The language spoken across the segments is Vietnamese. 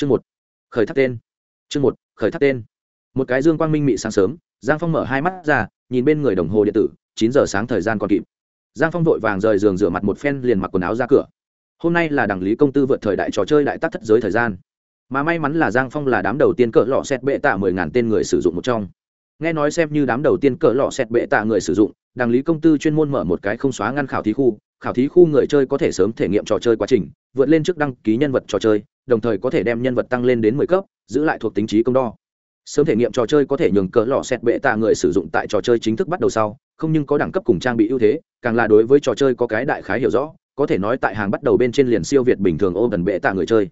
chương một, khởi thác tên. Chương một, khởi thác tên. Một cái dương quang minh mị sáng sớm, giang phong mở hai mắt ra, nhìn bên người đồng hồ điện tử, chín giờ sáng thời gian còn kịp. Giang phong vội vàng rời giường rửa mặt một phen liền mặc quần áo ra cửa. Hôm nay là đảng lý công tư vượt thời đại trò chơi đại tác thất giới thời gian. Mà may mắn là giang phong là đám đầu tiên cỡ lọ xét bệ tạ mười ngàn tên người sử dụng một trong. Nghe nói xem như đám đầu tiên cỡ lọ xét bệ tạ người sử dụng đảng lý công tư chuyên môn mở một cái không xóa ngăn khảo thí khu. Khảo thí khu người chơi có thể sớm thể nghiệm trò chơi quá trình, vượt lên trước đăng ký nhân vật trò chơi đồng thời có thể đem nhân vật tăng lên đến mười cấp, giữ lại thuộc tính trí công đo. Sớm thể nghiệm trò chơi có thể nhường cỡ lọ xét bệ tạ người sử dụng tại trò chơi chính thức bắt đầu sau, không nhưng có đẳng cấp cùng trang bị ưu thế, càng là đối với trò chơi có cái đại khái hiểu rõ, có thể nói tại hàng bắt đầu bên trên liền siêu việt bình thường ô gần bệ tạ người chơi.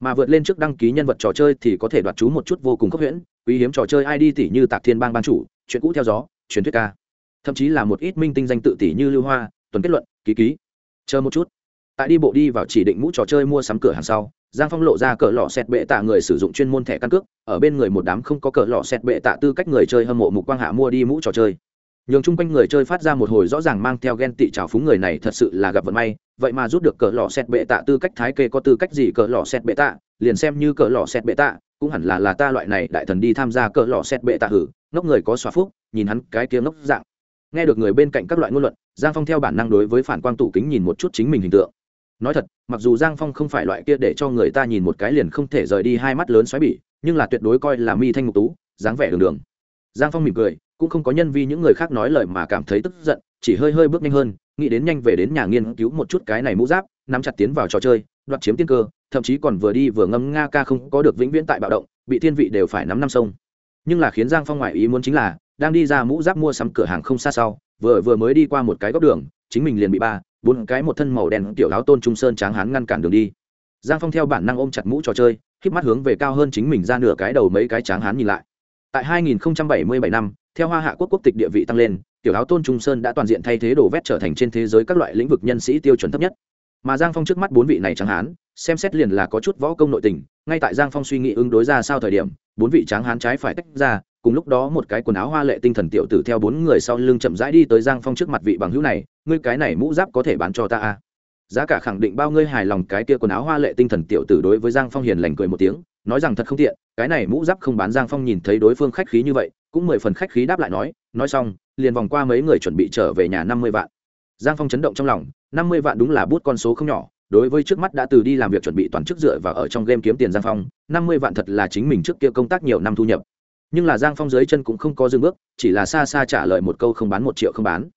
Mà vượt lên trước đăng ký nhân vật trò chơi thì có thể đoạt chú một chút vô cùng cấp huyễn, quý hiếm trò chơi id tỷ như tạc thiên bang ban chủ, chuyện cũ theo gió, truyền thuyết ca. Thậm chí là một ít minh tinh danh tự tỷ như lưu hoa tuần kết luận, ký ký. Chờ một chút tại đi bộ đi vào chỉ định mũ trò chơi mua sắm cửa hàng sau, giang phong lộ ra cỡ lọ xẹt bệ tạ người sử dụng chuyên môn thẻ căn cước, ở bên người một đám không có cỡ lọ xẹt bệ tạ tư cách người chơi hâm mộ mục quang hạ mua đi mũ trò chơi. Nhường chung quanh người chơi phát ra một hồi rõ ràng mang theo ghen tị trào phúng người này thật sự là gặp vận may, vậy mà rút được cỡ lọ xẹt bệ tạ tư cách thái kê có tư cách gì cỡ lọ xẹt bệ tạ, liền xem như cỡ lọ xẹt bệ tạ, cũng hẳn là là ta loại này đại thần đi tham gia cỡ lọ xẹt bệ tạ hử, ngốc người có xóa phúc, nhìn hắn cái kia ngốc dạng. Nghe được người bên cạnh các loại ngôn luận, giang phong theo bản năng đối với phản quang tủ kính nhìn một chút chính mình hình tượng nói thật, mặc dù giang phong không phải loại kia để cho người ta nhìn một cái liền không thể rời đi hai mắt lớn xoáy bỉ, nhưng là tuyệt đối coi là mi thanh ngục tú, dáng vẻ đường đường. Giang phong mỉm cười, cũng không có nhân vi những người khác nói lời mà cảm thấy tức giận, chỉ hơi hơi bước nhanh hơn, nghĩ đến nhanh về đến nhà nghiên cứu một chút cái này mũ giáp, nắm chặt tiến vào trò chơi, đoạt chiếm tiên cơ, thậm chí còn vừa đi vừa ngâm nga ca không có được vĩnh viễn tại bạo động, bị thiên vị đều phải nắm năm sông. Nhưng là khiến giang phong ngoại ý muốn chính là, đang đi ra mũ giáp mua sắm cửa hàng không xa sau, vừa vừa mới đi qua một cái góc đường, chính mình liền bị ba bốn cái một thân màu đen kiểu áo tôn trung sơn tráng hán ngăn cản đường đi. Giang phong theo bản năng ôm chặt mũ trò chơi k mắt hướng về cao hơn chính mình ra nửa cái đầu mấy cái tráng hán nhìn lại. Tại 2077 năm, theo hoa hạ quốc quốc tịch địa vị tăng lên tiểu áo tôn trung sơn đã toàn diện thay thế đồ vét trở thành trên thế giới các loại lĩnh vực nhân sĩ tiêu chuẩn thấp nhất. Mà giang phong trước mắt bốn vị này tráng hán, xem xét liền là có chút võ công nội tình, ngay tại giang phong suy nghĩ ứng đối ra sao thời điểm, bốn vị tráng hán trái phải tách ra, cùng lúc đó một cái quần áo hoa lệ tinh thần tiểu tử theo bốn người sau lưng chậm rãi đi tới giang phong trước mặt vị bằng hữu này ngươi cái này mũ giáp có thể bán cho ta à? giá cả khẳng định bao ngươi hài lòng, cái kia quần áo hoa lệ tinh thần tiểu tử đối với giang phong hiền lành cười một tiếng, nói rằng thật không tiện, cái này mũ giáp không bán, giang phong nhìn thấy đối phương khách khí như vậy, cũng mười phần khách khí đáp lại nói nói xong, liền vòng qua mấy người chuẩn bị trở về nhà năm mươi vạn. Giang phong chấn động trong lòng, năm mươi vạn đúng là bút con số không nhỏ, đối với trước mắt đã từ đi làm việc chuẩn bị toàn chức dựa và ở trong game kiếm tiền giang phong, năm mươi vạn thật là chính mình trước kia công tác nhiều năm thu nhập. Nhưng là giang phong dưới chân cũng không có dừng bước, chỉ là xa xa trả lời một câu không bán một triệu không bán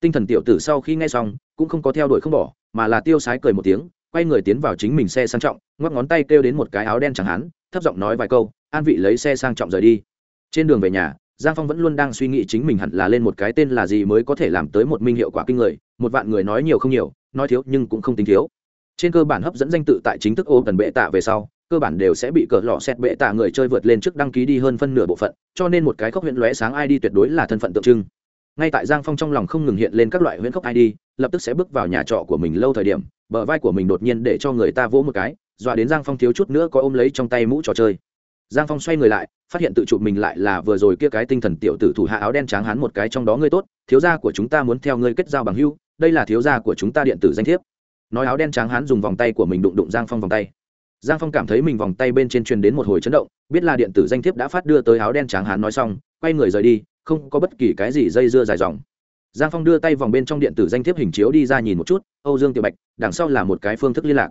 tinh thần tiểu tử sau khi nghe xong, cũng không có theo đuổi không bỏ, mà là tiêu sái cười một tiếng, quay người tiến vào chính mình xe sang trọng, ngoắc ngón tay kêu đến một cái áo đen chẳng hắn, thấp giọng nói vài câu, an vị lấy xe sang trọng rời đi. Trên đường về nhà, giang phong vẫn luôn đang suy nghĩ chính mình hẳn là lên một cái tên là gì mới có thể làm tới một minh hiệu quả kinh người, một vạn người nói nhiều không nhiều, nói thiếu nhưng cũng không tính thiếu. Trên cơ bản hấp dẫn danh tự tại chính thức ô tần bệ tạ về sau, cơ bản đều sẽ bị cờ lọ xét bệ tạ người chơi vượt lên trước đăng ký đi hơn phân nửa bộ phận, cho nên một cái khốc huyện lóe sáng id tuyệt đối là thân phận tượng trưng ngay tại giang phong trong lòng không ngừng hiện lên các loại huyễn khốc id lập tức sẽ bước vào nhà trọ của mình lâu thời điểm, bờ vai của mình đột nhiên để cho người ta vỗ một cái, dọa đến giang phong thiếu chút nữa có ôm lấy trong tay mũ trò chơi. Giang phong xoay người lại, phát hiện tự chụp mình lại là vừa rồi kia cái tinh thần tiểu tử thủ hạ áo đen tráng hắn một cái trong đó ngươi tốt, thiếu gia của chúng ta muốn theo ngươi kết giao bằng hưu đây là thiếu gia của chúng ta điện tử danh thiếp. Nói áo đen tráng hắn dùng vòng tay của mình đụng đụng giang phong vòng tay. Giang phong cảm thấy mình vòng tay bên trên truyền đến một hồi chấn động, biết là điện tử danh thiếp đã phát đưa tới áo đen tráng hắn nói xong, quay người rời đi không có bất kỳ cái gì dây dưa dài dòng. Giang phong đưa tay vòng bên trong điện tử danh thiếp hình chiếu đi ra nhìn một chút, âu dương tiểu bạch, đằng sau là một cái phương thức liên lạc.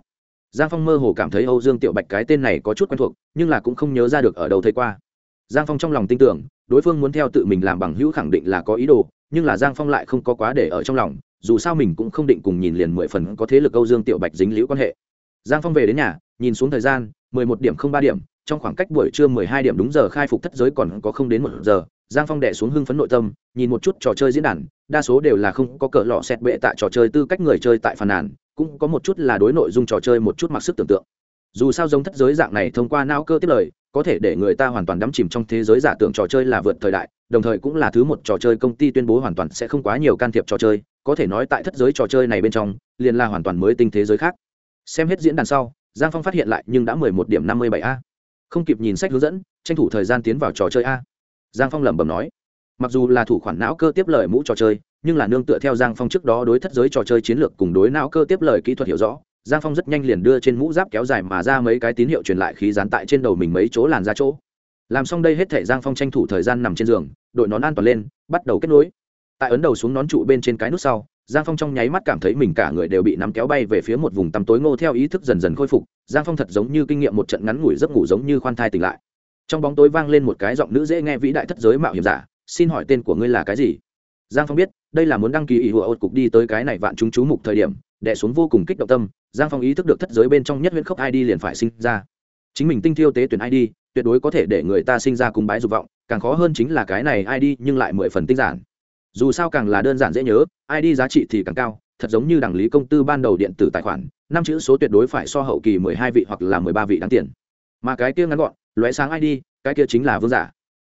Giang phong mơ hồ cảm thấy âu dương tiểu bạch cái tên này có chút quen thuộc, nhưng là cũng không nhớ ra được ở đâu thấy qua. Giang phong trong lòng tin tưởng, đối phương muốn theo tự mình làm bằng hữu khẳng định là có ý đồ, nhưng là giang phong lại không có quá để ở trong lòng, dù sao mình cũng không định cùng nhìn liền mười phần có thế lực âu dương tiểu bạch dính liễu quan hệ. Giang phong về đến nhà, nhìn xuống thời gian, mười một điểm không ba điểm, trong khoảng cách buổi trưa mười hai điểm đúng giờ khai phục thất giới còn có không đến một giờ giang phong đẻ xuống hưng phấn nội tâm, nhìn một chút trò chơi diễn đàn, đa số đều là không có cỡ lọ xẹt bệ tại trò chơi tư cách người chơi tại phàn nàn, cũng có một chút là đối nội dung trò chơi một chút mặc sức tưởng tượng. Dù sao giống thất giới dạng này thông qua não cơ tiếp lời, có thể để người ta hoàn toàn đắm chìm trong thế giới giả tưởng trò chơi là vượt thời đại, đồng thời cũng là thứ một trò chơi công ty tuyên bố hoàn toàn sẽ không quá nhiều can thiệp trò chơi, có thể nói tại thất giới trò chơi này bên trong, liền là hoàn toàn mới tinh thế giới khác. Xem hết diễn đàn sau, giang phong phát hiện lại nhưng đã mười một điểm năm mươi bảy a. Không kịp nhìn sách hướng dẫn, tranh thủ thời gian tiến vào trò chơi a giang phong lẩm bẩm nói. Mặc dù là thủ khoản não cơ tiếp lời mũ trò chơi, nhưng là nương tựa theo giang phong trước đó đối thất giới trò chơi chiến lược cùng đối não cơ tiếp lời kỹ thuật hiểu rõ, giang phong rất nhanh liền đưa trên mũ giáp kéo dài mà ra mấy cái tín hiệu truyền lại khí dán tại trên đầu mình mấy chỗ làn ra chỗ. Làm xong đây hết thể giang phong tranh thủ thời gian nằm trên giường, đội nón an toàn lên, bắt đầu kết nối. Tại ấn đầu xuống nón trụ bên trên cái nút sau, giang phong trong nháy mắt cảm thấy mình cả người đều bị nắm kéo bay về phía một vùng tăm tối ngô theo ý thức dần dần khôi phục. Giang phong thật giống như kinh nghiệm một trận ngắn ngủi giấc ngủ giống như khoan thai tỉnh lại trong bóng tối vang lên một cái giọng nữ dễ nghe vĩ đại thất giới mạo hiểm giả, xin hỏi tên của ngươi là cái gì? Giang phong biết, đây là muốn đăng ký ý hùa ột cục đi tới cái này vạn chúng chú mục thời điểm đẻ xuống vô cùng kích động tâm, giang phong ý thức được thất giới bên trong nhất huyễn khốc id liền phải sinh ra. Chính mình tinh thiêu tế tuyển id tuyệt đối có thể để người ta sinh ra cung bái dục vọng, càng khó hơn chính là cái này id nhưng lại mười phần tinh giản. Dù sao càng là đơn giản dễ nhớ id giá trị thì càng cao, thật giống như đảng lý công tư ban đầu điện tử tài khoản, năm chữ số tuyệt đối phải so hậu kỳ mười hai vị hoặc là mười ba vị đáng tiền. Mà cái kia ngắn gọn lóe sáng ai đi, cái kia chính là vương giả.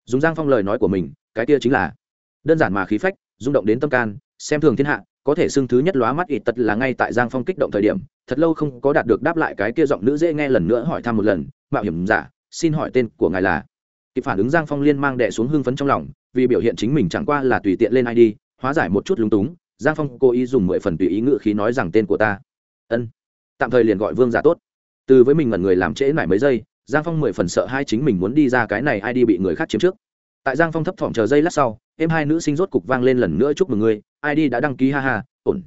Dùng giang phong lời nói của mình cái kia chính là đơn giản mà khí phách rung động đến tâm can xem thường thiên hạ có thể xưng thứ nhất lóa mắt ít tật là ngay tại giang phong kích động thời điểm thật lâu không có đạt được đáp lại cái kia giọng nữ dễ nghe lần nữa hỏi thăm một lần mạo hiểm giả xin hỏi tên của ngài là? Kịp phản ứng giang phong liên mang đệ xuống hưng phấn trong lòng vì biểu hiện chính mình chẳng qua là tùy tiện lên id hóa giải một chút lúng túng giang phong cố ý dùng mười phần tùy ý ngự khí nói rằng tên của ta. Ân tạm thời liền gọi vương giả tốt. Từ với mình ngẩn người làm trễ lại mấy giây giang phong mười phần sợ hai chính mình muốn đi ra cái này ai đi bị người khác chiếm trước. Tại giang phong thấp thỏm chờ giây lát sau, em hai nữ sinh rốt cục vang lên lần nữa chúc mừng ngươi id đã đăng ký ha ha, ổn.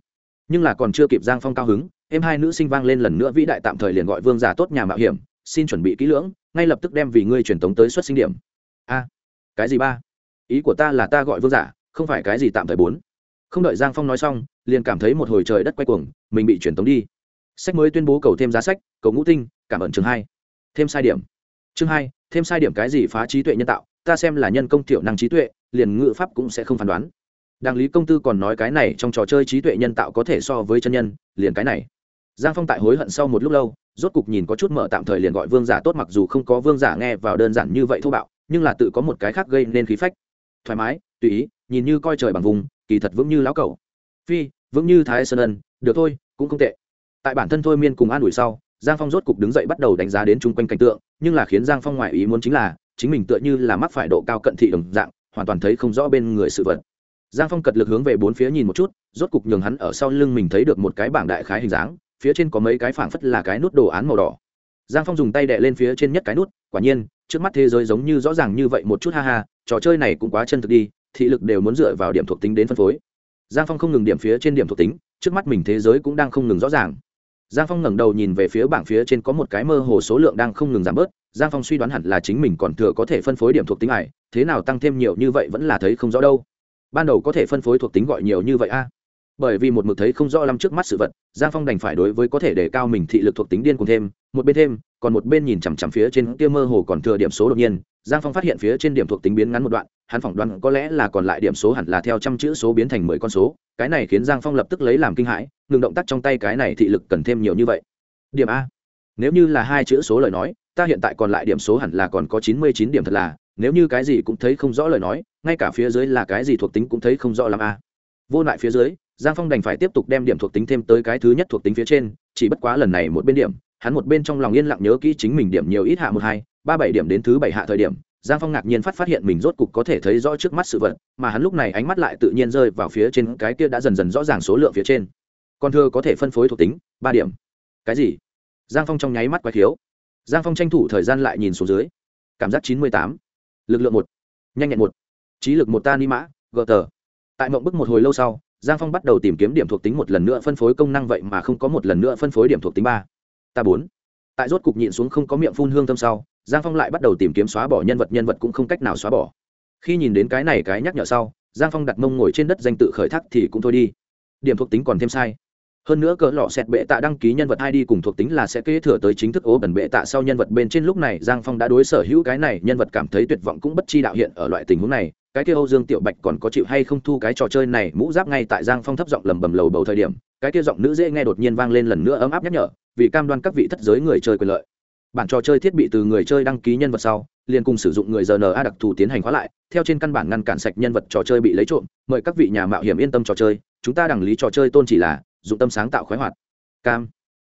Nhưng là còn chưa kịp giang phong cao hứng, em hai nữ sinh vang lên lần nữa vĩ đại tạm thời liền gọi vương giả tốt nhà mạo hiểm, xin chuẩn bị kỹ lưỡng, ngay lập tức đem vì ngươi truyền tống tới xuất sinh điểm. A, cái gì ba? Ý của ta là ta gọi vương giả, không phải cái gì tạm thời bốn. Không đợi giang phong nói xong, liền cảm thấy một hồi trời đất quay cuồng, mình bị truyền tống đi. Sách mới tuyên bố cầu thêm giá sách, cầu ngũ tinh, cảm ơn chương hai thêm sai điểm. Chương hai, thêm sai điểm cái gì phá trí tuệ nhân tạo, ta xem là nhân công thiểu năng trí tuệ, liền ngự pháp cũng sẽ không phán đoán. Đàng lý công tư còn nói cái này trong trò chơi trí tuệ nhân tạo có thể so với chân nhân, liền cái này. Giang phong tại hối hận sau một lúc lâu, rốt cục nhìn có chút mở tạm thời liền gọi vương giả tốt mặc dù không có vương giả nghe vào đơn giản như vậy thô bạo, nhưng là tự có một cái khác gây nên khí phách. Thoải mái, tùy ý, nhìn như coi trời bằng vùng, kỳ thật vững như lão cẩu. Phi, vững như thái sơn ân, được thôi, cũng không tệ. Tại bản thân thôi miên cùng an ủi sau giang phong rốt cục đứng dậy bắt đầu đánh giá đến chung quanh cảnh tượng, nhưng là khiến giang phong ngoại ý muốn chính là, chính mình tựa như là mắc phải độ cao cận thị đồng dạng, hoàn toàn thấy không rõ bên người sự vật. Giang phong cật lực hướng về bốn phía nhìn một chút, rốt cục nhường hắn ở sau lưng mình thấy được một cái bảng đại khái hình dáng, phía trên có mấy cái phảng phất là cái nút đồ án màu đỏ. Giang phong dùng tay đệ lên phía trên nhất cái nút, quả nhiên, trước mắt thế giới giống như rõ ràng như vậy một chút ha ha, trò chơi này cũng quá chân thực đi, thị lực đều muốn dựa vào điểm thuộc tính đến phân phối. Giang phong không ngừng điểm phía trên điểm thuộc tính, trước mắt mình thế giới cũng đang không ngừng rõ ràng giang phong ngẩng đầu nhìn về phía bảng phía trên có một cái mơ hồ số lượng đang không ngừng giảm bớt. Giang phong suy đoán hẳn là chính mình còn thừa có thể phân phối điểm thuộc tính ải thế nào tăng thêm nhiều như vậy vẫn là thấy không rõ đâu. Ban đầu có thể phân phối thuộc tính gọi nhiều như vậy a. Bởi vì một mực thấy không rõ lắm trước mắt sự vật, giang phong đành phải đối với có thể để cao mình thị lực thuộc tính điên cùng thêm, một bên thêm, còn một bên nhìn chằm chằm phía trên kia mơ hồ còn thừa điểm số đột nhiên. Giang phong phát hiện phía trên điểm thuộc tính biến ngắn một đoạn hắn phỏng đoán có lẽ là còn lại điểm số hẳn là theo trăm chữ số biến thành mười con số, cái này khiến giang phong lập tức lấy làm kinh hãi, ngừng động tác trong tay cái này thị lực cần thêm nhiều như vậy. Điểm a. Nếu như là hai chữ số lời nói, ta hiện tại còn lại điểm số hẳn là còn có chín mươi chín điểm thật là, nếu như cái gì cũng thấy không rõ lời nói, ngay cả phía dưới là cái gì thuộc tính cũng thấy không rõ làm a. Vô lại phía dưới, giang phong đành phải tiếp tục đem điểm thuộc tính thêm tới cái thứ nhất thuộc tính phía trên, chỉ bất quá lần này một bên điểm, hắn một bên trong lòng yên lặng nhớ kỹ chính mình điểm nhiều ít hạ một hai, ba bảy điểm đến thứ bảy hạ thời điểm giang phong ngạc nhiên phát phát hiện mình rốt cục có thể thấy rõ trước mắt sự vật, mà hắn lúc này ánh mắt lại tự nhiên rơi vào phía trên cái kia đã dần dần rõ ràng số lượng phía trên. Còn thưa có thể phân phối thuộc tính, ba điểm. Cái gì? Giang phong trong nháy mắt quái thiếu. Giang phong tranh thủ thời gian lại nhìn xuống dưới. Cảm giác chín mươi tám. Lực lượng một. Nhanh nhẹn một. Trí lực một ta ni mã, gờ tờ. Tại mộng bức một hồi lâu sau, giang phong bắt đầu tìm kiếm điểm thuộc tính một lần nữa phân phối công năng vậy mà không có một lần nữa phân phối điểm thuộc tính ba. Ta bốn. Tại rốt cục nhịn xuống không có miệng phun hương thơm sau giang phong lại bắt đầu tìm kiếm xóa bỏ nhân vật nhân vật cũng không cách nào xóa bỏ. Khi nhìn đến cái này cái nhắc nhở sau, giang phong đặt mông ngồi trên đất danh tự khởi thác thì cũng thôi đi. Điểm thuộc tính còn thêm sai. Hơn nữa cỡ lọ xẹt bệ tạ đăng ký nhân vật id cùng thuộc tính là sẽ kế thừa tới chính thức ố bẩn bệ tạ sau nhân vật bên trên lúc này, giang phong đã đối sở hữu cái này nhân vật cảm thấy tuyệt vọng cũng bất chi đạo hiện ở loại tình huống này. Cái kia âu dương tiểu bạch còn có chịu hay không thu cái trò chơi này, mũ giáp ngay tại giang phong thấp giọng lầm bầm lầu bầu thời điểm, cái kia giọng nữ dễ nghe đột nhiên vang lên lần nữa ấm áp nhắc nhở, vì cam đoan các vị thất giới người chơi quyền lợi bản trò chơi thiết bị từ người chơi đăng ký nhân vật sau, liền cùng sử dụng người rna đặc thù tiến hành khóa lại, theo trên căn bản ngăn cản sạch nhân vật trò chơi bị lấy trộm. Mời các vị nhà mạo hiểm yên tâm trò chơi, chúng ta đẳng lý trò chơi tôn chỉ là, dụng tâm sáng tạo khoái hoạt. Cam.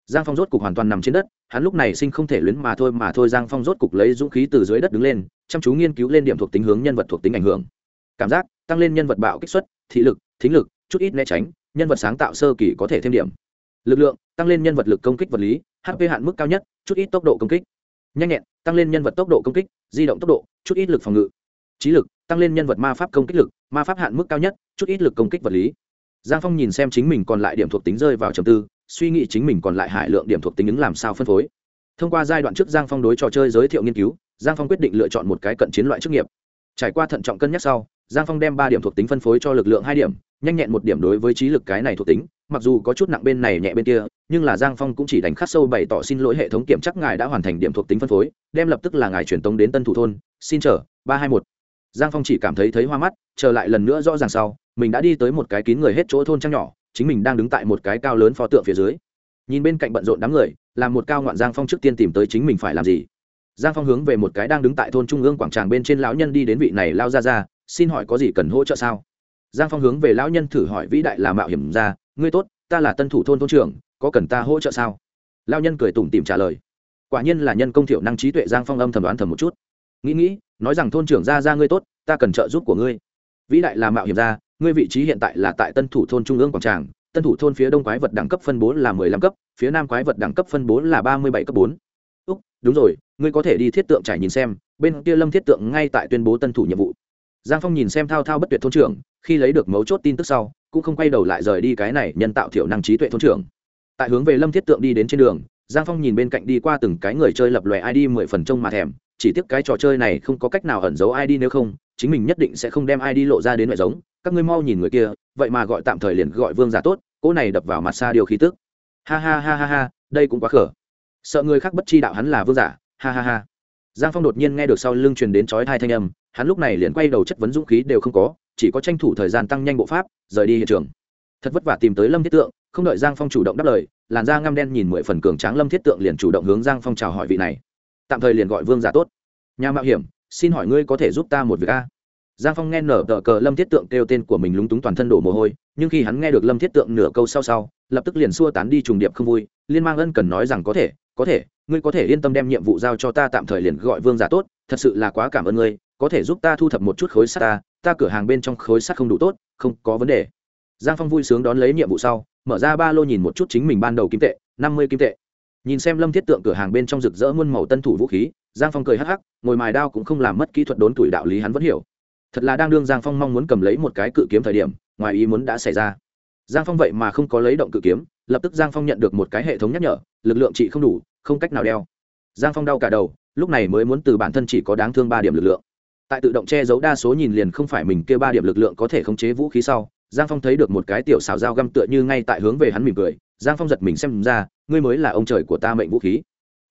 Giang phong rốt cục hoàn toàn nằm trên đất, hắn lúc này sinh không thể luyến mà thôi mà thôi, giang phong rốt cục lấy dũng khí từ dưới đất đứng lên, chăm chú nghiên cứu lên điểm thuộc tính hướng nhân vật thuộc tính ảnh hưởng. Cảm giác, tăng lên nhân vật bạo kích xuất thị lực, thính lực, chút ít né tránh, nhân vật sáng tạo sơ kỳ có thể thêm điểm. Lực lượng, tăng lên nhân vật lực công kích vật lý hp hạn mức cao nhất, chút ít tốc độ công kích. Nhanh nhẹn, tăng lên nhân vật tốc độ công kích, di động tốc độ, chút ít lực phòng ngự. Trí lực, tăng lên nhân vật ma pháp công kích lực, ma pháp hạn mức cao nhất, chút ít lực công kích vật lý. Giang phong nhìn xem chính mình còn lại điểm thuộc tính rơi vào trầm tư, suy nghĩ chính mình còn lại hải lượng điểm thuộc tính ứng làm sao phân phối. Thông qua giai đoạn trước giang phong đối trò chơi giới thiệu nghiên cứu, giang phong quyết định lựa chọn một cái cận chiến loại chức nghiệp. Trải qua thận trọng cân nhắc sau, giang phong đem ba điểm thuộc tính phân phối cho lực lượng hai điểm, nhanh nhẹn một điểm đối với trí lực cái này thuộc tính mặc dù có chút nặng bên này nhẹ bên kia, nhưng là giang phong cũng chỉ đánh khắc sâu bày tỏ xin lỗi hệ thống kiểm chắc ngài đã hoàn thành điểm thuộc tính phân phối, đem lập tức là ngài truyền tống đến tân thủ thôn, xin chờ, ba hai một. Giang phong chỉ cảm thấy thấy hoa mắt trở lại lần nữa rõ ràng sau, mình đã đi tới một cái kín người hết chỗ thôn trăng nhỏ, chính mình đang đứng tại một cái cao lớn pho tượng phía dưới. Nhìn bên cạnh bận rộn đám người, làm một cao ngoạn giang phong trước tiên tìm tới chính mình phải làm gì. Giang phong hướng về một cái đang đứng tại thôn trung ương quảng tràng bên trên lão nhân đi đến vị này lao ra ra, xin hỏi có gì cần hỗ trợ sao? Giang phong hướng về lão nhân thử hỏi vĩ đại là mạo hiểm ra ngươi tốt, ta là tân thủ thôn thôn trưởng, có cần ta hỗ trợ sao? Lao nhân cười tủm tìm trả lời. Quả nhiên là nhân công thiểu năng trí tuệ giang phong âm thầm đoán thầm một chút. Nghĩ nghĩ, nói rằng thôn trưởng ra ra ngươi tốt, ta cần trợ giúp của ngươi. Vĩ đại là mạo hiểm ra, ngươi vị trí hiện tại là tại tân thủ thôn trung ương quảng tràng, tân thủ thôn phía đông quái vật đẳng cấp phân bố là mười lăm cấp, phía nam quái vật đẳng cấp phân bố là ba mươi bảy cấp bốn. Úc, đúng rồi, ngươi có thể đi thiết tượng trải nhìn xem, bên kia lâm thiết tượng ngay tại tuyên bố tân thủ nhiệm vụ. Giang phong nhìn xem thao thao bất tuyệt thôn trưởng, khi lấy được mấu chốt tin tức sau cũng không quay đầu lại rời đi cái này nhân tạo thiểu năng trí tuệ thôn trưởng. Tại hướng về lâm thiết tượng đi đến trên đường, giang phong nhìn bên cạnh đi qua từng cái người chơi lập lòe id mười phần trông mà thèm, chỉ tiếc cái trò chơi này không có cách nào ẩn giấu id nếu không, chính mình nhất định sẽ không đem id lộ ra đến loại giống, các ngươi mau nhìn người kia, vậy mà gọi tạm thời liền gọi vương giả tốt, cỗ này đập vào mặt xa điều khí tức. Ha ha ha ha ha, đây cũng quá khở. Sợ người khác bất chi đạo hắn là vương giả, ha ha ha. Giang phong đột nhiên nghe được sau lưng truyền đến chói thai thanh âm, hắn lúc này liền quay đầu chất vấn dũng khí đều không có chỉ có tranh thủ thời gian tăng nhanh bộ pháp, rời đi hiện trường. Thật vất vả tìm tới lâm thiết tượng, không đợi giang phong chủ động đáp lời, làn da ngăm đen nhìn mười phần cường tráng lâm thiết tượng liền chủ động hướng giang phong chào hỏi vị này. Tạm thời liền gọi vương giả tốt. Nhà mạo hiểm, xin hỏi ngươi có thể giúp ta một việc a? Giang phong nghe nở tờ cờ lâm thiết tượng kêu tên của mình lúng túng toàn thân đổ mồ hôi, nhưng khi hắn nghe được lâm thiết tượng nửa câu sau sau, lập tức liền xua tán đi trùng điệp không vui, liên mang ân cần nói rằng có thể có thể, ngươi có thể yên tâm đem nhiệm vụ giao cho ta tạm thời liền gọi vương giả tốt, thật sự là quá cảm ơn ngươi, có thể giúp ta thu thập một chút khối sắt ta ta cửa hàng bên trong khối sắt không đủ tốt, không có vấn đề. Giang phong vui sướng đón lấy nhiệm vụ sau, mở ra ba lô nhìn một chút chính mình ban đầu kim tệ, năm mươi kim tệ. Nhìn xem lâm thiết tượng cửa hàng bên trong rực rỡ muôn màu tân thủ vũ khí, giang phong cười hắc hắc, ngồi mài đao cũng không làm mất kỹ thuật đốn tuổi đạo lý hắn vẫn hiểu. Thật là đang đương giang phong mong muốn cầm lấy một cái cự kiếm thời điểm, ngoài ý muốn đã xảy ra. Giang phong vậy mà không có lấy động cự kiếm, lập tức giang phong nhận được một cái hệ thống nhắc nhở, lực lượng chỉ không đủ, không cách nào đeo. Giang phong đau cả đầu, lúc này mới muốn từ bản thân chỉ có đáng thương ba điểm lực lượng tại tự động che giấu đa số nhìn liền không phải mình kêu ba điểm lực lượng có thể khống chế vũ khí sau, giang phong thấy được một cái tiểu xào dao găm tựa như ngay tại hướng về hắn mỉm cười, giang phong giật mình xem ra, ngươi mới là ông trời của ta mệnh vũ khí.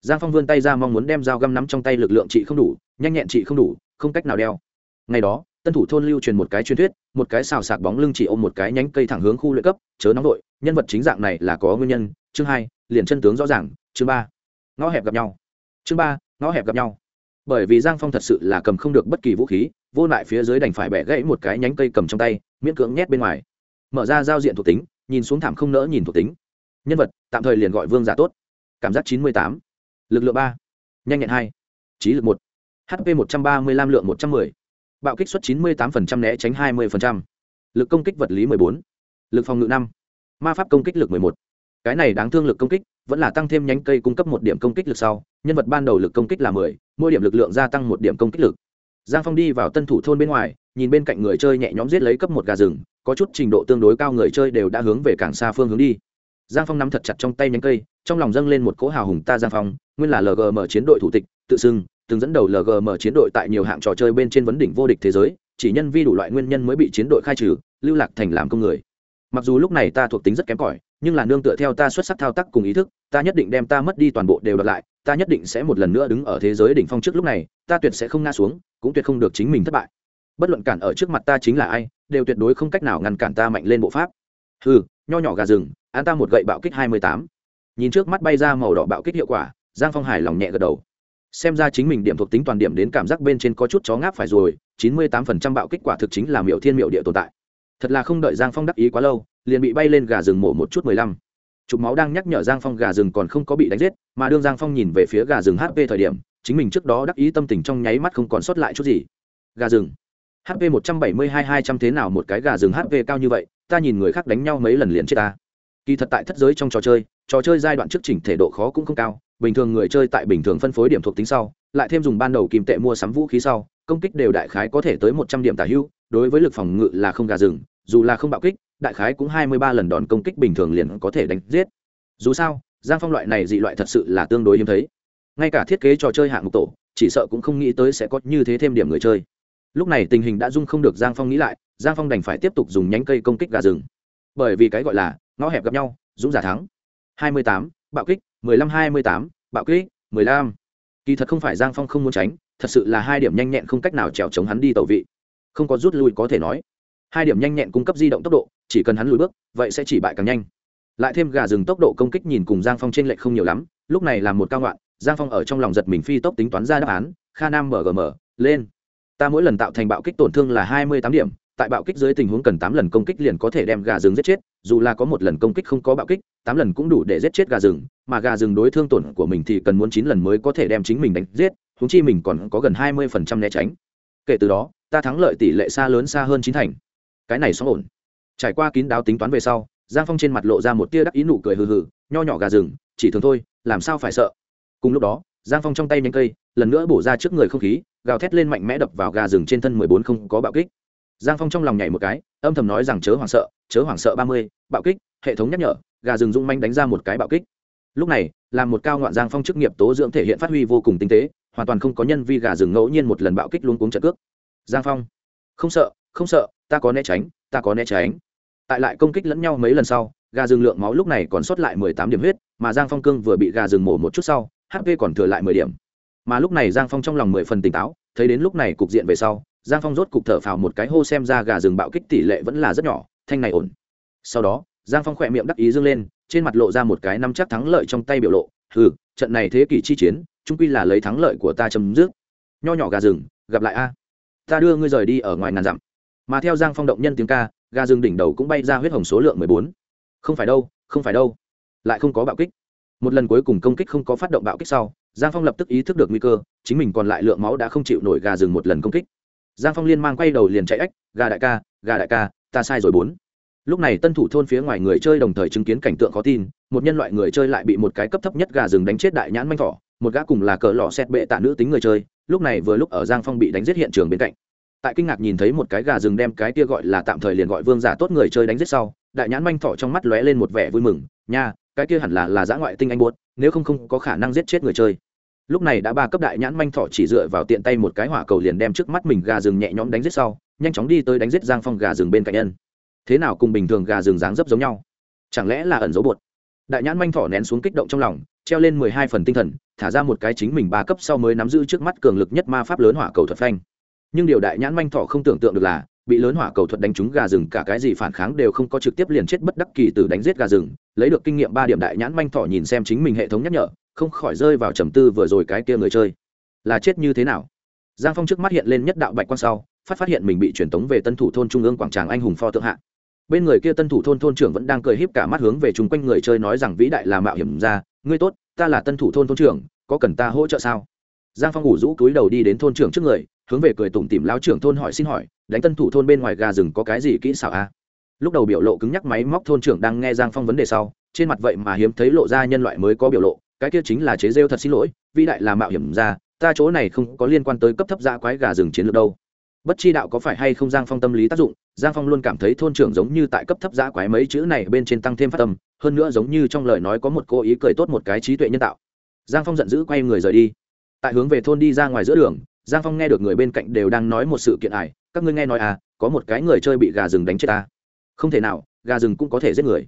Giang phong vươn tay ra mong muốn đem dao găm nắm trong tay lực lượng chị không đủ, nhanh nhẹn chị không đủ, không cách nào đeo. Ngày đó, tân thủ thôn lưu truyền một cái truyền thuyết, một cái xào sạc bóng lưng chỉ ôm một cái nhánh cây thẳng hướng khu luyện cấp, chớ nóng đội nhân vật chính dạng này là có nguyên nhân. Chương hai, liền chân tướng rõ ràng. Chương ba, ngõ hẹp gặp nhau. Chương ba, ngõ hẹp gặp nhau bởi vì giang phong thật sự là cầm không được bất kỳ vũ khí, vô lại phía dưới đành phải bẻ gãy một cái nhánh cây cầm trong tay, miễn cưỡng nhét bên ngoài. Mở ra giao diện thuộc tính, nhìn xuống thảm không nỡ nhìn thuộc tính. Nhân vật, tạm thời liền gọi vương giả tốt. Cảm giác chín mươi tám. Lực lượng ba. Nhanh nhẹn hai. Trí lực một. Hp một trăm ba mươi năm lượng một trăm m ư ơ i bạo kích suất chín mươi tám né tránh hai mươi lực công kích vật lý bốn. Lực phòng ngự năm. Ma pháp công kích lực một. Cái này đáng thương lực công kích vẫn là tăng thêm nhánh cây cung cấp một điểm công kích lực sau, nhân vật ban đầu lực công kích là mười, mỗi điểm lực lượng gia tăng một điểm công kích lực. Giang phong đi vào tân thủ thôn bên ngoài, nhìn bên cạnh người chơi nhẹ nhõm giết lấy cấp một gà rừng, có chút trình độ tương đối cao người chơi đều đã hướng về cảng xa phương hướng đi. Giang phong nắm thật chặt trong tay nhánh cây, trong lòng dâng lên một cỗ hào hùng ta giang phong, nguyên là lgm chiến đội thủ tịch, tự xưng, từng dẫn đầu lgm chiến đội tại nhiều hạng trò chơi bên trên vấn đỉnh vô địch thế giới, chỉ nhân vi đủ loại nguyên nhân mới bị chiến đội khai trừ, lưu lạc thành làm công người. Mặc dù lúc này ta thuộc tính rất kém cỏi nhưng là nương tựa theo ta xuất sắc thao tác cùng ý thức, ta nhất định đem ta mất đi toàn bộ đều đợt lại, ta nhất định sẽ một lần nữa đứng ở thế giới đỉnh phong trước lúc này, ta tuyệt sẽ không ngã xuống, cũng tuyệt không được chính mình thất bại. Bất luận cản ở trước mặt ta chính là ai, đều tuyệt đối không cách nào ngăn cản ta mạnh lên bộ pháp. Ừ nho nhỏ gà rừng an ta một gậy bạo kích hai mươi tám. Nhìn trước mắt bay ra màu đỏ bạo kích hiệu quả, giang phong hải lòng nhẹ gật đầu. Xem ra chính mình điểm thuộc tính toàn điểm đến cảm giác bên trên có chút chó ngáp phải rồi, chín mươi tám phần trăm bạo kích quả thực chính là miểu thiên miểu địa tồn tại. Thật là không đợi giang phong đắc ý quá lâu liền bị bay lên gà rừng mổ một chút mười lăm. Chụp máu đang nhắc nhở giang phong gà rừng còn không có bị đánh giết, mà đương giang phong nhìn về phía gà rừng hp thời điểm, chính mình trước đó đắc ý tâm tình trong nháy mắt không còn sót lại chút gì. Gà rừng hp một trăm bảy mươi hai hai trăm thế nào một cái gà rừng hp cao như vậy, ta nhìn người khác đánh nhau mấy lần liền chết ta. Kỳ thật tại thất giới trong trò chơi trò chơi giai đoạn trước chỉnh thể độ khó cũng không cao, bình thường người chơi tại bình thường phân phối điểm thuộc tính sau, lại thêm dùng ban đầu kim tệ mua sắm vũ khí sau, công kích đều đại khái có thể tới một trăm điểm tả hưu, đối với lực phòng ngự là không gà rừng, dù là không bạo kích đại khái cũng hai mươi ba lần đòn công kích bình thường liền có thể đánh giết. Dù sao, giang phong loại này dị loại thật sự là tương đối hiếm thấy. Ngay cả thiết kế trò chơi hạng mục tổ, chỉ sợ cũng không nghĩ tới sẽ có như thế thêm điểm người chơi. Lúc này tình hình đã dung không được giang phong nghĩ lại, giang phong đành phải tiếp tục dùng nhánh cây công kích gà rừng. Bởi vì cái gọi là, ngõ hẹp gặp nhau, dũng giả thắng. hai mươi tám, bạo kích, mười lăm hai mươi tám, bạo kích, mười lăm. Kỳ thật không phải giang phong không muốn tránh, thật sự là hai điểm nhanh nhẹn không cách nào trèo chống hắn đi tẩu vị. Không có rút lui có thể nói. Hai điểm nhanh nhẹn cung cấp di động tốc độ chỉ cần hắn lùi bước, vậy sẽ chỉ bại càng nhanh. Lại thêm gà rừng tốc độ công kích nhìn cùng giang phong t r ê n lệch không nhiều lắm, lúc này là một cao ngoạn, giang phong ở trong lòng giật mình phi tốc tính toán ra đáp án, kha nam mgm lên. Ta mỗi lần tạo thành bạo kích tổn thương là hai mươi tám điểm, tại bạo kích dưới tình huống cần tám lần công kích liền có thể đem gà rừng giết chết, dù là có một lần công kích không có bạo kích, tám lần cũng đủ để giết chết gà rừng, mà gà rừng đối thương tổn của mình thì cần muốn chín lần mới có thể đem chính mình đánh giết húng chi mình còn có gần hai mươi phần trăm né tránh. Kể từ đó, ta thắng lợi tỷ lệ xa lớn xa hơn chín thành. Cái này xóa ổn trải qua kín đáo tính toán về sau, giang phong trên mặt lộ ra một tia đắc ý nụ cười hừ hừ, nho nhỏ gà rừng, chỉ thường thôi, làm sao phải sợ? Cùng lúc đó, giang phong trong tay nhanh cây, lần nữa bổ ra trước người không khí, gào thét lên mạnh mẽ đập vào gà rừng trên thân mười bốn không có bạo kích. Giang phong trong lòng nhảy một cái, âm thầm nói rằng chớ hoảng sợ, chớ hoảng sợ ba mươi, bạo kích, hệ thống nhắc nhở, gà rừng rung manh đánh ra một cái bạo kích. Lúc này, làm một cao ngoạn giang phong chức nghiệp tố dưỡng thể hiện phát huy vô cùng tinh tế, hoàn toàn không có nhân vi gà rừng ngẫu nhiên một lần bạo kích luôn cuống trận cước. Giang phong, không sợ không sợ ta có né tránh, ta có né tránh. Tại lại công kích lẫn nhau mấy lần sau, gà rừng lượng máu lúc này còn sót lại mười tám điểm huyết, mà giang phong cương vừa bị gà rừng mổ một chút sau hp còn thừa lại mười điểm. Mà lúc này giang phong trong lòng mười phần tỉnh táo, thấy đến lúc này cục diện về sau, giang phong rốt cục thở phào một cái hô xem ra gà rừng bạo kích tỷ lệ vẫn là rất nhỏ, thanh này ổn. Sau đó, giang phong khỏe miệng đắc ý dâng lên, trên mặt lộ ra một cái năm chắc thắng lợi trong tay biểu lộ ừ trận này thế kỷ chi chiến trung quy là lấy thắng lợi của ta chấm dứt. Nho nhỏ gà rừng, gặp lại a. Ta đưa ngươi rời đi ở ngoài ngàn dặm mà theo giang phong động nhân tiếng ca gà rừng đỉnh đầu cũng bay ra huyết hồng số lượng mười bốn. Không phải đâu, không phải đâu. Lại không có bạo kích. Một lần cuối cùng công kích không có phát động bạo kích sau, giang phong lập tức ý thức được nguy cơ, chính mình còn lại lượng máu đã không chịu nổi gà rừng một lần công kích. Giang phong liên mang quay đầu liền chạy ếch gà đại ca gà đại ca, ta sai rồi bốn. Lúc này tân thủ thôn phía ngoài người chơi đồng thời chứng kiến cảnh tượng khó tin, một nhân loại người chơi lại bị một cái cấp thấp nhất gà rừng đánh chết đại nhãn manh thỏ, một gã cùng là cờ lọ xét bệ tạ nữ tính người chơi, lúc này vừa lúc ở giang phong bị đánh giết hiện trường bên cạnh tại kinh ngạc nhìn thấy một cái gà rừng đem cái kia gọi là tạm thời liền gọi vương giả tốt người chơi đánh giết sau, đại nhãn manh thỏ trong mắt lóe lên một vẻ vui mừng, nha, cái kia hẳn là là giã ngoại tinh anh buốt, nếu không không có khả năng giết chết người chơi. Lúc này đã ba cấp đại nhãn manh thỏ chỉ dựa vào tiện tay một cái hỏa cầu liền đem trước mắt mình gà rừng nhẹ nhõm đánh giết sau, nhanh chóng đi tới đánh giết giang phong gà rừng bên cạnh nhân. Thế nào cùng bình thường gà rừng dáng dấp giống nhau? Chẳng lẽ là ẩn dấu bột đại nhãn manh thỏ nén xuống kích động trong lòng, treo lên mười hai phần tinh thần, thả ra một cái chính mình ba cấp sau mới nắm giữ trước mắt cường lực nhất ma pháp lớn hỏa cầu thuật phanh nhưng điều đại nhãn manh thọ không tưởng tượng được là, bị lớn hỏa cầu thuật đánh trúng gà rừng, cả cái gì phản kháng đều không có trực tiếp liền chết bất đắc kỳ từ đánh giết gà rừng. Lấy được kinh nghiệm ba điểm đại nhãn manh thọ nhìn xem chính mình hệ thống nhắc nhở, không khỏi rơi vào trầm tư vừa rồi cái kia người chơi. Là chết như thế nào? Giang phong trước mắt hiện lên nhất đạo bạch quan sau, phát phát hiện mình bị truyền tống về tân thủ thôn trung ương quảng tràng anh hùng pho tượng hạ. Bên người kia tân thủ thôn thôn trưởng vẫn đang cười híp cả mắt hướng về chung quanh người chơi nói rằng vĩ đại là mạo hiểm ra, ngươi tốt, ta là tân thủ thôn thôn trưởng, có cần ta hỗ trợ sao? Giang phong ngủ rũ cúi đầu đi đến thôn trưởng trước người hướng về cười tủm tìm lao trưởng thôn hỏi xin hỏi, đánh tân thủ thôn bên ngoài gà rừng có cái gì kỹ xảo a? À? lúc đầu biểu lộ cứng nhắc máy móc thôn trưởng đang nghe giang phong vấn đề sau, trên mặt vậy mà hiếm thấy lộ ra nhân loại mới có biểu lộ, cái kia chính là chế rêu thật xin lỗi, vĩ đại là mạo hiểm ra, ta chỗ này không có liên quan tới cấp thấp dã quái gà rừng chiến lược đâu. Bất chi đạo có phải hay không giang phong tâm lý tác dụng, giang phong luôn cảm thấy thôn trưởng giống như tại cấp thấp dã quái mấy chữ này bên trên tăng thêm phát tâm, hơn nữa giống như trong lời nói có một cô ý cười tốt một cái trí tuệ nhân tạo. Giang phong giận dữ quay người rời đi. Tại hướng về thôn đi ra ngoài giữa đường giang phong nghe được người bên cạnh đều đang nói một sự kiện ải, các ngươi nghe nói à có một cái người chơi bị gà rừng đánh chết ta. Không thể nào, gà rừng cũng có thể giết người.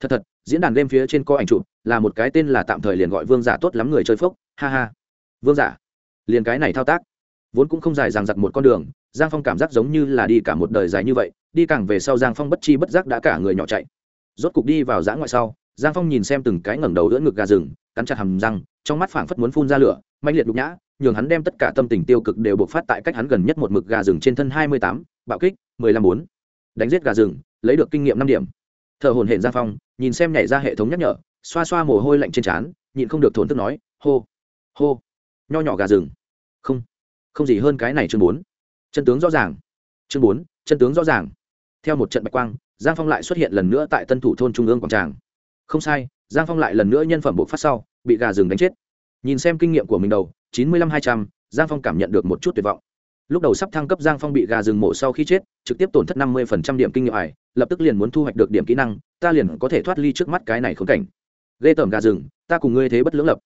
Thật thật, diễn đàn game phía trên có ảnh chụp, là một cái tên là tạm thời liền gọi vương giả tốt lắm người chơi phốc, ha ha. Vương giả, liền cái này thao tác. Vốn cũng không dài dằng dặc một con đường, giang phong cảm giác giống như là đi cả một đời dài như vậy, đi càng về sau giang phong bất chi bất giác đã cả người nhỏ chạy. Rốt cục đi vào giã ngoại sau, giang phong nhìn xem từng cái ngẩng đầu đỡ ngực gà rừng, cắn chặt hầm răng, trong mắt phảng phất muốn phun ra lửa mạnh liệt nhục nhã nhường hắn đem tất cả tâm tình tiêu cực đều bộc phát tại cách hắn gần nhất một mực gà rừng trên thân hai mươi tám, bạo kích, mười lăm bốn. Đánh giết gà rừng, lấy được kinh nghiệm năm điểm. Thở hồn hển giang phong nhìn xem nhảy ra hệ thống nhắc nhở, xoa xoa mồ hôi lạnh trên trán, nhịn không được thốn tức nói, hô hô, nho nhỏ gà rừng. Không không gì hơn cái này chương bốn. Chân tướng rõ ràng. Chương bốn, chân tướng rõ ràng. Theo một trận bạch quang, giang phong lại xuất hiện lần nữa tại tân thủ thôn trung ương quảng tràng. Không sai, giang phong lại lần nữa nhân phẩm buộc phát sau, bị gà rừng đánh chết. Nhìn xem kinh nghiệm của mình đầu chín mươi lăm hai trăm, giang phong cảm nhận được một chút tuyệt vọng. Lúc đầu sắp thăng cấp, giang phong bị gà rừng mổ sau khi chết, trực tiếp tổn thất năm mươi điểm kinh nghiệm ải, lập tức liền muốn thu hoạch được điểm kỹ năng, ta liền có thể thoát ly trước mắt cái này khốn cảnh. Ghê tởm gà rừng, ta cùng ngươi thế bất lưỡng lập.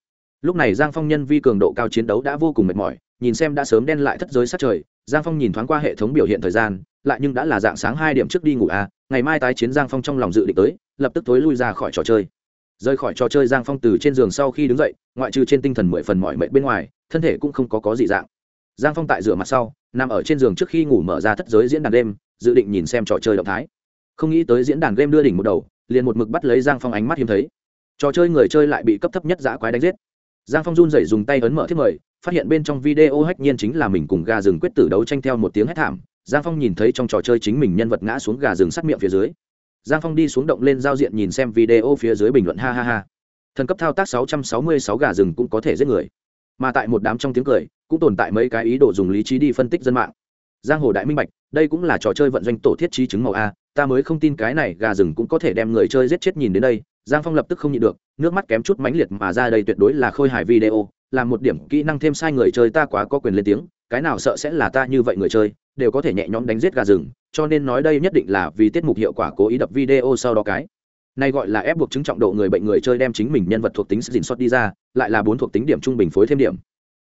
Lúc này giang phong nhân vi cường độ cao chiến đấu đã vô cùng mệt mỏi, nhìn xem đã sớm đen lại thất giới sát trời, giang phong nhìn thoáng qua hệ thống biểu hiện thời gian, lại nhưng đã là dạng sáng hai điểm trước đi ngủ à ngày mai tái chiến giang phong trong lòng dự định tới, lập tức tối lui ra khỏi trò chơi rời khỏi trò chơi giang phong từ trên giường sau khi đứng dậy, ngoại trừ trên tinh thần mười phần mỏi mệt bên ngoài, thân thể cũng không có có gì dạng. Giang phong tại rửa mặt sau, nằm ở trên giường trước khi ngủ mở ra thất giới diễn đàn đêm, dự định nhìn xem trò chơi động thái. Không nghĩ tới diễn đàn game đưa đỉnh một đầu, liền một mực bắt lấy giang phong ánh mắt hiếm thấy. Trò chơi người chơi lại bị cấp thấp nhất giã quái đánh giết. Giang phong run rẩy dùng tay ấn mở thiết mời, phát hiện bên trong video hách nhiên chính là mình cùng gà rừng quyết tử đấu tranh theo một tiếng hét thảm. Giang phong nhìn thấy trong trò chơi chính mình nhân vật ngã xuống gà rừng sắt miệng phía dưới giang phong đi xuống động lên giao diện nhìn xem video phía dưới bình luận, ha ha ha. Thần cấp thao tác 666 gà rừng cũng có thể giết người. Mà tại một đám trong tiếng cười, cũng tồn tại mấy cái ý đồ dùng lý trí đi phân tích dân mạng. Giang hồ đại minh bạch, đây cũng là trò chơi vận doanh tổ thiết trí chứng màu a, ta mới không tin cái này gà rừng cũng có thể đem người chơi giết chết nhìn đến đây. Giang phong lập tức không nhịn được, nước mắt kém chút mãnh liệt mà ra đây tuyệt đối là khôi hài video làm một điểm kỹ năng thêm sai người chơi ta quá có quyền lên tiếng, cái nào sợ sẽ là ta như vậy người chơi, đều có thể nhẹ nhõm đánh giết gà rừng cho nên nói đây nhất định là vì tiết mục hiệu quả cố ý đập video sau đó cái. Này gọi là ép buộc chứng trọng độ người bệnh người chơi đem chính mình nhân vật thuộc tính dình xót đi ra, lại là bốn thuộc tính điểm trung bình phối thêm điểm.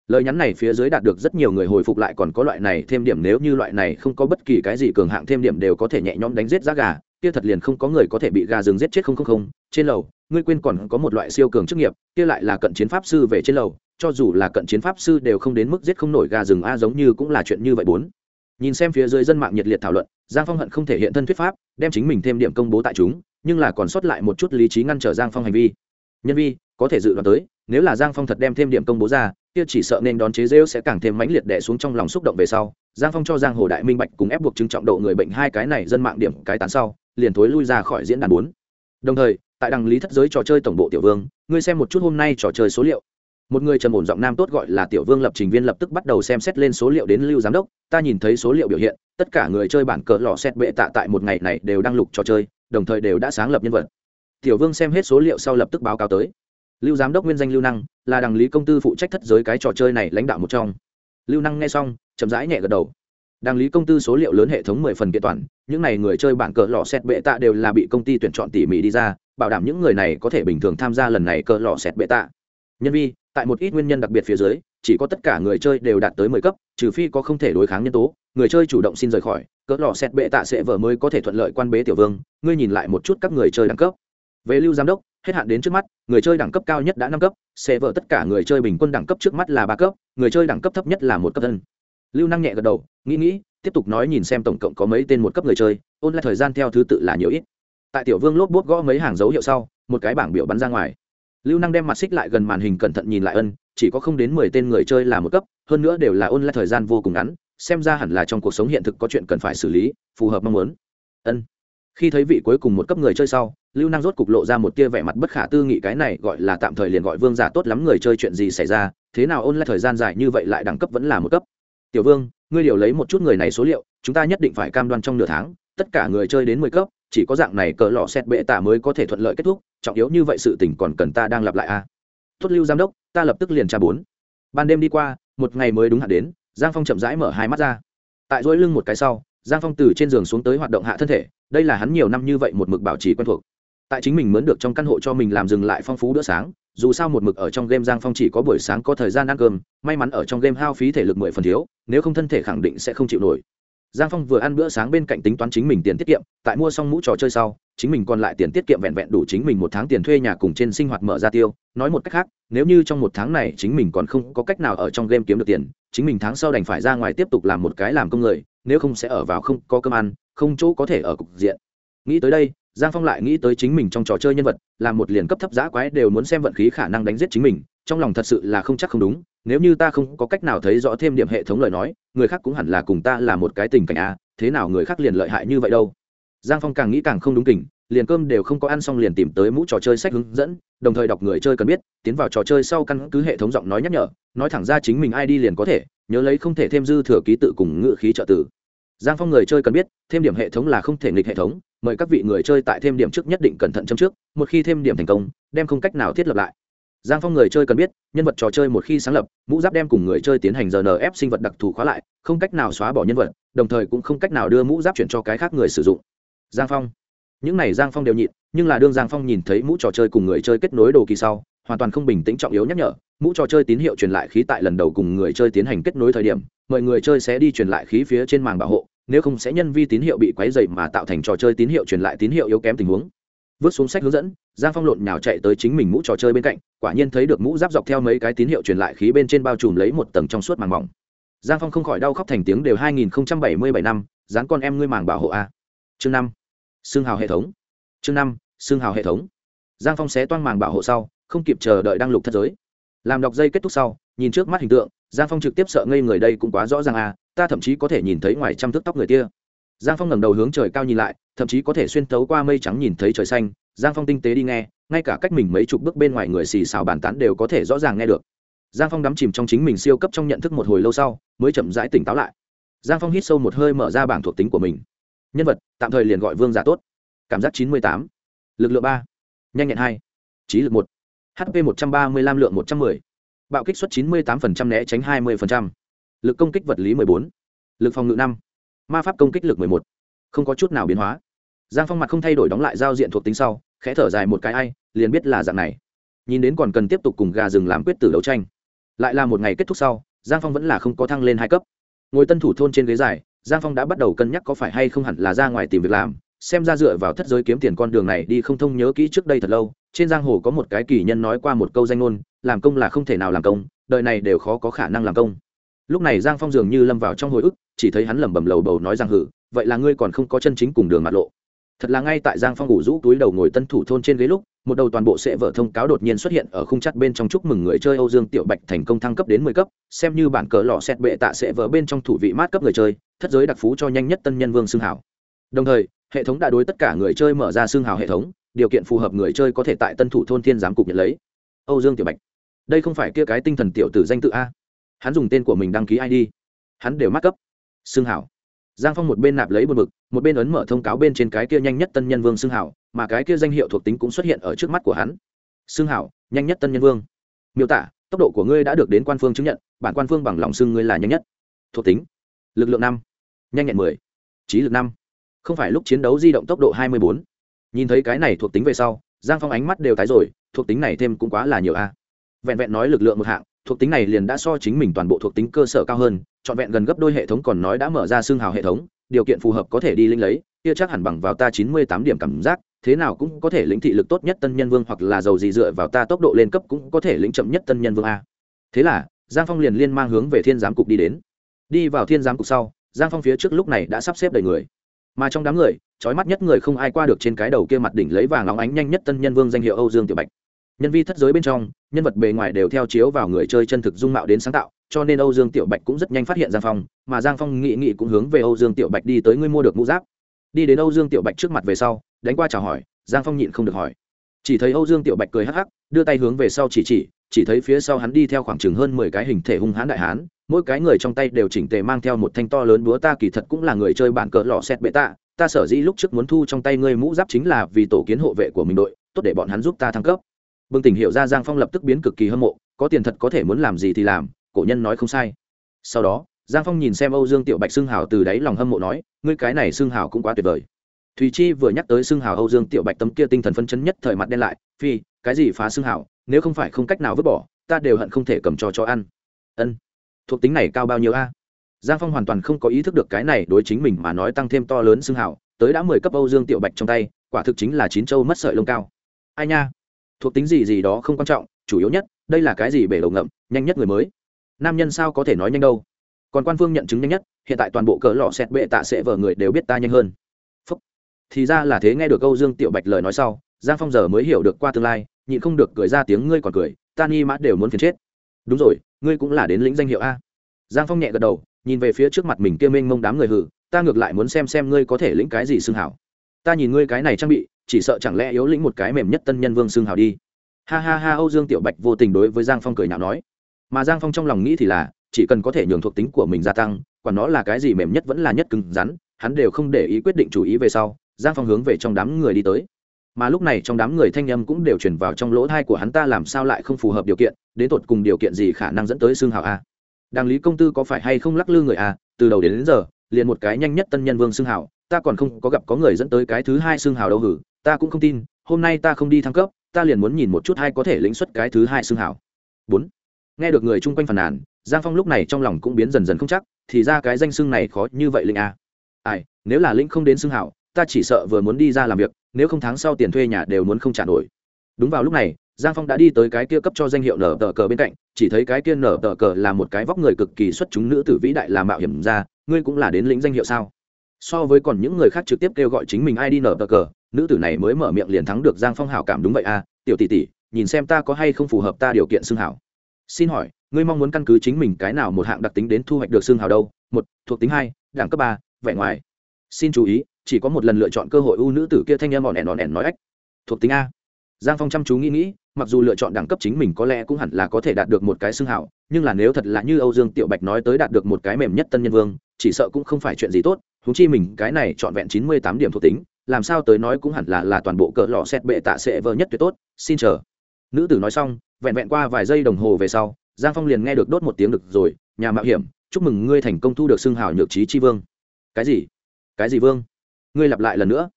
Lời nhắn này phía dưới đạt được rất nhiều người hồi phục lại còn có loại này thêm điểm nếu như loại này không có bất kỳ cái gì cường hạng thêm điểm đều có thể nhẹ nhõm đánh giết giá gà, kia thật liền không có người có thể bị gà rừng giết chết không không không. Trên lầu, ngươi quên còn có một loại siêu cường chức nghiệp, kia lại là cận chiến pháp sư về trên lầu, cho dù là cận chiến pháp sư đều không đến mức giết không nổi gà rừng a giống như cũng là chuyện như vậy bốn nhìn xem phía dưới dân mạng nhiệt liệt thảo luận, giang phong hận không thể hiện thân thuyết pháp, đem chính mình thêm điểm công bố tại chúng, nhưng là còn sót lại một chút lý trí ngăn trở giang phong hành vi. Nhân vi, có thể dự đoán tới, nếu là giang phong thật đem thêm điểm công bố ra, kia chỉ sợ nên đón chế rêu sẽ càng thêm mãnh liệt đẻ xuống trong lòng xúc động về sau. Giang phong cho giang hồ đại minh bạch cùng ép buộc chứng trọng độ người bệnh hai cái này dân mạng điểm cái tán sau, liền thối lui ra khỏi diễn đàn bốn. Đồng thời, tại đằng lý thất giới trò chơi tổng bộ tiểu vương, ngươi xem một chút hôm nay trò chơi số liệu một người trầm ổn giọng nam tốt gọi là tiểu vương lập trình viên lập tức bắt đầu xem xét lên số liệu đến lưu giám đốc. Ta nhìn thấy số liệu biểu hiện, tất cả người chơi bản cờ lò xét bệ tạ tại một ngày này đều đăng lục trò chơi, đồng thời đều đã sáng lập nhân vật. Tiểu vương xem hết số liệu sau lập tức báo cáo tới. Lưu giám đốc nguyên danh lưu năng, là đảng lý công tư phụ trách thất giới cái trò chơi này lãnh đạo một trong. Lưu năng nghe xong, chậm rãi nhẹ gật đầu. Đảng lý công tư số liệu lớn hệ thống mười phần kiện toàn, những n à y người chơi bản cờ lò xét bệ tạ đều là bị công ty tuyển chọn tỉ mỉ đi ra, bảo đảm những người này có thể bình thường tham gia lần này cờ lò xét bệ tạ nhân vi, tại một ít nguyên nhân đặc biệt phía dưới, chỉ có tất cả người chơi đều đạt tới mười cấp, trừ phi có không thể đối kháng nhân tố. Người chơi chủ động xin rời khỏi, cỡ lò xét bệ tạ sẽ vở mới có thể thuận lợi quan bế tiểu vương. Ngươi nhìn lại một chút các người chơi đẳng cấp. Về lưu giám đốc, hết hạn đến trước mắt, người chơi đẳng cấp cao nhất đã năm cấp, sẽ vở tất cả người chơi bình quân đẳng cấp trước mắt là ba cấp, người chơi đẳng cấp thấp nhất là một cấp thân. Lưu năng nhẹ gật đầu, nghĩ nghĩ, tiếp tục nói nhìn xem tổng cộng có mấy tên một cấp người chơi, ôn lại thời gian theo thứ tự là nhiều ít. Tại tiểu vương lốp bốt gõ mấy hàng dấu hiệu sau, một cái bảng biểu bắn ra ngoài lưu năng đem mặt xích lại gần màn hình cẩn thận nhìn lại ân, chỉ có không đến mười tên người chơi là một cấp, hơn nữa đều là ôn lại thời gian vô cùng ngắn, xem ra hẳn là trong cuộc sống hiện thực có chuyện cần phải xử lý, phù hợp mong muốn. Ân. Khi thấy vị cuối cùng một cấp người chơi sau, lưu năng rốt cục lộ ra một tia vẻ mặt bất khả tư nghị cái này gọi là tạm thời liền gọi vương giả tốt lắm người chơi chuyện gì xảy ra, thế nào ôn lại thời gian dài như vậy lại đẳng cấp vẫn là một cấp. Tiểu vương ngươi điều lấy một chút người này số liệu, chúng ta nhất định phải cam đoan trong nửa tháng, tất cả người chơi đến mười cấp, chỉ có dạng này cờ lò xét bệ tạ mới có thể thuận lợi kết thúc, trọng yếu như vậy sự tình còn cần ta đang lặp lại a. À? tốt lưu giám đốc, ta lập tức liền tra bốn. Ban đêm đi qua, một ngày mới đúng hạn đến, giang phong chậm rãi mở hai mắt ra. Tại dỗi lưng một cái sau, giang phong từ trên giường xuống tới hoạt động hạ thân thể, đây là hắn nhiều năm như vậy một mực bảo trì quen thuộc. Tại chính mình mướn được trong căn hộ cho mình làm dừng lại phong phú bữa sáng dù sao một mực ở trong game giang phong chỉ có buổi sáng có thời gian ăn cơm, may mắn ở trong game hao phí thể lực mười phần thiếu, nếu không thân thể khẳng định sẽ không chịu nổi. Giang phong vừa ăn bữa sáng bên cạnh tính toán chính mình tiền tiết kiệm, tại mua xong mũ trò chơi sau, chính mình còn lại tiền tiết kiệm vẹn vẹn đủ chính mình một tháng tiền thuê nhà cùng trên sinh hoạt mở ra tiêu. Nói một cách khác, nếu như trong một tháng này chính mình còn không có cách nào ở trong game kiếm được tiền, chính mình tháng sau đành phải ra ngoài tiếp tục làm một cái làm công người, nếu không sẽ ở vào không có cơm ăn, không chỗ có thể ở cục diện. Nghĩ tới đây giang phong lại nghĩ tới chính mình trong trò chơi nhân vật làm một liền cấp thấp giã quái đều muốn xem vận khí khả năng đánh giết chính mình trong lòng thật sự là không chắc không đúng nếu như ta không có cách nào thấy rõ thêm điểm hệ thống lời nói người khác cũng hẳn là cùng ta là một cái tình cảnh a à, thế nào người khác liền lợi hại như vậy đâu? Giang phong càng nghĩ càng không đúng kỉnh liền cơm đều không có ăn xong liền tìm tới mũ trò chơi sách hướng dẫn đồng thời đọc người chơi cần biết tiến vào trò chơi sau căn cứ hệ thống giọng nói nhắc nhở nói thẳng ra chính mình ai đi liền có thể nhớ lấy không thể thêm dư thừa ký tự cùng ngữ khí trợ tử. Giang phong người chơi cần biết thêm điểm hệ thống là không thể nghịch hệ thống mời các vị người chơi tại thêm điểm trước nhất định cẩn thận châm trước, một khi thêm điểm thành công, đem không cách nào thiết lập lại. Giang phong người chơi cần biết, nhân vật trò chơi một khi sáng lập, mũ giáp đem cùng người chơi tiến hành rnf sinh vật đặc thù khóa lại, không cách nào xóa bỏ nhân vật, đồng thời cũng không cách nào đưa mũ giáp chuyển cho cái khác người sử dụng. Giang phong. Những này giang phong đều nhịn, nhưng là đương giang phong nhìn thấy mũ trò chơi cùng người chơi kết nối đồ kỳ sau, hoàn toàn không bình tĩnh trọng yếu nhắc nhở, mũ trò chơi tín hiệu truyền lại khí tại lần đầu cùng người chơi tiến hành kết nối thời điểm mời người chơi sẽ đi truyền lại khí phía trên màng bảo hộ nếu không sẽ nhân vi tín hiệu bị quấy dày mà tạo thành trò chơi tín hiệu truyền lại tín hiệu yếu kém tình huống. Vứt xuống sách hướng dẫn, giang phong lộn nhào chạy tới chính mình mũ trò chơi bên cạnh, quả nhiên thấy được mũ giáp dọc theo mấy cái tín hiệu truyền lại khí bên trên bao trùm lấy một tầng trong suốt màng mỏng. Giang phong không khỏi đau khóc thành tiếng đều hai nghìn bảy mươi bảy năm, dán con em ngươi màng bảo hộ a. Chương năm, xương hào hệ thống. Chương năm, xương hào hệ thống. Giang phong xé toang màng bảo hộ sau, không kịp chờ đợi đăng lục thất giới. Làm đọc dây kết thúc sau, nhìn trước mắt hình tượng, giang phong trực tiếp sợ ngây người đây cũng quá rõ ràng à ta thậm chí có thể nhìn thấy ngoài trăm thước tóc người kia. Giang phong ngẩng đầu hướng trời cao nhìn lại, thậm chí có thể xuyên tấu qua mây trắng nhìn thấy trời xanh. Giang phong tinh tế đi nghe, ngay cả cách mình mấy chục bước bên ngoài người xì xào bàn tán đều có thể rõ ràng nghe được. Giang phong đắm chìm trong chính mình siêu cấp trong nhận thức một hồi lâu sau, mới chậm rãi tỉnh táo lại. Giang phong hít sâu một hơi mở ra bảng thuộc tính của mình. Nhân vật, tạm thời liền gọi vương giả tốt. Cảm giác chín mươi tám. Lực lượng ba. Nhanh nhẹn hai. Trí lực một. Hp một trăm ba mươi năm lượng một trăm m ư ơ i bạo kích suất chín mươi tám né tránh hai mươi lực công kích vật lý bốn, lực phòng ngự năm, ma pháp công kích lực một. Không có chút nào biến hóa. Giang phong mặt không thay đổi đóng lại giao diện thuộc tính sau, khẽ thở dài một cái ai, liền biết là dạng này. Nhìn đến còn cần tiếp tục cùng gà rừng làm quyết tử đấu tranh. Lại là một ngày kết thúc sau, giang phong vẫn là không có thăng lên hai cấp. Ngồi tân thủ thôn trên ghế dài, giang phong đã bắt đầu cân nhắc có phải hay không hẳn là ra ngoài tìm việc làm, xem ra dựa vào thất giới kiếm tiền con đường này đi không thông nhớ kỹ trước đây thật lâu, trên giang hồ có một cái kỳ nhân nói qua một câu danh ngôn, làm công là không thể nào làm công, đời này đều khó có khả năng làm công lúc này giang phong dường như lâm vào trong hồi ức, chỉ thấy hắn lẩm bẩm lầu bầu nói rằng, hử, vậy là ngươi còn không có chân chính cùng đường mặt lộ. Thật là ngay tại giang phong ngủ rũ túi đầu ngồi tân thủ thôn trên ghế lúc, một đầu toàn bộ sẽ vở thông cáo đột nhiên xuất hiện ở khung chắt bên trong chúc mừng người chơi âu dương tiểu bạch thành công thăng cấp đến mười cấp, xem như bản cờ lọ xét bệ tạ sẽ vở bên trong thủ vị mát cấp người chơi, thất giới đặc phú cho nhanh nhất tân nhân vương xương hảo đồng thời, hệ thống đã đối tất cả người chơi mở ra xương hảo hệ thống, điều kiện phù hợp người chơi có thể tại tân thủ thôn thiên giám cục nhận lấy. Âu dương tiểu bạch, đây không phải kia cái tinh thần tiểu tử danh tự a hắn dùng tên của mình đăng ký id hắn đều mắc cấp. Xương hảo. Giang phong một bên nạp lấy một mực một bên ấn mở thông cáo bên trên cái kia nhanh nhất tân nhân vương xương hảo, mà cái kia danh hiệu thuộc tính cũng xuất hiện ở trước mắt của hắn. Xương hảo, nhanh nhất tân nhân vương. Miêu tả, tốc độ của ngươi đã được đến quan phương chứng nhận, bản quan phương bằng lòng xưng ngươi là nhanh nhất. Thuộc tính, lực lượng năm, nhanh nhẹn mười, trí lực năm. Không phải lúc chiến đấu di động tốc độ 24. nhìn thấy cái này thuộc tính về sau, giang phong ánh mắt đều tái rồi, thuộc tính này thêm cũng quá là nhiều a. Vẹn vẹn nói lực lượng một hạng thuộc tính này liền đã so chính mình toàn bộ thuộc tính cơ sở cao hơn, trọn vẹn gần gấp đôi hệ thống còn nói đã mở ra xương hào hệ thống, điều kiện phù hợp có thể đi linh lấy, kia chắc hẳn bằng vào ta 98 điểm cảm giác, thế nào cũng có thể lĩnh thị lực tốt nhất tân nhân vương hoặc là giàu gì dựa vào ta tốc độ lên cấp cũng có thể lĩnh chậm nhất tân nhân vương a. Thế là, giang phong liền liên mang hướng về thiên giám cục đi đến. Đi vào thiên giám cục sau, giang phong phía trước lúc này đã sắp xếp đầy người. Mà trong đám người trói mắt nhất người không ai qua được trên cái đầu kia mặt đỉnh lấy vàng óng ánh nhanh nhất tân nhân vương danh hiệu âu dương tiểu bạch nhân vi thất giới bên trong, nhân vật bề ngoài đều theo chiếu vào người chơi chân thực dung mạo đến sáng tạo, cho nên âu dương tiểu bạch cũng rất nhanh phát hiện giang phong, mà giang phong nghị nghị cũng hướng về âu dương tiểu bạch đi tới ngươi mua được mũ giáp. Đi đến âu dương tiểu bạch trước mặt về sau, đánh qua chào hỏi, giang phong nhịn không được hỏi. Chỉ thấy âu dương tiểu bạch cười hắc hắc, đưa tay hướng về sau chỉ chỉ chỉ thấy phía sau hắn đi theo khoảng chừng hơn mười cái hình thể hung hãn đại hán, mỗi cái người trong tay đều chỉnh tề mang theo một thanh to lớn búa ta kỳ thật cũng là người chơi bản cờ lò xét bệ tạ ta sở dĩ lúc trước muốn thu trong tay ngươi mũ giáp chính là vì tổ kiến hộ vệ của mình đội, tốt để bọn hắn giúp ta thăng cấp bừng tỉnh hiểu ra giang phong lập tức biến cực kỳ hâm mộ, có tiền thật có thể muốn làm gì thì làm, cổ nhân nói không sai. Sau đó, giang phong nhìn xem âu dương tiểu bạch xưng hào từ đáy lòng hâm mộ nói, ngươi cái này xưng hào cũng quá tuyệt vời. Thùy chi vừa nhắc tới xưng hào âu dương tiểu bạch tấm kia tinh thần phân chấn nhất thời mặt đen lại, phi, cái gì phá xưng hào, nếu không phải không cách nào vứt bỏ, ta đều hận không thể cầm cho cho ăn. Ân, thuộc tính này cao bao nhiêu a? Giang phong hoàn toàn không có ý thức được cái này đối chính mình mà nói tăng thêm to lớn xưng hảo tới đã mười cấp âu dương tiểu bạch trong tay, quả thực chính là chín châu mất sợi lông cao. Ai nha thuộc tính gì gì đó không quan trọng, chủ yếu nhất, đây là cái gì bể đầu ngậm, nhanh nhất người mới. Nam nhân sao có thể nói nhanh đâu? Còn quan phương nhận chứng nhanh nhất, hiện tại toàn bộ cỡ lọ xẹt bệ tạ sẽ vờ người đều biết ta nhanh hơn. Phúc. thì ra là thế nghe được câu dương tiểu bạch lời nói sau, giang phong giờ mới hiểu được qua tương lai, nhịn không được cười ra tiếng ngươi còn cười, ta ni mã đều muốn phiền chết. Đúng rồi, ngươi cũng là đến lĩnh danh hiệu a. Giang phong nhẹ gật đầu, nhìn về phía trước mặt mình kia mênh mông đám người hử, ta ngược lại muốn xem xem ngươi có thể lĩnh cái gì xưng hảo. Ta nhìn ngươi cái này trang bị chỉ sợ chẳng lẽ yếu lĩnh một cái mềm nhất tân nhân vương xương hảo đi. Ha ha ha âu dương tiểu bạch vô tình đối với giang phong cười nhạo nói. Mà giang phong trong lòng nghĩ thì là chỉ cần có thể nhường thuộc tính của mình gia tăng còn nó là cái gì mềm nhất vẫn là nhất cứng rắn hắn đều không để ý quyết định chủ ý về sau giang phong hướng về trong đám người đi tới. Mà lúc này trong đám người thanh âm cũng đều chuyển vào trong lỗ thai của hắn ta làm sao lại không phù hợp điều kiện đến tột cùng điều kiện gì khả năng dẫn tới xương hào a? Đàng lý công tư có phải hay không lắc lư người a từ đầu đến, đến giờ liền một cái nhanh nhất tân nhân vương xương hào ta còn không có gặp có người dẫn tới cái thứ hai xương hào đâu hử ta cũng không tin hôm nay ta không đi thăng cấp ta liền muốn nhìn một chút hay có thể lĩnh xuất cái thứ hai xương hào. Bốn nghe được người chung quanh phàn nàn giang phong lúc này trong lòng cũng biến dần dần không chắc thì ra cái danh xương này khó như vậy linh a à? ai nếu là lĩnh không đến xương hào, ta chỉ sợ vừa muốn đi ra làm việc nếu không tháng sau tiền thuê nhà đều muốn không trả nổi. Đúng vào lúc này giang phong đã đi tới cái kia cấp cho danh hiệu nở tờ cờ bên cạnh chỉ thấy cái kia nở tờ cờ là một cái vóc người cực kỳ xuất chúng nữ tử vĩ đại là mạo hiểm ra ngươi cũng là đến lĩnh danh hiệu sao? So với còn những người khác trực tiếp kêu gọi chính mình ai đi nở cờ, nữ tử này mới mở miệng liền thắng được giang phong hảo cảm đúng vậy à tiểu tỷ tỷ, nhìn xem ta có hay không phù hợp ta điều kiện xương hảo. Xin hỏi, ngươi mong muốn căn cứ chính mình cái nào một hạng đặc tính đến thu hoạch được xương hào đâu? Một, thuộc tính hai, đẳng cấp ba, vẻ ngoài. Xin chú ý, chỉ có một lần lựa chọn cơ hội ưu nữ tử kia thanh em bọn ẻn bọn ẻn nói ếch thuộc tính a. Giang phong chăm chú nghĩ nghĩ, mặc dù lựa chọn đẳng cấp chính mình có lẽ cũng hẳn là có thể đạt được một cái xương hảo, nhưng là nếu thật là như âu dương tiểu bạch nói tới đạt được một cái mềm nhất tân nhân vương, chỉ sợ cũng không phải chuyện gì tốt húng chi mình, cái này trọn vẹn chín mươi tám điểm thuộc tính, làm sao tới nói cũng hẳn là là toàn bộ cỡ lọ xét bệ tạ sẽ vơ nhất tuyệt tốt, xin chờ. Nữ tử nói xong, vẹn vẹn qua vài giây đồng hồ về sau, giang phong liền nghe được đốt một tiếng được rồi, nhà mạo hiểm, chúc mừng ngươi thành công thu được xưng hào nhược trí chi vương. Cái gì? Cái gì vương? Ngươi lặp lại lần nữa.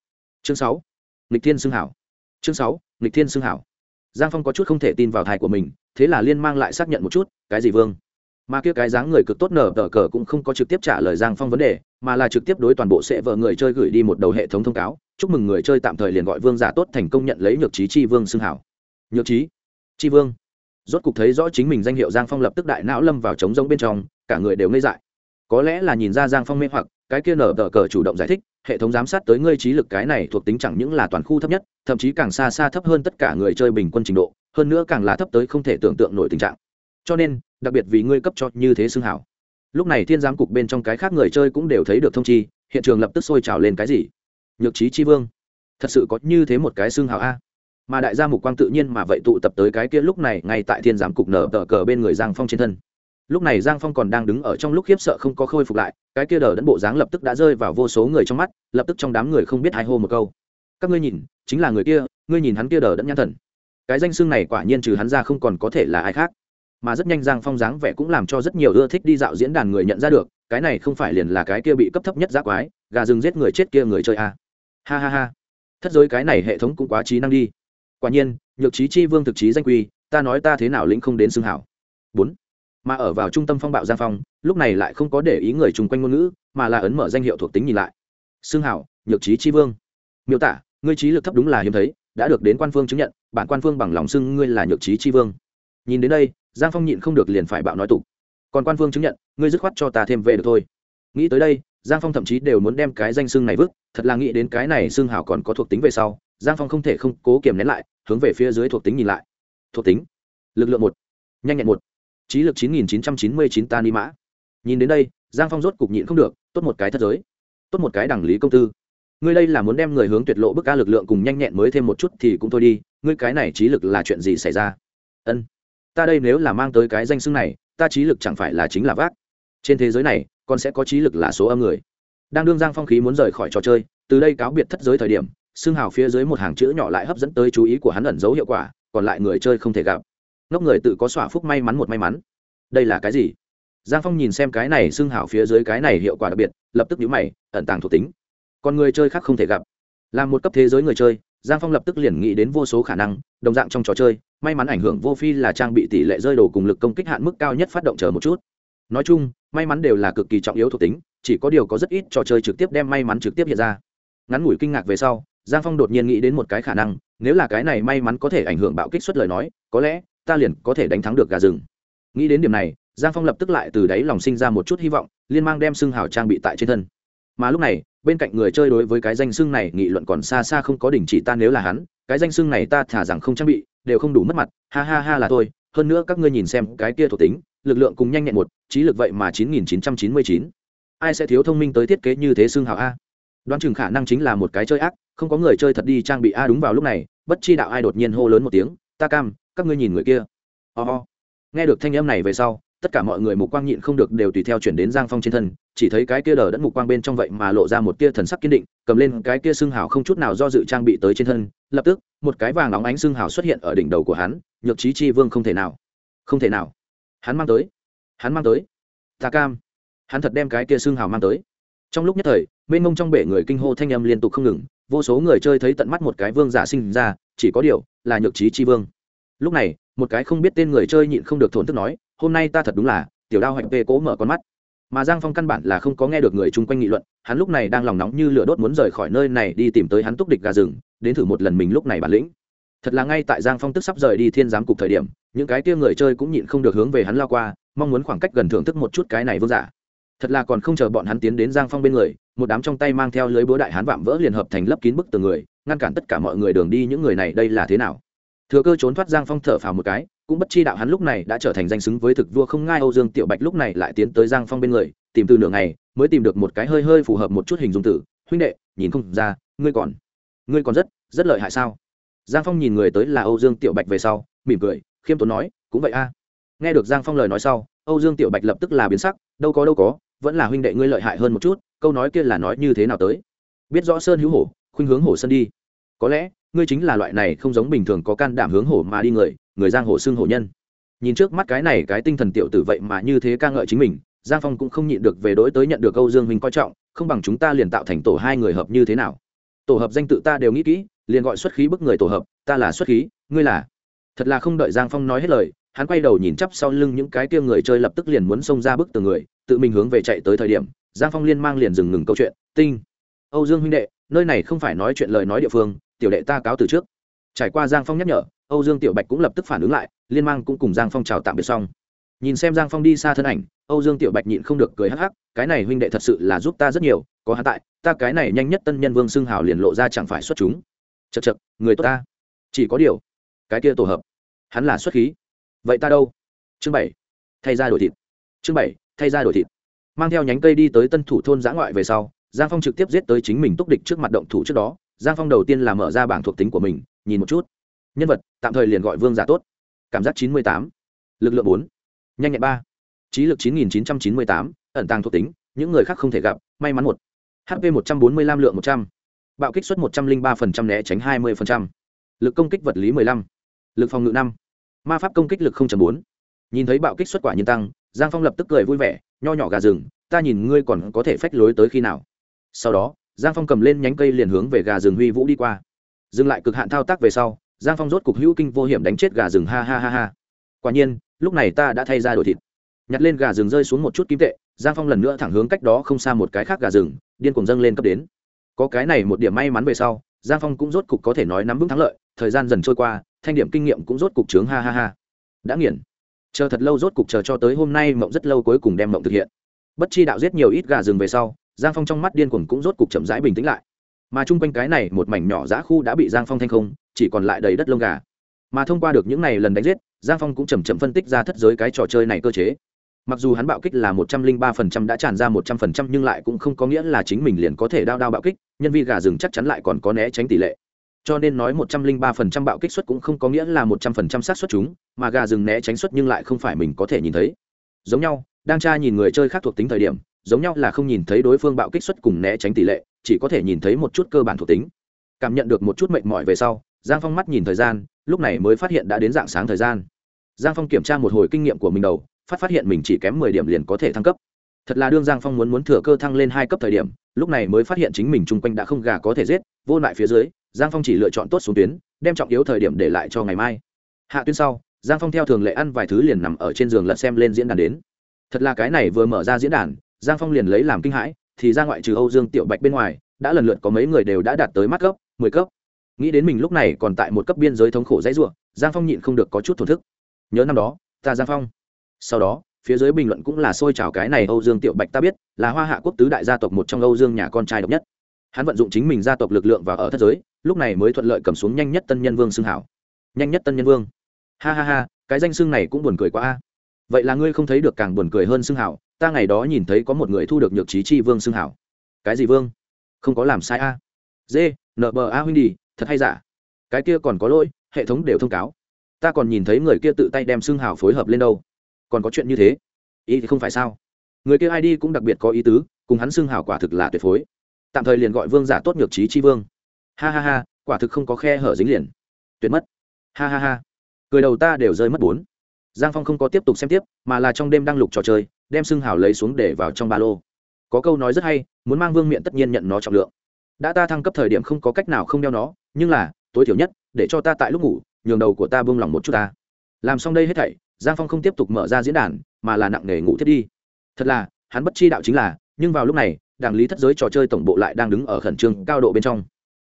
Chương sáu, nghịch thiên xưng hảo chương sáu, nghịch thiên xưng hảo giang phong có chút không thể tin vào thai của mình, thế là liên mang lại xác nhận một chút, cái gì vương? Mà kia cái dáng người cực tốt nở tờ cờ cũng không có trực tiếp trả lời giang phong vấn đề, mà là trực tiếp đối toàn bộ sẽ vợ người chơi gửi đi một đầu hệ thống thông cáo, chúc mừng người chơi tạm thời liền gọi vương giả tốt thành công nhận lấy nhược trí chi vương xưng hảo. Nhược trí chi vương. Rốt cục thấy rõ chính mình danh hiệu giang phong lập tức đại não lâm vào trống rỗng bên trong, cả người đều ngây dại. Có lẽ là nhìn ra giang phong mê hoặc, cái kia nở tờ cờ chủ động giải thích, hệ thống giám sát tới ngươi trí lực cái này thuộc tính chẳng những là toàn khu thấp nhất, thậm chí càng xa xa thấp hơn tất cả người chơi bình quân trình độ, hơn nữa càng là thấp tới không thể tưởng tượng nổi tình trạng cho nên, đặc biệt vì ngươi cấp cho như thế xưng hảo. Lúc này thiên giám cục bên trong cái khác người chơi cũng đều thấy được thông chi, hiện trường lập tức sôi trào lên cái gì? Nhược trí chi vương, thật sự có như thế một cái xưng hảo a. Mà đại gia mục quang tự nhiên mà vậy tụ tập tới cái kia lúc này ngay tại thiên giám cục nở tờ cờ bên người giang phong trên thân. Lúc này giang phong còn đang đứng ở trong lúc khiếp sợ không có khôi phục lại, cái kia đờ đẫn bộ dáng lập tức đã rơi vào vô số người trong mắt, lập tức trong đám người không biết hai hô một câu. Các ngươi nhìn, chính là người kia, ngươi nhìn hắn kia đờ đẫn nhãn thần. Cái danh xưng này quả nhiên trừ hắn ra không còn có thể là ai khác mà rất nhanh giang phong dáng vẻ cũng làm cho rất nhiều ưa thích đi dạo diễn đàn người nhận ra được, cái này không phải liền là cái kia bị cấp thấp nhất giác quái, gà rừng giết người chết kia người chơi a à. ha ha ha. Thất giới cái này hệ thống cũng quá trí năng đi. Quả nhiên, nhược trí chi vương thực trí danh quy, ta nói ta thế nào lĩnh không đến xưng hảo. Bốn. Mà ở vào trung tâm phong bạo giang phong, lúc này lại không có để ý người chung quanh ngôn ngữ, mà là ấn mở danh hiệu thuộc tính nhìn lại. Xưng hảo, nhược trí chi vương. Miêu tả, ngươi trí lực thấp đúng là hiếm thấy, đã được đến quan phương chứng nhận, bản quan phương bằng lòng xưng ngươi là nhược trí chi vương nhìn đến đây, giang phong nhịn không được liền phải bạo nói tục. Còn quan phương chứng nhận, ngươi dứt khoát cho ta thêm về được thôi. Nghĩ tới đây, giang phong thậm chí đều muốn đem cái danh xưng này vứt, thật là nghĩ đến cái này xưng hảo còn có thuộc tính về sau, giang phong không thể không cố kiềm nén lại, hướng về phía dưới thuộc tính nhìn lại. Thuộc tính? Lực lượng một. Nhanh nhẹn một. Trí lực chín nghìn chín trăm chín mươi chín ta ni mã. Nhìn đến đây, giang phong rốt cục nhịn không được, tốt một cái thất giới. Tốt một cái đẳng lý công tư. Ngươi đây là muốn đem người hướng tuyệt lộ bức ca lực lượng cùng nhanh nhẹn mới thêm một chút thì cũng thôi đi, ngươi cái này trí lực là chuyện gì xảy ra? Ân ta đây nếu là mang tới cái danh xưng này, ta trí lực chẳng phải là chính là vác. Trên thế giới này, còn sẽ có trí lực là số âm người. Đang đương giang phong khí muốn rời khỏi trò chơi, từ đây cáo biệt thất giới thời điểm xưng hào phía dưới một hàng chữ nhỏ lại hấp dẫn tới chú ý của hắn ẩn giấu hiệu quả, còn lại người chơi không thể gặp. Ngốc người tự có xỏa phúc may mắn một may mắn. Đây là cái gì? Giang phong nhìn xem cái này xưng hào phía dưới cái này hiệu quả đặc biệt, lập tức nhíu mày, ẩn tàng thuộc tính. Còn người chơi khác không thể gặp. Là một cấp thế giới người chơi giang phong lập tức liền nghĩ đến vô số khả năng, đồng dạng trong trò chơi, may mắn ảnh hưởng vô phi là trang bị tỷ lệ rơi đồ cùng lực công kích hạn mức cao nhất phát động chờ một chút. Nói chung, may mắn đều là cực kỳ trọng yếu thuộc tính, chỉ có điều có rất ít trò chơi trực tiếp đem may mắn trực tiếp hiện ra. Ngắn ngủi kinh ngạc về sau, giang phong đột nhiên nghĩ đến một cái khả năng, nếu là cái này may mắn có thể ảnh hưởng bạo kích xuất lời nói, có lẽ ta liền có thể đánh thắng được gà rừng. Nghĩ đến điểm này, giang phong lập tức lại từ đáy lòng sinh ra một chút hy vọng, liên mang đem xưng hào trang bị tại trên thân. Mà lúc này bên cạnh người chơi đối với cái danh xưng này nghị luận còn xa xa không có đình chỉ ta nếu là hắn, cái danh xưng này ta thả rằng không trang bị, đều không đủ mất mặt, ha ha ha là tôi hơn nữa các ngươi nhìn xem cái kia thuộc tính, lực lượng cùng nhanh nhẹn một, trí lực vậy mà chín nghìn chín trăm chín mươi chín. Ai sẽ thiếu thông minh tới thiết kế như thế xưng hào a? Đoán chừng khả năng chính là một cái chơi ác, không có người chơi thật đi trang bị a đúng vào lúc này, bất chi đạo ai đột nhiên hô lớn một tiếng, ta cam, các ngươi nhìn người kia. Ho、oh、ho、oh. nghe được thanh âm này về sau tất cả mọi người mục quang nhịn không được đều tùy theo chuyển đến giang phong trên thân, chỉ thấy cái kia đờ đẫn mục quang bên trong vậy mà lộ ra một tia thần sắc kiên định, cầm lên cái kia xương hào không chút nào do dự trang bị tới trên thân, lập tức, một cái vàng óng ánh xương hào xuất hiện ở đỉnh đầu của hắn, nhược trí chi vương không thể nào, không thể nào, hắn mang tới, hắn mang tới, ta cam, hắn thật đem cái kia xương hào mang tới. Trong lúc nhất thời, mênh mông trong bể người kinh hô thanh âm liên tục không ngừng, vô số người chơi thấy tận mắt một cái vương giả sinh ra, chỉ có điều là nhược trí chi vương. Lúc này, một cái không biết tên người chơi nhịn không được thổn thức nói hôm nay ta thật đúng là, tiểu đao hạnh tê cố mở con mắt. Mà giang phong căn bản là không có nghe được người chung quanh nghị luận, hắn lúc này đang lòng nóng như lửa đốt muốn rời khỏi nơi này đi tìm tới hắn túc địch gà rừng, đến thử một lần mình lúc này bản lĩnh. Thật là ngay tại giang phong tức sắp rời đi thiên giám cục thời điểm, những cái tia người chơi cũng nhịn không được hướng về hắn lao qua, mong muốn khoảng cách gần thưởng thức một chút cái này vương giả. Thật là còn không chờ bọn hắn tiến đến giang phong bên người, một đám trong tay mang theo lưới búa đại hán vạm vỡ liền hợp thành lấp kín bức tường người, ngăn cản tất cả mọi người đường đi những người này đây là thế nào. Thừa cơ trốn thoát giang phong thở phào một cái cũng bất chi đạo hắn lúc này đã trở thành danh xứng với thực vua không ngai âu dương tiểu bạch lúc này lại tiến tới giang phong bên người, tìm từ nửa ngày, mới tìm được một cái hơi hơi phù hợp một chút hình dung tử. Huynh đệ, nhìn không ra, ngươi còn ngươi còn rất rất lợi hại sao? Giang phong nhìn người tới là âu dương tiểu bạch về sau, mỉm cười, khiêm tốn nói, cũng vậy a. Nghe được giang phong lời nói sau, âu dương tiểu bạch lập tức là biến sắc, đâu có đâu có, vẫn là huynh đệ ngươi lợi hại hơn một chút, câu nói kia là nói như thế nào tới? Biết rõ sơn hữu hổ, khuynh hướng hổ sơn đi. Có lẽ, ngươi chính là loại này không giống bình thường có can đảm hướng hổ mà đi người người giang hồ xưng hổ nhân. Nhìn trước mắt cái này, cái tinh thần tiểu tử vậy mà như thế ca ngợi chính mình, giang phong cũng không nhịn được về đối tới nhận được câu dương huynh coi trọng, không bằng chúng ta liền tạo thành tổ hai người hợp như thế nào. Tổ hợp danh tự ta đều nghĩ kỹ, liền gọi xuất khí bức người tổ hợp, ta là xuất khí, ngươi là. Thật là không đợi giang phong nói hết lời, hắn quay đầu nhìn chắp sau lưng những cái kia người chơi lập tức liền muốn xông ra bức từ người, tự mình hướng về chạy tới thời điểm, giang phong liên mang liền dừng ngừng câu chuyện, tinh, âu dương huynh đệ, nơi này không phải nói chuyện lời nói địa phương, tiểu đệ ta cáo từ trước. Trải qua giang phong nhắc nhở âu dương tiểu bạch cũng lập tức phản ứng lại, liên mang cũng cùng giang phong chào tạm biệt xong. Nhìn xem giang phong đi xa thân ảnh, âu dương tiểu bạch nhịn không được cười hắc hắc, cái này huynh đệ thật sự là giúp ta rất nhiều, có hắn tại, ta cái này nhanh nhất tân nhân vương xưng hào liền lộ ra chẳng phải xuất chúng. Chật chật người tốt ta. Chỉ có điều, cái kia tổ hợp, hắn là xuất khí. Vậy ta đâu? Chương bảy, thay ra đổi thịt. Chương bảy, thay ra đổi thịt. Mang theo nhánh cây đi tới tân thủ thôn giã ngoại về sau, giang phong trực tiếp giết tới chính mình túc địch trước mặt động thủ trước đó. Giang phong đầu tiên là mở ra bảng thuộc tính của mình, nhìn một chút nhân vật, tạm thời liền gọi vương giả tốt. Cảm giác chín mươi tám. Lực lượng bốn. Nhanh nhẹn ba. Trí lực chín nghìn chín trăm chín mươi tám, ẩn tàng thuộc tính, những người khác không thể gặp, may mắn một. Hp một trăm bốn mươi lăm lượng một trăm. Bạo kích suất một trăm linh ba phần trăm, né tránh hai mươi phần trăm. Lực công kích vật lý mười lăm. Lực phòng ngự năm. Ma pháp công kích lực không bốn. Nhìn thấy bạo kích xuất quả nhiên tăng, giang phong lập tức cười vui vẻ, nho nhỏ gà rừng, ta nhìn ngươi còn có thể phách lối tới khi nào. Sau đó, giang phong cầm lên nhánh cây liền hướng về gà rừng huy vũ đi qua. Dừng lại cực hạn thao tác về sau giang phong rốt cục hữu kinh vô hiểm đánh chết gà rừng, ha ha ha ha. Quả nhiên, lúc này ta đã thay ra đổi thịt. Nhặt lên gà rừng rơi xuống một chút kim tệ, giang phong lần nữa thẳng hướng cách đó không xa một cái khác gà rừng, điên cùng dâng lên cấp đến. Có cái này một điểm may mắn về sau, giang phong cũng rốt cục có thể nói nắm vững thắng lợi, thời gian dần trôi qua, thanh điểm kinh nghiệm cũng rốt cục trướng ha ha ha. Đã nghiền. Chờ thật lâu rốt cục chờ cho tới hôm nay mộng rất lâu cuối cùng đem mộng thực hiện. Bất chi đạo giết nhiều ít gà rừng về sau, giang phong trong mắt điên cuồng cũng rốt cục chậm rãi bình tĩnh lại mà chung quanh cái này một mảnh nhỏ giã khu đã bị giang phong thanh không, chỉ còn lại đầy đất lông gà. Mà thông qua được những này lần đánh giết, giang phong cũng chầm chậm phân tích ra thất giới cái trò chơi này cơ chế. Mặc dù hắn bạo kích là một trăm linh ba phần trăm đã tràn ra một trăm phần trăm nhưng lại cũng không có nghĩa là chính mình liền có thể đao đao bạo kích, nhân vi gà rừng chắc chắn lại còn có né tránh tỷ lệ. Cho nên nói một trăm linh ba phần trăm bạo kích suất cũng không có nghĩa là một trăm phần trăm sát xuất chúng, mà gà rừng né tránh suất nhưng lại không phải mình có thể nhìn thấy. Giống nhau, đang tra nhìn người chơi khác thuộc tính thời điểm, giống nhau là không nhìn thấy đối phương bạo kích suất cùng né tránh tỷ lệ chỉ có thể nhìn thấy một chút cơ bản thuộc tính. Cảm nhận được một chút mệt mỏi về sau, giang phong mắt nhìn thời gian, lúc này mới phát hiện đã đến dạng sáng thời gian. Giang phong kiểm tra một hồi kinh nghiệm của mình đầu, phát phát hiện mình chỉ kém mười điểm liền có thể thăng cấp. Thật là đương giang phong muốn muốn thừa cơ thăng lên hai cấp thời điểm, lúc này mới phát hiện chính mình chung quanh đã không gà có thể giết, vô lại phía dưới, giang phong chỉ lựa chọn tốt xuống tuyến, đem trọng yếu thời điểm để lại cho ngày mai. Hạ tuyến sau, giang phong theo thường lệ ăn vài thứ liền nằm ở trên giường lật xem lên diễn đàn đến. Thật là cái này vừa mở ra diễn đàn, giang phong liền lấy làm kinh hãi thì ra ngoại trừ âu dương tiểu bạch bên ngoài đã lần lượt có mấy người đều đã đạt tới mắt cấp mười cấp. Nghĩ đến mình lúc này còn tại một cấp biên giới thống khổ dãy rủa, giang phong nhịn không được có chút thổn thức. Nhớ năm đó ta giang phong. Sau đó phía dưới bình luận cũng là xôi trào cái này âu dương tiểu bạch ta biết là hoa hạ quốc tứ đại gia tộc một trong âu dương nhà con trai độc nhất. Hắn vận dụng chính mình gia tộc lực lượng và ở thất giới lúc này mới thuận lợi cầm xuống nhanh nhất tân nhân vương xưng hảo. Nhanh nhất tân nhân vương. Ha ha ha cái danh xưng này cũng buồn cười quá a. Vậy là ngươi không thấy được càng buồn cười hơn xưng hảo ta ngày đó nhìn thấy có một người thu được nhược trí chi vương xưng hảo. Cái gì vương? Không có làm sai a. D nợ bờ a huynh đi, thật hay giả? Cái kia còn có lỗi, hệ thống đều thông cáo. Ta còn nhìn thấy người kia tự tay đem xưng hảo phối hợp lên đâu. Còn có chuyện như thế? Ý thì không phải sao? Người kia ai đi cũng đặc biệt có ý tứ, cùng hắn xưng hảo quả thực là tuyệt phối. Tạm thời liền gọi vương giả tốt nhược trí chi vương. Ha ha ha, quả thực không có khe hở dính liền. Tuyệt mất. Ha ha ha. Cười đầu ta đều rơi mất bốn. Giang phong không có tiếp tục xem tiếp, mà là trong đêm đang lục trò chơi đem xưng hảo lấy xuống để vào trong ba lô. Có câu nói rất hay, muốn mang vương miện tất nhiên nhận nó trọng lượng. Đã ta thăng cấp thời điểm không có cách nào không đeo nó, nhưng là, tối thiểu nhất, để cho ta tại lúc ngủ, nhường đầu của ta buông lỏng một chút ta. Làm xong đây hết thảy, giang phong không tiếp tục mở ra diễn đàn, mà là nặng nề ngủ thiết đi. Thật là, hắn bất chi đạo chính là, nhưng vào lúc này, đảng lý thất giới trò chơi tổng bộ lại đang đứng ở khẩn trương cao độ bên trong.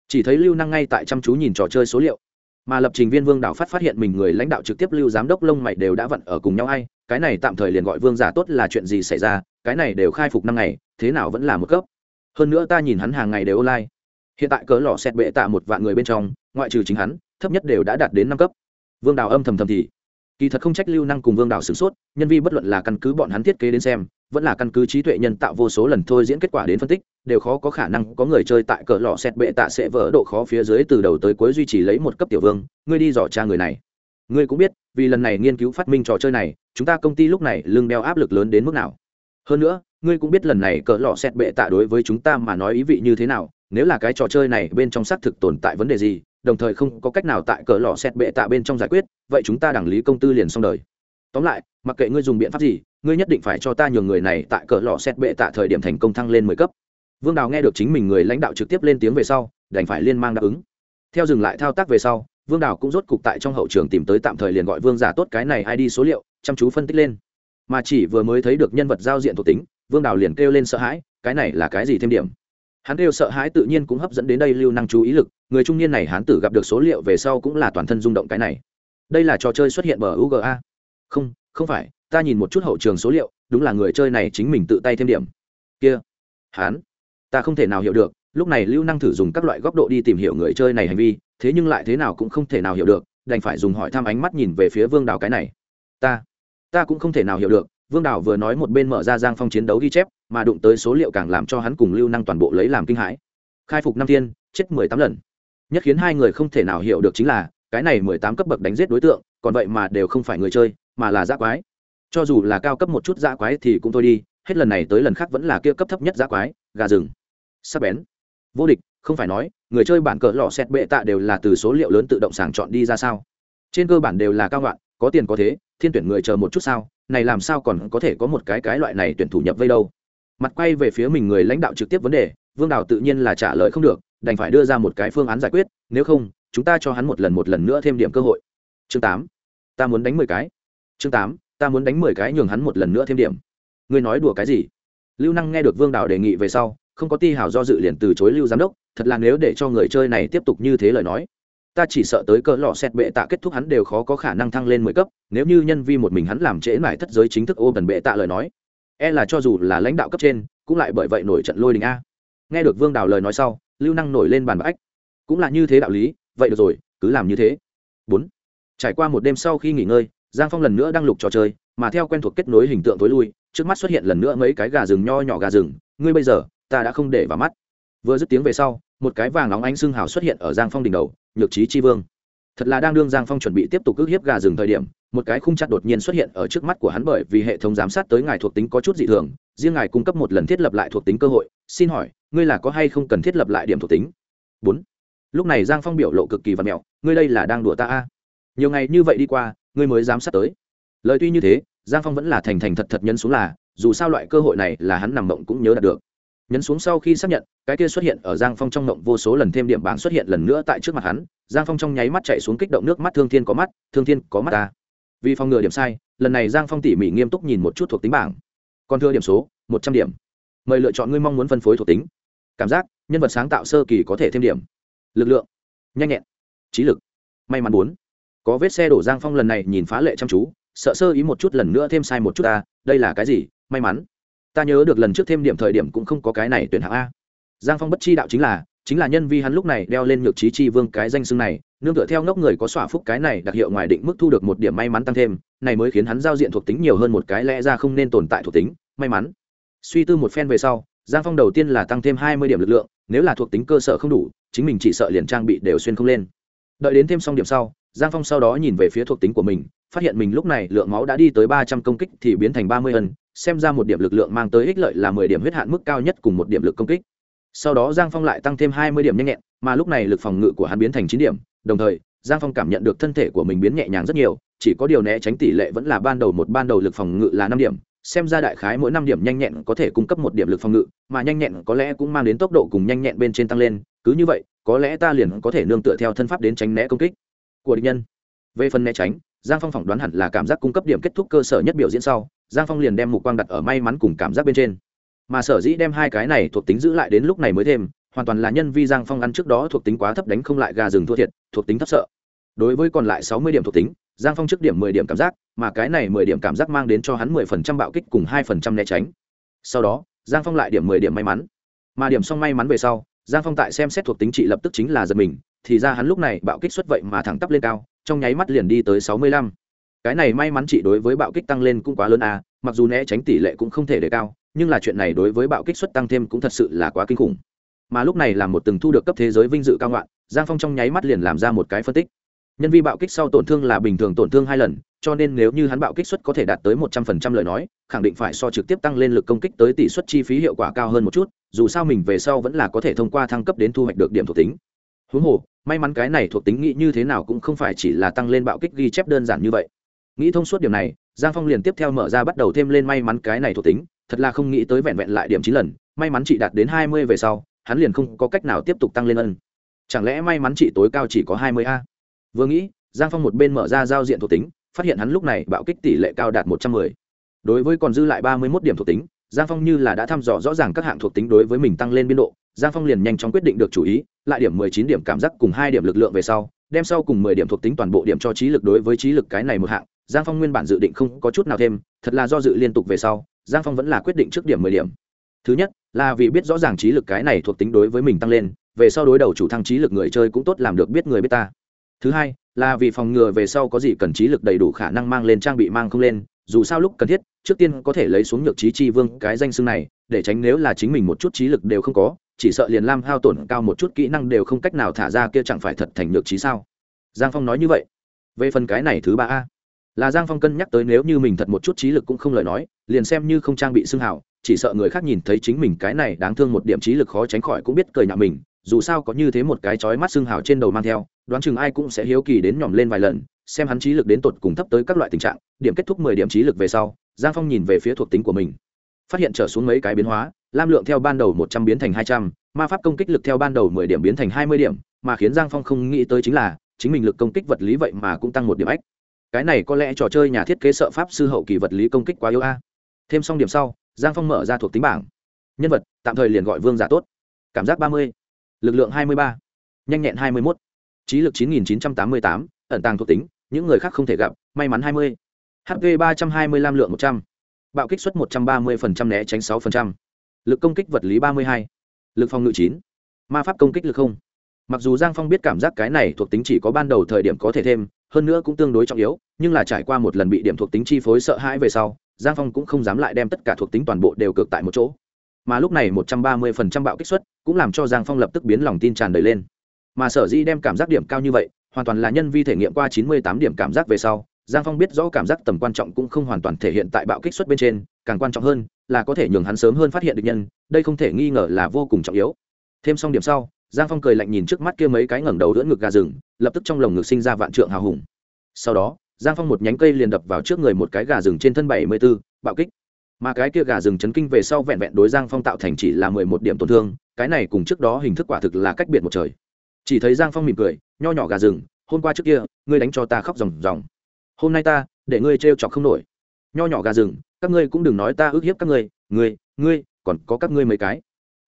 Chỉ thấy lưu năng ngay tại chăm chú nhìn trò chơi số liệu mà lập trình viên vương đảo phát phát hiện mình người lãnh đạo trực tiếp lưu giám đốc lông mày đều đã vận ở cùng nhau hay cái này tạm thời liền gọi vương giả tốt là chuyện gì xảy ra, cái này đều khai phục năm ngày, thế nào vẫn là một cấp. Hơn nữa ta nhìn hắn hàng ngày đều online. Hiện tại cỡ lò xét bệ tạ một vạn người bên trong, ngoại trừ chính hắn, thấp nhất đều đã đạt đến năm cấp. Vương đào âm thầm thầm thì kỳ thật không trách lưu năng cùng vương đảo sửng sốt, nhân vi bất luận là căn cứ bọn hắn thiết kế đến xem, vẫn là căn cứ trí tuệ nhân tạo vô số lần thôi diễn kết quả đến phân tích, đều khó có khả năng có người chơi tại cỡ lọ xét bệ tạ sẽ vỡ độ khó phía dưới từ đầu tới cuối duy trì lấy một cấp tiểu vương, ngươi đi dò cha người này. Ngươi cũng biết, vì lần này nghiên cứu phát minh trò chơi này, chúng ta công ty lúc này lưng đeo áp lực lớn đến mức nào. Hơn nữa, ngươi cũng biết lần này cỡ lọ xét bệ tạ đối với chúng ta mà nói ý vị như thế nào, nếu là cái trò chơi này bên trong xác thực tồn tại vấn đề gì đồng thời không có cách nào tại cỡ lò xét bệ tạ bên trong giải quyết, vậy chúng ta đảng lý công tư liền xong đời. Tóm lại, mặc kệ ngươi dùng biện pháp gì, ngươi nhất định phải cho ta nhường người này tại cỡ lò xét bệ tạ thời điểm thành công thăng lên mười cấp. Vương đào nghe được chính mình người lãnh đạo trực tiếp lên tiếng về sau, đành phải liên mang đáp ứng. Theo dừng lại thao tác về sau, vương đào cũng rốt cục tại trong hậu trường tìm tới tạm thời liền gọi vương giả tốt cái này ai đi số liệu, chăm chú phân tích lên. Mà chỉ vừa mới thấy được nhân vật giao diện thuộc tính, vương đào liền kêu lên sợ hãi, cái này là cái gì thêm điểm? Hắn đều sợ hãi tự nhiên cũng hấp dẫn đến đây lưu năng chú ý lực, người trung niên này hán tử gặp được số liệu về sau cũng là toàn thân rung động cái này. Đây là trò chơi xuất hiện bờ uga không không phải, ta nhìn một chút hậu trường số liệu, đúng là người chơi này chính mình tự tay thêm điểm. Kia, hán, ta không thể nào hiểu được, lúc này lưu năng thử dùng các loại góc độ đi tìm hiểu người chơi này hành vi, thế nhưng lại thế nào cũng không thể nào hiểu được, đành phải dùng hỏi thăm ánh mắt nhìn về phía vương đào cái này. Ta ta cũng không thể nào hiểu được vương đào vừa nói một bên mở ra giang phong chiến đấu ghi chép, mà đụng tới số liệu càng làm cho hắn cùng lưu năng toàn bộ lấy làm kinh hãi. Khai phục năm thiên, chết mười tám lần. Nhất khiến hai người không thể nào hiểu được chính là, cái này mười tám cấp bậc đánh giết đối tượng, còn vậy mà đều không phải người chơi, mà là giã quái. Cho dù là cao cấp một chút giã quái thì cũng thôi đi, hết lần này tới lần khác vẫn là kia cấp thấp nhất giã quái, gà rừng. Sắc bén. Vô địch, không phải nói, người chơi bản cỡ lò xét bệ tạ đều là từ số liệu lớn tự động sàng chọn đi ra sao. Trên cơ bản đều là cao ngoạn có tiền có thế, thiên tuyển người chờ một chút sao, này làm sao còn có thể có một cái cái loại này tuyển thủ nhập vây đâu? Mặt quay về phía mình người lãnh đạo trực tiếp vấn đề, vương đào tự nhiên là trả lời không được, đành phải đưa ra một cái phương án giải quyết, nếu không, chúng ta cho hắn một lần một lần nữa thêm điểm cơ hội. Chương tám, ta muốn đánh mười cái. Chương tám, ta muốn đánh mười cái nhường hắn một lần nữa thêm điểm. Ngươi nói đùa cái gì? Lưu năng nghe được vương đào đề nghị về sau, không có ti hào do dự liền từ chối lưu giám đốc, thật là nếu để cho người chơi này tiếp tục như thế lời nói ta chỉ sợ tới cỡ lọ xét bệ tạ kết thúc hắn đều khó có khả năng thăng lên mười cấp, nếu như nhân vi một mình hắn làm trễ mãi thất giới chính thức ô tần bệ tạ lời nói. E là cho dù là lãnh đạo cấp trên, cũng lại bởi vậy nổi trận lôi đình a. Nghe được vương đào lời nói sau, lưu năng nổi lên bàn bạc cũng là như thế đạo lý, vậy được rồi, cứ làm như thế. Bốn. Trải qua một đêm sau khi nghỉ ngơi, giang phong lần nữa đang lục trò chơi, mà theo quen thuộc kết nối hình tượng tối lui, trước mắt xuất hiện lần nữa mấy cái gà rừng nho nhỏ gà rừng, ngươi bây giờ, ta đã không để vào mắt. Vừa dứt tiếng về sau, một cái vàng nóng ánh xương hào xuất hiện ở giang phong đỉnh đầu nhược trí chi vương. Thật là đang đương giang phong chuẩn bị tiếp tục ước hiếp gà rừng thời điểm, một cái khung chặt đột nhiên xuất hiện ở trước mắt của hắn bởi vì hệ thống giám sát tới ngài thuộc tính có chút dị thường, riêng ngài cung cấp một lần thiết lập lại thuộc tính cơ hội, xin hỏi, ngươi là có hay không cần thiết lập lại điểm thuộc tính? Bốn. Lúc này giang phong biểu lộ cực kỳ và mẹo, ngươi đây là đang đùa ta a? Nhiều ngày như vậy đi qua, ngươi mới giám sát tới. Lời tuy như thế, giang phong vẫn là thành thành thật thật nhấn xuống là, dù sao loại cơ hội này là hắn nằm mộng cũng nhớ đạt được nhấn xuống sau khi xác nhận, cái kia xuất hiện ở giang phong trong ngộng vô số lần thêm điểm bảng xuất hiện lần nữa tại trước mặt hắn. Giang phong trong nháy mắt chạy xuống kích động nước mắt, thương thiên có mắt, thương thiên có mắt ta. Vì phòng ngừa điểm sai, lần này giang phong tỉ mỉ nghiêm túc nhìn một chút thuộc tính bảng. Còn thưa điểm số, một trăm điểm. Mời lựa chọn ngươi mong muốn phân phối thuộc tính. Cảm giác, nhân vật sáng tạo sơ kỳ có thể thêm điểm. Lực lượng, nhanh nhẹn. Trí lực, may mắn bốn. Có vết xe đổ giang phong lần này nhìn phá lệ chăm chú, sợ sơ ý một chút lần nữa thêm sai một chút ta, đây là cái gì, may mắn ta nhớ được lần trước thêm điểm thời điểm cũng không có cái này tuyển hạng a. Giang phong bất chi đạo chính là chính là nhân vi hắn lúc này đeo lên nhược trí chi vương cái danh xưng này, nương tựa theo ngốc người có xỏa phúc cái này đặc hiệu ngoài định mức thu được một điểm may mắn tăng thêm, này mới khiến hắn giao diện thuộc tính nhiều hơn một cái lẽ ra không nên tồn tại thuộc tính, may mắn. Suy tư một phen về sau, giang phong đầu tiên là tăng thêm hai mươi điểm lực lượng, nếu là thuộc tính cơ sở không đủ, chính mình chỉ sợ liền trang bị đều xuyên không lên. Đợi đến thêm xong điểm sau, giang phong sau đó nhìn về phía thuộc tính của mình, phát hiện mình lúc này lượng máu đã đi tới ba trăm công kích thì biến thành ba mươi ân xem ra một điểm lực lượng mang tới ích lợi là mười điểm huyết hạn mức cao nhất cùng một điểm lực công kích. Sau đó giang phong lại tăng thêm hai mươi điểm nhanh nhẹn, mà lúc này lực phòng ngự của hắn biến thành chín điểm, đồng thời, giang phong cảm nhận được thân thể của mình biến nhẹ nhàng rất nhiều, chỉ có điều né tránh tỷ lệ vẫn là ban đầu một, ban đầu lực phòng ngự là năm điểm. Xem ra đại khái mỗi năm điểm nhanh nhẹn có thể cung cấp một điểm lực phòng ngự, mà nhanh nhẹn có lẽ cũng mang đến tốc độ cùng nhanh nhẹn bên trên tăng lên, cứ như vậy, có lẽ ta liền có thể nương tựa theo thân pháp đến tránh né công kích. Của địch nhân. Về phần né tránh, giang phong phỏng đoán hẳn là cảm giác cung cấp điểm kết thúc cơ sở nhất biểu diễn sau giang phong liền đem mục quang đặt ở may mắn cùng cảm giác bên trên. Mà sở dĩ đem hai cái này thuộc tính giữ lại đến lúc này mới thêm, hoàn toàn là nhân vi giang phong ăn trước đó thuộc tính quá thấp đánh không lại gà rừng thua thiệt, thuộc tính thấp sợ. Đối với còn lại sáu mươi điểm thuộc tính, giang phong trước điểm mười điểm cảm giác, mà cái này mười điểm cảm giác mang đến cho hắn mười phần trăm bạo kích cùng hai phần trăm né tránh. Sau đó, giang phong lại điểm mười điểm may mắn. Mà điểm xong may mắn về sau, giang phong tại xem xét thuộc tính trị lập tức chính là giật mình, thì ra hắn lúc này bạo kích xuất vậy mà thẳng tắp lên cao, trong nháy mắt liền đi tới sáu mươi lăm cái này may mắn trị đối với bạo kích tăng lên cũng quá lớn à mặc dù né tránh tỷ lệ cũng không thể đề cao, nhưng là chuyện này đối với bạo kích suất tăng thêm cũng thật sự là quá kinh khủng. Mà lúc này là một từng thu được cấp thế giới vinh dự cao ngoạn, giang phong trong nháy mắt liền làm ra một cái phân tích. Nhân vi bạo kích sau tổn thương là bình thường tổn thương hai lần, cho nên nếu như hắn bạo kích suất có thể đạt tới một trăm phần trăm lời nói, khẳng định phải so trực tiếp tăng lên lực công kích tới tỷ suất chi phí hiệu quả cao hơn một chút, dù sao mình về sau vẫn là có thể thông qua thăng cấp đến thu hoạch được điểm thuộc tính. Huống hồ, may mắn cái này thuộc tính nghĩ như thế nào cũng không phải chỉ là tăng lên bạo kích ghi chép đơn giản như vậy nghĩ thông suốt điểm này, giang phong liền tiếp theo mở ra bắt đầu thêm lên may mắn cái này thuộc tính, thật là không nghĩ tới vẹn vẹn lại điểm chín lần, may mắn chị đạt đến hai mươi về sau, hắn liền không có cách nào tiếp tục tăng lên ân. Chẳng lẽ may mắn chị tối cao chỉ có hai mươi a? Vừa nghĩ, giang phong một bên mở ra giao diện thuộc tính, phát hiện hắn lúc này bạo kích tỷ lệ cao đạt một trăm mười. Đối với còn dư lại ba mươi mốt điểm thuộc tính, giang phong như là đã thăm dò rõ ràng các hạng thuộc tính đối với mình tăng lên biên độ, giang phong liền nhanh chóng quyết định được chủ ý, lại điểm mười chín điểm cảm giác cùng hai điểm lực lượng về sau, đem sau cùng mười điểm thuộc tính toàn bộ điểm cho trí lực đối với trí lực cái này một hạng giang phong nguyên bản dự định không có chút nào thêm, thật là do dự liên tục về sau, giang phong vẫn là quyết định trước điểm mười điểm. Thứ nhất, là vì biết rõ ràng trí lực cái này thuộc tính đối với mình tăng lên, về sau đối đầu chủ thăng trí lực người chơi cũng tốt làm được biết người biết ta. Thứ hai, là vì phòng ngừa về sau có gì cần trí lực đầy đủ khả năng mang lên trang bị mang không lên, dù sao lúc cần thiết, trước tiên có thể lấy xuống nhược trí chi vương cái danh xưng này, để tránh nếu là chính mình một chút trí lực đều không có, chỉ sợ liền lam hao tổn cao một chút kỹ năng đều không cách nào thả ra kia chẳng phải thật thành nhược trí sao? Giang phong nói như vậy. Về phần cái này thứ ba a là giang phong cân nhắc tới nếu như mình thật một chút trí lực cũng không lời nói, liền xem như không trang bị xưng hào, chỉ sợ người khác nhìn thấy chính mình cái này đáng thương một điểm trí lực khó tránh khỏi cũng biết cười nhạo mình, dù sao có như thế một cái chói mắt xưng hào trên đầu mang theo, đoán chừng ai cũng sẽ hiếu kỳ đến nhỏm lên vài lần, xem hắn trí lực đến tột cùng thấp tới các loại tình trạng, điểm kết thúc mười điểm trí lực về sau, giang phong nhìn về phía thuộc tính của mình. Phát hiện trở xuống mấy cái biến hóa, lam lượng theo ban đầu một trăm biến thành hai trăm, ma pháp công kích lực theo ban đầu mười điểm biến thành hai mươi điểm, mà khiến giang phong không nghĩ tới chính là, chính mình lực công kích vật lý vậy mà cũng tăng một điểm ách cái này có lẽ trò chơi nhà thiết kế sợ pháp sư hậu kỳ vật lý công kích quá yếu a. Thêm xong điểm sau, giang phong mở ra thuộc tính bảng. Nhân vật, tạm thời liền gọi vương giả tốt. Cảm giác ba mươi. Lực lượng hai mươi ba. Nhanh nhẹn hai mươi một trí lực chín nghìn chín trăm tám mươi tám, ẩn tàng thuộc tính, những người khác không thể gặp, may mắn hai mươi. Hp ba trăm hai mươi lăm lượng một trăm. Bạo kích suất một trăm ba mươi né tránh sáu lực công kích vật lý ba mươi hai. Lực phòng ngự chín. Ma pháp công kích lực không mặc dù giang phong biết cảm giác cái này thuộc tính chỉ có ban đầu thời điểm có thể thêm, hơn nữa cũng tương đối trọng yếu, nhưng là trải qua một lần bị điểm thuộc tính chi phối sợ hãi về sau, giang phong cũng không dám lại đem tất cả thuộc tính toàn bộ đều cược tại một chỗ. Mà lúc này một trăm ba mươi phần trăm bạo kích suất cũng làm cho giang phong lập tức biến lòng tin tràn đầy lên. Mà sở dĩ đem cảm giác điểm cao như vậy, hoàn toàn là nhân vi thể nghiệm qua chín mươi tám điểm cảm giác về sau, giang phong biết rõ cảm giác tầm quan trọng cũng không hoàn toàn thể hiện tại bạo kích suất bên trên, càng quan trọng hơn là có thể nhường hắn sớm hơn phát hiện được nhân, đây không thể nghi ngờ là vô cùng trọng yếu. Thêm xong điểm sau giang phong cười lạnh nhìn trước mắt kia mấy cái ngẩng đầu đỡ ngực gà rừng, lập tức trong lồng ngực sinh ra vạn trượng hào hùng. Sau đó, giang phong một nhánh cây liền đập vào trước người một cái gà rừng trên thân bảy mươi b ố bạo kích. Mà cái kia gà rừng chấn kinh về sau vẹn vẹn đối giang phong tạo thành chỉ là mười một điểm tổn thương, cái này cùng trước đó hình thức quả thực là cách biệt một trời. Chỉ thấy giang phong mỉm cười, nho nhỏ gà rừng, hôm qua trước kia, ngươi đánh cho ta khóc ròng ròng. Hôm nay ta, để ngươi trêu chọc không nổi. Nho nhỏ gà rừng, các ngươi cũng đừng nói ta ức hiếp các ngươi ngươi ngươi, còn có các ngươi mấy cái.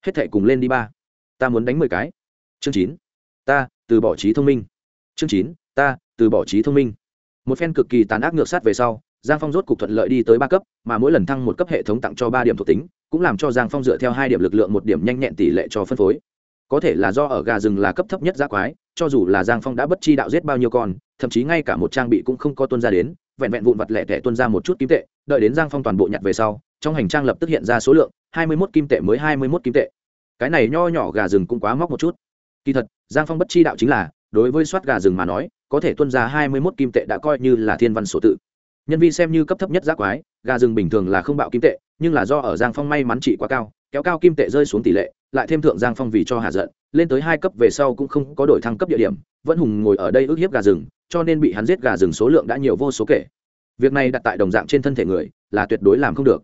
Hết thệ cùng lên đi ba ta muốn đánh mười cái. Chương chín. Ta, từ bỏ trí thông minh. Chương chín. Ta, từ bỏ trí thông minh. Một phen cực kỳ tàn ác ngược sát về sau, giang phong rốt cục thuận lợi đi tới ba cấp, mà mỗi lần thăng một cấp hệ thống tặng cho ba điểm thuộc tính, cũng làm cho giang phong dựa theo hai điểm lực lượng một điểm nhanh nhẹn tỷ lệ cho phân phối. Có thể là do ở gà rừng là cấp thấp nhất giác quái, cho dù là giang phong đã bất chi đạo giết bao nhiêu con, thậm chí ngay cả một trang bị cũng không có tuân ra đến, vẹn vẹn vụn vặt lẻ tẻ tuân ra một chút kim tệ, đợi đến giang phong toàn bộ nhặt về sau, trong hành trang lập tức hiện ra số lượng, hai mươi mốt kim tệ mới hai mươi mốt kim tệ cái này nho nhỏ gà rừng cũng quá móc một chút. Kỳ thật, giang phong bất chi đạo chính là, đối với soát gà rừng mà nói, có thể tuân ra hai mươi mốt kim tệ đã coi như là thiên văn sổ tự. Nhân vi xem như cấp thấp nhất giác quái, gà rừng bình thường là không bạo kim tệ, nhưng là do ở giang phong may mắn trị quá cao, kéo cao kim tệ rơi xuống tỷ lệ, lại thêm thượng giang phong vì cho hạ giận, lên tới hai cấp về sau cũng không có đổi thăng cấp địa điểm, vẫn hùng ngồi ở đây ức hiếp gà rừng, cho nên bị hắn giết gà rừng số lượng đã nhiều vô số kể. Việc này đặt tại đồng dạng trên thân thể người, là tuyệt đối làm không được.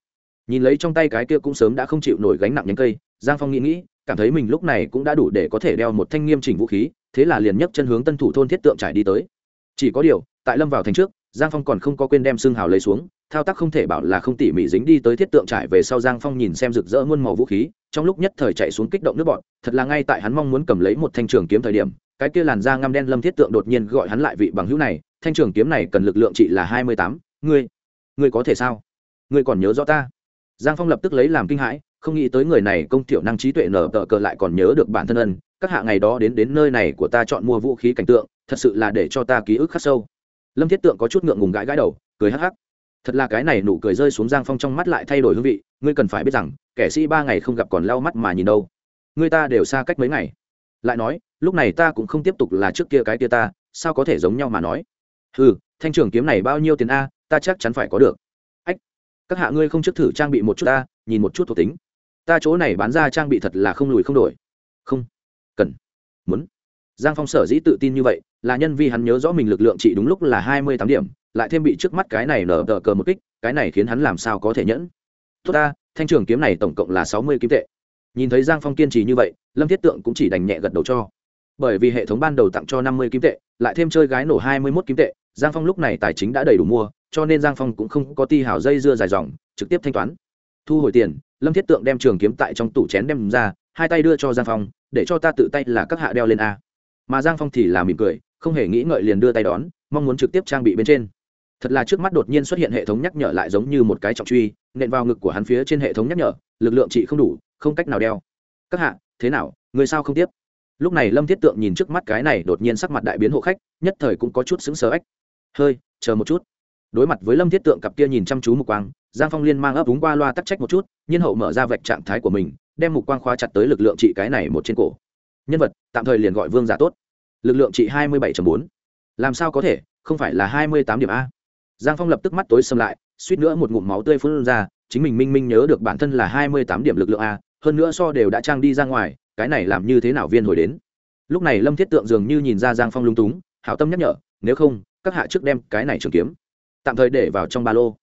Nhìn lấy trong tay cái kia cũng sớm đã không chịu nổi gánh nặng nhánh cây giang phong nghĩ nghĩ, cảm thấy mình lúc này cũng đã đủ để có thể đeo một thanh nghiêm chỉnh vũ khí, thế là liền nhấc chân hướng tân thủ thôn thiết tượng trải đi tới. Chỉ có điều, tại lâm vào thành trước, giang phong còn không có quên đem xương hào lấy xuống, thao tác không thể bảo là không tỉ mỉ dính đi tới thiết tượng trải về sau giang phong nhìn xem rực rỡ muôn màu vũ khí, trong lúc nhất thời chạy xuống kích động nước bọn, thật là ngay tại hắn mong muốn cầm lấy một thanh trường kiếm thời điểm, cái kia làn da ngăm đen lâm thiết tượng đột nhiên gọi hắn lại vị bằng hữu này, thanh trường kiếm này cần lực lượng trị là hai mươi tám, ngươi ngươi có thể sao? Ngươi còn nhớ rõ ta? Giang phong lập tức lấy làm kinh hãi không nghĩ tới người này công tiểu năng trí tuệ nở tờ cờ lại còn nhớ được bản thân ân. Các hạ ngày đó đến đến nơi này của ta chọn mua vũ khí cảnh tượng, thật sự là để cho ta ký ức khắc sâu. Lâm thiết tượng có chút ngượng ngùng gãi gãi đầu, cười hắc hắc. Thật là cái này nụ cười rơi xuống giang phong trong mắt lại thay đổi hương vị, ngươi cần phải biết rằng, kẻ sĩ ba ngày không gặp còn lau mắt mà nhìn đâu. Ngươi ta đều xa cách mấy ngày. Lại nói, lúc này ta cũng không tiếp tục là trước kia cái kia ta, sao có thể giống nhau mà nói? Ừ thanh trường kiếm này bao nhiêu tiền a, ta chắc chắn phải có được. Ách, các hạ ngươi không trước thử trang bị một chút ta, nhìn một chút thuộc tính ta chỗ này bán ra trang bị thật là không lùi không đổi. Không. Cần. Muốn. Giang phong sở dĩ tự tin như vậy, là nhân vì hắn nhớ rõ mình lực lượng chỉ đúng lúc là hai mươi tám điểm, lại thêm bị trước mắt cái này nở tờ cờ một kích, cái này khiến hắn làm sao có thể nhẫn. Tốt ta, thanh trường kiếm này tổng cộng là sáu mươi kim tệ. Nhìn thấy giang phong kiên trì như vậy, lâm thiết tượng cũng chỉ đành nhẹ gật đầu cho. Bởi vì hệ thống ban đầu tặng cho năm mươi kim tệ, lại thêm chơi gái nổ hai mươi mốt kim tệ, giang phong lúc này tài chính đã đầy đủ mua, cho nên giang phong cũng không có ti hào dây dưa dài dòng, trực tiếp thanh toán thu hồi tiền, lâm thiết tượng đem trường kiếm tại trong tủ chén đem ra, hai tay đưa cho giang phong, để cho ta tự tay là các hạ đeo lên a. Mà giang phong thì là mỉm cười, không hề nghĩ ngợi liền đưa tay đón, mong muốn trực tiếp trang bị bên trên. Thật là trước mắt đột nhiên xuất hiện hệ thống nhắc nhở lại giống như một cái trọng truy, nện vào ngực của hắn phía trên hệ thống nhắc nhở, lực lượng chị không đủ, không cách nào đeo. Các hạ, thế nào, người sao không tiếp? Lúc này lâm thiết tượng nhìn trước mắt cái này đột nhiên sắc mặt đại biến hộ khách, nhất thời cũng có chút xứng sờ ếch. Hơi, chờ một chút. Đối mặt với lâm thiết tượng cặp kia nhìn chăm chú một quang giang phong liên mang ấp úng qua loa tắc trách một chút, nhiên hậu mở ra vạch trạng thái của mình, đem mục quang khóa chặt tới lực lượng trị cái này một trên cổ. Nhân vật, tạm thời liền gọi vương giả tốt. Lực lượng trị hai mươi bảy bốn. Làm sao có thể? Không phải là hai mươi tám điểm a. Giang phong lập tức mắt tối xâm lại, suýt nữa một ngụm máu tươi phun ra, chính mình minh minh nhớ được bản thân là hai mươi tám điểm lực lượng a, hơn nữa so đều đã trang đi ra ngoài, cái này làm như thế nào viên hồi đến? Lúc này lâm thiết tượng dường như nhìn ra giang phong lung túng, hảo tâm nhắc nhở, nếu không, các hạ trước đem cái này trường kiếm, tạm thời để vào trong ba lô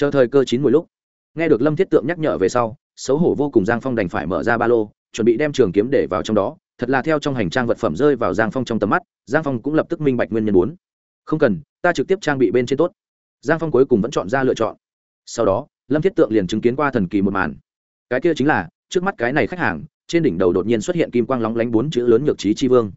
chờ thời cơ chín mùi lúc, nghe được lâm thiết tượng nhắc nhở về sau, xấu hổ vô cùng giang phong đành phải mở ra ba lô, chuẩn bị đem trường kiếm để vào trong đó. Thật là theo trong hành trang vật phẩm rơi vào giang phong trong tầm mắt, giang phong cũng lập tức minh bạch nguyên nhân bốn. Không cần, ta trực tiếp trang bị bên trên tốt. Giang phong cuối cùng vẫn chọn ra lựa chọn. Sau đó, lâm thiết tượng liền chứng kiến qua thần kỳ một màn. Cái kia chính là, trước mắt cái này khách hàng, trên đỉnh đầu đột nhiên xuất hiện kim quang lóng lánh bốn chữ lớn nhược trí chi vương.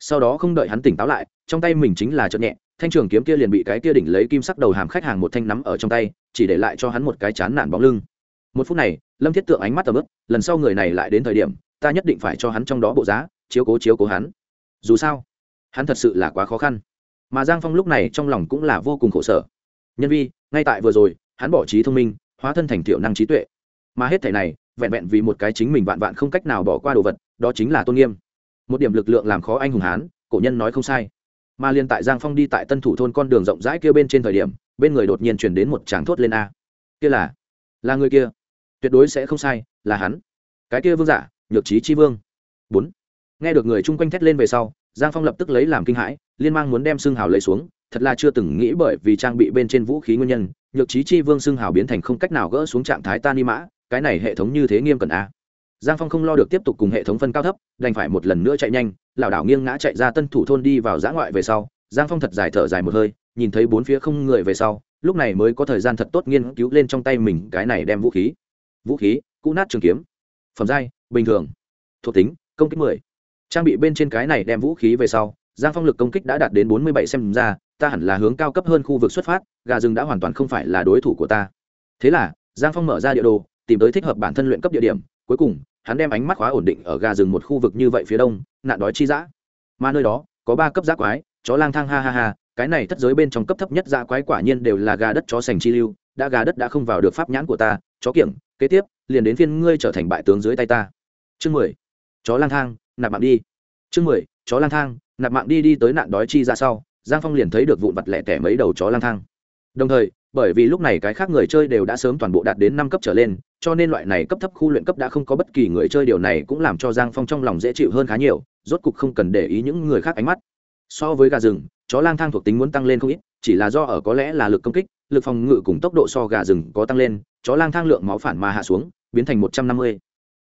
Sau đó không đợi hắn tỉnh táo lại, trong tay mình chính là chợt nhẹ, thanh trường kiếm kia liền bị cái kia đỉnh lấy kim sắc đầu hàm khách hàng một thanh nắm ở trong tay chỉ để lại cho hắn một cái chán nản bóng lưng. Một phút này, lâm thiết tượng ánh mắt tầm ướp lần sau người này lại đến thời điểm, ta nhất định phải cho hắn trong đó bộ giá, chiếu cố chiếu cố hắn. Dù sao, hắn thật sự là quá khó khăn. Mà giang phong lúc này trong lòng cũng là vô cùng khổ sở. Nhân vi, ngay tại vừa rồi, hắn bỏ trí thông minh, hóa thân thành thiểu năng trí tuệ. Mà hết thể này, vẹn vẹn vì một cái chính mình vạn vạn không cách nào bỏ qua đồ vật, đó chính là tôn nghiêm. Một điểm lực lượng làm khó anh hùng hán, cổ nhân nói không sai. Mà liên tại giang phong đi tại tân thủ thôn con đường rộng rãi kia bên trên thời điểm bên người đột nhiên chuyển đến một tràng thốt lên a. Kia là là người kia. Tuyệt đối sẽ không sai, là hắn. Cái kia vương giả, nhược trí chi vương. Bốn. Nghe được người chung quanh thét lên về sau, giang phong lập tức lấy làm kinh hãi, liên mang muốn đem xương hào lấy xuống, thật là chưa từng nghĩ bởi vì trang bị bên trên vũ khí nguyên nhân, nhược trí chi vương xương hào biến thành không cách nào gỡ xuống trạng thái ta ni mã, cái này hệ thống như thế nghiêm cẩn a. Giang phong không lo được tiếp tục cùng hệ thống phân cao thấp, đành phải một lần nữa chạy nhanh, lảo đảo nghiêng ngã chạy ra tân thủ thôn đi vào giã ngoại về sau, giang phong thật dài thở dài một hơi nhìn thấy bốn phía không người về sau, lúc này mới có thời gian thật tốt nghiên cứu lên trong tay mình cái này đem vũ khí. Vũ khí, cũ nát trường kiếm. Phẩm giai, bình thường. Thuộc tính, công kích mười. Trang bị bên trên cái này đem vũ khí về sau, giang phong lực công kích đã đạt đến bốn mươi bảy xem ra, ta hẳn là hướng cao cấp hơn khu vực xuất phát, gà rừng đã hoàn toàn không phải là đối thủ của ta. Thế là, giang phong mở ra địa đồ, tìm tới thích hợp bản thân luyện cấp địa điểm, cuối cùng, hắn đem ánh mắt khóa ổn định ở gà rừng một khu vực như vậy phía đông, nạn đói chi dã. Mà nơi đó, có ba cấp giác quái, chó lang thang ha ha ha cái này thất giới bên trong cấp thấp nhất dạ quái quả nhiên đều là gà đất chó sành chi lưu, đã gà đất đã không vào được pháp nhãn của ta, chó kiểng, kế tiếp, liền đến phiên ngươi trở thành bại tướng dưới tay ta. Chương mười, chó lang thang, nạp mạng đi. Chương mười, chó lang thang, nạp mạng đi đi tới nạn đói chi ra sau, giang phong liền thấy được vụn vặt lẻ tẻ mấy đầu chó lang thang. Đồng thời, bởi vì lúc này cái khác người chơi đều đã sớm toàn bộ đạt đến năm cấp trở lên, cho nên loại này cấp thấp khu luyện cấp đã không có bất kỳ người chơi điều này cũng làm cho giang phong trong lòng dễ chịu hơn khá nhiều, rốt cục không cần để ý những người khác ánh mắt. So với gà rừng chó lang thang thuộc tính muốn tăng lên không ít, chỉ là do ở có lẽ là lực công kích, lực phòng ngự cùng tốc độ so gà rừng có tăng lên, chó lang thang lượng máu phản mà hạ xuống, biến thành một trăm năm mươi.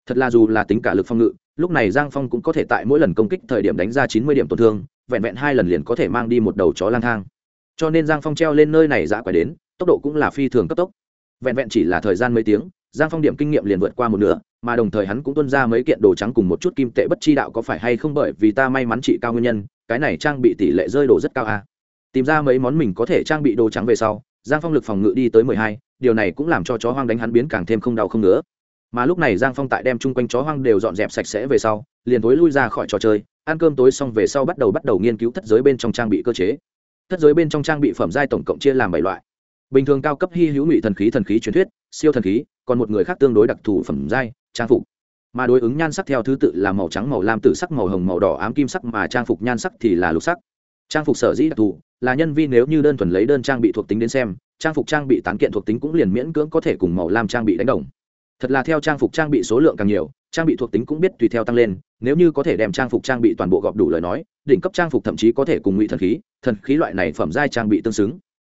Thật là dù là tính cả lực phòng ngự, lúc này giang phong cũng có thể tại mỗi lần công kích thời điểm đánh ra chín mươi điểm tổn thương, vẹn vẹn hai lần liền có thể mang đi một đầu chó lang thang. Cho nên giang phong treo lên nơi này dã quái đến, tốc độ cũng là phi thường cấp tốc. Vẹn vẹn chỉ là thời gian mấy tiếng, giang phong điểm kinh nghiệm liền vượt qua một nửa, mà đồng thời hắn cũng tuân ra mấy kiện đồ trắng cùng một chút kim tệ bất chi đạo có phải hay không bởi vì ta may mắn trị cao nguyên nhân cái này trang bị tỷ lệ rơi đồ rất cao a à. tìm ra mấy món mình có thể trang bị đồ trắng về sau, giang phong lực phòng ngự đi tới mười hai, điều này cũng làm cho chó hoang đánh hắn biến càng thêm không đau không nữa mà lúc này giang phong tại đem chung quanh chó hoang đều dọn dẹp sạch sẽ về sau, liền tối lui ra khỏi trò chơi, ăn cơm tối xong về sau bắt đầu bắt đầu nghiên cứu thất giới bên trong trang bị cơ chế. Thất giới bên trong trang bị phẩm giai tổng cộng chia làm bảy loại. Bình thường cao cấp hy hữu ngụy thần khí thần khí truyền thuyết, siêu thần khí, còn một người khác tương đối đặc thù phẩm giai, trang phục mà đối ứng nhan sắc theo thứ tự là màu trắng, màu lam tử sắc, màu hồng, màu đỏ, ám kim sắc, mà trang phục nhan sắc thì là lục sắc. Trang phục sở dĩ đặc thù là nhân vi nếu như đơn thuần lấy đơn trang bị thuộc tính đến xem, trang phục trang bị tán kiện thuộc tính cũng liền miễn cưỡng có thể cùng màu lam trang bị đánh đồng. Thật là theo trang phục trang bị số lượng càng nhiều, trang bị thuộc tính cũng biết tùy theo tăng lên, nếu như có thể đem trang phục trang bị toàn bộ gọp đủ lời nói, đỉnh cấp trang phục thậm chí có thể cùng ngụy thần khí thần khí loại này phẩm giai trang bị tương xứng.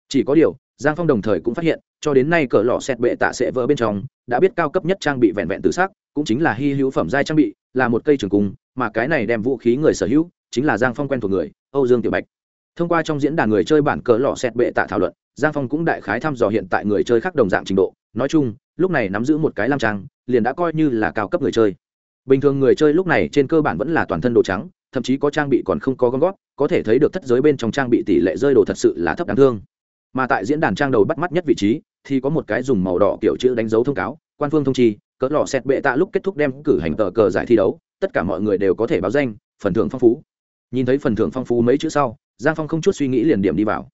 Chỉ có điều, giang phong đồng thời cũng phát hiện, cho đến nay cỡ lọ xét bệ tạ sẽ vỡ bên trong, đã biết cao cấp nhất trang bị vẹn vẹn tự sắc cũng chính là hy hữu phẩm giai trang bị, là một cây trường cung, mà cái này đem vũ khí người sở hữu, chính là giang phong quen thuộc người, âu dương tiểu bạch. Thông qua trong diễn đàn người chơi bản cờ lọ xét bệ tạ thảo luận, giang phong cũng đại khái thăm dò hiện tại người chơi khác đồng dạng trình độ. Nói chung, lúc này nắm giữ một cái lam trang, liền đã coi như là cao cấp người chơi. Bình thường người chơi lúc này trên cơ bản vẫn là toàn thân đồ trắng, thậm chí có trang bị còn không có gom gót có thể thấy được thất giới bên trong trang bị tỷ lệ rơi đồ thật sự là thấp đáng thương. Mà tại diễn đàn trang đầu bắt mắt nhất vị trí, thì có một cái dùng màu đỏ kiểu chữ đánh dấu thông cáo, quan phương thông chi cỡ lò xét bệ tạ lúc kết thúc đem cử hành tờ cờ giải thi đấu, tất cả mọi người đều có thể báo danh, phần thưởng phong phú. Nhìn thấy phần thưởng phong phú mấy chữ sau, giang phong không chút suy nghĩ liền điểm đi vào.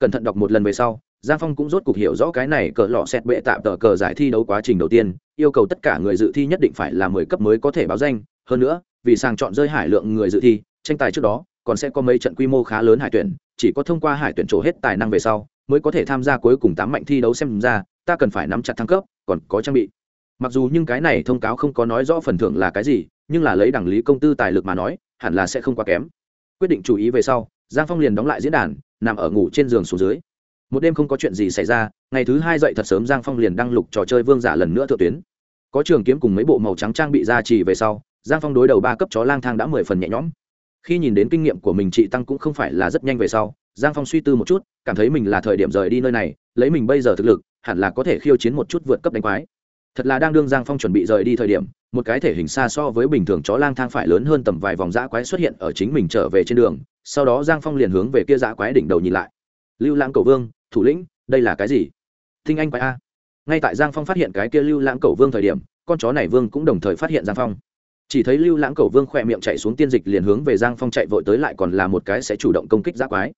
Cẩn thận đọc một lần về sau, giang phong cũng rốt cuộc hiểu rõ cái này cỡ lọ xét bệ tạm tờ cờ giải thi đấu quá trình đầu tiên, yêu cầu tất cả người dự thi nhất định phải là mười cấp mới có thể báo danh. Hơn nữa, vì sàng chọn rơi hải lượng người dự thi, tranh tài trước đó còn sẽ có mấy trận quy mô khá lớn hải tuyển, chỉ có thông qua hải tuyển trổ hết tài năng về sau mới có thể tham gia cuối cùng tám mạnh thi đấu xem ra, ta cần phải nắm chặt thăng cấp, còn có trang bị mặc dù nhưng cái này thông cáo không có nói rõ phần thưởng là cái gì, nhưng là lấy đẳng lý công tư tài lực mà nói, hẳn là sẽ không quá kém. Quyết định chú ý về sau, giang phong liền đóng lại diễn đàn, nằm ở ngủ trên giường xuống dưới. Một đêm không có chuyện gì xảy ra, ngày thứ hai dậy thật sớm giang phong liền đăng lục trò chơi vương giả lần nữa thượng tuyến. Có trường kiếm cùng mấy bộ màu trắng trang bị ra trì về sau, giang phong đối đầu ba cấp chó lang thang đã mười phần nhẹ nhõm. Khi nhìn đến kinh nghiệm của mình chị tăng cũng không phải là rất nhanh về sau, giang phong suy tư một chút, cảm thấy mình là thời điểm rời đi nơi này, lấy mình bây giờ thực lực, hẳn là có thể khiêu chiến một chút vượt cấp đánh quái thật là đang đương giang phong chuẩn bị rời đi thời điểm, một cái thể hình xa so với bình thường chó lang thang phải lớn hơn tầm vài vòng dã quái xuất hiện ở chính mình trở về trên đường, sau đó giang phong liền hướng về kia dã quái đỉnh đầu nhìn lại. Lưu lãng cầu vương, thủ lĩnh, đây là cái gì? Thinh anh quái a. Ngay tại giang phong phát hiện cái kia lưu lãng cầu vương thời điểm, con chó này vương cũng đồng thời phát hiện giang phong. Chỉ thấy lưu lãng cầu vương khỏe miệng chạy xuống tiên dịch liền hướng về giang phong chạy vội tới lại còn là một cái sẽ chủ động công kích giã quái.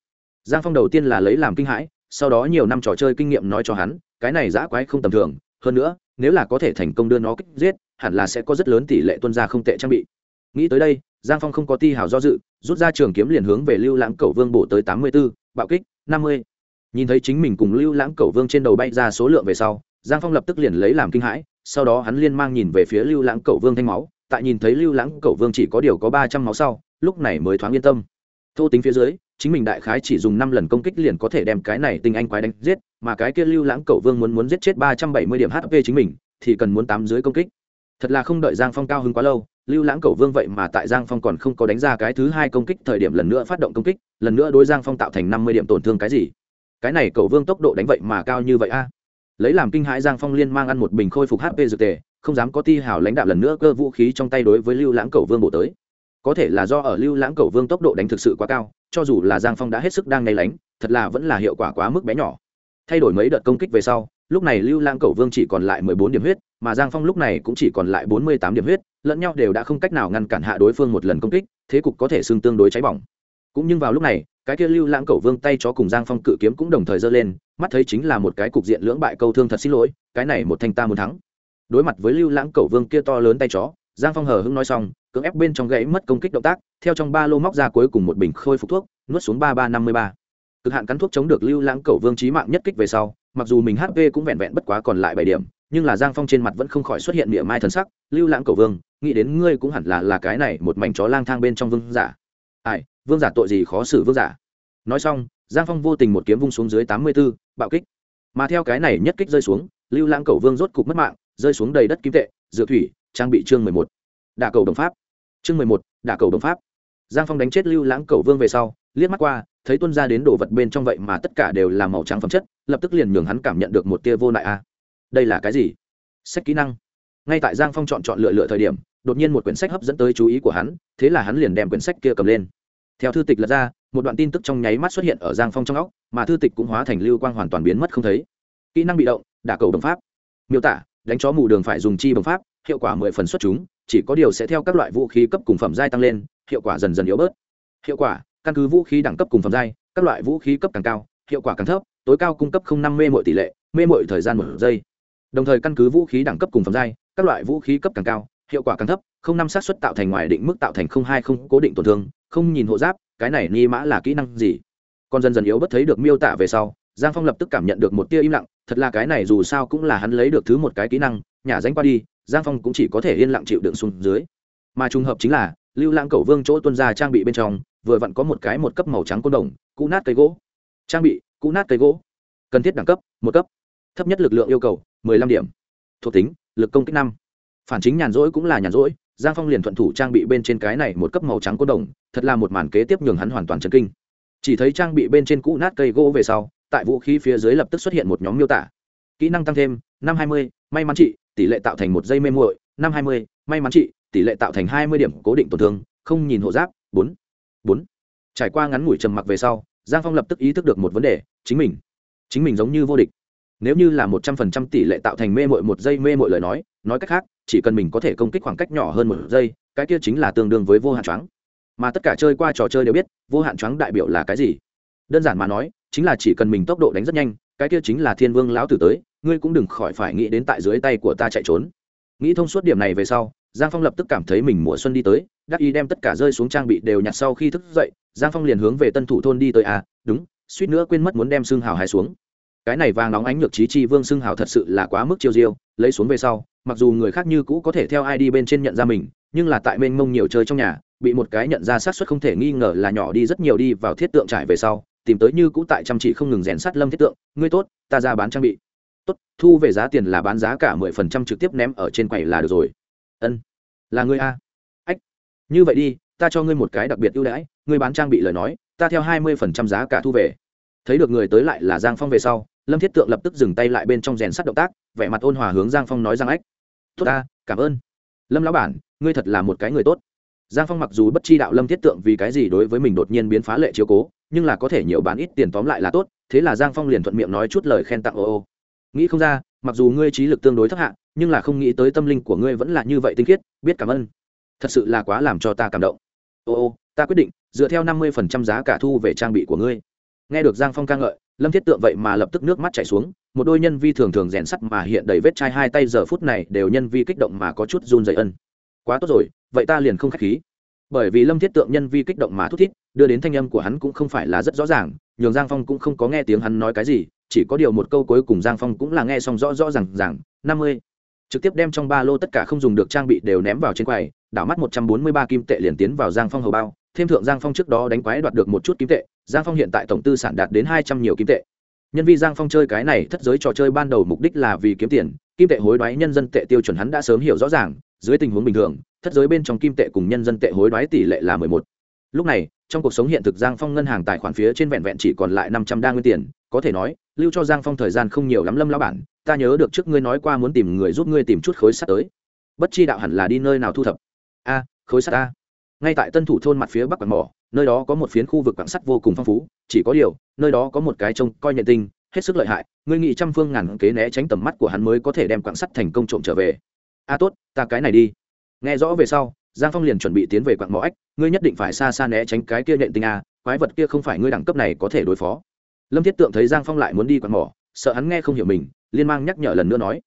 Giang phong đầu tiên là lấy làm kinh hãi, sau đó nhiều năm trò chơi kinh nghiệm nói cho hắn, cái này giã quái không tầm thường hơn nữa, nếu là có thể thành công đưa nó kích giết, hẳn là sẽ có rất lớn tỷ lệ tuân ra không tệ trang bị. Nghĩ tới đây, giang phong không có ti hào do dự, rút ra trường kiếm liền hướng về lưu lãng cầu vương bổ tới tám mươi b ố bạo kích, năm mươi. Nhìn thấy chính mình cùng lưu lãng cầu vương trên đầu bay ra số lượng về sau, giang phong lập tức liền lấy làm kinh hãi, sau đó hắn liên mang nhìn về phía lưu lãng cầu vương thanh máu, tại nhìn thấy lưu lãng cầu vương chỉ có điều có ba trăm máu sau, lúc này mới thoáng yên tâm. Thô tính phía dưới chính mình đại khái chỉ dùng năm lần công kích liền có thể đem cái này tinh anh quái đánh giết, mà cái kia lưu lãng cẩu vương muốn muốn giết chết ba trăm bảy mươi điểm hp chính mình, thì cần muốn tám dưới công kích. Thật là không đợi giang phong cao hứng quá lâu, lưu lãng cẩu vương vậy mà tại giang phong còn không có đánh ra cái thứ hai công kích thời điểm lần nữa phát động công kích, lần nữa đối giang phong tạo thành năm mươi điểm tổn thương cái gì? Cái này cẩu vương tốc độ đánh vậy mà cao như vậy a? Lấy làm kinh hãi giang phong liên mang ăn một bình khôi phục hp dược tề, không dám có ti hào lãnh đạo lần nữa cơ vũ khí trong tay đối với lưu lãng cẩu vương bổ tới có thể là do ở lưu lãng cầu vương tốc độ đánh thực sự quá cao, cho dù là giang phong đã hết sức đang ngay lánh, thật là vẫn là hiệu quả quá mức bé nhỏ. Thay đổi mấy đợt công kích về sau, lúc này lưu lãng cầu vương chỉ còn lại mười bốn điểm huyết, mà giang phong lúc này cũng chỉ còn lại bốn mươi tám điểm huyết, lẫn nhau đều đã không cách nào ngăn cản hạ đối phương một lần công kích, thế cục có thể xưng tương đối cháy bỏng. Cũng nhưng vào lúc này, cái kia lưu lãng cầu vương tay chó cùng giang phong cự kiếm cũng đồng thời giơ lên, mắt thấy chính là một cái cục diện lưỡng bại câu thương thật xin lỗi, cái này một thanh ta muốn thắng. Đối mặt với lưu lãng cầu vương kia to lớn tay chó, giang phong hờ hưng nói xong cưỡng ép bên trong gãy mất công kích động tác, theo trong ba lô móc ra cuối cùng một bình khôi phục thuốc, nuốt xuống ba ba năm mươi ba. Cực hạn cắn thuốc chống được lưu lãng cầu vương trí mạng nhất kích về sau, mặc dù mình hp cũng vẹn vẹn bất quá còn lại bảy điểm, nhưng là giang phong trên mặt vẫn không khỏi xuất hiện miệng mai thần sắc, lưu lãng cầu vương, nghĩ đến ngươi cũng hẳn là là cái này một mảnh chó lang thang bên trong vương giả. Ai, vương giả tội gì khó xử vương giả? Nói xong, giang phong vô tình một kiếm vung xuống dưới tám mươi b ố bạo kích. Mà theo cái này nhất kích rơi xuống, lưu lãng cầu vương rốt cục mất mạng, rơi xuống đầy đất kim tệ dựa thủy, trang bị chương mười một. Đả cầu đồng pháp chương mười một, đả cầu đồng pháp. Giang phong đánh chết lưu lãng cầu vương về sau, liếc mắt qua, thấy tuân ra đến đồ vật bên trong vậy mà tất cả đều là màu trắng phẩm chất, lập tức liền nhường hắn cảm nhận được một tia vô lại a. Đây là cái gì? Sách kỹ năng. Ngay tại giang phong chọn chọn lựa lựa thời điểm, đột nhiên một quyển sách hấp dẫn tới chú ý của hắn, thế là hắn liền đem quyển sách kia cầm lên. Theo thư tịch lật ra, một đoạn tin tức trong nháy mắt xuất hiện ở giang phong trong óc, mà thư tịch cũng hóa thành lưu quang hoàn toàn biến mất không thấy. Kỹ năng bị động, đả cầu đồng pháp. Miêu tả, đánh chó mù đường phải dùng chi đồng pháp hiệu quả mười phần xuất chúng, chỉ có điều sẽ theo các loại vũ khí cấp cùng phẩm giai tăng lên, hiệu quả dần dần yếu bớt. Hiệu quả, căn cứ vũ khí đẳng cấp cùng phẩm giai, các loại vũ khí cấp càng cao, hiệu quả càng thấp, tối cao cung cấp không năm mê mọi tỷ lệ, mê mọi thời gian một giây. Đồng thời căn cứ vũ khí đẳng cấp cùng phẩm giai, các loại vũ khí cấp càng cao, hiệu quả càng thấp, không năm xác suất tạo thành ngoài định mức tạo thành không hai không cố định tổn thương, không nhìn hộ giáp, cái này ni mã là kỹ năng gì? Còn dần dần yếu bất thấy được miêu tả về sau, giang phong lập tức cảm nhận được một tia im lặng, thật là cái này dù sao cũng là hắn lấy được thứ một cái kỹ năng, nhả danh qua đi giang phong cũng chỉ có thể yên lặng chịu đựng xuống dưới. Mà trùng hợp chính là, lưu lãng cầu vương chỗ tuân ra trang bị bên trong, vừa vặn có một cái một cấp màu trắng côn đồng, cũ nát cây gỗ. Trang bị, cũ nát cây gỗ. Cần thiết đẳng cấp, một cấp. Thấp nhất lực lượng yêu cầu, mười lăm điểm. Thuộc tính, lực công kích năm. Phản chính nhàn rỗi cũng là nhàn rỗi, giang phong liền thuận thủ trang bị bên trên cái này một cấp màu trắng côn đồng, thật là một màn kế tiếp nhường hắn hoàn toàn chấn kinh. Chỉ thấy trang bị bên trên cũ nát cây gỗ về sau, tại vũ khí phía dưới lập tức xuất hiện một nhóm miêu tả. Kỹ năng tăng thêm, năm hai mươi, may mắn trị tỷ lệ tạo thành một dây mê muội, năm hai mươi, may mắn trị tỷ lệ tạo thành hai mươi điểm cố định tổn thương, không nhìn hộ giáp, bốn bốn. Trải qua ngắn ngủi trầm mặc về sau, giang phong lập tức ý thức được một vấn đề, chính mình. Chính mình giống như vô địch. Nếu như là một trăm phần trăm tỷ lệ tạo thành mê mội một giây mê mội lời nói nói cách khác, chỉ cần mình có thể công kích khoảng cách nhỏ hơn một giây, cái kia chính là tương đương với vô hạn choáng. Mà tất cả chơi qua trò chơi đều biết, vô hạn choáng đại biểu là cái gì? Đơn giản mà nói, chính là chỉ cần mình tốc độ đánh rất nhanh, cái kia chính là thiên vương lão tử tới ngươi cũng đừng khỏi phải nghĩ đến tại dưới tay của ta chạy trốn. Nghĩ thông suốt điểm này về sau, giang phong lập tức cảm thấy mình mùa xuân đi tới, đắc ý đem tất cả rơi xuống trang bị đều nhặt sau khi thức dậy, giang phong liền hướng về tân thủ thôn đi tới. À đúng, suýt nữa quên mất muốn đem xương hào hai xuống. Cái này vàng nóng ánh nhược trí chi vương xương hào thật sự là quá mức chiêu diêu, lấy xuống về sau, mặc dù người khác như cũ có thể theo ai đi bên trên nhận ra mình, nhưng là tại mênh mông nhiều chơi trong nhà, bị một cái nhận ra sát xuất không thể nghi ngờ là nhỏ đi rất nhiều đi vào thiết tượng trải về sau, tìm tới như cũ tại chăm chỉ không ngừng rèn sát lâm thiết tượng, ngươi tốt, ta ra bán trang bị tốt, thu về giá tiền là bán giá cả mười phần trăm trực tiếp ném ở trên quầy là được rồi. Ân, là ngươi a. Ách, như vậy đi, ta cho ngươi một cái đặc biệt ưu đãi, ngươi bán trang bị lời nói, ta theo hai mươi phần trăm giá cả thu về. Thấy được người tới lại là giang phong về sau, lâm thiết tượng lập tức dừng tay lại bên trong rèn sắt động tác, vẻ mặt ôn hòa hướng giang phong nói giang ách, tốt ta, cảm ơn. Lâm lão bản, ngươi thật là một cái người tốt. Giang phong mặc dù bất chi đạo lâm thiết tượng vì cái gì đối với mình đột nhiên biến phá lệ chiếu cố, nhưng là có thể nhiều bán ít tiền tóm lại là tốt, thế là giang phong liền thuận miệng nói chút lời khen tặng, ô ô nghĩ không ra, mặc dù ngươi trí lực tương đối thấp hạ, nhưng là không nghĩ tới tâm linh của ngươi vẫn là như vậy tinh khiết, biết cảm ơn. Thật sự là quá làm cho ta cảm động. Ô ô, ta quyết định, dựa theo năm mươi phần trăm giá cả thu về trang bị của ngươi. Nghe được giang phong ca ngợi, lâm thiết tượng vậy mà lập tức nước mắt chảy xuống, một đôi nhân vi thường thường rèn sắt mà hiện đầy vết chai hai tay giờ phút này đều nhân vi kích động mà có chút run dày ân. Quá tốt rồi, vậy ta liền không k h á c h khí. Bởi vì lâm thiết tượng nhân vi kích động mà thút thít, đưa đến thanh âm của hắn cũng không phải là rất rõ ràng, nhường giang phong cũng không có nghe tiếng hắn nói cái gì chỉ có điều một câu cuối cùng giang phong cũng là nghe xong rõ rõ r à n g năm mươi. Trực tiếp đem trong ba lô tất cả không dùng được trang bị đều ném vào trên quầy, đảo mắt một trăm bốn mươi ba kim tệ liền tiến vào giang phong hầu bao, thêm thượng giang phong trước đó đánh quái đoạt được một chút kim tệ, giang phong hiện tại tổng tư sản đạt đến hai trăm nhiều kim tệ. Nhân vi giang phong chơi cái này thất giới trò chơi ban đầu mục đích là vì kiếm tiền, kim tệ hối đoái nhân dân tệ tiêu chuẩn hắn đã sớm hiểu rõ ràng, dưới tình huống bình thường, thất giới bên trong kim tệ cùng nhân dân tệ hối đoái tỷ lệ là mười một. Lúc này trong cuộc sống hiện thực giang phong ngân hàng tài khoản phía trên vẹn vẹn chỉ còn lại năm trăm đa nguyên tiền. Có thể nói, lưu cho giang phong thời gian không nhiều lắm lâm lao bản, ta nhớ được trước ngươi nói qua muốn tìm người giúp ngươi tìm chút khối sắt tới. Bất chi đạo hẳn là đi nơi nào thu thập. A, khối sắt a. Ngay tại tân thủ thôn mặt phía bắc quảng mỏ, nơi đó có một phiến khu vực quảng sắt vô cùng phong phú, chỉ có điều, nơi đó có một cái trông coi nhận tinh, hết sức lợi hại, ngươi nghĩ trăm phương ngàn kế né tránh tầm mắt của hắn mới có thể đem quảng sắt thành công trộm trở về. A, tốt, ta cái này đi. Nghe rõ về sau giang phong liền chuẩn bị tiến về quặng mỏ ách, ngươi nhất định phải xa xa né tránh cái kia nhện tinh a, quái vật kia không phải ngươi đẳng cấp này có thể đối phó. Lâm thiết tượng thấy giang phong lại muốn đi quặng mỏ, sợ hắn nghe không hiểu mình, liên mang nhắc nhở lần nữa nói.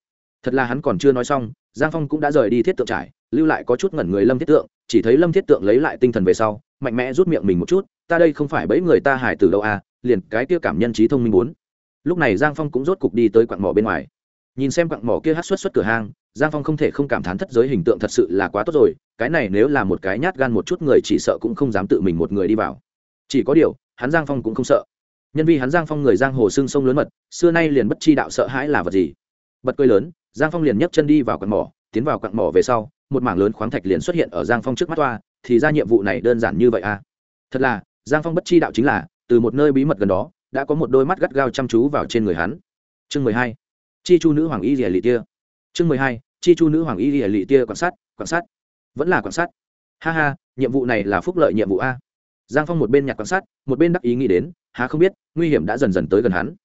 Thật là hắn còn chưa nói xong, giang phong cũng đã rời đi thiết tượng trải, lưu lại có chút ngẩn người lâm thiết tượng, chỉ thấy lâm thiết tượng lấy lại tinh thần về sau, mạnh mẽ rút miệng mình một chút, ta đây không phải bẫy người ta hải từ đâu a, liền cái kia cảm nhân trí thông minh bốn lúc này giang phong cũng rốt cục đi tới quặng mỏ bên ngoài. Nhìn xem quặng mỏ kia hát xuất xuất cửa hang, giang phong không thể không cảm thán thất giới hình tượng thật sự là quá tốt rồi cái này nếu là một cái nhát gan một chút người chỉ sợ cũng không dám tự mình một người đi vào. Chỉ có điều, hắn giang phong cũng không sợ. Nhân vì hắn giang phong người giang hồ xương sông lớn mật, xưa nay liền bất chi đạo sợ hãi là vật gì? Bật cười lớn, giang phong liền nhấc chân đi vào cặn mỏ, tiến vào cặn mỏ về sau, một mảng lớn khoáng thạch liền xuất hiện ở giang phong trước mắt toa, thì ra nhiệm vụ này đơn giản như vậy à? Thật là, giang phong bất chi đạo chính là, từ một nơi bí mật gần đó, đã có một đôi mắt gắt gao chăm chú vào trên người hắn. Chương mười hai, chi chu nữ hoàng y rìa lị tia. Chương mười hai, chi chu nữ hoàng y rìa lị tia, quan sát quan sát vẫn là quan sát. Ha ha, nhiệm vụ này là phúc lợi nhiệm vụ a. Giang phong một bên nhặt quan sát, một bên đắc ý nghĩ đến, há không biết, nguy hiểm đã dần dần tới gần hắn.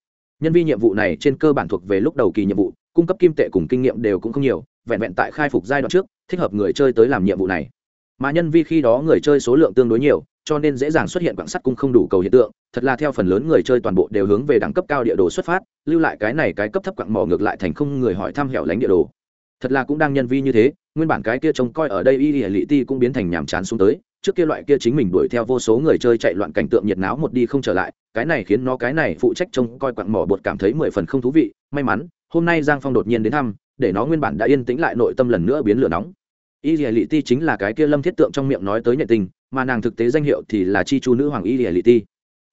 Nhân viên nhiệm vụ này trên cơ bản thuộc về lúc đầu kỳ nhiệm vụ, cung cấp kim tệ cùng kinh nghiệm đều cũng không nhiều, vẹn vẹn tại khai phục giai đoạn trước, thích hợp người chơi tới làm nhiệm vụ này. Mà nhân vi khi đó người chơi số lượng tương đối nhiều, cho nên dễ dàng xuất hiện quảng sắt cung không đủ cầu hiện tượng, thật là theo phần lớn người chơi toàn bộ đều hướng về đẳng cấp cao địa đồ xuất phát, lưu lại cái này cái cấp thấp quặng mỏ ngược lại thành không người hỏi thăm hẻo lánh địa đồ. Thật là cũng đang nhân vi như thế nguyên bản cái kia trông coi ở đây y lìa lị ti cũng biến thành nhàm chán xuống tới, trước kia loại kia chính mình đuổi theo vô số người chơi chạy loạn cảnh tượng nhiệt náo một đi không trở lại, cái này khiến nó cái này phụ trách trông coi quặng mỏ bột cảm thấy mười phần không thú vị, may mắn, hôm nay giang phong đột nhiên đến thăm, để nó nguyên bản đã yên tĩnh lại nội tâm lần nữa biến lửa nóng. Y lìa lị ti chính là cái kia lâm thiết tượng trong miệng nói tới nhận tình, mà nàng thực tế danh hiệu thì là chi chu nữ hoàng y lìa lị ti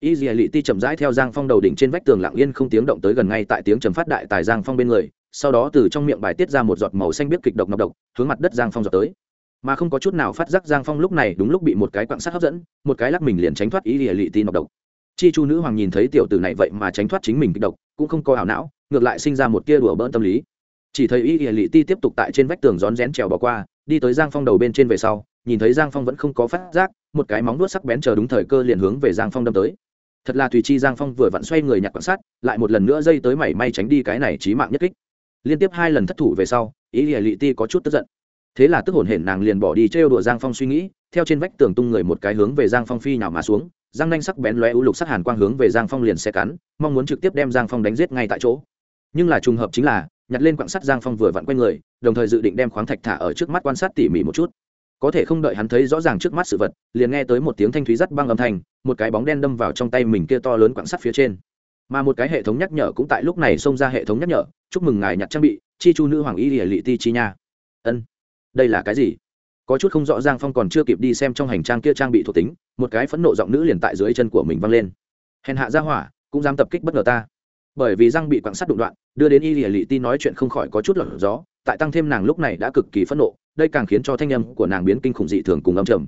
y ỉa lị ti chậm rãi theo giang phong đầu đỉnh trên vách tường lặng yên không tiếng động tới gần ngay tại tiếng trầm phát đại tài giang phong bên người, sau đó từ trong miệng bài tiết ra một giọt màu xanh biết kịch độc nọc độc, hướng mặt đất giang phong giọt tới. Mà không có chút nào phát giác giang phong lúc này đúng lúc bị một cái quạng sắt hấp dẫn, một cái lắc mình liền tránh thoát y ỉa lị ti nọc độc. Chi chu nữ hoàng nhìn thấy tiểu tử này vậy mà tránh thoát chính mình kịch độc, cũng không có ảo não, ngược lại sinh ra một tia đùa bỡn tâm lý. Chỉ thấy y ỉa lị ti tiếp tục tại trên vách tường rón rén trèo bỏ qua, đi tới giang phong đầu bên trên về sau, nhìn thấy giang phong vẫn không có phát giác, một cái móng nuốt sắc bén chờ đúng thời cơ liền hướng về giang phong đâm tới thật là tùy chi giang phong vừa vặn xoay người nhặt quan sát, lại một lần nữa dây tới mảy may tránh đi cái này trí mạng nhất kích. Liên tiếp hai lần thất thủ về sau, ý ỉa lị ti có chút tức giận. Thế là tức hổn hển nàng liền bỏ đi trêu đùa giang phong suy nghĩ, theo trên vách tường tung người một cái hướng về giang phong phi nào mà xuống giang nanh sắc bén lóe ưu lục sắc hàn quang hướng về giang phong liền xe cắn, mong muốn trực tiếp đem giang phong đánh giết ngay tại chỗ. Nhưng là trùng hợp chính là, nhặt lên quặng sắt giang phong vừa vặn quay người, đồng thời dự định đem khoáng thạch thả ở trước mắt quan sát tỉ mỉ một chút có thể không đợi hắn thấy rõ ràng trước mắt sự vật, liền nghe tới một tiếng thanh thúy rắt băng âm thanh, một cái bóng đen đâm vào trong tay mình kia to lớn quặng sắt phía trên. Mà một cái hệ thống nhắc nhở cũng tại lúc này xông ra hệ thống nhắc nhở, chúc mừng ngài nhặt trang bị, chi chu nữ hoàng y lìa lị ti chi nha. Ân, đây là cái gì? Có chút không rõ giang phong còn chưa kịp đi xem trong hành trang kia trang bị thuộc tính, một cái phẫn nộ giọng nữ liền tại dưới chân của mình văng lên. Hèn hạ ra hỏa, cũng dám tập kích bất ngờ ta. Bởi vì răng bị quặng sắt đụng đoạn, đưa đến y lìa lị ti nói chuyện không khỏi có chút lọt gió tại tăng thêm nàng lúc này đã cực kỳ phẫn nộ, đây càng khiến cho thanh âm của nàng biến kinh khủng dị thường cùng âm trầm.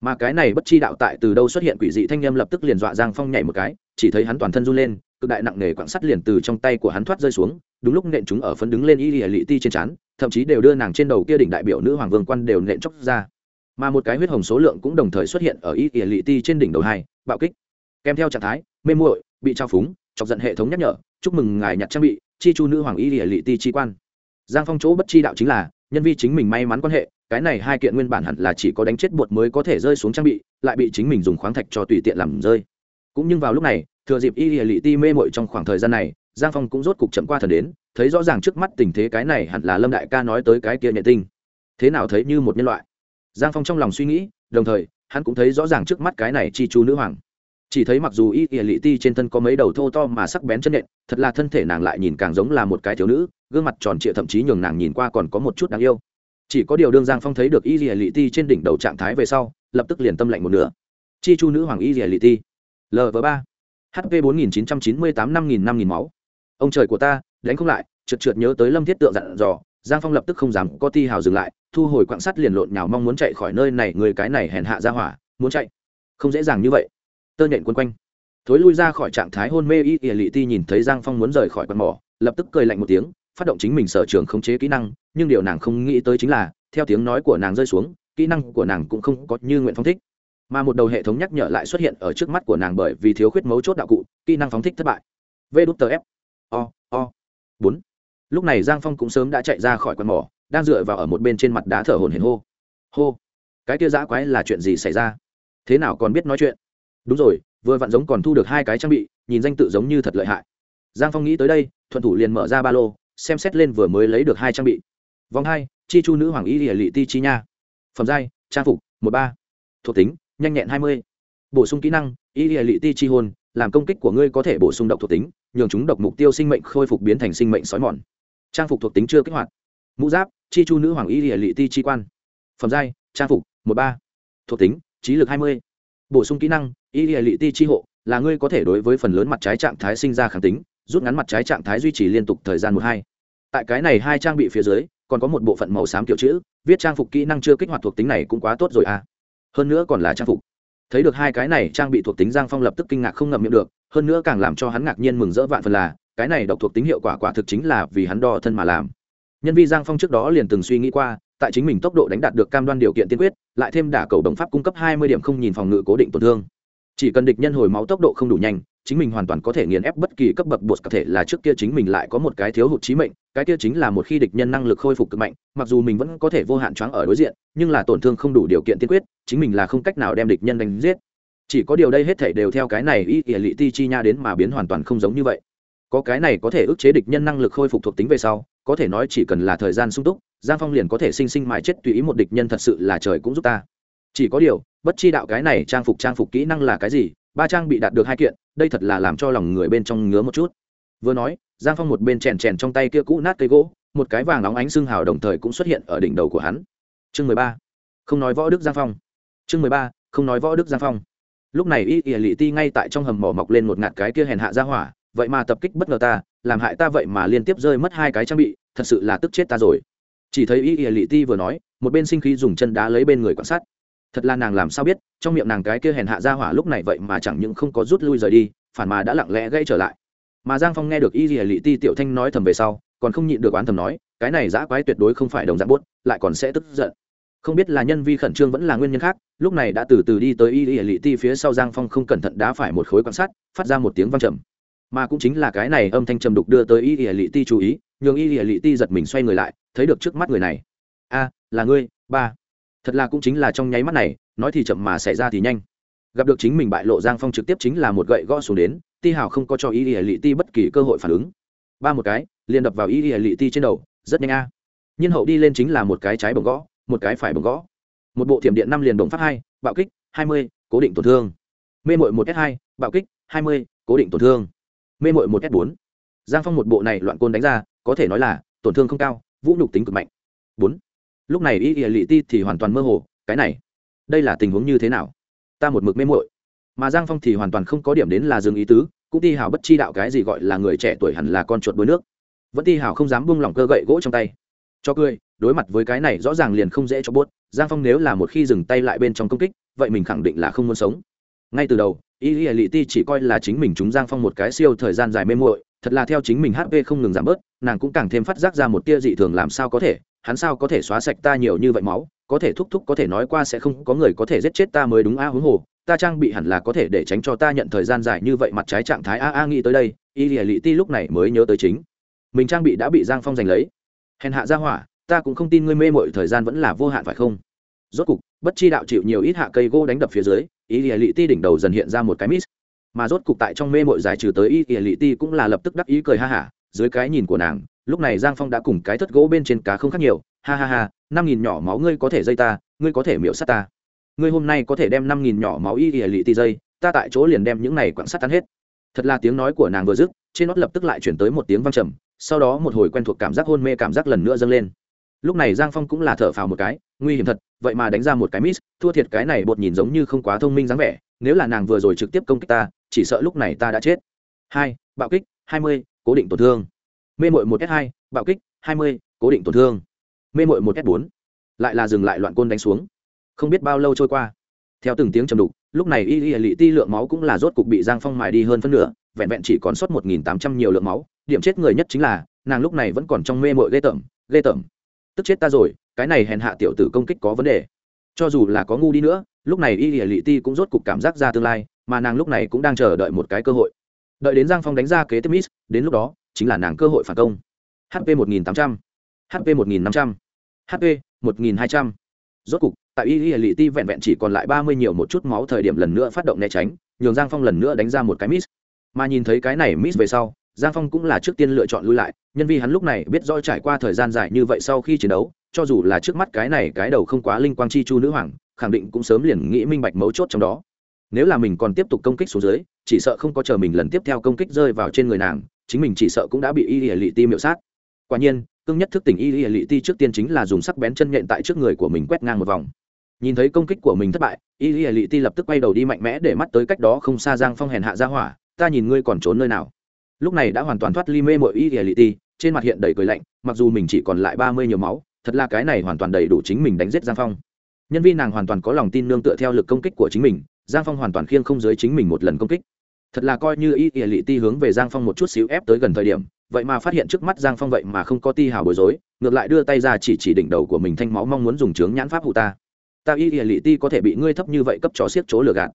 Mà cái này bất chi đạo tại từ đâu xuất hiện quỷ dị thanh âm lập tức liền dọa giang phong nhảy một cái, chỉ thấy hắn toàn thân run lên, cực đại nặng nề quặng sắt liền từ trong tay của hắn thoát rơi xuống, đúng lúc nện chúng ở phấn đứng lên y lìa lị ti trên trán, thậm chí đều đưa nàng trên đầu kia đỉnh đại biểu nữ hoàng vương quan đều nện chóc ra. Mà một cái huyết hồng số lượng cũng đồng thời xuất hiện ở y lìa lị ti trên đỉnh đầu hai, bạo kích. Kèm theo trạng thái, mê muội, bị trao phúng, chọc giận hệ thống nhắc nhở, chúc mừng ngài nhặt trang bị, chi chu nữ hoàng y lìa lị ti chi quan giang phong chỗ bất chi đạo chính là, nhân vi chính mình may mắn quan hệ, cái này hai kiện nguyên bản hẳn là chỉ có đánh chết bột mới có thể rơi xuống trang bị, lại bị chính mình dùng khoáng thạch cho tùy tiện làm rơi. Cũng nhưng vào lúc này, thừa dịp y lìa lị ti mê mội trong khoảng thời gian này, giang phong cũng rốt cục chậm qua thần đến, thấy rõ ràng trước mắt tình thế cái này hẳn là lâm đại ca nói tới cái kia nhện tinh. Thế nào thấy như một nhân loại? Giang phong trong lòng suy nghĩ, đồng thời, hắn cũng thấy rõ ràng trước mắt cái này chi chu nữ hoàng. Chỉ thấy mặc dù y ỉa lị ti trên thân có mấy đầu thô to mà sắc bén chân nện thật là thân thể nàng lại nhìn càng giống là một cái thiếu nữ gương mặt tròn trịa thậm chí nhường nàng nhìn qua còn có một chút đáng yêu. Chỉ có điều đương giang phong thấy được y ỉa lì ti trên đỉnh đầu trạng thái về sau, lập tức liền tâm lạnh một nửa. Chi chu nữ hoàng y ỉa lì ti. Lv ba. Hp bốn nghìn chín trăm chín mươi tám năm nghìn năm nghìn máu. Ông trời của ta, đánh không lại trượt trượt nhớ tới lâm thiết tượng dặn dò, giang phong lập tức không dám có ti hào dừng lại, thu hồi quạng sắt liền lộn nhào mong muốn chạy khỏi nơi này, người cái này hèn hạ ra hỏa, muốn chạy. Không dễ dàng như vậy. Tơ nhện quân quanh. Thối lui ra khỏi trạng thái hôn mê y ỉa lị ti nhìn thấy giang phong muốn rời khỏi quạt mỏ, lập tức cười lạnh một tiếng phát động chính mình sở trường khống chế kỹ năng, nhưng điều nàng không nghĩ tới chính là, theo tiếng nói của nàng rơi xuống, kỹ năng của nàng cũng không có như nguyện phóng thích. Mà một đầu hệ thống nhắc nhở lại xuất hiện ở trước mắt của nàng bởi vì thiếu khuyết mấu chốt đạo cụ, kỹ năng phóng thích thất bại. V đút tờ f, o o. bốn. Lúc này giang phong cũng sớm đã chạy ra khỏi quạt mỏ, đang dựa vào ở một bên trên mặt đá thở hồn hển hô. Hô. Cái kia giã quái là chuyện gì xảy ra? Thế nào còn biết nói chuyện? Đúng rồi, vừa vặn giống còn thu được hai cái trang bị, nhìn danh tự giống như thật lợi hại. Giang phong nghĩ tới đây, thuận thủ liền mở ra ba lô xem xét lên vừa mới lấy được hai trang bị. Vòng hai, chi chu nữ hoàng y lìa lị ti chi nha. Phẩm giai, trang phục, một ba. Thuộc tính, nhanh nhẹn hai mươi. Bổ sung kỹ năng, y lìa lị ti chi hôn làm công kích của ngươi có thể bổ sung độc thuộc tính, nhường chúng độc mục tiêu sinh mệnh khôi phục biến thành sinh mệnh sói mòn. Trang phục thuộc tính chưa kích hoạt. Mũ giáp, chi chu nữ hoàng y địa lị ti chi quan. Phẩm giai, trang phục, một ba. Thuộc tính, trí lực hai mươi. Bổ sung kỹ năng, y địa lị ti chi hộ, là ngươi có thể đối với phần lớn mặt trái trạng thái sinh ra kháng tính rút ngắn mặt trái trạng thái duy trì liên tục thời gian một hai. Tại cái này hai trang bị phía dưới, còn có một bộ phận màu xám kiểu chữ, viết trang phục kỹ năng chưa kích hoạt thuộc tính này cũng quá tốt rồi à. Hơn nữa còn là trang phục. Thấy được hai cái này, trang bị thuộc tính giang phong lập tức kinh ngạc không ngậm miệng được, hơn nữa càng làm cho hắn ngạc nhiên mừng rỡ vạn phần là, cái này độc thuộc tính hiệu quả quả thực chính là vì hắn đo thân mà làm. Nhân vi giang phong trước đó liền từng suy nghĩ qua, tại chính mình tốc độ đánh đạt được cam đoan điều kiện tiên quyết, lại thêm đả cầu đồng pháp cung cấp hai mươi điểm không nhìn phòng ngự cố định tổn thương chỉ cần địch nhân hồi máu tốc độ không đủ nhanh, chính mình hoàn toàn có thể nghiền ép bất kỳ cấp bậc bột có thể là trước kia chính mình lại có một cái thiếu hụt trí mệnh, cái kia chính là một khi địch nhân năng lực khôi phục cực mạnh, mặc dù mình vẫn có thể vô hạn choáng ở đối diện, nhưng là tổn thương không đủ điều kiện tiên quyết, chính mình là không cách nào đem địch nhân đánh giết. Chỉ có điều đây hết thể đều theo cái này y ỉa lị ti chi nha đến mà biến hoàn toàn không giống như vậy. Có cái này có thể ức chế địch nhân năng lực khôi phục thuộc tính về sau, có thể nói chỉ cần là thời gian sung túc, giang phong liền có thể sinh sinh mãi chết tùy ý một địch nhân thật sự là trời cũng giúp ta chỉ có điều, bất chi đạo cái này trang phục trang phục kỹ năng là cái gì, ba trang bị đạt được hai kiện, đây thật là làm cho lòng người bên trong ngứa một chút. Vừa nói, giang phong một bên chèn chèn trong tay kia cũ nát cây gỗ, một cái vàng óng ánh xương hào đồng thời cũng xuất hiện ở đỉnh đầu của hắn. Chương mười ba, không nói võ đức giang phong. Chương mười ba, không nói võ đức giang phong. Lúc này y ỉa lị ti ngay tại trong hầm mỏ mọc lên một ngạt cái kia hèn hạ ra hỏa, vậy mà tập kích bất ngờ ta, làm hại ta vậy mà liên tiếp rơi mất hai cái trang bị, thật sự là tức chết ta rồi. Chỉ thấy y ỉa lị ti vừa nói, một bên sinh khí dùng chân đá lấy bên người quan sát thật là nàng làm sao biết, trong miệng nàng cái kia hèn hạ ra hỏa lúc này vậy mà chẳng những không có rút lui rời đi, phản mà đã lặng lẽ gây trở lại. Mà giang phong nghe được y ỉa lị ti tiểu thanh nói thầm về sau, còn không nhịn được oán thầm nói, cái này giã quái tuyệt đối không phải đồng dạng bút lại còn sẽ tức giận. Không biết là nhân vi khẩn trương vẫn là nguyên nhân khác, lúc này đã từ từ đi tới y ỉa lị ti phía sau giang phong không cẩn thận đá phải một khối quan sát, phát ra một tiếng văng trầm. Mà cũng chính là cái này âm thanh trầm đục đưa tới y ỉa lị ti chú ý, nhường y ỉa lị ti giật mình xoay người lại, thấy được trước mắt người này. A, là ngươi, ba thật là cũng chính là trong nháy mắt này, nói thì chậm mà xảy ra thì nhanh. Gặp được chính mình bại lộ giang phong trực tiếp chính là một gậy gõ xuống đến, ti hào không có cho y ỉa lị ti bất kỳ cơ hội phản ứng. Ba một cái, liền đập vào y ỉa lị ti trên đầu, rất nhanh a. À. nhiên hậu đi lên chính là một cái trái bồng gõ, một cái phải bồng gõ. Một bộ thiểm điện năm liền đồng phát hai, bạo kích, hai mươi, cố định tổn thương. Mê mội một s hai, bạo kích, hai mươi, cố định tổn thương. Mê mội một s bốn. Giang phong một bộ này loạn côn đánh ra, có thể nói là tổn thương không cao, vũ nhục tính cực mạnh. Bốn lúc này y ỉa lị ti thì hoàn toàn mơ hồ, cái này, đây là tình huống như thế nào? Ta một mực mê mội mà giang phong thì hoàn toàn không có điểm đến là dừng ý tứ, cũng ti hào bất chi đạo cái gì gọi là người trẻ tuổi hẳn là con chuột đuối nước. Vẫn ti hào không dám buông lỏng cơ gậy gỗ trong tay. Cho cười, đối mặt với cái này rõ ràng liền không dễ cho buốt, giang phong nếu là một khi dừng tay lại bên trong công kích, vậy mình khẳng định là không muốn sống. Ngay từ đầu, y y lị ti chỉ coi là chính mình chúng giang phong một cái siêu thời gian dài mê muội, thật là theo chính mình hp không ngừng giảm bớt, nàng cũng càng thêm phát giác ra một tia dị thường làm sao có thể hắn sao có thể xóa sạch ta nhiều như vậy máu? Có thể thúc thúc có thể nói qua sẽ không có người có thể giết chết ta mới đúng a huống hồ, ta trang bị hẳn là có thể để tránh cho ta nhận thời gian dài như vậy mặt trái trạng thái a a nghĩ tới đây, y lìa lị ti lúc này mới nhớ tới chính. Mình trang bị đã bị giang phong giành lấy. Hèn hạ ra hỏa, ta cũng không tin ngươi mê mội thời gian vẫn là vô hạn phải không? Rốt cục, bất chi đạo chịu nhiều ít hạ cây gỗ đánh đập phía dưới, y lìa lị ti đỉnh đầu dần hiện ra một cái miss. Mà rốt cục tại trong mê mội giải trừ tới y lìa lị ti cũng là lập tức đắc ý cười ha hả, dưới cái nhìn của nàng lúc này giang phong đã cùng cái thất gỗ bên trên cá không khác nhiều. Ha ha ha, năm nghìn nhỏ máu ngươi có thể dây ta, ngươi có thể miễu sát ta. Ngươi hôm nay có thể đem năm nghìn nhỏ máu y ỉa lị ti dây, ta tại chỗ liền đem những này quặng sắt tan hết. Thật là tiếng nói của nàng vừa dứt, trên nót lập tức lại chuyển tới một tiếng văng trầm, sau đó một hồi quen thuộc cảm giác hôn mê cảm giác lần nữa dâng lên. Lúc này giang phong cũng là thở phào một cái, nguy hiểm thật, vậy mà đánh ra một cái miss, thua thiệt cái này bột nhìn giống như không quá thông minh dáng vẻ, nếu là nàng vừa rồi trực tiếp công kích ta, chỉ sợ lúc này ta đã chết. Hai, bạo kích, hai mươi, cố định tổn thương mê mội một s hai, bạo kích, hai mươi, cố định tổn thương. Mê mội một s bốn, lại là dừng lại loạn côn đánh xuống. Không biết bao lâu trôi qua. Theo từng tiếng trầm đục, lúc này y y lị ti lượng máu cũng là rốt cục bị giang phong mài đi hơn phân nửa, vẹn vẹn chỉ còn sót một nghìn tám trăm nhiều lượng máu. Điểm chết người nhất chính là, nàng lúc này vẫn còn trong mê mội ghê tởm ghê tởm. Tức chết ta rồi, cái này hèn hạ tiểu tử công kích có vấn đề. Cho dù là có ngu đi nữa, lúc này y y lị ti cũng rốt cục cảm giác ra tương lai, mà nàng lúc này cũng đang chờ đợi một cái cơ hội. Đợi đến giang phong đánh ra kế tiếp mít đến lúc đó chính là nàng cơ hội phản công. Hp một nghìn tám trăm hp một nghìn năm trăm hp một nghìn hai trăm. Rốt cục, tại y y ti vẹn vẹn chỉ còn lại ba mươi nhiều một chút máu thời điểm lần nữa phát động né tránh, nhường giang phong lần nữa đánh ra một cái miss. Mà nhìn thấy cái này miss về sau, giang phong cũng là trước tiên lựa chọn lui lại, nhân vì hắn lúc này biết rõ trải qua thời gian dài như vậy sau khi chiến đấu, cho dù là trước mắt cái này cái đầu không quá linh quang chi chu nữ hoàng, khẳng định cũng sớm liền nghĩ minh bạch mấu chốt trong đó. Nếu là mình còn tiếp tục công kích xuống dưới, chỉ sợ không có chờ mình lần tiếp theo công kích rơi vào trên người nàng chính mình chỉ sợ cũng đã bị y lìa lị ti miệu sát. Quả nhiên cưng nhất thức tỉnh y lìa lị ti trước tiên chính là dùng sắc bén chân nhện tại trước người của mình quét ngang một vòng. Nhìn thấy công kích của mình thất bại, y lìa lị ti lập tức quay đầu đi mạnh mẽ để mắt tới cách đó không xa giang phong hèn hạ ra hỏa, ta nhìn ngươi còn trốn nơi nào? Lúc này đã hoàn toàn thoát ly mê mội y lìa lị ti, trên mặt hiện đầy cười lạnh, mặc dù mình chỉ còn lại ba mươi nhiều máu, thật là cái này hoàn toàn đầy đủ chính mình đánh giết giang phong. Nhân viên nàng hoàn toàn có lòng tin nương tựa theo lực công kích của chính mình, giang phong hoàn toàn khiêng không dưới chính mình một lần công kích thật là coi như y ỉa lị ti hướng về giang phong một chút xíu ép tới gần thời điểm, vậy mà phát hiện trước mắt giang phong vậy mà không có ti hào bối rối, ngược lại đưa tay ra chỉ chỉ đỉnh đầu của mình thanh máu mong muốn dùng trướng nhãn pháp hụ ta. Ta y ỉa lị ti có thể bị ngươi thấp như vậy cấp trò xiếc chỗ lừa gạt.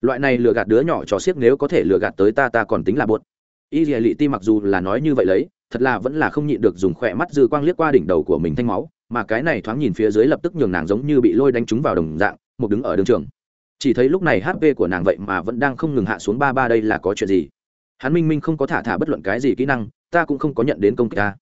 Loại này lừa gạt đứa nhỏ trò xiếc nếu có thể lừa gạt tới ta ta còn tính là buốt y ỉa lị ti mặc dù là nói như vậy lấy, thật là vẫn là không nhịn được dùng khỏe mắt dư quang liếc qua đỉnh đầu của mình thanh máu, mà cái này thoáng nhìn phía dưới lập tức nhường nàng giống như bị lôi đánh trúng vào đồng dạng, một đứng ở đường trường chỉ thấy lúc này hp của nàng vậy mà vẫn đang không ngừng hạ xuống ba ba đây là có chuyện gì? Hắn minh minh không có thả thả bất luận cái gì kỹ năng, ta cũng không có nhận đến công kích ta.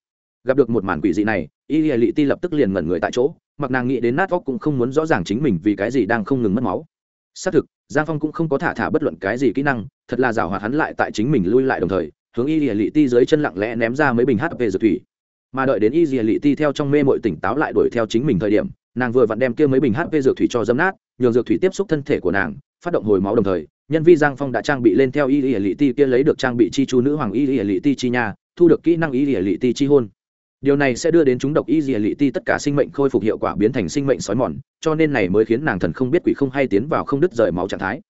Gặp được một màn quỷ dị này, y hệ lị ti lập tức liền ngẩn người tại chỗ, mặc nàng nghĩ đến nát óc cũng không muốn rõ ràng chính mình vì cái gì đang không ngừng mất máu. Xác thực, giang phong cũng không có thả thả bất luận cái gì kỹ năng, thật là rào hoạt hắn lại tại chính mình lui lại đồng thời, hướng y hệ lị ti dưới chân lặng lẽ ném ra mấy bình hp dược thủy. Mà đợi đến y hệ lị ti theo trong mê mội tỉnh táo lại đuổi theo chính mình thời điểm, nàng vừa vặn đem kia mấy bình hp dược thủy cho dấm nát nhường dược thủy tiếp xúc thân thể của nàng, phát động hồi máu đồng thời, nhân vi giang phong đã trang bị lên theo y y lị ti kia lấy được trang bị chi chu nữ hoàng y y lị ti chi nha, thu được kỹ năng y y lị ti chi hôn. Điều này sẽ đưa đến chúng độc y y lị ti tất cả sinh mệnh khôi phục hiệu quả biến thành sinh mệnh sói mòn, cho nên này mới khiến nàng thần không biết quỷ không hay tiến vào không đứt rời máu trạng thái.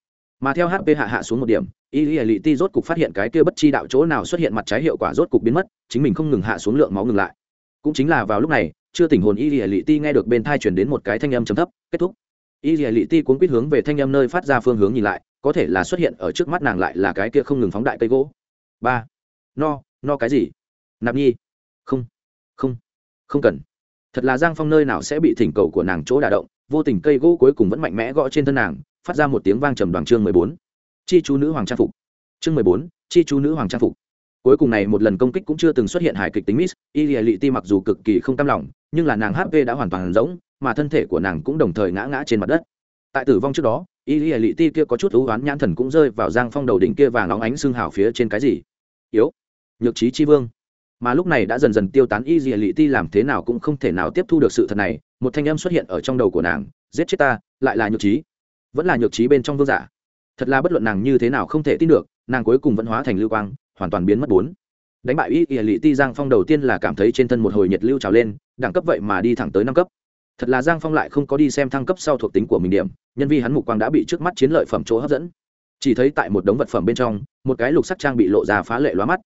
Mà theo hp hạ hạ xuống một điểm, y y lị ti rốt cục phát hiện cái kia bất chi đạo chỗ nào xuất hiện mặt trái hiệu quả rốt cục biến mất, chính mình không ngừng hạ xuống lượng máu ngừng lại. Cũng chính là vào lúc này, chưa tỉnh hồn y y lị ti nghe được bên thai chuyển đến một cái thanh âm chấm thấp, kết thúc y lìa lị ti cuốn quýt hướng về thanh em nơi phát ra phương hướng nhìn lại, có thể là xuất hiện ở trước mắt nàng lại là cái kia không ngừng phóng đại cây gỗ. Ba. No no cái gì? Nạp nhi. Không không không cần. Thật là giang phong nơi nào sẽ bị thỉnh cầu của nàng chỗ đả động, vô tình cây gỗ cuối cùng vẫn mạnh mẽ gõ trên thân nàng, phát ra một tiếng vang trầm đoàn chương mười bốn. Chi chú nữ hoàng trang phục. Chương mười bốn, chi chú nữ hoàng trang phục. Cuối cùng này một lần công kích cũng chưa từng xuất hiện hài kịch tính miss. Y lìa lị ti mặc dù cực kỳ không cam lòng, nhưng là nàng hp đã hoàn toàn rỗng mà thân thể của nàng cũng đồng thời ngã ngã trên mặt đất. Tại tử vong trước đó, y y lị ti kia có chút ưu oán nhãn thần cũng rơi vào giang phong đầu đỉnh kia vàng óng ánh xương hào phía trên cái gì? Yếu. Nhược trí chi vương. Mà lúc này đã dần dần tiêu tán y lìa lị ti làm thế nào cũng không thể nào tiếp thu được sự thật này, một thanh âm xuất hiện ở trong đầu của nàng, giết chết ta, lại là nhược trí. Vẫn là nhược trí bên trong vương giả. Thật là bất luận nàng như thế nào không thể tin được, nàng cuối cùng vẫn hóa thành lưu quang, hoàn toàn biến mất bốn. Đánh bại y ỉa lị ti giang phong đầu tiên là cảm thấy trên thân một hồi nhiệt lưu trào lên, đẳng cấp vậy mà đi thẳng tới năm cấp thật là giang phong lại không có đi xem thăng cấp sau thuộc tính của mình điểm, nhân vi hắn mục quang đã bị trước mắt chiến lợi phẩm chỗ hấp dẫn. Chỉ thấy tại một đống vật phẩm bên trong, một cái lục sắc trang bị lộ ra phá lệ lóa mắt.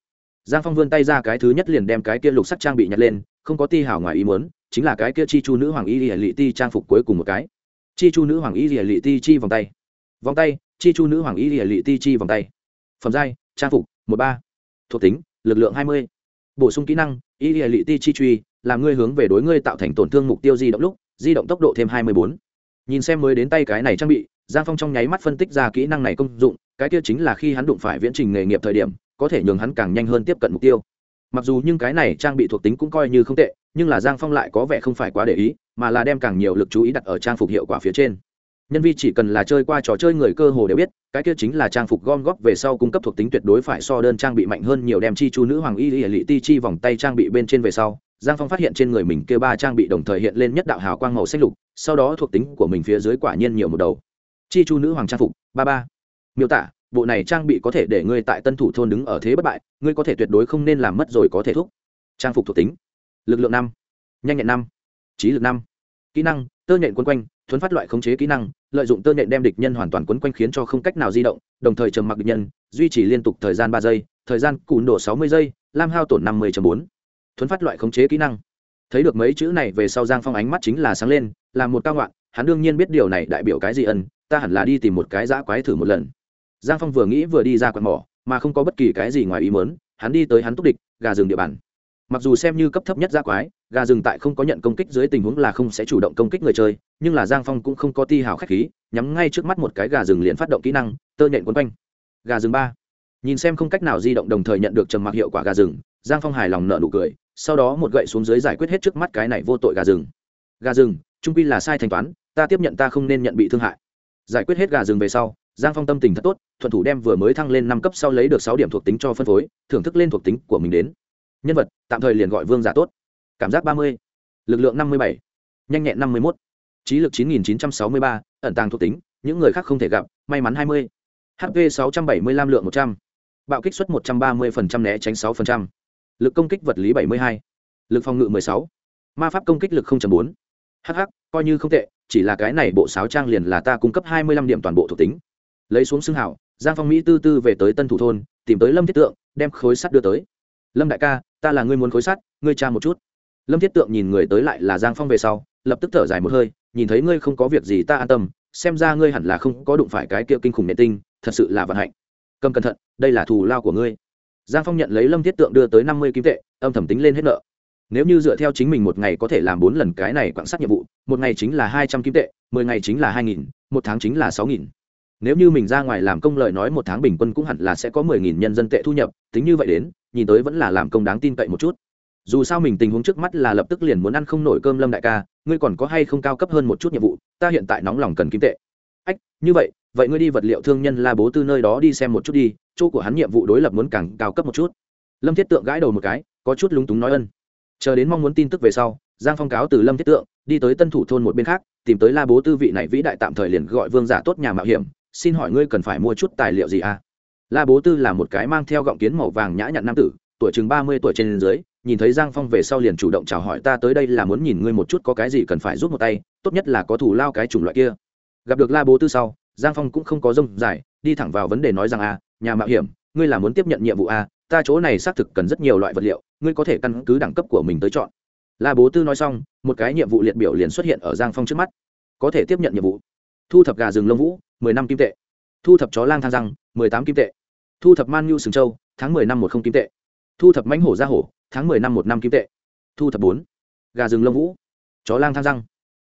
Giang phong vươn tay ra cái thứ nhất liền đem cái kia lục sắc trang bị nhặt lên, không có ti hảo ngoài ý muốn, chính là cái kia chi chu nữ hoàng y lìa lị ti trang phục cuối cùng một cái. Chi chu nữ hoàng y lìa lị ti chi vòng tay. Vòng tay, chi chu nữ hoàng y lìa lị ti chi vòng tay. Phẩm giai, trang phục, một ba. Thuộc tính, lực lượng hai mươi. Bổ sung kỹ năng, y lìa lị ti chi truy, làm ngươi hướng về đối ngươi tạo thành tổn thương mục tiêu di động lúc di động tốc độ thêm hai mươi bốn. Nhìn xem mới đến tay cái này trang bị, giang phong trong nháy mắt phân tích ra kỹ năng này công dụng, cái kia chính là khi hắn đụng phải viễn trình nghề nghiệp thời điểm, có thể nhường hắn càng nhanh hơn tiếp cận mục tiêu. Mặc dù nhưng cái này trang bị thuộc tính cũng coi như không tệ, nhưng là giang phong lại có vẻ không phải quá để ý, mà là đem càng nhiều lực chú ý đặt ở trang phục hiệu quả phía trên. Nhân vi chỉ cần là chơi qua trò chơi người cơ hồ đều biết, cái kia chính là trang phục gom góp về sau cung cấp thuộc tính tuyệt đối phải so đơn trang bị mạnh hơn nhiều đem chi chu nữ hoàng y lì lị ti chi vòng tay trang bị bên trên về sau giang phong phát hiện trên người mình kia ba trang bị đồng thời hiện lên nhất đạo hào quang màu xanh lục, sau đó thuộc tính của mình phía dưới quả nhiên nhiều một đầu. Chi chu nữ hoàng trang phục, ba ba. Miêu tả, bộ này trang bị có thể để ngươi tại tân thủ thôn đứng ở thế bất bại, ngươi có thể tuyệt đối không nên làm mất rồi có thể thúc. Trang phục thuộc tính, lực lượng năm, nhanh nhẹn năm, trí lực năm. Kỹ năng, tơ nhện quân quanh, thuấn phát loại khống chế kỹ năng, lợi dụng tơ nhện đem địch nhân hoàn toàn quấn quanh khiến cho không cách nào di động, đồng thời trầm mặc địch nhân, duy trì liên tục thời gian ba giây, thời gian cùn đổ sáu mươi giây, lam hao tổn năm mươi bốn thuấn phát loại khống chế kỹ năng. Thấy được mấy chữ này về sau giang phong ánh mắt chính là sáng lên, là một cao ngoạn, hắn đương nhiên biết điều này đại biểu cái gì ân, ta hẳn là đi tìm một cái giã quái thử một lần. Giang phong vừa nghĩ vừa đi ra quạt mỏ, mà không có bất kỳ cái gì ngoài ý mớn hắn đi tới hắn túc địch, gà rừng địa bàn. Mặc dù xem như cấp thấp nhất giã quái, gà rừng tại không có nhận công kích dưới tình huống là không sẽ chủ động công kích người chơi, nhưng là giang phong cũng không có ti hào k h á c h khí, nhắm ngay trước mắt một cái gà rừng liền phát động kỹ năng, tơ nhện quấn quanh. Gà rừng ba. Nhìn xem không cách nào di động đồng thời nhận được trầm mặc hiệu quả gà rừng, giang phong hài lòng nợ nụ cười sau đó một gậy xuống dưới giải quyết hết trước mắt cái này vô tội gà rừng. Gà rừng, trung quy là sai thanh toán, ta tiếp nhận ta không nên nhận bị thương hại. Giải quyết hết gà rừng về sau, giang phong tâm tình thật tốt, thuận thủ đem vừa mới thăng lên năm cấp sau lấy được sáu điểm thuộc tính cho phân phối, thưởng thức lên thuộc tính của mình đến. Nhân vật, tạm thời liền gọi vương giả tốt. Cảm giác ba mươi. Lực lượng năm mươi bảy. Nhanh nhẹn năm mươi một trí lực chín nghìn chín trăm sáu mươi ba, ẩn tàng thuộc tính, những người khác không thể gặp, may mắn hai mươi. Hp sáu trăm bảy mươi lăm lượng một trăm. Bạo kích suất một trăm ba mươi né tránh sáu lực công kích vật lý bảy mươi hai, lực phòng ngự mười sáu, ma pháp công kích lực bốn. Hh coi như không tệ, chỉ là cái này bộ sáo trang liền là ta cung cấp hai mươi lăm điểm toàn bộ thuộc tính. Lấy xuống xương hảo giang phong mỹ tư tư về tới tân thủ thôn, tìm tới lâm thiết tượng, đem khối sắt đưa tới. Lâm đại ca, ta là ngươi muốn khối sắt, ngươi tra một chút. Lâm thiết tượng nhìn người tới lại là giang phong về sau, lập tức thở dài một hơi, nhìn thấy ngươi không có việc gì ta an tâm, xem ra ngươi hẳn là không có đụng phải cái kia kinh khủng nệ tinh, thật sự là vận hạnh. Cầm cẩn thận, đây là thù lao của ngươi giang phong nhận lấy lâm thiết tượng đưa tới năm mươi kim tệ, âm thầm tính lên hết nợ. Nếu như dựa theo chính mình một ngày có thể làm bốn lần cái này quảng sát nhiệm vụ, một ngày chính là hai trăm kim tệ, mười ngày chính là hai nghìn, một tháng chính là sáu nghìn. Nếu như mình ra ngoài làm công lợi nói một tháng bình quân cũng hẳn là sẽ có mười nghìn nhân dân tệ thu nhập, tính như vậy đến, nhìn tới vẫn là làm công đáng tin cậy một chút. Dù sao mình tình huống trước mắt là lập tức liền muốn ăn không nổi cơm lâm đại ca, ngươi còn có hay không cao cấp hơn một chút nhiệm vụ, ta hiện tại nóng lòng cần kim tệ. Ách, như vậy vậy ngươi đi vật liệu thương nhân la bố tư nơi đó đi xem một chút đi, chỗ của hắn nhiệm vụ đối lập muốn càng cao cấp một chút. Lâm thiết tượng gãi đầu một cái, có chút lúng túng nói ân. Chờ đến mong muốn tin tức về sau, giang phong cáo từ lâm thiết tượng, đi tới tân thủ thôn một bên khác, tìm tới la bố tư vị này vĩ đại tạm thời liền gọi vương giả tốt nhà mạo hiểm, xin hỏi ngươi cần phải mua chút tài liệu gì à? La bố tư là một cái mang theo gọng kiến màu vàng nhã nhặn nam tử, tuổi chừng ba mươi tuổi trên dưới, nhìn thấy giang phong về sau liền chủ động chào hỏi ta tới đây là muốn nhìn ngươi một chút có cái gì cần phải giúp một tay, tốt nhất là có thủ lao cái chủng loại kia. Gặp được la bố tư sau giang phong cũng không có rông dài đi thẳng vào vấn đề nói rằng a à, nhà mạo hiểm ngươi là muốn tiếp nhận nhiệm vụ a à, ta chỗ này xác thực cần rất nhiều loại vật liệu ngươi có thể căn cứ đẳng cấp của mình tới chọn. La bố tư nói xong một cái nhiệm vụ liệt biểu liền xuất hiện ở giang phong trước mắt. Có thể tiếp nhận nhiệm vụ. Thu thập gà rừng lông vũ mười năm kim tệ. Thu thập chó lang thang răng mười tám kim tệ. Thu thập man nhu sừng châu tháng mười năm một không kim tệ. Thu thập mãnh hổ ra hổ tháng mười năm một năm kim tệ. Thu thập bốn. Gà rừng lông vũ chó lang thang răng.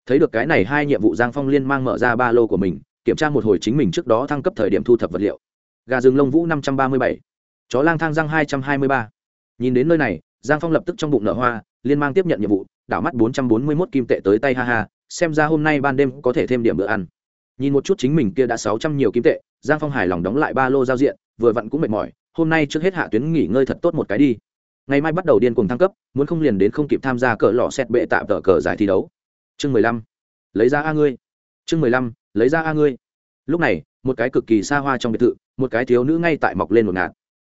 Thấy được cái này hai nhiệm vụ giang phong liên mang mở ra ba lô của mình kiểm tra một hồi chính mình trước đó thăng cấp thời điểm thu thập vật liệu. Gà rừng lông vũ năm trăm ba mươi bảy, chó lang thang răng hai trăm hai mươi ba. Nhìn đến nơi này, giang phong lập tức trong bụng nở hoa, liên mang tiếp nhận nhiệm vụ, đảo mắt bốn trăm bốn mươi mốt kim tệ tới tay ha ha, xem ra hôm nay ban đêm có thể thêm điểm bữa ăn. Nhìn một chút chính mình kia đã sáu trăm nhiều kim tệ, giang phong hài lòng đóng lại ba lô giao diện, vừa vặn cũng mệt mỏi, hôm nay trước hết hạ tuyến nghỉ ngơi thật tốt một cái đi. Ngày mai bắt đầu điên cùng thăng cấp, muốn không liền đến không kịp tham gia cờ lò xét bệ tạm tờ cờ giải thi đấu. Chương mười lăm, lấy ra a ngươi. Chương mười lăm lấy ra a ngươi. Lúc này, một cái cực kỳ xa hoa trong biệt thự, một cái thiếu nữ ngay tại mọc lên một ngạt.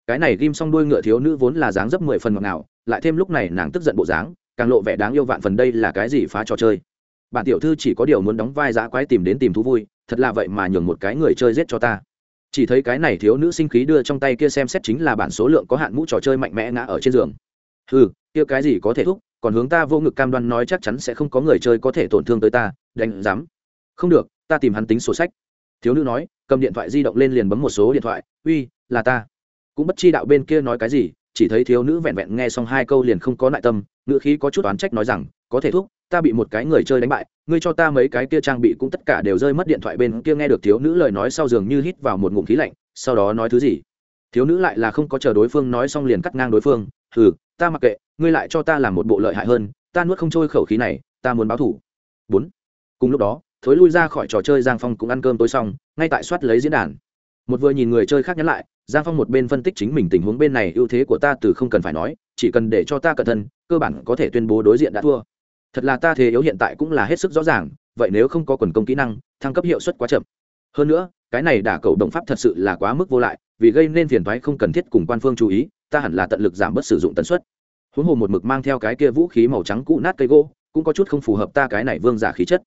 Cái này ghim xong đuôi ngựa thiếu nữ vốn là dáng dấp mười phần ngọt ngào, lại thêm lúc này nàng tức giận bộ dáng, càng lộ vẻ đáng yêu vạn phần đây là cái gì phá trò chơi. Bản tiểu thư chỉ có điều muốn đóng vai dã quái tìm đến tìm thú vui, thật là vậy mà nhường một cái người chơi giết cho ta. Chỉ thấy cái này thiếu nữ sinh khí đưa trong tay kia xem xét chính là bản số lượng có hạn mũ trò chơi mạnh mẽ ngã ở trên giường. Ừ kia cái gì có thể thúc, còn hướng ta vô ngực cam đoan nói chắc chắn sẽ không có người chơi có thể tổn thương tới ta, đánh dám không được, ta tìm hắn tính sổ sách. Thiếu nữ nói, cầm điện thoại di động lên liền bấm một số điện thoại. Uy, là ta. Cũng bất chi đạo bên kia nói cái gì, chỉ thấy thiếu nữ vẹn vẹn nghe xong hai câu liền không có lại tâm, ngữ khí có chút oán trách nói rằng, có thể thúc, ta bị một cái người chơi đánh bại, ngươi cho ta mấy cái kia trang bị cũng tất cả đều rơi mất điện thoại bên kia nghe được thiếu nữ lời nói sau giường như hít vào một ngụm khí lạnh, sau đó nói thứ gì? Thiếu nữ lại là không có chờ đối phương nói xong liền cắt ngang đối phương ừ ta mặc kệ, ngươi lại cho ta làm một bộ lợi hại hơn, ta nuốt không trôi khẩu khí này, ta muốn báo thủ. Bốn. Cùng lúc đó thối lui ra khỏi trò chơi giang phong cũng ăn cơm tối xong, ngay tại soát lấy diễn đàn. Một vừa nhìn người chơi khác nhắn lại, giang phong một bên phân tích chính mình tình huống bên này ưu thế của ta từ không cần phải nói, chỉ cần để cho ta cẩn thân cơ bản có thể tuyên bố đối diện đã thua. Thật là ta thế yếu hiện tại cũng là hết sức rõ ràng, vậy nếu không có quần công kỹ năng, thăng cấp hiệu suất quá chậm. Hơn nữa, cái này đả cầu động pháp thật sự là quá mức vô lại, vì gây nên phiền thoái không cần thiết cùng quan phương chú ý, ta hẳn là tận lực giảm bớt sử dụng tần suất. Huống hồ một mực mang theo cái kia vũ khí màu trắng cũ nát cây gỗ, cũng có chút không phù hợp ta cái này vương giả khí chất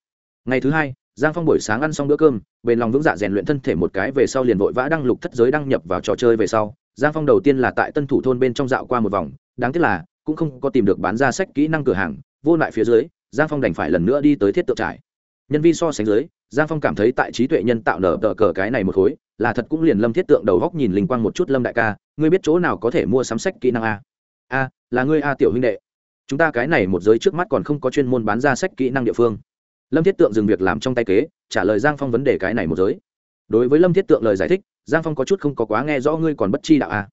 ngày thứ hai, giang phong buổi sáng ăn xong bữa cơm, bền lòng vững dạ rèn luyện thân thể một cái về sau liền vội vã đăng lục thất giới đăng nhập vào trò chơi về sau. Giang phong đầu tiên là tại tân thủ thôn bên trong dạo qua một vòng, đáng tiếc là cũng không có tìm được bán ra sách kỹ năng cửa hàng. Vô lại phía dưới, giang phong đành phải lần nữa đi tới thiết tượng trải nhân vi so sánh dưới, giang phong cảm thấy tại trí tuệ nhân tạo nở tờ cờ cái này một khối, là thật cũng liền lâm thiết tượng đầu góc nhìn linh quang một chút lâm đại ca, ngươi biết chỗ nào có thể mua sắm sách kỹ năng a? A, là ngươi a tiểu huynh đệ. Chúng ta cái này một giới trước mắt còn không có chuyên môn bán ra sách kỹ năng địa phương lâm thiết tượng dừng việc làm trong tay kế, trả lời giang phong vấn đề cái này một giới. Đối với lâm thiết tượng lời giải thích, giang phong có chút không có quá nghe rõ ngươi còn bất chi đạo a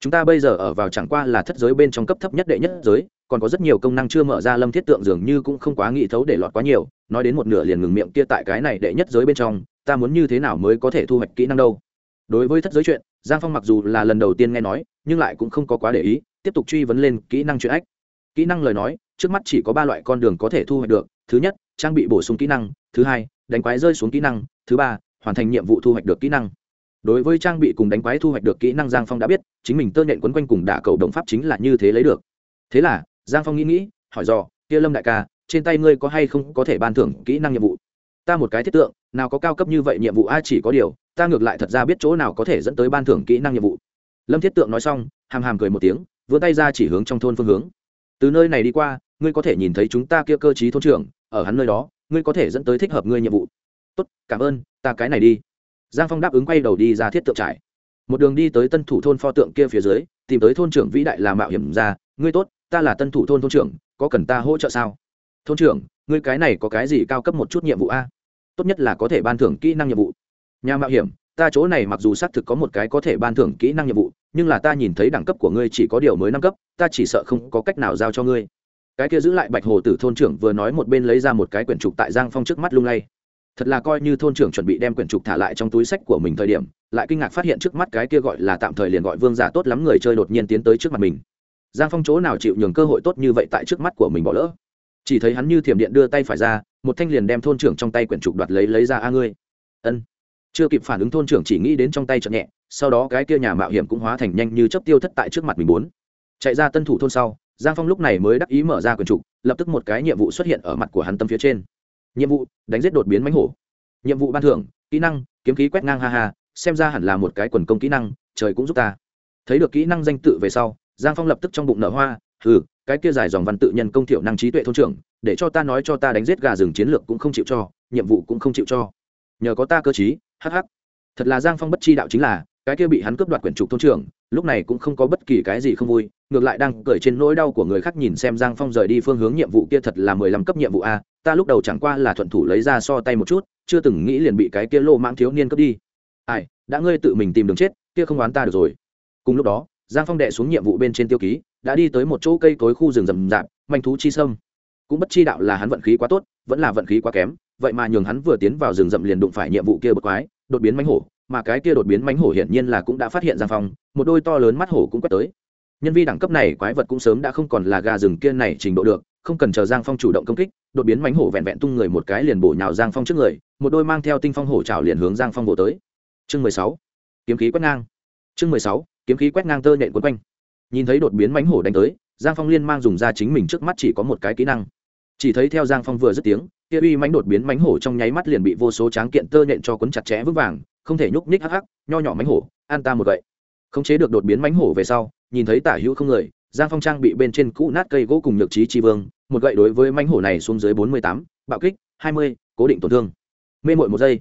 chúng ta bây giờ ở vào chẳng qua là thất giới bên trong cấp thấp nhất đệ nhất giới, còn có rất nhiều công năng chưa mở ra lâm thiết tượng dường như cũng không quá nghĩ thấu để lọt quá nhiều, nói đến một nửa liền ngừng miệng kia tại cái này đệ nhất giới bên trong, ta muốn như thế nào mới có thể thu hoạch kỹ năng đâu. Đối với thất giới chuyện, giang phong mặc dù là lần đầu tiên nghe nói, nhưng lại cũng không có quá để ý, tiếp tục truy vấn lên kỹ năng chuyện ách. Kỹ năng lời nói, trước mắt chỉ có ba loại con đường có thể thu hoạch được thứ nhất, trang bị bổ sung kỹ năng. Thứ hai, đánh quái rơi xuống kỹ năng. Thứ ba, hoàn thành nhiệm vụ thu hoạch được kỹ năng. Đối với trang bị cùng đánh quái thu hoạch được kỹ năng, giang phong đã biết, chính mình tơ nhện quấn quanh cùng đả cầu đồng pháp chính là như thế lấy được. Thế là, giang phong nghĩ nghĩ, hỏi dò, kia lâm đại ca, trên tay ngươi có hay không có thể ban thưởng kỹ năng nhiệm vụ? Ta một cái thiết tượng, nào có cao cấp như vậy nhiệm vụ a, chỉ có điều, ta ngược lại thật ra biết chỗ nào có thể dẫn tới ban thưởng kỹ năng nhiệm vụ. Lâm thiết tượng nói xong, hàm hàm cười một tiếng, vươn tay ra chỉ hướng trong thôn phương hướng. Từ nơi này đi qua ngươi có thể nhìn thấy chúng ta kia cơ chí thôn trưởng, ở hắn nơi đó, ngươi có thể dẫn tới thích hợp ngươi nhiệm vụ. Tốt, cảm ơn, ta cái này đi. Giang phong đáp ứng quay đầu đi ra thiết tượng trải một đường đi tới tân thủ thôn pho tượng kia phía dưới, tìm tới thôn trưởng vĩ đại là mạo hiểm ra ngươi tốt, ta là tân thủ thôn thôn trưởng, có cần ta hỗ trợ sao? Thôn trưởng, ngươi cái này có cái gì cao cấp một chút nhiệm vụ a? Tốt nhất là có thể ban thưởng kỹ năng nhiệm vụ. Nhà mạo hiểm, ta chỗ này mặc dù xác thực có một cái có thể ban thưởng kỹ năng nhiệm vụ, nhưng là ta nhìn thấy đẳng cấp của ngươi chỉ có điều mới năm cấp, ta chỉ sợ không có cách nào giao cho ngươi cái kia giữ lại bạch hồ tử thôn trưởng vừa nói một bên lấy ra một cái quyển trục tại giang phong trước mắt lung lay. Thật là coi như thôn trưởng chuẩn bị đem quyển trục thả lại trong túi sách của mình thời điểm, lại kinh ngạc phát hiện trước mắt cái kia gọi là tạm thời liền gọi vương giả tốt lắm người chơi đột nhiên tiến tới trước mặt mình. Giang phong chỗ nào chịu nhường cơ hội tốt như vậy tại trước mắt của mình bỏ lỡ? Chỉ thấy hắn như thiểm điện đưa tay phải ra, một thanh liền đem thôn trưởng trong tay quyển trục đoạt lấy lấy ra, a ngươi. Ân. Chưa kịp phản ứng thôn trưởng chỉ nghĩ đến trong tay chậm nhẹ, sau đó cái kia nhà mạo hiểm cũng hóa thành nhanh như chấp tiêu thất tại trước mặt mình bốn. Chạy ra tân thủ thôn sau giang phong lúc này mới đắc ý mở ra quyển trục, lập tức một cái nhiệm vụ xuất hiện ở mặt của hắn tâm phía trên. Nhiệm vụ, đánh giết đột biến mánh hổ. Nhiệm vụ ban thưởng, kỹ năng, kiếm khí quét ngang ha ha, xem ra hẳn là một cái quần công kỹ năng, trời cũng giúp ta. Thấy được kỹ năng danh tự về sau, giang phong lập tức trong bụng nở hoa ừ cái kia dài dòng văn tự nhân công thiệu năng trí tuệ thôn trưởng, để cho ta nói cho ta đánh giết gà rừng chiến lược cũng không chịu cho, nhiệm vụ cũng không chịu cho. Nhờ có ta cơ chí hh thật là giang phong bất chi đạo chính là, cái kia bị hắn cướp đoạt quyển trục thôn trưởng lúc này cũng không có bất kỳ cái gì không vui, ngược lại đang cười trên nỗi đau của người khác nhìn xem giang phong rời đi phương hướng nhiệm vụ kia thật là mười lăm cấp nhiệm vụ a, ta lúc đầu chẳng qua là thuận thủ lấy ra so tay một chút, chưa từng nghĩ liền bị cái kia lô mãng thiếu niên cướp đi. Ai, đã ngươi tự mình tìm đường chết, kia không oán ta được rồi. Cùng lúc đó, giang phong đệ xuống nhiệm vụ bên trên tiêu ký, đã đi tới một chỗ cây cối khu rừng rậm rạp, manh thú chi sâm. Cũng bất chi đạo là hắn vận khí quá tốt, vẫn là vận khí quá kém, vậy mà nhường hắn vừa tiến vào rừng rậm liền đụng phải nhiệm vụ kia bực quái, đột biến mánh hổ mà cái kia đột biến mánh hổ hiển nhiên là cũng đã phát hiện giang phong, một đôi to lớn mắt hổ cũng quét tới. Nhân vi đẳng cấp này quái vật cũng sớm đã không còn là gà rừng kia này trình độ được, không cần chờ giang phong chủ động công kích, đột biến mánh hổ vẹn vẹn tung người một cái liền bổ nhào giang phong trước người, một đôi mang theo tinh phong hổ trào liền hướng giang phong bổ tới. Chương mười sáu, kiếm khí quét ngang. Chương mười sáu, kiếm khí quét ngang tơ nện quấn quanh. Nhìn thấy đột biến mánh hổ đánh tới, giang phong liên mang dùng ra chính mình trước mắt chỉ có một cái kỹ năng. Chỉ thấy theo giang phong vừa dứt tiếng, kia uy mánh đột biến mánh hổ trong nháy mắt liền bị vô số tráng kiện tơ nện cho quấn chặt chẽ vững vàng không thể nhúc nhích hắc hắc, nho nhỏ mánh hổ, an ta một gậy. Khống chế được đột biến mánh hổ về sau, nhìn thấy tả hữu không người, giang phong trang bị bên trên cũ nát cây gỗ cùng nhược trí tri vương, một gậy đối với mánh hổ này xuống dưới bốn mươi tám, bạo kích, hai mươi, cố định tổn thương. Mê mội một giây.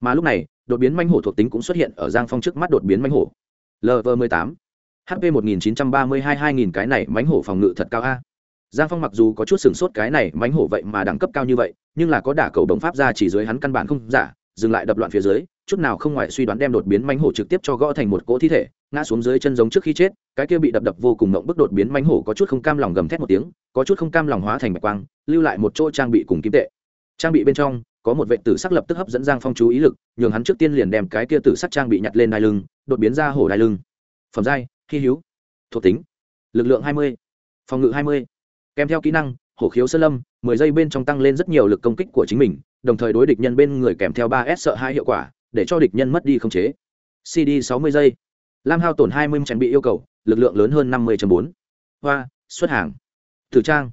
Mà lúc này, đột biến mánh hổ thuộc tính cũng xuất hiện ở giang phong trước mắt đột biến mánh hổ. Lv m ộ ư ơ i tám hp một nghìn chín trăm ba mươi hai hai nghìn, cái này mánh hổ phòng ngự thật cao a. Giang phong mặc dù có chút sửng sốt cái này mánh hổ vậy mà đẳng cấp cao như vậy, nhưng là có đả cầu đồng pháp ra chỉ dưới hắn căn bản không giả dừng lại đập loạn phía dưới, chút nào không ngoại suy đoán đem đột biến mánh hổ trực tiếp cho gõ thành một cỗ thi thể, ngã xuống dưới chân giống trước khi chết, cái kia bị đập đập vô cùng mộng bức đột biến mánh hổ có chút không cam lòng gầm thét một tiếng, có chút không cam lòng hóa thành bạch quang, lưu lại một chỗ trang bị cùng kim tệ. Trang bị bên trong, có một vệ tử sắc lập tức hấp dẫn giang phong chú ý lực, nhường hắn trước tiên liền đem cái kia tử sắc trang bị nhặt lên đai lưng, đột biến ra hổ đai lưng. Phẩm giai, hy hữu. Thuộc tính, lực lượng hai mươi, phòng ngự hai mươi. Kèm theo kỹ năng, hổ khiếu sơn lâm, mười giây bên trong tăng lên rất nhiều lực công kích của chính mình đồng thời đối địch nhân bên người kèm theo ba s sợ hai hiệu quả, để cho địch nhân mất đi không chế. Cd sáu mươi giây. Lam hao tổn hai mươi trang bị yêu cầu, lực lượng lớn hơn năm mươi bốn. Hoa, xuất hàng. Thử trang.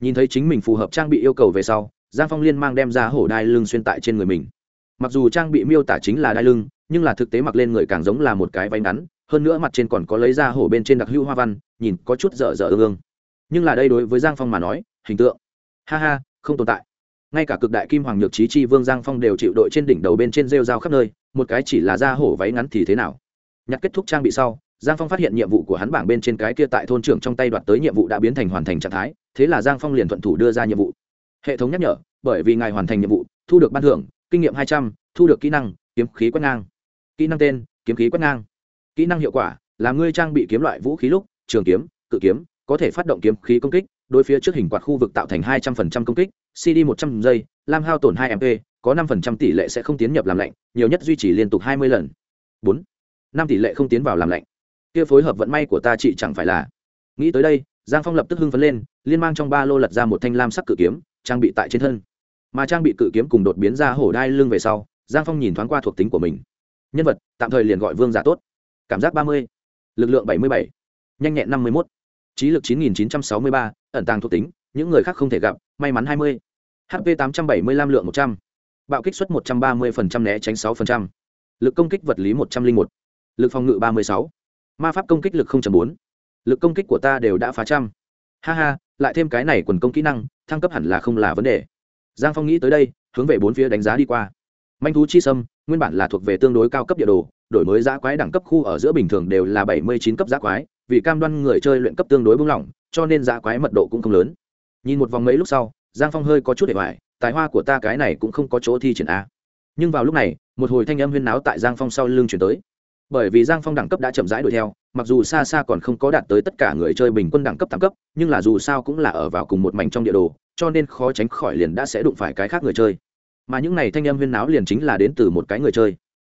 Nhìn thấy chính mình phù hợp trang bị yêu cầu về sau, giang phong liên mang đem ra hổ đai lưng xuyên tại trên người mình. Mặc dù trang bị miêu tả chính là đai lưng, nhưng là thực tế mặc lên người càng giống là một cái váy ngắn, hơn nữa mặt trên còn có lấy ra hổ bên trên đặc hữu hoa văn, nhìn có chút dở dở ương ương. Nhưng là đây đối với giang phong mà nói, hình tượng. Ha ha, không tồn tại ngay cả cực đại kim hoàng nhược trí chi vương giang phong đều chịu đội trên đỉnh đầu bên trên rêu dao khắp nơi, một cái chỉ là da hổ váy ngắn thì thế nào? Nhặt kết thúc trang bị sau, giang phong phát hiện nhiệm vụ của hắn bảng bên trên cái kia tại thôn trưởng trong tay đoạt tới nhiệm vụ đã biến thành hoàn thành trạng thái, thế là giang phong liền thuận thủ đưa ra nhiệm vụ. Hệ thống nhắc nhở, bởi vì ngài hoàn thành nhiệm vụ, thu được ban thưởng, kinh nghiệm hai trăm, thu được kỹ năng, kiếm khí quét ngang. Kỹ năng tên, kiếm khí quét ngang. Kỹ năng hiệu quả, là ngươi trang bị kiếm loại vũ khí lúc, trường kiếm, cự kiếm, có thể phát động kiếm khí công kích, đối phía trước hình quạt khu vực tạo thành hai trăm phần trăm công kích cd một trăm giây, lam hao tổn hai mp, có năm phần trăm tỷ lệ sẽ không tiến nhập làm lạnh, nhiều nhất duy trì liên tục hai mươi lần. Bốn, năm tỷ lệ không tiến vào làm lạnh. Kia phối hợp vận may của ta chị chẳng phải là. Nghĩ tới đây, giang phong lập tức hưng phấn lên, liên mang trong ba lô lật ra một thanh lam sắc cự kiếm, trang bị tại trên thân. Mà trang bị cự kiếm cùng đột biến ra hổ đai lưng về sau, giang phong nhìn thoáng qua thuộc tính của mình. Nhân vật, tạm thời liền gọi vương giả tốt. Cảm giác ba mươi, lực lượng bảy mươi bảy, nhanh nhẹn năm mươi một trí lực chín nghìn chín trăm sáu mươi ba, ẩn tàng thuộc tính những người khác không thể gặp, may mắn hai mươi. Hp tám trăm bảy mươi lăm lượng một trăm. Bạo kích suất một trăm ba mươi né tránh sáu lực công kích vật lý một trăm linh một. Lực phòng ngự ba mươi sáu. Ma pháp công kích lực 0.4. lực công kích của ta đều đã phá trăm. Ha ha, lại thêm cái này quần công kỹ năng, thăng cấp hẳn là không là vấn đề. Giang phong nghĩ tới đây, hướng về bốn phía đánh giá đi qua. Manh thú chi sâm, nguyên bản là thuộc về tương đối cao cấp địa đồ, đổi mới giã quái đẳng cấp khu ở giữa bình thường đều là bảy mươi chín cấp giã quái, vì cam đoan người chơi luyện cấp tương đối bung lỏng, cho nên giã quái mật độ cũng không lớn nhìn một vòng mấy lúc sau, giang phong hơi có chút để hoài, tài hoa của ta cái này cũng không có chỗ thi triển a. Nhưng vào lúc này, một hồi thanh âm huyên náo tại giang phong sau lưng chuyển tới. Bởi vì giang phong đẳng cấp đã chậm rãi đuổi theo, mặc dù xa xa còn không có đạt tới tất cả người chơi bình quân đẳng cấp tám cấp, nhưng là dù sao cũng là ở vào cùng một mảnh trong địa đồ, cho nên khó tránh khỏi liền đã sẽ đụng phải cái khác người chơi. Mà những này thanh âm huyên náo liền chính là đến từ một cái người chơi.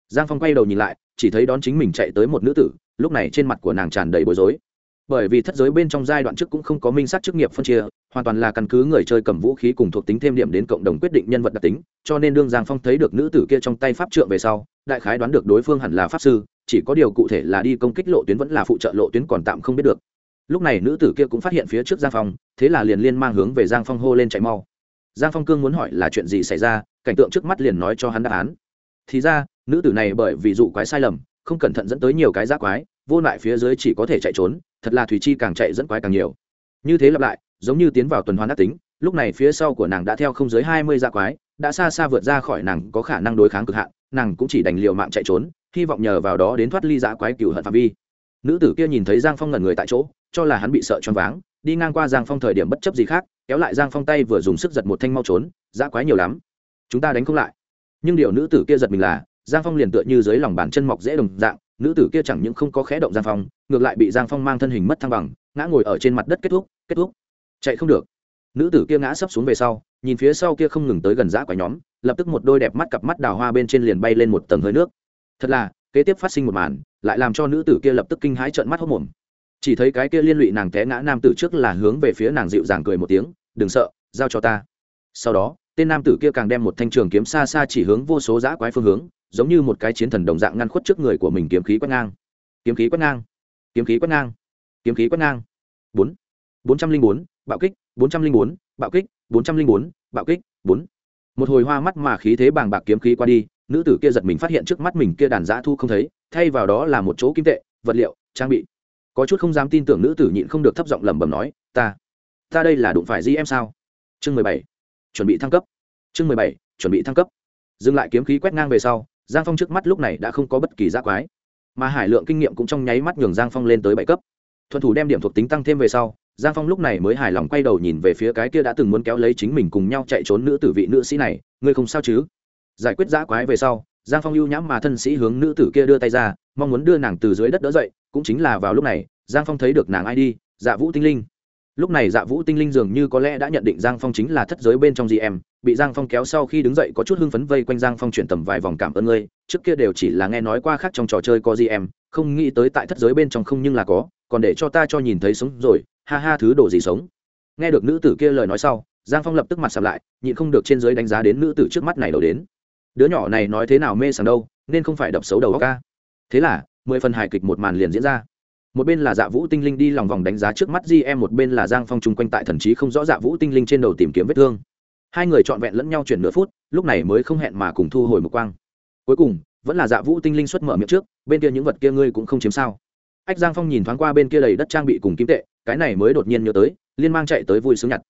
Giang phong quay đầu nhìn lại, chỉ thấy đón chính mình chạy tới một nữ tử, lúc này trên mặt của nàng tràn đầy bối rối bởi vì thất giới bên trong giai đoạn trước cũng không có minh sát chức nghiệp phân chia, hoàn toàn là căn cứ người chơi cầm vũ khí cùng thuộc tính thêm điểm đến cộng đồng quyết định nhân vật đặc tính, cho nên đương giang phong thấy được nữ tử kia trong tay pháp trượng về sau, đại khái đoán được đối phương hẳn là pháp sư, chỉ có điều cụ thể là đi công kích lộ tuyến vẫn là phụ trợ lộ tuyến còn tạm không biết được. Lúc này nữ tử kia cũng phát hiện phía trước giang phong, thế là liền liên mang hướng về giang phong hô lên chạy mau. Giang phong cương muốn hỏi là chuyện gì xảy ra, cảnh tượng trước mắt liền nói cho hắn đáp án. Thì ra, nữ tử này bởi vì dụ quái sai lầm, không cẩn thận dẫn tới nhiều cái giác quái, vô lại phía dưới chỉ có thể chạy trốn thật là thủy chi càng chạy dẫn quái càng nhiều. Như thế lặp lại, giống như tiến vào tuần hoàn đắc tính, lúc này phía sau của nàng đã theo không dưới hai mươi dạ quái, đã xa xa vượt ra khỏi nàng có khả năng đối kháng cực hạn, nàng cũng chỉ đành liều mạng chạy trốn, hy vọng nhờ vào đó đến thoát ly dạ quái cửu hận phạm vi. Nữ tử kia nhìn thấy giang phong ngẩn người tại chỗ, cho là hắn bị sợ choáng váng, đi ngang qua giang phong thời điểm bất chấp gì khác, kéo lại giang phong tay vừa dùng sức giật một thanh mau trốn dạ quái nhiều lắm. Chúng ta đánh không lại. Nhưng điều nữ tử kia giật mình là, giang phong liền tựa như dưới lòng bàn chân mọc dễ đồng dạng nữ tử kia chẳng những không có khẽ động giang phong, ngược lại bị giang phong mang thân hình mất thăng bằng, ngã ngồi ở trên mặt đất kết thúc kết thúc. Chạy không được. Nữ tử kia ngã sấp xuống về sau, nhìn phía sau kia không ngừng tới gần giã quả nhóm, lập tức một đôi đẹp mắt cặp mắt đào hoa bên trên liền bay lên một tầng hơi nước. Thật là, kế tiếp phát sinh một màn, lại làm cho nữ tử kia lập tức kinh hãi trợn mắt hốc mồm. Chỉ thấy cái kia liên lụy nàng té ngã nam tử trước là hướng về phía nàng dịu dàng cười một tiếng, đừng sợ, giao cho ta. Sau đó, tên nam tử kia càng đem một thanh trường kiếm xa xa chỉ hướng vô số giã quái phương hướng giống như một cái chiến thần đồng dạng ngăn khuất trước người của mình kiếm khí quét ngang. Kiếm khí quét ngang. Kiếm khí quét ngang. Kiếm khí quét ngang. Bốn. Bốn trăm linh bốn, bạo kích. Bốn trăm linh bốn, bạo kích. Bốn trăm linh bốn, bạo kích. Bốn. Một hồi hoa mắt mà khí thế bàng bạc kiếm khí qua đi, nữ tử kia giật mình phát hiện trước mắt mình kia đàn giã thu không thấy, thay vào đó là một chỗ kim tệ, vật liệu, trang bị. Có chút không dám tin tưởng nữ tử nhịn không được thấp giọng lẩm bẩm nói, ta ta đây là đụng phải gì em sao? Chương mười bảy. Chuẩn bị thăng cấp. Chương mười bảy, chuẩn bị thăng cấp. Dừng lại kiếm khí quét ngang về sau giang phong trước mắt lúc này đã không có bất kỳ giác quái, mà hải lượng kinh nghiệm cũng trong nháy mắt nhường giang phong lên tới bảy cấp. Thuận thủ đem điểm thuộc tính tăng thêm về sau, giang phong lúc này mới hài lòng quay đầu nhìn về phía cái kia đã từng muốn kéo lấy chính mình cùng nhau chạy trốn nữ tử vị nữ sĩ này, ngươi không sao chứ? Giải quyết giã quái về sau, giang phong ưu nhãm mà thân sĩ hướng nữ tử kia đưa tay ra, mong muốn đưa nàng từ dưới đất đỡ dậy, cũng chính là vào lúc này, giang phong thấy được nàng ai đi dạ vũ tinh linh lúc này dạ vũ tinh linh dường như có lẽ đã nhận định giang phong chính là thất giới bên trong gì em bị giang phong kéo sau khi đứng dậy có chút hưng phấn vây quanh giang phong chuyển tầm vài vòng cảm ơn ngươi, trước kia đều chỉ là nghe nói qua khác trong trò chơi có gì em không nghĩ tới tại thất giới bên trong không nhưng là có, còn để cho ta cho nhìn thấy sống rồi, ha ha thứ đồ gì sống. Nghe được nữ tử kia lời nói sau, giang phong lập tức mặt sập lại, nhịn không được trên giới đánh giá đến nữ tử trước mắt này đầu đến. Đứa nhỏ này nói thế nào mê sảng đâu, nên không phải đập xấu đầu óc ca. Thế là, mười phần hài kịch một màn liền diễn ra một bên là dạ vũ tinh linh đi lòng vòng đánh giá trước mắt di em một bên là giang phong chung quanh tại thần trí không rõ dạ vũ tinh linh trên đầu tìm kiếm vết thương. Hai người trọn vẹn lẫn nhau chuyển nửa phút, lúc này mới không hẹn mà cùng thu hồi một quang. Cuối cùng, vẫn là dạ vũ tinh linh xuất mở miệng trước, bên kia những vật kia ngươi cũng không chiếm sao. Ách, giang phong nhìn thoáng qua bên kia đầy đất trang bị cùng kim tệ, cái này mới đột nhiên nhớ tới, liên mang chạy tới vui sướng nhặt.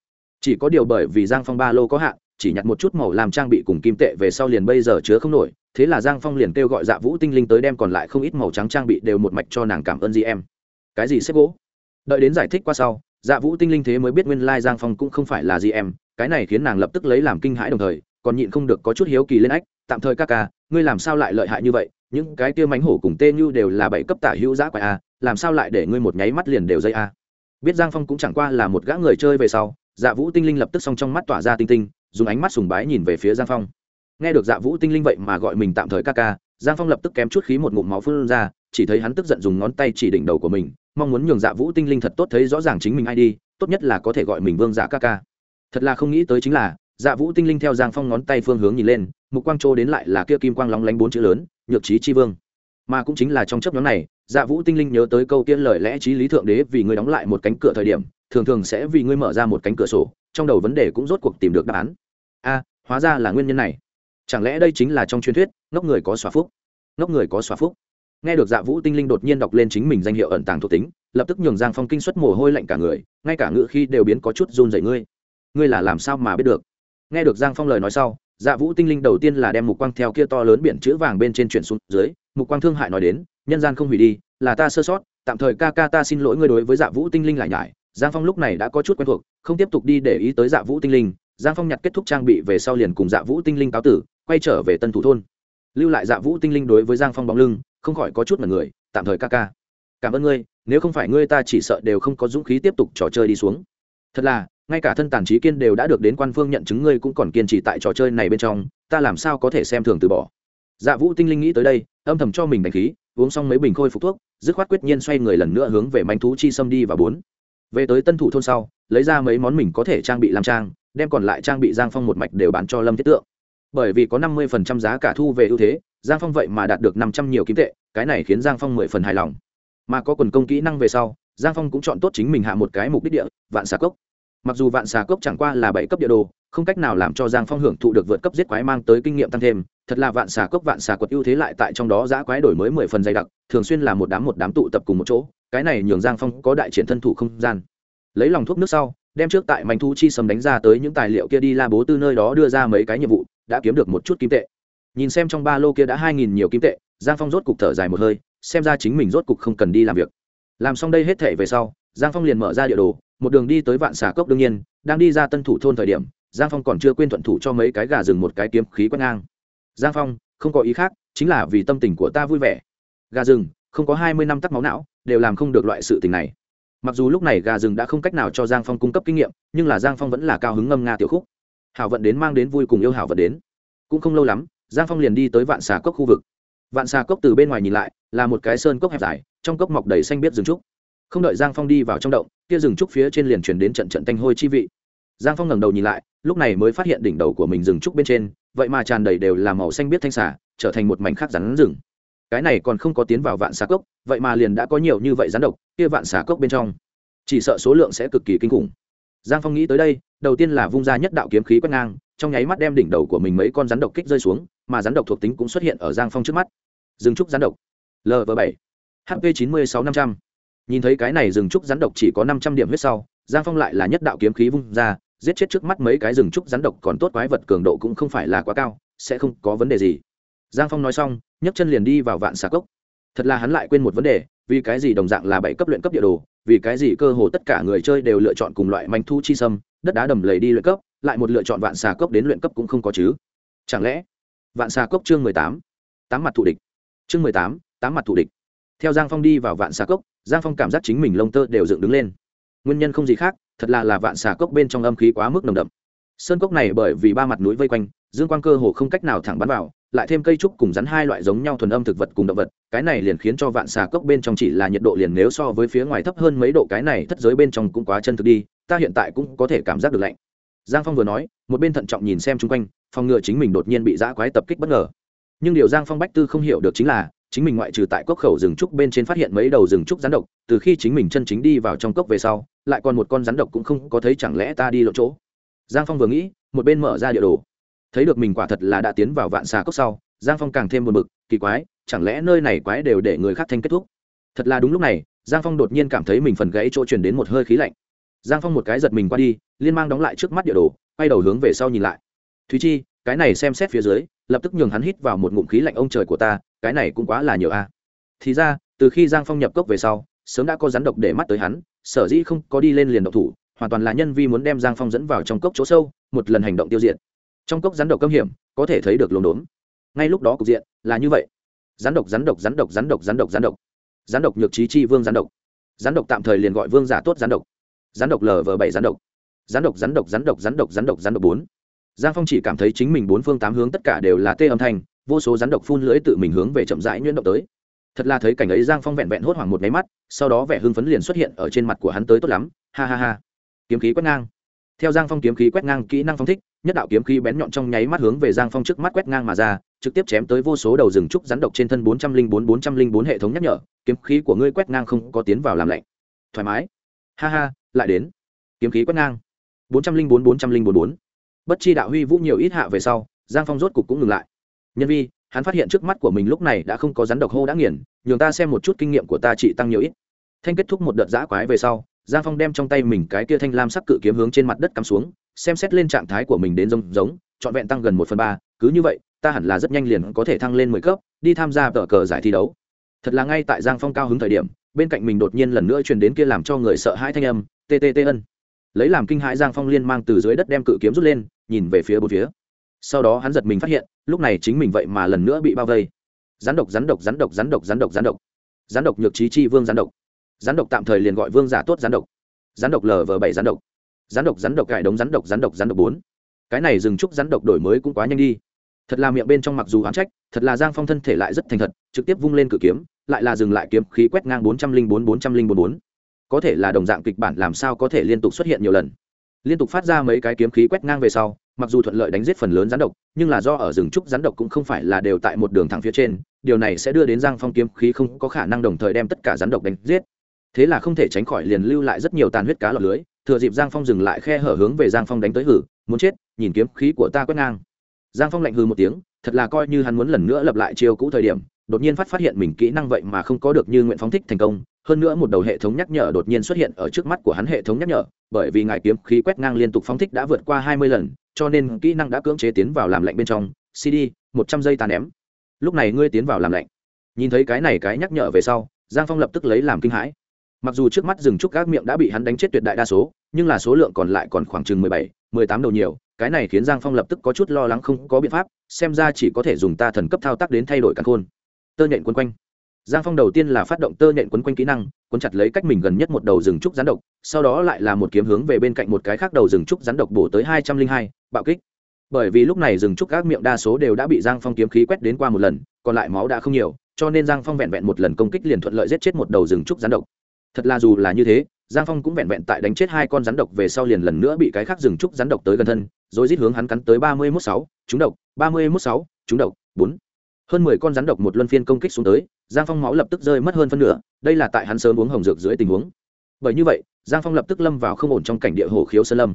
Chỉ có điều bởi vì giang phong ba lô có hạn, chỉ nhặt một chút màu làm trang bị cùng kim tệ về sau liền bây giờ chứa không nổi, thế là giang phong liền kêu gọi dạ vũ tinh linh tới đem còn lại không ít màu trắng trang bị đều một mạch cho nàng cảm ơn gì em cái gì xếp gỗ? Đợi đến giải thích qua sau dạ vũ tinh linh thế mới biết nguyên lai giang phong cũng không phải là gì em cái này khiến nàng lập tức lấy làm kinh hãi đồng thời, còn nhịn không được có chút hiếu kỳ lên ách, tạm thời ca ca, ngươi làm sao lại lợi hại như vậy? Những cái kia mánh hổ cùng tê như đều là bảy cấp tả hữu giã quại a à, làm sao lại để ngươi một nháy mắt liền đều dây a biết giang phong cũng chẳng qua là một gã người chơi về sau dạ vũ tinh linh lập tức xong trong mắt tỏa ra tinh tinh, dùng ánh mắt sùng bái nhìn về phía giang phong. Nghe được dạ vũ tinh linh vậy mà gọi mình tạm thời ca ca, giang phong lập tức kém chút khí một ngụm máu phun ra, chỉ thấy hắn tức giận dùng ngón tay chỉ đỉnh đầu của mình mong muốn nhường dạ vũ tinh linh thật tốt thấy rõ ràng chính mình ai đi, tốt nhất là có thể gọi mình vương dạ ca ca. Thật là không nghĩ tới chính là dạ vũ tinh linh theo giang phong ngón tay phương hướng nhìn lên, mục quang trô đến lại là kia kim quang lóng lánh bốn chữ lớn, nhược trí chi vương. Mà cũng chính là trong chấp nhóm này dạ vũ tinh linh nhớ tới câu tiên lời lẽ trí lý thượng đế vì ngươi đóng lại một cánh cửa thời điểm, thường thường sẽ vì ngươi mở ra một cánh cửa sổ, trong đầu vấn đề cũng rốt cuộc tìm được đáp án. A, hóa ra là nguyên nhân này. Chẳng lẽ đây chính là trong truyền thuyết, ngốc người có xóa phúc? Ngốc người có xóa phúc? Nghe được dạ vũ tinh linh đột nhiên đọc lên chính mình danh hiệu ẩn tàng thuộc tính, lập tức nhường giang phong kinh xuất mồ hôi lạnh cả người, ngay cả ngự khi đều biến có chút run dậy ngươi ngươi là làm sao mà biết được? Nghe được giang phong lời nói sau dạ vũ tinh linh đầu tiên là đem mục quang theo kia to lớn biển chữ vàng bên trên chuyển xuống dưới, mục quang thương hại nói đến, nhân gian không hủy đi, là ta sơ sót, tạm thời ca ca ta xin lỗi ngươi đối với dạ vũ tinh linh lại nhải. Giang phong lúc này đã có chút quen thuộc, không tiếp tục đi để ý tới dạ vũ tinh linh. Giang phong nhặt kết thúc trang bị về sau liền cùng dạ vũ tinh linh cáo tử, quay trở về tân thủ thôn. Lưu lại dạ vũ tinh linh đối với giang phong bóng lưng không khỏi có chút mật người, tạm thời ca ca. Cảm ơn ngươi, nếu không phải ngươi ta chỉ sợ đều không có dũng khí tiếp tục trò chơi đi xuống. Thật là, ngay cả thân tàn trí kiên đều đã được đến quan phương nhận chứng ngươi cũng còn kiên trì tại trò chơi này bên trong, ta làm sao có thể xem thường từ bỏ. Dạ vũ tinh linh nghĩ tới đây, âm thầm cho mình đánh khí, uống xong mấy bình khôi phục thuốc, dứt khoát quyết nhiên xoay người lần nữa hướng về manh thú chi xâm đi và bốn. Về tới tân thủ thôn sau, lấy ra mấy món mình có thể trang bị làm trang, đem còn lại trang bị giang phong một mạch đều bán cho lâm thiết tượng. Bởi vì có năm mươi phần trăm giá cả thu về ưu thế giang phong vậy mà đạt được năm trăm nhiều kim tệ, cái này khiến giang phong mười phần hài lòng. Mà có quần công kỹ năng về sau, giang phong cũng chọn tốt chính mình hạ một cái mục đích địa, vạn xà cốc. Mặc dù vạn xà cốc chẳng qua là bảy cấp địa đồ, không cách nào làm cho giang phong hưởng thụ được vượt cấp giết quái mang tới kinh nghiệm tăng thêm, thật là vạn xà cốc, vạn xà quật ưu thế lại tại trong đó giã quái đổi mới mười phần dày đặc, thường xuyên là một đám một đám tụ tập cùng một chỗ, cái này nhường giang phong có đại triển thân thủ không gian. Lấy lòng thuốc nước sau, đem trước tại mảnh thu chi sầm đánh ra tới những tài liệu kia đi la bố tư nơi đó đưa ra mấy cái nhiệm vụ, đã kiếm được một chút kim tệ nhìn xem trong ba lô kia đã hai nghìn nhiều kim tệ, giang phong rốt cục thở dài một hơi, xem ra chính mình rốt cục không cần đi làm việc. Làm xong đây hết thể về sau, giang phong liền mở ra địa đồ, một đường đi tới vạn xà cốc đương nhiên, đang đi ra tân thủ thôn thời điểm, giang phong còn chưa quên thuận thủ cho mấy cái gà rừng một cái kiếm khí quét ngang. Giang phong, không có ý khác, chính là vì tâm tình của ta vui vẻ. Gà rừng, không có hai mươi năm tắc máu não, đều làm không được loại sự tình này. Mặc dù lúc này gà rừng đã không cách nào cho giang phong cung cấp kinh nghiệm, nhưng là giang phong vẫn là cao hứng ngâm nga tiểu khúc. Hảo vận đến mang đến vui cùng yêu hảo vận đến. Cũng không lâu lắm giang phong liền đi tới vạn xà cốc khu vực. Vạn xà cốc từ bên ngoài nhìn lại, là một cái sơn cốc hẹp dài, trong cốc mọc đầy xanh biết rừng trúc. Không đợi giang phong đi vào trong động, kia rừng trúc phía trên liền chuyển đến trận trận tanh hôi chi vị. Giang phong ngẩng đầu nhìn lại, lúc này mới phát hiện đỉnh đầu của mình rừng trúc bên trên, vậy mà tràn đầy đều là màu xanh biết thanh xà, trở thành một mảnh khác rắn rừng. Cái này còn không có tiến vào vạn xà cốc, vậy mà liền đã có nhiều như vậy rắn độc, kia vạn xà cốc bên trong, chỉ sợ số lượng sẽ cực kỳ kinh khủng. Giang phong nghĩ tới đây, đầu tiên là vung ra nhất đạo kiếm khí quét ngang trong nháy mắt đem đỉnh đầu của mình mấy con rắn độc kích rơi xuống, mà rắn độc thuộc tính cũng xuất hiện ở giang phong trước mắt. Rừng trúc rắn độc. Lv bảy. Hp chín mươi sáu năm trăm. Nhìn thấy cái này rừng trúc rắn độc chỉ có năm trăm điểm huyết sau, giang phong lại là nhất đạo kiếm khí vung ra, giết chết trước mắt mấy cái rừng trúc rắn độc còn tốt quái vật cường độ cũng không phải là quá cao, sẽ không có vấn đề gì. Giang phong nói xong, nhấc chân liền đi vào vạn xà cốc. Thật là hắn lại quên một vấn đề, vì cái gì đồng dạng là bảy cấp luyện cấp địa đồ, vì cái gì cơ hồ tất cả người chơi đều lựa chọn cùng loại manh thu chi sâm, đất đá đầm lầy đi luyện cấp lại một lựa chọn vạn xà cốc đến luyện cấp cũng không có chứ. Chẳng lẽ vạn xà cốc chương mười tám tám mặt thù địch? Chương mười tám tám mặt thù địch. Theo giang phong đi vào vạn xà cốc, giang phong cảm giác chính mình lông tơ đều dựng đứng lên. Nguyên nhân không gì khác, thật là là vạn xà cốc bên trong âm khí quá mức nồng đậm. Sơn cốc này bởi vì ba mặt núi vây quanh, dương quang cơ hồ không cách nào thẳng bắn vào, lại thêm cây trúc cùng rắn hai loại giống nhau thuần âm thực vật cùng động vật, cái này liền khiến cho vạn xà cốc bên trong chỉ là nhiệt độ liền nếu so với phía ngoài thấp hơn mấy độ, cái này thất giới bên trong cũng quá chân thực đi, ta hiện tại cũng có thể cảm giác được lạnh giang phong vừa nói, một bên thận trọng nhìn xem chung quanh, phòng ngừa chính mình đột nhiên bị dã quái tập kích bất ngờ. Nhưng điều giang phong bách tư không hiểu được chính là, chính mình ngoại trừ tại cốc khẩu rừng trúc bên trên phát hiện mấy đầu rừng trúc rắn độc, từ khi chính mình chân chính đi vào trong cốc về sau, lại còn một con rắn độc cũng không có thấy chẳng lẽ ta đi lộ chỗ. Giang phong vừa nghĩ, một bên mở ra địa đồ. Thấy được mình quả thật là đã tiến vào vạn xà cốc sau, giang phong càng thêm buồn bực, kỳ quái, chẳng lẽ nơi này quái đều để người khác thanh kết thúc? Thật là đúng lúc này, giang phong đột nhiên cảm thấy mình phần gãy chỗ truyền đến một hơi khí lạnh giang phong một cái giật mình qua đi, liên mang đóng lại trước mắt địa đồ, quay đầu hướng về sau nhìn lại. Thúy chi, cái này xem xét phía dưới, lập tức nhường hắn hít vào một ngụm khí lạnh ông trời của ta, cái này cũng quá là nhiều a. Thì ra, từ khi giang phong nhập cốc về sau, sớm đã có rắn độc để mắt tới hắn, sở dĩ không có đi lên liền độc thủ, hoàn toàn là nhân vi muốn đem giang phong dẫn vào trong cốc chỗ sâu, một lần hành động tiêu diệt. Trong cốc rắn độc cấm hiểm, có thể thấy được lồn đốn. Ngay lúc đó cục diện là như vậy. Rắn độc rắn độc rắn độc rắn độc rắn độc rắn độc. Rắn độc nhược trí chi vương rắn độc. Rắn độc tạm thời liền gọi vương giả tốt rắn độc rắn độc lv bảy rắn độc. Rắn độc rắn độc rắn độc rắn độc rắn độc rắn độc bốn. Giang phong chỉ cảm thấy chính mình bốn phương tám hướng tất cả đều là tê âm thanh, vô số rắn độc phun lưỡi tự mình hướng về chậm rãi nhuyễn động tới. Thật là thấy cảnh ấy giang phong vẹn vẹn hốt hoảng một máy mắt, sau đó vẻ hưng phấn liền xuất hiện ở trên mặt của hắn tới tốt lắm. Ha ha ha. Kiếm khí quét ngang. Theo giang phong kiếm khí quét ngang, kỹ năng phong thích, nhất đạo kiếm khí bén nhọn trong nháy mắt hướng về giang phong trước mắt quét ngang mà ra, trực tiếp chém tới vô số đầu rừng trúc rắn độc trên thân bốn trăm linh bốn bốn trăm linh bốn hệ thống nhắc nhở, kiếm khí của ngươi quét ngang không có tiến vào làm lạnh. Thoải mái. Ha ha lại đến. Kiếm khí quét ngang. bốn trăm linh bốn bốn trăm linh bốn. Bốn bất chi đạo huy vũ nhiều ít hạ về sau, giang phong rốt cục cũng ngừng lại. Nhân vi, hắn phát hiện trước mắt của mình lúc này đã không có rắn độc hô đã nghiền, nhường ta xem một chút kinh nghiệm của ta chỉ tăng nhiều ít. Thanh kết thúc một đợt giã quái về sau, giang phong đem trong tay mình cái kia thanh lam sắc cự kiếm hướng trên mặt đất cắm xuống, xem xét lên trạng thái của mình đến giống giống, trọn vẹn tăng gần một phần ba, cứ như vậy, ta hẳn là rất nhanh liền có thể thăng lên mười cấp, đi tham gia tờ cờ giải thi đấu. Thật là ngay tại giang phong cao hứng thời điểm, bên cạnh mình đột nhiên lần nữa truyền đến kia làm cho người sợ hãi thanh âm ttt ân lấy làm kinh hãi giang phong liên mang từ dưới đất đem cự kiếm rút lên, nhìn về phía bốn phía. Sau đó hắn giật mình phát hiện, lúc này chính mình vậy mà lần nữa bị bao vây. Rắn độc rắn độc rắn độc rắn độc rắn độc rắn độc. Rắn độc nhược trí chi vương rắn độc. Rắn độc tạm thời liền gọi vương giả tốt rắn độc. Rắn độc lv bảy rắn độc. Rắn độc rắn độc cải đống rắn độc rắn độc rắn độc bốn. Cái này dừng chúc rắn độc đổi mới cũng quá nhanh đi. Thật là miệng bên trong mặc dù oán trách, thật là giang phong thân thể lại rất thành thật, trực tiếp vung lên cự kiếm, lại là dừng lại kiếm khí quét ngang bốn trăm linh bốn bốn trăm linh bốn bốn có thể là đồng dạng kịch bản làm sao có thể liên tục xuất hiện nhiều lần. Liên tục phát ra mấy cái kiếm khí quét ngang về sau, mặc dù thuận lợi đánh giết phần lớn rắn độc, nhưng là do ở rừng trúc rắn độc cũng không phải là đều tại một đường thẳng phía trên, điều này sẽ đưa đến giang phong kiếm khí không có khả năng đồng thời đem tất cả rắn độc đánh giết. Thế là không thể tránh khỏi liền lưu lại rất nhiều tàn huyết cá lọt lưới, thừa dịp giang phong dừng lại khe hở hướng về giang phong đánh tới hử, muốn chết, nhìn kiếm khí của ta quét ngang. Giang phong lạnh hư một tiếng, thật là coi như hắn muốn lần nữa lập lại chiêu cũ thời điểm, đột nhiên phát phát hiện mình kỹ năng vậy mà không có được như nguyện phóng thích thành công hơn nữa một đầu hệ thống nhắc nhở đột nhiên xuất hiện ở trước mắt của hắn hệ thống nhắc nhở, bởi vì ngài kiếm khí quét ngang liên tục phóng thích đã vượt qua hai mươi lần, cho nên kỹ năng đã cưỡng chế tiến vào làm lạnh bên trong. Cd một trăm giây tàn ném. Lúc này ngươi tiến vào làm lạnh. Nhìn thấy cái này cái nhắc nhở về sau, giang phong lập tức lấy làm kinh hãi. Mặc dù trước mắt rừng trúc gác miệng đã bị hắn đánh chết tuyệt đại đa số, nhưng là số lượng còn lại còn khoảng chừng mười bảy, mười tám đầu nhiều, cái này khiến giang phong lập tức có chút lo lắng không có biện pháp, xem ra chỉ có thể dùng ta thần cấp thao tác đến thay đổi căn khôn. Tơ nhện quấn quanh giang phong đầu tiên là phát động tơ nhện quấn quanh kỹ năng, quấn chặt lấy cách mình gần nhất một đầu rừng trúc rắn độc, sau đó lại là một kiếm hướng về bên cạnh một cái khác đầu rừng trúc rắn độc bổ tới hai trăm linh hai, bạo kích. Bởi vì lúc này rừng trúc các miệng đa số đều đã bị giang phong kiếm khí quét đến qua một lần, còn lại máu đã không nhiều, cho nên giang phong vẹn vẹn một lần công kích liền thuận lợi giết chết một đầu rừng trúc rắn độc. Thật là dù là như thế, giang phong cũng vẹn vẹn tại đánh chết hai con rắn độc về sau liền lần nữa bị cái khác rừng trúc rắn độc tới gần thân, rồi rít hướng hắn cắn tới ba mươi mốt sáu, trúng độc, ba mươi mốt sáu, trúng độc, bốn hơn mười con rắn độc một luân phiên công kích xuống tới, giang phong máu lập tức rơi mất hơn phân nửa, đây là tại hắn sớm uống hồng dược dưới tình huống. Bởi như vậy, giang phong lập tức lâm vào không ổn trong cảnh địa hồ khiếu sơn lâm.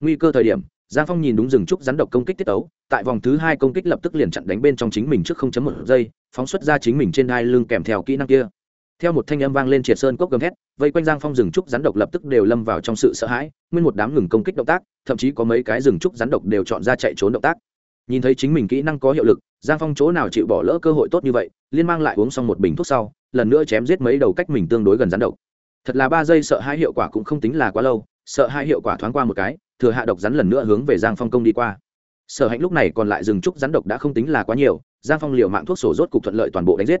Nguy cơ thời điểm, giang phong nhìn đúng rừng trúc rắn độc công kích tiết tấu, tại vòng thứ hai công kích lập tức liền chặn đánh bên trong chính mình trước không chấm một giây, phóng xuất ra chính mình trên hai lưng kèm theo kỹ năng kia. Theo một thanh âm vang lên triệt sơn cốc gầm hét vây quanh giang phong rừng trúc rắn độc lập tức đều lâm vào trong sự sợ hãi, nguyên một đám ngừng công kích động tác, thậm chí có mấy cái rừng trúc rắn độc đều chọn ra chạy trốn động tác nhìn thấy chính mình kỹ năng có hiệu lực, giang phong chỗ nào chịu bỏ lỡ cơ hội tốt như vậy, liên mang lại uống xong một bình thuốc sau, lần nữa chém giết mấy đầu cách mình tương đối gần rắn độc. Thật là ba giây sợ hai hiệu quả cũng không tính là quá lâu, sợ hai hiệu quả thoáng qua một cái, thừa hạ độc rắn lần nữa hướng về giang phong công đi qua. Sở hạnh lúc này còn lại rừng trúc rắn độc đã không tính là quá nhiều, giang phong liều mạng thuốc sổ rốt cục thuận lợi toàn bộ đánh giết.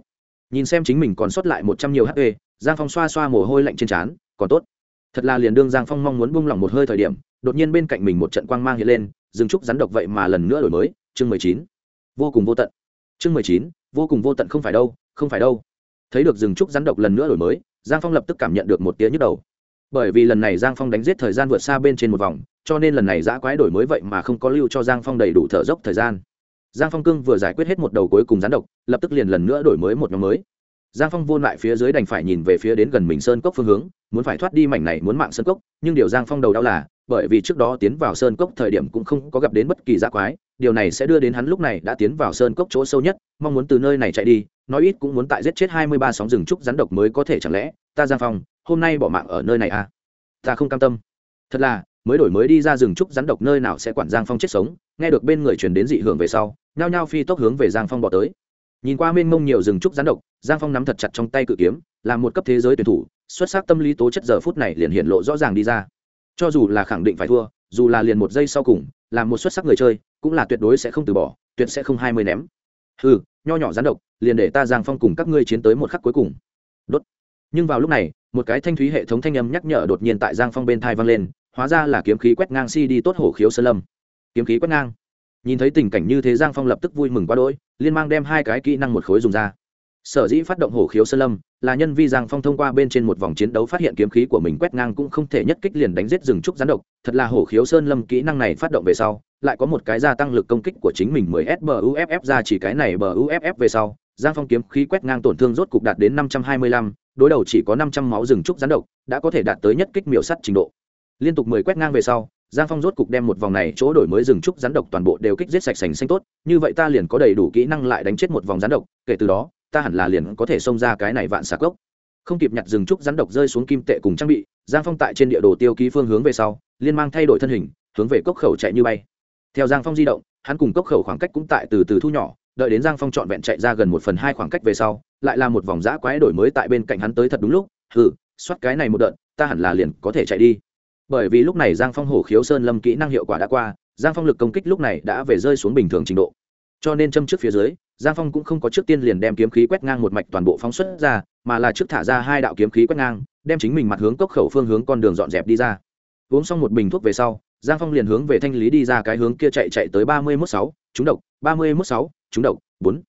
Nhìn xem chính mình còn sót lại một trăm nhiều hp giang phong xoa xoa mồ hôi lạnh trên trán, còn tốt. Thật là liền đương giang phong mong muốn buông lỏng một hơi thời điểm, đột nhiên bên cạnh mình một trận quang mang hiện lên, dừng trúc rắn độc vậy mà lần nữa đổi mới chương mười chín. Vô cùng vô tận. Chương mười chín, vô cùng vô tận không phải đâu, không phải đâu. Thấy được rừng trúc rắn độc lần nữa đổi mới, giang phong lập tức cảm nhận được một tía nhức đầu. Bởi vì lần này giang phong đánh giết thời gian vượt xa bên trên một vòng, cho nên lần này giã quái đổi mới vậy mà không có lưu cho giang phong đầy đủ thở dốc thời gian. Giang phong cương vừa giải quyết hết một đầu cuối cùng rắn độc, lập tức liền lần nữa đổi mới một nhóm mới. Giang phong vô lại phía dưới đành phải nhìn về phía đến gần mình sơn cốc phương hướng, muốn phải thoát đi mảnh này muốn mạng sơn cốc, nhưng điều giang phong đầu đau là bởi vì trước đó tiến vào sơn cốc thời điểm cũng không có gặp đến bất kỳ giã quái, điều này sẽ đưa đến hắn lúc này đã tiến vào sơn cốc chỗ sâu nhất, mong muốn từ nơi này chạy đi, nói ít cũng muốn tại giết chết hai mươi ba sóng rừng trúc rắn độc mới có thể chẳng lẽ, ta giang phong, hôm nay bỏ mạng ở nơi này à? Ta không cam tâm. Thật là, mới đổi mới đi ra rừng trúc rắn độc nơi nào sẽ quản giang phong chết sống, nghe được bên người truyền đến dị hưởng về sau, nhao nhao phi tốc hướng về giang phong bỏ tới. Nhìn qua mênh mông nhiều rừng trúc rắn độc, giang phong nắm thật chặt trong tay cự kiếm, là một cấp thế giới tuyển thủ, xuất sắc tâm lý tố chất giờ phút này liền hiện lộ rõ ràng đi ra cho dù là khẳng định phải thua, dù là liền một giây sau cùng, làm một xuất sắc người chơi, cũng là tuyệt đối sẽ không từ bỏ, tuyệt sẽ không hai mươi ném. Ừ nho nhỏ gián độc, liền để ta giang phong cùng các ngươi chiến tới một khắc cuối cùng. Đốt. Nhưng vào lúc này, một cái thanh thúy hệ thống thanh âm nhắc nhở đột nhiên tại giang phong bên thai vang lên, hóa ra là kiếm khí quét ngang si đi tốt hổ khiếu sơn lâm. Kiếm khí quét ngang. Nhìn thấy tình cảnh như thế, giang phong lập tức vui mừng quá đỗi, liên mang đem hai cái kỹ năng một khối dùng ra sở dĩ phát động hổ khiếu sơn lâm là nhân vi giang phong thông qua bên trên một vòng chiến đấu phát hiện kiếm khí của mình quét ngang cũng không thể nhất kích liền đánh giết rừng trúc gián độc. Thật là hổ khiếu sơn lâm kỹ năng này phát động về sau lại có một cái gia tăng lực công kích của chính mình 10 s b uff ra chỉ cái này b uff về sau giang phong kiếm khí quét ngang tổn thương rốt cục đạt đến 525, đối đầu chỉ có 500 máu rừng trúc gián độc đã có thể đạt tới nhất kích miểu sắt trình độ. Liên tục 10 quét ngang về sau giang phong rốt cục đem một vòng này chỗ đổi mới rừng trúc rắn độc toàn bộ đều kích giết sạch sành xanh tốt như vậy ta liền có đầy đủ kỹ năng lại đánh chết một vòng rắn độc kể từ đó ta hẳn là liền có thể xông ra cái này vạn xà gốc không kịp nhặt rừng trúc rắn độc rơi xuống kim tệ cùng trang bị, giang phong tại trên địa đồ tiêu ký phương hướng về sau, liên mang thay đổi thân hình, hướng về cốc khẩu chạy như bay. Theo giang phong di động, hắn cùng cốc khẩu khoảng cách cũng tại từ từ thu nhỏ, đợi đến giang phong trọn vẹn chạy ra gần một phần hai khoảng cách về sau, lại là một vòng giã quái đổi mới tại bên cạnh hắn tới thật đúng lúc, hừ, soát cái này một đợt, ta hẳn là liền có thể chạy đi. Bởi vì lúc này giang phong hổ khiếu sơn lâm kỹ năng hiệu quả đã qua, giang phong lực công kích lúc này đã về rơi xuống bình thường trình độ. Cho nên châm trước phía dưới giang phong cũng không có trước tiên liền đem kiếm khí quét ngang một mạch toàn bộ phóng xuất ra, mà là trước thả ra hai đạo kiếm khí quét ngang, đem chính mình mặt hướng cốc khẩu phương hướng con đường dọn dẹp đi ra. Uống xong một bình thuốc về sau, giang phong liền hướng về thanh lý đi ra cái hướng kia chạy chạy tới ba mươi mốt sáu, trúng độc, ba mươi mốt sáu, trúng độc, bốn.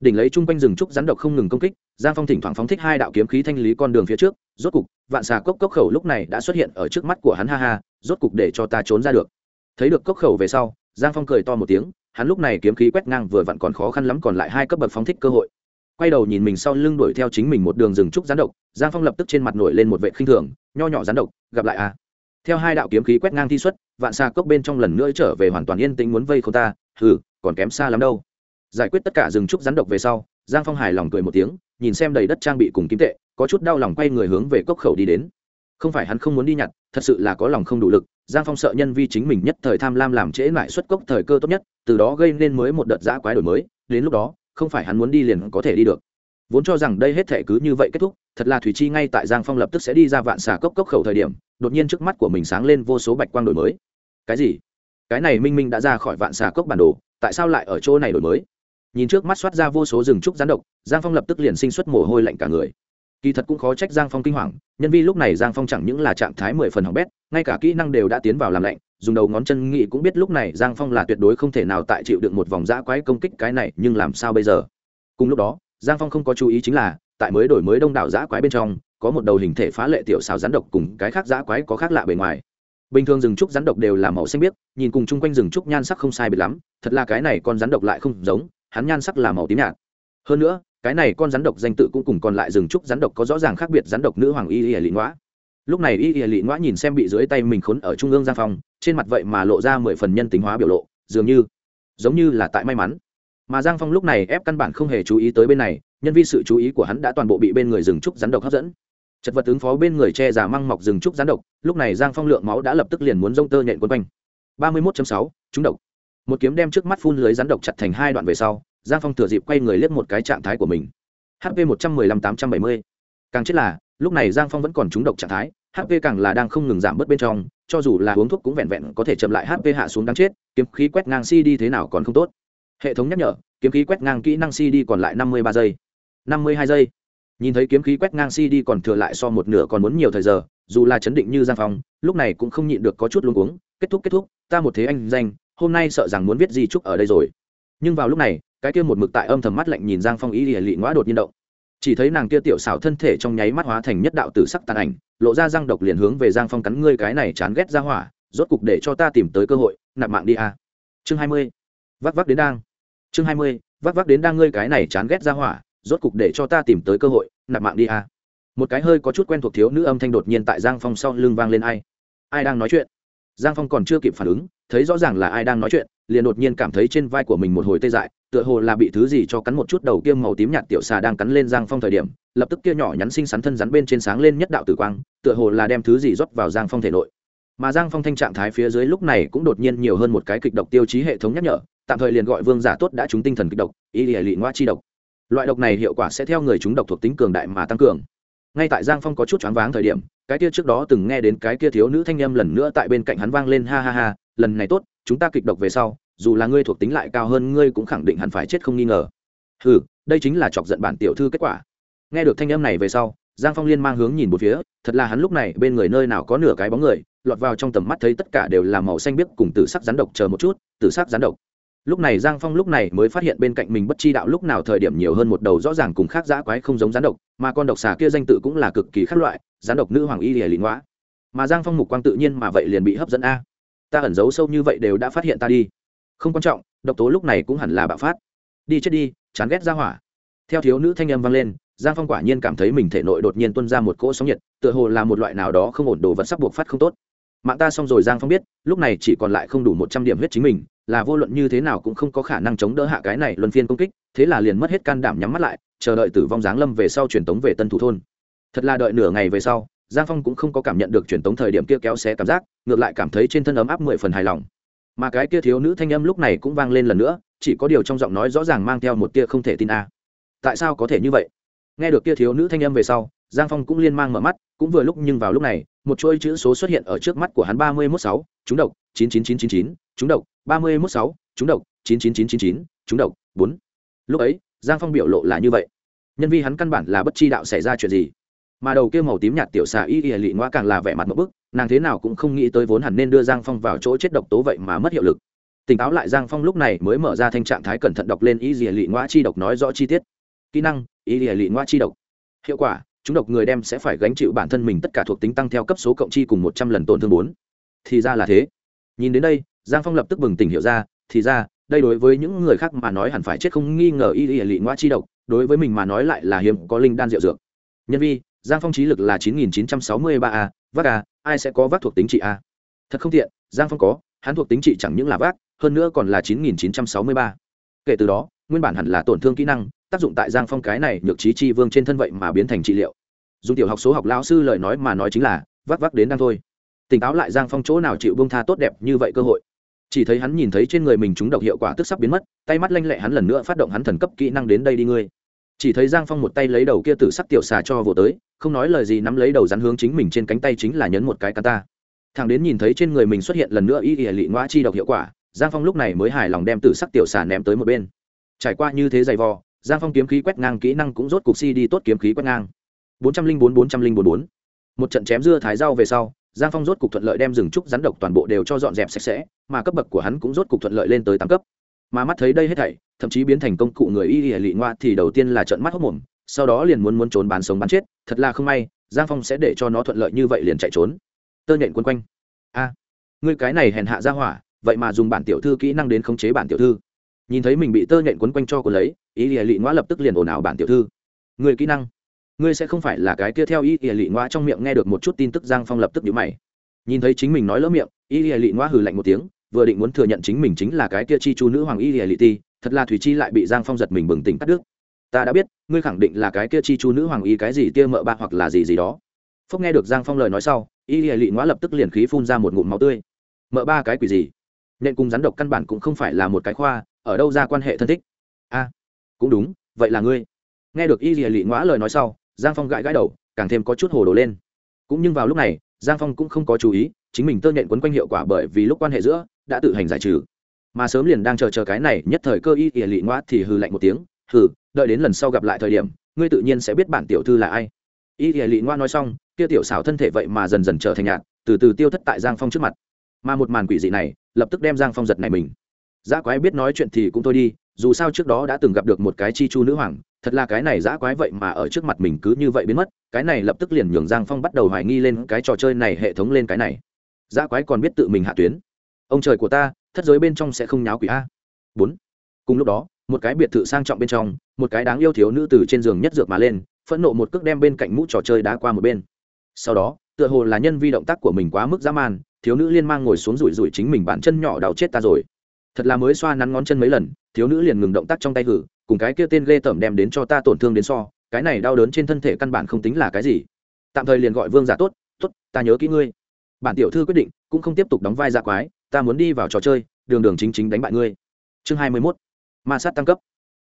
Đỉnh lấy chung quanh rừng trúc rắn độc không ngừng công kích, giang phong thỉnh thoảng phóng thích hai đạo kiếm khí thanh lý con đường phía trước, rốt cục, vạn xà cốc cốc khẩu lúc này đã xuất hiện ở trước mắt của hắn, ha ha, rốt cục để cho ta trốn ra được. Thấy được cốc khẩu về sau, giang phong cười to một tiếng hắn lúc này kiếm khí quét ngang vừa vặn còn khó khăn lắm còn lại hai cấp bậc phóng thích cơ hội. Quay đầu nhìn mình sau lưng đuổi theo chính mình một đường rừng trúc gián độc, giang phong lập tức trên mặt nổi lên một vệ khinh thường, nho nhỏ gián độc, gặp lại a theo hai đạo kiếm khí quét ngang thi xuất, vạn xa cốc bên trong lần nữa trở về hoàn toàn yên tĩnh muốn vây không ta, hừ, còn kém xa lắm đâu. Giải quyết tất cả rừng trúc rắn độc về sau, giang phong hài lòng cười một tiếng, nhìn xem đầy đất trang bị cùng kim tệ, có chút đau lòng quay người hướng về cốc khẩu đi đến. Không phải hắn không muốn đi nhặt, thật sự là có lòng không đủ lực giang phong sợ nhân vi chính mình nhất thời tham lam làm trễ lại xuất cốc thời cơ tốt nhất, từ đó gây nên mới một đợt giã quái đổi mới, đến lúc đó, không phải hắn muốn đi liền có thể đi được. Vốn cho rằng đây hết thể cứ như vậy kết thúc, thật là thủy chi ngay tại giang phong lập tức sẽ đi ra vạn xà cốc cốc khẩu thời điểm, đột nhiên trước mắt của mình sáng lên vô số bạch quang đổi mới. Cái gì? Cái này minh minh đã ra khỏi vạn xà cốc bản đồ, tại sao lại ở chỗ này đổi mới? Nhìn trước mắt soát ra vô số rừng trúc gián độc, giang phong lập tức liền sinh xuất mồ hôi lạnh cả người kỳ thật cũng khó trách giang phong kinh hoàng, nhân vi lúc này giang phong chẳng những là trạng thái mười phần hỏng bét, ngay cả kỹ năng đều đã tiến vào làm lạnh, dùng đầu ngón chân nghị cũng biết lúc này giang phong là tuyệt đối không thể nào tại chịu được một vòng giã quái công kích cái này, nhưng làm sao bây giờ? Cùng lúc đó, giang phong không có chú ý chính là, tại mới đổi mới đông đảo giã quái bên trong, có một đầu hình thể phá lệ tiểu xào rắn độc cùng cái khác giã quái có khác lạ bề ngoài. Bình thường rừng trúc rắn độc đều là màu xanh biếc, nhìn cùng chung quanh rừng trúc nhan sắc không sai biệt lắm, thật là cái này con rắn độc lại không giống, hắn nhan sắc là màu tím nhạt. Hơn nữa cái này con rắn độc danh tự cũng cùng còn lại rừng trúc rắn độc có rõ ràng khác biệt rắn độc nữ hoàng y y lị ngoã. Lúc này y y lị ngoã nhìn xem bị dưới tay mình khốn ở trung ương giang phong, trên mặt vậy mà lộ ra mười phần nhân tính hóa biểu lộ, dường như, giống như là tại may mắn. Mà giang phong lúc này ép căn bản không hề chú ý tới bên này, nhân vì sự chú ý của hắn đã toàn bộ bị bên người rừng trúc rắn độc hấp dẫn. Chật vật ứng phó bên người che giả măng mọc rừng trúc rắn độc, lúc này giang phong lượng máu đã lập tức liền muốn rông tơ nhện quân quanh. ba mươi mốt sáu, trúng độc. Một kiếm đem trước mắt phun lưới rắn độc chặt thành hai đoạn về sau giang phong thừa dịp quay người liếc một cái trạng thái của mình. Hp một trăm mười lăm tám trăm bảy mươi. Càng chết là, lúc này giang phong vẫn còn trúng độc trạng thái hp càng là đang không ngừng giảm bớt bên trong, cho dù là uống thuốc cũng vẹn vẹn có thể chậm lại hp hạ xuống đáng chết, kiếm khí quét ngang cd thế nào còn không tốt. Hệ thống nhắc nhở, kiếm khí quét ngang kỹ năng cd còn lại năm mươi ba giây. năm mươi hai giây. Nhìn thấy kiếm khí quét ngang cd còn thừa lại so một nửa còn muốn nhiều thời giờ, dù là chấn định như giang phong, lúc này cũng không nhịn được có chút luống cuống. Kết thúc kết thúc, ta một thế anh danh, hôm nay sợ rằng muốn viết di trúc ở đây rồi nhưng vào lúc này, cái kia một mực tại âm thầm mắt lạnh nhìn giang phong ý ỉa lị ngoã đột nhiên động. Chỉ thấy nàng kia tiểu xảo thân thể trong nháy mắt hóa thành nhất đạo tử sắc tàn ảnh, lộ ra răng độc liền hướng về giang phong cắn ngươi cái này chán ghét ra hỏa, rốt cục để cho ta tìm tới cơ hội, nạp mạng đi a. Chương hai mươi. Vác vác đến đang. Chương hai mươi, vác vác đến đang ngươi cái này chán ghét ra hỏa, rốt cục để cho ta tìm tới cơ hội, nạp mạng đi a. Một cái hơi có chút quen thuộc thiếu nữ âm thanh đột nhiên tại giang phong sau lưng vang lên ai? Ai đang nói chuyện? Giang phong còn chưa kịp phản ứng, thấy rõ ràng là ai đang nói chuyện liền đột nhiên cảm thấy trên vai của mình một hồi tê dại, tựa hồ là bị thứ gì cho cắn một chút đầu kia màu tím nhạt tiểu xà đang cắn lên giang phong thời điểm, lập tức kia nhỏ nhắn xinh xắn thân rắn bên trên sáng lên nhất đạo tử quang, tựa hồ là đem thứ gì rót vào giang phong thể nội. Mà giang phong thanh trạng thái phía dưới lúc này cũng đột nhiên nhiều hơn một cái kịch độc tiêu chí hệ thống nhắc nhở, tạm thời liền gọi vương giả tốt đã trúng tinh thần kịch độc, ý lìa lị ngoa chi độc. Loại độc này hiệu quả sẽ theo người chúng độc thuộc tính cường đại mà tăng cường. Ngay tại giang phong có chút choáng váng thời điểm, cái kia trước đó từng nghe đến cái kia thiếu nữ thanh âm lần nữa tại bên cạnh hắn vang lên ha ha ha, lần này tốt chúng ta kịch độc về sau, dù là ngươi thuộc tính lại cao hơn ngươi cũng khẳng định hẳn phải chết không nghi ngờ. Ừ đây chính là chọc giận bản tiểu thư kết quả. Nghe được thanh âm này về sau, giang phong liên mang hướng nhìn một phía, thật là hắn lúc này bên người nơi nào có nửa cái bóng người, lọt vào trong tầm mắt thấy tất cả đều là màu xanh biếc cùng tử sắc rắn độc chờ một chút, tử sắc rắn độc. Lúc này giang phong lúc này mới phát hiện bên cạnh mình bất chi đạo lúc nào thời điểm nhiều hơn một đầu rõ ràng cùng khác giã quái không giống rắn độc, mà con độc xà kia danh tự cũng là cực kỳ khác loại, rắn độc nữ hoàng y lìa lịn ngoã. Mà giang phong mục quang tự nhiên mà vậy liền bị hấp dẫn a ta ẩn giấu sâu như vậy đều đã phát hiện ta đi. Không quan trọng, độc tố lúc này cũng hẳn là bạo phát. Đi chết đi, chán ghét ra hỏa. Theo thiếu nữ thanh âm vang lên, giang phong quả nhiên cảm thấy mình thể nội đột nhiên tuân ra một cỗ sóng nhiệt, tựa hồ là một loại nào đó không ổn đồ vật sắp buộc phát không tốt. Mạng ta xong rồi, giang phong biết, lúc này chỉ còn lại không đủ một trăm điểm huyết chính mình, là vô luận như thế nào cũng không có khả năng chống đỡ hạ cái này luân phiên công kích, thế là liền mất hết can đảm nhắm mắt lại, chờ đợi tử vong giáng lâm về sau truyền tống về tân thủ thôn. Thật là đợi nửa ngày về sau giang phong cũng không có cảm nhận được truyền tống thời điểm kia kéo xé cảm giác, ngược lại cảm thấy trên thân ấm áp mười phần hài lòng. Mà cái kia thiếu nữ thanh âm lúc này cũng vang lên lần nữa, chỉ có điều trong giọng nói rõ ràng mang theo một tia không thể tin a. À. Tại sao có thể như vậy? Nghe được kia thiếu nữ thanh âm về sau, giang phong cũng liên mang mở mắt, cũng vừa lúc nhưng vào lúc này, một chuỗi chữ số xuất hiện ở trước mắt của hắn ba mươi mốt sáu, trúng độc, chín chín chín chín chín, trúng độc, ba mươi mốt sáu, trúng độc, chín chín chín chín chín, trúng độc, bốn. Lúc ấy, giang phong biểu lộ là như vậy. Nhân vi hắn căn bản là bất chi đạo xảy ra chuyện gì? Mà đầu kia màu tím nhạt tiểu xà y y lị ngoa càng là vẻ mặt một bức, nàng thế nào cũng không nghĩ tới vốn hẳn nên đưa giang phong vào chỗ chết độc tố vậy mà mất hiệu lực. Tỉnh táo lại, giang phong lúc này mới mở ra thanh trạng thái cẩn thận đọc lên y y lị ngoa chi độc nói rõ chi tiết. Kỹ năng, y y lị ngoa chi độc. Hiệu quả, chúng độc người đem sẽ phải gánh chịu bản thân mình tất cả thuộc tính tăng theo cấp số cộng chi cùng một trăm lần tổn thương bốn. Thì ra là thế. Nhìn đến đây, giang phong lập tức bừng tỉnh hiểu ra, thì ra, đây đối với những người khác mà nói hẳn phải chết không nghi ngờ y y lị ngoa chi độc, đối với mình mà nói lại là hiếm có linh đan rượu dược. Nhân vi giang phong trí lực là chín nghìn chín trăm sáu mươi ba a, vác a, ai sẽ có vác thuộc tính trị a? Thật không tiện, giang phong có, hắn thuộc tính trị chẳng những là vác, hơn nữa còn là chín nghìn chín trăm sáu mươi ba. Kể từ đó, nguyên bản hẳn là tổn thương kỹ năng, tác dụng tại giang phong cái này nhược trí chi vương trên thân vậy mà biến thành trị liệu. Dùng tiểu học số học lao sư lời nói mà nói chính là, vác vác đến đang thôi. Tỉnh táo lại giang phong chỗ nào chịu bông tha tốt đẹp như vậy cơ hội. Chỉ thấy hắn nhìn thấy trên người mình chúng độc hiệu quả tức sắp biến mất, tay mắt lanh lẹ hắn lần nữa phát động hắn thần cấp kỹ năng đến đây đi ngươi chỉ thấy giang phong một tay lấy đầu kia tử sắc tiểu xà cho vỗ tới, không nói lời gì nắm lấy đầu rắn hướng chính mình trên cánh tay chính là nhấn một cái cắn ta. Thằng đến nhìn thấy trên người mình xuất hiện lần nữa y ỉa lị ngoa chi độc hiệu quả, giang phong lúc này mới hài lòng đem tử sắc tiểu xà ném tới một bên. Trải qua như thế dày vò, giang phong kiếm khí quét ngang kỹ năng cũng rốt cục si đi tốt kiếm khí quét ngang. bốn trăm linh bốn bốn trăm linh bốn bốn. Một trận chém dưa thái rau về sau, giang phong rốt cục thuận lợi đem rừng trúc rắn độc toàn bộ đều cho dọn dẹp sạch sẽ, mà cấp bậc của hắn cũng rốt cục thuận lợi lên tới tám cấp mà mắt thấy đây hết thảy thậm chí biến thành công cụ người y y lị ngoa thì đầu tiên là trận mắt hốc mồm sau đó liền muốn muốn trốn bán sống bán chết thật là không may giang phong sẽ để cho nó thuận lợi như vậy liền chạy trốn. Tơ nhện quân quanh. A à, ngươi cái này hèn hạ ra hỏa vậy mà dùng bản tiểu thư kỹ năng đến khống chế bản tiểu thư. Nhìn thấy mình bị tơ nhện quấn quanh cho cô lấy ý ỉa lị ngoa lập tức liền ồn ào bản tiểu thư. Người kỹ năng ngươi sẽ không phải là cái kia theo ý ỉa lị ngoa trong miệng nghe được một chút tin tức giang phong lập tức nhíu mày. Nhìn thấy chính mình nói lỡ miệng ý ỉa lị ngoa hừ lạnh một tiếng vừa định muốn thừa nhận chính mình chính là cái kia chi chu nữ hoàng y lìa lì ti, thật là thủy chi lại bị giang phong giật mình bừng tỉnh cắt đứt. Ta đã biết, ngươi khẳng định là cái kia chi chu nữ hoàng y cái gì tia mợ ba hoặc là gì gì đó. Phúc nghe được giang phong lời nói sau, y lìa lì ngoã lập tức liền khí phun ra một ngụm máu tươi. Mợ ba cái quỷ gì? Nên cùng rắn độc căn bản cũng không phải là một cái khoa, ở đâu ra quan hệ thân thích? A, cũng đúng, vậy là ngươi. Nghe được y lìa lì ngoã lời nói sau, giang phong gãi gãi đầu, càng thêm có chút hồ đồ lên. Cũng nhưng vào lúc này, giang phong cũng không có chú ý, chính mình tơ nhện quấn quanh hiệu quả bởi vì lúc quan hệ giữa đã tự hành giải trừ. Mà sớm liền đang chờ chờ cái này, nhất thời cơ y ỉa lị ngoát thì hư lạnh một tiếng, hừ, đợi đến lần sau gặp lại thời điểm, ngươi tự nhiên sẽ biết bản tiểu thư là ai. Y ỉa lị ngoa nói xong, kia tiểu xảo thân thể vậy mà dần dần trở thành nhạt, từ từ tiêu thất tại giang phong trước mặt. Mà một màn quỷ dị này, lập tức đem giang phong giật này mình. Dã quái biết nói chuyện thì cũng thôi đi, dù sao trước đó đã từng gặp được một cái chi chu nữ hoàng, thật là cái này dã quái vậy mà ở trước mặt mình cứ như vậy biến mất, cái này lập tức liền nhường giang phong bắt đầu hoài nghi lên cái trò chơi này, hệ thống lên cái này. Dã quái còn biết tự mình hạ tuyến ông trời của ta, thất giới bên trong sẽ không nháo quỷ a. Bốn. Cùng lúc đó, một cái biệt thự sang trọng bên trong, một cái đáng yêu thiếu nữ từ trên giường nhất dược mà lên, phẫn nộ một cước đem bên cạnh mũ trò chơi đá qua một bên. Sau đó, tựa hồ là nhân vi động tác của mình quá mức dã man, thiếu nữ liên mang ngồi xuống rủi rủi chính mình bản chân nhỏ đau chết ta rồi. Thật là mới xoa nắn ngón chân mấy lần, thiếu nữ liền ngừng động tác trong tay hử, cùng cái kia tên ghê tởm đem đến cho ta tổn thương đến so, cái này đau đớn trên thân thể căn bản không tính là cái gì. Tạm thời liền gọi vương giả tốt tốt, ta nhớ kỹ ngươi. Bản tiểu thư quyết định, cũng không tiếp tục đóng vai giả quái ta muốn đi vào trò chơi, đường đường chính chính đánh bại ngươi. Chương hai mươi mốt, ma sát tăng cấp.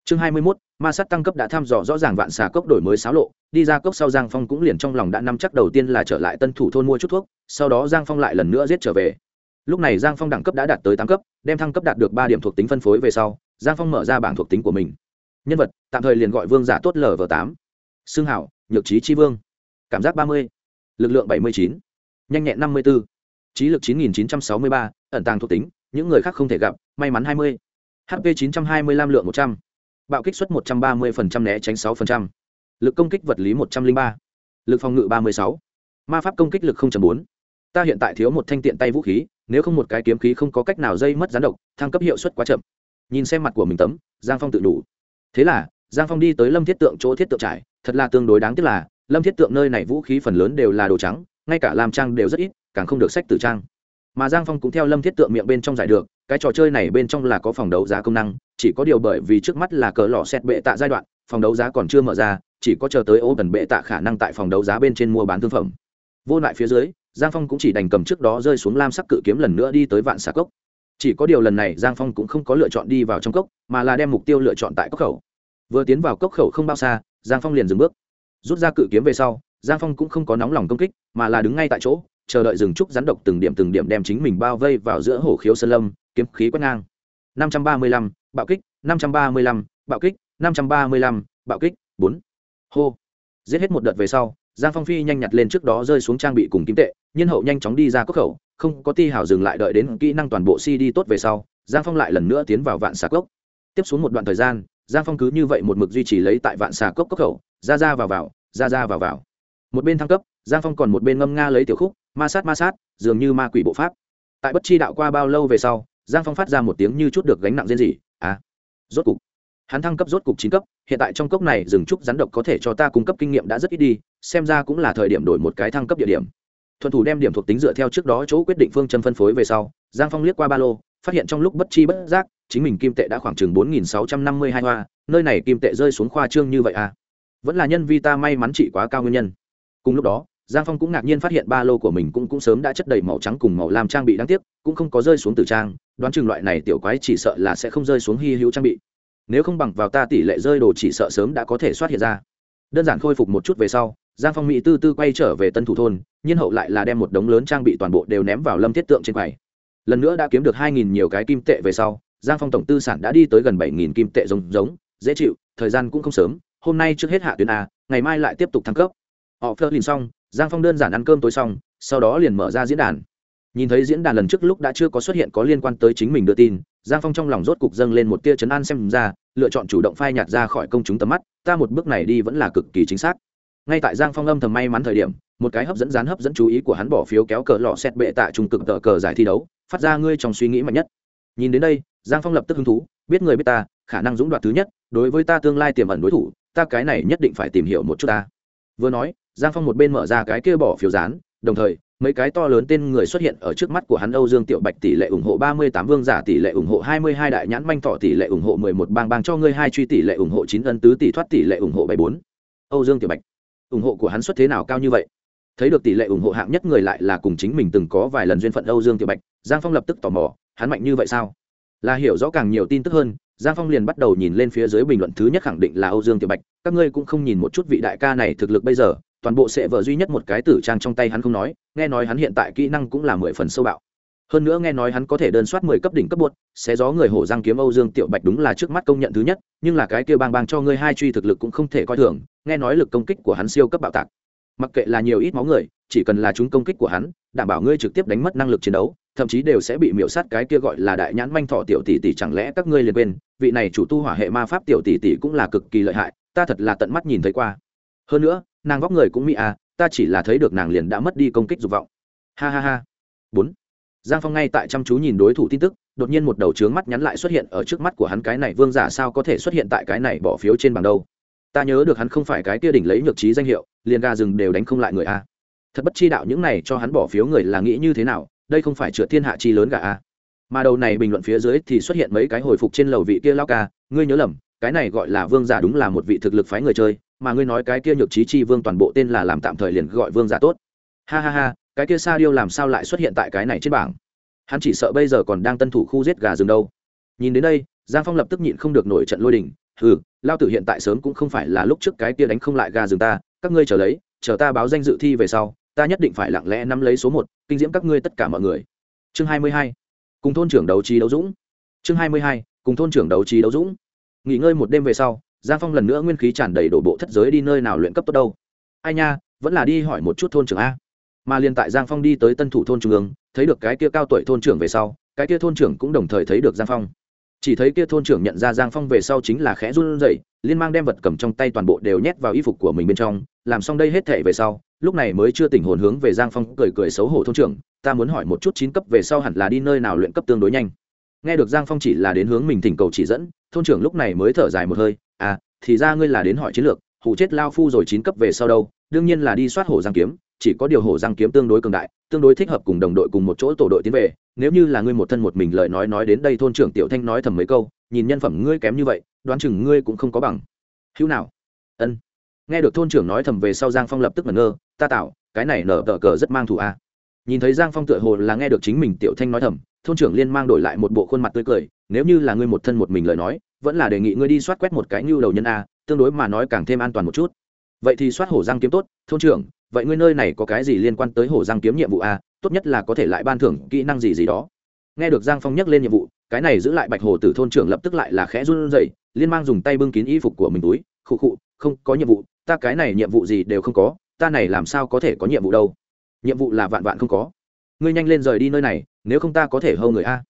Chương hai mươi mốt, ma sát tăng cấp đã thăm dò rõ ràng vạn xà cốc đổi mới xáo lộ, đi ra cốc sau giang phong cũng liền trong lòng đã nắm chắc đầu tiên là trở lại tân thủ thôn mua chút thuốc, sau đó giang phong lại lần nữa giết trở về. Lúc này giang phong đẳng cấp đã đạt tới tám cấp, đem thăng cấp đạt được ba điểm thuộc tính phân phối về sau, giang phong mở ra bảng thuộc tính của mình. Nhân vật, tạm thời liền gọi vương giả tốt lv tám. Xương hảo, nhược trí tri vương. Cảm giác ba mươi. Lực lượng bảy mươi chín. Nhanh nhẹn năm mươi b ố trí lực chín nghìn chín trăm sáu mươi ba ẩn tàng thuộc tính, những người khác không thể gặp, may mắn hai mươi hp 925 lượng 100. bạo kích suất 130% né tránh 6%. lực công kích vật lý 103. lực phòng ngự 36. ma pháp công kích lực 0.4. ta hiện tại thiếu một thanh tiện tay vũ khí, nếu không một cái kiếm khí không có cách nào dây mất gián độc, thăng cấp hiệu suất quá chậm nhìn xem mặt của mình tấm, giang phong tự đủ thế là, giang phong đi tới lâm thiết tượng chỗ thiết tượng trải thật là tương đối đáng tiếc là, lâm thiết tượng nơi này vũ khí phần lớn đều là đồ trắng, ngay cả làm trang đều rất ít, càng không được sách tử trang mà giang phong cũng theo lâm thiết tượng miệng bên trong giải được, cái trò chơi này bên trong là có phòng đấu giá công năng, chỉ có điều bởi vì trước mắt là cờ lò xét bệ tạ giai đoạn, phòng đấu giá còn chưa mở ra, chỉ có chờ tới ô tần bệ tạ khả năng tại phòng đấu giá bên trên mua bán thương phẩm. Vô lại phía dưới, giang phong cũng chỉ đành cầm trước đó rơi xuống lam sắc cự kiếm lần nữa đi tới vạn xà cốc. Chỉ có điều lần này giang phong cũng không có lựa chọn đi vào trong cốc, mà là đem mục tiêu lựa chọn tại cốc khẩu. Vừa tiến vào cốc khẩu không bao xa, giang phong liền dừng bước. Rút ra cự kiếm về sau, giang phong cũng không có nóng lòng công kích, mà là đứng ngay tại chỗ chờ đợi rừng trúc rắn độc từng điểm từng điểm đem chính mình bao vây vào giữa hồ khiếu sơn lâm, kiếm khí quét ngang. năm trăm ba mươi lăm, bạo kích, năm trăm ba mươi lăm, bạo kích, năm trăm ba mươi lăm, bạo kích, bốn. Hô. Giết hết một đợt về sau, giang phong phi nhanh nhặt lên trước đó rơi xuống trang bị cùng kim tệ nhân hậu nhanh chóng đi ra cốc khẩu, không có ti hảo dừng lại đợi đến kỹ năng toàn bộ cd tốt về sau, giang phong lại lần nữa tiến vào vạn xà cốc. Tiếp xuống một đoạn thời gian, giang phong cứ như vậy một mực duy trì lấy tại vạn xà cốc cốc khẩu, ra ra vào vào, ra ra vào vào. Một bên thăng cấp, giang phong còn một bên ngâm nga lấy tiểu khúc ma sát ma sát, dường như ma quỷ bộ pháp. Tại bất chi đạo qua bao lâu về sau, giang phong phát ra một tiếng như chút được gánh nặng riêng gì à rốt cục, hắn thăng cấp rốt cục chín cấp, hiện tại trong cốc này rừng trúc rắn độc có thể cho ta cung cấp kinh nghiệm đã rất ít đi, xem ra cũng là thời điểm đổi một cái thăng cấp địa điểm. Thuần thủ đem điểm thuộc tính dựa theo trước đó chỗ quyết định phương châm phân phối về sau, giang phong liếc qua ba lô, phát hiện trong lúc bất chi bất giác, chính mình kim tệ đã khoảng chừng bốn nghìn sáu trăm năm mươi hai hoa, nơi này kim tệ rơi xuống khoa trương như vậy à? Vẫn là nhân vi ta may mắn trị quá cao nguyên nhân. Cùng lúc đó giang phong cũng ngạc nhiên phát hiện ba lô của mình cũng cũng sớm đã chất đầy màu trắng cùng màu lam trang bị đáng tiếc, cũng không có rơi xuống từ trang, đoán chừng loại này tiểu quái chỉ sợ là sẽ không rơi xuống hy hữu trang bị. Nếu không bằng vào ta tỷ lệ rơi đồ chỉ sợ sớm đã có thể xuất hiện ra. Đơn giản khôi phục một chút về sau, giang phong mỹ tư tư quay trở về tân thủ thôn, nhiên hậu lại là đem một đống lớn trang bị toàn bộ đều ném vào lâm thiết tượng trên quầy. Lần nữa đã kiếm được hai nghìn nhiều cái kim tệ về sau, giang phong tổng tư sản đã đi tới gần bảy nghìn kim tệ giống giống, dễ chịu, thời gian cũng không sớm, hôm nay trước hết hạ tuyến a, ngày mai lại tiếp tục thăng cấp. Họ phớt liền xong giang phong đơn giản ăn cơm tối xong, sau đó liền mở ra diễn đàn. Nhìn thấy diễn đàn lần trước lúc đã chưa có xuất hiện có liên quan tới chính mình đưa tin, giang phong trong lòng rốt cục dâng lên một tia chấn an xem ra, lựa chọn chủ động phai nhạt ra khỏi công chúng tầm mắt, ta một bước này đi vẫn là cực kỳ chính xác. Ngay tại giang phong âm thầm may mắn thời điểm, một cái hấp dẫn rán hấp dẫn chú ý của hắn bỏ phiếu kéo cờ lọ xét bệ tạ trung cực tờ cờ giải thi đấu, phát ra ngươi trong suy nghĩ mạnh nhất. Nhìn đến đây, giang phong lập tức hứng thú, biết người biết ta, khả năng dũng đoạt thứ nhất, đối với ta tương lai tiềm ẩn đối thủ, ta cái này nhất định phải tìm hiểu một chút ta. Vừa nói giang phong một bên mở ra cái kia bỏ phiếu rán đồng thời mấy cái to lớn tên người xuất hiện ở trước mắt của hắn Âu Dương Tiểu Bạch tỷ lệ ủng hộ 38 vương giả tỷ lệ ủng hộ 22 đại nhãn manh thọ tỷ lệ ủng hộ 11 bang bang cho ngươi hai truy tỷ lệ ủng hộ 9 ân tứ tỷ thoát tỷ lệ ủng hộ 74. Âu Dương Tiểu Bạch, ủng hộ của hắn xuất thế nào cao như vậy? Thấy được tỷ lệ ủng hộ hạng nhất người lại là cùng chính mình từng có vài lần duyên phận Âu Dương Tiểu Bạch, Giang Phong lập tức tò mò, hắn mạnh như vậy sao? Là hiểu rõ càng nhiều tin tức hơn, Giang Phong liền bắt đầu nhìn lên phía dưới bình luận thứ nhất khẳng định là Âu Dương Tiểu Bạch, các ngươi cũng không nhìn một chút vị đại ca này thực lực bây giờ, toàn bộ sệ vợ duy nhất một cái tử trang trong tay hắn không nói nghe nói hắn hiện tại kỹ năng cũng là mười phần sâu bạo. Hơn nữa nghe nói hắn có thể đơn soát mười cấp đỉnh cấp bột, xé gió người hổ giang kiếm âu dương tiểu bạch đúng là trước mắt công nhận thứ nhất nhưng là cái kia bang bang cho ngươi hai truy thực lực cũng không thể coi thường nghe nói lực công kích của hắn siêu cấp bạo tạc. Mặc kệ là nhiều ít máu người chỉ cần là chúng công kích của hắn đảm bảo ngươi trực tiếp đánh mất năng lực chiến đấu thậm chí đều sẽ bị miễu sát cái kia gọi là đại nhãn manh thọ tiểu tỷ tỷ chẳng lẽ các ngươi liền quên vị này chủ tu hỏa hệ ma pháp tiểu tỷ tỷ cũng là cực kỳ lợi hại ta thật là tận mắt nhìn thấy qua. Hơn nữa nàng vóc người cũng mỹ à ta chỉ là thấy được nàng liền đã mất đi công kích dục vọng. Ha ha ha. Bốn. Giang phong ngay tại chăm chú nhìn đối thủ tin tức, đột nhiên một đầu trướng mắt nhắn lại xuất hiện ở trước mắt của hắn cái này vương giả sao có thể xuất hiện tại cái này bỏ phiếu trên bảng đâu. Ta nhớ được hắn không phải cái kia đỉnh lấy nhược trí danh hiệu, liền gà rừng đều đánh không lại người a. Thật bất chi đạo những này cho hắn bỏ phiếu người là nghĩ như thế nào, đây không phải chữa thiên hạ chi lớn gà a. Mà đầu này bình luận phía dưới thì xuất hiện mấy cái hồi phục trên lầu vị kia lao ca, ngươi nhớ lầm, cái này gọi là vương giả đúng là một vị thực lực phái người chơi mà ngươi nói cái kia nhược trí chi vương toàn bộ tên là làm tạm thời liền gọi vương giả tốt. Ha ha ha, cái kia sa điêu làm sao lại xuất hiện tại cái này trên bảng? Hắn chỉ sợ bây giờ còn đang tân thủ khu giết gà rừng đâu. Nhìn đến đây, giang phong lập tức nhịn không được nổi trận lôi đình. Hừ, lao tử hiện tại sớm cũng không phải là lúc trước cái kia đánh không lại gà rừng ta, các ngươi chờ lấy, chờ ta báo danh dự thi về sau, ta nhất định phải lặng lẽ nắm lấy số một, kinh diễm các ngươi tất cả mọi người. Chương hai mươi hai, cùng thôn trưởng đấu trí đấu dũng. Chương hai mươi hai, cùng thôn trưởng đấu trí đấu dũng. Nghỉ ngơi một đêm về sau giang phong lần nữa nguyên khí tràn đầy đổ bộ thất giới đi nơi nào luyện cấp tốt đâu. Ai nha, vẫn là đi hỏi một chút thôn trưởng a. Mà liền tại giang phong đi tới tân thủ thôn trung ương, thấy được cái kia cao tuổi thôn trưởng về sau, cái kia thôn trưởng cũng đồng thời thấy được giang phong. Chỉ thấy kia thôn trưởng nhận ra giang phong về sau chính là khẽ run rẩy, liên mang đem vật cầm trong tay toàn bộ đều nhét vào y phục của mình bên trong, làm xong đây hết thể về sau, lúc này mới chưa tỉnh hồn hướng về giang phong cười cười xấu hổ thôn trưởng, ta muốn hỏi một chút chín cấp về sau hẳn là đi nơi nào luyện cấp tương đối nhanh? Nghe được giang phong chỉ là đến hướng mình thỉnh cầu chỉ dẫn, thôn trưởng lúc này mới thở dài một hơi à thì ra ngươi là đến hỏi chiến lược hủ chết lao phu rồi chín cấp về sau đâu, đương nhiên là đi soát hổ giang kiếm, chỉ có điều hổ giang kiếm tương đối cường đại, tương đối thích hợp cùng đồng đội cùng một chỗ tổ đội tiến về. Nếu như là ngươi một thân một mình lời nói nói đến đây thôn trưởng tiểu thanh nói thầm mấy câu, nhìn nhân phẩm ngươi kém như vậy, đoán chừng ngươi cũng không có bằng. Hữu nào? Ân. Nghe được thôn trưởng nói thầm về sau giang phong lập tức ngẩn ngơ, ta tạo cái này nở tờ cờ rất mang thù a. À. nhìn thấy giang phong tựa hồ là nghe được chính mình tiểu thanh nói thầm, thôn trưởng liên mang đổi lại một bộ khuôn mặt tươi cười, nếu như là ngươi một thân một mình lời nói vẫn là đề nghị ngươi đi soát quét một cái nhu đầu nhân a, tương đối mà nói càng thêm an toàn một chút. Vậy thì soát hổ răng kiếm tốt, thôn trưởng, vậy ngươi nơi này có cái gì liên quan tới hổ răng kiếm nhiệm vụ a, tốt nhất là có thể lại ban thưởng kỹ năng gì gì đó. Nghe được giang phong nhắc lên nhiệm vụ, cái này giữ lại bạch hồ tử thôn trưởng lập tức lại là khẽ run rẩy, liên mang dùng tay bưng kín y phục của mình túi, khụ khụ, không có nhiệm vụ, ta cái này nhiệm vụ gì đều không có, ta này làm sao có thể có nhiệm vụ đâu? Nhiệm vụ là vạn vạn không có. Ngươi nhanh lên rời đi nơi này, nếu không ta có thể hâu người a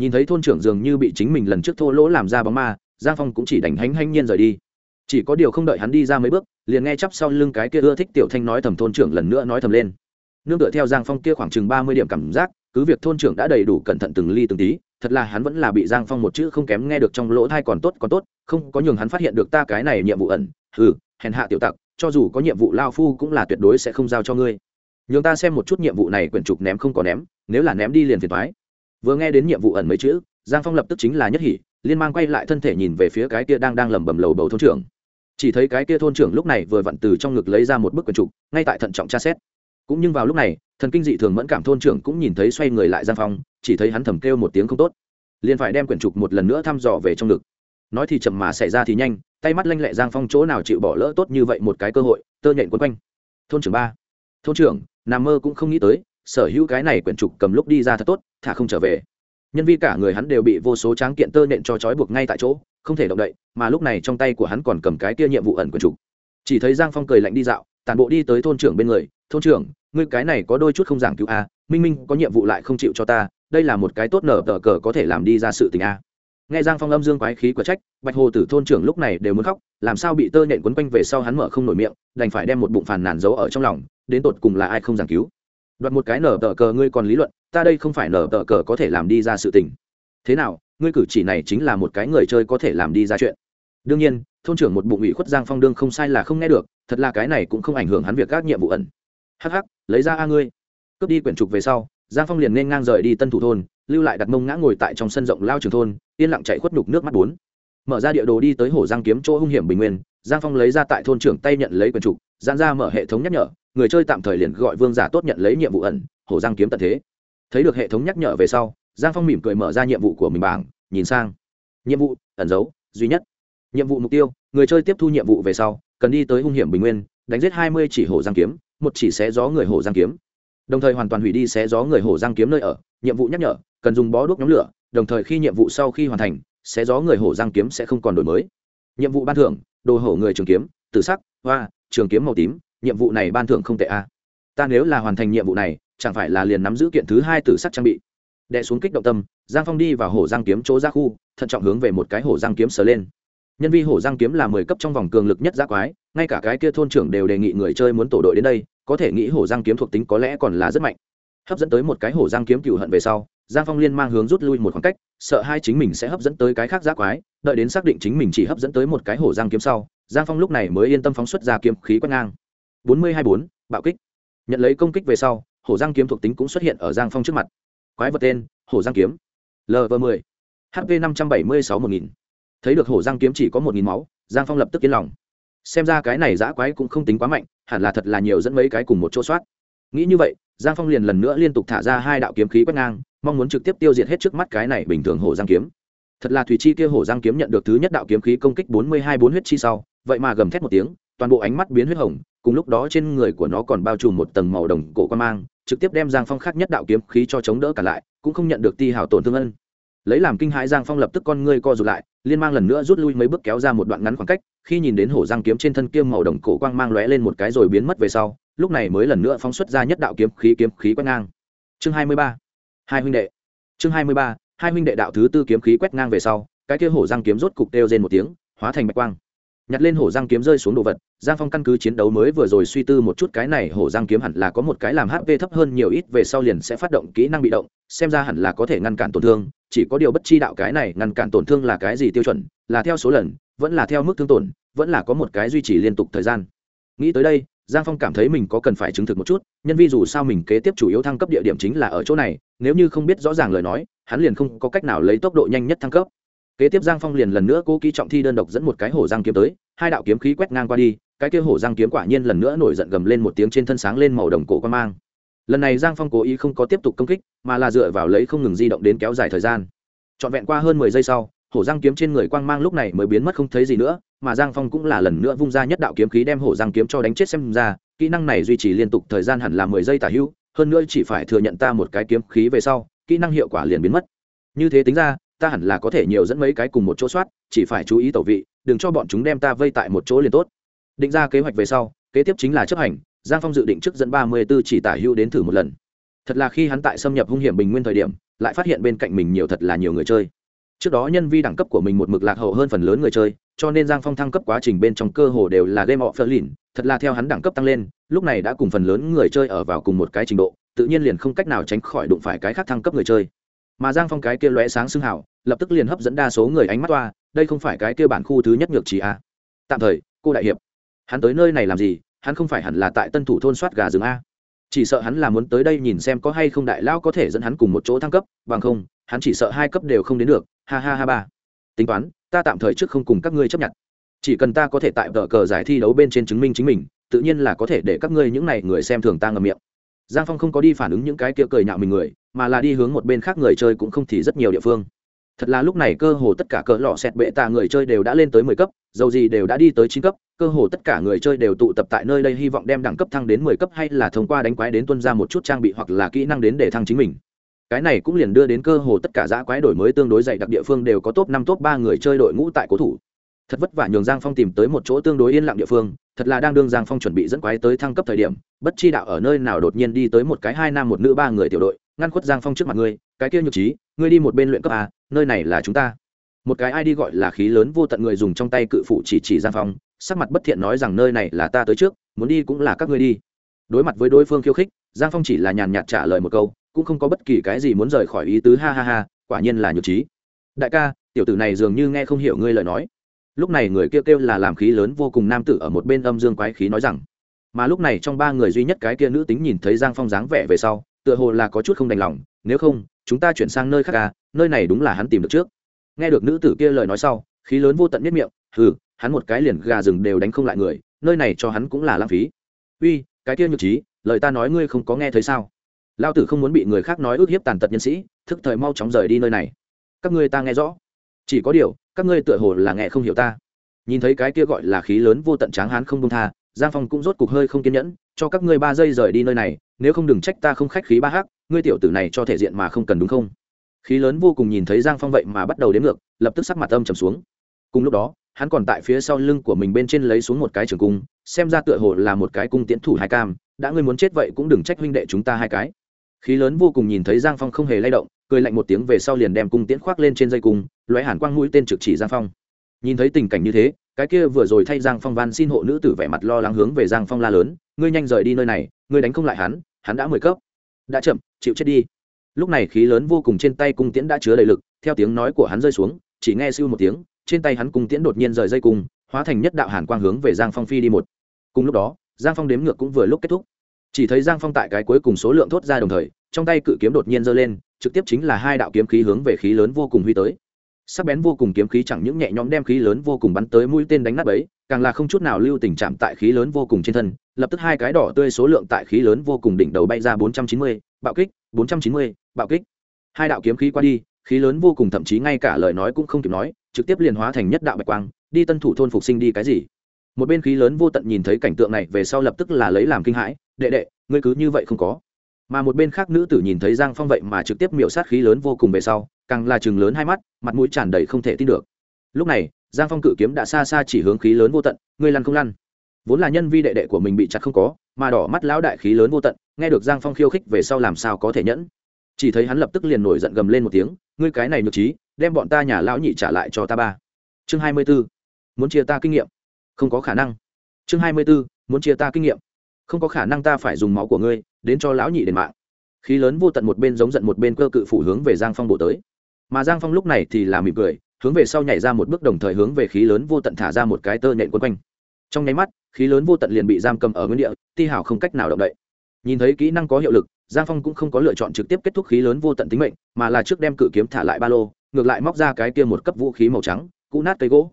nhìn thấy thôn trưởng dường như bị chính mình lần trước thô lỗ làm ra bóng ma, giang phong cũng chỉ đành hánh hanh nhiên rời đi. Chỉ có điều không đợi hắn đi ra mấy bước, liền nghe chắp sau lưng cái kia ưa thích tiểu thanh nói thầm thôn trưởng lần nữa nói thầm lên. Nương tựa theo giang phong kia khoảng chừng ba mươi điểm cảm giác, cứ việc thôn trưởng đã đầy đủ cẩn thận từng ly từng tí, thật là hắn vẫn là bị giang phong một chữ không kém nghe được trong lỗ thai còn tốt còn tốt, không có nhường hắn phát hiện được ta cái này nhiệm vụ ẩn ừ hèn hạ tiểu tặc, cho dù có nhiệm vụ lao phu cũng là tuyệt đối sẽ không giao cho ngươi. Nhường ta xem một chút nhiệm vụ này quyển trục ném không có ném, nếu là ném đi liền phiền thoái vừa nghe đến nhiệm vụ ẩn mấy chữ, giang phong lập tức chính là nhất hỉ, liên mang quay lại thân thể nhìn về phía cái kia đang đang lẩm bẩm lầu bầu thôn trưởng. Chỉ thấy cái kia thôn trưởng lúc này vừa vặn từ trong ngực lấy ra một bức quyển trục, ngay tại thận trọng tra xét. Cũng nhưng vào lúc này, thần kinh dị thường mẫn cảm thôn trưởng cũng nhìn thấy xoay người lại giang phong, chỉ thấy hắn thầm kêu một tiếng không tốt. Liền phải đem quyển trục một lần nữa thăm dò về trong ngực. Nói thì chậm mà xảy ra thì nhanh, tay mắt lanh lẹ giang phong chỗ nào chịu bỏ lỡ tốt như vậy một cái cơ hội, tơ nhện quấn quanh. Thôn trưởng ba. Thôn trưởng, nằm mơ cũng không nghĩ tới sở hữu cái này quyển trục cầm lúc đi ra thật tốt, thả không trở về. Nhân vi cả người hắn đều bị vô số tráng kiện tơ nện cho trói buộc ngay tại chỗ, không thể động đậy, mà lúc này trong tay của hắn còn cầm cái kia nhiệm vụ ẩn quyển trục. Chỉ thấy giang phong cười lạnh đi dạo tàn bộ đi tới thôn trưởng bên người, thôn trưởng, ngươi cái này có đôi chút không giảng cứu a minh minh có nhiệm vụ lại không chịu cho ta, đây là một cái tốt nở tờ cờ có thể làm đi ra sự tình a nghe giang phong âm dương quái khí của trách, bạch hồ tử thôn trưởng lúc này đều muốn khóc, làm sao bị tơ nhện quấn quanh về sau hắn mở không nổi miệng, đành phải đem một bụng phàn nàn giấu ở trong lòng, đến tột cùng là ai không giảng cứu đoạt một cái nở tờ cờ ngươi còn lý luận, ta đây không phải nở tờ cờ có thể làm đi ra sự tình. Thế nào, ngươi cử chỉ này chính là một cái người chơi có thể làm đi ra chuyện. Đương nhiên, thôn trưởng một bụng ủy khuất giang phong đương không sai là không nghe được, thật là cái này cũng không ảnh hưởng hắn việc các nhiệm vụ ẩn. Hh lấy ra a ngươi. Cướp đi quyển trục về sau, giang phong liền nên ngang rời đi tân thủ thôn, lưu lại đặt mông ngã ngồi tại trong sân rộng lao trường thôn, yên lặng chạy khuất nhục nước mắt bốn. Mở ra địa đồ đi tới hồ giang kiếm chỗ hung hiểm bình nguyên, giang phong lấy ra tại thôn trưởng tay nhận lấy quyển trục giang ra mở hệ thống nhắc nhở người chơi tạm thời liền gọi vương giả tốt nhận lấy nhiệm vụ ẩn hồ giang kiếm tận thế. Thấy được hệ thống nhắc nhở về sau, giang phong mỉm cười mở ra nhiệm vụ của mình bảng, nhìn sang. Nhiệm vụ, ẩn dấu, duy nhất. Nhiệm vụ mục tiêu, người chơi tiếp thu nhiệm vụ về sau, cần đi tới hung hiểm bình nguyên, đánh giết hai mươi chỉ hồ giang kiếm, một chỉ xé gió người hồ giang kiếm. Đồng thời hoàn toàn hủy đi xé gió người hồ giang kiếm nơi ở, nhiệm vụ nhắc nhở, cần dùng bó đuốc nhóm lửa, đồng thời khi nhiệm vụ sau khi hoàn thành, xé gió người hồ giang kiếm sẽ không còn đổi mới. Nhiệm vụ ban thưởng, đồ hổ người trường kiếm, tử sắc, hoa, trường kiếm màu tím nhiệm vụ này ban thưởng không tệ a ta nếu là hoàn thành nhiệm vụ này, chẳng phải là liền nắm giữ kiện thứ hai tử sắc trang bị. Đệ xuống kích động tâm, giang phong đi vào hổ giang kiếm chỗ ra khu, thận trọng hướng về một cái hổ giang kiếm sờ lên. Nhân vi hổ giang kiếm là mười cấp trong vòng cường lực nhất giác quái, ngay cả cái kia thôn trưởng đều đề nghị người chơi muốn tổ đội đến đây, có thể nghĩ hổ giang kiếm thuộc tính có lẽ còn là rất mạnh. Hấp dẫn tới một cái hổ giang kiếm cựu hận về sau, giang phong liên mang hướng rút lui một khoảng cách, sợ hai chính mình sẽ hấp dẫn tới cái khác giác quái, đợi đến xác định chính mình chỉ hấp dẫn tới một cái hổ giang kiếm sau, giang phong lúc này mới yên tâm phóng xuất ra kiếm khí quét ngang bốn mươi hai bốn, bạo kích. Nhận lấy công kích về sau, hổ giang kiếm thuộc tính cũng xuất hiện ở giang phong trước mặt. Quái vật tên, hổ giang kiếm. Lv 10 hp năm trăm bảy mươi sáu một nghìn. Thấy được hổ giang kiếm chỉ có một nghìn máu, giang phong lập tức yên lòng. Xem ra cái này giã quái cũng không tính quá mạnh, hẳn là thật là nhiều dẫn mấy cái cùng một chỗ soát. Nghĩ như vậy, giang phong liền lần nữa liên tục thả ra hai đạo kiếm khí quét ngang, mong muốn trực tiếp tiêu diệt hết trước mắt cái này bình thường hổ giang kiếm. Thật là thủy chi kia hổ giang kiếm nhận được thứ nhất đạo kiếm khí công kích bốn mươi hai bốn huyết chi sau, vậy mà gầm thét một tiếng, toàn bộ ánh mắt biến huyết hồng cùng lúc đó trên người của nó còn bao trùm một tầng màu đồng cổ quan mang, trực tiếp đem giang phong khác nhất đạo kiếm khí cho chống đỡ cả lại, cũng không nhận được ti hào tổn thương ân. Lấy làm kinh hãi giang phong lập tức con ngươi co rụt lại, liên mang lần nữa rút lui mấy bước kéo ra một đoạn ngắn khoảng cách, khi nhìn đến hổ giang kiếm trên thân kiếm màu đồng cổ quang mang lóe lên một cái rồi biến mất về sau, lúc này mới lần nữa phóng xuất ra nhất đạo kiếm khí kiếm khí quét ngang. Chương hai mươi ba, hai huynh đệ. Chương hai mươi ba, hai huynh đệ đạo thứ tư kiếm khí quét ngang về sau, cái kia hổ giang kiếm rốt cục đeo rên một tiếng, hóa thành bạch quang nhặt lên hổ giang kiếm rơi xuống đồ vật, giang phong căn cứ chiến đấu mới vừa rồi suy tư một chút cái này hổ giang kiếm hẳn là có một cái làm hp thấp hơn nhiều ít, về sau liền sẽ phát động kỹ năng bị động, xem ra hẳn là có thể ngăn cản tổn thương, chỉ có điều bất chi đạo cái này ngăn cản tổn thương là cái gì tiêu chuẩn, là theo số lần, vẫn là theo mức thương tổn, vẫn là có một cái duy trì liên tục thời gian. Nghĩ tới đây, giang phong cảm thấy mình có cần phải chứng thực một chút, nhân vi dù sao mình kế tiếp chủ yếu thăng cấp địa điểm chính là ở chỗ này, nếu như không biết rõ ràng lời nói, hắn liền không có cách nào lấy tốc độ nhanh nhất thăng cấp kế tiếp giang phong liền lần nữa cố kỹ trọng thi đơn độc dẫn một cái hổ giang kiếm tới, hai đạo kiếm khí quét ngang qua đi, cái kia hổ giang kiếm quả nhiên lần nữa nổi giận gầm lên một tiếng trên thân sáng lên màu đồng cổ quan mang. Lần này giang phong cố ý không có tiếp tục công kích, mà là dựa vào lấy không ngừng di động đến kéo dài thời gian. Trọn vẹn qua hơn mười giây sau, hổ giang kiếm trên người quang mang lúc này mới biến mất không thấy gì nữa, mà giang phong cũng là lần nữa vung ra nhất đạo kiếm khí đem hổ giang kiếm cho đánh chết xem ra, kỹ năng này duy trì liên tục thời gian hẳn là mười giây tả hữu, hơn nữa chỉ phải thừa nhận ta một cái kiếm khí về sau, kỹ năng hiệu quả liền biến mất. Như thế tính ra ta hẳn là có thể nhiều dẫn mấy cái cùng một chỗ soát, chỉ phải chú ý tẩu vị, đừng cho bọn chúng đem ta vây tại một chỗ liền tốt. Định ra kế hoạch về sau, kế tiếp chính là chấp hành, giang phong dự định trước dẫn ba mươi b ố chỉ tả hữu đến thử một lần. Thật là khi hắn tại xâm nhập hung hiểm bình nguyên thời điểm, lại phát hiện bên cạnh mình nhiều thật là nhiều người chơi. Trước đó nhân vi đẳng cấp của mình một mực lạc hậu hơn phần lớn người chơi, cho nên giang phong thăng cấp quá trình bên trong cơ hồ đều là game of lìn thật là theo hắn đẳng cấp tăng lên, lúc này đã cùng phần lớn người chơi ở vào cùng một cái trình độ, tự nhiên liền không cách nào tránh khỏi đụng phải cái khác thăng cấp người chơi mà giang phong cái kia lóe sáng xưng hảo lập tức liền hấp dẫn đa số người ánh mắt toa, đây không phải cái kia bản khu thứ nhất ngược trí a. À. tạm thời, cô đại hiệp, hắn tới nơi này làm gì, hắn không phải hẳn là tại tân thủ thôn soát gà rừng a? Chỉ sợ hắn là muốn tới đây nhìn xem có hay không đại lão có thể dẫn hắn cùng một chỗ thăng cấp, bằng không, hắn chỉ sợ hai cấp đều không đến được, ha ha ha ba. Tính toán, ta tạm thời trước không cùng các ngươi chấp nhận. Chỉ cần ta có thể tại vợ cờ giải thi đấu bên trên chứng minh chính mình, tự nhiên là có thể để các ngươi những này người xem thường ta ngầm miệng. Giang phong không có đi phản ứng những cái kia cười nhạo mình người mà là đi hướng một bên khác người chơi cũng không thì rất nhiều địa phương. Thật là lúc này cơ hồ tất cả cỡ lọ xẹt bệ tạ người chơi đều đã lên tới mười cấp, dầu gì đều đã đi tới chín cấp, cơ hồ tất cả người chơi đều tụ tập tại nơi đây hy vọng đem đẳng cấp thăng đến mười cấp hay là thông qua đánh quái đến tuân ra một chút trang bị hoặc là kỹ năng đến để thăng chính mình. Cái này cũng liền đưa đến cơ hồ tất cả giã quái đổi mới tương đối dày đặc địa phương đều có top năm, top ba người chơi đội ngũ tại cố thủ. Thật vất vả nhường giang phong tìm tới một chỗ tương đối yên lặng địa phương, thật là đang đương giang phong chuẩn bị dẫn quái tới thăng cấp thời điểm, bất chi đạo ở nơi nào đột nhiên đi tới một cái hai nam một nữ ba người tiểu đội ngăn khuất giang phong trước mặt ngươi, cái kia nhược trí, ngươi đi một bên luyện cấp a, nơi này là chúng ta. Một cái ai đi gọi là khí lớn vô tận người dùng trong tay cự phụ chỉ chỉ giang phong, sắc mặt bất thiện nói rằng nơi này là ta tới trước, muốn đi cũng là các ngươi đi. Đối mặt với đối phương khiêu khích, giang phong chỉ là nhàn nhạt trả lời một câu, cũng không có bất kỳ cái gì muốn rời khỏi ý tứ ha ha ha, quả nhiên là nhược trí. Đại ca, tiểu tử này dường như nghe không hiểu ngươi lời nói. Lúc này người kêu kêu là làm khí lớn vô cùng nam tử ở một bên âm dương quái khí nói rằng, mà lúc này trong ba người duy nhất cái kia nữ tính nhìn thấy giang phong dáng vẻ về sau tựa hồ là có chút không đành lòng, nếu không, chúng ta chuyển sang nơi khác à nơi này đúng là hắn tìm được trước. Nghe được nữ tử kia lời nói sau, khí lớn vô tận nhất miệng, hừ, hắn một cái liền gà rừng đều đánh không lại người, nơi này cho hắn cũng là lãng phí. Uy, cái kia nhược trí, lời ta nói ngươi không có nghe thấy sao? Lao tử không muốn bị người khác nói ước hiếp tàn tật nhân sĩ, thức thời mau chóng rời đi nơi này. Các ngươi ta nghe rõ. Chỉ có điều, các ngươi tựa hồ là nghe không hiểu ta. Nhìn thấy cái kia gọi là khí lớn vô tận tráng hán không công tha, giang phong cũng rốt cục hơi không kiên nhẫn cho các ngươi ba giây rời đi nơi này, nếu không đừng trách ta không khách khí ba hắc, ngươi tiểu tử này cho thể diện mà không cần đúng không? Khí lớn vô cùng nhìn thấy giang phong vậy mà bắt đầu đến ngược, lập tức sắc mặt âm trầm xuống. Cùng lúc đó, hắn còn tại phía sau lưng của mình bên trên lấy xuống một cái trường cung, xem ra tựa hồ là một cái cung tiễn thủ hai cam, đã ngươi muốn chết vậy cũng đừng trách huynh đệ chúng ta hai cái. Khí lớn vô cùng nhìn thấy giang phong không hề lay động, cười lạnh một tiếng về sau liền đem cung tiễn khoác lên trên dây cung, lóe hàn quang mũi tên trực chỉ giang phong. Nhìn thấy tình cảnh như thế, cái kia vừa rồi thay giang phong van xin hộ nữ tử vẻ mặt lo lắng hướng về giang phong la lớn ngươi nhanh rời đi nơi này, ngươi đánh không lại hắn hắn đã mười cấp. Đã chậm, chịu chết đi. Lúc này khí lớn vô cùng trên tay cung tiễn đã chứa đầy lực, theo tiếng nói của hắn rơi xuống, chỉ nghe siêu một tiếng, trên tay hắn cung tiễn đột nhiên rời dây cung, hóa thành nhất đạo hàn quang hướng về giang phong phi đi một. Cùng lúc đó, giang phong đếm ngược cũng vừa lúc kết thúc. Chỉ thấy giang phong tại cái cuối cùng số lượng thốt ra đồng thời, trong tay cự kiếm đột nhiên giơ lên, trực tiếp chính là hai đạo kiếm khí hướng về khí lớn vô cùng huy tới sắc bén vô cùng kiếm khí chẳng những nhẹ nhõm đem khí lớn vô cùng bắn tới mũi tên đánh nát ấy càng là không chút nào lưu tình chạm tại khí lớn vô cùng trên thân, lập tức hai cái đỏ tươi số lượng tại khí lớn vô cùng đỉnh đầu bay ra bốn trăm chín mươi, bạo kích, bốn trăm chín mươi, bạo kích. Hai đạo kiếm khí qua đi, khí lớn vô cùng thậm chí ngay cả lời nói cũng không kịp nói, trực tiếp liền hóa thành nhất đạo bạch quang, đi tân thủ thôn phục sinh đi cái gì. Một bên khí lớn vô tận nhìn thấy cảnh tượng này về sau lập tức là lấy làm kinh hãi, đệ đệ, ngươi cứ như vậy không có. Mà một bên khác nữ tử nhìn thấy giang phong vậy mà trực tiếp miểu sát khí lớn vô cùng về sau càng là chừng lớn hai mắt, mặt mũi tràn đầy không thể tin được. Lúc này, giang phong cự kiếm đã xa xa chỉ hướng khí lớn vô tận, ngươi lăn không lăn. Vốn là nhân vi đệ đệ của mình bị chặt không có, mà đỏ mắt lão đại khí lớn vô tận, nghe được giang phong khiêu khích về sau làm sao có thể nhẫn. Chỉ thấy hắn lập tức liền nổi giận gầm lên một tiếng, ngươi cái này nhược trí, đem bọn ta nhà lão nhị trả lại cho ta ba. Chương hai mươi b ố muốn chia ta kinh nghiệm. Không có khả năng. Chương hai mươi b ố muốn chia ta kinh nghiệm. Không có khả năng ta phải dùng máu của ngươi, đến cho lão nhị đền mạng. Khí lớn vô tận một bên giống giận một bên cơ cự phủ hướng về giang phong bộ tới mà giang phong lúc này thì là mỉm cười, hướng về sau nhảy ra một bước đồng thời hướng về khí lớn vô tận thả ra một cái tơ nhện quấn quanh. Trong nháy mắt, khí lớn vô tận liền bị giam cầm ở nguyên địa, ti hảo không cách nào động đậy. Nhìn thấy kỹ năng có hiệu lực, giang phong cũng không có lựa chọn trực tiếp kết thúc khí lớn vô tận tính mệnh, mà là trước đem cự kiếm thả lại ba lô, ngược lại móc ra cái kia một cấp vũ khí màu trắng, cũ nát cây gỗ.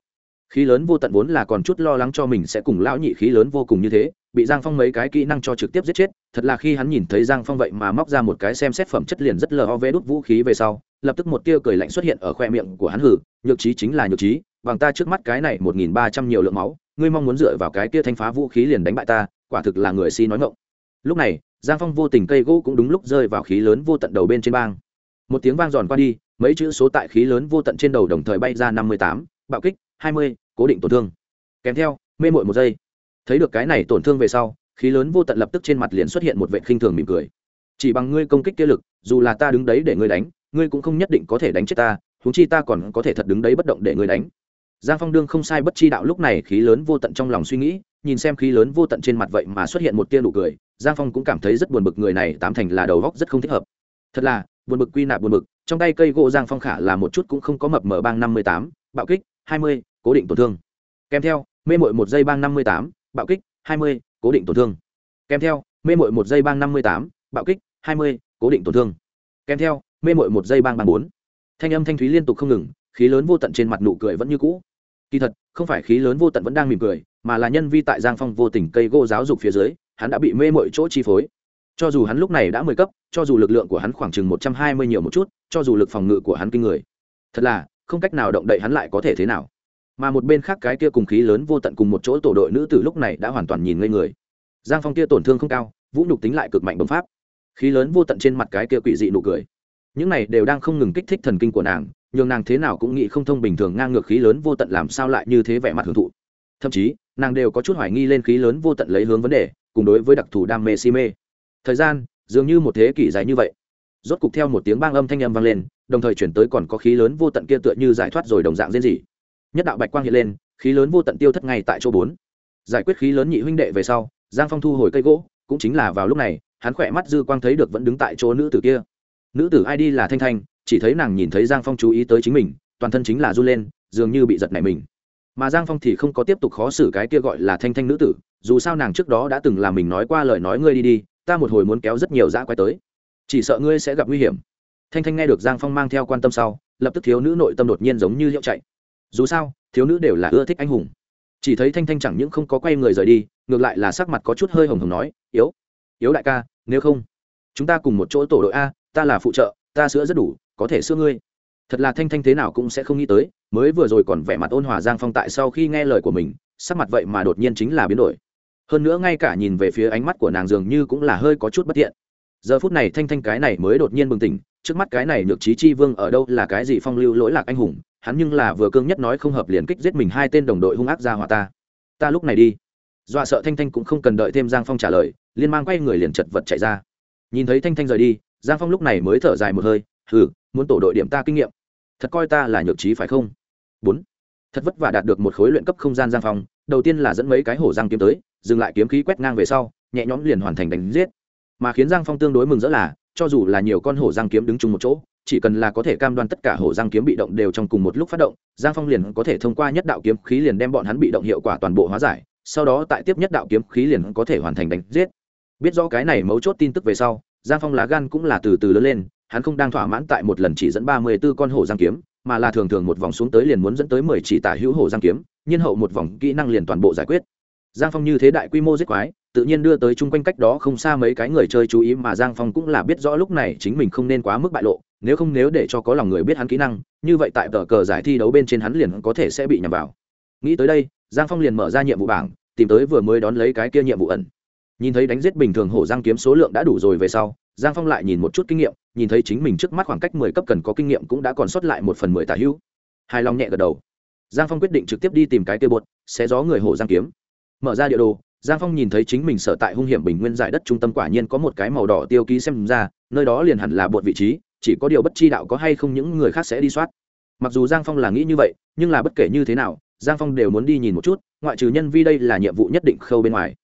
Khí lớn vô tận vốn là còn chút lo lắng cho mình sẽ cùng lão nhị khí lớn vô cùng như thế, bị giang phong mấy cái kỹ năng cho trực tiếp giết chết, thật là khi hắn nhìn thấy giang phong vậy mà móc ra một cái xem xét phẩm chất liền rất lờ ho vê đốt vũ khí về sau lập tức một tia cười lạnh xuất hiện ở khoe miệng của hắn hử, nhược trí chính là nhược trí, bằng ta trước mắt cái này một nghìn ba trăm nhiều lượng máu, ngươi mong muốn dựa vào cái tia thanh phá vũ khí liền đánh bại ta, quả thực là người si nói ngộng lúc này, giang phong vô tình cây gỗ cũng đúng lúc rơi vào khí lớn vô tận đầu bên trên bang. Một tiếng vang giòn qua đi, mấy chữ số tại khí lớn vô tận trên đầu đồng thời bay ra năm mươi tám, bạo kích, hai mươi, cố định tổn thương. Kèm theo, mê mội một giây. Thấy được cái này tổn thương về sau, khí lớn vô tận lập tức trên mặt liền xuất hiện một vệ khinh thường mỉm cười. Chỉ bằng ngươi công kích kia lực, dù là ta đứng đấy để ngươi đánh ngươi cũng không nhất định có thể đánh chết ta, huống chi ta còn có thể thật đứng đấy bất động để ngươi đánh. Giang phong đương không sai bất chi đạo lúc này khí lớn vô tận trong lòng suy nghĩ, nhìn xem khí lớn vô tận trên mặt vậy mà xuất hiện một tia nụ cười, giang phong cũng cảm thấy rất buồn bực người này tám thành là đầu góc rất không thích hợp. Thật là, buồn bực quy nạp buồn bực, trong tay cây gỗ giang phong khả là một chút cũng không có mập mở bang năm mươi tám, bạo kích hai mươi, cố định tổn thương. Kèm theo, mê mội một giây bang năm mươi tám, bạo kích hai mươi, cố định tổn thương. Kèm theo, mê mội một giây bang năm mươi tám, bạo kích hai mươi, cố định tổn thương. Kèm theo mê mội một giây bang bang bốn. Thanh âm thanh thúy liên tục không ngừng, khí lớn vô tận trên mặt nụ cười vẫn như cũ. Kỳ thật, không phải khí lớn vô tận vẫn đang mỉm cười, mà là nhân vi tại giang phong vô tình cây gỗ giáo dục phía dưới, hắn đã bị mê mội chỗ chi phối. Cho dù hắn lúc này đã mười cấp, cho dù lực lượng của hắn khoảng chừng một trăm hai mươi nhiều một chút, cho dù lực phòng ngự của hắn kinh người, thật là không cách nào động đậy hắn lại có thể thế nào. Mà một bên khác cái kia cùng khí lớn vô tận cùng một chỗ tổ đội nữ tử lúc này đã hoàn toàn nhìn ngây người. Giang phong kia tổn thương không cao, vũ nhục tính lại cực mạnh bấm pháp. Khí lớn vô tận trên mặt cái kia quỷ dị nụ cười những này đều đang không ngừng kích thích thần kinh của nàng, nhường nàng thế nào cũng nghĩ không thông bình thường ngang ngược khí lớn vô tận làm sao lại như thế vẻ mặt hưởng thụ. Thậm chí, nàng đều có chút hoài nghi lên khí lớn vô tận lấy hướng vấn đề, cùng đối với đặc thù đam mê si mê. Thời gian, dường như một thế kỷ dài như vậy. Rốt cục theo một tiếng bang âm thanh âm vang lên, đồng thời chuyển tới còn có khí lớn vô tận kia tựa như giải thoát rồi đồng dạng diễn gì nhất đạo bạch quang hiện lên, khí lớn vô tận tiêu thất ngay tại chỗ bốn. Giải quyết khí lớn nhị huynh đệ về sau, giang phong thu hồi cây gỗ, cũng chính là vào lúc này, hắn khỏe mắt dư quang thấy được vẫn đứng tại chỗ nữ tử kia nữ tử id là thanh thanh, chỉ thấy nàng nhìn thấy giang phong chú ý tới chính mình, toàn thân chính là run lên, dường như bị giật nảy mình. Mà giang phong thì không có tiếp tục khó xử cái kia gọi là thanh thanh nữ tử, dù sao nàng trước đó đã từng làm mình nói qua lời nói ngươi đi đi, ta một hồi muốn kéo rất nhiều dã quái tới. Chỉ sợ ngươi sẽ gặp nguy hiểm. Thanh thanh nghe được giang phong mang theo quan tâm sau, lập tức thiếu nữ nội tâm đột nhiên giống như hiệu chạy. Dù sao, thiếu nữ đều là ưa thích anh hùng. Chỉ thấy thanh thanh chẳng những không có quay người rời đi, ngược lại là sắc mặt có chút hơi hồng hồng nói, yếu yếu đại ca, nếu không, chúng ta cùng một chỗ tổ đội a ta là phụ trợ, ta sữa rất đủ, có thể sữa ngươi. Thật là thanh thanh thế nào cũng sẽ không nghĩ tới, mới vừa rồi còn vẻ mặt ôn hòa giang phong tại sau khi nghe lời của mình, sắc mặt vậy mà đột nhiên chính là biến đổi. Hơn nữa ngay cả nhìn về phía ánh mắt của nàng dường như cũng là hơi có chút bất tiện. Giờ phút này thanh thanh cái này mới đột nhiên bừng tỉnh, trước mắt cái này nhược trí chi vương ở đâu là cái gì phong lưu lỗi lạc anh hùng, hắn nhưng là vừa cương nhất nói không hợp liền kích giết mình hai tên đồng đội hung ác ra hòa ta. Ta lúc này đi. Dọa sợ thanh thanh cũng không cần đợi thêm giang phong trả lời, liên mang quay người liền chật vật chạy ra. Nhìn thấy thanh thanh rời đi giang phong lúc này mới thở dài một hơi, hừ, muốn tổ đội điểm ta kinh nghiệm. Thật coi ta là nhược trí phải không? Bốn. Thật vất vả đạt được một khối luyện cấp không gian giang phong, đầu tiên là dẫn mấy cái hổ giang kiếm tới, dừng lại kiếm khí quét ngang về sau, nhẹ nhõm liền hoàn thành đánh giết. Mà khiến giang phong tương đối mừng rỡ là, cho dù là nhiều con hổ giang kiếm đứng chung một chỗ, chỉ cần là có thể cam đoan tất cả hổ giang kiếm bị động đều trong cùng một lúc phát động, giang phong liền có thể thông qua nhất đạo kiếm khí liền đem bọn hắn bị động hiệu quả toàn bộ hóa giải, sau đó tại tiếp nhất đạo kiếm khí liền có thể hoàn thành đánh giết. Biết rõ cái này mấu chốt tin tức về sau giang phong lá gan cũng là từ từ lớn lên, hắn không đang thỏa mãn tại một lần chỉ dẫn ba mươi b ố con hổ giang kiếm, mà là thường thường một vòng xuống tới liền muốn dẫn tới mười chỉ tả hữu hổ giang kiếm, nhiên hậu một vòng kỹ năng liền toàn bộ giải quyết. Giang phong như thế đại quy mô giết quái, tự nhiên đưa tới chung quanh cách đó không xa mấy cái người chơi chú ý mà giang phong cũng là biết rõ lúc này chính mình không nên quá mức bại lộ, nếu không nếu để cho có lòng người biết hắn kỹ năng, như vậy tại tờ cờ giải thi đấu bên trên hắn liền có thể sẽ bị nhầm vào. Nghĩ tới đây, giang phong liền mở ra nhiệm vụ bảng, tìm tới vừa mới đón lấy cái kia nhiệm vụ ẩn nhìn thấy đánh giết bình thường hổ giang kiếm số lượng đã đủ rồi về sau, giang phong lại nhìn một chút kinh nghiệm, nhìn thấy chính mình trước mắt khoảng cách mười cấp cần có kinh nghiệm cũng đã còn sót lại một phần mười tả hữu. Hài lòng nhẹ gật đầu. Giang phong quyết định trực tiếp đi tìm cái kia bột xé gió người hổ giang kiếm. Mở ra địa đồ, giang phong nhìn thấy chính mình sở tại hung hiểm bình nguyên giải đất trung tâm quả nhiên có một cái màu đỏ tiêu ký xem ra, nơi đó liền hẳn là bột vị trí, chỉ có điều bất chi đạo có hay không những người khác sẽ đi soát. Mặc dù giang phong là nghĩ như vậy, nhưng là bất kể như thế nào, giang phong đều muốn đi nhìn một chút, ngoại trừ nhân vi đây là nhiệm vụ nhất định khâu bên ngoài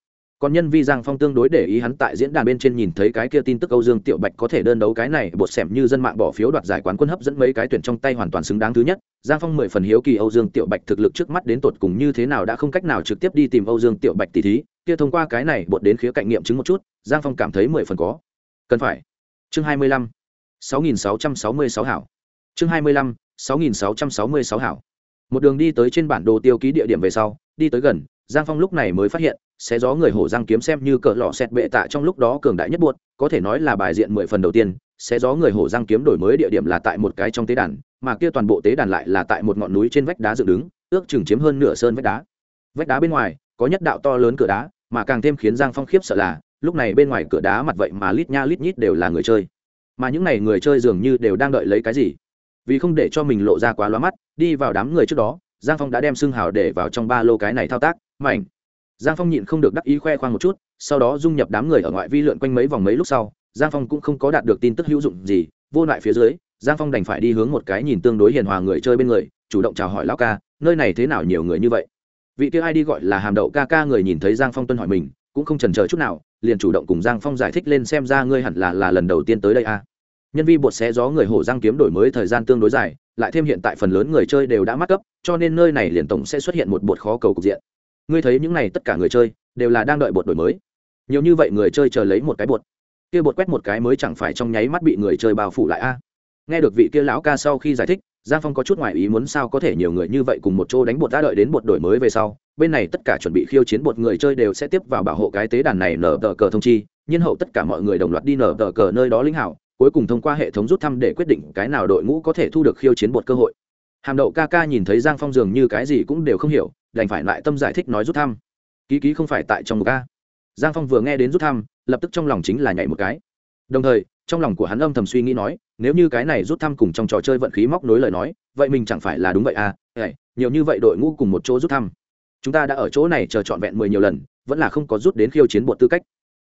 còn nhân vi giang phong tương đối để ý hắn tại diễn đàn bên trên nhìn thấy cái kia tin tức âu dương tiểu bạch có thể đơn đấu cái này, bột xẻm như dân mạng bỏ phiếu đoạt giải quán quân hấp dẫn mấy cái tuyển trong tay hoàn toàn xứng đáng thứ nhất. Giang phong mười phần hiếu kỳ âu dương tiểu bạch thực lực trước mắt đến tột cùng như thế nào, đã không cách nào trực tiếp đi tìm âu dương tiểu bạch tỷ thí. Kia thông qua cái này, bột đến khía cạnh nghiệm chứng một chút, giang phong cảm thấy mười phần có. Cần phải. Chương hai mươi lăm, sáu nghìn sáu trăm sáu mươi sáu hảo. Chương hai mươi lăm, sáu nghìn sáu trăm sáu mươi sáu hảo. Một đường đi tới trên bản đồ tiêu ký địa điểm về sau, đi tới gần, giang phong lúc này mới phát hiện xé gió người hổ giang kiếm xem như cỡ lọ xẹt bệ tạ trong lúc đó cường đại nhất buốt, có thể nói là bài diện mười phần đầu tiên, xé gió người hổ giang kiếm đổi mới địa điểm là tại một cái trong tế đàn, mà kia toàn bộ tế đàn lại là tại một ngọn núi trên vách đá dựng đứng, ước chừng chiếm hơn nửa sơn vách đá. Vách đá bên ngoài, có nhất đạo to lớn cửa đá, mà càng thêm khiến giang phong khiếp sợ là, lúc này bên ngoài cửa đá mặt vậy mà lít nha lít nhít đều là người chơi. Mà những n à y người chơi dường như đều đang đợi lấy cái gì? Vì không để cho mình lộ ra quá loa mắt, đi vào đám người trước đó, giang phong đã đem xương hào để vào trong ba lô cái này thao tác, mảnh giang phong nhịn không được đắc ý khoe khoang một chút, sau đó dung nhập đám người ở ngoại vi lượn quanh mấy vòng mấy lúc sau, giang phong cũng không có đạt được tin tức hữu dụng gì, vô lại phía dưới, giang phong đành phải đi hướng một cái nhìn tương đối hiền hòa người chơi bên người, chủ động chào hỏi lão ca, nơi này thế nào nhiều người như vậy vị kia ai đi gọi là hàm đậu ca ca người nhìn thấy giang phong tuân hỏi mình, cũng không trần chờ chút nào, liền chủ động cùng giang phong giải thích lên xem ra ngươi hẳn là là lần đầu tiên tới đây a à. nhân vi bột xé gió người hổ giang kiếm đổi mới thời gian tương đối dài, lại thêm hiện tại phần lớn người chơi đều đã mắc cấp, cho nên nơi này liền tổng sẽ xuất hiện một bột khó cầu cục diện ngươi thấy những này tất cả người chơi, đều là đang đợi bột đổi mới. Nhiều như vậy người chơi chờ lấy một cái bột. Kia bột quét một cái mới chẳng phải trong nháy mắt bị người chơi bao phủ lại a? Nghe được vị kia lão ca sau khi giải thích, giang phong có chút ngoại ý muốn sao có thể nhiều người như vậy cùng một chỗ đánh bột đã đợi đến bột đổi mới về sau. Bên này tất cả chuẩn bị khiêu chiến bột người chơi đều sẽ tiếp vào bảo hộ cái tế đàn này nở tờ cờ thông chi. Nhân hậu tất cả mọi người đồng loạt đi nở tờ cờ nơi đó linh hảo, cuối cùng thông qua hệ thống rút thăm để quyết định cái nào đội ngũ có thể thu được khiêu chiến bột cơ hội. Hàm đậu ca ca nhìn thấy giang phong dường như cái gì cũng đều không hiểu đành phải lại tâm giải thích nói rút thăm. Ký ký không phải tại trong một ca giang phong vừa nghe đến rút thăm, lập tức trong lòng chính là nhảy một cái. Đồng thời, trong lòng của hắn âm thầm suy nghĩ nói, nếu như cái này rút thăm cùng trong trò chơi vận khí móc nối lời nói, vậy mình chẳng phải là đúng vậy à? Nhiều như vậy đội ngũ cùng một chỗ rút thăm. Chúng ta đã ở chỗ này chờ trọn vẹn mười nhiều lần, vẫn là không có rút đến khiêu chiến bột tư cách.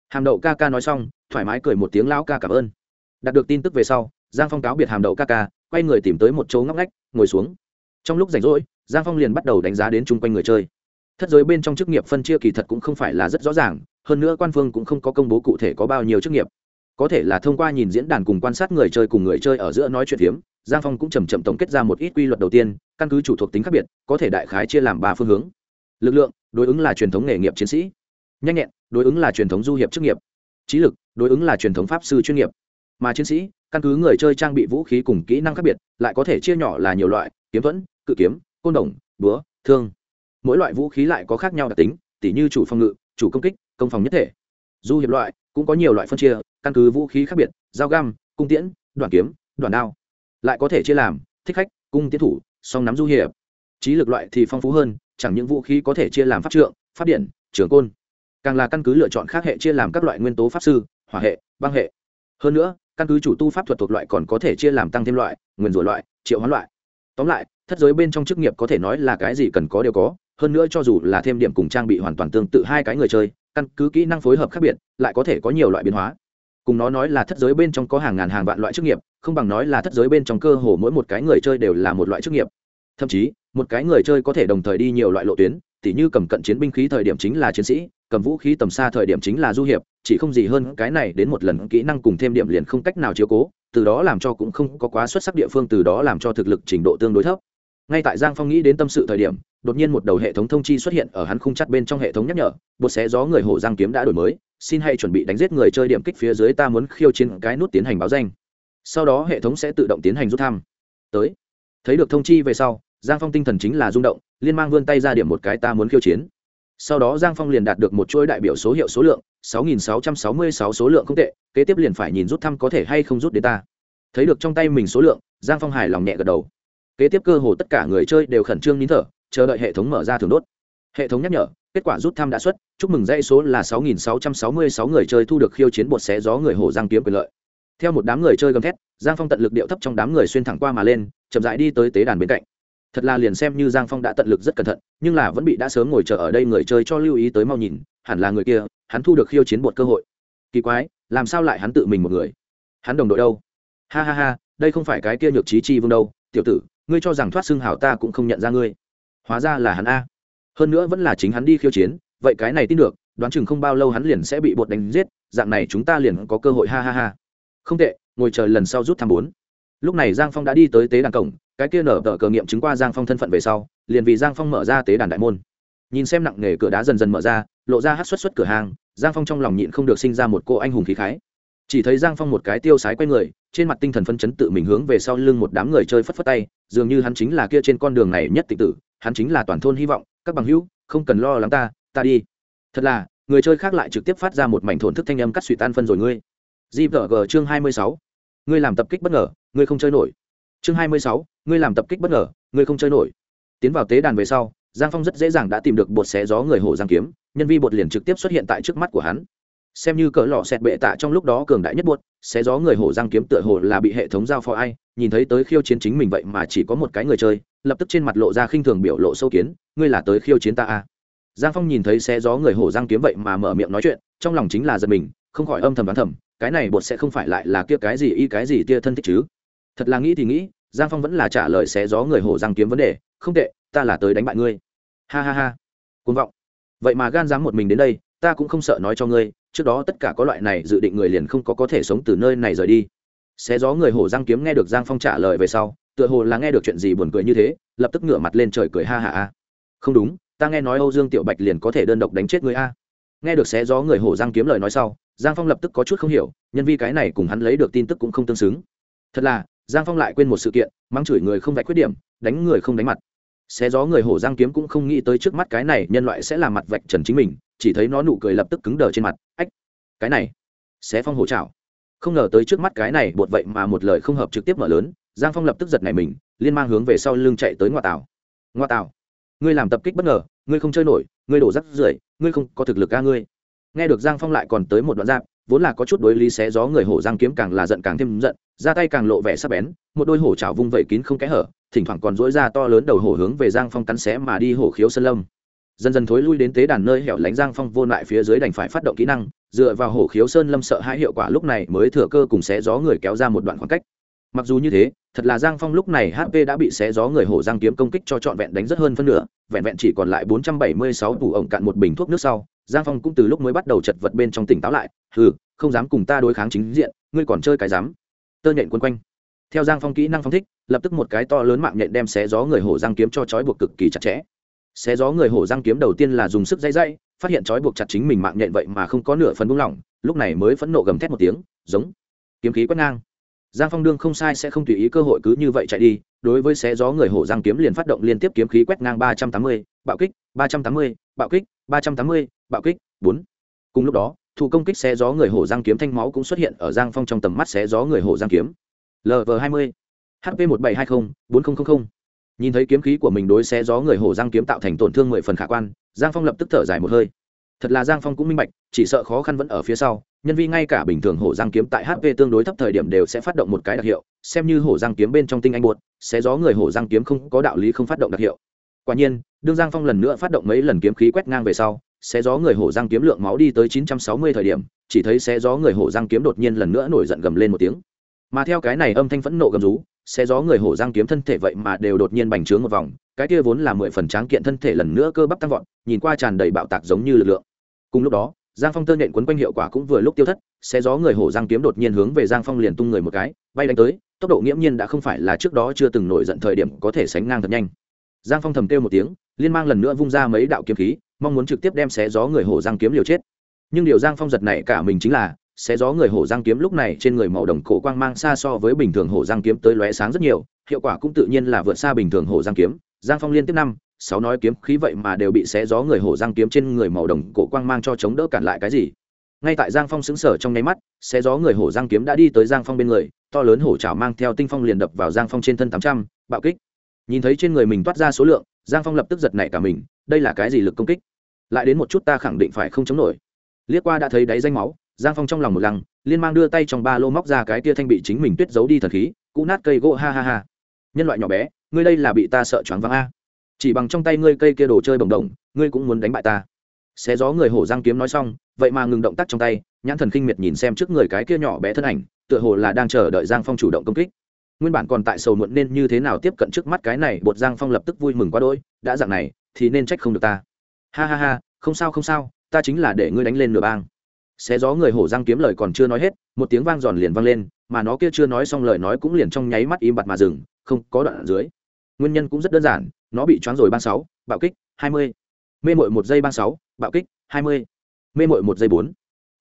Hàm đậu ca ca nói xong, thoải mái cười một tiếng lão ca cảm ơn. Đạt được tin tức về sau, giang phong cáo biệt hàm đậu ca ca, quay người tìm tới một chỗ ngóc ngách, ngồi xuống. Trong lúc rảnh rỗi giang phong liền bắt đầu đánh giá đến chung quanh người chơi. Thất giới bên trong chức nghiệp phân chia kỳ thật cũng không phải là rất rõ ràng, hơn nữa quan phương cũng không có công bố cụ thể có bao nhiêu chức nghiệp. Có thể là thông qua nhìn diễn đàn cùng quan sát người chơi cùng người chơi ở giữa nói chuyện phiếm, giang phong cũng chầm chậm tổng kết ra một ít quy luật đầu tiên, căn cứ chủ thuộc tính khác biệt, có thể đại khái chia làm ba phương hướng. Lực lượng, đối ứng là truyền thống nghề nghiệp chiến sĩ. Nhanh nhẹn, đối ứng là truyền thống du hiệp chức nghiệp. Trí lực, đối ứng là truyền thống pháp sư chuyên nghiệp. Mà chiến sĩ, căn cứ người chơi trang bị vũ khí cùng kỹ năng khác biệt, lại có thể chia nhỏ là nhiều loại, kiếm thuẫn, cự kiếm côn đồng, búa, thương. Mỗi loại vũ khí lại có khác nhau đặc tính, tỉ như chủ phòng ngự, chủ công kích, công phòng nhất thể. Du hiệp loại, cũng có nhiều loại phân chia, căn cứ vũ khí khác biệt, dao găm, cung tiễn đoàn kiếm đoàn đao. Lại có thể chia làm, thích khách, cung tiến thủ, song nắm du hiệp. Trí lực loại thì phong phú hơn, chẳng những vũ khí có thể chia làm pháp trượng, pháp điện, trường côn. Càng là căn cứ lựa chọn khác hệ chia làm các loại nguyên tố pháp sư, hỏa hệ, băng hệ. Hơn nữa, căn cứ chủ tu pháp thuật thuộc loại còn có thể chia làm tăng thêm loại, nguyên rủa loại, triệu hoán loại. Tóm lại thất giới bên trong chức nghiệp có thể nói là cái gì cần có đều có, hơn nữa cho dù là thêm điểm cùng trang bị hoàn toàn tương tự hai cái người chơi, căn cứ kỹ năng phối hợp khác biệt, lại có thể có nhiều loại biến hóa. Cùng nó nói là thất giới bên trong có hàng ngàn hàng vạn loại chức nghiệp, không bằng nói là thất giới bên trong cơ hồ mỗi một cái người chơi đều là một loại chức nghiệp. Thậm chí, một cái người chơi có thể đồng thời đi nhiều loại lộ tuyến, tỉ như cầm cận chiến binh khí thời điểm chính là chiến sĩ, cầm vũ khí tầm xa thời điểm chính là du hiệp, chỉ không gì hơn cái này đến một lần kỹ năng cùng thêm điểm liền không cách nào chiếu cố, từ đó làm cho cũng không có quá xuất sắc địa phương, từ đó làm cho thực lực trình độ tương đối thấp ngay tại giang phong nghĩ đến tâm sự thời điểm, đột nhiên một đầu hệ thống thông chi xuất hiện ở hắn khung chắt bên trong hệ thống nhắc nhở, bột xé gió người hổ giang kiếm đã đổi mới, xin hãy chuẩn bị đánh giết người chơi điểm kích phía dưới ta muốn khiêu chiến cái nút tiến hành báo danh. Sau đó hệ thống sẽ tự động tiến hành rút thăm. Tới. Thấy được thông chi về sau, giang phong tinh thần chính là rung động, liên mang vươn tay ra điểm một cái ta muốn khiêu chiến. Sau đó giang phong liền đạt được một chuỗi đại biểu số hiệu số lượng 6.666 số lượng không tệ, kế tiếp liền phải nhìn rút thăm có thể hay không rút đến ta. Thấy được trong tay mình số lượng, giang phong hài lòng nhẹ gật đầu kế tiếp cơ hồ tất cả người chơi đều khẩn trương nín thở, chờ đợi hệ thống mở ra thường đốt. Hệ thống nhắc nhở, kết quả rút thăm đã xuất, chúc mừng dãy số là 6.666 người chơi thu được khiêu chiến bột xé gió người hồ giang kiếm quyền lợi. Theo một đám người chơi gầm thét, giang phong tận lực điệu thấp trong đám người xuyên thẳng qua mà lên, chậm rãi đi tới tế đàn bên cạnh. Thật là liền xem như giang phong đã tận lực rất cẩn thận, nhưng là vẫn bị đã sớm ngồi chờ ở đây người chơi cho lưu ý tới mau nhìn, hẳn là người kia, hắn thu được khiêu chiến bột cơ hội. Kỳ quái, làm sao lại hắn tự mình một người? Hắn đồng đội đâu? Ha ha ha, đây không phải cái kia nhược trí chi vương đâu, tiểu tử ngươi cho rằng thoát xương hảo ta cũng không nhận ra ngươi. Hóa ra là hắn a. Hơn nữa vẫn là chính hắn đi khiêu chiến, vậy cái này tin được, đoán chừng không bao lâu hắn liền sẽ bị bột đánh giết, dạng này chúng ta liền có cơ hội, ha ha ha. Không tệ, ngồi chờ lần sau rút thăm bốn. Lúc này giang phong đã đi tới tế đàn cổng, cái kia nở tờ cờ nghiệm chứng qua giang phong thân phận về sau, liền vì giang phong mở ra tế đàn đại môn. Nhìn xem nặng nề cửa đá dần dần mở ra, lộ ra hát xuất xuất cửa hàng, giang phong trong lòng nhịn không được sinh ra một cô anh hùng khí khái. Chỉ thấy giang phong một cái tiêu sái q u a y người trên mặt tinh thần phân chấn tự mình hướng về sau lưng một đám người chơi phất phất tay, dường như hắn chính là kia trên con đường này nhất tịch tử, hắn chính là toàn thôn hy vọng, các bằng hữu, không cần lo lắng ta ta đi. Thật là, người chơi khác lại trực tiếp phát ra một mảnh thổn thức thanh âm cắt suy tan phân rồi ngươi. Gvg chương hai mươi sáu. Ngươi làm tập kích bất ngờ, ngươi không chơi nổi. Chương hai mươi sáu, ngươi làm tập kích bất ngờ, ngươi không chơi nổi. Tiến vào tế đàn về sau, giang phong rất dễ dàng đã tìm được bột xé gió người hổ giang kiếm, nhân vi bột liền trực tiếp xuất hiện tại trước mắt của hắn xem như cỡ lọ xẹt bệ tạ trong lúc đó cường đại nhất buốt, xé gió người hổ giang kiếm tựa hồ là bị hệ thống giao phó ai, nhìn thấy tới khiêu chiến chính mình vậy mà chỉ có một cái người chơi, lập tức trên mặt lộ ra khinh thường biểu lộ sâu kiến, ngươi là tới khiêu chiến ta à. giang phong nhìn thấy xé gió người hổ giang kiếm vậy mà mở miệng nói chuyện, trong lòng chính là giật mình, không khỏi âm thầm đoán thầm, cái này bột sẽ không phải lại là kia cái gì y cái gì tia thân thích chứ? Thật là nghĩ thì nghĩ, giang phong vẫn là trả lời xé gió người hổ giang kiếm vấn đề, không tệ, ta là tới đánh bại ngươi. Ha ha ha. Côn vọng. Vậy mà gan dám một mình đến đây, ta cũng không sợ nói cho ngươi trước đó tất cả có loại này dự định người liền không có có thể sống từ nơi này rời đi. Xé gió người hổ giang kiếm nghe được giang phong trả lời về sau, tựa hồ là nghe được chuyện gì buồn cười như thế, lập tức ngửa mặt lên trời cười ha ha a không đúng, ta nghe nói âu dương tiểu bạch liền có thể đơn độc đánh chết người a. Nghe được xé gió người hổ giang kiếm lời nói sau, giang phong lập tức có chút không hiểu, nhân vi cái này cùng hắn lấy được tin tức cũng không tương xứng. Thật là, giang phong lại quên một sự kiện, mắng chửi người không vạch khuyết điểm, đánh người không đánh mặt. Xé gió người hổ giang kiếm cũng không nghĩ tới trước mắt cái này nhân loại sẽ làm mặt vạch trần chính mình chỉ thấy nó nụ cười lập tức cứng đờ trên mặt, ách, cái này, xé phong hổ trào không ngờ tới trước mắt cái này bột vậy mà một lời không hợp trực tiếp mở lớn, giang phong lập tức giật này mình, liên mang hướng về sau lưng chạy tới ngoại tảo ngoa tảo ngươi làm tập kích bất ngờ, ngươi không chơi nổi, ngươi đổ rắc rưởi, ngươi không có thực lực ca ngươi. Nghe được giang phong lại còn tới một đoạn giáp, vốn là có chút đối lý xé gió người hổ giang kiếm càng là giận càng thêm giận, ra tay càng lộ vẻ sắc bén, một đôi hổ trào vung vẩy kín không kẽ hở, thỉnh thoảng còn dỗi ra to lớn đầu hổ hướng về giang phong cắn xé mà đi hổ khiếu sơn lâm dần dần thối lui đến tế đàn nơi hẻo lánh giang phong vô lại phía dưới đành phải phát động kỹ năng, dựa vào hổ khiếu sơn lâm sợ hãi hiệu quả lúc này mới thừa cơ cùng xé gió người kéo ra một đoạn khoảng cách. Mặc dù như thế, thật là giang phong lúc này hp đã bị xé gió người hổ giang kiếm công kích cho trọn vẹn đánh rất hơn phân nửa, vẹn vẹn chỉ còn lại bốn trăm bảy mươi sáu tủ ổng cạn một bình thuốc nước sau, giang phong cũng từ lúc mới bắt đầu chật vật bên trong tỉnh táo lại ừ không dám cùng ta đối kháng chính diện, ngươi còn chơi cái dám. Tơ nhện quân quanh. Theo giang phong kỹ năng phong thích, lập tức một cái to lớn mạng nhện đem xé gió người hổ giang kiếm cho trói buộc cực kỳ chặt chẽ xé gió người hổ giang kiếm đầu tiên là dùng sức dây dây, phát hiện trói buộc chặt chính mình mạng nhện vậy mà không có nửa phần buông lỏng, lúc này mới phẫn nộ gầm thét một tiếng, giống kiếm khí quét ngang. Giang phong đương không sai sẽ không tùy ý cơ hội cứ như vậy chạy đi, đối với xé gió người hổ giang kiếm liền phát động liên tiếp kiếm khí quét ngang ba trăm tám mươi, bạo kích, ba trăm tám mươi, bạo kích, ba trăm tám mươi, bạo kích, bốn. Cùng lúc đó, thủ công kích xé gió người hổ giang kiếm thanh máu cũng xuất hiện ở giang phong trong tầm mắt xé gió người hổ giang kiếm. Lv hai mươi hp một bảy hai mươi bốn nghìn nhìn thấy kiếm khí của mình đối xé gió người hổ giang kiếm tạo thành tổn thương mười phần khả quan, giang phong lập tức thở dài một hơi. Thật là giang phong cũng minh bạch, chỉ sợ khó khăn vẫn ở phía sau, nhân vi ngay cả bình thường hổ giang kiếm tại hp tương đối thấp thời điểm đều sẽ phát động một cái đặc hiệu, xem như hổ giang kiếm bên trong tinh anh buột xé gió người hổ giang kiếm không có đạo lý không phát động đặc hiệu. Quả nhiên, đương giang phong lần nữa phát động mấy lần kiếm khí quét ngang về sau, xé gió người hổ giang kiếm lượng máu đi tới chín trăm sáu mươi thời điểm, chỉ thấy xé gió người hổ giang kiếm đột nhiên lần nữa nổi giận gầm lên một tiếng. Mà theo cái này âm thanh phẫn nộ gầm rú xé gió người hổ giang kiếm thân thể vậy mà đều đột nhiên bành trướng một vòng, cái kia vốn là mười phần tráng kiện thân thể lần nữa cơ bắp tăng vọt, nhìn qua tràn đầy bạo tạc giống như lực lượng. Cùng lúc đó, giang phong tơ nhện quấn quanh hiệu quả cũng vừa lúc tiêu thất, xé gió người hổ giang kiếm đột nhiên hướng về giang phong liền tung người một cái, bay đánh tới, tốc độ nghiễm nhiên đã không phải là trước đó chưa từng nổi giận thời điểm có thể sánh ngang thật nhanh. Giang phong thầm kêu một tiếng, liên mang lần nữa vung ra mấy đạo kiếm khí, mong muốn trực tiếp đem xé gió người hổ giang kiếm liều chết. Nhưng điều giang phong giật này cả mình chính là xé gió người hổ giang kiếm lúc này trên người màu đồng cổ quang mang xa so với bình thường hổ giang kiếm tới lóe sáng rất nhiều, hiệu quả cũng tự nhiên là vượt xa bình thường hổ giang kiếm. Giang phong liên tiếp năm, sáu nói kiếm khí vậy mà đều bị xé gió người hổ giang kiếm trên người màu đồng cổ quang mang cho chống đỡ cản lại cái gì? Ngay tại giang phong xứng sở trong nháy mắt, xé gió người hổ giang kiếm đã đi tới giang phong bên người, to lớn hổ trào mang theo tinh phong liền đập vào giang phong trên thân tám trăm, bạo kích. Nhìn thấy trên người mình toát ra số lượng, giang phong lập tức giật nảy cả mình, đây là cái gì lực công kích? Lại đến một chút ta khẳng định phải không chống nổi. Liếc qua đã thấy đáy danh máu giang phong trong lòng một lăng, liên mang đưa tay trong ba lô móc ra cái tia thanh bị chính mình tuyết giấu đi thần khí, cũ nát cây gỗ, ha ha ha. Nhân loại nhỏ bé, ngươi đây là bị ta sợ choáng váng a. Chỉ bằng trong tay ngươi cây kia đồ chơi bồng đồng, ngươi cũng muốn đánh bại ta. Xé gió người hổ giang kiếm nói xong, vậy mà ngừng động tác trong tay, nhãn thần khinh miệt nhìn xem trước người cái kia nhỏ bé thân ảnh, tựa hồ là đang chờ đợi giang phong chủ động công kích. Nguyên bản còn tại sầu muộn nên như thế nào tiếp cận trước mắt cái này, bột giang phong lập tức vui mừng quá đỗi, đã dạng này, thì nên trách không được ta. Ha ha ha, không sao không sao, ta chính là để ngươi đánh lên nửa bang xé gió người hổ răng kiếm lời còn chưa nói hết, một tiếng vang giòn liền vang lên, mà nó kia chưa nói xong lời nói cũng liền trong nháy mắt im bặt mà dừng, không có đoạn ở dưới. Nguyên nhân cũng rất đơn giản, nó bị choáng rồi ban sáu, bạo kích, hai mươi. Mê mội một giây ban sáu, bạo kích, hai mươi. Mê mội một giây bốn.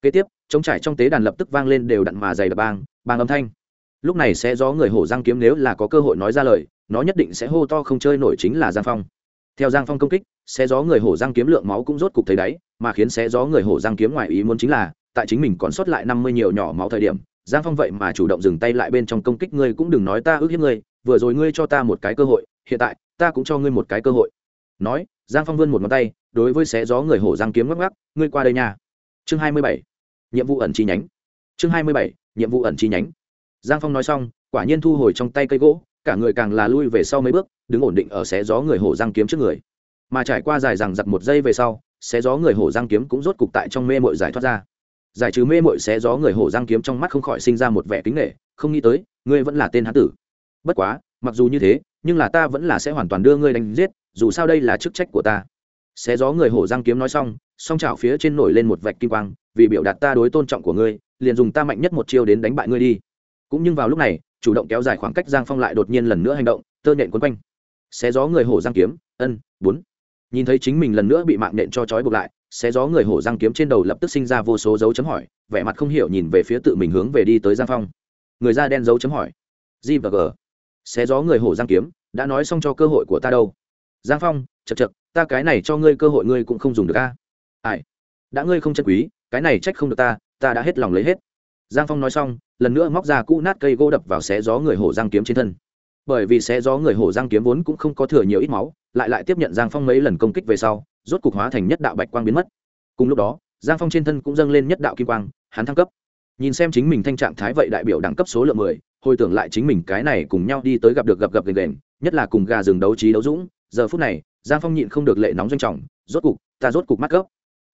Kế tiếp chống trải trong tế đàn lập tức vang lên đều đặn mà dày đập bang bang âm thanh. Lúc này sẽ do người hổ giang kiếm nếu là có cơ hội nói ra lời, nó nhất định sẽ hô to không chơi nổi chính là giang phong theo giang phong công kích xe gió người hổ giang kiếm lượng máu cũng rốt cục thấy đáy, mà khiến xe gió người hổ giang kiếm ngoài ý muốn chính là, tại chính mình còn sót lại năm mươi nhiều nhỏ máu thời điểm, giang phong vậy mà chủ động dừng tay lại bên trong công kích ngươi cũng đừng nói ta ước hiếp ngươi, vừa rồi ngươi cho ta một cái cơ hội, hiện tại, ta cũng cho ngươi một cái cơ hội. Nói, giang phong vươn một ngón tay, đối với xé gió người hổ giang kiếm ngắc ngắc ngươi qua đây nha. Chương hai mươi bảy. Nhiệm vụ ẩn chi nhánh. Chương hai mươi bảy. Nhiệm vụ ẩn chi nhánh. Giang phong nói xong, quả nhiên thu hồi trong tay cây gỗ, cả người càng là lui về sau mấy bước đứng ổn định ở xé gió người hổ giang kiếm trước người. Mà trải qua dài rằng giặc một giây về sau, xé gió người hổ giang kiếm cũng rốt cục tại trong mê mội giải thoát ra. Giải trừ mê mội xé gió người hổ giang kiếm trong mắt không khỏi sinh ra một vẻ kính nghệ không nghĩ tới, ngươi vẫn là tên hán tử. Bất quá, mặc dù như thế, nhưng là ta vẫn là sẽ hoàn toàn đưa ngươi đánh giết, dù sao đây là chức trách của ta. Xé gió người hổ giang kiếm nói xong, song trào phía trên nổi lên một vạch kim quang, vì biểu đạt ta đối tôn trọng của ngươi, liền dùng ta mạnh nhất một chiêu đến đánh bại ngươi đi. Cũng nhưng vào lúc này, chủ động kéo dài khoảng cách giang phong lại đột nhiên lần nữa hành động, tơ nhện quấn quanh xé gió người hổ giang kiếm, ân, bốn. Nhìn thấy chính mình lần nữa bị mạng nện cho trói buộc lại, xé gió người hổ giang kiếm trên đầu lập tức sinh ra vô số dấu chấm hỏi, vẻ mặt không hiểu nhìn về phía tự mình hướng về đi tới giang phong. Người da đen dấu chấm hỏi. G và g. Xé gió người hổ giang kiếm, đã nói xong cho cơ hội của ta đâu? Giang phong chật chật ta cái này cho ngươi cơ hội ngươi cũng không dùng được a. Ai? Đã ngươi không chân quý, cái này trách không được ta ta đã hết lòng lấy hết. Giang phong nói xong, lần nữa móc ra cũ nát cây gỗ đập vào xé gió người hổ giang kiếm trên thân bởi vì xé gió người hổ giang kiếm vốn cũng không có thừa nhiều ít máu, lại lại tiếp nhận giang phong mấy lần công kích về sau, rốt cục hóa thành nhất đạo bạch quang biến mất. Cùng lúc đó, giang phong trên thân cũng dâng lên nhất đạo kim quang, hắn thăng cấp. Nhìn xem chính mình thanh trạng thái vậy đại biểu đẳng cấp số lượng mười, hồi tưởng lại chính mình cái này cùng nhau đi tới gặp được gặp gặp gành gành nhất là cùng gà rừng đấu trí đấu dũng, giờ phút này, giang phong nhịn không được lệ nóng doanh trọng, rốt cục, ta rốt cục mắt gốc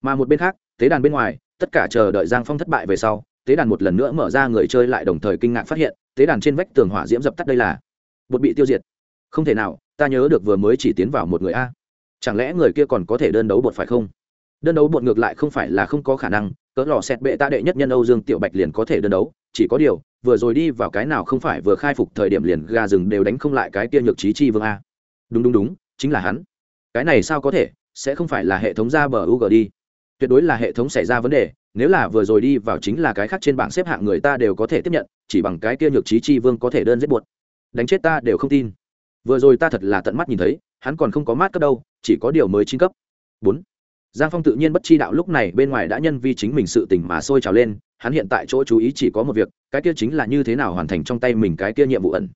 mà một bên khác, tế đàn bên ngoài, tất cả chờ đợi giang phong thất bại về sau, tế đàn một lần nữa mở ra người chơi lại đồng thời kinh ngạc phát hiện, tế đàn trên vách tường hỏa diễm dập tắt đây là bột bị tiêu diệt. Không thể nào, ta nhớ được vừa mới chỉ tiến vào một người a. Chẳng lẽ người kia còn có thể đơn đấu bột phải không? Đơn đấu bột ngược lại không phải là không có khả năng, cỡ lò xẹt bệ ta đệ nhất nhân âu dương tiểu bạch liền có thể đơn đấu, chỉ có điều, vừa rồi đi vào cái nào không phải vừa khai phục thời điểm liền gà rừng đều đánh không lại cái kia nhược trí chi vương a. Đúng đúng đúng, chính là hắn. Cái này sao có thể, sẽ không phải là hệ thống ra bờ u g đi. Tuyệt đối là hệ thống xảy ra vấn đề, nếu là vừa rồi đi vào chính là cái khác trên bảng xếp hạng người ta đều có thể tiếp nhận, chỉ bằng cái kia nhược trí chi vương có thể đơn giết buột đánh chết ta đều không tin. Vừa rồi ta thật là tận mắt nhìn thấy, hắn còn không có mát cấp đâu, chỉ có điều mới chín cấp. Bốn. Giang phong tự nhiên bất chi đạo lúc này bên ngoài đã nhân vi chính mình sự tình mà sôi trào lên, hắn hiện tại chỗ chú ý chỉ có một việc, cái kia chính là như thế nào hoàn thành trong tay mình cái kia nhiệm vụ ẩn.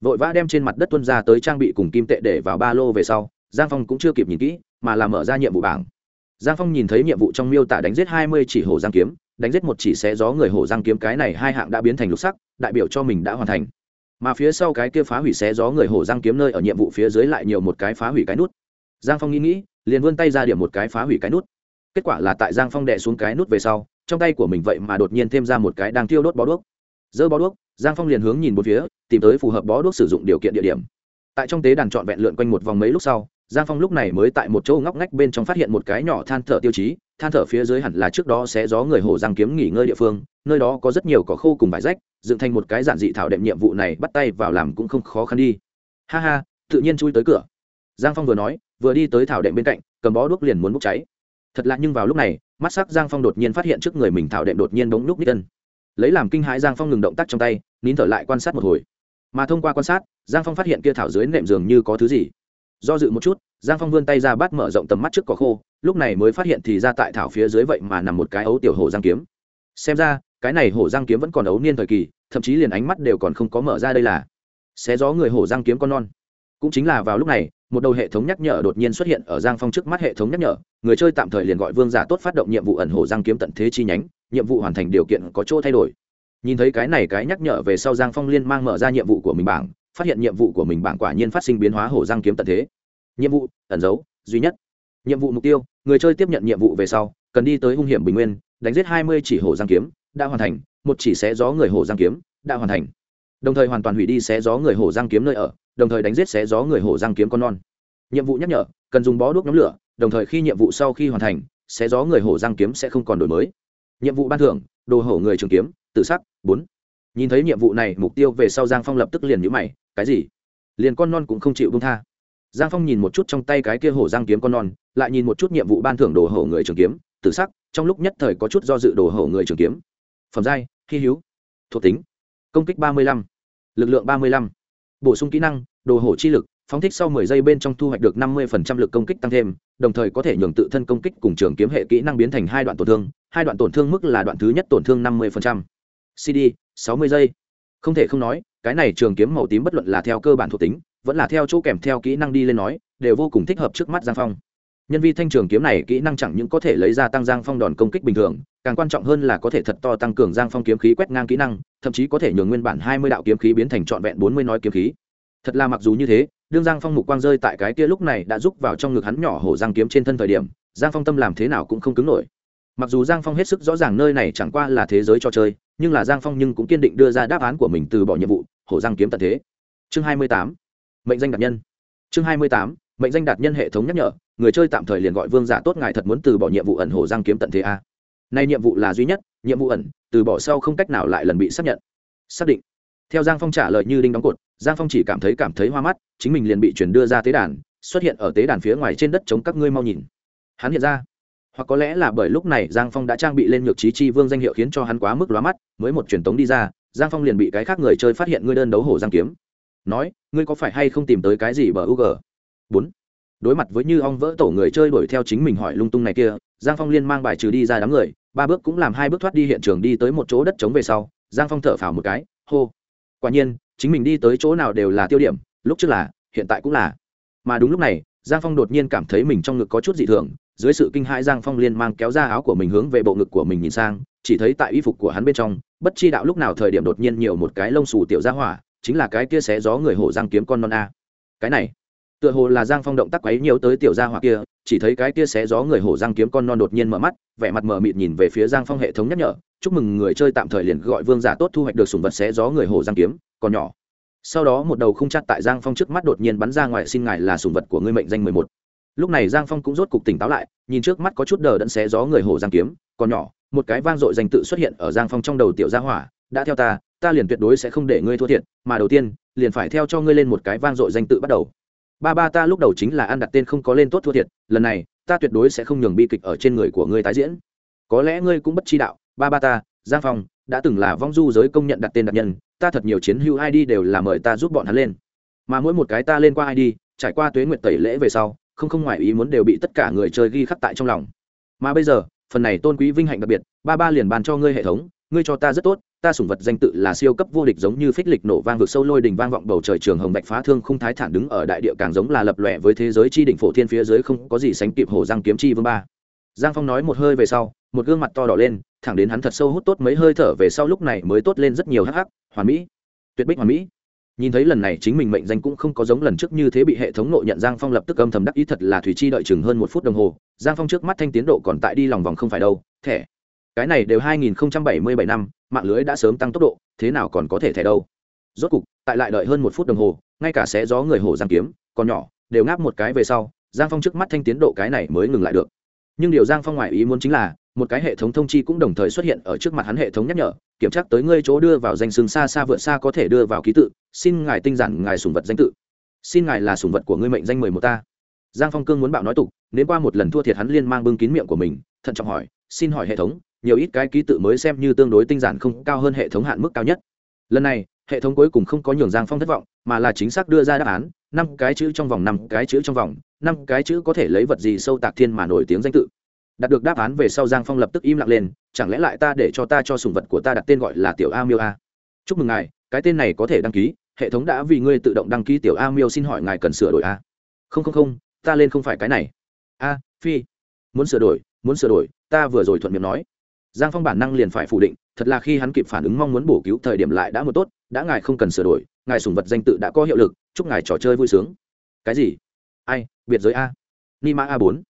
Vội vã đem trên mặt đất tuân ra tới trang bị cùng kim tệ để vào ba lô về sau, giang phong cũng chưa kịp nhìn kỹ, mà là mở ra nhiệm vụ bảng. Giang phong nhìn thấy nhiệm vụ trong miêu tả đánh giết hai mươi chỉ hổ giang kiếm, đánh giết một chỉ xé gió người hổ giang kiếm, cái này hai hạng đã biến thành lục sắc, đại biểu cho mình đã hoàn thành mà phía sau cái kia phá hủy xé gió người hổ giang kiếm nơi ở nhiệm vụ phía dưới lại nhiều một cái phá hủy cái nút. Giang phong nghĩ nghĩ, liền vươn tay ra điểm một cái phá hủy cái nút. Kết quả là tại giang phong đè xuống cái nút về sau, trong tay của mình vậy mà đột nhiên thêm ra một cái đang thiêu đốt bó đuốc. Dơ bó đuốc, giang phong liền hướng nhìn một phía, tìm tới phù hợp bó đuốc sử dụng điều kiện địa điểm. Tại trong tế đàn trọn vẹn lượn quanh một vòng mấy lúc sau, giang phong lúc này mới tại một chỗ ngóc ngách bên trong phát hiện một cái nhỏ than thở tiêu chí, than thở phía dưới hẳn là trước đó sẽ gió người hổ giang kiếm nghỉ ngơi địa phương, nơi đó có rất nhiều cỏ khô cùng vải rách dựng thành một cái giản dị thảo đệm nhiệm vụ này bắt tay vào làm cũng không khó khăn đi. Ha ha, tự nhiên chui tới cửa. Giang phong vừa nói, vừa đi tới thảo đệm bên cạnh, cầm bó đuốc liền muốn bốc cháy. Thật lạ nhưng vào lúc này, mắt sắc giang phong đột nhiên phát hiện trước người mình thảo đệm đột nhiên bỗng núc nít tân lấy làm kinh hãi giang phong ngừng động tác trong tay, nín thở lại quan sát một hồi. Mà thông qua quan sát, giang phong phát hiện kia thảo dưới nệm giường như có thứ gì. Do dự một chút, giang phong vươn tay ra bắt mở rộng tầm mắt trước cỏ khô, lúc này mới phát hiện thì ra tại thảo phía dưới vậy mà nằm một cái ấu tiểu hồ giang kiếm. Xem ra cái này hổ giang kiếm vẫn còn ấu niên thời kỳ, thậm chí liền ánh mắt đều còn không có mở ra đây là. Xé gió người hổ giang kiếm con non. Cũng chính là vào lúc này, một đầu hệ thống nhắc nhở đột nhiên xuất hiện ở giang phong trước mắt hệ thống nhắc nhở, người chơi tạm thời liền gọi vương giả tốt phát động nhiệm vụ ẩn hổ giang kiếm tận thế chi nhánh, nhiệm vụ hoàn thành điều kiện có chỗ thay đổi. Nhìn thấy cái này cái nhắc nhở về sau giang phong liên mang mở ra nhiệm vụ của mình bảng, phát hiện nhiệm vụ của mình bảng quả nhiên phát sinh biến hóa hổ giang kiếm tận thế. Nhiệm vụ, ẩn dấu, duy nhất. Nhiệm vụ mục tiêu, người chơi tiếp nhận nhiệm vụ về sau, cần đi tới hung hiểm bình nguyên, đánh giết hai mươi chỉ hổ giang kiếm đã hoàn thành, một chỉ xé gió người hổ giang kiếm, đã hoàn thành. Đồng thời hoàn toàn hủy đi xé gió người hổ giang kiếm nơi ở, đồng thời đánh giết xé gió người hổ giang kiếm con non. Nhiệm vụ nhắc nhở, cần dùng bó đuốc nhóm lửa, đồng thời khi nhiệm vụ sau khi hoàn thành, xé gió người hổ giang kiếm sẽ không còn đổi mới. Nhiệm vụ ban thưởng, đồ hổ người trường kiếm tự sắc, bốn. Nhìn thấy nhiệm vụ này, mục tiêu về sau giang phong lập tức liền nhữ mày, cái gì? Liền con non cũng không chịu bông tha. Giang phong nhìn một chút trong tay cái kia hổ giang kiếm con non, lại nhìn một chút nhiệm vụ ban thưởng đồ hổ người trường kiếm tự sắc, trong lúc nhất thời có chút do dự đồ hổ người trường kiếm phẩm giai hy hữu thuộc tính công kích ba mươi lăm lực lượng ba mươi lăm bổ sung kỹ năng đồ hổ chi lực phóng thích sau 10 giây bên trong thu hoạch được 50% lực công kích tăng thêm, đồng thời có thể nhường tự thân công kích cùng trường kiếm hệ kỹ năng biến thành hai đoạn tổn thương, hai đoạn tổn thương mức là đoạn thứ nhất tổn thương 50%. CD, 60 giây. Không thể không nói, cái này trường kiếm màu tím bất luận là theo cơ bản thuộc tính, vẫn là theo chỗ kèm theo kỹ năng đi lên nói, đều vô cùng thích hợp trước mắt Giang Phong. Nhân vi thanh trường kiếm này kỹ năng chẳng những có thể lấy ra tăng Giang Phong đòn công kích bình thường, càng quan trọng hơn là có thể thật to tăng cường Giang Phong kiếm khí quét ngang kỹ năng, thậm chí có thể nhường nguyên bản 20 đạo kiếm khí biến thành trọn vẹn 40 nói kiếm khí. Thật là mặc dù như thế, đương giang phong mục quang rơi tại cái kia lúc này đã rúc vào trong ngực hắn nhỏ hổ giang kiếm trên thân thời điểm giang phong tâm làm thế nào cũng không cứng nổi. Mặc dù giang phong hết sức rõ ràng nơi này chẳng qua là thế giới cho chơi nhưng là giang phong nhưng cũng kiên định đưa ra đáp án của mình từ bỏ nhiệm vụ hổ giang kiếm tận thế. Chương hai mươi tám mệnh danh đạt nhân. Chương hai mươi tám mệnh danh đạt nhân hệ thống nhắc nhở người chơi tạm thời liền gọi vương giả tốt ngài thật muốn từ bỏ nhiệm vụ ẩn hổ giang kiếm tận thế a nay nhiệm vụ là duy nhất, nhiệm vụ ẩn, từ bỏ sau không cách nào lại lần bị xác nhận. Xác định. Theo giang phong trả lời như đinh đóng cột, giang phong chỉ cảm thấy cảm thấy hoa mắt, chính mình liền bị chuyển đưa ra tế đàn, xuất hiện ở tế đàn phía ngoài trên đất chống các ngươi mau nhìn. Hắn hiện ra. Hoặc có lẽ là bởi lúc này giang phong đã trang bị lên nhược trí chi vương danh hiệu khiến cho hắn quá mức lóa mắt, mới một truyền tống đi ra, giang phong liền bị cái khác người chơi phát hiện ngươi đơn đấu hổ giang kiếm. Nói, ngươi có phải hay không tìm tới cái gì bờ u g bốn. Đối mặt với như ong vỡ tổ người chơi đuổi theo chính mình hỏi lung tung này kia giang phong liên mang bài trừ đi ra đám người, ba bước cũng làm hai bước thoát đi hiện trường đi tới một chỗ đất trống về sau, giang phong thở phào một cái, hô. Quả nhiên, chính mình đi tới chỗ nào đều là tiêu điểm, lúc trước là, hiện tại cũng là. Mà đúng lúc này, giang phong đột nhiên cảm thấy mình trong ngực có chút dị thường, dưới sự kinh hãi giang phong liên mang kéo ra áo của mình hướng về bộ ngực của mình nhìn sang, chỉ thấy tại y phục của hắn bên trong, bất chi đạo lúc nào thời điểm đột nhiên nhiều một cái lông xù tiểu ra hỏa, chính là cái kia xé gió người hổ giang kiếm con non a. Cái này, tựa hồ là giang phong động tác quấy nhiều tới tiểu gia hỏa kia chỉ thấy cái kia xé gió người hổ giang kiếm con non đột nhiên mở mắt, vẻ mặt mờ mịt nhìn về phía giang phong hệ thống nhắc nhở, chúc mừng người chơi tạm thời liền gọi vương giả tốt thu hoạch được sùng vật xé gió người hổ giang kiếm, còn nhỏ. Sau đó một đầu không chặt tại giang phong trước mắt đột nhiên bắn ra ngoài, xin ngài là sùng vật của ngươi mệnh danh mười một. Lúc này giang phong cũng rốt cục tỉnh táo lại, nhìn trước mắt có chút đờ đẫn xé gió người hổ giang kiếm, còn nhỏ, một cái vang dội danh tự xuất hiện ở giang phong trong đầu tiểu gia hỏa, đã theo ta ta liền tuyệt đối sẽ không để ngươi thua thiệt, mà đầu tiên, liền phải theo cho ngươi lên một cái vang dội danh tự bắt đầu ba ba ta lúc đầu chính là ăn đặt tên không có lên tốt thua thiệt, lần này, ta tuyệt đối sẽ không nhường bi kịch ở trên người của ngươi tái diễn. Có lẽ ngươi cũng bất chi đạo, ba ba ta, giang phong, đã từng là vong du giới công nhận đặt tên đặc nhân, ta thật nhiều chiến hữu id đều là mời ta giúp bọn hắn lên. Mà mỗi một cái ta lên qua id trải qua tuế nguyện tẩy lễ về sau, không không ngoài ý muốn đều bị tất cả người chơi ghi khắc tại trong lòng. Mà bây giờ, phần này tôn quý vinh hạnh đặc biệt, ba ba liền bàn cho ngươi hệ thống, ngươi cho ta rất tốt ta sủng vật danh tự là siêu cấp vô địch giống như phích lịch nổ vang vực sâu lôi đình vang vọng bầu trời trường hồng bạch phá thương không thái thản đứng ở đại địa càng giống là lập lòe với thế giới chi đỉnh phổ thiên phía dưới không có gì sánh kịp hổ giang kiếm chi vương ba. Giang phong nói một hơi về sau, một gương mặt to đỏ lên, thẳng đến hắn thật sâu hút tốt mấy hơi thở về sau lúc này mới tốt lên rất nhiều hắc hắc, hoàn mỹ, tuyệt bích hoàn mỹ. Nhìn thấy lần này chính mình mệnh danh cũng không có giống lần trước như thế bị hệ thống nội nhận, giang phong lập tức âm thầm đắc ý thật là thủy chi đợi chừng hơn một phút đồng hồ. Giang phong trước mắt thanh tiến độ còn tại đi lòng vòng không phải đâu, thẻ cái này đều 2077 năm, mạng lưới đã sớm tăng tốc độ, thế nào còn có thể thẻ đâu? Rốt cục, tại lại đợi hơn một phút đồng hồ, ngay cả xé gió người hổ giang kiếm, còn nhỏ, đều ngáp một cái về sau, giang phong trước mắt thanh tiến độ cái này mới ngừng lại được. Nhưng điều giang phong ngoại ý muốn chính là, một cái hệ thống thông chi cũng đồng thời xuất hiện ở trước mặt hắn hệ thống nhắc nhở, kiểm tra tới ngươi chỗ đưa vào danh xưng xa xa vượt xa có thể đưa vào ký tự, xin ngài tinh giản ngài sùng vật danh tự. Xin ngài là sùng vật của ngươi mệnh danh mười một ta. Giang phong cương muốn bạo nói tục nếu qua một lần thua thiệt hắn liên mang bưng kín miệng của mình, thận trọng hỏi, xin hỏi hệ thống nhiều ít cái ký tự mới xem như tương đối tinh giản không cao hơn hệ thống hạn mức cao nhất. Lần này, hệ thống cuối cùng không có nhường giang phong thất vọng, mà là chính xác đưa ra đáp án, năm cái chữ trong vòng, năm cái chữ trong vòng, năm cái chữ có thể lấy vật gì sâu tạc thiên mà nổi tiếng danh tự. Đạt được đáp án về sau giang phong lập tức im lặng lên, chẳng lẽ lại ta để cho ta cho sùng vật của ta đặt tên gọi là tiểu a miêu a? Chúc mừng ngài, cái tên này có thể đăng ký, hệ thống đã vì ngươi tự động đăng ký tiểu a miêu xin hỏi ngài cần sửa đổi a. Không không không, ta lên không phải cái này. A, phi, muốn sửa đổi, muốn sửa đổi, ta vừa rồi thuận miệng nói giang phong bản năng liền phải phủ định, thật là khi hắn kịp phản ứng mong muốn bổ cứu thời điểm lại đã một tốt, đã ngài không cần sửa đổi, ngài sùng vật danh tự đã có hiệu lực, chúc ngài trò chơi vui sướng. Cái gì? Ai? Biệt giới a. Ni mã a bốn.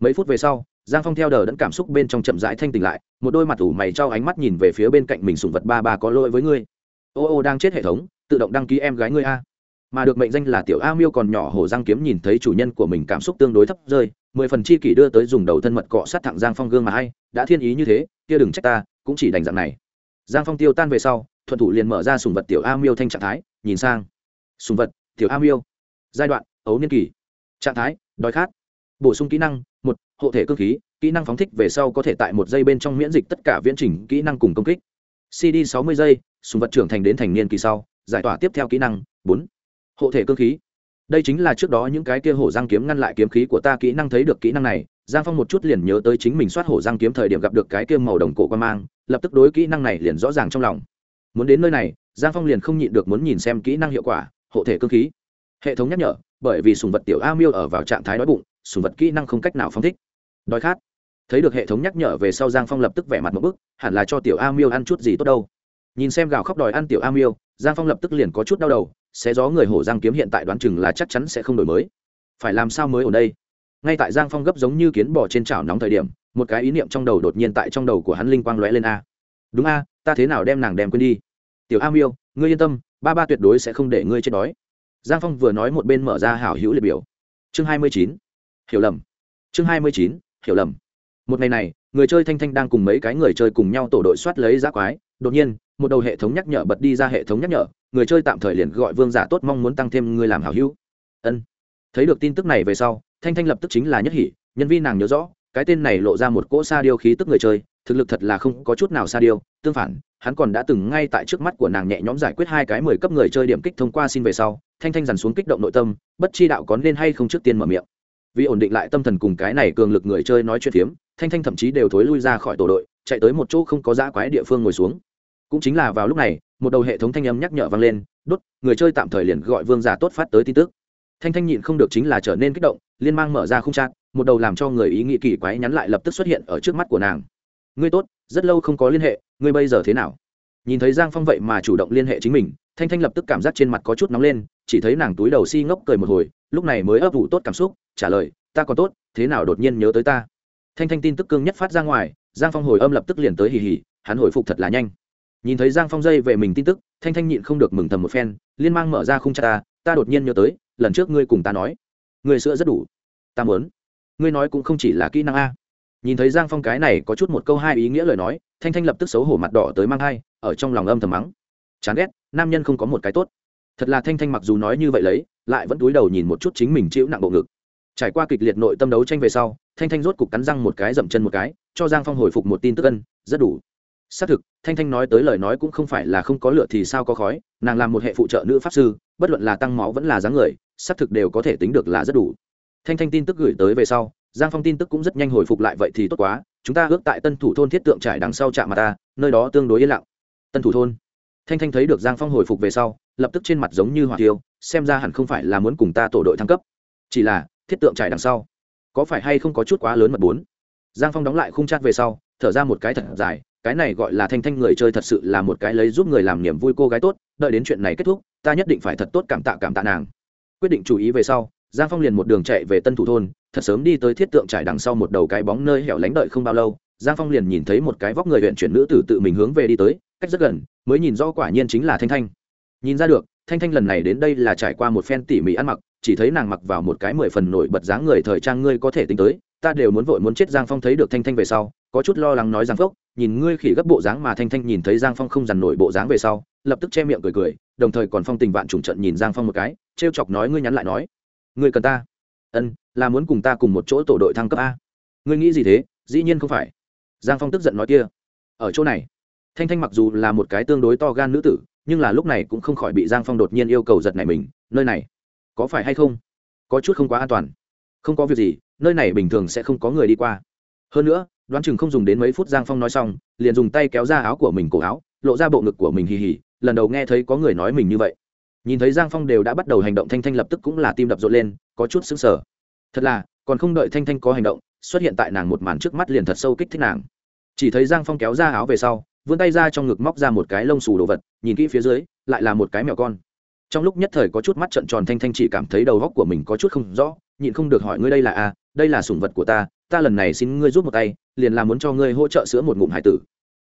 Mấy phút về sau, giang phong theo đờ đẫn cảm xúc bên trong chậm rãi thanh tỉnh lại, một đôi mặt ủ mày trao ánh mắt nhìn về phía bên cạnh mình sùng vật ba ba có lỗi với ngươi. Ô ô đang chết hệ thống, tự động đăng ký em gái ngươi a. Mà được mệnh danh là tiểu a miêu còn nhỏ hổ giang kiếm nhìn thấy chủ nhân của mình cảm xúc tương đối thấp rơi, mười phần chi kỷ đưa tới dùng đầu thân mật cọ sát thẳng giang phong gương mà hay, đã thiên ý như thế kia đừng trách ta, cũng chỉ đành dạng này. Giang phong tiêu tan về sau, thuận thủ liền mở ra sùng vật tiểu a miêu thanh trạng thái, nhìn sang. Sùng vật, tiểu a miêu. Giai đoạn, ấu niên kỳ. Trạng thái, đói khát. Bổ sung kỹ năng, một, hộ thể cơ khí, kỹ năng phóng thích về sau có thể tại một giây bên trong miễn dịch tất cả viễn trình kỹ năng cùng công kích. Cd sáu mươi giây, sùng vật trưởng thành đến thành niên kỳ sau, giải tỏa tiếp theo kỹ năng, bốn, hộ thể cơ khí. Đây chính là trước đó những cái kia hổ giang kiếm ngăn lại kiếm khí của ta kỹ năng thấy được kỹ năng này giang phong một chút liền nhớ tới chính mình soát hổ giang kiếm thời điểm gặp được cái kia màu đồng cổ quan mang, lập tức đối kỹ năng này liền rõ ràng trong lòng. Muốn đến nơi này, giang phong liền không nhịn được muốn nhìn xem kỹ năng hiệu quả, hộ thể cơ khí. Hệ thống nhắc nhở, bởi vì sùng vật tiểu a miêu ở vào trạng thái đói bụng, sùng vật kỹ năng không cách nào Phong thích. Đói khát. Thấy được hệ thống nhắc nhở về sau giang phong lập tức vẻ mặt một bức, hẳn là cho tiểu a miêu ăn chút gì tốt đâu. Nhìn xem gào khóc đòi ăn tiểu a miêu, giang phong lập tức liền có chút đau đầu, xé gió người hổ giang kiếm hiện tại đoán chừng là chắc chắn sẽ không đổi mới. Phải làm sao mới ở đây? Ngay tại giang phong gấp giống như kiến bỏ trên chảo nóng thời điểm, một cái ý niệm trong đầu đột nhiên tại trong đầu của hắn linh quang lóe lên a. Đúng a, ta thế nào đem nàng đem quên đi? Tiểu a miêu, ngươi yên tâm, ba ba tuyệt đối sẽ không để ngươi chết đói. Giang phong vừa nói một bên mở ra hảo hữu liệt biểu. Chương hai mươi chín, hiểu lầm. Chương hai mươi chín, hiểu lầm. Một ngày này, người chơi thanh thanh đang cùng mấy cái người chơi cùng nhau tổ đội soát lấy giá quái. Đột nhiên, một đầu hệ thống nhắc nhở bật đi ra hệ thống nhắc nhở. Người chơi tạm thời liền gọi vương giả tốt mong muốn tăng thêm người làm hảo hữu. Ân. Thấy được tin tức này về sau thanh thanh lập tức chính là nhất hỉ, nhân viên nàng nhớ rõ cái tên này lộ ra một cỗ sa điêu khí tức người chơi thực lực thật là không có chút nào sa điêu tương phản hắn còn đã từng ngay tại trước mắt của nàng nhẹ nhõm giải quyết hai cái mười cấp người chơi điểm kích thông qua xin về sau thanh thanh dằn xuống kích động nội tâm bất chi đạo có nên hay không trước tiên mở miệng. Vì ổn định lại tâm thần cùng cái này cường lực người chơi nói chuyện phiếm thanh thanh thậm chí đều thối lui ra khỏi tổ đội chạy tới một chỗ không có giã quái địa phương ngồi xuống. Cũng chính là vào lúc này một đầu hệ thống thanh âm nhắc nhở vang lên đốt người chơi tạm thời liền gọi vương giả tốt phát tới tin tức. Thanh thanh nhịn không được chính là trở nên kích động liên mang mở ra không trang một đầu làm cho người ý nghĩ kỳ quái nhắn lại lập tức xuất hiện ở trước mắt của nàng. Ngươi tốt, rất lâu không có liên hệ, ngươi bây giờ thế nào? Nhìn thấy giang phong vậy mà chủ động liên hệ chính mình, thanh thanh lập tức cảm giác trên mặt có chút nóng lên, chỉ thấy nàng túi đầu si ngốc cười một hồi, lúc này mới ấp ủ tốt cảm xúc, trả lời, ta còn tốt, thế nào đột nhiên nhớ tới ta? Thanh thanh tin tức cương nhất phát ra ngoài, giang phong hồi âm lập tức liền tới hì hì, hắn hồi phục thật là nhanh. Nhìn thấy giang phong dây về mình tin tức, thanh thanh nhịn không được mừng thầm một phen, liên mang mở ra khung cha ta ta đột nhiên nhớ tới, lần trước ngươi cùng ta nói người sữa rất đủ. Ta muốn. Ngươi nói cũng không chỉ là kỹ năng a. Nhìn thấy giang phong cái này có chút một câu hai ý nghĩa lời nói, thanh thanh lập tức xấu hổ mặt đỏ tới mang hai ở trong lòng âm thầm mắng. Chán ghét, nam nhân không có một cái tốt. Thật là thanh thanh mặc dù nói như vậy lấy, lại vẫn túi đầu nhìn một chút chính mình chịu nặng bộ ngực. Trải qua kịch liệt nội tâm đấu tranh về sau, thanh thanh rốt cục cắn răng một cái dậm chân một cái, cho giang phong hồi phục một tin tức ân, rất đủ. Xác thực, thanh thanh nói tới lời nói cũng không phải là không có lửa thì sao có khói, nàng làm một hệ phụ trợ nữ pháp sư, bất luận là tăng máu vẫn là dáng người xác thực đều có thể tính được là rất đủ. Thanh thanh tin tức gửi tới về sau, giang phong tin tức cũng rất nhanh hồi phục lại vậy thì tốt quá, chúng ta ước tại tân thủ thôn thiết tượng trải đằng sau trạm mà ta, nơi đó tương đối yên lặng. Tân thủ thôn. Thanh thanh thấy được giang phong hồi phục về sau, lập tức trên mặt giống như hỏa tiêu, xem ra hẳn không phải là muốn cùng ta tổ đội thăng cấp. Chỉ là, thiết tượng trải đằng sau, có phải hay không có chút quá lớn mật bốn? Giang phong đóng lại khung chat về sau, thở ra một cái thật dài, cái này gọi là thanh thanh người chơi thật sự là một cái lấy giúp người làm niềm vui cô gái tốt, đợi đến chuyện này kết thúc, ta nhất định phải thật tốt cảm tạ cảm tạ nàng quyết định chú ý về sau, giang phong liền một đường chạy về tân thủ thôn, thật sớm đi tới thiết tượng trải đằng sau một đầu cái bóng nơi hẻo lánh đợi không bao lâu, giang phong liền nhìn thấy một cái vóc người huyện chuyển nữ tử tự mình hướng về đi tới, cách rất gần, mới nhìn rõ quả nhiên chính là thanh thanh. Nhìn ra được, thanh thanh lần này đến đây là trải qua một phen tỉ mỉ ăn mặc, chỉ thấy nàng mặc vào một cái mười phần nổi bật dáng người thời trang ngươi có thể tính tới, ta đều muốn vội muốn chết giang phong thấy được thanh thanh về sau, có chút lo lắng nói giang phốc nhìn ngươi khỉ gấp bộ dáng mà thanh thanh nhìn thấy giang phong không dằn nổi bộ dáng về sau, lập tức che miệng cười cười đồng thời còn phong tình vạn trùng trận nhìn giang phong một cái t r e o chọc nói, ngươi nhắn lại nói. Ngươi cần ta. Ân, là muốn cùng ta cùng một chỗ tổ đội thăng cấp a. Ngươi nghĩ gì thế? Dĩ nhiên không phải. Giang phong tức giận nói kia. Ở chỗ này. Thanh thanh mặc dù là một cái tương đối to gan nữ tử, nhưng là lúc này cũng không khỏi bị giang phong đột nhiên yêu cầu giật này mình, nơi này, có phải hay không? Có chút không quá an toàn. Không có việc gì, nơi này bình thường sẽ không có người đi qua. Hơn nữa, đoán chừng không dùng đến mấy phút giang phong nói xong, liền dùng tay kéo ra áo của mình, cổ áo, lộ ra bộ ngực của mình hì hì lần đầu nghe thấy có người nói mình như vậy. Nhìn thấy giang phong đều đã bắt đầu hành động, thanh thanh lập tức cũng là tim đập rộn lên, có chút xứng sở thật là, còn không đợi thanh thanh có hành động, xuất hiện tại nàng một màn trước mắt liền thật sâu kích thích nàng. Chỉ thấy giang phong kéo ra áo về sau, vươn tay ra trong ngực móc ra một cái lông xù đồ vật, nhìn kỹ phía dưới, lại là một cái mèo con. Trong lúc nhất thời có chút mắt trận tròn, thanh thanh chỉ cảm thấy đầu góc của mình có chút không rõ, nhịn không được hỏi ngươi đây là a, đây là sủng vật của ta ta lần này xin ngươi giúp một tay, liền là muốn cho ngươi hỗ trợ sữa một ngụm hải tử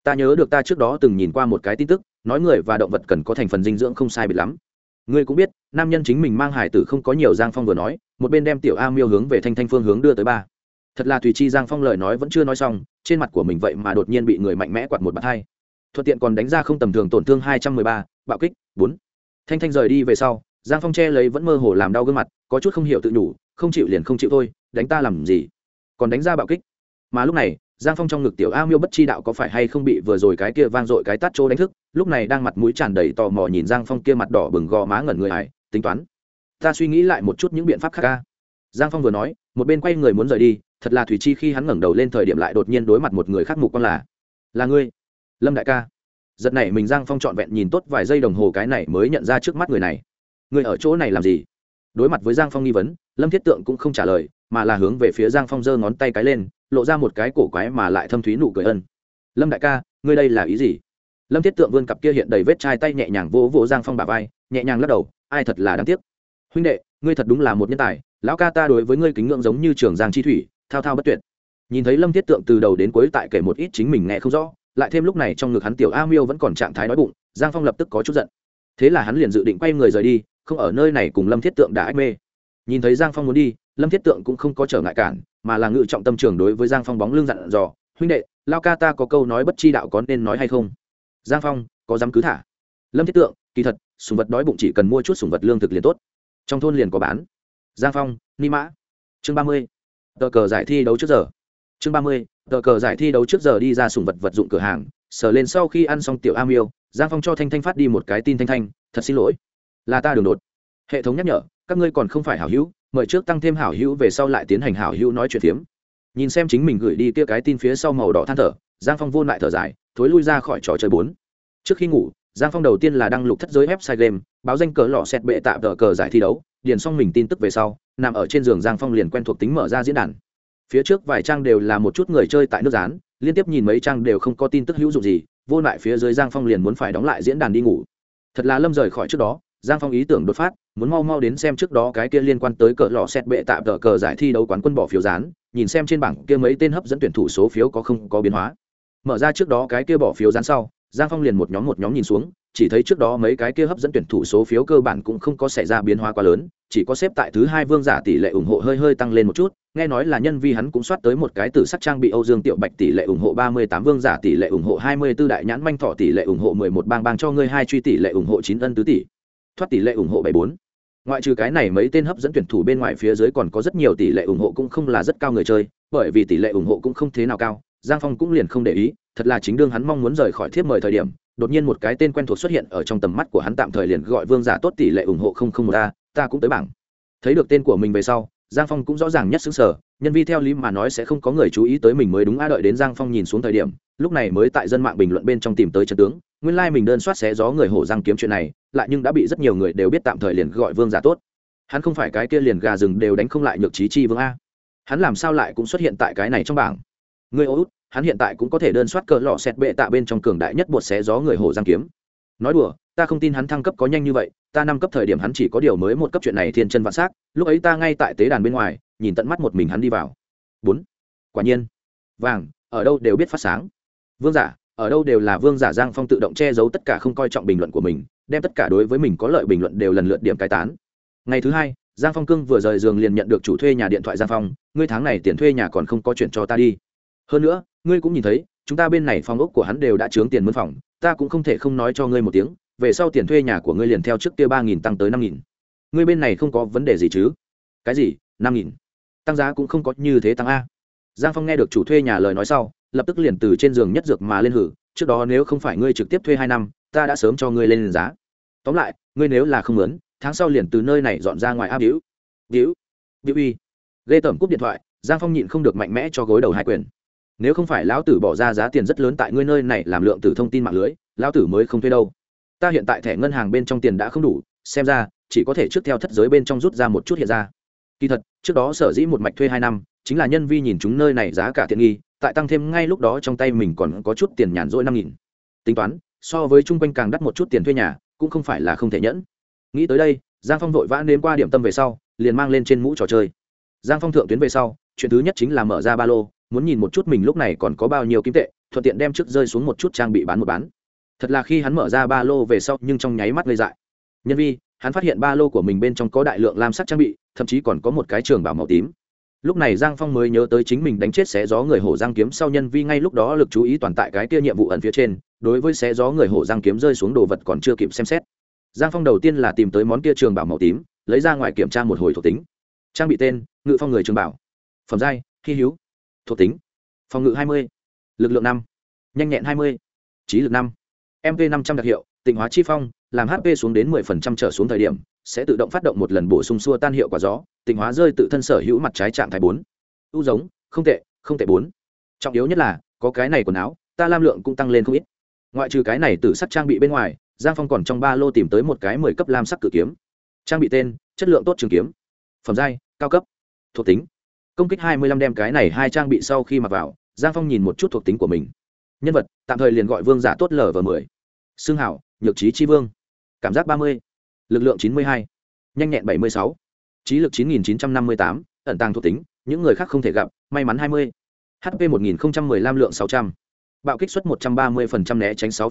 ta nhớ được ta trước đó từng nhìn qua một cái tin tức, nói người và động vật cần có thành phần dinh dưỡng không sai biệt lắm. Ngươi cũng biết, nam nhân chính mình mang hải tử không có nhiều giang phong vừa nói, một bên đem tiểu a miêu hướng về thanh thanh phương hướng đưa tới ba. Thật là tùy chi giang phong lời nói vẫn chưa nói xong, trên mặt của mình vậy mà đột nhiên bị người mạnh mẽ quạt một bàn hai. Thuận tiện còn đánh ra không tầm thường tổn thương hai trăm mười ba, bạo kích, bốn. Thanh thanh rời đi về sau, giang phong che lấy vẫn mơ hồ làm đau gương mặt, có chút không hiểu tự nhủ, không chịu liền không chịu thôi, đánh ta làm gì? Còn đánh ra bạo kích. Mà lúc này giang phong trong ngực tiểu a miêu bất chi đạo có phải hay không bị vừa rồi cái kia vang dội cái tát trô đánh thức, lúc này đang mặt mũi tràn đầy tò mò nhìn giang phong kia mặt đỏ bừng gò má ngẩn người hải tính toán. Ta suy nghĩ lại một chút những biện pháp khác ca giang phong vừa nói, một bên quay người muốn rời đi, thật là thủy chi khi hắn ngẩng đầu lên thời điểm lại đột nhiên đối mặt một người khác mục con là là ngươi, lâm đại ca. Giật này mình giang phong trọn vẹn nhìn tốt vài giây đồng hồ cái này mới nhận ra trước mắt người này. Người ở chỗ này làm gì? Đối mặt với giang phong nghi vấn, lâm thiết tượng cũng không trả lời, mà là hướng về phía giang phong giơ ngón tay cái lên lộ ra một cái cổ quái mà lại thâm thúy nụ cười ân. Lâm đại ca, ngươi đây là ý gì? Lâm thiết tượng vươn cặp kia hiện đầy vết chai tay nhẹ nhàng vỗ vỗ giang phong bà vai, nhẹ nhàng lắc đầu, ai thật là đáng tiếc. Huynh đệ, ngươi thật đúng là một nhân tài, lão ca ta đối với ngươi kính ngưỡng giống như trường giang chi thủy, thao thao bất tuyệt. Nhìn thấy lâm thiết tượng từ đầu đến cuối tại kể một ít chính mình nghe không rõ, lại thêm lúc này trong ngực hắn tiểu a miêu vẫn còn trạng thái đói bụng, giang phong lập tức có chút giận. Thế là hắn liền dự định quay người rời đi, không ở nơi này cùng lâm thiết tượng đã ách mê. Nhìn thấy giang phong muốn đi, lâm thiết tượng cũng không có trở ngại cản mà là ngự trọng tâm trường đối với giang phong bóng lưng dặn dò, huynh đệ, lao ca ta có câu nói bất chi đạo có nên nói hay không? Giang phong, có dám cứ thả. Lâm thiết tượng, kỳ thật, sùng vật đói bụng chỉ cần mua chút sùng vật lương thực liền tốt. Trong thôn liền có bán. Giang phong, ni mã. Chương ba mươi, tờ cờ giải thi đấu trước giờ. Chương ba mươi, tờ cờ giải thi đấu trước giờ đi ra sùng vật vật dụng cửa hàng sở lên sau khi ăn xong tiểu am yêu giang phong cho thanh thanh phát đi một cái tin thanh thanh, thật xin lỗi. Là ta đường đột. Hệ thống nhắc nhở, các ngươi còn không phải hảo hữu mời trước tăng thêm hảo hữu về sau lại tiến hành hảo hữu nói chuyện phiếm. Nhìn xem chính mình gửi đi kia cái tin phía sau màu đỏ than thở, giang phong vô lại thở dài, thối lui ra khỏi trò chơi bốn. Trước khi ngủ, giang phong đầu tiên là đăng lục thất giới website game, báo danh cờ lọ xét bệ tạm tờ cờ giải thi đấu, điền xong mình tin tức về sau, nằm ở trên giường giang phong liền quen thuộc tính mở ra diễn đàn. Phía trước vài trang đều là một chút người chơi tại nước rán liên tiếp nhìn mấy trang đều không có tin tức hữu dụng gì, vô lại phía dưới giang phong liền muốn phải đóng lại diễn đàn đi ngủ. Thật là lâm rời khỏi trước đó giang phong ý tưởng đột phát, muốn mau mau đến xem trước đó cái kia liên quan tới cờ lò xét bệ tạm tờ cờ giải thi đấu quán quân bỏ phiếu rán nhìn xem trên bảng kia mấy tên hấp dẫn tuyển thủ số phiếu có không có biến hóa. Mở ra trước đó cái kia bỏ phiếu rán sau, giang phong liền một nhóm một nhóm nhìn xuống, chỉ thấy trước đó mấy cái kia hấp dẫn tuyển thủ số phiếu cơ bản cũng không có xảy ra biến hóa quá lớn, chỉ có xếp tại thứ hai vương giả tỷ lệ ủng hộ hơi hơi tăng lên một chút, nghe nói là nhân vi hắn cũng soát tới một cái từ sắc trang bị âu dương tiểu bạch tỷ lệ ủng hộ ba mươi tám vương giả tỷ lệ ủng hộ hai mươi 24 đại nhãn manh thọ tỷ lệ ủng hộ mười một bang bang cho ngươi hai truy tỷ lệ ủng hộ chín ân tứ tỷ thoát tỷ lệ ủng hộ bảy bốn. Ngoại trừ cái này mấy tên hấp dẫn tuyển thủ bên ngoài phía dưới còn có rất nhiều tỷ lệ ủng hộ cũng không là rất cao người chơi, bởi vì tỷ lệ ủng hộ cũng không thế nào cao, giang phong cũng liền không để ý, thật là chính đương hắn mong muốn rời khỏi thiếp mời thời điểm, đột nhiên một cái tên quen thuộc xuất hiện ở trong tầm mắt của hắn tạm thời liền gọi vương giả tốt tỷ lệ ủng hộ không không một a, ta cũng tới bảng. Thấy được tên của mình về sau, giang phong cũng rõ ràng nhất sững sở nhân vi theo lý mà nói sẽ không có người chú ý tới mình mới đúng a, đợi đến giang phong nhìn xuống thời điểm lúc này mới tại dân mạng bình luận bên trong tìm tới chân tướng, nguyên lai、like、mình đơn soát xé gió người hổ giang kiếm chuyện này, lại nhưng đã bị rất nhiều người đều biết tạm thời liền gọi vương giả tốt. Hắn không phải cái kia liền gà rừng đều đánh không lại nhược trí chi vương a. Hắn làm sao lại cũng xuất hiện tại cái này trong bảng? Người ô út hắn hiện tại cũng có thể đơn soát cỡ lọ xẹt bệ tạ bên trong cường đại nhất bột xé gió người hổ giang kiếm. Nói đùa, ta không tin hắn thăng cấp có nhanh như vậy, ta năm cấp thời điểm hắn chỉ có điều mới một cấp chuyện này thiên chân vạn s á c lúc ấy ta ngay tại tế đàn bên ngoài, nhìn tận mắt một mình hắn đi vào. Bốn. Quả nhiên. Vàng, ở đâu đều biết phát sáng vương giả, ở đâu đều là vương giả giang phong tự động che giấu tất cả không coi trọng bình luận của mình, đem tất cả đối với mình có lợi bình luận đều lần lượt điểm cai tán. Ngày thứ hai, giang phong cưng vừa rời giường liền nhận được chủ thuê nhà điện thoại giang phong, ngươi tháng này tiền thuê nhà còn không có chuyện cho ta đi. Hơn nữa, ngươi cũng nhìn thấy, chúng ta bên này phòng ốc của hắn đều đã trướng tiền mướn phòng, ta cũng không thể không nói cho ngươi một tiếng, về sau tiền thuê nhà của ngươi liền theo trước kia ba nghìn tăng tới năm nghìn. Ngươi bên này không có vấn đề gì chứ? Cái gì? Năm nghìn? Tăng giá cũng không có như thế tăng a. Giang phong nghe được chủ thuê nhà lời nói sau lập tức liền từ trên giường nhất dược mà lên hử trước đó nếu không phải ngươi trực tiếp thuê hai năm ta đã sớm cho ngươi lên giá. Tóm lại ngươi nếu là không lớn, tháng sau liền từ nơi này dọn ra ngoài áp hữu hữu hữu uy. Ghê tởm cúp điện thoại giang phong nhịn không được mạnh mẽ cho gối đầu hai quyền. Nếu không phải lão tử bỏ ra giá tiền rất lớn tại ngươi nơi này làm lượng từ thông tin mạng lưới lão tử mới không thuê đâu. Ta hiện tại thẻ ngân hàng bên trong tiền đã không đủ xem ra chỉ có thể trước theo thất giới bên trong rút ra một chút hiện ra. Kỳ thật trước đó sở dĩ một mạch thuê hai năm chính là nhân vi nhìn chúng nơi này giá cả tiện nghi tại tăng thêm ngay lúc đó trong tay mình còn có chút tiền nhàn rỗi năm nghìn. Tính toán, so với chung quanh càng đắt một chút tiền thuê nhà, cũng không phải là không thể nhẫn. Nghĩ tới đây, giang phong vội vã nếm qua điểm tâm về sau, liền mang lên trên mũ trò chơi. Giang phong thượng tuyến về sau, chuyện thứ nhất chính là mở ra ba lô, muốn nhìn một chút mình lúc này còn có bao nhiêu kim tệ, thuận tiện đem trước rơi xuống một chút trang bị bán một bán. Thật là khi hắn mở ra ba lô về sau, nhưng trong nháy mắt gây dại. Nhân vi, hắn phát hiện ba lô của mình bên trong có đại lượng lam sắc trang bị, thậm chí còn có một cái trường bảo màu tím lúc này giang phong mới nhớ tới chính mình đánh chết xé gió người hổ giang kiếm sau nhân vi ngay lúc đó lực chú ý toàn tại cái kia nhiệm vụ ẩn phía trên, đối với xé gió người hổ giang kiếm rơi xuống đồ vật còn chưa kịp xem xét. Giang phong đầu tiên là tìm tới món kia trường bảo màu tím, lấy ra ngoài kiểm tra một hồi thuộc tính. Trang bị tên, ngự phong người trường bảo. Phẩm giai, hy hữu. Thuộc tính, phòng ngự hai mươi, lực lượng năm, nhanh nhẹn hai mươi, trí lực năm. Mv năm trăm đặc hiệu, tịnh hóa chi phong, làm hp xuống đến mười phần trăm trở xuống thời điểm sẽ tự động phát động một lần bổ sung xua tan hiệu quả gió, tịnh hóa rơi tự thân sở hữu mặt trái trạng thái bốn. U giống, không tệ không tệ bốn. Trọng yếu nhất là, có cái này quần áo, ta lam lượng cũng tăng lên không ít. Ngoại trừ cái này từ sắc trang bị bên ngoài, giang phong còn trong ba lô tìm tới một cái mười cấp lam sắc cự kiếm. Trang bị tên, chất lượng tốt trường kiếm. Phẩm giai, cao cấp. Thuộc tính. Công kích hai mươi lăm đem cái này hai trang bị sau khi mặc vào, giang phong nhìn một chút thuộc tính của mình. Nhân vật, tạm thời liền gọi vương giả tốt lở và mười. Xương hảo, nhược trí chi vương. Cảm giác ba mươi lực lượng chín mươi hai, nhanh nhẹn bảy mươi sáu, trí lực chín nghìn chín trăm năm mươi tám, ẩn tàng thuộc tính, những người khác không thể gặp, may mắn hai mươi. Hp một nghìn một mươi năm lượng sáu trăm, bạo kích suất một trăm ba mươi né tránh sáu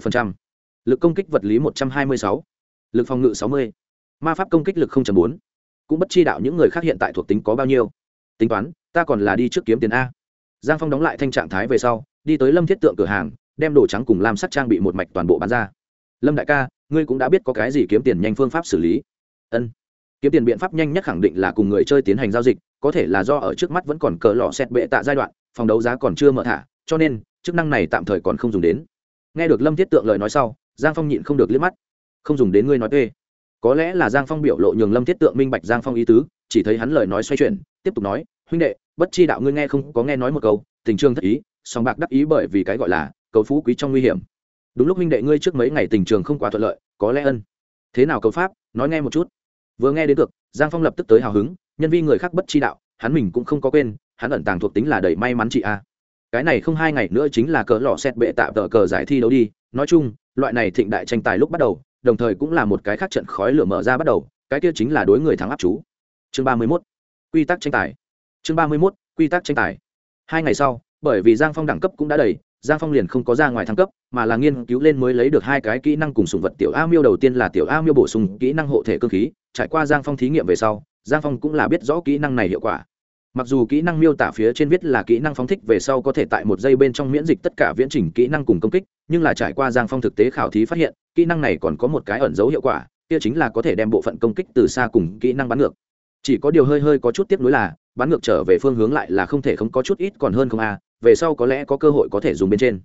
lực công kích vật lý một trăm hai mươi sáu, lực phòng ngự sáu mươi, ma pháp công kích lực bốn. Cũng bất chi đạo những người khác hiện tại thuộc tính có bao nhiêu? Tính toán, ta còn là đi trước kiếm tiền a. Giang phong đóng lại thanh trạng thái về sau, đi tới lâm thiết tượng cửa hàng, đem đồ trắng cùng lam sắc trang bị một mạch toàn bộ bán ra. Lâm đại ca ngươi cũng đã biết có cái gì kiếm tiền nhanh phương pháp xử lý. Ân. Kiếm tiền biện pháp nhanh nhất khẳng định là cùng người chơi tiến hành giao dịch, có thể là do ở trước mắt vẫn còn cờ lọ xét bệ tạ giai đoạn, phòng đấu giá còn chưa mở thả, cho nên, chức năng này tạm thời còn không dùng đến. Nghe được lâm thiết tượng lời nói sau, giang phong nhịn không được liếc mắt. Không dùng đến ngươi nói tê. Có lẽ là giang phong biểu lộ nhường lâm thiết tượng minh bạch giang phong ý tứ, chỉ thấy hắn lời nói xoay chuyển, tiếp tục nói, huynh đệ, bất chi đạo ngươi nghe không có nghe nói một câu, tình trương thất ý, song bạc đắc ý bởi vì cái gọi là cầu phú quý trong nguy hiểm đúng lúc huynh đệ ngươi trước mấy ngày tình trường không quá thuận lợi, có lẽ ân. Thế nào cầu pháp? Nói nghe một chút. Vừa nghe đến cực giang phong lập tức tới hào hứng, nhân viên người khác bất chi đạo, hắn mình cũng không có quên, hắn ẩn tàng thuộc tính là đầy may mắn chị a. Cái này không hai ngày nữa chính là cỡ lò xét bệ tạ tờ cờ giải thi đấu đi. Nói chung, loại này thịnh đại tranh tài lúc bắt đầu, đồng thời cũng là một cái khác trận khói lửa mở ra bắt đầu, cái kia chính là đối người thắng áp chú. Chương ba mươi mốt. Quy tắc tranh tài. Chương ba mươi mốt, quy tắc tranh tài. Hai ngày sau, bởi vì giang phong đẳng cấp cũng đã đầy giang phong liền không có ra ngoài thăng cấp, mà là nghiên cứu lên mới lấy được hai cái kỹ năng cùng sùng vật tiểu a miêu. Đầu tiên là tiểu a miêu bổ sung kỹ năng hộ thể cơ khí, trải qua giang phong thí nghiệm về sau, giang phong cũng là biết rõ kỹ năng này hiệu quả. Mặc dù kỹ năng miêu tả phía trên viết là kỹ năng phóng thích về sau có thể tại một giây bên trong miễn dịch tất cả viễn trình kỹ năng cùng công kích, nhưng là trải qua giang phong thực tế khảo thí phát hiện, kỹ năng này còn có một cái ẩn dấu hiệu quả, kia chính là có thể đem bộ phận công kích từ xa cùng kỹ năng bắn ngược. Chỉ có điều hơi hơi có chút tiếp nối là, bắn ngược trở về phương hướng lại là không thể không có chút ít còn hơn không a về sau có lẽ có cơ hội có thể dùng bên trên.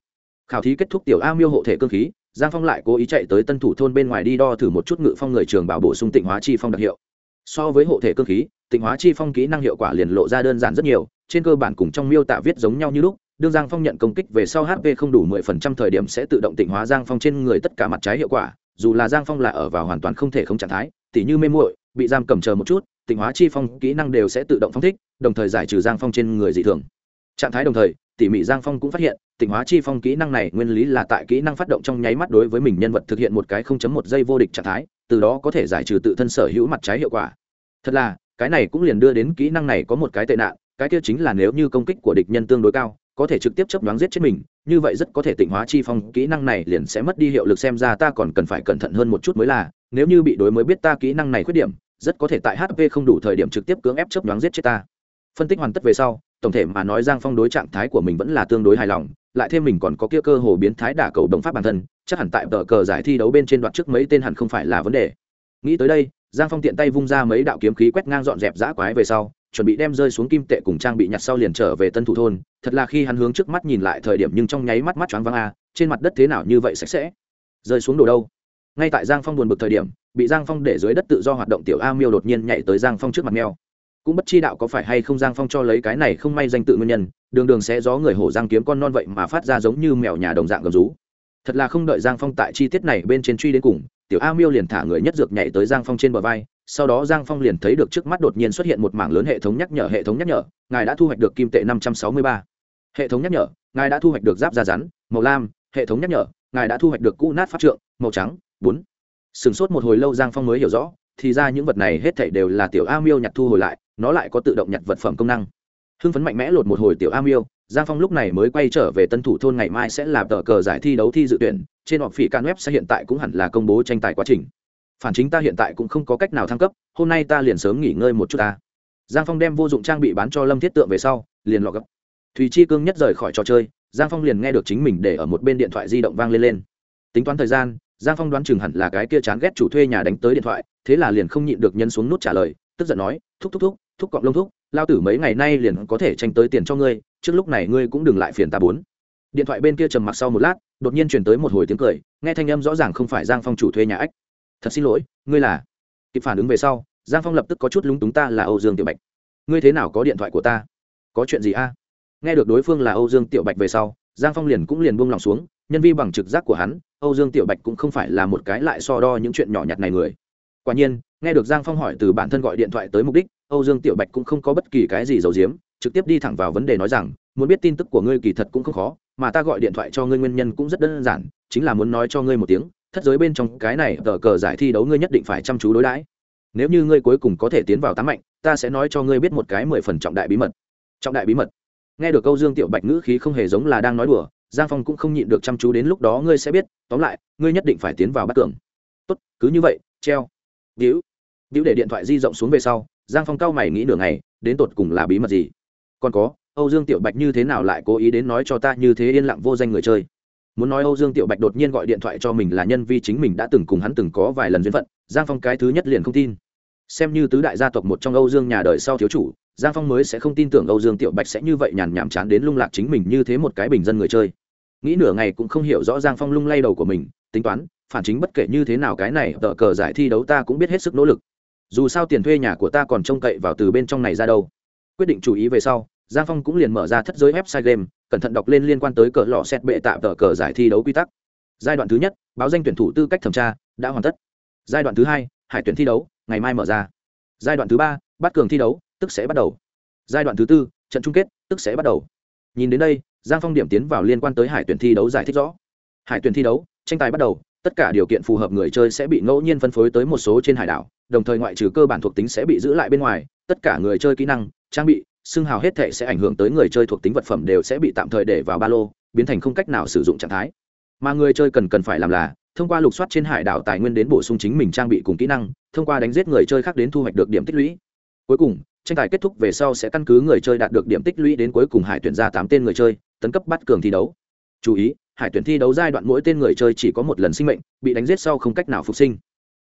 Khảo thí kết thúc tiểu a miêu hộ thể cơ khí, giang phong lại cố ý chạy tới tân thủ thôn bên ngoài đi đo thử một chút ngự phong người trường bảo bổ sung tịnh hóa chi phong đặc hiệu. So với hộ thể cơ khí, tịnh hóa chi phong kỹ năng hiệu quả liền lộ ra đơn giản rất nhiều, trên cơ bản cùng trong miêu tả viết giống nhau như lúc, đương giang phong nhận công kích về sau hp không đủ mười phần trăm thời điểm sẽ tự động tịnh hóa giang phong trên người tất cả mặt trái hiệu quả, dù là giang phong là ở vào hoàn toàn không thể không trạng thái, tỉ như mê muội, bị giam cầm chờ một chút, tịnh hóa chi phong kỹ năng đều sẽ tự động phong thích, đồng thời giải trừ giang phong trên người dị thường. Trạng thái đồng thời tỉ mỉ giang phong cũng phát hiện, tịnh hóa chi phong kỹ năng này nguyên lý là tại kỹ năng phát động trong nháy mắt đối với mình nhân vật thực hiện một cái không chấm một giây vô địch trạng thái, từ đó có thể giải trừ tự thân sở hữu mặt trái hiệu quả. Thật là, cái này cũng liền đưa đến kỹ năng này có một cái tệ nạn, cái kia chính là nếu như công kích của địch nhân tương đối cao, có thể trực tiếp chấp đoán giết chết mình, như vậy rất có thể tịnh hóa chi phong kỹ năng này liền sẽ mất đi hiệu lực xem ra ta còn cần phải cẩn thận hơn một chút mới là, nếu như bị đối mới biết ta kỹ năng này khuyết điểm, rất có thể tại hp không đủ thời điểm trực tiếp cưỡng ép chấp đoán giết chết ta. Phân tích hoàn tất về sau tổng thể mà nói giang phong đối trạng thái của mình vẫn là tương đối hài lòng, lại thêm mình còn có kia cơ hồ biến thái đả cầu đồng pháp bản thân, chắc hẳn tại tờ cờ giải thi đấu bên trên đoạn trước mấy tên hẳn không phải là vấn đề. Nghĩ tới đây, giang phong tiện tay vung ra mấy đạo kiếm khí quét ngang dọn dẹp giã quái về sau, chuẩn bị đem rơi xuống kim tệ cùng trang bị nhặt sau liền trở về tân thủ thôn. Thật là khi hắn hướng trước mắt nhìn lại thời điểm nhưng trong nháy mắt mắt choáng văng a, trên mặt đất thế nào như vậy sạch sẽ? Rơi xuống đồ đâu? Ngay tại giang phong buồn bực thời điểm, bị giang phong để dưới đất tự do hoạt động tiểu a miêu đột nhiên nhảy tới giang phong trước mặt mèo cũng bất chi đạo có phải hay không giang phong cho lấy cái này không may danh tự nguyên nhân, đường đường sẽ gió người hổ giang kiếm con non vậy mà phát ra giống như mèo nhà đồng dạng gầm rú. Thật là không đợi giang phong tại chi tiết này bên trên truy đến cùng, tiểu a miêu liền thả người nhất dược nhảy tới giang phong trên bờ vai, sau đó giang phong liền thấy được trước mắt đột nhiên xuất hiện một mảng lớn hệ thống nhắc nhở, hệ thống nhắc nhở, ngài đã thu hoạch được kim tệ năm trăm sáu mươi ba. Hệ thống nhắc nhở, ngài đã thu hoạch được giáp da rắn, màu lam, hệ thống nhắc nhở, ngài đã thu hoạch được cũ nát pháp trượng, màu trắng, bốn. Sửng sốt một hồi lâu giang phong mới hiểu rõ thì ra những vật này hết thảy đều là tiểu a miêu nhặt thu hồi lại, nó lại có tự động nhặt vật phẩm công năng. Hưng phấn mạnh mẽ lột một hồi tiểu a miêu, giang phong lúc này mới quay trở về tân thủ thôn ngày mai sẽ là tờ cờ giải thi đấu thi dự tuyển, trên họp phỉ can web sẽ hiện tại cũng hẳn là công bố tranh tài quá trình. Phản chính ta hiện tại cũng không có cách nào thăng cấp, hôm nay ta liền sớm nghỉ ngơi một chút ta. Giang phong đem vô dụng trang bị bán cho lâm thiết tượng về sau, liền lọ gấp. Thùy chi cương nhất rời khỏi trò chơi, giang phong liền nghe được chính mình để ở một bên điện thoại di động vang lên lên. Tính toán thời gian giang phong đoán chừng hẳn là cái kia chán ghét chủ thuê nhà đánh tới điện thoại, thế là liền không nhịn được nhân xuống nút trả lời, tức giận nói, thúc thúc thúc thúc cọng lông thúc, lao tử mấy ngày nay liền có thể tranh tới tiền cho ngươi, trước lúc này ngươi cũng đừng lại phiền ta bốn. Điện thoại bên kia trầm mặc sau một lát, đột nhiên chuyển tới một hồi tiếng cười, nghe thanh âm rõ ràng không phải giang phong chủ thuê nhà ách. Thật xin lỗi, ngươi là kịp phản ứng về sau, giang phong lập tức có chút lúng túng ta là âu dương tiểu bạch. Ngươi thế nào có điện thoại của ta? Có chuyện gì a? Nghe được đối phương là âu dương tiểu bạch về sau, giang phong liền cũng liền buông lòng xuống, nhân vi bằng trực giác của hắn âu dương tiểu bạch cũng không phải là một cái lại so đo những chuyện nhỏ nhặt này người. Quả nhiên, nghe được giang phong hỏi từ bản thân gọi điện thoại tới mục đích, âu dương tiểu bạch cũng không có bất kỳ cái gì giấu giếm, trực tiếp đi thẳng vào vấn đề nói rằng, muốn biết tin tức của ngươi kỳ thật cũng không khó, mà ta gọi điện thoại cho ngươi nguyên nhân cũng rất đơn giản, chính là muốn nói cho ngươi một tiếng, thất giới bên trong cái này tờ cờ giải thi đấu ngươi nhất định phải chăm chú đối đãi. Nếu như ngươi cuối cùng có thể tiến vào tám mạnh, ta sẽ nói cho ngươi biết một cái mười phần trọng đại bí mật. Trọng đại bí mật. Nghe được câu dương tiểu bạch ngữ khí không hề giống là đang nói đùa giang phong cũng không nhịn được chăm chú đến lúc đó, ngươi sẽ biết, tóm lại, ngươi nhất định phải tiến vào bắt cường. Tốt, cứ như vậy, treo. Víu víu để điện thoại di rộng xuống về sau, giang phong cao mày nghĩ nửa ngày, đến tột cùng là bí mật gì? Còn có, âu dương tiểu bạch như thế nào lại cố ý đến nói cho ta như thế yên lặng vô danh người chơi? Muốn nói âu dương tiểu bạch đột nhiên gọi điện thoại cho mình là nhân vi chính mình đã từng cùng hắn từng có vài lần duyên phận, giang phong cái thứ nhất liền không tin. Xem như tứ đại gia tộc một trong âu dương nhà đời sau thiếu chủ giang phong mới sẽ không tin tưởng âu dương tiểu bạch sẽ như vậy nhàn nhảm chán đến lung lạc chính mình như thế một cái bình dân người chơi. Nghĩ nửa ngày cũng không hiểu rõ giang phong lung lay đầu của mình, tính toán, phản chính bất kể như thế nào cái này, tờ cờ giải thi đấu ta cũng biết hết sức nỗ lực. Dù sao tiền thuê nhà của ta còn trông cậy vào từ bên trong này ra đâu. Quyết định chú ý về sau, giang phong cũng liền mở ra thất giới website game, cẩn thận đọc lên liên quan tới cờ lò xét bệ tạm tờ cờ giải thi đấu quy tắc. Giai đoạn thứ nhất, báo danh tuyển thủ tư cách thẩm tra, đã hoàn tất. Giai đoạn thứ hai, hải tuyển thi đấu, ngày mai mở ra. Giai đoạn thứ ba, bắt cường thi đấu tức sẽ bắt đầu. Giai đoạn thứ tư, trận chung kết, tức sẽ bắt đầu. Nhìn đến đây, giang phong điểm tiến vào liên quan tới hải tuyển thi đấu giải thích rõ. Hải tuyển thi đấu, tranh tài bắt đầu, tất cả điều kiện phù hợp người chơi sẽ bị ngẫu nhiên phân phối tới một số trên hải đảo, đồng thời ngoại trừ cơ bản thuộc tính sẽ bị giữ lại bên ngoài, tất cả người chơi kỹ năng, trang bị, xưng hào hết thể sẽ ảnh hưởng tới người chơi thuộc tính vật phẩm đều sẽ bị tạm thời để vào ba lô, biến thành không cách nào sử dụng trạng thái. Mà người chơi cần cần phải làm là, thông qua lục soát trên hải đảo tài nguyên đến bổ sung chính mình trang bị cùng kỹ năng, thông qua đánh giết người chơi khác đến thu hoạch được điểm tích lũy. Cuối cùng tranh tài kết thúc về sau sẽ căn cứ người chơi đạt được điểm tích lũy đến cuối cùng hải tuyển ra tám tên người chơi, tấn cấp bắt cường thi đấu. Chú ý, hải tuyển thi đấu giai đoạn mỗi tên người chơi chỉ có một lần sinh mệnh, bị đánh giết sau không cách nào phục sinh.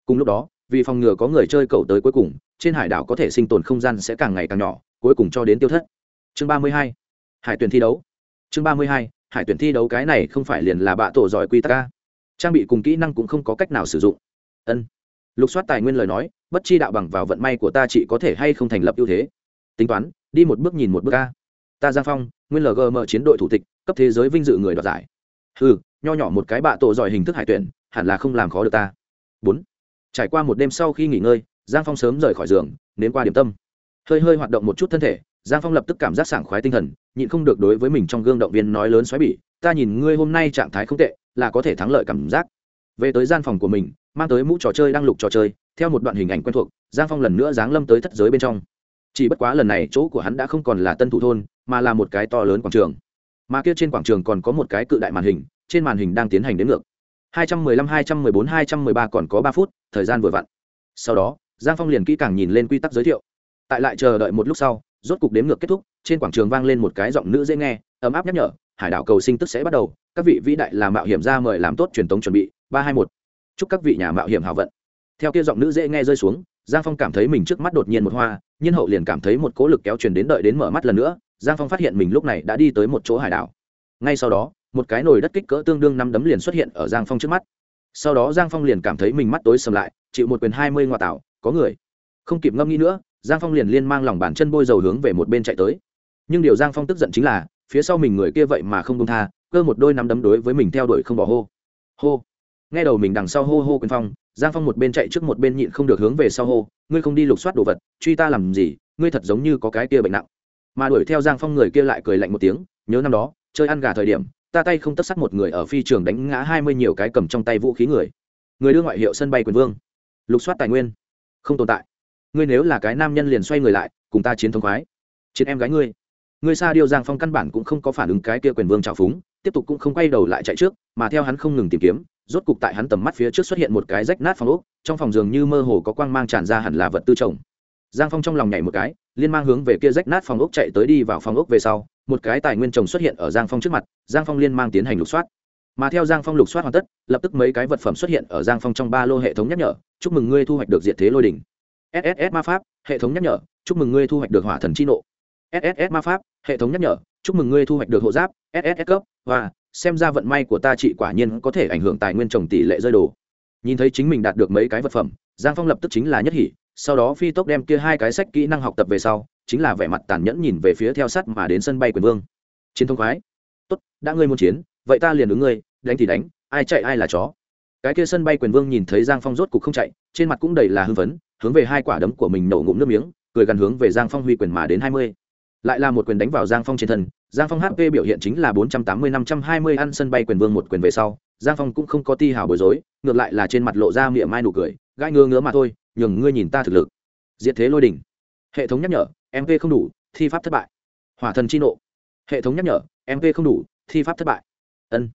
Cùng lúc đó, vì phòng ngừa có người chơi cầu tới cuối cùng, trên hải đảo có thể sinh tồn không gian sẽ càng ngày càng nhỏ, cuối cùng cho đến tiêu thất. Chương ba mươi hai, hải tuyển thi đấu. Chương ba mươi hai, hải tuyển thi đấu cái này không phải liền là bạ tổ giỏi quy tắc ca trang bị cùng kỹ năng cũng không có cách nào sử dụng. Ân lục soát tài nguyên lời nói, bất chi đạo bằng vào vận may của ta chỉ có thể hay không thành lập ưu thế? Tính toán, đi một bước nhìn một bước ca ta giang phong, nguyên lgm chiến đội thủ tịch, cấp thế giới vinh dự người đoạt giải. Ừ nho nhỏ một cái bạ tổ giỏi hình thức hải tuyển, hẳn là không làm khó được ta. Bốn. Trải qua một đêm sau khi nghỉ ngơi, giang phong sớm rời khỏi giường đến qua điểm tâm. Hơi hơi hoạt động một chút thân thể, giang phong lập tức cảm giác sảng khoái tinh thần, nhịn không được đối với mình trong gương động viên nói lớn xoáy bỉ, ta nhìn ngươi hôm nay trạng thái không tệ, là có thể thắng lợi cảm giác về tới gian phòng của mình mang tới mũ trò chơi đang lục trò chơi theo một đoạn hình ảnh quen thuộc giang phong lần nữa giáng lâm tới thất giới bên trong. Chỉ bất quá lần này chỗ của hắn đã không còn là tân thủ thôn mà là một cái to lớn quảng trường. Mà kia trên quảng trường còn có một cái cự đại màn hình trên màn hình đang tiến hành đến ngược. 215, 214, 213 còn có ba phút thời gian vừa vặn. Sau đó giang phong liền kỹ càng nhìn lên quy tắc giới thiệu. Tại lại chờ đợi một lúc sau rốt cục đếm ngược kết thúc trên quảng trường vang lên một cái giọng nữ dễ nghe ấm áp nhắc nhở hải đảo cầu sinh tức sẽ bắt đầu các vị vĩ đại là mạo hiểm ra mời làm tốt truyền thống chuẩn bị ba hai một. Chúc các vị nhà mạo hiểm hảo vận. Theo kia giọng nữ dễ nghe rơi xuống, giang phong cảm thấy mình trước mắt đột nhiên một hoa, nhiên hậu liền cảm thấy một cố lực kéo truyền đến đợi đến mở mắt lần nữa, giang phong phát hiện mình lúc này đã đi tới một chỗ hải đảo. Ngay sau đó, một cái nồi đất kích cỡ tương đương năm đấm liền xuất hiện ở giang phong trước mắt. Sau đó giang phong liền cảm thấy mình mắt tối sầm lại, chịu một quyền hai mươi ngoại tạo, có người. Không kịp ngâm nghĩ nữa, giang phong liền liên mang lòng bàn chân bôi dầu hướng về một bên chạy tới. Nhưng điều giang phong tức giận chính là, phía sau mình người kia vậy mà không công tha, cơ một đôi nắm đấm đối với mình theo đuổi không bỏ hô. Hô nghe đầu mình đằng sau hô hô quyền phong, giang phong một bên chạy trước một bên nhịn không được hướng về sau hô, ngươi không đi lục soát đồ vật, truy ta làm gì? Ngươi thật giống như có cái kia bệnh nặng. Mà đuổi theo giang phong người kia lại cười lạnh một tiếng, nhớ năm đó, chơi ăn gà thời điểm, ta tay không tất sắt một người ở phi trường đánh ngã hai mươi nhiều cái cầm trong tay vũ khí người. Người đưa ngoại hiệu sân bay quyền vương. Lục soát tài nguyên. Không tồn tại. Ngươi nếu là cái nam nhân liền xoay người lại, cùng ta chiến thống khoái. Chiến em gái ngươi. Ngươi xa điều giang phong căn bản cũng không có phản ứng cái kia quyền vương trào phúng, tiếp tục cũng không quay đầu lại chạy trước, mà theo hắn không ngừng tìm kiếm rốt cục tại hắn tầm mắt phía trước xuất hiện một cái rách nát phòng ốc, trong phòng giường như mơ hồ có quang mang tràn ra hẳn là vật tư trồng. Giang phong trong lòng nhảy một cái, liên mang hướng về kia rách nát phòng ốc chạy tới đi vào phòng ốc về sau, một cái tài nguyên trồng xuất hiện ở giang phong trước mặt, giang phong liên mang tiến hành lục soát. Mà theo giang phong lục soát hoàn tất, lập tức mấy cái vật phẩm xuất hiện ở giang phong trong ba lô hệ thống nhắc nhở, chúc mừng ngươi thu hoạch được diện thế lôi đỉnh. Sss ma pháp, hệ thống nhắc nhở, chúc mừng ngươi thu hoạch được hỏa thần chi nộ. Sss ma pháp, hệ thống nhắc nhở, chúc mừng ngươi thu hoạch được hộ giáp. Sss cấp và xem ra vận may của ta chị quả nhiên có thể ảnh hưởng tài nguyên trồng tỷ lệ rơi đồ. Nhìn thấy chính mình đạt được mấy cái vật phẩm, giang phong lập tức chính là nhất hỷ sau đó phi tốc đem kia hai cái sách kỹ năng học tập về sau, chính là vẻ mặt tàn nhẫn nhìn về phía theo sắt mà đến sân bay quyền vương. Chiến thông khoái. Tốt, đã ngươi muốn chiến, vậy ta liền ứng ngươi, đánh thì đánh, ai chạy ai là chó. Cái kia sân bay quyền vương nhìn thấy giang phong rốt cục không chạy, trên mặt cũng đầy là hưng phấn, hướng về hai quả đấm của mình nổ ngụm nước miếng, cười gần hướng về giang phong huy quyền mà đến hai mươi lại là một quyền đánh vào giang phong trên thân. Giang phong hp biểu hiện chính là bốn trăm tám mươi năm trăm hai mươi ăn sân bay quyền vương một quyền về sau, giang phong cũng không có ti hào bối rối, ngược lại là trên mặt lộ ra miệng mai nụ cười, gãi ngứa ngứa mà thôi, nhường ngươi nhìn ta thực lực. Diệt thế lôi đỉnh. Hệ thống nhắc nhở mp không đủ, thi pháp thất bại. Hỏa thần chi nộ. Hệ thống nhắc nhở mp không đủ, thi pháp thất bại. Ân.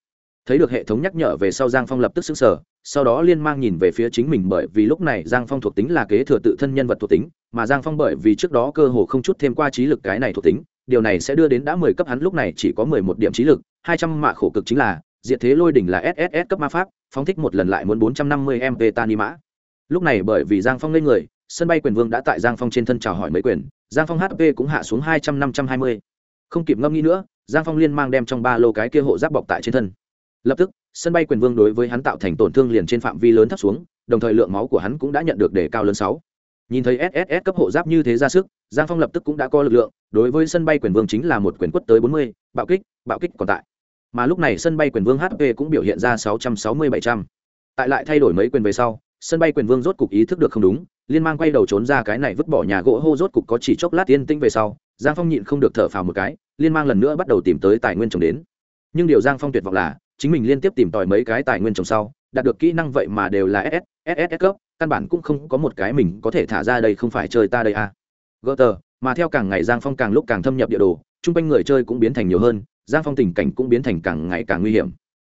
Thấy được hệ thống nhắc nhở về sau giang phong lập tức xứng sở sau đó liên mang nhìn về phía chính mình bởi vì lúc này giang phong thuộc tính là kế thừa tự thân nhân vật thuộc tính mà giang phong bởi vì trước đó cơ hồ không chút thêm qua trí lực cái này thuộc tính, điều này sẽ đưa đến đã mười cấp hắn lúc này chỉ có mười một điểm trí lực, hai trăm mạ khổ cực chính là diện thế lôi đỉnh là sss cấp ma pháp, phóng thích một lần lại muốn bốn trăm năm mươi mp tani mã. Lúc này bởi vì giang phong lên người, sân bay quyền vương đã tại giang phong trên thân chào hỏi mấy quyền, giang phong hp cũng hạ xuống hai trăm năm trăm hai mươi. Không kịp ngâm nghĩ nữa, giang phong liên mang đem trong ba lô cái kia hộ giáp bọc tại trên thân. Lập tức, sân bay quyền vương đối với hắn tạo thành tổn thương liền trên phạm vi lớn thấp xuống, đồng thời lượng máu của hắn cũng đã nhận được đề cao lớn sáu nhìn thấy sss cấp hộ giáp như thế ra sức, giang phong lập tức cũng đã có lực lượng, đối với sân bay quyền vương chính là một quyền quất tới bốn mươi, bạo kích bạo kích còn tại. Mà lúc này sân bay quyền vương hp cũng biểu hiện ra sáu trăm sáu mươi bảy trăm. Tại lại thay đổi mấy quyền về sau, sân bay quyền vương rốt cục ý thức được không đúng, liên mang quay đầu trốn ra cái này vứt bỏ nhà gỗ hô rốt cục có chỉ chốc lát tiên tinh về sau, giang phong nhịn không được thở phào một cái, liên mang lần nữa bắt đầu tìm tới tài nguyên trồng đến. Nhưng điều giang phong tuyệt vọng là, chính mình liên tiếp tìm tòi mấy cái tài nguyên trồng sau, đạt được kỹ năng vậy mà đều là ss ss cấp căn bản cũng không có một cái mình có thể thả ra đây không phải chơi ta đây à. gỡ tờ, mà theo càng ngày giang phong càng lúc càng thâm nhập địa đồ, chung quanh người chơi cũng biến thành nhiều hơn, giang phong tình cảnh cũng biến thành càng ngày càng nguy hiểm.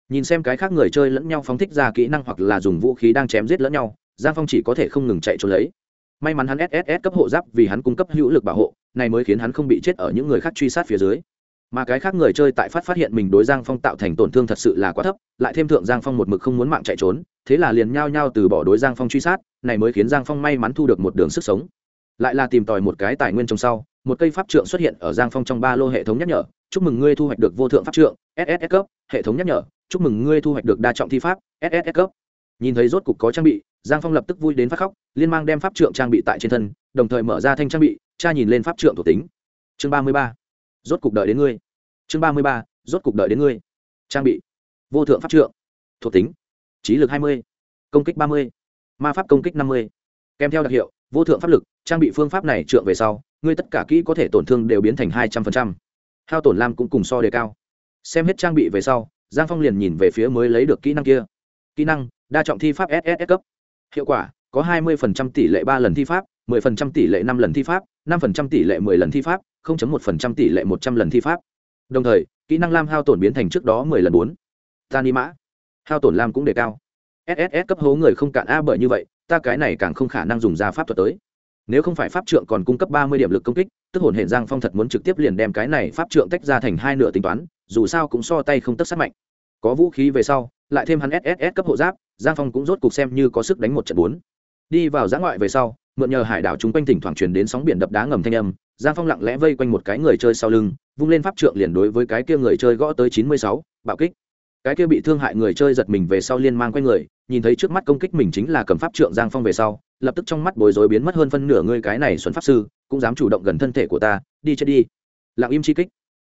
Nhìn xem cái khác người chơi lẫn nhau phóng thích ra kỹ năng hoặc là dùng vũ khí đang chém giết lẫn nhau, giang phong chỉ có thể không ngừng chạy trốn lấy. May mắn hắn sss cấp hộ giáp vì hắn cung cấp hữu lực bảo hộ, này mới khiến hắn không bị chết ở những người khác truy sát phía dưới. Mà cái khác người chơi tại phát phát hiện mình đối giang phong tạo thành tổn thương thật sự là quá thấp, lại thêm thượng giang phong một mực không muốn mạng chạy trốn thế là liền nhao nhao từ bỏ đối giang phong truy sát, này mới khiến giang phong may mắn thu được một đường sức sống. Lại là tìm tòi một cái tài nguyên trong sau, một cây pháp trượng xuất hiện ở giang phong trong ba lô hệ thống nhắc nhở, chúc mừng ngươi thu hoạch được vô thượng pháp trượng ss cấp, hệ thống nhắc nhở, chúc mừng ngươi thu hoạch được đa trọng thi pháp ss cấp. Nhìn thấy rốt cục có trang bị, giang phong lập tức vui đến phát khóc, liên mang đem pháp trượng trang bị tại trên thân, đồng thời mở ra thanh trang bị, cha nhìn lên pháp trượng thuộc tính. Chương ba mươi ba, rốt cục đợi đến ngươi. Chương ba mươi ba, rốt cục đợi đến ngươi. Trang bị, vô thượng pháp trượng, thuộc tính trí lực hai mươi, công kích ba mươi, ma pháp công kích năm mươi. Kèm theo đặc hiệu, vô thượng pháp lực, trang bị phương pháp này trượng về sau, ngươi tất cả kỹ có thể tổn thương đều biến thành hai trăm linh hao tổn lam cũng cùng so đề cao. Xem hết trang bị về sau, giang phong liền nhìn về phía mới lấy được kỹ năng kia. Kỹ năng, đa trọng thi pháp ss cấp. Hiệu quả, có hai mươi tỷ lệ ba lần thi pháp 10% tỷ lệ năm lần thi pháp 5% tỷ lệ 10 lần thi pháp 0.1% tỷ lệ một trăm lần thi pháp. Đồng thời, kỹ năng lam hao tổn biến thành trước đó 10 lần bốn. Tani mã hao tổn lam cũng đề cao. Sss cấp hố người không cạn a bởi như vậy, ta cái này càng không khả năng dùng ra pháp thuật tới. Nếu không phải pháp trượng còn cung cấp 30 điểm lực công kích, tức hồn hệ giang phong thật muốn trực tiếp liền đem cái này pháp trượng tách ra thành hai nửa tính toán, dù sao cũng so tay không tất sát mạnh. Có vũ khí về sau, lại thêm hắn sss cấp hộ giáp, giang phong cũng rốt cục xem như có sức đánh một trận bốn. Đi vào giã ngoại về sau, mượn nhờ hải đảo chúng quanh thỉnh thoảng truyền đến sóng biển đập đá ngầm thanh âm, giang phong lặng lẽ vây quanh một cái người chơi sau lưng, vung lên pháp trượng liền đối với cái kia người chơi gõ tới chín mươi sáu, bạo kích cái kia bị thương hại người chơi giật mình về sau liên mang quanh người, nhìn thấy trước mắt công kích mình chính là cầm pháp trượng giang phong về sau, lập tức trong mắt bối rối biến mất hơn phân nửa ngươi cái này xuân pháp sư, cũng dám chủ động gần thân thể của ta, đi chết đi. Lặng im chi kích.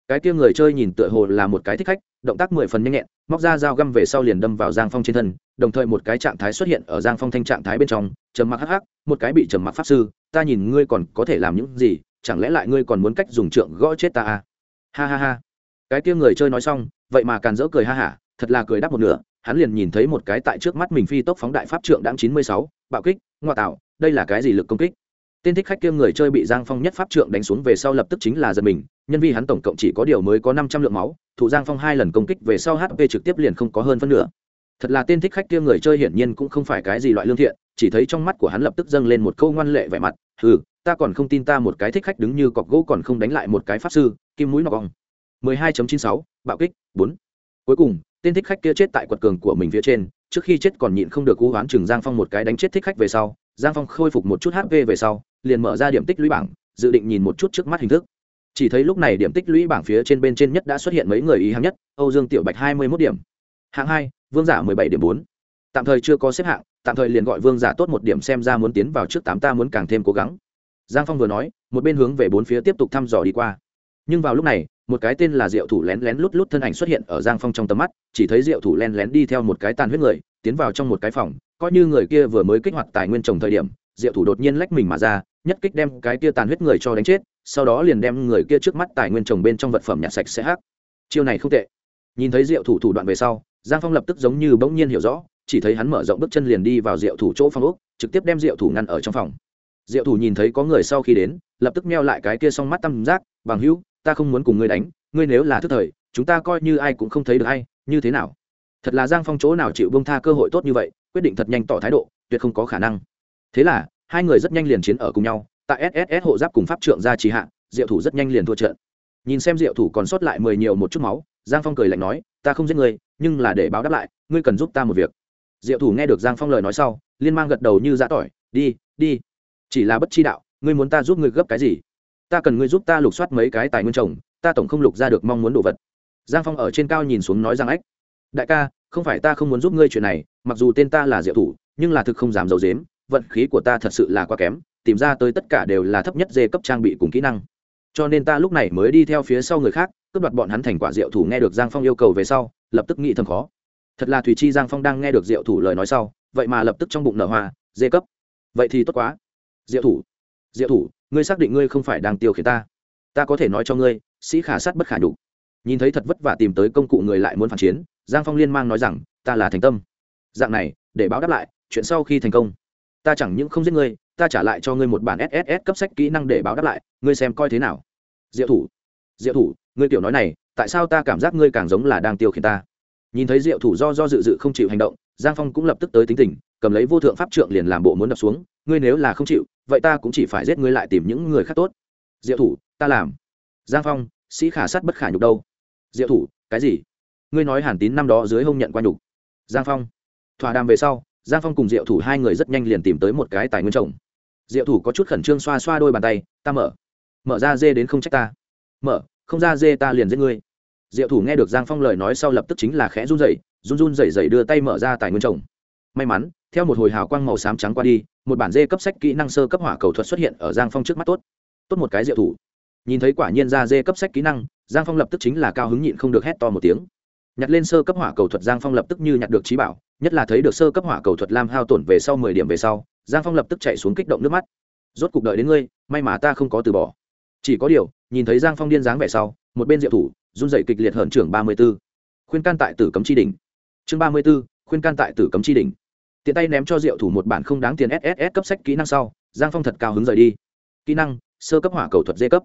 Cái kia người chơi nhìn tựa hồ là một cái thích khách, động tác mười phần nhanh nhẹn, móc ra dao găm về sau liền đâm vào giang phong trên thân, đồng thời một cái trạng thái xuất hiện ở giang phong thanh trạng thái bên trong, trầm mặc hắc hắc, một cái bị trầm mặc pháp sư, ta nhìn ngươi còn có thể làm những gì, chẳng lẽ lại ngươi còn muốn cách dùng trượng gõ chết ta à? ha ha ha. Cái kia người chơi nói xong vậy mà càn dỡ cười ha hả thật là cười đắp một nửa hắn liền nhìn thấy một cái tại trước mắt mình phi tốc phóng đại pháp trượng đáng chín mươi sáu bạo kích ngoại tạo đây là cái gì lực công kích? Tên thích khách kia người chơi bị giang phong nhất pháp trượng đánh xuống về sau lập tức chính là giật mình nhân vì hắn tổng cộng chỉ có điều mới có năm trăm lượng máu thủ giang phong hai lần công kích về sau hp trực tiếp liền không có hơn phân nửa. Thật là tên thích khách kia người chơi hiển nhiên cũng không phải cái gì loại lương thiện chỉ thấy trong mắt của hắn lập tức dâng lên một câu ngoan lệ vẻ mặt ừ ta còn không tin ta một cái thích khách đứng như cọc gỗ còn không đánh lại một cái pháp sư kim mũi nọc vòng 12.96, bạo kích bốn, cuối cùng tên thích khách kia chết tại quật cường của mình phía trên trước khi chết còn nhịn không được cú hoán chừng giang phong một cái đánh chết thích khách về sau. Giang phong khôi phục một chút hp về sau liền mở ra điểm tích lũy bảng dự định nhìn một chút trước mắt hình thức. Chỉ thấy lúc này điểm tích lũy bảng phía trên bên trên nhất đã xuất hiện mấy người ý hạng nhất âu dương tiểu bạch hai mươi mốt điểm hạng hai vương giả mười bảy điểm bốn. Tạm thời chưa có xếp hạng tạm thời liền gọi vương giả tốt một điểm xem ra muốn tiến vào trước tám ta muốn càng thêm cố gắng. Giang phong vừa nói một bên hướng về bốn phía tiếp tục thăm dò đi qua. Nhưng vào lúc này một cái tên là diệu thủ lén lén lút lút thân ảnh xuất hiện ở giang phong trong tầm mắt, chỉ thấy diệu thủ lén lén đi theo một cái tàn huyết người, tiến vào trong một cái phòng, coi như người kia vừa mới kích hoạt tài nguyên trồng thời điểm, diệu thủ đột nhiên lách mình mà ra, nhất kích đem cái kia tàn huyết người cho đánh chết, sau đó liền đem người kia trước mắt tài nguyên trồng bên trong vật phẩm nhặt sạch sẽ hắc. Chiêu này không tệ. Nhìn thấy diệu thủ thủ đoạn về sau, giang phong lập tức giống như bỗng nhiên hiểu rõ, chỉ thấy hắn mở rộng bước chân liền đi vào diệu thủ chỗ phòng úc trực tiếp đem diệu thủ ngăn ở trong phòng. Diệu thủ nhìn thấy có người sau khi đến, lập tức meo lại cái kia xong mắt tăm giác, bằng hữu ta không muốn cùng ngươi đánh, ngươi nếu là thức thời, chúng ta coi như ai cũng không thấy được hay, như thế nào? Thật là giang phong chỗ nào chịu bông tha cơ hội tốt như vậy, quyết định thật nhanh tỏ thái độ, tuyệt không có khả năng. Thế là, hai người rất nhanh liền chiến ở cùng nhau, tại sss hộ giáp cùng pháp trượng ra trì hạ, diệu thủ rất nhanh liền thua trận. Nhìn xem diệu thủ còn sót lại mười nhiều một chút máu, giang phong cười lạnh nói, ta không giết ngươi, nhưng là để báo đáp lại, ngươi cần giúp ta một việc. Diệu thủ nghe được giang phong lời nói sau, liên mang gật đầu như giã tỏi, đi đi, chỉ là bất chi đạo, ngươi muốn ta giúp ngươi gấp cái gì? Ta cần ngươi giúp ta lục soát mấy cái tài nguyên trồng, ta tổng không lục ra được mong muốn đồ vật. Giang phong ở trên cao nhìn xuống nói rằng ách, đại ca, không phải ta không muốn giúp ngươi chuyện này, mặc dù tên ta là diệu thủ, nhưng là thực không dám d i ấ u dếm vận khí của ta thật sự là quá kém, tìm ra tới tất cả đều là thấp nhất dê cấp trang bị cùng kỹ năng. Cho nên ta lúc này mới đi theo phía sau người khác, cướp đoạt bọn hắn thành quả diệu thủ nghe được giang phong yêu cầu về sau, lập tức nghĩ thầm khó. Thật là thùy chi giang phong đang nghe được diệu thủ lời nói sau, vậy mà lập tức trong bụng nở hoa, dê cấp. Vậy thì tốt quá. Diệu thủ diệu thủ, ngươi xác định ngươi không phải đang tiêu khiển ta. Ta có thể nói cho ngươi, sĩ khả sát bất khả nhục. Nhìn thấy thật vất vả tìm tới công cụ người lại muốn phản chiến, giang phong liên mang nói rằng, ta là thành tâm. Dạng này, để báo đáp lại, chuyện sau khi thành công, ta chẳng những không giết ngươi, ta trả lại cho ngươi một bản sss cấp sách kỹ năng để báo đáp lại, ngươi xem coi thế nào. Diệu thủ diệu thủ, ngươi tiểu nói này, tại sao ta cảm giác ngươi càng giống là đang tiêu khiển ta? Nhìn thấy diệu thủ do do dự dự không chịu hành động, giang phong cũng lập tức tới tính tình, cầm lấy vô thượng pháp trượng liền làm bộ muốn đập xuống ngươi nếu là không chịu, vậy ta cũng chỉ phải giết ngươi lại tìm những người khác tốt. Diệu thủ, ta làm. Giang phong, sĩ khả sát bất khả nhục đâu? Diệu thủ, cái gì? Ngươi nói hàn tín năm đó dưới hông nhận qua nhục. Giang phong. Thỏa đàm về sau, giang phong cùng diệu thủ hai người rất nhanh liền tìm tới một cái tài nguyên chồng. diệu thủ có chút khẩn trương xoa xoa đôi bàn tay, ta mở. Mở ra dê đến không trách ta. Mở, không ra dê ta liền giết ngươi. Diệu thủ nghe được giang phong lời nói sau lập tức chính là khẽ run rẩy, run run rẩy rẩy đưa tay mở ra tài nguyên chồng. may mắn theo một hồi hào quang màu xám trắng qua đi, một bản dê cấp sách kỹ năng sơ cấp hỏa cầu thuật xuất hiện ở giang phong trước mắt tốt. Tốt một cái diệu thủ. Nhìn thấy quả nhiên ra dê cấp sách kỹ năng, giang phong lập tức chính là cao hứng nhịn không được hét to một tiếng. Nhặt lên sơ cấp hỏa cầu thuật giang phong lập tức như nhặt được trí bảo, nhất là thấy được sơ cấp hỏa cầu thuật lam hao tổn về sau mười điểm về sau, giang phong lập tức chạy xuống kích động nước mắt. Rốt cuộc đợi đến ngươi, may mà ta không có từ bỏ. Chỉ có điều, nhìn thấy giang phong điên dáng vẻ sau, một bên diệu thủ, run dậy kịch liệt hởn trưởng ba mươi b ố khuyên can tại tử cấm tri đình chương ba mươi b ố khuyên can tại tử cấm tri đình tiện tay ném cho diệu thủ một bản không đáng tiền sss cấp sách kỹ năng sau, giang phong thật cao hứng rời đi. Kỹ năng, sơ cấp hỏa cầu thuật dê cấp.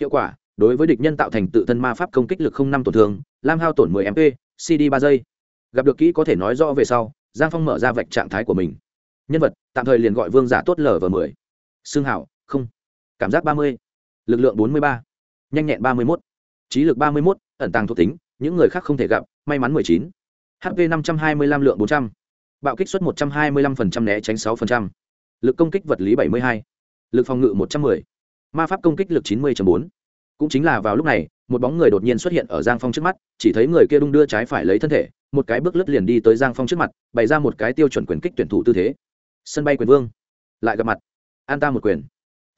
Hiệu quả, đối với địch nhân tạo thành tự thân ma pháp công kích lực không năm tổn thương, lam hao tổn 10 mp cd ba giây. Gặp được kỹ có thể nói rõ về sau, giang phong mở ra vạch trạng thái của mình. Nhân vật, tạm thời liền gọi vương giả tốt lở và mười. Xương hảo không. Cảm giác ba mươi. Lực lượng bốn mươi ba. Nhanh nhẹn ba mươi mốt. Trí lực ba mươi mốt, ẩn tàng thuộc tính, những người khác không thể gặp, may mắn mười chín. Hp năm trăm hai mươi lăm lượng bốn trăm bạo kích suất một trăm hai mươi lăm phần trăm né tránh 6%, lực công kích vật lý bảy mươi hai. Lực phòng ngự một trăm mười. Ma pháp công kích lực chín mươi bốn. Cũng chính là vào lúc này một bóng người đột nhiên xuất hiện ở giang phong trước mắt chỉ thấy người kia đung đưa trái phải lấy thân thể một cái bước lướt liền đi tới giang phong trước mặt bày ra một cái tiêu chuẩn quyền kích tuyển thủ tư thế. Sân bay quyền vương. Lại gặp mặt. An ta một quyền.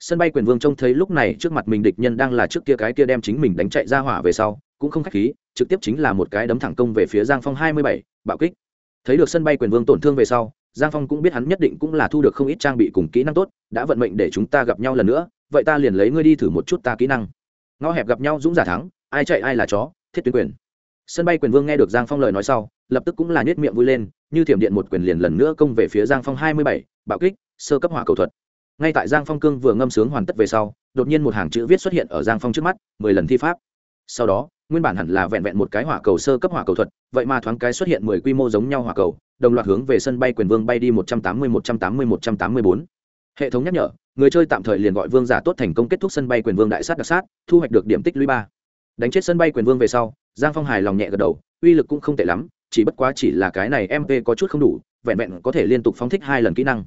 Sân bay quyền vương trông thấy lúc này trước mặt mình địch nhân đang là trước kia cái kia đem chính mình đánh chạy ra hỏa về sau cũng không k h á c h khí trực tiếp chính là một cái đấm thẳng công về phía giang phong hai mươi bảy bạo kích thấy được sân bay quyền vương tổn thương về sau, giang phong cũng biết hắn nhất định cũng là thu được không ít trang bị cùng kỹ năng tốt, đã vận mệnh để chúng ta gặp nhau lần nữa, vậy ta liền lấy ngươi đi thử một chút ta kỹ năng. Ngõ hẹp gặp nhau dũng giả thắng, ai chạy ai là chó, thiết tuyến quyền. Sân bay quyền vương nghe được giang phong lời nói sau, lập tức cũng là nhét miệng vui lên, như thiểm điện một quyền liền lần nữa công về phía giang phong hai mươi bảy, bạo kích, sơ cấp hỏa cầu thuật. Ngay tại giang phong cương vừa ngâm sướng hoàn tất về sau, đột nhiên một hàng chữ viết xuất hiện ở giang phong trước mắt, mười lần thi pháp. Sau đó nguyên bản hẳn là vẹn vẹn một cái hỏa cầu sơ cấp hỏa cầu thuật, vậy mà thoáng cái xuất hiện mười quy mô giống nhau hỏa cầu, đồng loạt hướng về sân bay quyền vương bay đi một trăm tám mươi, một trăm tám mươi, một trăm tám mươi bốn. Hệ thống nhắc nhở, người chơi tạm thời liền gọi vương giả tốt thành công kết thúc sân bay quyền vương đại sát đặc sát, thu hoạch được điểm tích lũy ba. Đánh chết sân bay quyền vương về sau, giang phong hài lòng nhẹ gật đầu, uy lực cũng không tệ lắm, chỉ bất quá chỉ là cái này mp có chút không đủ, vẹn vẹn có thể liên tục phóng thích hai lần kỹ năng.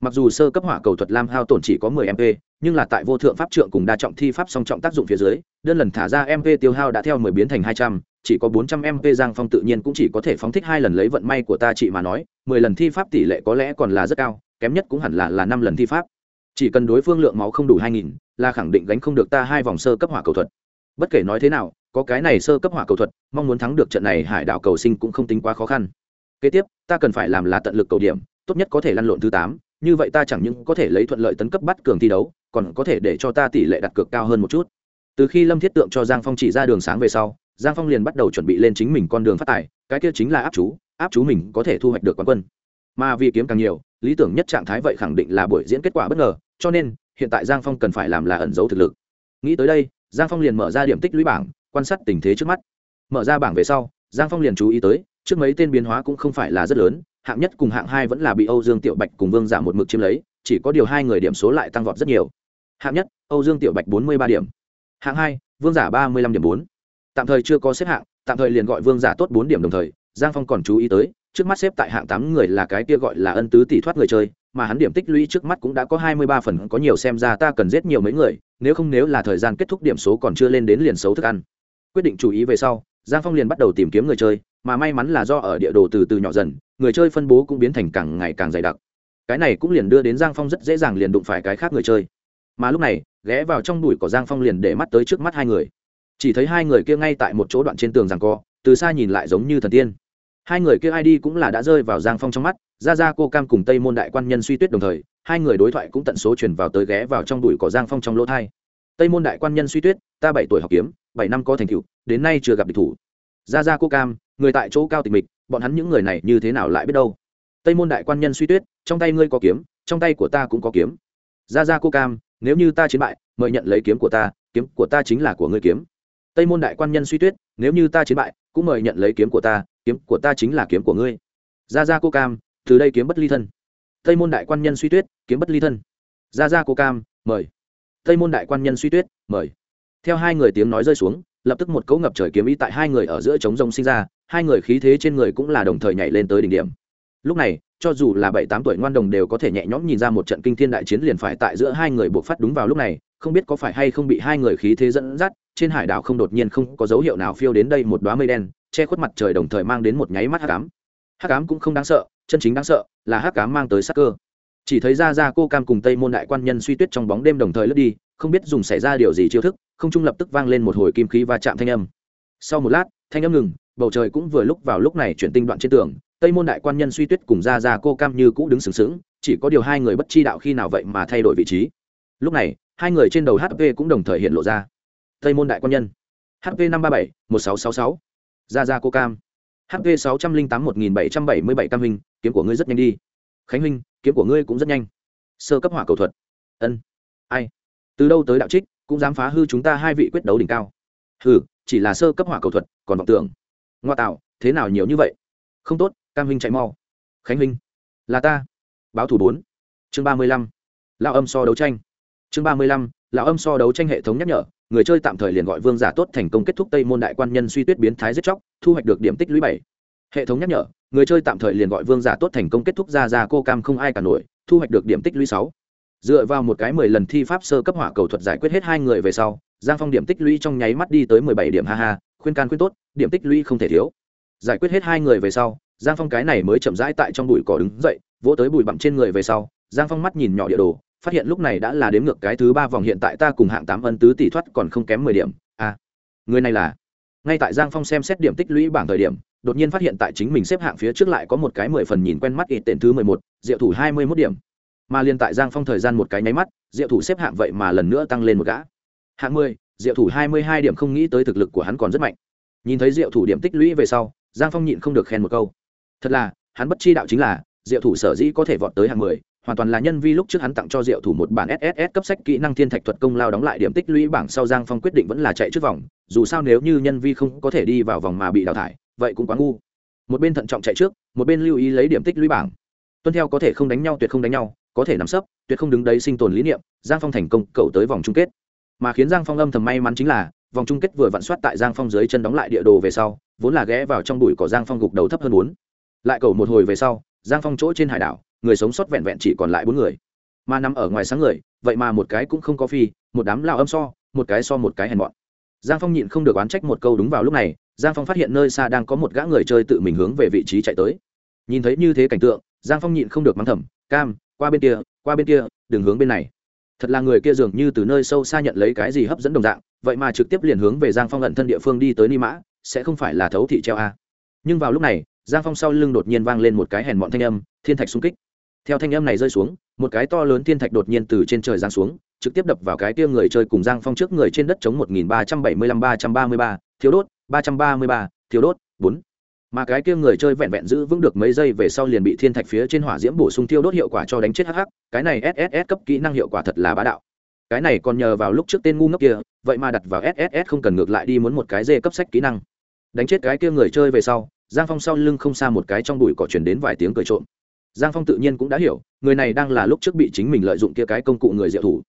Mặc dù sơ cấp hỏa cầu thuật lam hao tổn chỉ có 10 mp nhưng là tại vô thượng pháp trượng cùng đa trọng thi pháp song trọng tác dụng phía dưới đơn lần thả ra mp tiêu hao đã theo 10 biến thành 200, chỉ có 400 mp giang phong tự nhiên cũng chỉ có thể phóng thích hai lần lấy vận may của ta chị mà nói 10 lần thi pháp tỷ lệ có lẽ còn là rất cao kém nhất cũng hẳn là là năm lần thi pháp. Chỉ cần đối phương lượng máu không đủ 2000, là khẳng định gánh không được ta hai vòng sơ cấp hỏa cầu thuật. Bất kể nói thế nào có cái này sơ cấp hỏa cầu thuật mong muốn thắng được trận này hải đảo cầu sinh cũng không tính quá khó khăn. Kế tiếp ta cần phải làm là tận lực cầu điểm tốt nhất có thể lăn lộn thứ tám như vậy ta chẳng những có thể lấy thuận lợi tấn cấp bắt cường thi đấu còn có thể để cho ta tỷ lệ đặt cược cao hơn một chút. Từ khi lâm thiết tượng cho giang phong chỉ ra đường sáng về sau, giang phong liền bắt đầu chuẩn bị lên chính mình con đường phát tài, cái kia chính là áp chú áp chú mình có thể thu hoạch được quán quân. Mà vì kiếm càng nhiều, lý tưởng nhất trạng thái vậy khẳng định là buổi diễn kết quả bất ngờ, cho nên, hiện tại giang phong cần phải làm là ẩn giấu thực lực. Nghĩ tới đây, giang phong liền mở ra điểm tích lũy bảng, quan sát tình thế trước mắt. Mở ra bảng về sau, giang phong liền chú ý tới, trước mấy tên biến hóa cũng không phải là rất lớn, hạng nhất cùng hạng hai vẫn là bị âu dương tiểu bạch cùng vương giả một mực chiếm lấy chỉ có điều hai người điểm số lại tăng vọt rất nhiều. Hạng nhất, âu dương tiểu bạch bốn mươi ba điểm. Hạng hai, vương giả ba mươi lăm điểm bốn. Tạm thời chưa có xếp hạng, tạm thời liền gọi vương giả tốt bốn điểm đồng thời, giang phong còn chú ý tới, trước mắt xếp tại hạng tám người là cái kia gọi là ân tứ tỷ thoát người chơi, mà hắn điểm tích lũy trước mắt cũng đã có hai mươi ba phần, có nhiều xem ra ta cần giết nhiều mấy người, nếu không nếu là thời gian kết thúc điểm số còn chưa lên đến liền xấu thức ăn. Quyết định chú ý về sau, giang phong liền bắt đầu tìm kiếm người chơi, mà may mắn là do ở địa đồ từ từ nhỏ dần, người chơi phân bố cũng biến thành càng ngày càng dày đặc cái này cũng liền đưa đến giang phong rất dễ dàng liền đụng phải cái khác người chơi. Mà lúc này, ghé vào trong đùi của giang phong liền để mắt tới trước mắt hai người. Chỉ thấy hai người kia ngay tại một chỗ đoạn trên tường rằng co, từ xa nhìn lại giống như thần tiên. Hai người kia ai đi cũng là đã rơi vào giang phong trong mắt, ra ra cô cam cùng tây môn đại quan nhân suy tuyết đồng thời, hai người đối thoại cũng tận số chuyển vào tới ghé vào trong đùi của giang phong trong lỗ thai. Tây môn đại quan nhân suy tuyết, ta bảy tuổi học kiếm, bảy năm có thành tựu, đến nay chưa gặp địch thủ. Ra ra cô cam, người tại chỗ cao tịch mịch, bọn hắn những người này như thế nào lại biết đâu? Tây môn đại quan nhân suy tuyết, trong tay ngươi có kiếm, trong tay của ta cũng có kiếm. Ra ra cô cam, nếu như ta chiến bại, mời nhận lấy kiếm của ta, kiếm của ta chính là của ngươi kiếm. Tây môn đại quan nhân suy tuyết, nếu như ta chiến bại, cũng mời nhận lấy kiếm của ta, kiếm của ta chính là kiếm của ngươi. Ra ra cô cam, từ đây kiếm bất ly thân. Tây môn đại quan nhân suy tuyết, kiếm bất ly thân. Ra ra cô cam, mời. Tây môn đại quan nhân suy tuyết, mời. Theo hai người tiếng nói rơi xuống, lập tức một cấu ngập trời kiếm ý tại hai người ở giữa trống rông sinh ra, hai người khí thế trên người cũng là đồng thời nhảy lên tới đỉnh điểm lúc này, cho dù là bảy tám tuổi ngoan đồng đều có thể nhẹ nhõm nhìn ra một trận kinh thiên đại chiến liền phải tại giữa hai người buộc phát đúng vào lúc này, không biết có phải hay không bị hai người khí thế dẫn dắt, trên hải đảo không đột nhiên không có dấu hiệu nào phiêu đến đây một đoá mây đen, che khuất mặt trời đồng thời mang đến một nháy mắt hắc ám. Hắc ám cũng không đáng sợ, chân chính đáng sợ là hắc ám mang tới sắc cơ. Chỉ thấy ra ra cô cam cùng tây môn đại quan nhân suy tuyết trong bóng đêm đồng thời lướt đi, không biết dùng xảy ra điều gì chiêu thức, không trung lập tức vang lên một hồi kim khí va chạm thanh âm. Sau một lát, thanh âm ngừng, bầu trời cũng vừa lúc vào lúc này chuyển tinh đoạn trên tường tây môn đại quan nhân suy tuyết cùng ra ra cô cam như cũ đứng sừng sững, chỉ có điều hai người bất chi đạo khi nào vậy mà thay đổi vị trí. Lúc này, hai người trên đầu hp cũng đồng thời hiện lộ ra. Tây môn đại quan nhân. hp năm trăm ba bảy, một sáu sáu sáu. Ra ra cô cam. hp sáu trăm linh tám một nghìn bảy trăm bảy mươi bảy cam hình, kiếm của ngươi rất nhanh đi. Khánh huynh, kiếm của ngươi cũng rất nhanh. Sơ cấp hỏa cầu thuật. Ân. Ai? Từ đâu tới đạo trích, cũng dám phá hư chúng ta hai vị quyết đấu đỉnh cao. Hừ, chỉ là sơ cấp hỏa cầu thuật, còn vọng tưởng. Ngoa tạo, thế nào nhiều như vậy? Không tốt cam huynh chạy mau. Khánh huynh, là ta. Báo thủ bốn. Chương ba mươi lăm. Lão âm so đấu tranh. Chương ba mươi lăm. Lão âm so đấu tranh hệ thống nhắc nhở, người chơi tạm thời liền gọi vương giả tốt thành công kết thúc tây môn đại quan nhân suy tuyết biến thái giết chóc, thu hoạch được điểm tích lũy bảy. Hệ thống nhắc nhở, người chơi tạm thời liền gọi vương giả tốt thành công kết thúc ra ra cô cam không ai cả nổi, thu hoạch được điểm tích lũy sáu. Dựa vào một cái mười lần thi pháp sơ cấp hỏa cầu thuật giải quyết hết hai người về sau, giang phong điểm tích lũy trong nháy mắt đi tới mười bảy điểm, ha ha, khuyên can khuyên tốt, điểm tích lũy không thể thiếu. Giải quyết hết hai người về sau giang phong cái này mới chậm rãi tại trong bụi cỏ đứng dậy vỗ tới bụi bặm trên người về sau giang phong mắt nhìn nhỏ địa đồ phát hiện lúc này đã là đếm ngược cái thứ ba vòng hiện tại ta cùng hạng tám ân tứ tỷ thoát còn không kém mười điểm. A à, người này là? Ngay tại giang phong xem xét điểm tích lũy bảng thời điểm đột nhiên phát hiện tại chính mình xếp hạng phía trước lại có một cái mười phần nhìn quen mắt ít tên thứ mười một diệu thủ hai mươi mốt điểm. Mà liên tại giang phong thời gian một cái nháy mắt diệu thủ xếp hạng vậy mà lần nữa tăng lên một gã. Hạng mười diệu thủ hai mươi hai điểm không nghĩ tới thực lực của hắn còn rất mạnh. Nhìn thấy diệu thủ điểm tích lũy về sau giang phong nhịn không được khen một câu thật là, hắn bất chi đạo chính là, diệu thủ sở dĩ có thể vọt tới hàng mười, hoàn toàn là nhân vi lúc trước hắn tặng cho diệu thủ một bản sss cấp sách kỹ năng thiên thạch thuật công lao đóng lại điểm tích lũy bảng sau giang phong quyết định vẫn là chạy trước vòng, dù sao nếu như nhân vi không có thể đi vào vòng mà bị đào thải, vậy cũng quá ngu. Một bên thận trọng chạy trước, một bên lưu ý lấy điểm tích lũy bảng. Tuân theo có thể không đánh nhau tuyệt không đánh nhau, có thể nắm sấp, tuyệt không đứng đấy sinh tồn lý niệm, giang phong thành công, cầu tới vòng chung kết. Mà khiến giang phong âm thầm may mắn chính là, vòng chung kết vừa vặn soát tại giang phong dưới chân đóng lại địa đồ về sau, vốn là ghé vào trong bụi cỏ giang phong gục đầu thấp hơn bốn lại cầu một hồi về sau, giang phong chỗ trên hải đảo, người sống sót vẹn vẹn chỉ còn lại bốn người. Mà nằm ở ngoài sáng người, vậy mà một cái cũng không có phi, một đám lao âm so, một cái so một cái hèn mọn. Giang phong nhịn không được oán trách một câu đúng vào lúc này, giang phong phát hiện nơi xa đang có một gã người chơi tự mình hướng về vị trí chạy tới. Nhìn thấy như thế cảnh tượng, giang phong nhịn không được mắng thầm, cam, qua bên kia, qua bên kia, đừng hướng bên này. Thật là người kia dường như từ nơi sâu xa nhận lấy cái gì hấp dẫn đồng dạng, vậy mà trực tiếp liền hướng về giang phong lận thân địa phương đi tới ni mã, sẽ không phải là thấu thị treo a. Nhưng vào lúc này giang phong sau lưng đột nhiên vang lên một cái hèn mọn thanh âm, thiên thạch xung kích. Theo thanh âm này rơi xuống, một cái to lớn thiên thạch đột nhiên từ trên trời giáng xuống, trực tiếp đập vào cái tia người chơi cùng giang phong trước người trên đất chống một nghìn ba trăm bảy mươi lăm ba trăm ba mươi ba, thiếu đốt, ba trăm ba mươi ba, thiếu đốt, bốn. Mà cái kia người chơi vẹn vẹn giữ vững được mấy giây về sau liền bị thiên thạch phía trên hỏa diễm bổ sung tiêu đốt hiệu quả cho đánh chết hắc hắc, cái này sss cấp kỹ năng hiệu quả thật là bá đạo. Cái này còn nhờ vào lúc trước tên ngu ngốc kia, vậy mà đặt vào sss không cần ngược lại đi muốn một cái dê cấp sách kỹ năng. Đánh chết cái kia người chơi về sau giang phong sau lưng không xa một cái trong bụi cỏ chuyển đến vài tiếng cười trộm. Giang phong tự nhiên cũng đã hiểu, người này đang là lúc trước bị chính mình lợi dụng kia cái công cụ người diệu thủ.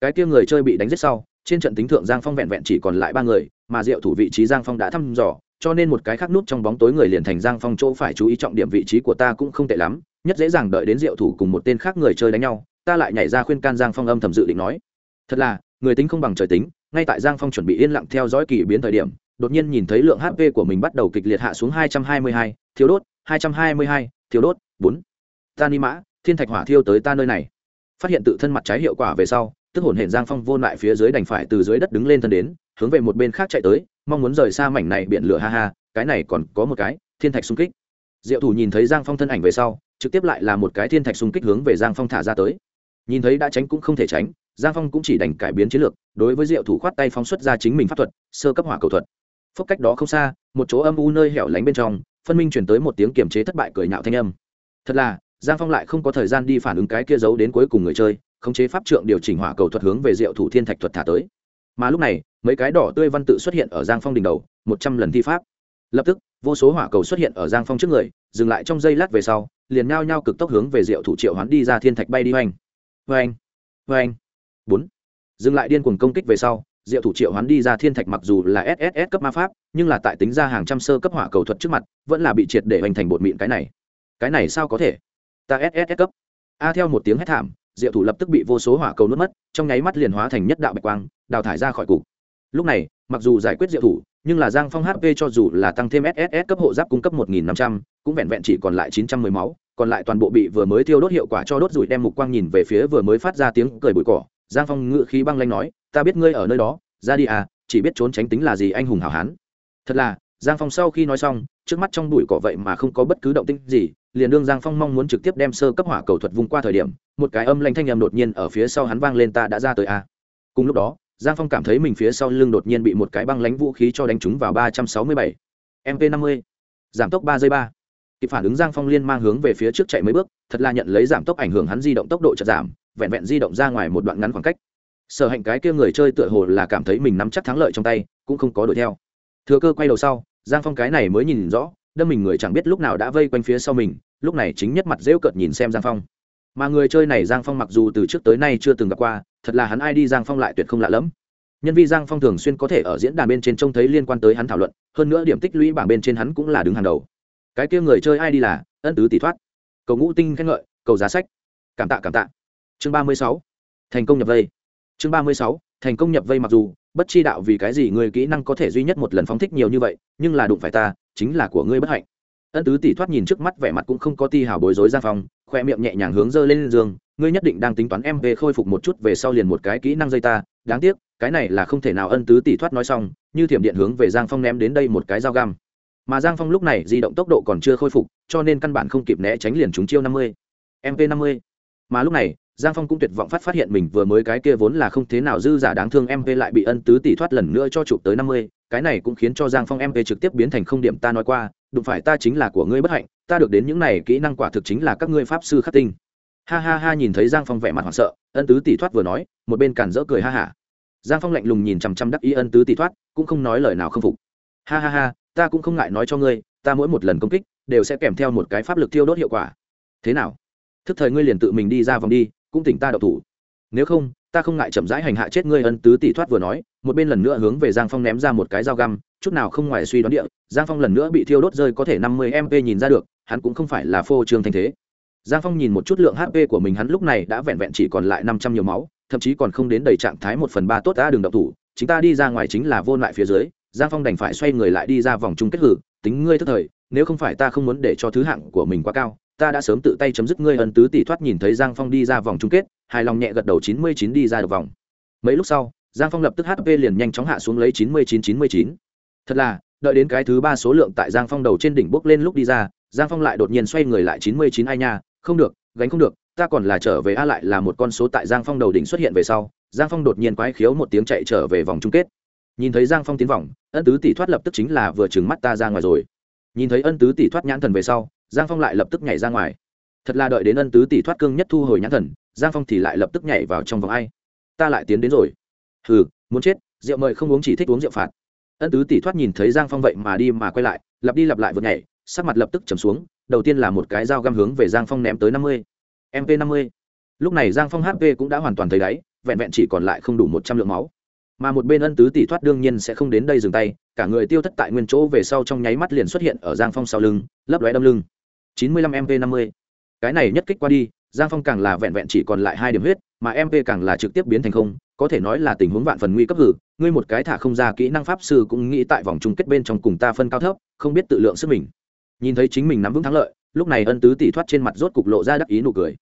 Cái kia người chơi bị đánh giết sau, trên trận tính thượng giang phong vẹn vẹn chỉ còn lại ba người, mà diệu thủ vị trí giang phong đã thăm dò, cho nên một cái khác nút trong bóng tối người liền thành giang phong chỗ phải chú ý trọng điểm vị trí của ta cũng không tệ lắm, nhất dễ dàng đợi đến diệu thủ cùng một tên khác người chơi đánh nhau, ta lại nhảy ra khuyên can giang phong âm thầm dự định nói. Thật là, người tính không bằng trời tính, ngay tại giang phong chuẩn bị yên lặng theo dõi kỳ biến thời điểm đột nhiên nhìn thấy lượng hp của mình bắt đầu kịch liệt hạ xuống 222, thiếu đốt 222, thiếu đốt 4. ta ni mã thiên thạch hỏa thiêu tới ta nơi này. Phát hiện tự thân mặt trái hiệu quả về sau tức hồn hển giang phong vô lại phía dưới đành phải từ dưới đất đứng lên thân đến hướng về một bên khác chạy tới mong muốn rời xa mảnh này biển lửa ha ha cái này còn có một cái thiên thạch xung kích. Diệu thủ nhìn thấy giang phong thân ảnh về sau trực tiếp lại là một cái thiên thạch xung kích hướng về giang phong thả ra tới. Nhìn thấy đã tránh cũng không thể tránh giang phong cũng chỉ đành cải biến chiến lược đối với diệu thủ khoát tay phóng xuất ra chính mình pháp thuật sơ cấp hỏa cầu thuật phốc cách đó không xa, một chỗ âm u nơi hẻo lánh bên trong, phân minh chuyển tới một tiếng kiềm chế thất bại cười nhạo thanh âm. Thật là, giang phong lại không có thời gian đi phản ứng cái kia giấu đến cuối cùng người chơi, khống chế pháp trượng điều chỉnh hỏa cầu thuật hướng về diệu thủ thiên thạch thuật thả tới. Mà lúc này, mấy cái đỏ tươi văn tự xuất hiện ở giang phong đỉnh đầu, một trăm lần thi pháp. Lập tức, vô số hỏa cầu xuất hiện ở giang phong trước người, dừng lại trong giây lát về sau, liền nao nhao cực tốc hướng về diệu thủ triệu hoán đi ra thiên thạch bay đi hoành. Hoành! Hoành! Bốn! Dừng lại điên cuồng công kích về sau diệu thủ triệu hoán đi ra thiên thạch mặc dù là sss cấp ma pháp, nhưng là tại tính ra hàng trăm sơ cấp hỏa cầu thuật trước mặt, vẫn là bị triệt để hoành thành bột mịn cái này. Cái này sao có thể? Ta sss cấp. A theo một tiếng hét thảm, diệu thủ lập tức bị vô số hỏa cầu nuốt mất, trong nháy mắt liền hóa thành nhất đạo bạch quang, đào thải ra khỏi cục. Lúc này, mặc dù giải quyết diệu thủ, nhưng là giang phong hp cho dù là tăng thêm sss cấp hộ giáp cung cấp một nghìn năm trăm, cũng vẹn vẹn chỉ còn lại chín trăm mười máu, còn lại toàn bộ bị vừa mới tiêu đốt hiệu quả cho đốt rủi đem mục quang nhìn về phía vừa mới phát ra tiếng cười bụi cỏ giang phong ngự khí băng lanh nói, ta biết ngươi ở nơi đó, ra đi à chỉ biết trốn tránh tính là gì anh hùng hảo hán. Thật là, giang phong sau khi nói xong, trước mắt trong bụi cỏ vậy mà không có bất cứ động tĩnh gì, liền đương giang phong mong muốn trực tiếp đem sơ cấp hỏa cầu thuật vung qua thời điểm, một cái âm lanh thanh nhầm đột nhiên ở phía sau hắn vang lên, ta đã ra tới a cùng lúc đó, giang phong cảm thấy mình phía sau lưng đột nhiên bị một cái băng lánh vũ khí cho đánh trúng vào ba trăm sáu mươi bảy. Mp năm mươi. Giảm tốc ba giây ba. Kịp phản ứng giang phong liên mang hướng về phía trước chạy mấy bước, thật là nhận lấy giảm tốc ảnh hưởng hắn di động tốc độ chật giảm vẹn vẹn di động ra ngoài một đoạn ngắn khoảng cách. Sở hạnh cái kia người chơi tựa hồ là cảm thấy mình nắm chắc thắng lợi trong tay, cũng không có đuổi theo. Thừa cơ quay đầu sau, giang phong cái này mới nhìn rõ, đâm mình người chẳng biết lúc nào đã vây quanh phía sau mình, lúc này chính nhất mặt rêu cợt nhìn xem giang phong. Mà người chơi này giang phong mặc dù từ trước tới nay chưa từng gặp qua, thật là hắn ai đi giang phong lại tuyệt không lạ lẫm. Nhân vi giang phong thường xuyên có thể ở diễn đàn bên trên trông thấy liên quan tới hắn thảo luận, hơn nữa điểm tích lũy bảng bên trên hắn cũng là đứng hàng đầu. Cái kia người chơi ai đi là, ân tứ tỷ thoát. Cầu ngũ tinh khen ngợi, cầu giá sách. Cảm tạ cảm tạ chương ba mươi sáu, thành công nhập vây. Chương ba mươi sáu, thành công nhập vây mặc dù, bất chi đạo vì cái gì người kỹ năng có thể duy nhất một lần phóng thích nhiều như vậy, nhưng là đụng phải ta, chính là của ngươi bất hạnh. Ân tứ tỷ thoát nhìn trước mắt vẻ mặt cũng không có ti hào bối rối ra phòng, khoe miệng nhẹ nhàng hướng dơ lên giường, ngươi nhất định đang tính toán em về khôi phục một chút về sau liền một cái kỹ năng dây ta, đáng tiếc, cái này là không thể nào ân tứ tỷ thoát nói xong, như thiểm điện hướng về giang phong ném đến đây một cái dao găm. Mà giang phong lúc này di động tốc độ còn chưa khôi phục, cho nên căn bản không kịp né tránh liền chúng chiêu năm mươi mp năm mươi. Mà lúc này giang phong cũng tuyệt vọng phát phát hiện mình vừa mới cái kia vốn là không thế nào dư giả đáng thương mp lại bị ân tứ tỷ thoát lần nữa cho chụp tới năm mươi, cái này cũng khiến cho giang phong mp trực tiếp biến thành không điểm ta nói qua, đụng phải ta chính là của ngươi bất hạnh, ta được đến những này kỹ năng quả thực chính là các ngươi pháp sư khắc tinh. Ha ha ha, nhìn thấy giang phong vẻ mặt hoảng sợ, ân tứ tỷ thoát vừa nói, một bên cản rỡ cười ha hả. Giang phong lạnh lùng nhìn chằm chằm đắc ý ân tứ tỷ thoát, cũng không nói lời nào không phục. Ha ha ha, ta cũng không ngại nói cho ngươi, ta mỗi một lần công kích, đều sẽ kèm theo một cái pháp lực thiêu đốt hiệu quả. Thế nào? Thức thời ngươi liền tự mình đi ra vòng đi cũng tỉnh ta đậu thủ. Nếu không, ta không ngại chậm rãi hành hạ chết ngươi, ân tứ tỷ thoát vừa nói, một bên lần nữa hướng về giang phong ném ra một cái dao găm, chút nào không ngoài suy đoán địa, giang phong lần nữa bị thiêu đốt rơi có thể năm mươi mp nhìn ra được, hắn cũng không phải là phô trương thanh thế. Giang phong nhìn một chút lượng hp của mình, hắn lúc này đã vẹn vẹn chỉ còn lại năm trăm nhiều máu, thậm chí còn không đến đầy trạng thái một phần ba tốt ta đường đậu thủ, Chính ta đi ra ngoài chính là vô lại phía dưới, giang phong đành phải xoay người lại đi ra vòng chung kết hử, tính ngươi thức thời, nếu không phải ta không muốn để cho thứ hạng của mình quá cao ta đã sớm tự tay chấm dứt ngươi ân tứ tỷ thoát nhìn thấy giang phong đi ra vòng chung kết, hài lòng nhẹ gật đầu chín mươi chín đi ra được vòng. Mấy lúc sau, giang phong lập tức hp liền nhanh chóng hạ xuống lấy chín mươi chín chín mươi chín. Thật là, đợi đến cái thứ ba số lượng tại giang phong đầu trên đỉnh bốc lên lúc đi ra, giang phong lại đột nhiên xoay người lại chín mươi chín, ai nha, không được, gánh không được, ta còn là trở về a lại là một con số tại giang phong đầu đỉnh xuất hiện về sau. Giang phong đột nhiên quái khiếu một tiếng chạy trở về vòng chung kết. Nhìn thấy giang phong tiến vòng, ân tứ tỷ thoát lập tức chính là vừa trừng mắt ta ra ngoài rồi. Nhìn thấy ân tứ tỷ thoát nhãn thần về sau giang phong lại lập tức nhảy ra ngoài. Thật là đợi đến ân tứ tỷ thoát cương nhất thu hồi nhãn thần, giang phong thì lại lập tức nhảy vào trong vòng ai? Ta lại tiến đến rồi. Hừ, muốn chết, rượu mời không uống chỉ thích uống rượu phạt. Ân tứ tỷ thoát nhìn thấy giang phong vậy mà đi mà quay lại, lặp đi lặp lại vượt nhảy, sắc mặt lập tức trầm xuống, đầu tiên là một cái dao găm hướng về giang phong ném tới năm mươi. Mp năm mươi. Lúc này giang phong hp cũng đã hoàn toàn thấy đáy, vẹn vẹn chỉ còn lại không đủ một trăm lượng máu. Mà một bên ân tứ tỷ thoát đương nhiên sẽ không đến đây dừng tay, cả người tiêu thất tại nguyên chỗ về sau trong nháy mắt liền xuất hiện ở giang phong sau lưng, lấp lóe đâm lưng chín mươi lăm mp năm mươi. Cái này nhất kích qua đi, giang phong càng là vẹn vẹn chỉ còn lại hai điểm huyết, mà mp càng là trực tiếp biến thành không, có thể nói là tình huống vạn phần nguy cấp hử. Ngươi một cái thả không ra kỹ năng pháp sư cũng nghĩ tại vòng chung kết bên trong cùng ta phân cao thấp, không biết tự lượng sức mình. Nhìn thấy chính mình nắm vững thắng lợi, lúc này ân tứ tỷ thoát trên mặt rốt cục lộ ra đắc ý nụ cười.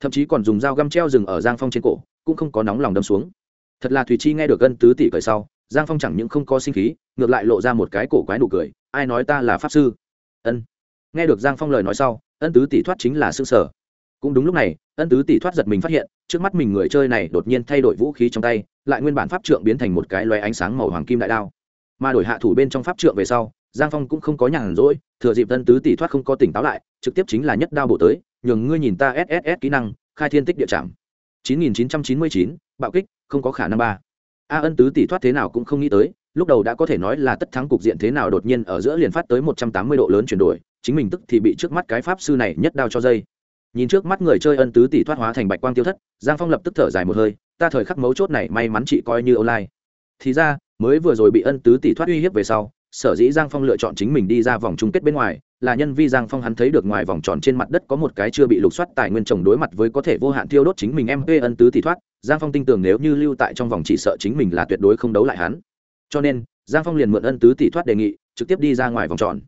Thậm chí còn dùng dao găm treo rừng ở giang phong trên cổ, cũng không có nóng lòng đâm xuống. Thật là thùy chi nghe được ân tứ tỷ cười sau, giang phong chẳng những không có sinh khí, ngược lại lộ ra một cái cổ quái nụ cười, ai nói ta là pháp sư? Ân nghe được giang phong lời nói sau ân tứ tỷ thoát chính là s ư sở. Cũng đúng lúc này ân tứ tỷ thoát giật mình phát hiện trước mắt mình người chơi này đột nhiên thay đổi vũ khí trong tay lại nguyên bản pháp trượng biến thành một cái loé ánh sáng màu hoàng kim đại đao. Mà đổi hạ thủ bên trong pháp trượng về sau giang phong cũng không có nhàn rỗi thừa dịp ân tứ tỷ thoát không có tỉnh táo lại trực tiếp chính là nhất đao bổ tới nhường ngươi nhìn ta sss kỹ năng khai thiên tích địa chạm 9999, bạo kích không có khả năng ba. A ân tứ tỷ thoát thế nào cũng không nghĩ tới lúc đầu đã có thể nói là tất thắng cục diện thế nào đột nhiên ở giữa liền phát tới một trăm tám mươi độ lớn chuyển đổi chính mình tức thì bị trước mắt cái pháp sư này nhất đao cho dây. Nhìn trước mắt người chơi ân tứ tỷ thoát hóa thành bạch quang tiêu thất, giang phong lập tức thở dài một hơi, ta thời khắc mấu chốt này may mắn chị coi như online. Thì ra, mới vừa rồi bị ân tứ tỷ thoát uy hiếp về sau, sở dĩ giang phong lựa chọn chính mình đi ra vòng chung kết bên ngoài, là nhân vi giang phong hắn thấy được ngoài vòng tròn trên mặt đất có một cái chưa bị lục soát tài nguyên trồng đối mặt với có thể vô hạn tiêu đốt chính mình mp ân tứ tỷ thoát, giang phong tin tưởng nếu như lưu tại trong vòng chỉ sợ chính mình là tuyệt đối không đấu lại hắn. Cho nên, giang phong liền mượn ân tứ tỷ thoát đề nghị, trực tiếp đi ra ngoài vòng tròn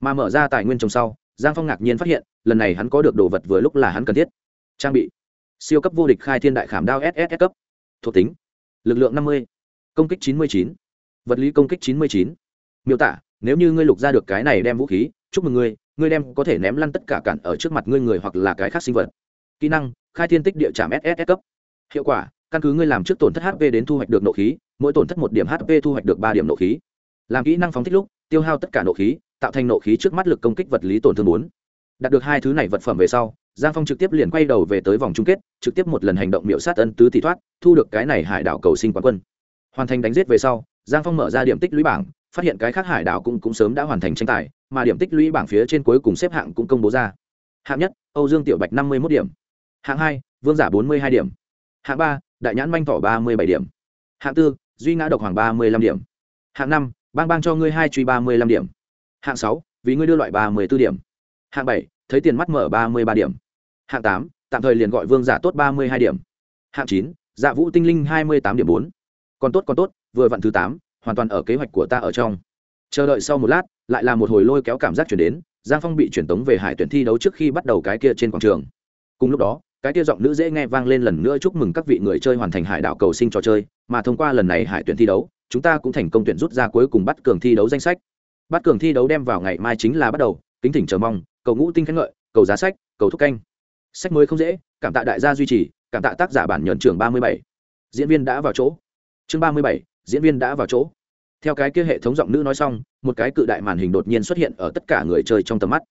mà mở ra tài nguyên trồng sau, giang phong ngạc nhiên phát hiện, lần này hắn có được đồ vật vừa lúc là hắn cần thiết. Trang bị. Siêu cấp vô địch khai thiên đại khảm đao ss cấp. Thuộc tính. Lực lượng năm mươi. Công kích chín mươi chín. Vật lý công kích chín mươi chín. Miêu tả, nếu như ngươi lục ra được cái này đem vũ khí, chúc mừng ngươi ngươi đem có thể ném lăn tất cả cản ở trước mặt ngươi người hoặc là cái khác sinh vật. Kỹ năng, khai thiên tích địa trạm ss cấp. Hiệu quả, căn cứ ngươi làm trước tổn thất hp đến thu hoạch được nộ khí, mỗi tổn thất một điểm hp thu hoạch được ba điểm nộ khí. Làm kỹ năng phóng thích lúc tiêu hao tất cả nộ khí, tạo thành nộ khí trước mắt lực công kích vật lý tổn thương bốn. Đạt được hai thứ này vật phẩm về sau, giang phong trực tiếp liền quay đầu về tới vòng chung kết, trực tiếp một lần hành động miễu sát ân tứ tỷ thoát, thu được cái này hải đảo cầu sinh quán quân. Hoàn thành đánh giết về sau, giang phong mở ra điểm tích lũy bảng, phát hiện cái khác hải đảo cũng cũng sớm đã hoàn thành tranh tài, mà điểm tích lũy bảng phía trên cuối cùng xếp hạng cũng công bố ra. Hạng nhất, âu dương tiểu bạch năm mươi một điểm. Hạng hai, vương giả bốn mươi hai điểm. Hạng ba, đại nhãn manh thỏ ba mươi bảy điểm. Hạng tư, duy ngã độc hoàng ba mươi năm điểm. Hạng năm bang bang cho ngươi hai truy ba mươi năm điểm. Hạng sáu, vì ngươi đưa loại ba mươi b ố điểm. Hạng bảy, thấy tiền mắt mở ba mươi ba điểm. Hạng tám, tạm thời liền gọi vương giả tốt ba mươi hai điểm. Hạng chín dạ vũ tinh linh hai mươi tám điểm bốn. Còn tốt còn tốt, vừa vặn thứ tám, hoàn toàn ở kế hoạch của ta ở trong. Chờ đợi sau một lát, lại là một hồi lôi kéo cảm giác chuyển đến, giang phong bị chuyển tống về hải tuyển thi đấu trước khi bắt đầu cái kia trên quảng trường. Cùng lúc đó, cái kia giọng nữ dễ nghe vang lên lần nữa chúc mừng các vị người chơi hoàn thành hải đảo cầu sinh trò chơi, mà thông qua lần này hải tuyển thi đấu chúng ta cũng thành công tuyển rút ra cuối cùng bắt cường thi đấu danh sách. Bắt cường thi đấu đem vào ngày mai chính là bắt đầu, kính thỉnh chờ mong, cầu ngũ tinh khen ngợi, cầu giá sách, cầu thúc canh. Sách mới không dễ, cảm tạ đại gia duy trì, cảm tạ tác giả bản nhẫn trường ba mươi bảy. Diễn viên đã vào chỗ. Chương ba mươi bảy, diễn viên đã vào chỗ. Theo cái kia hệ thống giọng nữ nói xong, một cái cự đại màn hình đột nhiên xuất hiện ở tất cả người chơi trong tầm mắt.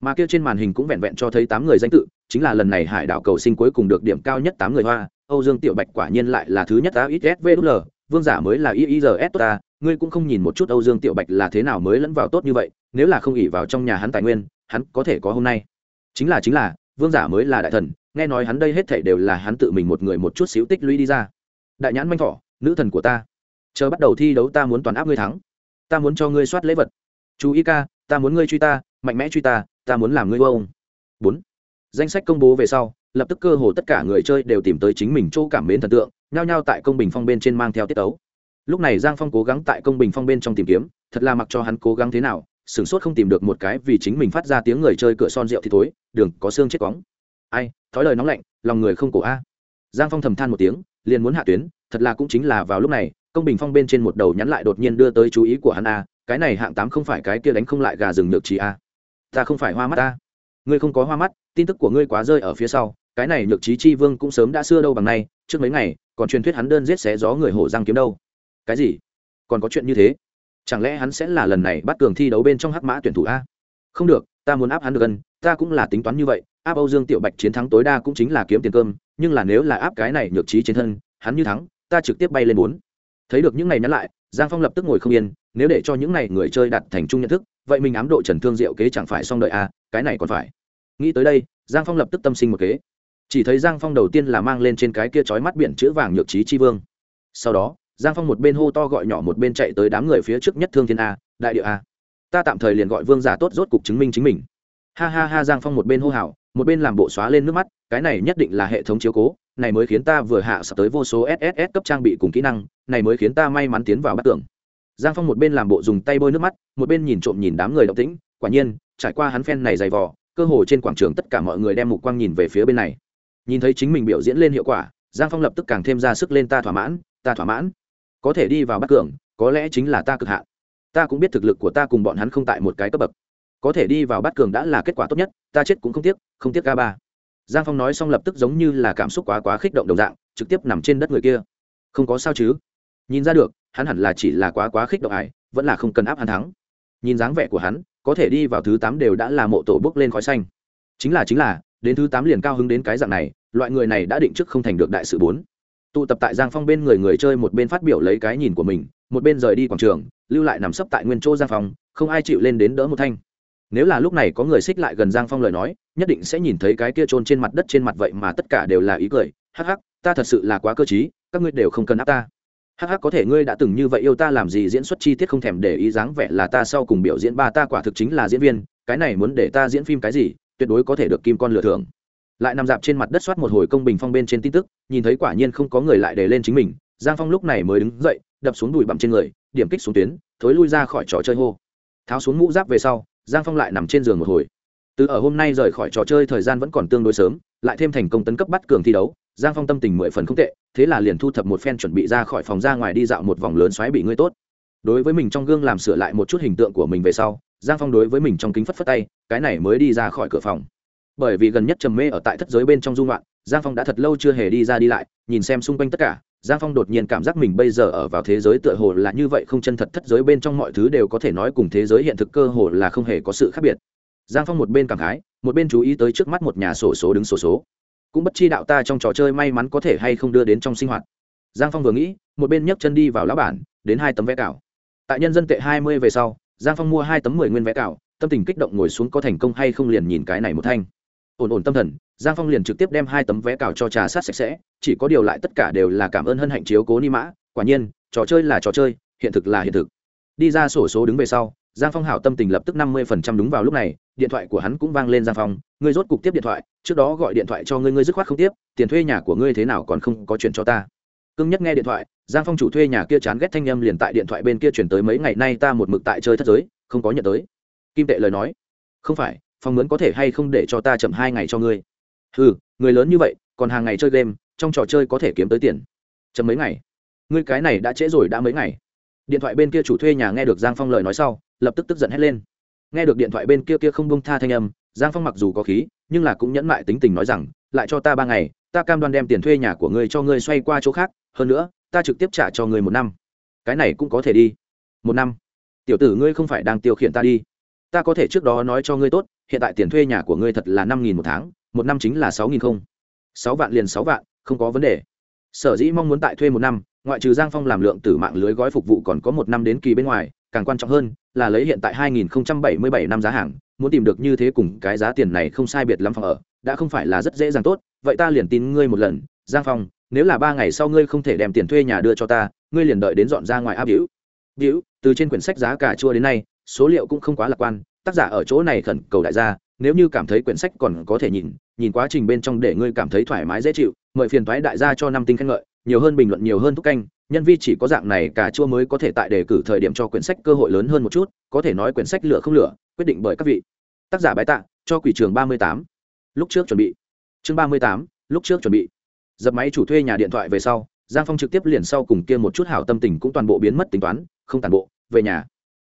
Mà kia trên màn hình cũng vẹn vẹn cho thấy tám người danh tự, chính là lần này hải đảo cầu sinh cuối cùng được điểm cao nhất tám người hoa. Âu dương tiểu bạch quả nhiên lại là thứ nhất áo ít svl vương giả mới là iis tốt ta, ngươi cũng không nhìn một chút âu dương tiểu bạch là thế nào mới lẫn vào tốt như vậy, nếu là không ỉ vào trong nhà hắn tài nguyên, hắn có thể có hôm nay. Chính là chính là, vương giả mới là đại thần, nghe nói hắn đây hết thảy đều là hắn tự mình một người một chút xíu tích lũy đi ra. Đại nhãn manh thỏ, nữ thần của ta. Chờ bắt đầu thi đấu ta muốn toàn áp ngươi thắng. Ta muốn cho ngươi soát lễ vật. Chú ý ca, ta muốn ngươi truy ta, mạnh mẽ truy ta ta muốn làm ngươi ông. Bốn danh sách công bố về sau, lập tức cơ hồ tất cả người chơi đều tìm tới chính mình chỗ cảm mến thần tượng, nhao nhao tại công bình phong bên trên mang theo tiết tấu. Lúc này giang phong cố gắng tại công bình phong bên trong tìm kiếm, thật là mặc cho hắn cố gắng thế nào, sửng sốt không tìm được một cái vì chính mình phát ra tiếng người chơi cửa son rượu thì tối đường, có xương chết cóng ai, thói lời nóng lạnh, lòng người không cổ a. Giang phong thầm than một tiếng, liền muốn hạ tuyến, thật là cũng chính là vào lúc này, công bình phong bên trên một đầu nhắn lại đột nhiên đưa tới chú ý của hắn a, cái này hạng tám không phải cái kia đánh không lại gà rừng nhược trí a. Ta không phải hoa mắt a ngươi không có hoa mắt tin tức của ngươi quá rơi ở phía sau, cái này nhược trí chi vương cũng sớm đã xưa đâu bằng nay, trước mấy ngày, còn truyền thuyết hắn đơn giết xé gió người hổ răng kiếm đâu. Cái gì? Còn có chuyện như thế? Chẳng lẽ hắn sẽ là lần này bắt cường thi đấu bên trong hắc mã tuyển thủ a? Không được, ta muốn áp hắn được gần, ta cũng là tính toán như vậy, áp âu dương tiểu bạch chiến thắng tối đa cũng chính là kiếm tiền cơm, nhưng là nếu là áp cái này nhược trí chiến thân, hắn như thắng, ta trực tiếp bay lên bốn. Thấy được những này nhắn lại, giang phong lập tức ngồi không yên, nếu để cho những này người chơi đặt thành chung nhận thức, vậy mình ám độ trần thương diệu kế chẳng phải xong đợi a, cái này còn phải nghĩ tới đây, giang phong lập tức tâm sinh một kế. Chỉ thấy giang phong đầu tiên là mang lên trên cái kia trói mắt biển chữ vàng nhược trí chi vương. Sau đó, giang phong một bên hô to gọi nhỏ một bên chạy tới đám người phía trước nhất thương thiên a, đại địa a. Ta tạm thời liền gọi vương giả tốt rốt cục chứng minh chính mình. Ha ha ha, giang phong một bên hô hào, một bên làm bộ xóa lên nước mắt, cái này nhất định là hệ thống chiếu cố, này mới khiến ta vừa hạ sập tới vô số sss cấp trang bị cùng kỹ năng, này mới khiến ta may mắn tiến vào bắt tưởng giang phong một bên làm bộ dùng tay bôi nước mắt, một bên nhìn trộm nhìn đám người động tĩnh, quả nhiên, trải qua hắn phen này dày vò cơ hồ trên quảng trường tất cả mọi người đem mục quang nhìn về phía bên này. Nhìn thấy chính mình biểu diễn lên hiệu quả, giang phong lập tức càng thêm ra sức lên ta thỏa mãn, ta thỏa mãn. Có thể đi vào bắt cường, có lẽ chính là ta cực hạn. Ta cũng biết thực lực của ta cùng bọn hắn không tại một cái cấp bậc. Có thể đi vào bắt cường đã là kết quả tốt nhất, ta chết cũng không tiếc không tiếc ga ba. Giang phong nói xong lập tức giống như là cảm xúc quá quá khích động đồng dạng, trực tiếp nằm trên đất người kia. Không có sao chứ? Nhìn ra được, hắn hẳn là chỉ là quá quá khích động ải vẫn là không cần áp hắn thắng. Nhìn dáng vẻ của hắn có thể đi vào thứ tám đều đã là mộ tổ bước lên khói xanh. Chính là chính là, đến thứ tám liền cao hứng đến cái dạng này, loại người này đã định trước không thành được đại sự bốn. Tụ tập tại giang phong bên người người chơi một bên phát biểu lấy cái nhìn của mình, một bên rời đi quảng trường, lưu lại nằm sấp tại nguyên chỗ giang phong, không ai chịu lên đến đỡ một thanh. Nếu là lúc này có người xích lại gần giang phong lời nói, nhất định sẽ nhìn thấy cái kia trôn trên mặt đất trên mặt vậy mà tất cả đều là ý cười. Hắc hắc, ta thật sự là quá cơ t các ngươi đều không cần áp ta hắc hắc, có thể ngươi đã từng như vậy yêu ta làm gì diễn xuất chi tiết không thèm để ý dáng vẻ là ta sau cùng biểu diễn ba ta quả thực chính là diễn viên, cái này muốn để ta diễn phim cái gì, tuyệt đối có thể được kim con lừa thưởng. Lại nằm dạp trên mặt đất soát một hồi công bình phong bên trên tin tức, nhìn thấy quả nhiên không có người lại để lên chính mình, giang phong lúc này mới đứng dậy, đập xuống đùi bặm trên người, điểm kích xuống tuyến, thối lui ra khỏi trò chơi hô. Tháo xuống mũ giáp về sau, giang phong lại nằm trên giường một hồi. Từ ở hôm nay rời khỏi trò chơi thời gian vẫn còn tương đối sớm, lại thêm thành công tấn cấp bắt cường thi đấu giang phong tâm tình mười phần không tệ, thế là liền thu thập một phen chuẩn bị ra khỏi phòng ra ngoài đi dạo một vòng lớn xoáy bị ngươi tốt. Đối với mình trong gương làm sửa lại một chút hình tượng của mình về sau, giang phong đối với mình trong kính phất phất tay, cái này mới đi ra khỏi cửa phòng. Bởi vì gần nhất trầm mê ở tại thất giới bên trong dung loạn, giang phong đã thật lâu chưa hề đi ra đi lại, nhìn xem xung quanh tất cả, giang phong đột nhiên cảm giác mình bây giờ ở vào thế giới tựa hồ là như vậy không chân thật, thất giới bên trong mọi thứ đều có thể nói cùng thế giới hiện thực cơ hồ là không hề có sự khác biệt. Giang phong một bên cảm khái, một bên chú ý tới trước mắt một nhà sổ số đứng sổ số cũng bất chi đạo ta trong trò chơi may mắn có thể hay không đưa đến trong sinh hoạt. Giang phong vừa nghĩ, một bên nhấc chân đi vào lá bản, đến hai tấm vé cào tại nhân dân tệ hai mươi về sau, giang phong mua hai tấm mười nguyên vé cào tâm tình kích động ngồi xuống có thành công hay không liền nhìn cái này một thanh. Ổn ổn tâm thần, giang phong liền trực tiếp đem hai tấm vé cào cho trà sát sạch sẽ, chỉ có điều lại tất cả đều là cảm ơn hân hạnh chiếu cố ni mã. Quả nhiên, trò chơi là trò chơi, hiện thực là hiện thực. Đi ra sổ số đứng về sau giang phong hảo tâm tình lập tức năm mươi phần trăm đúng vào lúc này, điện thoại của hắn cũng vang lên giang phong, ngươi rốt cục tiếp điện thoại, trước đó gọi điện thoại cho ngươi ngươi dứt khoát không tiếp, tiền thuê nhà của ngươi thế nào còn không có chuyện cho ta. Cưng nhất nghe điện thoại, giang phong chủ thuê nhà kia chán ghét thanh â m liền tại điện thoại bên kia chuyển tới mấy ngày nay ta một mực tại chơi thất giới, không có nhận tới. Kim tệ lời nói, không phải phòng mướn có thể hay không để cho ta chậm hai ngày cho ngươi? Ừ người lớn như vậy, còn hàng ngày chơi game, trong trò chơi có thể kiếm tới tiền. Chậm mấy ngày? Ngươi cái này đã trễ rồi, đã mấy ngày? Điện thoại bên kia chủ thuê nhà nghe được giang phong lời nói sau lập tức tức giận hét lên. Nghe được điện thoại bên kia kia không bông tha thanh âm, giang phong mặc dù có khí, nhưng là cũng nhẫn mại tính tình nói rằng, lại cho ta ba ngày, ta cam đoan đem tiền thuê nhà của ngươi cho ngươi xoay qua chỗ khác, hơn nữa, ta trực tiếp trả cho ngươi một năm. Cái này cũng có thể đi. Một năm? Tiểu tử ngươi không phải đang tiêu khiển ta đi. Ta có thể trước đó nói cho ngươi tốt, hiện tại tiền thuê nhà của ngươi thật là năm nghìn một tháng, một năm chính là sáu nghìn không. Sáu vạn liền sáu vạn, không có vấn đề. Sở dĩ mong muốn tại thuê một năm, ngoại trừ giang phong làm lượng tử mạng lưới gói phục vụ còn có một năm đến kỳ bên ngoài càng quan trọng hơn là lấy hiện tại 2077 năm giá hàng, muốn tìm được như thế cùng cái giá tiền này không sai biệt lắm phòng ở, đã không phải là rất dễ dàng tốt, vậy ta liền tin ngươi một lần, giang phong, nếu là ba ngày sau ngươi không thể đem tiền thuê nhà đưa cho ta, ngươi liền đợi đến dọn ra ngoài áp hữu hữu từ trên quyển sách giá cả chua đến nay, số liệu cũng không quá lạc quan, tác giả ở chỗ này khẩn cầu đại gia, nếu như cảm thấy quyển sách còn có thể nhìn nhìn quá trình bên trong để ngươi cảm thấy thoải mái dễ chịu, mời phiền thoái đại gia cho năm tinh khen ngợi nhiều hơn bình luận, nhiều hơn thúc canh, nhân vi chỉ có dạng này cả chua mới có thể tại đề cử thời điểm cho quyển sách cơ hội lớn hơn một chút, có thể nói quyển sách lửa không lửa, quyết định bởi các vị. Tác giả bái tạ, cho quỷ trường ba mươi tám. Lúc trước chuẩn bị. Chương ba mươi tám, lúc trước chuẩn bị. Dập máy chủ thuê nhà điện thoại về sau, giang phong trực tiếp liền sau cùng kia một chút hảo tâm tình cũng toàn bộ biến mất tính toán, không toàn bộ, về nhà.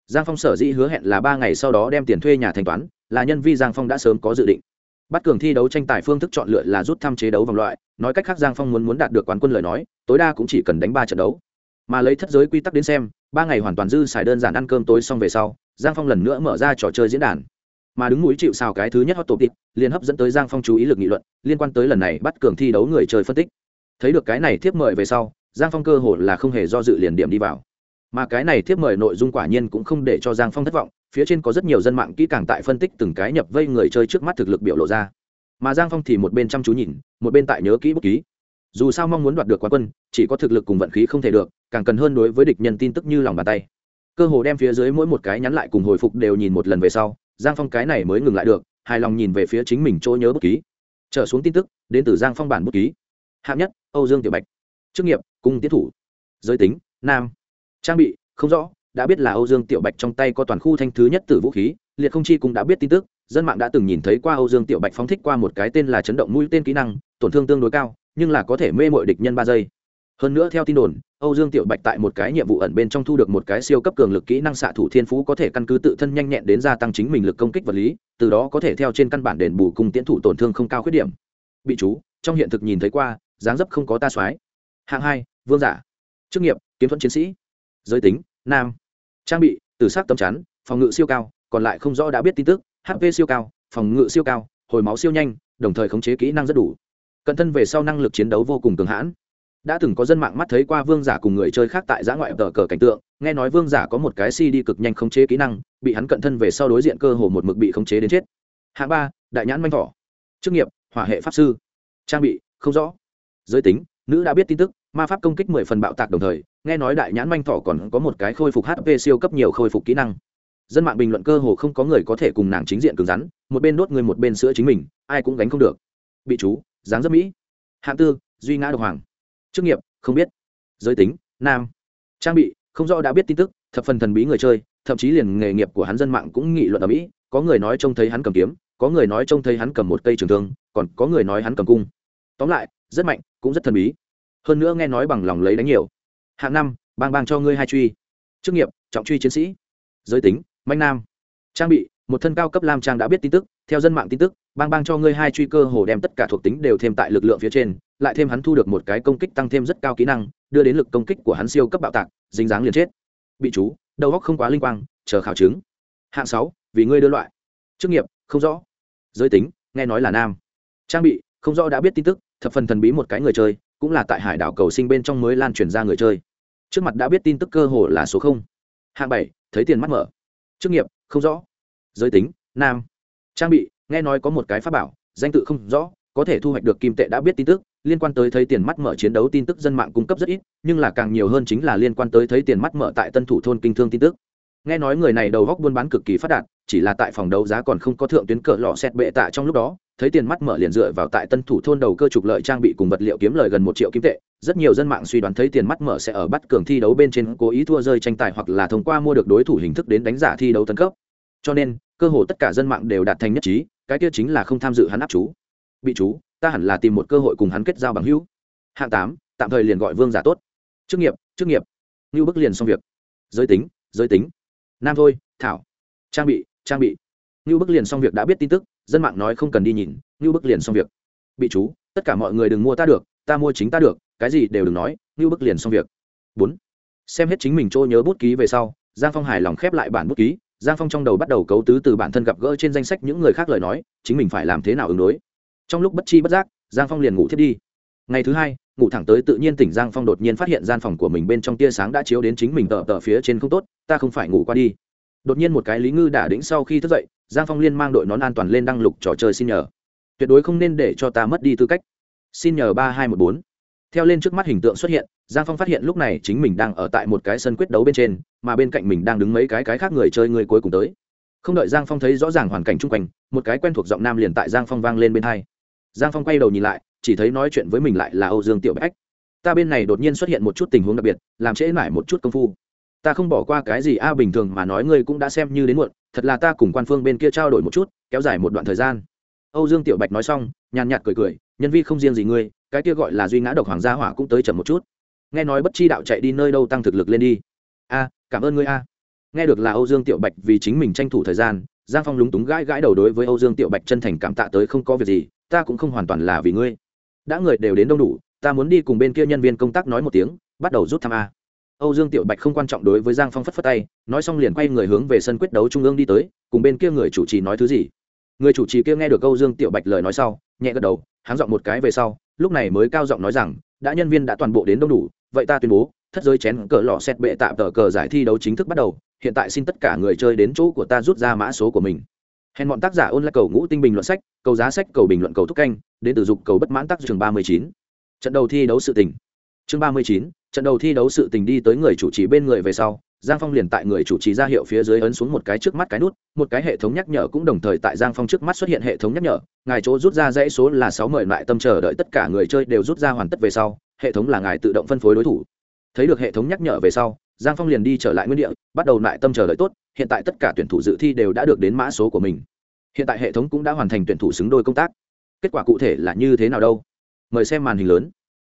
Giang phong sở dĩ hứa hẹn là ba ngày sau đó đem tiền thuê nhà thanh toán, là nhân vi giang phong đã sớm có dự định bắt cường thi đấu tranh tài phương thức chọn lựa là rút thăm chế đấu vòng loại nói cách khác giang phong muốn muốn đạt được quán quân lời nói tối đa cũng chỉ cần đánh ba trận đấu. Mà lấy thất giới quy tắc đến xem ba ngày hoàn toàn dư xài đơn giản ăn cơm tối xong về sau giang phong lần nữa mở ra trò chơi diễn đàn. Mà đứng mũi chịu xào cái thứ nhất hot topic, liền hấp dẫn tới giang phong chú ý lực nghị luận liên quan tới lần này bắt cường thi đấu người chơi phân tích. Thấy được cái này thiếp mời về sau giang phong cơ hồ là không hề do dự liền điểm đi vào. Mà cái này thiếp mời nội dung quả nhiên cũng không để cho giang phong thất vọng phía trên có rất nhiều dân mạng kỹ càng tại phân tích từng cái nhập vây người chơi trước mắt thực lực biểu lộ ra. Mà giang phong thì một bên chăm chú nhìn, một bên tại nhớ kỹ bút ký. Dù sao mong muốn đoạt được quán quân, chỉ có thực lực cùng vận khí không thể được, càng cần hơn đối với địch nhân tin tức như lòng bàn tay. Cơ hồ đem phía dưới mỗi một cái nhắn lại cùng hồi phục đều nhìn một lần về sau, giang phong cái này mới ngừng lại được, hài lòng nhìn về phía chính mình chỗ nhớ bút ký. Trở xuống tin tức, đến từ giang phong bản bút ký. Hạng nhất, âu dương tiểu bạch. Chức nghiệp, cung tiến thủ. Giới tính, nam. Trang bị, không rõ đã biết là âu dương tiểu bạch trong tay có toàn khu thanh thứ nhất tử vũ khí, liệt không chi cũng đã biết tin tức, dân mạng đã từng nhìn thấy qua âu dương tiểu bạch phóng thích qua một cái tên là chấn động mũi tên kỹ năng, tổn thương tương đối cao, nhưng là có thể mê mội địch nhân ba giây. Hơn nữa theo tin đồn, âu dương tiểu bạch tại một cái nhiệm vụ ẩn bên trong thu được một cái siêu cấp cường lực kỹ năng xạ thủ thiên phú có thể căn cứ tự thân nhanh nhẹn đến gia tăng chính mình lực công kích vật lý, từ đó có thể theo trên căn bản đền bù cùng tiến thủ tổn thương không cao khuyết điểm. Bị chú, trong hiện thực nhìn thấy qua, dáng dấp không có ta soái hạng hai, vương giả. Chức nghiệp, kiếm thuật chiến sĩ. Giới tính, nam trang bị từ sắc tấm chắn, phòng ngự siêu cao, còn lại không rõ đã biết tin tức hp siêu cao, phòng ngự siêu cao, hồi máu siêu nhanh, đồng thời khống chế kỹ năng rất đủ. Cận thân về sau năng lực chiến đấu vô cùng cường hãn. Đã từng có dân mạng mắt thấy qua vương giả cùng người chơi khác tại giã ngoại tờ cờ cảnh tượng, nghe nói vương giả có một cái si đi cực nhanh khống chế kỹ năng, bị hắn cận thân về sau đối diện cơ hồ một mực bị khống chế đến chết. Hạng ba, đại nhãn manh thỏ. Chức nghiệp, hỏa hệ pháp sư. Trang bị, không rõ. Giới tính, nữ đã biết tin tức ma pháp công kích mười phần bạo tạc đồng thời, nghe nói đại nhãn manh thỏ còn có một cái khôi phục hp siêu cấp nhiều khôi phục kỹ năng. Dân mạng bình luận cơ hồ không có người có thể cùng nàng chính diện cứng rắn, một bên đốt người một bên sữa chính mình, ai cũng gánh không được. Bị chú, dáng rất mỹ. Hạng tư, duy ngã độc hoàng. Chức nghiệp, không biết. Giới tính, nam. Trang bị, không rõ đã biết tin tức, thập phần thần bí người chơi, thậm chí liền nghề nghiệp của hắn dân mạng cũng nghị luận ở mỹ, có người nói trông thấy hắn cầm kiếm, có người nói trông thấy hắn cầm một cây trường thương, còn có người nói hắn cầm cung. Tóm lại, rất mạnh, cũng rất thần bí hơn nữa nghe nói bằng lòng lấy đánh nhiều. Hạng năm, bang bang cho ngươi hai truy. Chức nghiệp, trọng truy chiến sĩ. Giới tính, manh nam. Trang bị, một thân cao cấp lam trang đã biết tin tức, theo dân mạng tin tức, bang bang cho ngươi hai truy cơ hồ đem tất cả thuộc tính đều thêm tại lực lượng phía trên, lại thêm hắn thu được một cái công kích tăng thêm rất cao kỹ năng, đưa đến lực công kích của hắn siêu cấp bạo tạc, dính dáng liền chết. Bị chú, đầu góc không quá linh quang, chờ khảo chứng. Hạng sáu, vì ngươi đưa loại. Chức nghiệp, không rõ. Giới tính, nghe nói là nam. Trang bị, không rõ đã biết tin tức, thập phần thần bí một cái người chơi cũng là tại hải đảo cầu sinh bên trong mới lan truyền ra người chơi. Trước mặt đã biết tin tức cơ hồ là số không. Hạng bảy, thấy tiền mắt mở. Chức nghiệp, không rõ. Giới tính, nam. Trang bị, nghe nói có một cái pháp bảo, danh tự không rõ, có thể thu hoạch được kim tệ đã biết tin tức, liên quan tới thấy tiền mắt mở chiến đấu tin tức dân mạng cung cấp rất ít, nhưng là càng nhiều hơn chính là liên quan tới thấy tiền mắt mở tại tân thủ thôn kinh thương tin tức. Nghe nói người này đầu góc buôn bán cực kỳ phát đạt, chỉ là tại phòng đấu giá còn không có thượng tuyến cỡ lò xét bệ tạ trong lúc đó thấy tiền mắt mở liền dựa vào tại tân thủ thôn đầu cơ trục lợi trang bị cùng vật liệu kiếm lời gần một triệu kim tệ, rất nhiều dân mạng suy đoán thấy tiền mắt mở sẽ ở bắt cường thi đấu bên trên cố ý thua rơi tranh tài hoặc là thông qua mua được đối thủ hình thức đến đánh giả thi đấu tấn cấp. Cho nên, cơ hồ tất cả dân mạng đều đạt thành nhất trí, cái kia chính là không tham dự hắn áp chú. Bị chú, ta hẳn là tìm một cơ hội cùng hắn kết giao bằng hữu. Hạng tám, tạm thời liền gọi vương giả tốt. Chức nghiệp chức nghiệp. Ngưu bức liền xong việc. Giới tính giới tính. Nam thôi, thảo. Trang bị trang bị. Ngưu bức liền xong việc đã biết tin tức dân mạng nói không cần đi nhìn như bức liền xong việc. Bị chú, tất cả mọi người đừng mua ta được, ta mua chính ta được, cái gì đều đừng nói như bức liền xong việc. Bốn, xem hết chính mình trôi nhớ bút ký về sau, giang phong hài lòng khép lại bản bút ký. Giang phong trong đầu bắt đầu cấu tứ từ bản thân gặp gỡ trên danh sách những người khác lời nói, chính mình phải làm thế nào ứng đối. Trong lúc bất chi bất giác, giang phong liền ngủ thiết đi. Ngày thứ hai, ngủ thẳng tới tự nhiên tỉnh giang phong đột nhiên phát hiện gian phòng của mình bên trong tia sáng đã chiếu đến chính mình tờ tờ phía trên không tốt, ta không phải ngủ qua đi. Đột nhiên một cái lý ngư đả đĩnh sau khi thức dậy giang phong liên mang đội nón an toàn lên đăng lục trò chơi xin nhờ. Tuyệt đối không nên để cho ta mất đi tư cách. Xin nhờ ba hai một bốn. Theo lên trước mắt hình tượng xuất hiện, giang phong phát hiện lúc này chính mình đang ở tại một cái sân quyết đấu bên trên, mà bên cạnh mình đang đứng mấy cái cái khác người chơi người cuối cùng tới. Không đợi giang phong thấy rõ ràng hoàn cảnh chung quanh, một cái quen thuộc giọng nam liền tại giang phong vang lên bên hai. Giang phong quay đầu nhìn lại, chỉ thấy nói chuyện với mình lại là âu dương tiểu bách ta bên này đột nhiên xuất hiện một chút tình huống đặc biệt, làm trễ mãi một chút công phu. Ta không bỏ qua cái gì a, bình thường mà nói ngươi cũng đã xem như đến muộn thật là ta cùng quan phương bên kia trao đổi một chút, kéo dài một đoạn thời gian. Âu dương tiểu bạch nói xong, nhàn nhạt cười cười, nhân vi không riêng gì ngươi, cái kia gọi là duy ngã độc hoàng gia hỏa cũng tới chậm một chút. Nghe nói bất chi đạo chạy đi nơi đâu tăng thực lực lên đi. A, cảm ơn ngươi a. Nghe được là âu dương tiểu bạch vì chính mình tranh thủ thời gian, giang phong lúng túng gãi gãi đầu đối với âu dương tiểu bạch chân thành cảm tạ tới không có việc gì, ta cũng không hoàn toàn là vì ngươi. Đã người đều đến đông đủ, ta muốn đi cùng bên kia nhân viên công tác nói một tiếng, bắt đầu rút thăm a âu dương tiểu bạch không quan trọng đối với giang phong phất phất tay, nói xong liền quay người hướng về sân quyết đấu trung ương đi tới, cùng bên kia người chủ trì nói thứ gì. Người chủ trì kia nghe được âu dương tiểu bạch lời nói sau, nhẹ gật đầu, háng giọng một cái về sau, lúc này mới cao giọng nói rằng, đã nhân viên đã toàn bộ đến đông đủ, vậy ta tuyên bố, thất giới chén cờ lọ xét bệ tạm tờ cờ giải thi đấu chính thức bắt đầu, hiện tại xin tất cả người chơi đến chỗ của ta rút ra mã số của mình. Hẹn bọn tác giả ôn lại cầu ngũ tinh bình luận sách, cầu giá sách, cầu bình luận cầu thúc canh, đến từ dục cầu bất mãn tác trường ba mươi chín. Trận đầu thi đấu sự tình. Chương ba mươi chín trận đầu thi đấu sự tình đi tới người chủ trì bên người về sau, giang phong liền tại người chủ trì ra hiệu phía dưới ấn xuống một cái trước mắt cái nút, một cái hệ thống nhắc nhở cũng đồng thời tại giang phong trước mắt xuất hiện hệ thống nhắc nhở. Ngài chỗ rút ra dãy số là sáu mời lại tâm chờ đợi tất cả người chơi đều rút ra hoàn tất về sau, hệ thống là ngài tự động phân phối đối thủ. Thấy được hệ thống nhắc nhở về sau, giang phong liền đi trở lại nguyên địa, bắt đầu lại tâm chờ đợi tốt, hiện tại tất cả tuyển thủ dự thi đều đã được đến mã số của mình. Hiện tại hệ thống cũng đã hoàn thành tuyển thủ xứng đôi công tác. Kết quả cụ thể là như thế nào đâu? Mời xem màn hình lớn.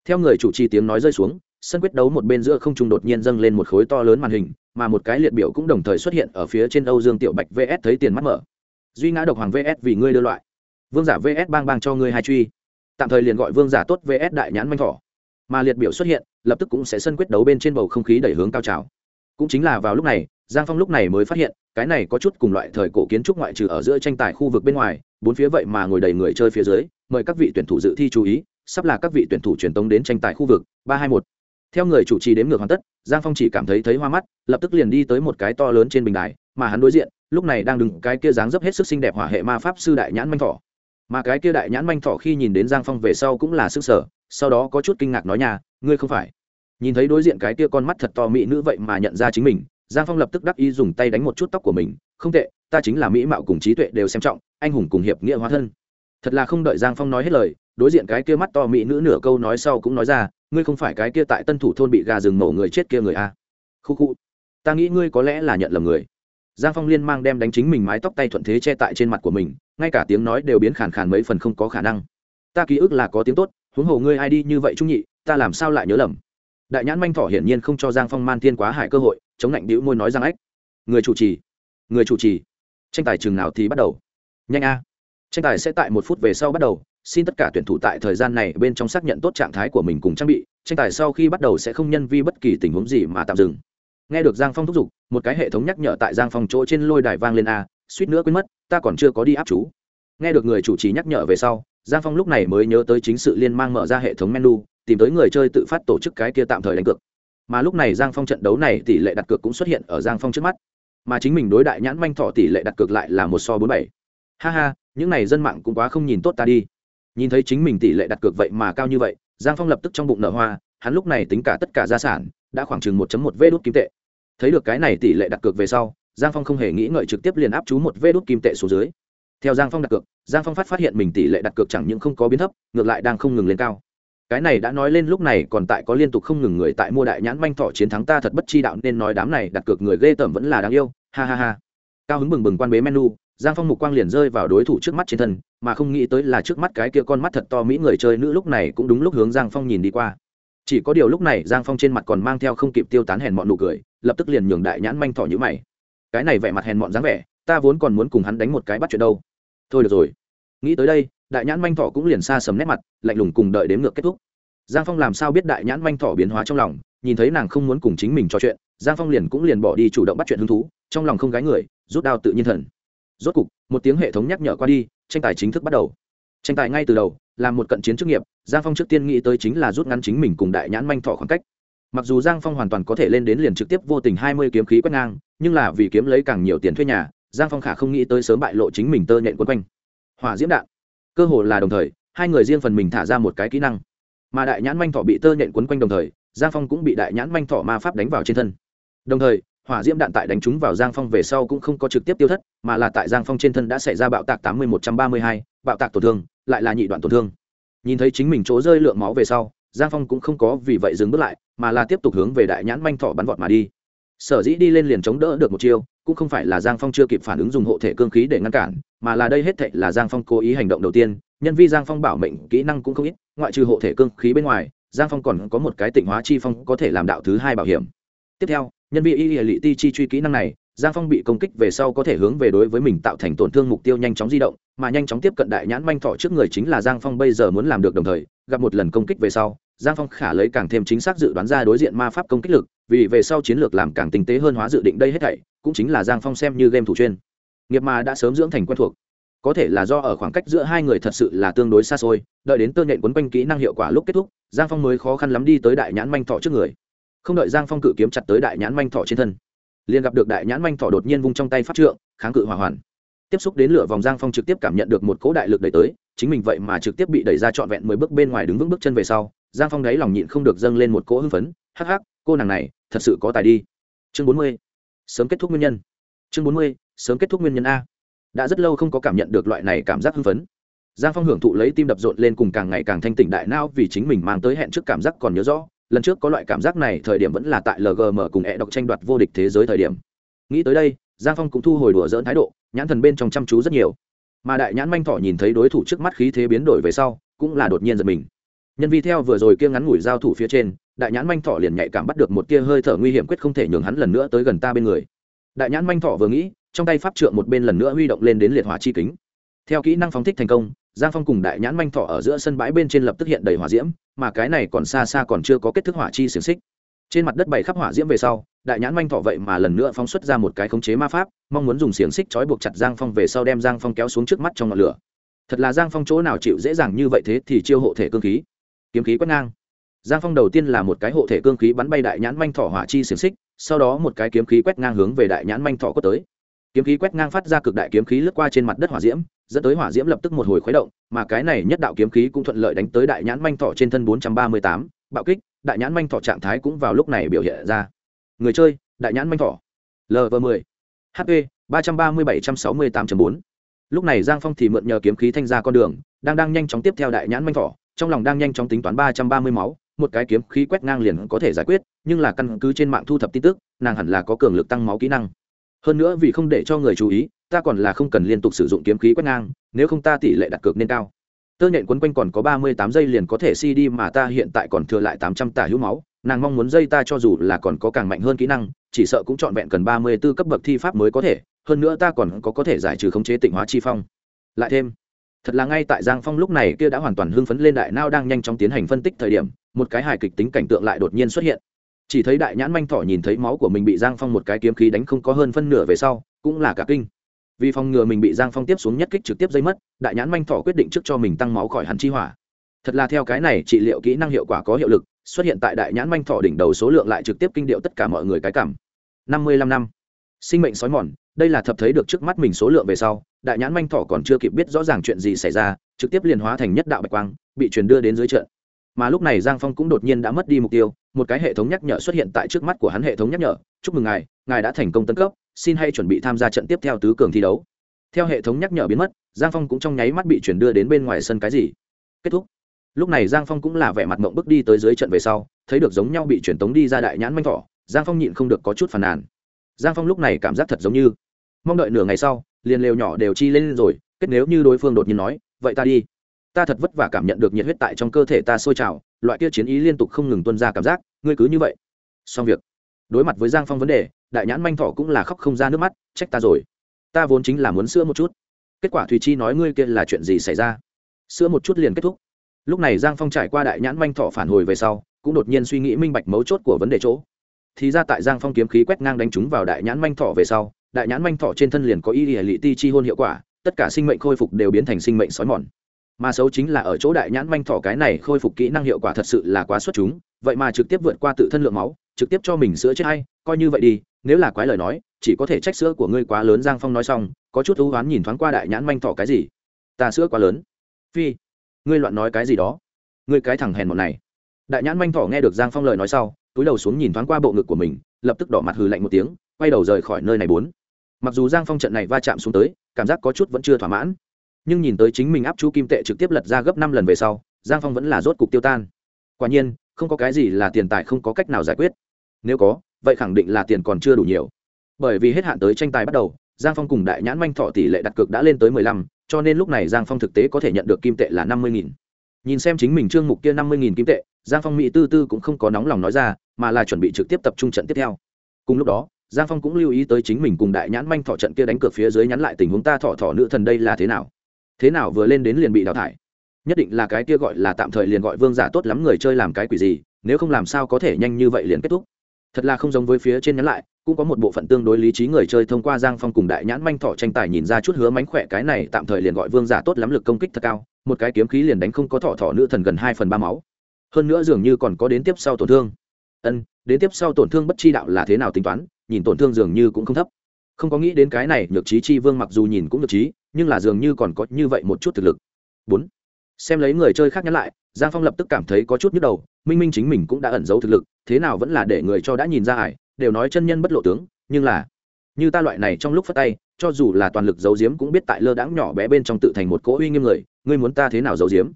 Theo người chủ trì tiếng nói rơi xuống sân quyết đấu một bên giữa không trung đột nhiên dâng lên một khối to lớn màn hình, mà một cái liệt biểu cũng đồng thời xuất hiện ở phía trên âu dương tiểu bạch vs thấy tiền mắt mở. Duy ngã độc hoàng vs vì ngươi đưa loại. Vương giả vs bang bang cho ngươi hai truy. Tạm thời liền gọi vương giả tốt vs đại nhãn manh thỏ. Mà liệt biểu xuất hiện, lập tức cũng sẽ sân quyết đấu bên trên bầu không khí đẩy hướng cao trào. Cũng chính là vào lúc này, giang phong lúc này mới phát hiện, cái này có chút cùng loại thời cổ kiến trúc ngoại trừ ở giữa tranh tài khu vực bên ngoài, bốn phía vậy mà ngồi đầy người chơi phía dưới, mời các vị tuyển thủ dự thi chú ý, sắp là các vị tuyển thủ truyền tống đến tranh tài khu vực, ba hai một theo người chủ trì đếm ngược hoàn tất, giang phong chỉ cảm thấy thấy hoa mắt, lập tức liền đi tới một cái to lớn trên bình đài, mà hắn đối diện, lúc này đang đứng cái kia dáng dấp hết sức xinh đẹp hỏa hệ ma pháp sư đại nhãn manh thỏ. Mà cái kia đại nhãn manh thỏ khi nhìn đến giang phong về sau cũng là sức sở, sau đó có chút kinh ngạc nói nhà ngươi không phải. Nhìn thấy đối diện cái kia con mắt thật to mỹ nữ vậy mà nhận ra chính mình, giang phong lập tức đắc ý dùng tay đánh một chút tóc của mình, không tệ, ta chính là mỹ mạo cùng trí tuệ đều xem trọng, anh hùng cùng hiệp nghĩa hóa thân. Thật là không đợi giang phong nói hết lời, đối diện cái kia mắt to mỹ nữ nửa câu nói sau cũng nói ra ngươi không phải cái kia tại tân thủ thôn bị gà rừng nổ người chết kia người a à? khu khu, ta nghĩ ngươi có lẽ là nhận lầm người. Giang phong liên mang đem đánh chính mình mái tóc tay thuận thế che tại trên mặt của mình, ngay cả tiếng nói đều biến khàn khàn mấy phần không có khả năng. Ta ký ức là có tiếng tốt, huống hồ ngươi ai đi như vậy trung nhị, ta làm sao lại nhớ lầm? Đại nhãn manh thỏ hiển nhiên không cho giang phong man thiên quá hại cơ hội, chống lạnh đĩu môi nói giang ách. Người chủ trì, người chủ trì. Tranh tài chừng nào thì bắt đầu. Nhanh a. Tranh tài sẽ tại một phút về sau bắt đầu xin tất cả tuyển thủ tại thời gian này bên trong xác nhận tốt trạng thái của mình cùng trang bị, tranh tài sau khi bắt đầu sẽ không nhân vi bất kỳ tình huống gì mà tạm dừng. Nghe được giang phong thúc giục, một cái hệ thống nhắc nhở tại giang phong chỗ trên lôi đài vang lên a, suýt nữa quên mất, ta còn chưa có đi áp chú. Nghe được người chủ trì nhắc nhở về sau, giang phong lúc này mới nhớ tới chính sự liên mang mở ra hệ thống menu, tìm tới người chơi tự phát tổ chức cái kia tạm thời đánh cược. Mà lúc này giang phong trận đấu này tỷ lệ đặt cược cũng xuất hiện ở giang phong trước mắt. Mà chính mình đối đại nhãn manh thọ tỷ lệ đặt cược lại là một so bốn bảy. Ha ha, những này dân mạng cũng quá không nhìn tốt ta đi nhìn thấy chính mình tỷ lệ đặt cược vậy mà cao như vậy, giang phong lập tức trong bụng nở hoa, hắn lúc này tính cả tất cả gia sản, đã khoảng chừng một một vê đốt kim tệ. Thấy được cái này tỷ lệ đặt cược về sau, giang phong không hề nghĩ ngợi trực tiếp liền áp chú một vê đốt kim tệ xuống dưới. Theo giang phong đặt cược, giang phong phát phát hiện mình tỷ lệ đặt cược chẳng những không có biến thấp, ngược lại đang không ngừng lên cao. Cái này đã nói lên lúc này còn tại có liên tục không ngừng người tại mua đại nhãn manh thọ chiến thắng ta thật bất chi đạo nên nói đám này đặt cược người ghê tởm vẫn là đáng yêu, ha ha ha. Cao hứng bừng bừng quan bế menu giang phong mục quang liền rơi vào đối thủ trước mắt trên thân, mà không nghĩ tới là trước mắt cái kia con mắt thật to mỹ người chơi nữ lúc này cũng đúng lúc hướng giang phong nhìn đi qua. Chỉ có điều lúc này giang phong trên mặt còn mang theo không kịp tiêu tán hèn mọn nụ cười, lập tức liền nhường đại nhãn manh thọ nhữ mày. Cái này vẻ mặt hèn mọn dáng vẻ, ta vốn còn muốn cùng hắn đánh một cái bắt chuyện đâu. Thôi được rồi. Nghĩ tới đây, đại nhãn manh thọ cũng liền xa sầm nét mặt, lạnh lùng cùng đợi đến ngược kết thúc. Giang phong làm sao biết đại nhãn manh thọ biến hóa trong lòng, nhìn thấy nàng không muốn cùng chính mình trò chuyện, giang phong liền cũng liền bỏ đi chủ động bắt chuyện hứng thú, trong lòng không gái người, rút đao tự nhiên thần rốt cục, một tiếng hệ thống nhắc nhở qua đi, tranh tài chính thức bắt đầu. Tranh tài ngay từ đầu, là một cận chiến chức nghiệp, giang phong trước tiên nghĩ tới chính là rút ngắn chính mình cùng đại nhãn manh thọ khoảng cách. Mặc dù giang phong hoàn toàn có thể lên đến liền trực tiếp vô tình hai mươi kiếm khí quét ngang, nhưng là vì kiếm lấy càng nhiều tiền thuê nhà, giang phong khả không nghĩ tới sớm bại lộ chính mình tơ nhện quấn quanh. Hỏa diễm đạn. Cơ hồ là đồng thời, hai người riêng phần mình thả ra một cái kỹ năng. Mà đại nhãn manh thọ bị tơ nhện quấn quanh đồng thời, giang phong cũng bị đại nhãn manh thọ ma pháp đánh vào trên thân. Đồng thời hỏa diễm đạn tại đánh trúng vào giang phong về sau cũng không có trực tiếp tiêu thất, mà là tại giang phong trên thân đã xảy ra bạo tạc tám mươi một trăm ba mươi hai, bạo tạc tổn thương, lại là nhị đoạn tổn thương. Nhìn thấy chính mình chỗ rơi lượng máu về sau, giang phong cũng không có vì vậy dừng bước lại, mà là tiếp tục hướng về đại nhãn manh thọ bắn vọt mà đi. Sở dĩ đi lên liền chống đỡ được một chiêu, cũng không phải là giang phong chưa kịp phản ứng dùng hộ thể cương khí để ngăn cản, mà là đây hết thệ là giang phong cố ý hành động đầu tiên, nhân vi giang phong bảo mệnh kỹ năng cũng không ít, ngoại trừ hộ thể cương khí bên ngoài, giang phong còn có một cái tịnh hóa chi phong có thể làm đạo thứ hai bảo hiểm. Tiếp theo nhân viên y hệ lị ti chi truy kỹ năng này, giang phong bị công kích về sau có thể hướng về đối với mình tạo thành tổn thương mục tiêu nhanh chóng di động, mà nhanh chóng tiếp cận đại nhãn manh thọ trước người chính là giang phong bây giờ muốn làm được đồng thời, gặp một lần công kích về sau, giang phong khả lấy càng thêm chính xác dự đoán ra đối diện ma pháp công kích lực, vì về sau chiến lược làm càng tinh tế hơn hóa dự định đây hết thảy, cũng chính là giang phong xem như game thủ chuyên. Nghiệp mà đã sớm dưỡng thành quen thuộc. Có thể là do ở khoảng cách giữa hai người thật sự là tương đối xa xôi, đợi đến tơ nhện quấn quanh kỹ năng hiệu quả lúc kết thúc, giang phong mới khó khăn lắm đi tới đại nhãn manh thọ trước người không đợi giang phong cự kiếm chặt tới đại nhãn manh thọ trên thân liền gặp được đại nhãn manh thọ đột nhiên vung trong tay phát trượng kháng cự hỏa hoàn tiếp xúc đến lửa vòng giang phong trực tiếp cảm nhận được một cỗ đại lực đẩy tới chính mình vậy mà trực tiếp bị đẩy ra trọn vẹn mười bước bên ngoài đứng vững bước chân về sau giang phong đáy lòng nhịn không được dâng lên một cỗ hưng phấn hắc hắc cô nàng này thật sự có tài đi chương bốn mươi sớm kết thúc nguyên nhân chương bốn mươi sớm kết thúc nguyên nhân a đã rất lâu không có cảm nhận được loại này cảm giác hưng phấn giang phong hưởng thụ lấy tim đập rộn lên cùng càng ngày càng thanh tỉnh đại não vì chính mình mang tới hẹn trước cảm giác còn nhớ rõ lần trước có loại cảm giác này thời điểm vẫn là tại lgm cùng e đọc tranh đoạt vô địch thế giới thời điểm. Nghĩ tới đây, giang phong cũng thu hồi đùa dỡn thái độ, nhãn thần bên trong chăm chú rất nhiều. Mà đại nhãn manh thỏ nhìn thấy đối thủ trước mắt khí thế biến đổi về sau, cũng là đột nhiên giật mình. Nhân vi theo vừa rồi kia ngắn ngủi giao thủ phía trên, đại nhãn manh thỏ liền nhạy cảm bắt được một tia hơi thở nguy hiểm quyết không thể nhường hắn lần nữa tới gần ta bên người. Đại nhãn manh thỏ vừa nghĩ, trong tay pháp trượng một bên lần nữa huy động lên đến liệt hỏa chi kính. Theo kỹ năng phóng thích thành công giang phong cùng đại nhãn manh thọ ở giữa sân bãi bên trên lập tức hiện đầy hỏa diễm, mà cái này còn xa xa còn chưa có kết thức hỏa chi xiềng xích. Trên mặt đất bày khắp hỏa diễm về sau, đại nhãn manh thọ vậy mà lần nữa phóng xuất ra một cái khống chế ma pháp, mong muốn dùng xiềng xích trói buộc chặt giang phong về sau đem giang phong kéo xuống trước mắt trong ngọn lửa. Thật là giang phong chỗ nào chịu dễ dàng như vậy thế thì chiêu hộ thể cương khí. Kiếm khí quét ngang. Giang phong đầu tiên là một cái hộ thể cương khí bắn bay đại nhãn manh thọ hỏa chi xiềng xích, sau đó một cái kiếm khí quét ngang hướng về đại nhãn manh thọ có tới. Kiếm khí quét ngang phát ra cực đại kiếm khí lướt qua trên mặt đất hỏa diễm dẫn tới hỏa diễm lập tức một hồi khuấy động mà cái này nhất đạo kiếm khí cũng thuận lợi đánh tới đại nhãn manh thọ trên thân 438, bạo kích đại nhãn manh thọ trạng thái cũng vào lúc này biểu hiện ra. Người chơi đại nhãn manh thọ. Lv 10 hp 33768.4 lúc này giang phong thì mượn nhờ kiếm khí thanh ra con đường đang đang nhanh chóng tiếp theo đại nhãn manh thọ trong lòng đang nhanh chóng tính toán 330 máu một cái kiếm khí quét ngang liền có thể giải quyết nhưng là căn cứ trên mạng thu thập tin tức nàng hẳn là có cường lực tăng máu kỹ năng. Hơn nữa vì không để cho người chú ý ta còn là không cần liên tục sử dụng kiếm khí quét ngang, nếu không ta tỷ lệ đặt cược nên cao. Tơ nhện quấn quanh còn có ba mươi tám giây liền có thể si đi mà ta hiện tại còn thừa lại tám trăm tả hữu máu, nàng mong muốn dây ta cho dù là còn có càng mạnh hơn kỹ năng, chỉ sợ cũng trọn vẹn cần ba mươi b ố cấp bậc thi pháp mới có thể, hơn nữa ta còn có có thể giải trừ khống chế tịnh hóa chi phong. Lại thêm, thật là ngay tại giang phong lúc này kia đã hoàn toàn hưng phấn lên đại nao đang nhanh chóng tiến hành phân tích thời điểm, một cái hài kịch tính cảnh tượng lại đột nhiên xuất hiện. Chỉ thấy đại nhãn manh thỏ nhìn thấy máu của mình bị giang phong một cái kiếm khí đánh không có hơn phân nửa về sau, cũng là cả kinh vì phòng ngừa mình bị giang phong tiếp xuống nhất kích trực tiếp dây mất, đại nhãn manh thỏ quyết định trước cho mình tăng máu khỏi hắn chi hỏa. Thật là theo cái này trị liệu kỹ năng hiệu quả có hiệu lực, xuất hiện tại đại nhãn manh thỏ đỉnh đầu số lượng lại trực tiếp kinh điệu tất cả mọi người cái cảm. Năm mươi lăm năm. Sinh mệnh sói mòn, đây là thập thấy được trước mắt mình số lượng về sau, đại nhãn manh thỏ còn chưa kịp biết rõ ràng chuyện gì xảy ra, trực tiếp liền hóa thành nhất đạo bạch quang, bị truyền đưa đến dưới trận mà lúc này giang phong cũng đột nhiên đã mất đi mục tiêu, một cái hệ thống nhắc nhở xuất hiện tại trước mắt của hắn hệ thống nhắc nhở, chúc mừng ngài ngài đã thành công tấn cấp, xin hãy chuẩn bị tham gia trận tiếp theo tứ cường thi đấu. Theo hệ thống nhắc nhở biến mất, giang phong cũng trong nháy mắt bị chuyển đưa đến bên ngoài sân cái gì. Kết thúc. Lúc này giang phong cũng là vẻ mặt mộng bước đi tới dưới trận về sau, thấy được giống nhau bị chuyển tống đi ra đại nhãn manh thỏ, giang phong nhịn không được có chút phàn nàn. Giang phong lúc này cảm giác thật giống như, mong đợi nửa ngày sau, liền lều nhỏ đều chi lên rồi, kết nếu như đối phương đột nhiên nói, vậy ta đi ta thật vất vả cảm nhận được nhiệt huyết tại trong cơ thể ta sôi trào, loại kia chiến ý liên tục không ngừng tuân ra cảm giác, ngươi cứ như vậy. Xong việc. Đối mặt với giang phong vấn đề, đại nhãn manh thọ cũng là khóc không ra nước mắt, trách ta rồi. Ta vốn chính là muốn sữa một chút. Kết quả thùy chi nói ngươi kia là chuyện gì xảy ra? Sữa một chút liền kết thúc. Lúc này giang phong trải qua đại nhãn manh thọ phản hồi về sau, cũng đột nhiên suy nghĩ minh bạch mấu chốt của vấn đề chỗ. Thì ra tại giang phong kiếm khí quét ngang đánh trúng vào đại nhãn manh thọ về sau, đại nhãn manh thọ trên thân liền có y hệ lị ti chi hôn hiệu quả, tất cả sinh mệnh khôi phục đều biến thành sinh mệnh sói mòn mà xấu chính là ở chỗ đại nhãn manh thỏ cái này khôi phục kỹ năng hiệu quả thật sự là quá xuất chúng, vậy mà trực tiếp vượt qua tự thân lượng máu, trực tiếp cho mình sữa chết hay, coi như vậy đi, nếu là quái lời nói, chỉ có thể trách sữa của ngươi quá lớn, giang phong nói xong, có chút thú oán nhìn thoáng qua đại nhãn manh thỏ cái gì. Ta sữa quá lớn. Phi, ngươi loạn nói cái gì đó. Ngươi cái thằng hèn một này. Đại nhãn manh thỏ nghe được giang phong lời nói sau, túi đầu xuống nhìn thoáng qua bộ ngực của mình, lập tức đỏ mặt hừ lạnh một tiếng, quay đầu rời khỏi nơi này bốn. Mặc dù giang phong trận này va chạm xuống tới, cảm giác có chút vẫn chưa thỏa mãn nhưng nhìn tới chính mình áp chú kim tệ trực tiếp lật ra gấp năm lần về sau, giang phong vẫn là rốt cục tiêu tan. Quả nhiên, không có cái gì là tiền tài không có cách nào giải quyết. Nếu có, vậy khẳng định là tiền còn chưa đủ nhiều. Bởi vì hết hạn tới tranh tài bắt đầu, giang phong cùng đại nhãn manh thọ tỷ lệ đặt cược đã lên tới mười lăm, cho nên lúc này giang phong thực tế có thể nhận được kim tệ là năm mươi nghìn. Nhìn xem chính mình trương mục kia năm mươi nghìn kim tệ, giang phong mỹ tư tư cũng không có nóng lòng nói ra, mà là chuẩn bị trực tiếp tập trung trận tiếp theo. Cùng lúc đó, giang phong cũng lưu ý tới chính mình cùng đại nhãn manh thọ trận kia đánh cược phía dưới nhắn lại tình huống ta thọ thọ nữ thần đây là thế nào thế nào vừa lên đến liền bị đào thải? Nhất định là cái kia gọi là tạm thời liền gọi vương giả tốt lắm người chơi làm cái quỷ gì, nếu không làm sao có thể nhanh như vậy liền kết thúc. Thật là không giống với phía trên nhắn lại, cũng có một bộ phận tương đối lý trí người chơi thông qua giang phong cùng đại nhãn manh thọ tranh tài nhìn ra chút hứa mánh khỏe cái này tạm thời liền gọi vương giả tốt lắm lực công kích thật cao, một cái kiếm khí liền đánh không có thọ thọ nữ thần gần hai phần ba máu. Hơn nữa dường như còn có đến tiếp sau tổn thương. Ân, đến tiếp sau tổn thương bất chi đạo là thế nào tính toán, nhìn tổn thương dường như cũng không thấp. Không có nghĩ đến cái này, nhược trí chi vương mặc dù nhìn cũng nhược trí nhưng là dường như còn có như vậy một chút thực lực. Bốn, xem lấy người chơi khác nhắn lại, giang phong lập tức cảm thấy có chút nhức đầu, minh minh chính mình cũng đã ẩn giấu thực lực, thế nào vẫn là để người cho đã nhìn ra ải, đều nói chân nhân bất lộ tướng, nhưng là, như ta loại này trong lúc phát tay, cho dù là toàn lực giấu giếm cũng biết tại lơ đãng nhỏ bé bên trong tự thành một cỗ uy nghiêm người, ngươi muốn ta thế nào giấu giếm?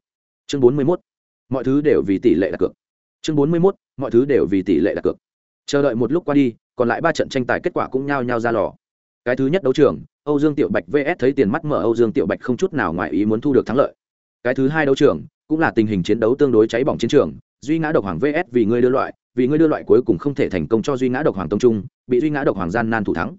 Chương bốn mươi mốt, mọi thứ đều vì tỷ lệ đặt cược. Chương bốn mươi mốt, mọi thứ đều vì tỷ lệ đặt cược. Chờ đợi một lúc qua đi, còn lại ba trận tranh tài kết quả cũng nhao nhao ra lò cái thứ nhất đấu trường, âu dương tiểu bạch vs thấy tiền mắt mở âu dương tiểu bạch không chút nào ngoài ý muốn thu được thắng lợi. Cái thứ hai đấu trường, cũng là tình hình chiến đấu tương đối cháy bỏng chiến trường, duy ngã độc hoàng vs vì ngươi đưa loại, vì ngươi đưa loại cuối cùng không thể thành công cho duy ngã độc hoàng tông trung, bị duy ngã độc hoàng gian nan thủ thắng.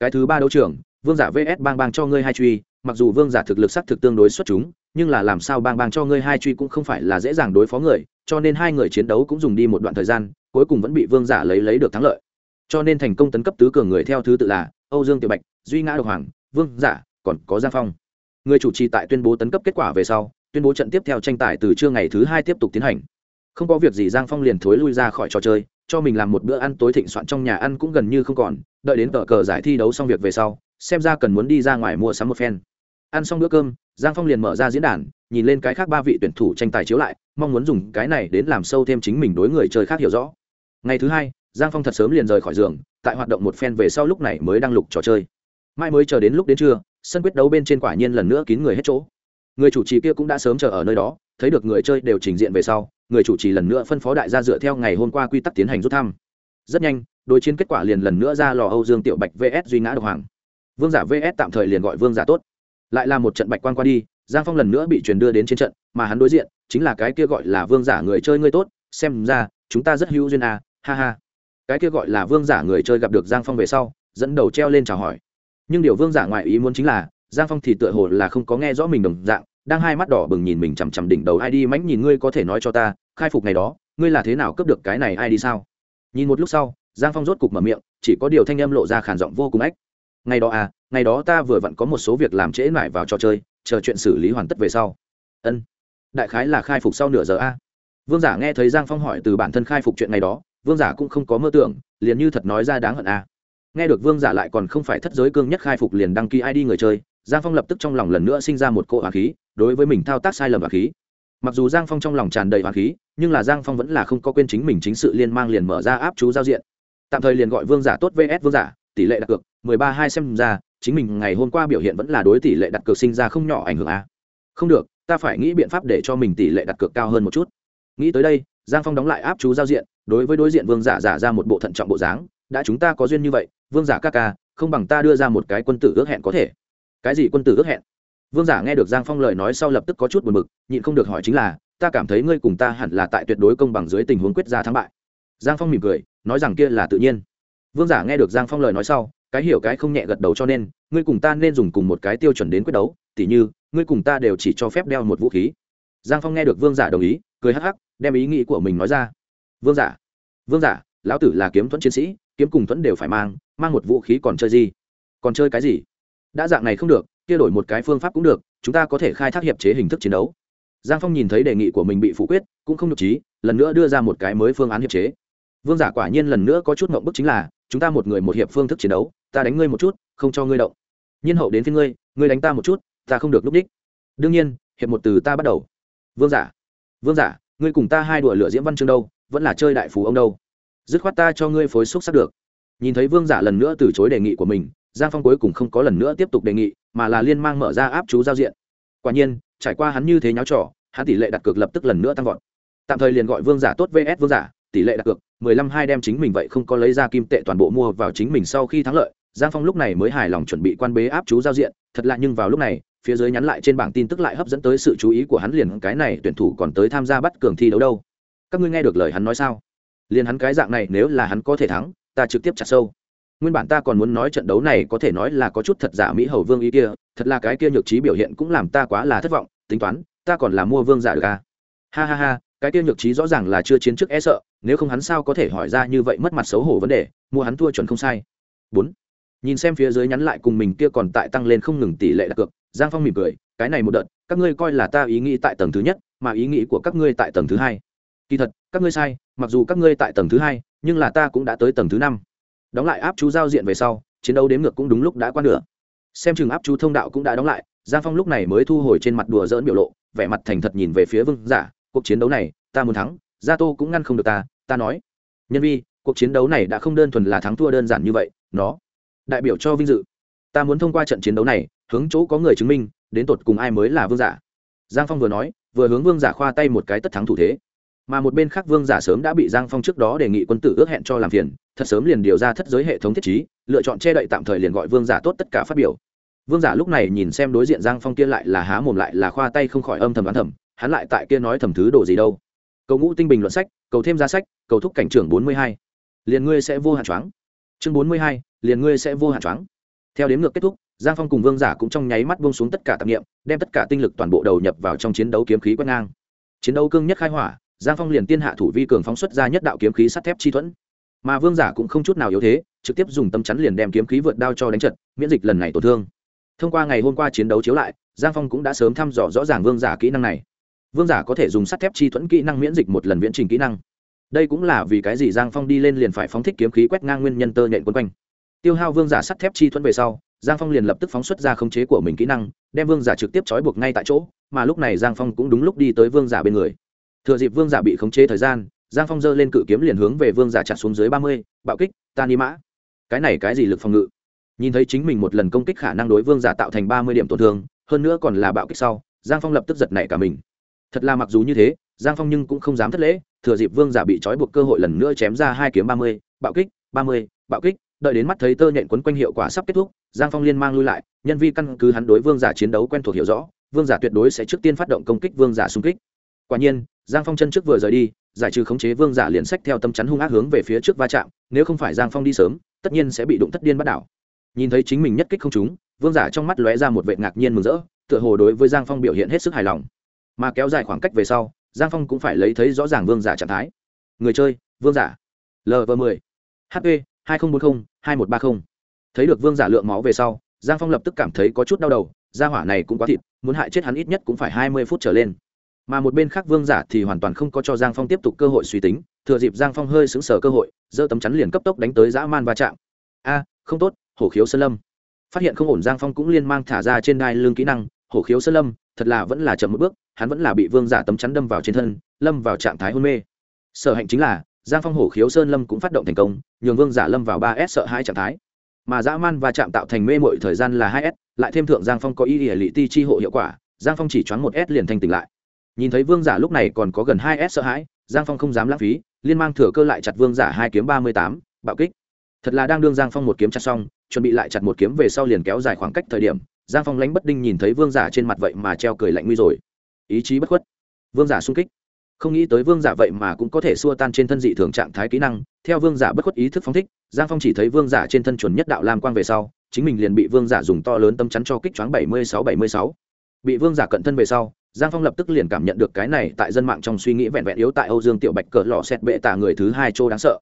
Cái thứ ba đấu trường, vương giả vs bang bang cho ngươi hai truy, mặc dù vương giả thực lực sắc thực tương đối xuất chúng, nhưng là làm sao bang bang cho ngươi hai truy cũng không phải là dễ dàng đối phó người, cho nên hai người chiến đấu cũng dùng đi một đoạn thời gian, cuối cùng vẫn bị vương giả lấy lấy được thắng lợi. Cho nên thành công tấn cấp tứ cường người theo thứ tự là âu dương tiểu bạch, duy ngã độc hoàng, vương giả, còn có giang phong. Người chủ trì tại tuyên bố tấn cấp kết quả về sau, tuyên bố trận tiếp theo tranh tài từ trưa ngày thứ hai tiếp tục tiến hành. Không có việc gì giang phong liền thối lui ra khỏi trò chơi, cho mình làm một bữa ăn tối thịnh soạn trong nhà ăn cũng gần như không còn, đợi đến tờ cờ giải thi đấu xong việc về sau, xem ra cần muốn đi ra ngoài mua sắm một phen. Ăn xong bữa cơm, giang phong liền mở ra diễn đàn, nhìn lên cái khác ba vị tuyển thủ tranh tài chiếu lại, mong muốn dùng cái này đến làm sâu thêm chính mình đối người chơi khác hiểu rõ. Ngày thứ hai, giang phong thật sớm liền rời khỏi giường tại hoạt động một phen về sau lúc này mới đăng lục trò chơi. Mai mới chờ đến lúc đến trưa sân quyết đấu bên trên quả nhiên lần nữa kín người hết chỗ. Người chủ trì kia cũng đã sớm chờ ở nơi đó thấy được người chơi đều trình diện về sau người chủ trì lần nữa phân phó đại gia dựa theo ngày hôm qua quy tắc tiến hành rút thăm. Rất nhanh đối chiến kết quả liền lần nữa ra lò âu dương tiểu bạch vs duy ngã độc hoàng. Vương giả vs tạm thời liền gọi vương giả tốt. Lại là một trận bạch quan qua đi giang phong lần nữa bị truyền đưa đến trên trận mà hắn đối diện chính là cái kia gọi là vương giả người chơi ngươi tốt xem ra chúng ta rất hữu duyên à, ha ha cái kia gọi là vương giả người chơi gặp được giang phong về sau, dẫn đầu treo lên chào hỏi. Nhưng điều vương giả ngoại ý muốn chính là, giang phong thì tựa hồ là không có nghe rõ mình đồng dạng, đang hai mắt đỏ bừng nhìn mình chằm chằm đỉnh đầu ai đi mánh nhìn ngươi có thể nói cho ta, khai phục ngày đó, ngươi là thế nào cướp được cái này ai đi sao? Nhìn một lúc sau, giang phong rốt cục mở miệng, chỉ có điều thanh âm lộ ra khản giọng vô cùng ách. Ngày đó à ngày đó ta vừa vặn có một số việc làm trễ mải vào trò chơi, chờ chuyện xử lý hoàn tất về sau. Ân. Đại khái là khai phục sau nửa giờ a. À. vương giả nghe thấy giang phong hỏi từ bản thân khai phục chuyện ngày đó vương giả cũng không có mơ tưởng, liền như thật nói ra đáng hận a. À. nghe được vương giả lại còn không phải thất giới cương nhất khai phục liền đăng ký id người chơi, giang phong lập tức trong lòng lần nữa sinh ra một cỗ hỏa khí, đối với mình thao tác sai lầm hỏa khí. Mặc dù giang phong trong lòng tràn đầy hỏa khí, nhưng là giang phong vẫn là không có quên chính mình chính sự liên mang liền mở ra áp chú giao diện. Tạm thời liền gọi vương giả tốt vs vương giả, tỷ lệ đặt cược mười ba hai xem ra, chính mình ngày hôm qua biểu hiện vẫn là đối tỷ lệ đặt cược sinh ra không nhỏ ảnh hưởng a. Không được, ta phải nghĩ biện pháp để cho mình tỷ lệ đặt cược cao hơn một chút nghĩ tới đây, giang phong đóng lại áp chú giao diện, đối với đối diện vương giả giả ra một bộ thận trọng bộ dáng, đã chúng ta có duyên như vậy, vương giả ca ca, không bằng ta đưa ra một cái quân tử ước hẹn có thể. Cái gì quân tử ước hẹn? Vương giả nghe được giang phong lời nói sau lập tức có chút buồn b ự c nhịn không được hỏi chính là, ta cảm thấy ngươi cùng ta hẳn là tại tuyệt đối công bằng dưới tình huống quyết ra thắng bại. Giang phong mỉm cười, nói rằng kia là tự nhiên. Vương giả nghe được giang phong lời nói sau, cái hiểu cái không nhẹ gật đầu cho nên, ngươi cùng ta nên dùng cùng một cái tiêu chuẩn đến quyết đấu, tỉ như, ngươi cùng ta đều chỉ cho phép đeo một vũ khí. Giang phong nghe được vương giả đồng ý, cười hắc hắc đem ý nghĩ của mình nói ra. Vương giả vương giả, lão tử là kiếm thuẫn chiến sĩ, kiếm cùng thuẫn đều phải mang mang một vũ khí còn chơi gì? Còn chơi cái gì? Đã dạng này không được, kia đổi một cái phương pháp cũng được, chúng ta có thể khai thác hiệp chế hình thức chiến đấu. Giang phong nhìn thấy đề nghị của mình bị phủ quyết, cũng không nhục trí lần nữa đưa ra một cái mới phương án hiệp chế. Vương giả quả nhiên lần nữa có chút mộng bức chính là, chúng ta một người một hiệp phương thức chiến đấu, ta đánh ngươi một chút, không cho ngươi động. Nhiên hậu đến phía ngươi ngươi đánh ta một chút, ta không được lúc đích đương nhiên, hiệp một từ ta bắt đầu. Vương giả vương giả ngươi cùng ta hai đùa lửa diễm văn chương đâu, vẫn là chơi đại phú ông đâu. Dứt khoát ta cho ngươi phối xúc sắc được. Nhìn thấy vương giả lần nữa từ chối đề nghị của mình, giang phong cuối cùng không có lần nữa tiếp tục đề nghị, mà là liên mang mở ra áp chú giao diện. Quả nhiên, trải qua hắn như thế nháo trò, hắn tỷ lệ đặt cược lập tức lần nữa tăng vọt. Tạm thời liền gọi vương giả tốt vs vương giả, tỷ lệ đặt cược mười lăm hai đem chính mình vậy không có lấy ra kim tệ toàn bộ mua vào chính mình sau khi thắng lợi, giang phong lúc này mới hài lòng chuẩn bị quan bế áp chú giao diện, thật lạ nhưng vào lúc này phía dưới nhắn lại trên bảng tin tức lại hấp dẫn tới sự chú ý của hắn liền cái này tuyển thủ còn tới tham gia bắt cường thi đấu đâu. Các ngươi nghe được lời hắn nói sao? Liền hắn cái dạng này nếu là hắn có thể thắng, ta trực tiếp chặt sâu. Nguyên bản ta còn muốn nói trận đấu này có thể nói là có chút thật giả mỹ hầu vương ý kia, thật là cái kia nhược trí biểu hiện cũng làm ta quá là thất vọng, tính toán, ta còn là mua vương giả được à? ha ha ha, cái kia nhược trí rõ ràng là chưa chiến trước e sợ, nếu không hắn sao có thể hỏi ra như vậy mất mặt xấu hổ vấn đề, mua hắn thua chuẩn không sai. Bốn, nhìn xem phía dưới nhắn lại cùng mình kia còn tại tăng lên không ngừng tỷ lệ đặt cược giang phong mỉm cười, cái này một đợt, các ngươi coi là ta ý nghĩ tại tầng thứ nhất, mà ý nghĩ của các ngươi tại tầng thứ hai. Kỳ thật, các ngươi sai, mặc dù các ngươi tại tầng thứ hai, nhưng là ta cũng đã tới tầng thứ năm. Đóng lại áp chú giao diện về sau, chiến đấu đếm ngược cũng đúng lúc đã qua nửa. Xem chừng áp chú thông đạo cũng đã đóng lại, giang phong lúc này mới thu hồi trên mặt đùa dỡn biểu lộ, vẻ mặt thành thật nhìn về phía vương giả, cuộc chiến đấu này, ta muốn thắng, gia tô cũng ngăn không được ta ta nói. Nhân vi, cuộc chiến đấu này đã không đơn thuần là thắng thua đơn giản như vậy, nó đại biểu cho vinh dự ta muốn thông qua trận chiến đấu này, hướng chỗ có người chứng minh, đến tột cùng ai mới là vương giả. Giang phong vừa nói, vừa hướng vương giả khoa tay một cái tất thắng thủ thế. Mà một bên khác vương giả sớm đã bị giang phong trước đó đề nghị quân tử ước hẹn cho làm phiền, thật sớm liền điều ra thất giới hệ thống thiết chí lựa chọn che đậy tạm thời liền gọi vương giả tốt tất cả phát biểu. Vương giả lúc này nhìn xem đối diện giang phong kia lại là há mồm lại là khoa tay không khỏi âm thầm đoán thầm, hắn lại tại kia nói thầm thứ đồ gì đâu. Cầu ngũ tinh bình luận sách, cầu thêm ra sách, cầu thúc cảnh trưởng bốn mươi hai. Liền ngươi sẽ vô hạn choáng. Chương bốn mươi hai, liền ngươi sẽ vô hạn choáng theo đếm ngược kết thúc, giang phong cùng vương giả cũng trong nháy mắt bông xuống tất cả tạp nghiệm đem tất cả tinh lực toàn bộ đầu nhập vào trong chiến đấu kiếm khí quét ngang. Chiến đấu cương nhất khai hỏa, giang phong liền tiên hạ thủ vi cường phóng xuất ra nhất đạo kiếm khí sắt thép chi thuẫn. Mà vương giả cũng không chút nào yếu thế, trực tiếp dùng tâm chắn liền đem kiếm khí vượt đao cho đánh trận, miễn dịch lần này tổn thương. Thông qua ngày hôm qua chiến đấu chiếu lại, giang phong cũng đã sớm thăm dò rõ ràng vương giả kỹ năng này. Vương giả có thể dùng sắt thép chi thuẫn kỹ năng miễn dịch một lần viễn trình kỹ năng. Đây cũng là vì cái gì giang phong đi lên liền phải phóng thích kiếm khí quét ngang nguyên nhân tơ nhện quân quanh tiêu hao vương giả sắt thép chi thuẫn về sau, giang phong liền lập tức phóng xuất ra khống chế của mình kỹ năng, đem vương giả trực tiếp trói buộc ngay tại chỗ, mà lúc này giang phong cũng đúng lúc đi tới vương giả bên người. Thừa dịp vương giả bị khống chế thời gian, giang phong giơ lên cự kiếm liền hướng về vương giả chặt xuống dưới ba mươi, bạo kích, ta ni mã. Cái này cái gì lực phòng ngự? Nhìn thấy chính mình một lần công kích khả năng đối vương giả tạo thành ba mươi điểm tổn thương, hơn nữa còn là bạo kích sau, giang phong lập tức giật nảy cả mình. Thật là mặc dù như thế, giang phong nhưng cũng không dám thất lễ, thừa dịp vương giả bị trói buộc cơ hội lần nữa chém ra hai kiếm ba mươi, bạo kích, ba mươi, bạo kích đợi đến mắt thấy tơ nhện quấn quanh hiệu quả sắp kết thúc, giang phong liên mang lui lại, nhân vi căn cứ hắn đối vương giả chiến đấu quen thuộc hiểu rõ, vương giả tuyệt đối sẽ trước tiên phát động công kích vương giả xung kích. Quả nhiên, giang phong chân trước vừa rời đi, giải trừ khống chế vương giả liền sách theo tâm chắn hung ác hướng về phía trước va chạm, nếu không phải giang phong đi sớm, tất nhiên sẽ bị đụng thất điên bắt đảo. Nhìn thấy chính mình nhất kích không trúng, vương giả trong mắt lóe ra một vệ ngạc nhiên mừng rỡ, tựa hồ đối với giang phong biểu hiện hết sức hài lòng. Mà kéo dài khoảng cách về sau, giang phong cũng phải lấy thấy rõ ràng vương giả trạng thái. Người chơi, vương giả. Lv 10 hp 2040 2130 thấy được vương giả lượng máu về sau, giang phong lập tức cảm thấy có chút đau đầu, gia hỏa này cũng quá thịt, muốn hại chết hắn ít nhất cũng phải hai mươi phút trở lên. Mà một bên khác vương giả thì hoàn toàn không có cho giang phong tiếp tục cơ hội suy tính, thừa dịp giang phong hơi xứng sở cơ hội, giơ tấm chắn liền cấp tốc đánh tới dã man va chạm. A, không tốt, hổ khiếu sơn lâm. Phát hiện không ổn, giang phong cũng liên mang thả ra trên đai lương kỹ năng, hổ khiếu sơn lâm, thật là vẫn là chậm một bước, hắn vẫn là bị vương giả tấm chắn đâm vào trên thân, lâm vào trạng thái hôn mê. Sở hạnh chính là giang phong hổ khiếu sơn lâm cũng phát động thành công, nhường vương giả lâm vào ba s sợ hai trạng thái. Mà dã man và chạm tạo thành mê mội thời gian là hai s, lại thêm thượng giang phong có ý địa lị ti chi hộ hiệu quả, giang phong chỉ choáng một s liền thành tỉnh lại. Nhìn thấy vương giả lúc này còn có gần hai s sợ hãi, giang phong không dám lãng phí, liên mang thừa cơ lại chặt vương giả hai kiếm ba mươi tám, bạo kích. Thật là đang đương giang phong một kiếm chặt xong, chuẩn bị lại chặt một kiếm về sau liền kéo dài khoảng cách thời điểm, giang phong lánh bất đinh nhìn thấy vương giả trên mặt vậy mà treo cười lạnh nguy rồi. Ý chí bất khuất. Vương giả sung kích không nghĩ tới vương giả vậy mà cũng có thể xua tan trên thân dị thường trạng thái kỹ năng, theo vương giả bất khuất ý thức phóng thích, giang phong chỉ thấy vương giả trên thân chuẩn nhất đạo lam quang về sau, chính mình liền bị vương giả dùng to lớn tâm chắn cho kích choáng bảy mươi sáu bảy mươi sáu. Bị vương giả cận thân về sau, giang phong lập tức liền cảm nhận được cái này tại dân mạng trong suy nghĩ vẹn vẹn yếu tại âu dương tiểu bạch cỡ lò xét bệ tả người thứ hai châu đáng sợ.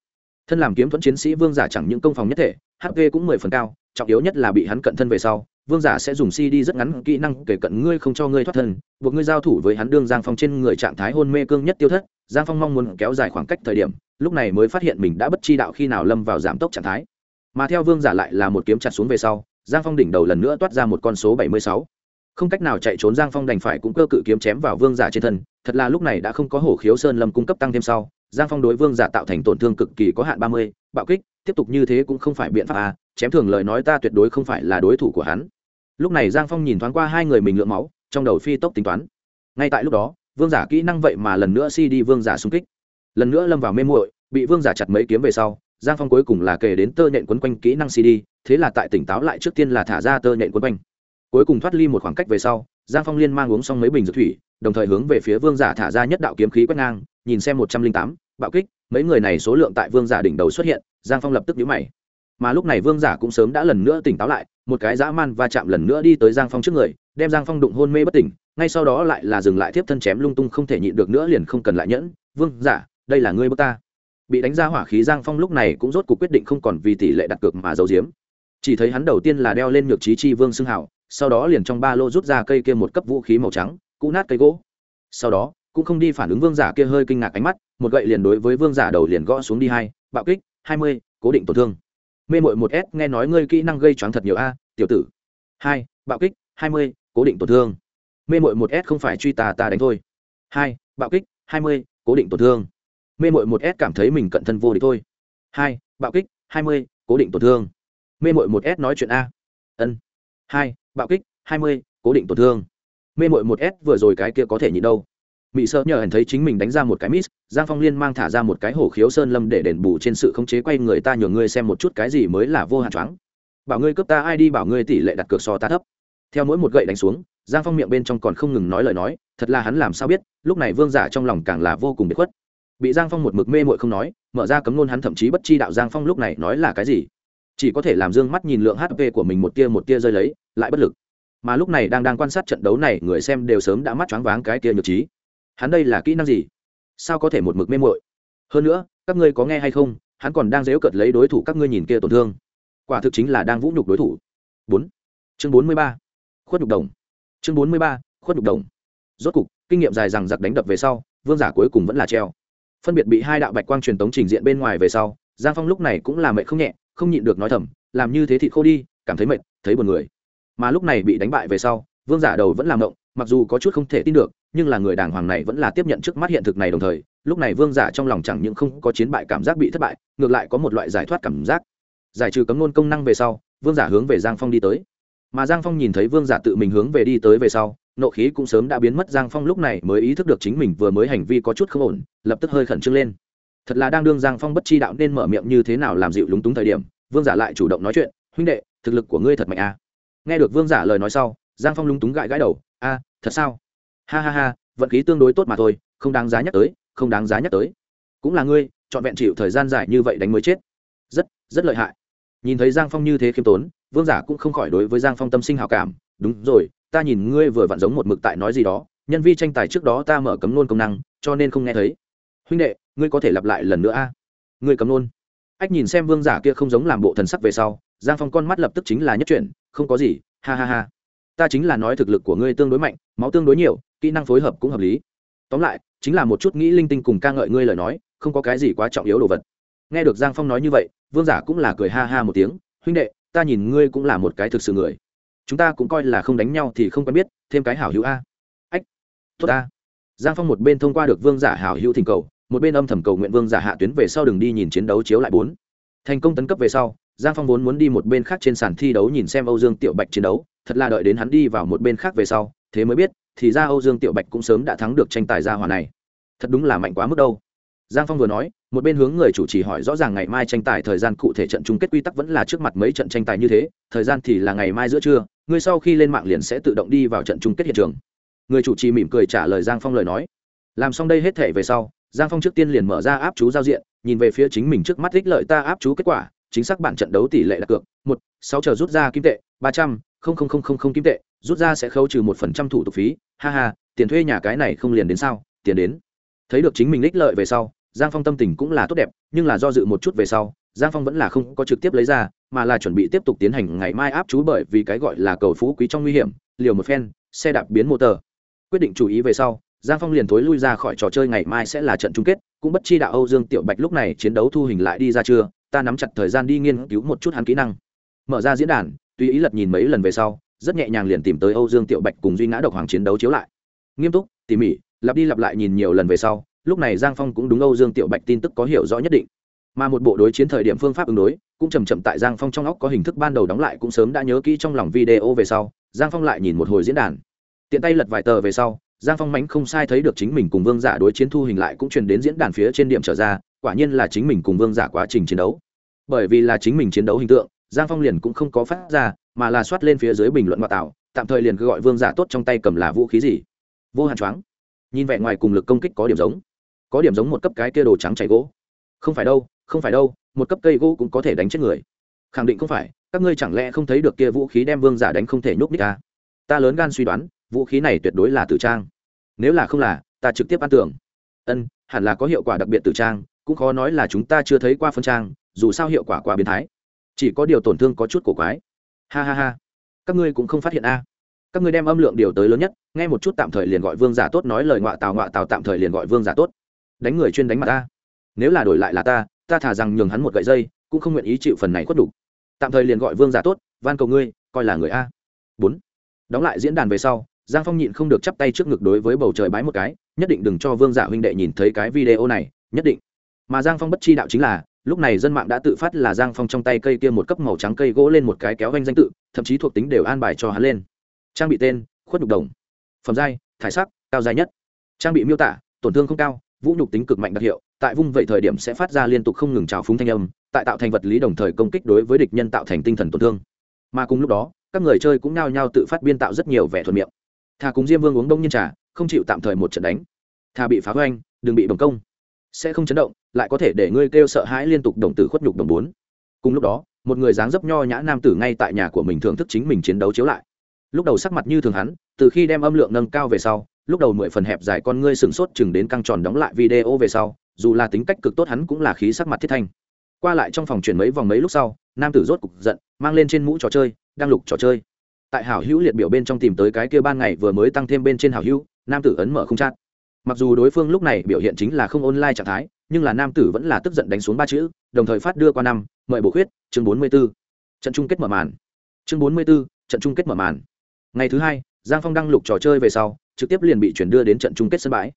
Thân làm kiếm thuẫn chiến sĩ vương giả chẳng những công phòng nhất thể hp cũng mười phần cao, trọng yếu nhất là bị hắn cận thân về sau vương giả sẽ dùng cd rất ngắn kỹ năng kể cận ngươi không cho ngươi thoát thân, buộc ngươi giao thủ với hắn đương giang phong trên người trạng thái hôn mê cương nhất tiêu thất, giang phong mong muốn kéo dài khoảng cách thời điểm, lúc này mới phát hiện mình đã bất chi đạo khi nào lâm vào giảm tốc trạng thái. Mà theo vương giả lại là một kiếm chặt xuống về sau, giang phong đỉnh đầu lần nữa toát ra một con số bảy mươi sáu. Không cách nào chạy trốn giang phong đành phải cũng cơ cự kiếm chém vào vương giả trên thân, thật là lúc này đã không có hổ khiếu sơn lâm cung cấp tăng thêm sau, giang phong đối vương giả tạo thành tổn thương cực kỳ có hạn ba mươi, bạo kích, tiếp tục như thế cũng không phải biện pháp à chém thường lời nói ta tuyệt đối không phải là đối thủ của hắn lúc này giang phong nhìn thoáng qua hai người mình lượng máu, trong đầu phi tốc tính toán. Ngay tại lúc đó, vương giả kỹ năng vậy mà lần nữa si đi vương giả xung kích. Lần nữa lâm vào mê muội, bị vương giả chặt mấy kiếm về sau, giang phong cuối cùng là kể đến tơ nhện quấn quanh kỹ năng cd thế là tại tỉnh táo lại trước tiên là thả ra tơ nhện quấn quanh. Cuối cùng thoát ly một khoảng cách về sau, giang phong liên mang uống xong mấy bình dược thủy, đồng thời hướng về phía vương giả thả ra nhất đạo kiếm khí quét ngang, nhìn xem một trăm linh tám, bạo kích, mấy người này số lượng tại vương giả đỉnh đầu xuất hiện, giang phong lập tức nhíu mày mà lúc này vương giả cũng sớm đã lần nữa tỉnh táo lại, một cái dã man va chạm lần nữa đi tới giang phong trước người, đem giang phong đụng hôn mê bất tỉnh, ngay sau đó lại là dừng lại tiếp thân chém lung tung không thể nhịn được nữa liền không cần lại nhẫn, vương giả, đây là ngươi bước ta. Bị đánh ra hỏa khí giang phong lúc này cũng rốt cuộc quyết định không còn vì tỷ lệ đặt cược mà giấu giếm. Chỉ thấy hắn đầu tiên là đeo lên nhược trí chi vương xưng hảo sau đó liền trong ba lô rút ra cây kia một cấp vũ khí màu trắng, cũ nát cây gỗ. Sau đó, cũng không đi phản ứng vương giả kia hơi kinh ngạc ánh mắt, một gậy liền đối với vương giả đầu liền gõ xuống đi hai, bạo kích, hai mươi, cố định tổn thương mê mội một s, nghe nói ngươi kỹ năng gây choáng thật nhiều a, tiểu tử. Hai, bạo kích. Hai mươi, cố định tổn thương. Mê mội một s không phải truy tà ta đánh thôi. Hai, bạo kích. Hai mươi, cố định tổn thương. Mê mội một s cảm thấy mình cận thân vô địch thôi. Hai, bạo kích. Hai mươi, cố định tổn thương. Mê mội một s nói chuyện a. Ân. Hai, bạo kích. Hai mươi, cố định tổn thương. Mê mội một s vừa rồi cái kia có thể nhịn đâu mỹ sợ nhờ hẳn thấy chính mình đánh ra một cái miss, giang phong liên mang thả ra một cái hổ khiếu sơn lâm để đền bù trên sự khống chế quay người ta nhường ngươi xem một chút cái gì mới là vô hạn choáng. Bảo ngươi cướp ta ai đi bảo ngươi tỷ lệ đặt cược so ta thấp. Theo mỗi một gậy đánh xuống, giang phong miệng bên trong còn không ngừng nói lời nói, thật là hắn làm sao biết, lúc này vương giả trong lòng càng là vô cùng bị khuất. Bị giang phong một mực mê mội không nói, mở ra cấm nôn hắn thậm chí bất chi đạo giang phong lúc này nói là cái gì? Chỉ có thể làm dương mắt nhìn lượng hp của mình một tia một tia rơi lấy, lại bất lực. Mà lúc này đang đang quan sát trận đấu này, người xem đều sớm đã mắt choáng váng cái tia nhược trí hắn đây là kỹ năng gì? Sao có thể một mực mê mội hơn nữa, các ngươi có nghe hay không? Hắn còn đang dếu cợt lấy đối thủ các ngươi nhìn kia tổn thương. Quả thực chính là đang vũ nhục đối thủ. Bốn. Chương bốn mươi ba. Khuất nhục đồng. Chương bốn mươi ba. Khuất nhục đồng. Rốt cục, kinh nghiệm dài rằng giặc đánh đập về sau, vương giả cuối cùng vẫn là treo. Phân biệt bị hai đạo bạch quang truyền tống trình diện bên ngoài về sau, giang phong lúc này cũng là mệt không nhẹ, không nhịn được nói thầm, làm như thế thì khô đi, cảm thấy mệt, thấy buồn người. Mà lúc này bị đánh bại về sau, vương giả đầu vẫn làm động mặc dù có chút không thể tin được, nhưng là người đàng hoàng này vẫn là tiếp nhận trước mắt hiện thực này đồng thời, lúc này vương giả trong lòng chẳng những không có chiến bại cảm giác bị thất bại, ngược lại có một loại giải thoát cảm giác. Giải trừ cấm nôn công năng về sau, vương giả hướng về giang phong đi tới. Mà giang phong nhìn thấy vương giả tự mình hướng về đi tới về sau, nộ khí cũng sớm đã biến mất, giang phong lúc này mới ý thức được chính mình vừa mới hành vi có chút không ổn, lập tức hơi khẩn trương lên. Thật là đang đương giang phong bất chi đạo nên mở miệng như thế nào làm dịu lúng túng thời điểm, vương giả lại chủ động nói chuyện, huynh đệ, thực lực của ngươi thật mạnh à. nghe được vương giả lời nói sau giang phong lúng túng gãi gãi đầu, a, thật sao? Ha ha ha, vận khí tương đối tốt mà thôi, không đáng giá nhắc tới, không đáng giá nhắc tới. Cũng là ngươi, trọn vẹn chịu thời gian dài như vậy đánh mới chết. Rất rất lợi hại. Nhìn thấy giang phong như thế khiêm tốn, vương giả cũng không khỏi đối với giang phong tâm sinh hào cảm. Đúng rồi, ta nhìn ngươi vừa vặn giống một mực tại nói gì đó, nhân vi tranh tài trước đó ta mở cấm nôn công năng, cho nên không nghe thấy. Huynh đệ, ngươi có thể lặp lại lần nữa a. Ngươi cấm nôn ách nhìn xem vương giả kia không giống làm bộ thần sắc về sau, giang phong con mắt lập tức chính là nhất chuyển, không có gì, ha ha ha ta chính là nói thực lực của ngươi tương đối mạnh, máu tương đối nhiều, kỹ năng phối hợp cũng hợp lý. Tóm lại, chính là một chút nghĩ linh tinh cùng ca ngợi ngươi lời nói, không có cái gì quá trọng yếu đồ vật. Nghe được giang phong nói như vậy, vương giả cũng là cười ha ha một tiếng, huynh đệ, ta nhìn ngươi cũng là một cái thực sự người. Chúng ta cũng coi là không đánh nhau thì không quen biết, thêm cái hảo hữu a. Ách, tốt a giang phong một bên thông qua được vương giả hảo hữu thỉnh cầu, một bên âm thầm cầu nguyện vương giả hạ tuyến về sau đường đi nhìn chiến đấu chiếu lại bốn. Thành công tấn cấp về sau, giang phong vốn muốn đi một bên khác trên sàn thi đấu nhìn xem âu dương tiểu bạch chiến đấu thật là đợi đến hắn đi vào một bên khác về sau, thế mới biết, thì ra âu dương tiểu bạch cũng sớm đã thắng được tranh tài gia hòa này. Thật đúng là mạnh quá mức đâu. Giang phong vừa nói, một bên hướng người chủ trì hỏi rõ ràng ngày mai tranh tài thời gian cụ thể trận chung kết quy tắc vẫn là trước mặt mấy trận tranh tài như thế, thời gian thì là ngày mai giữa trưa ngươi sau khi lên mạng liền sẽ tự động đi vào trận chung kết hiện trường. Người chủ trì mỉm cười trả lời giang phong lời nói. Làm xong đây hết thể về sau, giang phong trước tiên liền mở ra áp chú giao diện, nhìn về phía chính mình trước mắt ích lợi ta áp chú kết quả, chính xác bản trận đấu tỷ lệ đặt cược, một, sáu chờ rút ra kim tệ, ba trăm không không không không không kim tệ, rút ra sẽ khấu trừ một phần trăm thủ tục phí. Ha ha, tiền thuê nhà cái này không liền đến sao? Tiền đến. Thấy được chính mình ích lợi về sau, giang phong tâm tình cũng là tốt đẹp, nhưng là do dự một chút về sau, giang phong vẫn là không có trực tiếp lấy ra, mà là chuẩn bị tiếp tục tiến hành ngày mai áp chú bởi vì cái gọi là cầu phú quý trong nguy hiểm, liều một phen, xe đạp biến motor quyết định chú ý về sau, giang phong liền thối lui ra khỏi trò chơi ngày mai sẽ là trận chung kết, cũng bất chi đạo âu dương tiểu bạch lúc này chiến đấu thu hình lại đi ra chưa, ta nắm chặt thời gian đi nghiên cứu một chút hắn kỹ năng. Mở ra diễn đàn tuy ý lật nhìn mấy lần về sau, rất nhẹ nhàng liền tìm tới âu dương tiểu bạch cùng duy ngã độc hoàng chiến đấu chiếu lại. Nghiêm túc, tỉ mỉ, lặp đi lặp lại nhìn nhiều lần về sau, lúc này giang phong cũng đúng âu dương tiểu bạch tin tức có hiểu rõ nhất định. Mà một bộ đối chiến thời điểm phương pháp ứng đối, cũng chầm chậm tại giang phong trong óc có hình thức ban đầu đóng lại cũng sớm đã nhớ kỹ trong lòng video về sau, giang phong lại nhìn một hồi diễn đàn. Tiện tay lật vài tờ về sau, giang phong mánh không sai thấy được chính mình cùng vương giả đối chiến thu hình lại cũng truyền đến diễn đàn phía trên điểm trở ra, quả nhiên là chính mình cùng vương giả quá trình chiến đấu. Bởi vì là chính mình chiến đấu hình tượng giang phong liền cũng không có phát ra, mà là soát lên phía dưới bình luận ngoại tạo, tạm thời liền cứ gọi vương giả tốt trong tay cầm là vũ khí gì. Vô hạn choáng. Nhìn vẻ ngoài cùng lực công kích có điểm giống. Có điểm giống một cấp cái kia đồ trắng chảy gỗ. Không phải đâu, không phải đâu, một cấp cây gỗ cũng có thể đánh chết người. Khẳng định không phải, các ngươi chẳng lẽ không thấy được kia vũ khí đem vương giả đánh không thể nhúc nít ta? Ta lớn gan suy đoán, vũ khí này tuyệt đối là tử trang. Nếu là không là, ta trực tiếp ăn tưởng ân, hẳn là có hiệu quả đặc biệt tử trang, cũng khó nói là chúng ta chưa thấy qua phân trang, dù sao hiệu quả quá biến thái chỉ có điều tổn thương có chút cổ quái. Ha ha ha. Các ngươi cũng không phát hiện a. Các ngươi đem âm lượng điều tới lớn nhất, nghe một chút tạm thời liền gọi vương giả tốt, nói lời ngoại tào ngoại tào tạm thời liền gọi vương giả tốt. Đánh người chuyên đánh mặt ta nếu là đổi lại là ta ta thả rằng nhường hắn một gậy dây, cũng không nguyện ý chịu phần này khuất đủ. Tạm thời liền gọi vương giả tốt, van cầu ngươi, coi là người a. Bốn. Đóng lại diễn đàn về sau, giang phong nhịn không được chắp tay trước ngực đối với bầu trời bái một cái, nhất định đừng cho vương giả huynh đệ nhìn thấy cái video này, nhất định. Mà giang phong bất chi đạo chính là lúc này dân mạng đã tự phát là giang phong trong tay cây kia một cấp màu trắng cây gỗ lên một cái kéo vanh danh tự, thậm chí thuộc tính đều an bài cho hắn lên. Trang bị tên, khuất nhục đồng. Phẩm giai, thải sắc, cao dài nhất. Trang bị miêu tả, tổn thương không cao, vũ nhục tính cực mạnh đặc hiệu, tại vung vậy thời điểm sẽ phát ra liên tục không ngừng trào phúng thanh âm, tại tạo thành vật lý đồng thời công kích đối với địch nhân tạo thành tinh thần tổn thương. Mà cùng lúc đó, các người chơi cũng nao nhao tự phát biên tạo rất nhiều vẻ thuận miệng. Thà cùng diêm vương uống đông nhiên trà, không chịu tạm thời một trận đánh. Thà bị phá hoanh đừng bị bồng công sẽ không chấn động, lại có thể để ngươi kêu sợ hãi liên tục đồng tử khuất nhục đồng bốn. Cùng lúc đó, một người dáng dấp nho nhã nam tử ngay tại nhà của mình thưởng thức chính mình chiến đấu chiếu lại. Lúc đầu sắc mặt như thường hắn, từ khi đem âm lượng nâng cao về sau, lúc đầu mười phần hẹp dài con ngươi sừng sốt chừng đến căng tròn đóng lại video về sau, dù là tính cách cực tốt hắn cũng là khí sắc mặt thiết thanh. Qua lại trong phòng chuyển mấy vòng mấy lúc sau, nam tử rốt cục giận, mang lên trên mũ trò chơi, đang lục trò chơi. Tại hảo hữu liệt biểu bên trong tìm tới cái kia ban ngày vừa mới tăng thêm bên trên hảo hữu, nam tử ấn mở không chát mặc dù đối phương lúc này biểu hiện chính là không online trạng thái, nhưng là nam tử vẫn là tức giận đánh xuống ba chữ, đồng thời phát đưa qua năm, mời bổ khuyết, chương bốn mươi b ố trận chung kết mở màn. Chương bốn mươi b ố trận chung kết mở màn. Ngày thứ hai, giang phong đăng lục trò chơi về sau, trực tiếp liền bị chuyển đưa đến trận chung kết sân bãi.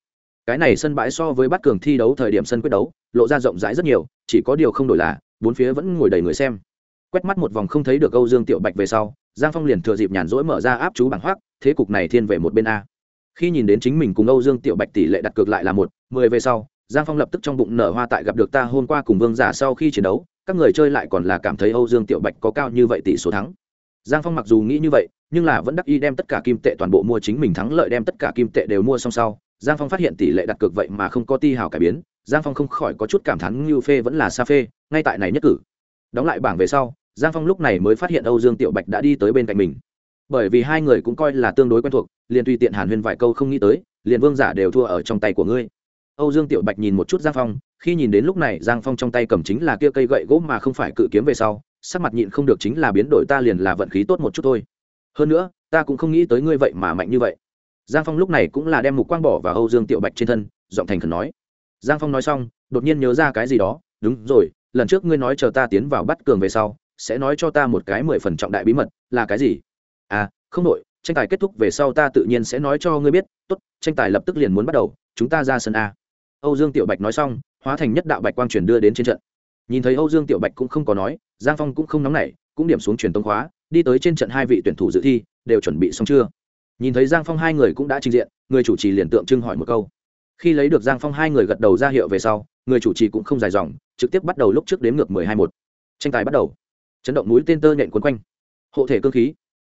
Cái này sân bãi so với bắt cường thi đấu thời điểm sân quyết đấu, lộ ra rộng rãi rất nhiều, chỉ có điều không đổi là, bốn phía vẫn ngồi đầy người xem. Quét mắt một vòng không thấy được âu dương tiểu bạch về sau, giang phong liền thừa dịp nhàn rỗi mở ra áp chú bảng hoác, thế cục này thiên về một bên a khi nhìn đến chính mình cùng âu dương tiểu bạch tỷ lệ đặt cược lại là một, mười về sau, giang phong lập tức trong bụng nở hoa tại gặp được ta hôm qua cùng vương giả sau khi chiến đấu, các người chơi lại còn là cảm thấy âu dương tiểu bạch có cao như vậy tỷ số thắng. Giang phong mặc dù nghĩ như vậy, nhưng là vẫn đắc y đem tất cả kim tệ toàn bộ mua chính mình thắng lợi đem tất cả kim tệ đều mua xong sau, giang phong phát hiện tỷ lệ đặt cược vậy mà không có ti hào cải biến, giang phong không khỏi có chút cảm thán như phê vẫn là sa phê, ngay tại này nhất cử. Đóng lại bảng về sau, giang phong lúc này mới phát hiện âu dương tiểu bạch đã đi tới bên cạnh mình. Bởi vì hai người cũng coi là tương đối quen thuộc liền tùy tiện hàn huyên vài câu không nghĩ tới, liền vương giả đều thua ở trong tay của ngươi. Âu dương tiểu bạch nhìn một chút giang phong, khi nhìn đến lúc này giang phong trong tay cầm chính là kia cây gậy gỗ mà không phải cự kiếm về sau, sắc mặt nhịn không được chính là biến đổi ta liền là vận khí tốt một chút thôi. Hơn nữa, ta cũng không nghĩ tới ngươi vậy mà mạnh như vậy. Giang phong lúc này cũng là đem mục quang bỏ vào âu dương tiểu bạch trên thân, giọng thành khẩn nói. Giang phong nói xong, đột nhiên nhớ ra cái gì đó, đúng rồi, lần trước ngươi nói chờ ta tiến vào bắt cường về sau, sẽ nói cho ta một cái mười phần trọng đại bí mật, là cái gì? À không đội tranh tài kết thúc về sau ta tự nhiên sẽ nói cho ngươi biết, tốt, tranh tài lập tức liền muốn bắt đầu, chúng ta ra sân a. Âu dương tiểu bạch nói xong, hóa thành nhất đạo bạch quang truyền đưa đến trên trận. Nhìn thấy âu dương tiểu bạch cũng không có nói, giang phong cũng không nóng nảy, cũng điểm xuống truyền tông khóa, đi tới trên trận hai vị tuyển thủ dự thi, đều chuẩn bị xong chưa? Nhìn thấy giang phong hai người cũng đã trình diện, người chủ trì liền tượng trưng hỏi một câu. Khi lấy được giang phong hai người gật đầu ra hiệu về sau, người chủ trì cũng không dài dòng, trực tiếp bắt đầu lúc trước đếm ngược mười hai một. Tranh tài bắt đầu. Chấn động núi tên tơ nhện quấn quanh. Hộ thể cơ khí.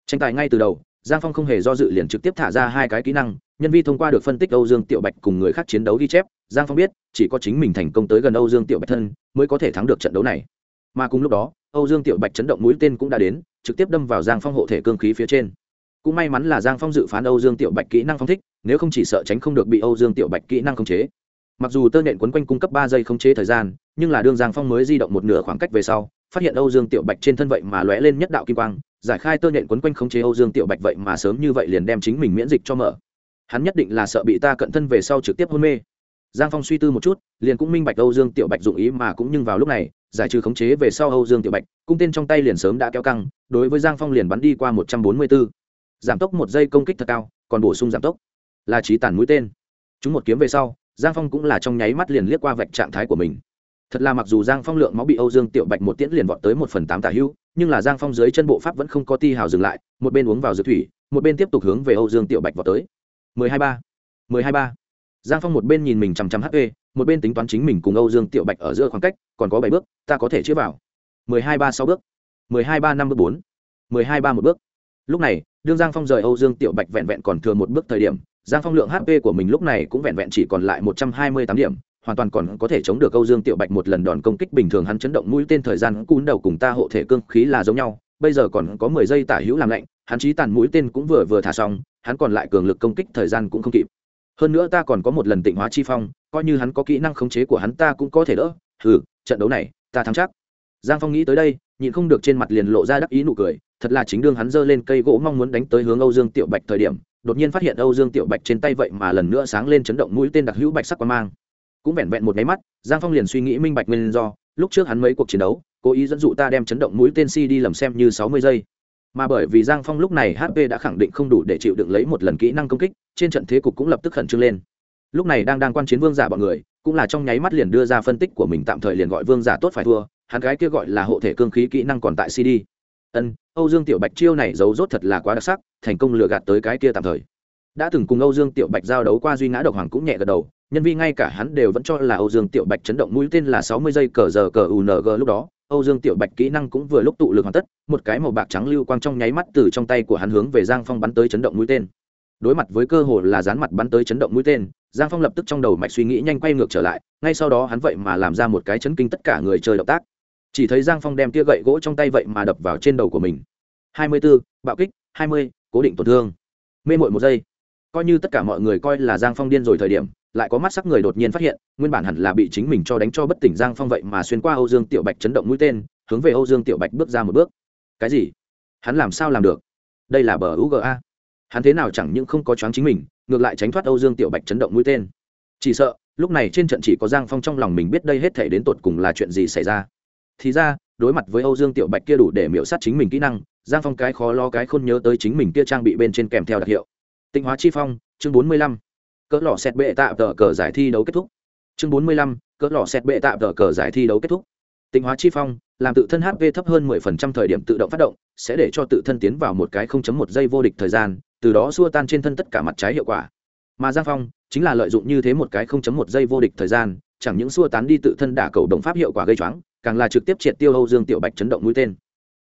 Tranh tài ngay từ đầu giang phong không hề do dự liền trực tiếp thả ra hai cái kỹ năng, nhân vi thông qua được phân tích âu dương tiểu bạch cùng người khác chiến đấu ghi chép, giang phong biết, chỉ có chính mình thành công tới gần âu dương tiểu bạch thân, mới có thể thắng được trận đấu này. Mà cùng lúc đó, âu dương tiểu bạch chấn động mũi tên cũng đã đến, trực tiếp đâm vào giang phong hộ thể cương khí phía trên. Cũng may mắn là giang phong dự phán âu dương tiểu bạch kỹ năng phong thích, nếu không chỉ sợ tránh không được bị âu dương tiểu bạch kỹ năng khống chế. Mặc dù tơ nện quấn quanh cung cấp ba giây khống chế thời gian, nhưng là đương giang phong mới di động một nửa khoảng cách về sau phát hiện âu dương tiểu bạch trên thân vậy mà lóe lên nhất đạo kim quang, giải khai tơ nhện quấn quanh khống chế âu dương tiểu bạch vậy mà sớm như vậy liền đem chính mình miễn dịch cho mở. Hắn nhất định là sợ bị ta cận thân về sau trực tiếp hôn mê. Giang phong suy tư một chút, liền cũng minh bạch âu dương tiểu bạch dụng ý mà cũng nhưng vào lúc này, giải trừ khống chế về sau âu dương tiểu bạch, cung tên trong tay liền sớm đã kéo căng, đối với giang phong liền bắn đi qua một trăm bốn mươi b ố giảm tốc một giây công kích thật cao, còn bổ sung giảm tốc. Là trí tàn mũi tên. Chúng một kiếm về sau, giang phong cũng là trong nháy mắt liền liếc qua vạch trạng thái của mình thật là mặc dù giang phong lượng máu bị âu dương tiểu bạch một tiễn liền vọt tới một phần tám tả hưu, nhưng là giang phong dưới chân bộ pháp vẫn không có ti hào dừng lại một bên uống vào dược thủy một bên tiếp tục hướng về âu dương tiểu bạch vọt tới. Mười hai ba mười hai ba. Giang phong một bên nhìn mình chằm chằm hp một bên tính toán chính mình cùng âu dương tiểu bạch ở giữa khoảng cách còn có bảy bước ta có thể chữa vào. Mười hai ba sáu bước. Mười hai ba năm bước bốn. Mười hai ba một bước. Lúc này đương giang phong rời âu dương tiểu bạch vẹn vẹn còn thừa một bước thời điểm giang phong lượng hp của mình lúc này cũng vẹn vẹn chỉ còn lại một trăm hai mươi tám điểm hoàn toàn còn có thể chống được âu dương tiểu bạch một lần đòn công kích bình thường hắn chấn động mũi tên thời gian cún đầu cùng ta hộ thể cương khí là giống nhau bây giờ còn có mười giây tả hữu làm lạnh hắn chí tàn mũi tên cũng vừa vừa thả xong hắn còn lại cường lực công kích thời gian cũng không kịp. Hơn nữa ta còn có một lần tịnh hóa chi phong coi như hắn có kỹ năng khống chế của hắn ta cũng có thể đỡ. Hừ, trận đấu này ta thắng chắc. Giang phong nghĩ tới đây nhịn không được trên mặt liền lộ ra đắc ý nụ cười thật là chính đương hắn giơ lên cây gỗ mong muốn đánh tới hướng âu dương tiểu bạch thời điểm đột nhiên phát hiện âu dương tiểu bạch trên tay vậy mà lần nữa sáng lên chấn động mũi tên đặc hữu bạch sắc quang mang cũng vẹn vẹn một máy mắt, giang phong liền suy nghĩ minh bạch nguyên do, lúc trước hắn mấy cuộc chiến đấu, cố ý dẫn dụ ta đem chấn động mũi tên si đi lầm xem như sáu mươi giây. Mà bởi vì giang phong lúc này hp đã khẳng định không đủ để chịu đựng lấy một lần kỹ năng công kích, trên trận thế cục cũng lập tức khẩn trương lên. Lúc này đang đang quan chiến vương giả bọn người, cũng là trong nháy mắt liền đưa ra phân tích của mình tạm thời liền gọi vương giả tốt phải thua, hắn gái kia gọi là hộ thể cương khí kỹ năng còn tại cd ân, âu dương tiểu bạch chiêu này giấu rốt thật là quá đặc sắc, thành công lừa gạt tới cái kia tạm thời. Đã từng cùng âu dương tiểu bạch giao đấu qua duy ngã độc hoàng cũng nhẹ gật đầu nhân viên ngay cả hắn đều vẫn cho là âu dương tiểu bạch chấn động mũi tên là sáu mươi giây cờ giờ cờ ung lúc đó âu dương tiểu bạch kỹ năng cũng vừa lúc tụ lực hoàn tất một cái màu bạc trắng lưu quang trong nháy mắt từ trong tay của hắn hướng về giang phong bắn tới chấn động mũi tên. Đối mặt với cơ hội là dán mặt bắn tới chấn động mũi tên giang phong lập tức trong đầu mạch suy nghĩ nhanh quay ngược trở lại ngay sau đó hắn vậy mà làm ra một cái chấn kinh tất cả người chơi động tác. Chỉ thấy giang phong đem tia gậy gỗ trong tay vậy mà đập vào trên đầu của mình. Hai mươi 24, bạo kích hai mươi cố định tổn thương. Mê muội một giây. Coi như tất cả mọi người coi là giang phong điên rồi thời điểm lại có mắt sắc người đột nhiên phát hiện, nguyên bản hẳn là bị chính mình cho đánh cho bất tỉnh giang phong vậy mà xuyên qua âu dương tiểu bạch chấn động mũi tên, hướng về âu dương tiểu bạch bước ra một bước. Cái gì? Hắn làm sao làm được? Đây là bờ uga hắn thế nào chẳng những không có choáng chính mình, ngược lại tránh thoát âu dương tiểu bạch chấn động mũi tên. Chỉ sợ, lúc này trên trận chỉ có giang phong trong lòng mình biết đây hết thể đến tột cùng là chuyện gì xảy ra. Thì ra, đối mặt với âu dương tiểu bạch kia đủ để miễu sát chính mình kỹ năng, giang phong cái khó lo cái khôn nhớ tới chính mình kia trang bị bên trên kèm theo đặc hiệu. Tịnh hóa chi phong, chương bốn mươi lăm cỡ lò xét bệ tạ tờ cờ giải thi đấu kết thúc. Chương bốn mươi lăm, cỡ lò xét bệ tạ tờ cờ giải thi đấu kết thúc. Tịnh hóa chi phong, làm tự thân hp thấp hơn 10% thời điểm tự động phát động, sẽ để cho tự thân tiến vào một cái 0.1 giây vô địch thời gian, từ đó xua tan trên thân tất cả mặt trái hiệu quả. Mà giang phong, chính là lợi dụng như thế một cái 0.1 giây vô địch thời gian, chẳng những xua tán đi tự thân đả cầu đồng pháp hiệu quả gây choáng, càng là trực tiếp triệt tiêu âu dương tiểu bạch chấn động mũi tên.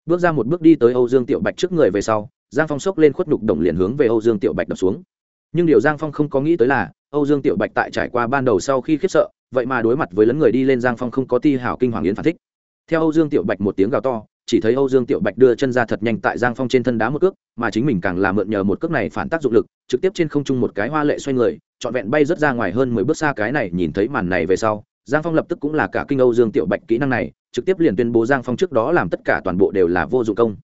Bước ra một bước đi tới âu dương tiểu bạch trước người về sau, giang phong sốc lên khuất nhục đồng liền hướng về âu dương tiểu bạch đập xuống nhưng điều giang phong không có nghĩ tới là, âu dương tiểu bạch tại trải qua ban đầu sau khi khiếp sợ, vậy mà đối mặt với lấn người đi lên giang phong không có ti hảo kinh hoàng yến phản thích. Theo âu dương tiểu bạch một tiếng gào to, chỉ thấy âu dương tiểu bạch đưa chân ra thật nhanh tại giang phong trên thân đá một cước, mà chính mình càng làm mượn nhờ một cước này phản tác dụng lực, trực tiếp trên không trung một cái hoa lệ xoay người, trọn vẹn bay rất ra ngoài hơn mười bước xa cái này, nhìn thấy màn này về sau, giang phong lập tức cũng là cả kinh âu dương tiểu bạch kỹ năng này, trực tiếp liền tuyên bố giang phong trước đó làm tất cả toàn bộ đều là vô dụng công.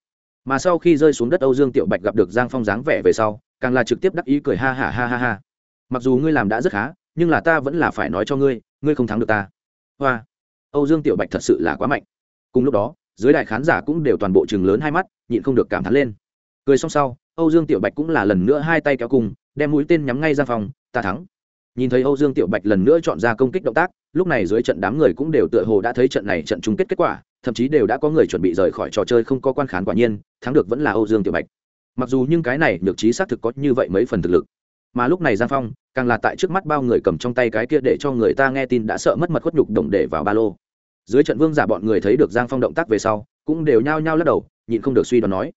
Mà sau khi rơi xuống đất âu dương tiểu bạch gặp được giang phong dáng vẻ về sau càng là trực tiếp đắc ý cười ha ha ha ha ha. Mặc dù ngươi làm đã rất khá, nhưng là ta vẫn là phải nói cho ngươi ngươi không thắng được ta. Hoa. Âu dương tiểu bạch thật sự là quá mạnh. Cùng lúc đó, dưới đại khán giả cũng đều toàn bộ chừng lớn hai mắt, nhịn không được cảm thán lên. Cười xong sau, âu dương tiểu bạch cũng là lần nữa hai tay kéo cùng, đem mũi tên nhắm ngay ra phòng, ta thắng. Nhìn thấy âu dương tiểu bạch lần nữa chọn ra công kích động tác, lúc này dưới trận đám người cũng đều tựa hồ đã thấy trận này trận chung kết kết quả, thậm chí đều đã có người chuẩn bị rời khỏi trò chơi không có quan khán quả nhiên, thắng được vẫn là âu dương tiểu bạch mặc dù nhưng cái này nhược trí xác thực có như vậy mấy phần thực lực. Mà lúc này giang phong, càng là tại trước mắt bao người cầm trong tay cái kia để cho người ta nghe tin đã sợ mất mật khuất nhục động để vào ba lô. Dưới trận vương giả bọn người thấy được giang phong động tác về sau, cũng đều nhao nhao lắc đầu, nhịn không được suy đoán nói.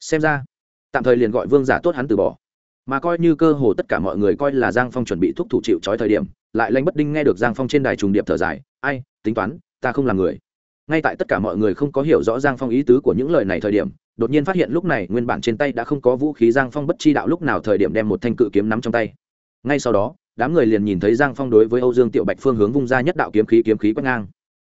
Xem ra, tạm thời liền gọi vương giả tốt hắn từ bỏ. Mà coi như cơ hồ tất cả mọi người coi là giang phong chuẩn bị thúc thủ chịu trói thời điểm, lại lanh bất đinh nghe được giang phong trên đài trùng điệp thở dài, ai, tính toán, ta không là người. Ngay tại tất cả mọi người không có hiểu rõ giang phong ý tứ của những lời này thời điểm đột nhiên phát hiện lúc này nguyên bản trên tay đã không có vũ khí giang phong bất chi đạo lúc nào thời điểm đem một thanh cự kiếm nắm trong tay. Ngay sau đó, đám người liền nhìn thấy giang phong đối với âu dương tiểu bạch phương hướng vung ra nhất đạo kiếm khí kiếm khí quét ngang.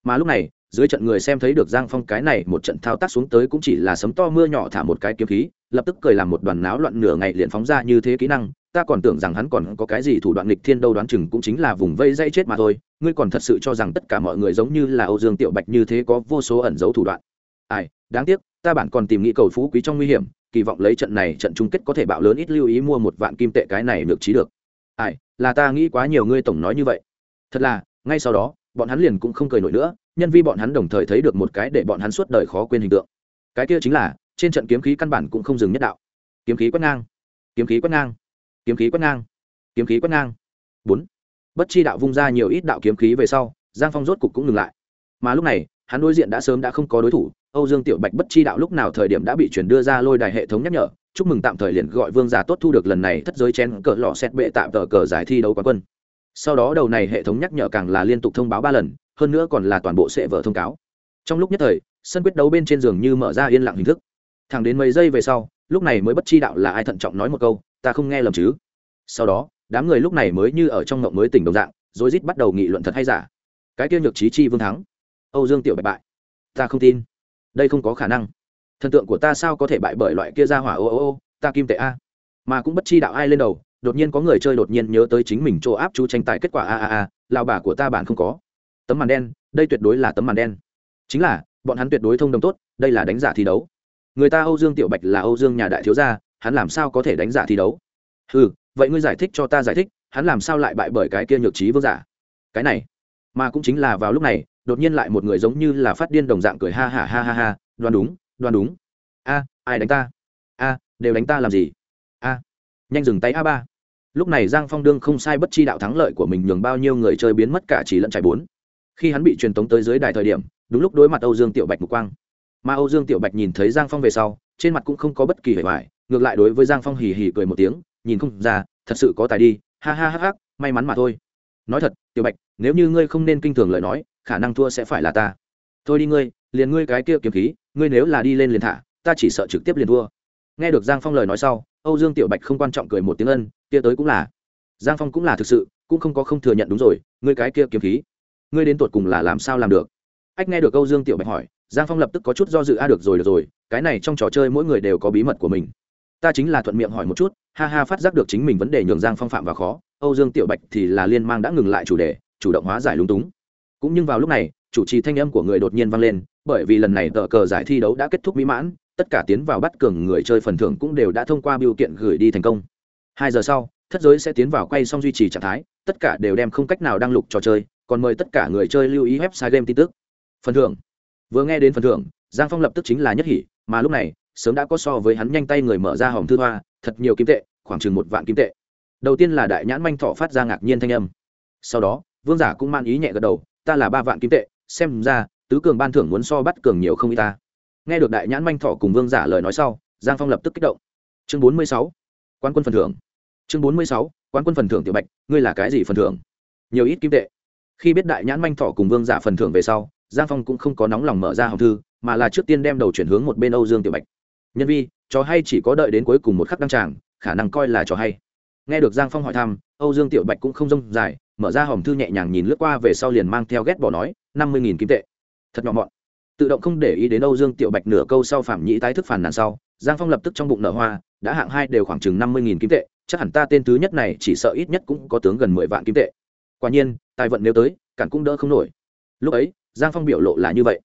Mà lúc này, dưới trận người xem thấy được giang phong cái này một trận thao tác xuống tới cũng chỉ là sấm to mưa nhỏ thả một cái kiếm khí, lập tức cười làm một đoàn náo loạn nửa ngày liền phóng ra như thế kỹ năng, ta còn tưởng rằng hắn còn có cái gì thủ đoạn nghịch thiên đâu đoán chừng cũng chính là vùng vây dây chết mà thôi, ngươi còn thật sự cho rằng tất cả mọi người giống như là âu dương tiểu bạch như thế có vô số ẩn dấu thủ đoạn. Ai, đáng tiếc ta bản còn tìm nghĩ cầu phú quý trong nguy hiểm, kỳ vọng lấy trận này trận chung kết có thể bạo lớn ít lưu ý mua một vạn kim tệ cái này được trí được. Ai, là ta nghĩ quá nhiều ngươi tổng nói như vậy. Thật là, ngay sau đó, bọn hắn liền cũng không cười nổi nữa, nhân vì bọn hắn đồng thời thấy được một cái để bọn hắn suốt đời khó quên hình tượng. Cái kia chính là, trên trận kiếm khí căn bản cũng không dừng nhất đạo. Kiếm khí quét ngang, kiếm khí quét ngang, kiếm khí quét ngang, kiếm khí quét ngang. Bốn. Bất chi đạo vung ra nhiều ít đạo kiếm khí về sau, giang phong rốt cục cũng ngừng lại. Mà lúc này, hắn đối diện đã sớm đã không có đối thủ âu dương tiểu bạch bất chi đạo lúc nào thời điểm đã bị chuyển đưa ra lôi đài hệ thống nhắc nhở, chúc mừng tạm thời liền gọi vương giả tốt thu được lần này thất giới chén cờ lọ xét bệ tạm tờ cờ giải thi đấu quán quân. Sau đó đầu này hệ thống nhắc nhở càng là liên tục thông báo ba lần, hơn nữa còn là toàn bộ sẽ vở thông cáo. Trong lúc nhất thời, sân quyết đấu bên trên giường như mở ra yên lặng hình thức. Thẳng đến mấy giây về sau, lúc này mới bất chi đạo là ai thận trọng nói một câu, ta không nghe lầm chứ? Sau đó, đám người lúc này mới như ở trong mộng mới tỉnh đồng dạng rồi rít bắt đầu nghị luận thật hay giả. Cái kia nhược trí chi vương thắng. Âu dương tiểu bại bại. Ta không tin đây không có khả năng. Thần tượng của ta sao có thể bại bởi loại kia ra hỏa ô ô ô, ta kim tệ a. Mà cũng bất chi đạo ai lên đầu, đột nhiên có người chơi đột nhiên nhớ tới chính mình chỗ áp chú tranh tài kết quả a a a lào bà của ta bản không có. Tấm màn đen, đây tuyệt đối là tấm màn đen. Chính là, bọn hắn tuyệt đối thông đồng tốt, đây là đánh giả thi đấu. Người ta âu dương tiểu bạch là âu dương nhà đại thiếu gia, hắn làm sao có thể đánh giả thi đấu? Ừ vậy ngươi giải thích cho ta giải thích, hắn làm sao lại bại bởi cái kia nhược trí vương giả? Cái này, mà cũng chính là vào lúc này đột nhiên lại một người giống như là phát điên đồng dạng cười ha ha ha ha ha đoán đúng đoán đúng. A, ai đánh ta? A, đều đánh ta làm gì? A, nhanh dừng tay a ba. Lúc này giang phong đương không sai bất chi đạo thắng lợi của mình nhường bao nhiêu người chơi biến mất cả chỉ lẫn chạy bốn. Khi hắn bị truyền tống tới dưới đài thời điểm, đúng lúc đối mặt âu dương tiểu bạch mục quang. Mà âu dương tiểu bạch nhìn thấy giang phong về sau, trên mặt cũng không có bất kỳ hề hoài ngược lại đối với giang phong hì hì cười một tiếng, nhìn không ra, thật sự có tài đi, ha ha ha ha, may mắn mà thôi. Nói thật, tiểu bạch, nếu như ngươi không nên kinh thường lời nói khả năng thua sẽ phải là ta. Thôi đi ngươi, liền ngươi cái kia kiếm khí, ngươi nếu là đi lên liền thả, ta chỉ sợ trực tiếp liền thua. Nghe được giang phong lời nói sau, âu dương tiểu bạch không quan trọng cười một tiếng ân, kia tới cũng là. Giang phong cũng là thực sự, cũng không có không thừa nhận đúng rồi, ngươi cái kia kiếm khí, ngươi đến tột cùng là làm sao làm được? Ách, nghe được âu dương tiểu bạch hỏi, giang phong lập tức có chút do dự, a, được rồi được rồi, cái này trong trò chơi mỗi người đều có bí mật của mình. Ta chính là thuận miệng hỏi một chút, ha ha, phát giác được chính mình vấn đề nhường giang phong phạm và khó, âu dương tiểu bạch thì là liên mang đã ngừng lại chủ đề, chủ động hóa giải lúng túng cũng nhưng vào lúc này, chủ trì thanh âm của người đột nhiên vang lên, bởi vì lần này tờ cờ giải thi đấu đã kết thúc mỹ mãn, tất cả tiến vào bắt cường người chơi phần thưởng cũng đều đã thông qua biểu kiện gửi đi thành công. Hai giờ sau, thất giới sẽ tiến vào quay xong duy trì trạng thái, tất cả đều đem không cách nào đăng lục trò chơi, còn mời tất cả người chơi lưu ý website game tin tức. Phần thưởng. Vừa nghe đến phần thưởng, giang phong lập tức chính là nhất hỷ mà lúc này, sớm đã có so với hắn nhanh tay người mở ra hòm thư hoa, thật nhiều kim tệ, khoảng chừng một vạn kim tệ. Đầu tiên là đại nhãn manh thọ phát ra ngạc nhiên thanh âm. Sau đó, vương giả cũng man ý nhẹ gật đầu ta là ba vạn kim tệ, xem ra, tứ cường ban thưởng muốn so bắt cường nhiều không y ta. Nghe được đại nhãn manh thọ cùng vương giả lời nói sau, giang phong lập tức kích động. Chương bốn mươi sáu quan quân phần thưởng. Chương bốn mươi sáu quan quân phần thưởng tiểu bạch, ngươi là cái gì phần thưởng? Nhiều ít kim tệ. Khi biết đại nhãn manh thọ cùng vương giả phần thưởng về sau, giang phong cũng không có nóng lòng mở ra hòng thư, mà là trước tiên đem đầu chuyển hướng một bên âu dương tiểu bạch. Nhân vi, trò hay chỉ có đợi đến cuối cùng một khắc đăng tràng, khả năng coi là trò hay. Nghe được giang phong hỏi thăm, âu dương tiểu bạch cũng không rông dài mở ra hòm thư nhẹ nhàng nhìn lướt qua về sau liền mang theo ghét bỏ nói, năm mươi nghìn kim tệ. Thật nhỏ mọn. Tự động không để ý đến âu dương tiểu bạch nửa câu sau phạm nhĩ tái thức phản nàn sau, giang phong lập tức trong bụng nở hoa, đã hạng hai đều khoảng chừng năm mươi nghìn kim tệ, chắc hẳn ta tên thứ nhất này chỉ sợ ít nhất cũng có tướng gần mười vạn kim tệ. Quả nhiên, tài vận nếu tới, cản cũng đỡ không nổi. Lúc ấy, giang phong biểu lộ là như vậy.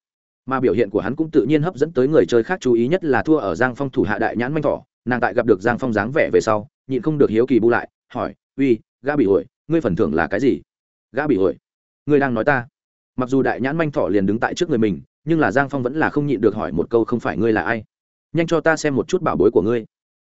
Mà biểu hiện của hắn cũng tự nhiên hấp dẫn tới người chơi khác chú ý nhất là thua ở giang phong thủ hạ đại nhãn manh thỏ. Nàng tại gặp được giang phong dáng vẻ về sau, nhịn không được hiếu kỳ bu lại, hỏi, uy, gã bị ổi ngươi phần thưởng là cái gì? Gã bị ổi. Ngươi đang nói ta. Mặc dù đại nhãn manh thỏ liền đứng tại trước người mình, nhưng là giang phong vẫn là không nhịn được hỏi một câu không phải ngươi là ai? Nhanh cho ta xem một chút bảo bối của ngươi.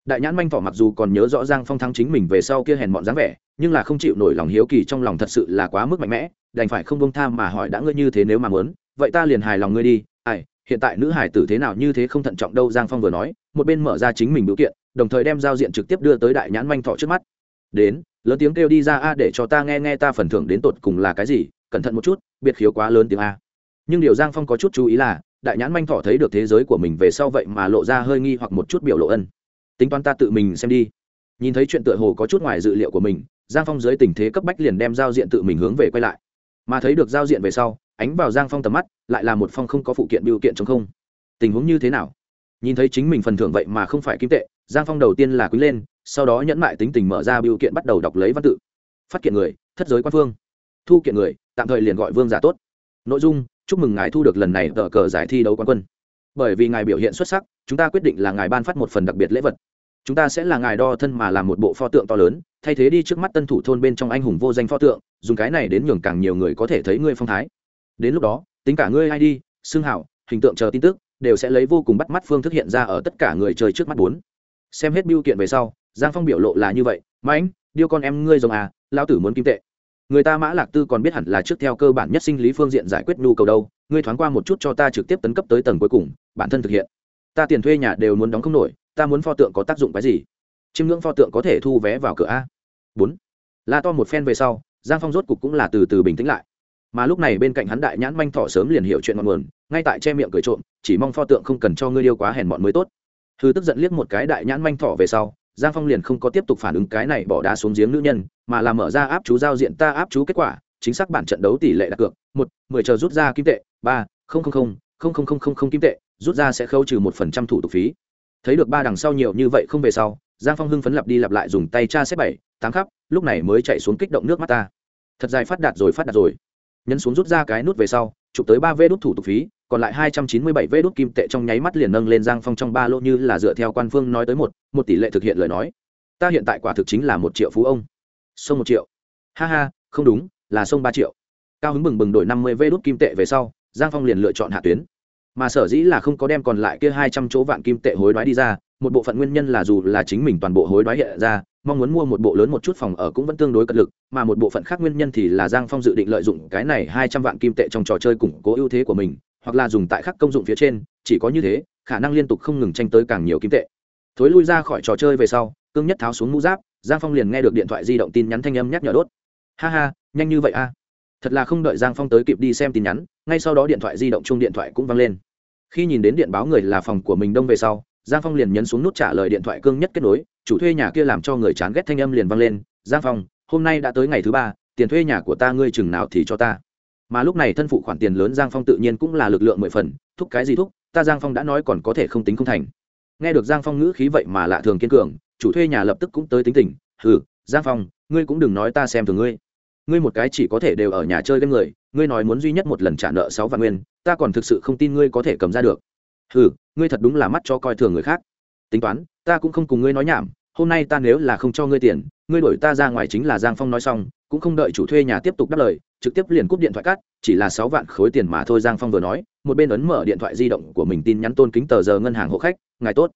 Đại nhãn manh thỏ mặc dù còn nhớ rõ giang phong thắng chính mình về sau kia hèn mọn dáng vẻ, nhưng là không chịu nổi lòng hiếu kỳ trong lòng thật sự là quá mức mạnh mẽ, đành phải không bông tham mà hỏi đã ngươi như thế nếu mà muốn, vậy ta liền hài lòng ngươi đi. Ai, hiện tại nữ hải tử thế nào như thế không thận trọng đâu, giang phong vừa nói, một bên mở ra chính mình biểu kiện, đồng thời đem giao diện trực tiếp đưa tới đại nhãn manh thọ trước mắt. Đến lớn tiếng kêu đi ra a để cho ta nghe nghe ta phần thưởng đến tột cùng là cái gì, cẩn thận một chút, biệt khiếu quá lớn tiếng a. Nhưng điều giang phong có chút chú ý là, đại nhãn manh thọ thấy được thế giới của mình về sau vậy mà lộ ra hơi nghi hoặc một chút biểu lộ ân. Tính toán ta tự mình xem đi. Nhìn thấy chuyện tựa hồ có chút ngoài dự liệu của mình, giang phong dưới tình thế cấp bách liền đem giao diện tự mình hướng về quay lại. Mà thấy được giao diện về sau, ánh vào giang phong tầm mắt, lại là một phong không có phụ kiện biểu kiện chống không. Tình huống như thế nào? Nhìn thấy chính mình phần thưởng vậy mà không phải kim tệ, giang phong đầu tiên là quý lên, sau đó nhẫn mại tính tình mở ra biểu kiện bắt đầu đọc lấy văn tự. Phát kiện người, thất giới quan phương. Thu kiện người, tạm thời liền gọi vương giả tốt. Nội dung, chúc mừng ngài thu được lần này tờ cờ giải thi đấu quán quân. Bởi vì ngài biểu hiện xuất sắc, chúng ta quyết định là ngài ban phát một phần đặc biệt lễ vật. Chúng ta sẽ là ngài đo thân mà làm một bộ pho tượng to lớn, thay thế đi trước mắt tân thủ thôn bên trong anh hùng vô danh pho tượng, dùng cái này đến nhường càng nhiều người có thể thấy ngươi phong thái. Đến lúc đó, tính cả ngươi id xương hảo, hình tượng chờ tin tức đều sẽ lấy vô cùng bắt mắt phương thức hiện ra ở tất cả người chơi trước mắt bốn. Xem hết biêu kiện về sau, giang phong biểu lộ là như vậy, mãnh, điêu con em ngươi rồng à lao tử muốn kim tệ. Người ta mã lạc tư còn biết hẳn là trước theo cơ bản nhất sinh lý phương diện giải quyết nhu cầu đâu, ngươi thoáng qua một chút cho ta trực tiếp tấn cấp tới tầng cuối cùng, bản thân thực hiện. Ta tiền thuê nhà đều muốn đóng không nổi, ta muốn pho tượng có tác dụng cái gì? Chiêm ngưỡng pho tượng có thể thu vé vào cửa a. Bốn. La to một phen về sau, giang phong rốt cục cũng là từ từ bình tĩnh lại. Mà lúc này bên cạnh hắn đại nhãn manh thọ sớm liền hiểu chuyện ngọn nguồn ngay tại che miệng cười trộm, chỉ mong pho tượng không cần cho ngươi yêu quá hèn mọn mới tốt. Thư tức giận liếc một cái đại nhãn manh thỏ về sau, giang phong liền không có tiếp tục phản ứng cái này bỏ đá xuống giếng nữ nhân, mà là mở ra áp chú giao diện ta áp chú kết quả, chính xác bản trận đấu tỷ lệ đặt cược, một, mười chờ rút ra kim tệ, ba, không không không không không không không không kim tệ, rút ra sẽ khấu trừ một phần trăm thủ tục phí. Thấy được ba đằng sau nhiều như vậy không về sau, giang phong hưng phấn lặp đi lặp lại dùng tay tra xếp bảy, tám khắp, lúc này mới chạy xuống kích động nước mắt ta. Thật dài phát đạt rồi, phát đạt rồi. Nhấn xuống rút ra cái nút về sau, chụp tới ba vê đút thủ tục phí còn lại hai trăm chín mươi bảy vê đút kim tệ trong nháy mắt liền nâng lên giang phong trong ba lô như là dựa theo quan phương nói tới một một tỷ lệ thực hiện lời nói. Ta hiện tại quả thực chính là một triệu phú ông. Sông một triệu. Ha ha, không đúng, là sông ba triệu. Cao hứng bừng bừng đổi năm mươi vê đút kim tệ về sau, giang phong liền lựa chọn hạ tuyến. Mà sở dĩ là không có đem còn lại kia hai trăm chỗ vạn kim tệ hối đoái đi ra, một bộ phận nguyên nhân là dù là chính mình toàn bộ hối đoái hiện ra, mong muốn mua một bộ lớn một chút phòng ở cũng vẫn tương đối cật lực, mà một bộ phận khác nguyên nhân thì là giang phong dự định lợi dụng cái này hai trăm vạn kim tệ trong trò chơi củng cố ưu thế của mình hoặc là dùng tại khắc công dụng phía trên, chỉ có như thế, khả năng liên tục không ngừng tranh tới càng nhiều kim tệ. Thối lui ra khỏi trò chơi về sau, cương nhất tháo xuống mũ giáp, giang phong liền nghe được điện thoại di động tin nhắn thanh âm nhắc nhở đốt. Ha ha, nhanh như vậy a thật là không đợi giang phong tới kịp đi xem tin nhắn, ngay sau đó điện thoại di động chung điện thoại cũng văng lên. Khi nhìn đến điện báo người là phòng của mình đông về sau, giang phong liền nhấn xuống nút trả lời điện thoại cương nhất kết nối, chủ thuê nhà kia làm cho người chán ghét thanh âm liền vang lên, giang phong, hôm nay đã tới ngày thứ ba, tiền thuê nhà của ta ngươi chừng nào thì cho ta mà lúc này thân phụ khoản tiền lớn giang phong tự nhiên cũng là lực lượng mười phần, thúc cái gì thúc, ta giang phong đã nói còn có thể không tính không thành. Nghe được giang phong ngữ khí vậy mà lạ thường kiên cường, chủ thuê nhà lập tức cũng tới tính tình ừ giang phong, ngươi cũng đừng nói ta xem thường ngươi. Ngươi một cái chỉ có thể đều ở nhà chơi game người, ngươi nói muốn duy nhất một lần trả nợ sáu vạn nguyên, ta còn thực sự không tin ngươi có thể cầm ra được. Ừ ngươi thật đúng là mắt cho coi thường người khác. Tính toán, ta cũng không cùng ngươi nói nhảm, hôm nay ta nếu là không cho ngươi tiền ngươi đổi ta ra ngoài chính là giang phong nói xong, cũng không đợi chủ thuê nhà tiếp tục đáp lời, trực tiếp liền cúp điện thoại cắt, chỉ là sáu vạn khối tiền mà thôi, giang phong vừa nói, một bên ấn mở điện thoại di động của mình tin nhắn tôn kính tờ giờ ngân hàng hộ khách, ngài tốt.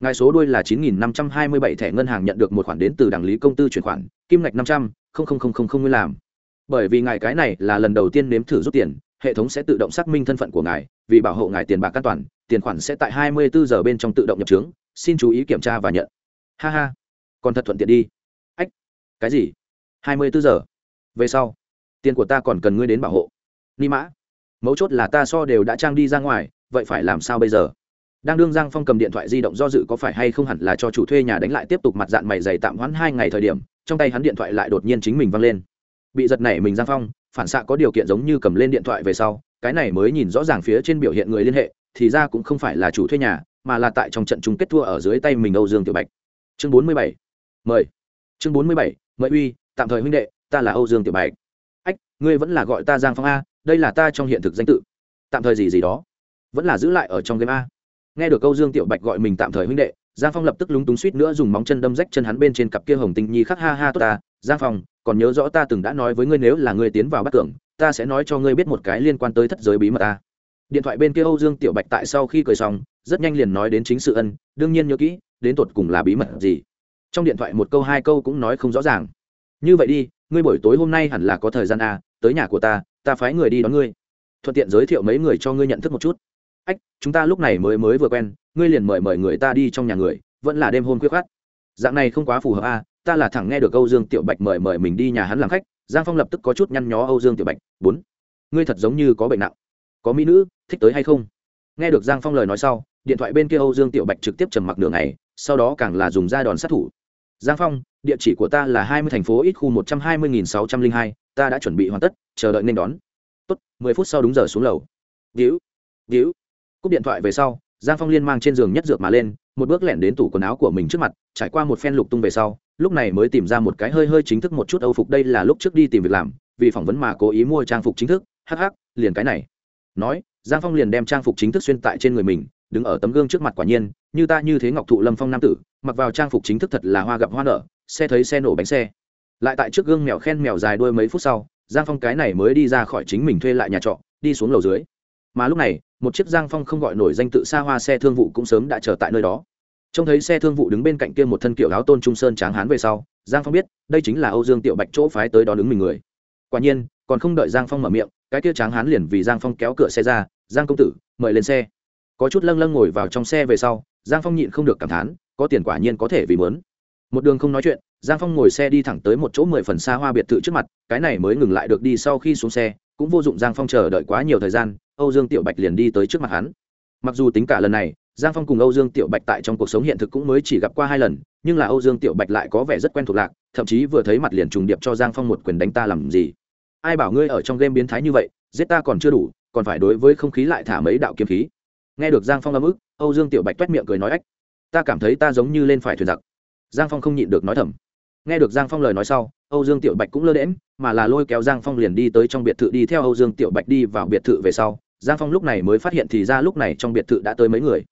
Ngài số đuôi là chín nghìn năm trăm hai mươi bảy thẻ ngân hàng nhận được một khoản đến từ đảng lý công tư chuyển khoản, kim ngạch năm trăm linh không nguyên làm. Bởi vì ngài cái này là lần đầu tiên nếm thử rút tiền, hệ thống sẽ tự động xác minh thân phận của ngài, vì bảo hộ ngài tiền bạc an toàn, tiền khoản sẽ tại 24 giờ bên trong tự động nhập trướng, xin chú ý kiểm tra và nhận. Ha ha. Còn thật thuận tiện đi cái gì? 24 giờ. Về sau, tiền của ta còn cần ngươi đến bảo hộ. Ni mã. Mấu chốt là ta so đều đã trang đi ra ngoài, vậy phải làm sao bây giờ? Đang đương giang phong cầm điện thoại di động do dự có phải hay không hẳn là cho chủ thuê nhà đánh lại tiếp tục mặt dạng mày dày tạm hoãn hai ngày thời điểm, trong tay hắn điện thoại lại đột nhiên chính mình văng lên. Bị giật nảy mình giang phong, phản xạ có điều kiện giống như cầm lên điện thoại về sau, cái này mới nhìn rõ ràng phía trên biểu hiện người liên hệ, thì ra cũng không phải là chủ thuê nhà, mà là tại trong trận chung kết thua ở dưới tay mình âu dương tiểu bạch. Chương bốn mươi bảy. Mời. Chương bốn mươi bảy mời uy, tạm thời huynh đệ, ta là âu dương tiểu bạch. Ách, ngươi vẫn là gọi ta giang phong a, đây là ta trong hiện thực danh tự. Tạm thời gì gì đó, vẫn là giữ lại ở trong game a. Nghe được câu dương tiểu bạch gọi mình tạm thời huynh đệ, giang phong lập tức lúng túng suýt nữa dùng móng chân đâm rách chân hắn bên trên cặp kia hồng tinh nhi khắc ha ha tốt ta. Giang phong, còn nhớ rõ ta từng đã nói với ngươi nếu là ngươi tiến vào bắt tưởng ta sẽ nói cho ngươi biết một cái liên quan tới thất giới bí mật ta. Điện thoại bên kia âu dương tiểu bạch tại sau khi cười xong, rất nhanh liền nói đến chính sự ân, đương nhiên nhớ kỹ, đến tột cùng là bí mật gì trong điện thoại một câu hai câu cũng nói không rõ ràng. Như vậy đi ngươi buổi tối hôm nay hẳn là có thời gian à, tới nhà của ta ta phái người đi đón ngươi. Thuận tiện giới thiệu mấy người cho ngươi nhận thức một chút. Ách chúng ta lúc này mới mới vừa quen ngươi liền mời mời người ta đi trong nhà người vẫn là đêm hôm khuya khát dạng này không quá phù hợp à, ta là thẳng nghe được âu dương tiểu bạch mời mời mình đi nhà hắn làm khách giang phong lập tức có chút nhăn nhó âu dương tiểu bạch. Bốn ngươi thật giống như có bệnh nặng. Có mỹ nữ thích tới hay không? Nghe được giang phong lời nói sau điện thoại bên kia âu dương tiểu bạch trực tiếp trầm mặc nửa ngày sau đó càng là dùng ra đòn sát thủ giang phong, địa chỉ của ta là hai mươi thành phố ít khu một trăm hai mươi nghìn sáu trăm linh hai, ta đã chuẩn bị hoàn tất, chờ đợi nên đón. Tốt, mười phút sau đúng giờ xuống lầu. Víu víu. Cúp điện thoại về sau, giang phong liên mang trên giường nhất dược mà lên, một bước lẻn đến tủ quần áo của mình trước mặt, trải qua một phen lục tung về sau, lúc này mới tìm ra một cái hơi hơi chính thức một chút âu phục đây là lúc trước đi tìm việc làm, vì phỏng vấn mà cố ý mua trang phục chính thức. Hắc hắc, liền cái này. Nói, giang phong liền đem trang phục chính thức xuyên tại trên người mình đứng ở tấm gương trước mặt quả nhiên, như ta như thế ngọc thụ lâm phong nam tử, mặc vào trang phục chính thức thật là hoa gặp hoa nở, xe thấy xe nổ bánh xe. Lại tại trước gương mèo khen mèo dài đuôi mấy phút sau, giang phong cái này mới đi ra khỏi chính mình thuê lại nhà trọ, đi xuống lầu dưới. Mà lúc này, một chiếc giang phong không gọi nổi danh tự xa hoa xe thương vụ cũng sớm đã chờ tại nơi đó. Trông thấy xe thương vụ đứng bên cạnh kia một thân kiểu áo tôn trung sơn tráng hán về sau, giang phong biết, đây chính là âu dương tiểu bạch chỗ phái tới đón ứng mình người. Quả nhiên, còn không đợi giang phong mở miệng, cái kia tráng hán liền vì giang phong kéo cửa xe ra, giang công tử, mời lên xe có chút lâng lâng ngồi vào trong xe về sau, giang phong nhịn không được cảm thán, có tiền quả nhiên có thể vì mớn. Một đường không nói chuyện, giang phong ngồi xe đi thẳng tới một chỗ mười phần xa hoa biệt thự trước mặt, cái này mới ngừng lại được đi sau khi xuống xe, cũng vô dụng giang phong chờ đợi quá nhiều thời gian, âu dương tiểu bạch liền đi tới trước mặt hắn. Mặc dù tính cả lần này, giang phong cùng âu dương tiểu bạch tại trong cuộc sống hiện thực cũng mới chỉ gặp qua hai lần, nhưng là âu dương tiểu bạch lại có vẻ rất quen thuộc lạc, thậm chí vừa thấy mặt liền trùng điệp cho giang phong một quyền đánh ta làm gì? Ai bảo ngươi ở trong game biến thái như vậy, giết ta còn chưa đủ, còn phải đối với không khí lại thả mấy đạo kiếm khí nghe được giang phong âm ức, âu dương tiểu bạch t miệng cười nói ách, ta cảm thấy ta giống như lên phải thuyền giặc. Giang phong không nhịn được nói thầm. Nghe được giang phong lời nói sau, âu dương tiểu bạch cũng lơ đễm mà là lôi kéo giang phong liền đi tới trong biệt thự đi theo âu dương tiểu bạch đi vào biệt thự về sau. Giang phong lúc này mới phát hiện thì ra lúc này trong biệt thự đã tới mấy người.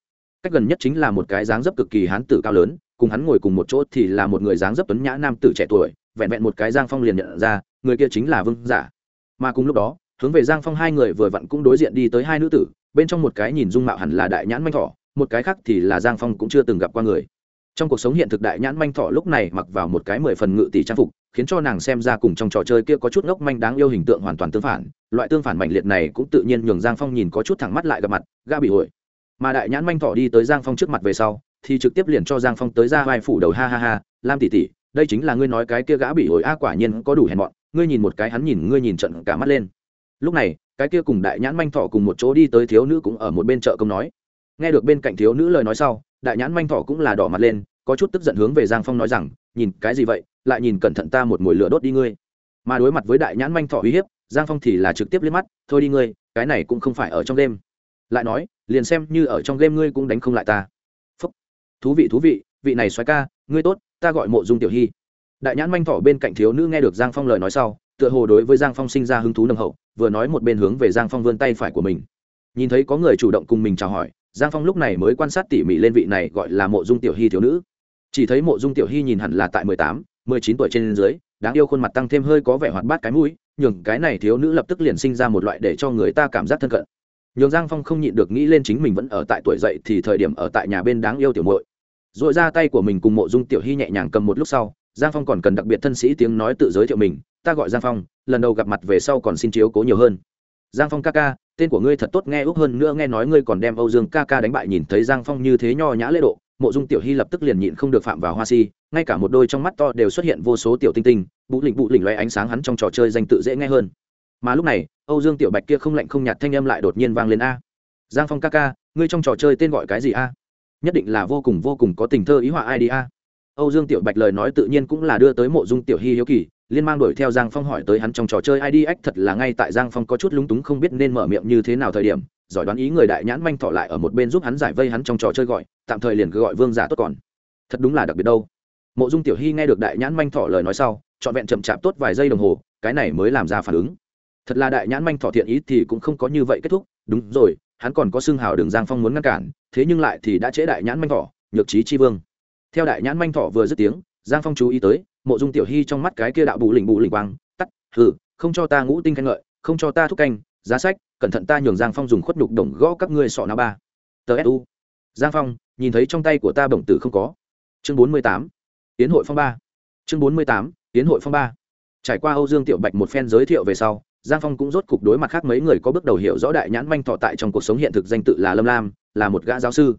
Cách gần nhất chính là một cái dáng dấp cực kỳ hán tử cao lớn, cùng hắn ngồi cùng một chỗ thì là một người dáng dấp tuấn nhã nam tử trẻ tuổi, vẹn vẹn một cái giang phong liền nhận ra, người kia chính là vương giả. Mà cùng lúc đó, hướng về giang phong hai người vừa vặn cũng đối diện đi tới hai nữ tử bên trong một cái nhìn dung mạo hẳn là đại nhãn manh thỏ, một cái khác thì là giang phong cũng chưa từng gặp qua người. Trong cuộc sống hiện thực đại nhãn manh thỏ lúc này mặc vào một cái mười phần ngự tỷ trang phục, khiến cho nàng xem ra cùng trong trò chơi kia có chút ngốc manh đáng yêu hình tượng hoàn toàn tương phản. Loại tương phản mạnh liệt này cũng tự nhiên nhường giang phong nhìn có chút thẳng mắt lại gặp mặt ga bị hội. Mà đại nhãn manh thỏ đi tới giang phong trước mặt về sau, thì trực tiếp liền cho giang phong tới ra vai phủ đầu, ha ha ha, lam tỷ tỷ, đây chính là ngươi nói cái kia gã bị hội, a, quả nhiên có đủ hèn mọn. Ngươi nhìn một cái hắn nhìn, ngươi nhìn trận cả mắt lên lúc này, cái kia cùng đại nhãn manh thọ cùng một chỗ đi tới thiếu nữ cũng ở một bên chợ công nói. Nghe được bên cạnh thiếu nữ lời nói sau, đại nhãn manh thọ cũng là đỏ mặt lên, có chút tức giận hướng về giang phong nói rằng, nhìn, cái gì vậy? Lại nhìn cẩn thận ta một mồi lửa đốt đi ngươi. Mà đối mặt với đại nhãn manh thọ uy hiếp, giang phong thì là trực tiếp liếc mắt, thôi đi ngươi, cái này cũng không phải ở trong game lại nói, liền xem như ở trong game ngươi cũng đánh không lại ta. Phúc. thú vị thú vị vị này xoáy ca, ngươi tốt, ta gọi mộ dung tiểu hy. Đại nhãn manh thỏ bên cạnh thiếu nữ nghe được giang phong lời nói sau tựa hồ đối với giang phong sinh ra hứng thú nồng hậu, vừa nói một bên hướng về giang phong vươn tay phải của mình. Nhìn thấy có người chủ động cùng mình chào hỏi, giang phong lúc này mới quan sát tỉ mỉ lên vị này gọi là mộ dung tiểu hy thiếu nữ. Chỉ thấy mộ dung tiểu hy nhìn hẳn là tại mười tám, mười chín tuổi trên dưới, đáng yêu khuôn mặt tăng thêm hơi có vẻ hoạt bát cái mũi, nhường cái này thiếu nữ lập tức liền sinh ra một loại để cho người ta cảm giác thân cận. Nhường giang phong không nhịn được nghĩ lên chính mình vẫn ở tại tuổi dậy thì thời điểm ở tại nhà bên đáng yêu tiểu muội. R ồ i ra tay của mình cùng mộ dung tiểu hy nhẹ nhàng cầm một lúc sau giang phong còn cần đặc biệt thân sĩ tiếng nói tự giới thiệu mình, ta gọi giang phong, lần đầu gặp mặt về sau còn xin chiếu cố nhiều hơn. Giang phong ca ca, tên của ngươi thật tốt, nghe úc hơn nữa nghe nói ngươi còn đem âu dương ca ca đánh bại, nhìn thấy giang phong như thế nho nhã lễ độ, mộ dung tiểu hy lập tức liền nhịn không được phạm vào hoa si, ngay cả một đôi trong mắt to đều xuất hiện vô số tiểu tinh tinh bụ lịnh bụ lịnh loay ánh sáng hắn trong trò chơi danh tự dễ nghe hơn. Mà lúc này, âu dương tiểu bạch kia không lạnh không nhạt thanh âm lại đột nhiên vang lên a. Giang phong ca ca, ngươi trong trò chơi tên gọi cái gì a? Nhất định là vô cùng vô cùng có tình thơ ý họa ai đi a? Âu dương tiểu bạch lời nói tự nhiên cũng là đưa tới mộ dung tiểu Hi hiếu kỳ liên mang đuổi theo giang phong hỏi tới hắn trong trò chơi id thật là ngay tại giang phong có chút lúng túng không biết nên mở miệng như thế nào thời điểm giỏi đoán ý người đại nhãn manh thỏ lại ở một bên giúp hắn giải vây hắn trong trò chơi gọi tạm thời liền cứ gọi vương giả tốt còn. Thật đúng là đặc biệt đâu. Mộ dung tiểu Hi nghe được đại nhãn manh thỏ lời nói sau trọn vẹn chậm chạp tốt vài giây đồng hồ cái này mới làm ra phản ứng. Thật là đại nhãn manh thỏ thiện ý thì cũng không có như vậy kết thúc đúng rồi hắn còn có xương hào đường giang phong muốn ngăn cản thế nhưng lại thì đã chế đại nhãn manh thỏ, nhược trí chi vương theo đại nhãn manh thọ vừa dứt tiếng, giang phong chú ý tới, mộ dung tiểu hy trong mắt cái kia đạo bù lình bù lình quang, tắt, hừ, không cho ta ngũ tinh khen ngợi, không cho ta thúc canh, giá sách, cẩn thận ta nhường giang phong dùng khuất nhục đồng gõ các ngươi sọ na ba. Tờ su giang phong, nhìn thấy trong tay của ta bổng tử không có. Chương bốn mươi tám tiến hội phong ba. Chương bốn mươi tám tiến hội phong ba. Trải qua âu dương tiểu bạch một phen giới thiệu về sau, giang phong cũng rốt cục đối mặt khác mấy người có bước đầu hiểu rõ đại nhãn manh thọ tại trong cuộc sống hiện thực danh tự là lâm lam, là một gã giáo sư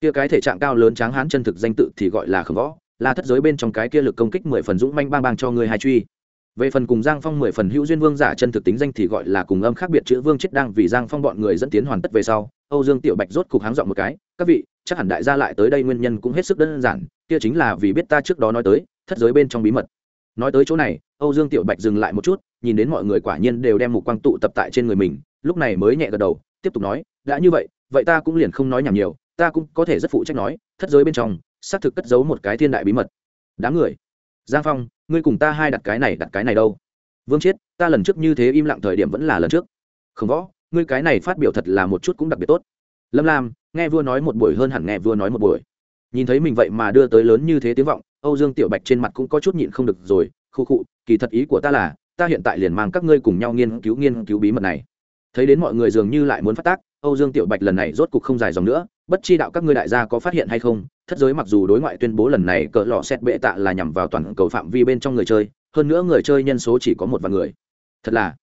kia cái thể trạng cao lớn tráng hán chân thực danh tự thì gọi là khổng võ, là thất giới bên trong cái kia lực công kích mười phần dũng manh bang bang cho người hai truy. Về phần cùng giang phong mười phần hữu duyên vương giả chân thực tính danh thì gọi là cùng âm khác biệt chữ vương chết đang vì giang phong bọn người dẫn tiến hoàn tất về sau, âu dương tiểu bạch rốt cục háng dọn một cái, các vị, chắc hẳn đại gia lại tới đây nguyên nhân cũng hết sức đơn giản, kia chính là vì biết ta trước đó nói tới, thất giới bên trong bí mật. Nói tới chỗ này, âu dương tiểu bạch dừng lại một chút, nhìn đến mọi người quả nhiên đều đem mục quang tụ tập tại trên người mình, lúc này mới nhẹ gật đầu, tiếp tục nói, đã như vậy vậy ta cũng liền không nói nhảm nhiều ta cũng có thể rất phụ trách nói, thất giới bên trong, xác thực cất giấu một cái thiên đại bí mật. Đám người, giang phong, ngươi cùng ta hai đặt cái này, đặt cái này đâu? Vương chiết, ta lần trước như thế im lặng thời điểm vẫn là lần trước. Không võ, ngươi cái này phát biểu thật là một chút cũng đặc biệt tốt. Lâm lam, nghe vua nói một buổi hơn hẳn nghe vua nói một buổi. Nhìn thấy mình vậy mà đưa tới lớn như thế tiếng vọng, âu dương tiểu bạch trên mặt cũng có chút nhịn không được rồi, khu khụ kỳ thật ý của ta là, ta hiện tại liền mang các ngươi cùng nhau nghiên cứu nghiên cứu bí mật này. Thấy đến mọi người dường như lại muốn phát tác, âu dương tiểu bạch lần này rốt cục không dài dòng nữa bất chi đạo các ngươi đại gia có phát hiện hay không? Thất giới mặc dù đối ngoại tuyên bố lần này cỡ lọ xét bệ tạ là nhằm vào toàn cầu phạm vi bên trong người chơi, hơn nữa người chơi nhân số chỉ có một vài người. Thật là,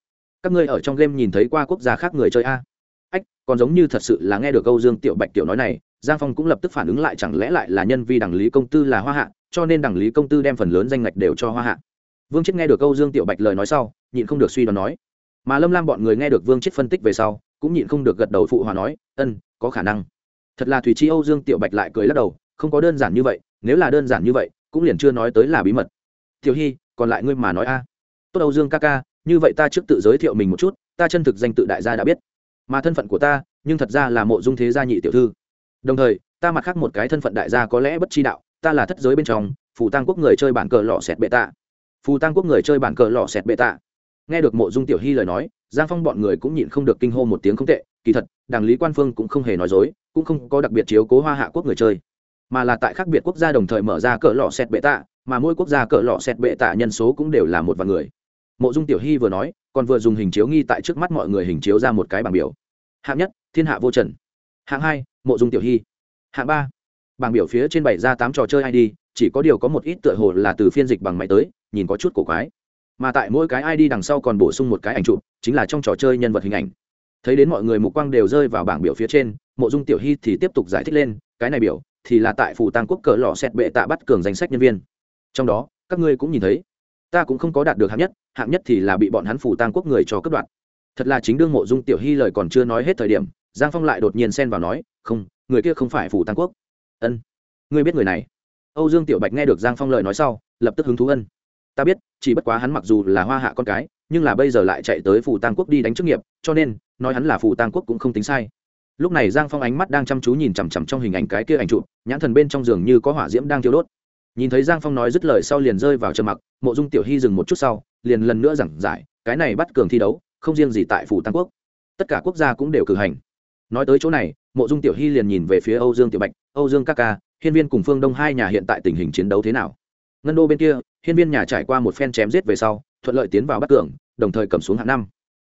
các ngươi ở trong game nhìn thấy qua quốc gia khác người chơi a? Ách, còn giống như thật sự là nghe được câu dương tiểu bạch tiểu nói này, giang phong cũng lập tức phản ứng lại, chẳng lẽ lại là nhân vi đảng lý công tư là hoa hạ, cho nên đảng lý công tư đem phần lớn danh ngạch đều cho hoa hạ. Vương chết nghe được câu dương tiểu bạch lời nói sau, nhịn không được suy đoán nói. Mà lâm lam bọn người nghe được vương chết phân tích về sau, cũng nhịn không được gật đầu phụ hòa nói, ân, có khả năng thật là thủy chi âu dương tiểu bạch lại cười lắc đầu, không có đơn giản như vậy, nếu là đơn giản như vậy, cũng liền chưa nói tới là bí mật. Tiểu hy, còn lại ngươi mà nói a. Tốt âu dương ca ca, như vậy ta trước tự giới thiệu mình một chút, ta chân thực danh tự đại gia đã biết. Mà thân phận của ta, nhưng thật ra là mộ dung thế gia nhị tiểu thư. Đồng thời, ta mặt khác một cái thân phận đại gia có lẽ bất chi đạo, ta là thất giới bên trong, phù tăng quốc người chơi bản cờ lọ xẹt bệ tạ. Phù tăng quốc người chơi bản cờ lọ xẹt bệ tạ nghe được mộ dung tiểu hy lời nói, giang phong bọn người cũng nhịn không được kinh hô một tiếng không tệ, kỳ thật, đảng lý quan phương cũng không hề nói dối, cũng không có đặc biệt chiếu cố hoa hạ quốc người chơi, mà là tại khác biệt quốc gia đồng thời mở ra cỡ lọ xẹt bệ tạ, mà mỗi quốc gia cỡ lọ xẹt bệ tạ nhân số cũng đều là một vài người. Mộ dung tiểu hy vừa nói, còn vừa dùng hình chiếu nghi tại trước mắt mọi người hình chiếu ra một cái bảng biểu. Hạng nhất, thiên hạ vô trần. Hạng hai, mộ dung tiểu hy. Hạng ba, bảng biểu phía trên bảy ra tám trò chơi id chỉ có điều có một ít tựa hồ là từ phiên dịch bằng máy tới, nhìn có chút cổ quái mà tại mỗi cái id đằng sau còn bổ sung một cái ảnh chụp, chính là trong trò chơi nhân vật hình ảnh. Thấy đến mọi người mục quang đều rơi vào bảng biểu phía trên, mộ dung tiểu hy thì tiếp tục giải thích lên, cái này biểu thì là tại phủ tăng quốc cờ lò xét bệ tạ bắt cường danh sách nhân viên. Trong đó, các ngươi cũng nhìn thấy, ta cũng không có đạt được hạng nhất hạng nhất thì là bị bọn hắn phủ tăng quốc người cho cướp đoạt. Thật là chính đương mộ dung tiểu hy lời còn chưa nói hết thời điểm, giang phong lại đột nhiên xen vào nói, không, người kia không phải phủ tăng quốc. Ân, ngươi biết người này. Âu dương tiểu bạch nghe được giang phong lời nói sau, lập tức hứng thú ân ta biết, chỉ bất quá hắn mặc dù là hoa hạ con cái, nhưng là bây giờ lại chạy tới phủ tăng quốc đi đánh chức nghiệp, cho nên, nói hắn là phủ tăng quốc cũng không tính sai. Lúc này giang phong ánh mắt đang chăm chú nhìn chằm chằm trong hình ảnh cái kia ảnh chụp, nhãn thần bên trong giường như có hỏa diễm đang thiêu đốt. Nhìn thấy giang phong nói dứt lời sau liền rơi vào trầm mặc, mộ dung tiểu hy dừng một chút sau, liền lần nữa giảng giải, cái này bắt cường thi đấu, không riêng gì tại phủ tăng quốc, tất cả quốc gia cũng đều cử hành. Nói tới chỗ này, mộ dung tiểu hy liền nhìn về phía âu dương tiểu bạch, âu dương các ca, hiên viên cùng phương đông hai nhà hiện tại tình hình chiến đấu thế nào? Ngân đô bên kia hiên viên nhà trải qua một phen chém giết về sau, thuận lợi tiến vào bắt cường đồng thời cầm xuống hạng năm.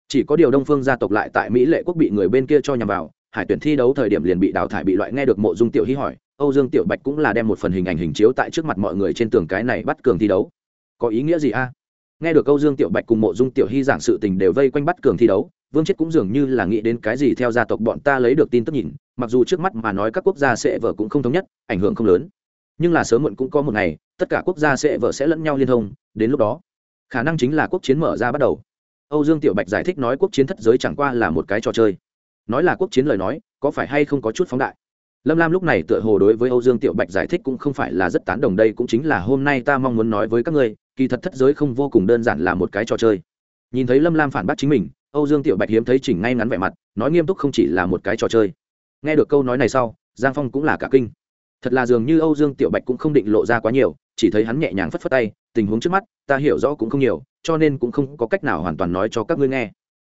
Chỉ có điều đông phương gia tộc lại tại mỹ lệ quốc bị người bên kia cho nhằm vào, hải tuyển thi đấu thời điểm liền bị đào thải bị loại nghe được mộ dung tiểu hy hỏi, âu dương tiểu bạch cũng là đem một phần hình ảnh hình chiếu tại trước mặt mọi người trên tường cái này bắt cường thi đấu. Có ý nghĩa gì a? Nghe được âu dương tiểu bạch cùng mộ dung tiểu hy giảng sự tình đều vây quanh bắt cường thi đấu, vương chết cũng dường như là nghĩ đến cái gì theo gia tộc bọn ta lấy được tin tức nhìn, mặc dù trước mắt mà nói các quốc gia sẽ vợ cũng không thống nhất, ảnh hưởng không lớn nhưng là sớm muộn cũng có một ngày, tất cả quốc gia sẽ vợ sẽ lẫn nhau liên thông, đến lúc đó, khả năng chính là quốc chiến mở ra bắt đầu. Âu dương tiểu bạch giải thích nói quốc chiến thất giới chẳng qua là một cái trò chơi. Nói là quốc chiến lời nói, có phải hay không có chút phóng đại? Lâm lam lúc này tựa hồ đối với âu dương tiểu bạch giải thích cũng không phải là rất tán đồng đây, cũng chính là hôm nay ta mong muốn nói với các ngươi, kỳ thật thất giới không vô cùng đơn giản là một cái trò chơi. Nhìn thấy lâm lam phản bác chính mình, âu dương tiểu bạch hiếm thấy chỉnh ngay ngắn vẻ mặt, nói nghiêm túc không chỉ là một cái trò chơi. Nghe được câu nói này sau, giang phong cũng là cả kinh thật là dường như âu dương tiểu bạch cũng không định lộ ra quá nhiều, chỉ thấy hắn nhẹ nhàng phất phất tay, tình huống trước mắt, ta hiểu rõ cũng không nhiều, cho nên cũng không có cách nào hoàn toàn nói cho các ngươi nghe.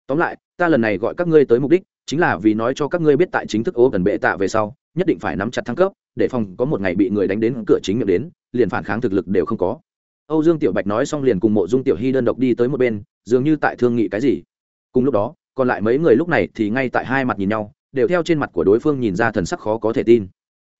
Tóm lại, ta lần này gọi các ngươi tới mục đích, chính là vì nói cho các ngươi biết tại chính thức ố gần bệ tạ về sau, nhất định phải nắm chặt thăng cấp, để phòng có một ngày bị người đánh đến cửa chính miệng đến, liền phản kháng thực lực đều không có. Âu dương tiểu bạch nói xong liền cùng mộ dung tiểu hy đơn độc đi tới một bên, dường như tại thương nghị cái gì. Cùng lúc đó, còn lại mấy người lúc này thì ngay tại hai mặt nhìn nhau, đều theo trên mặt của đối phương nhìn ra thần sắc khó có thể tin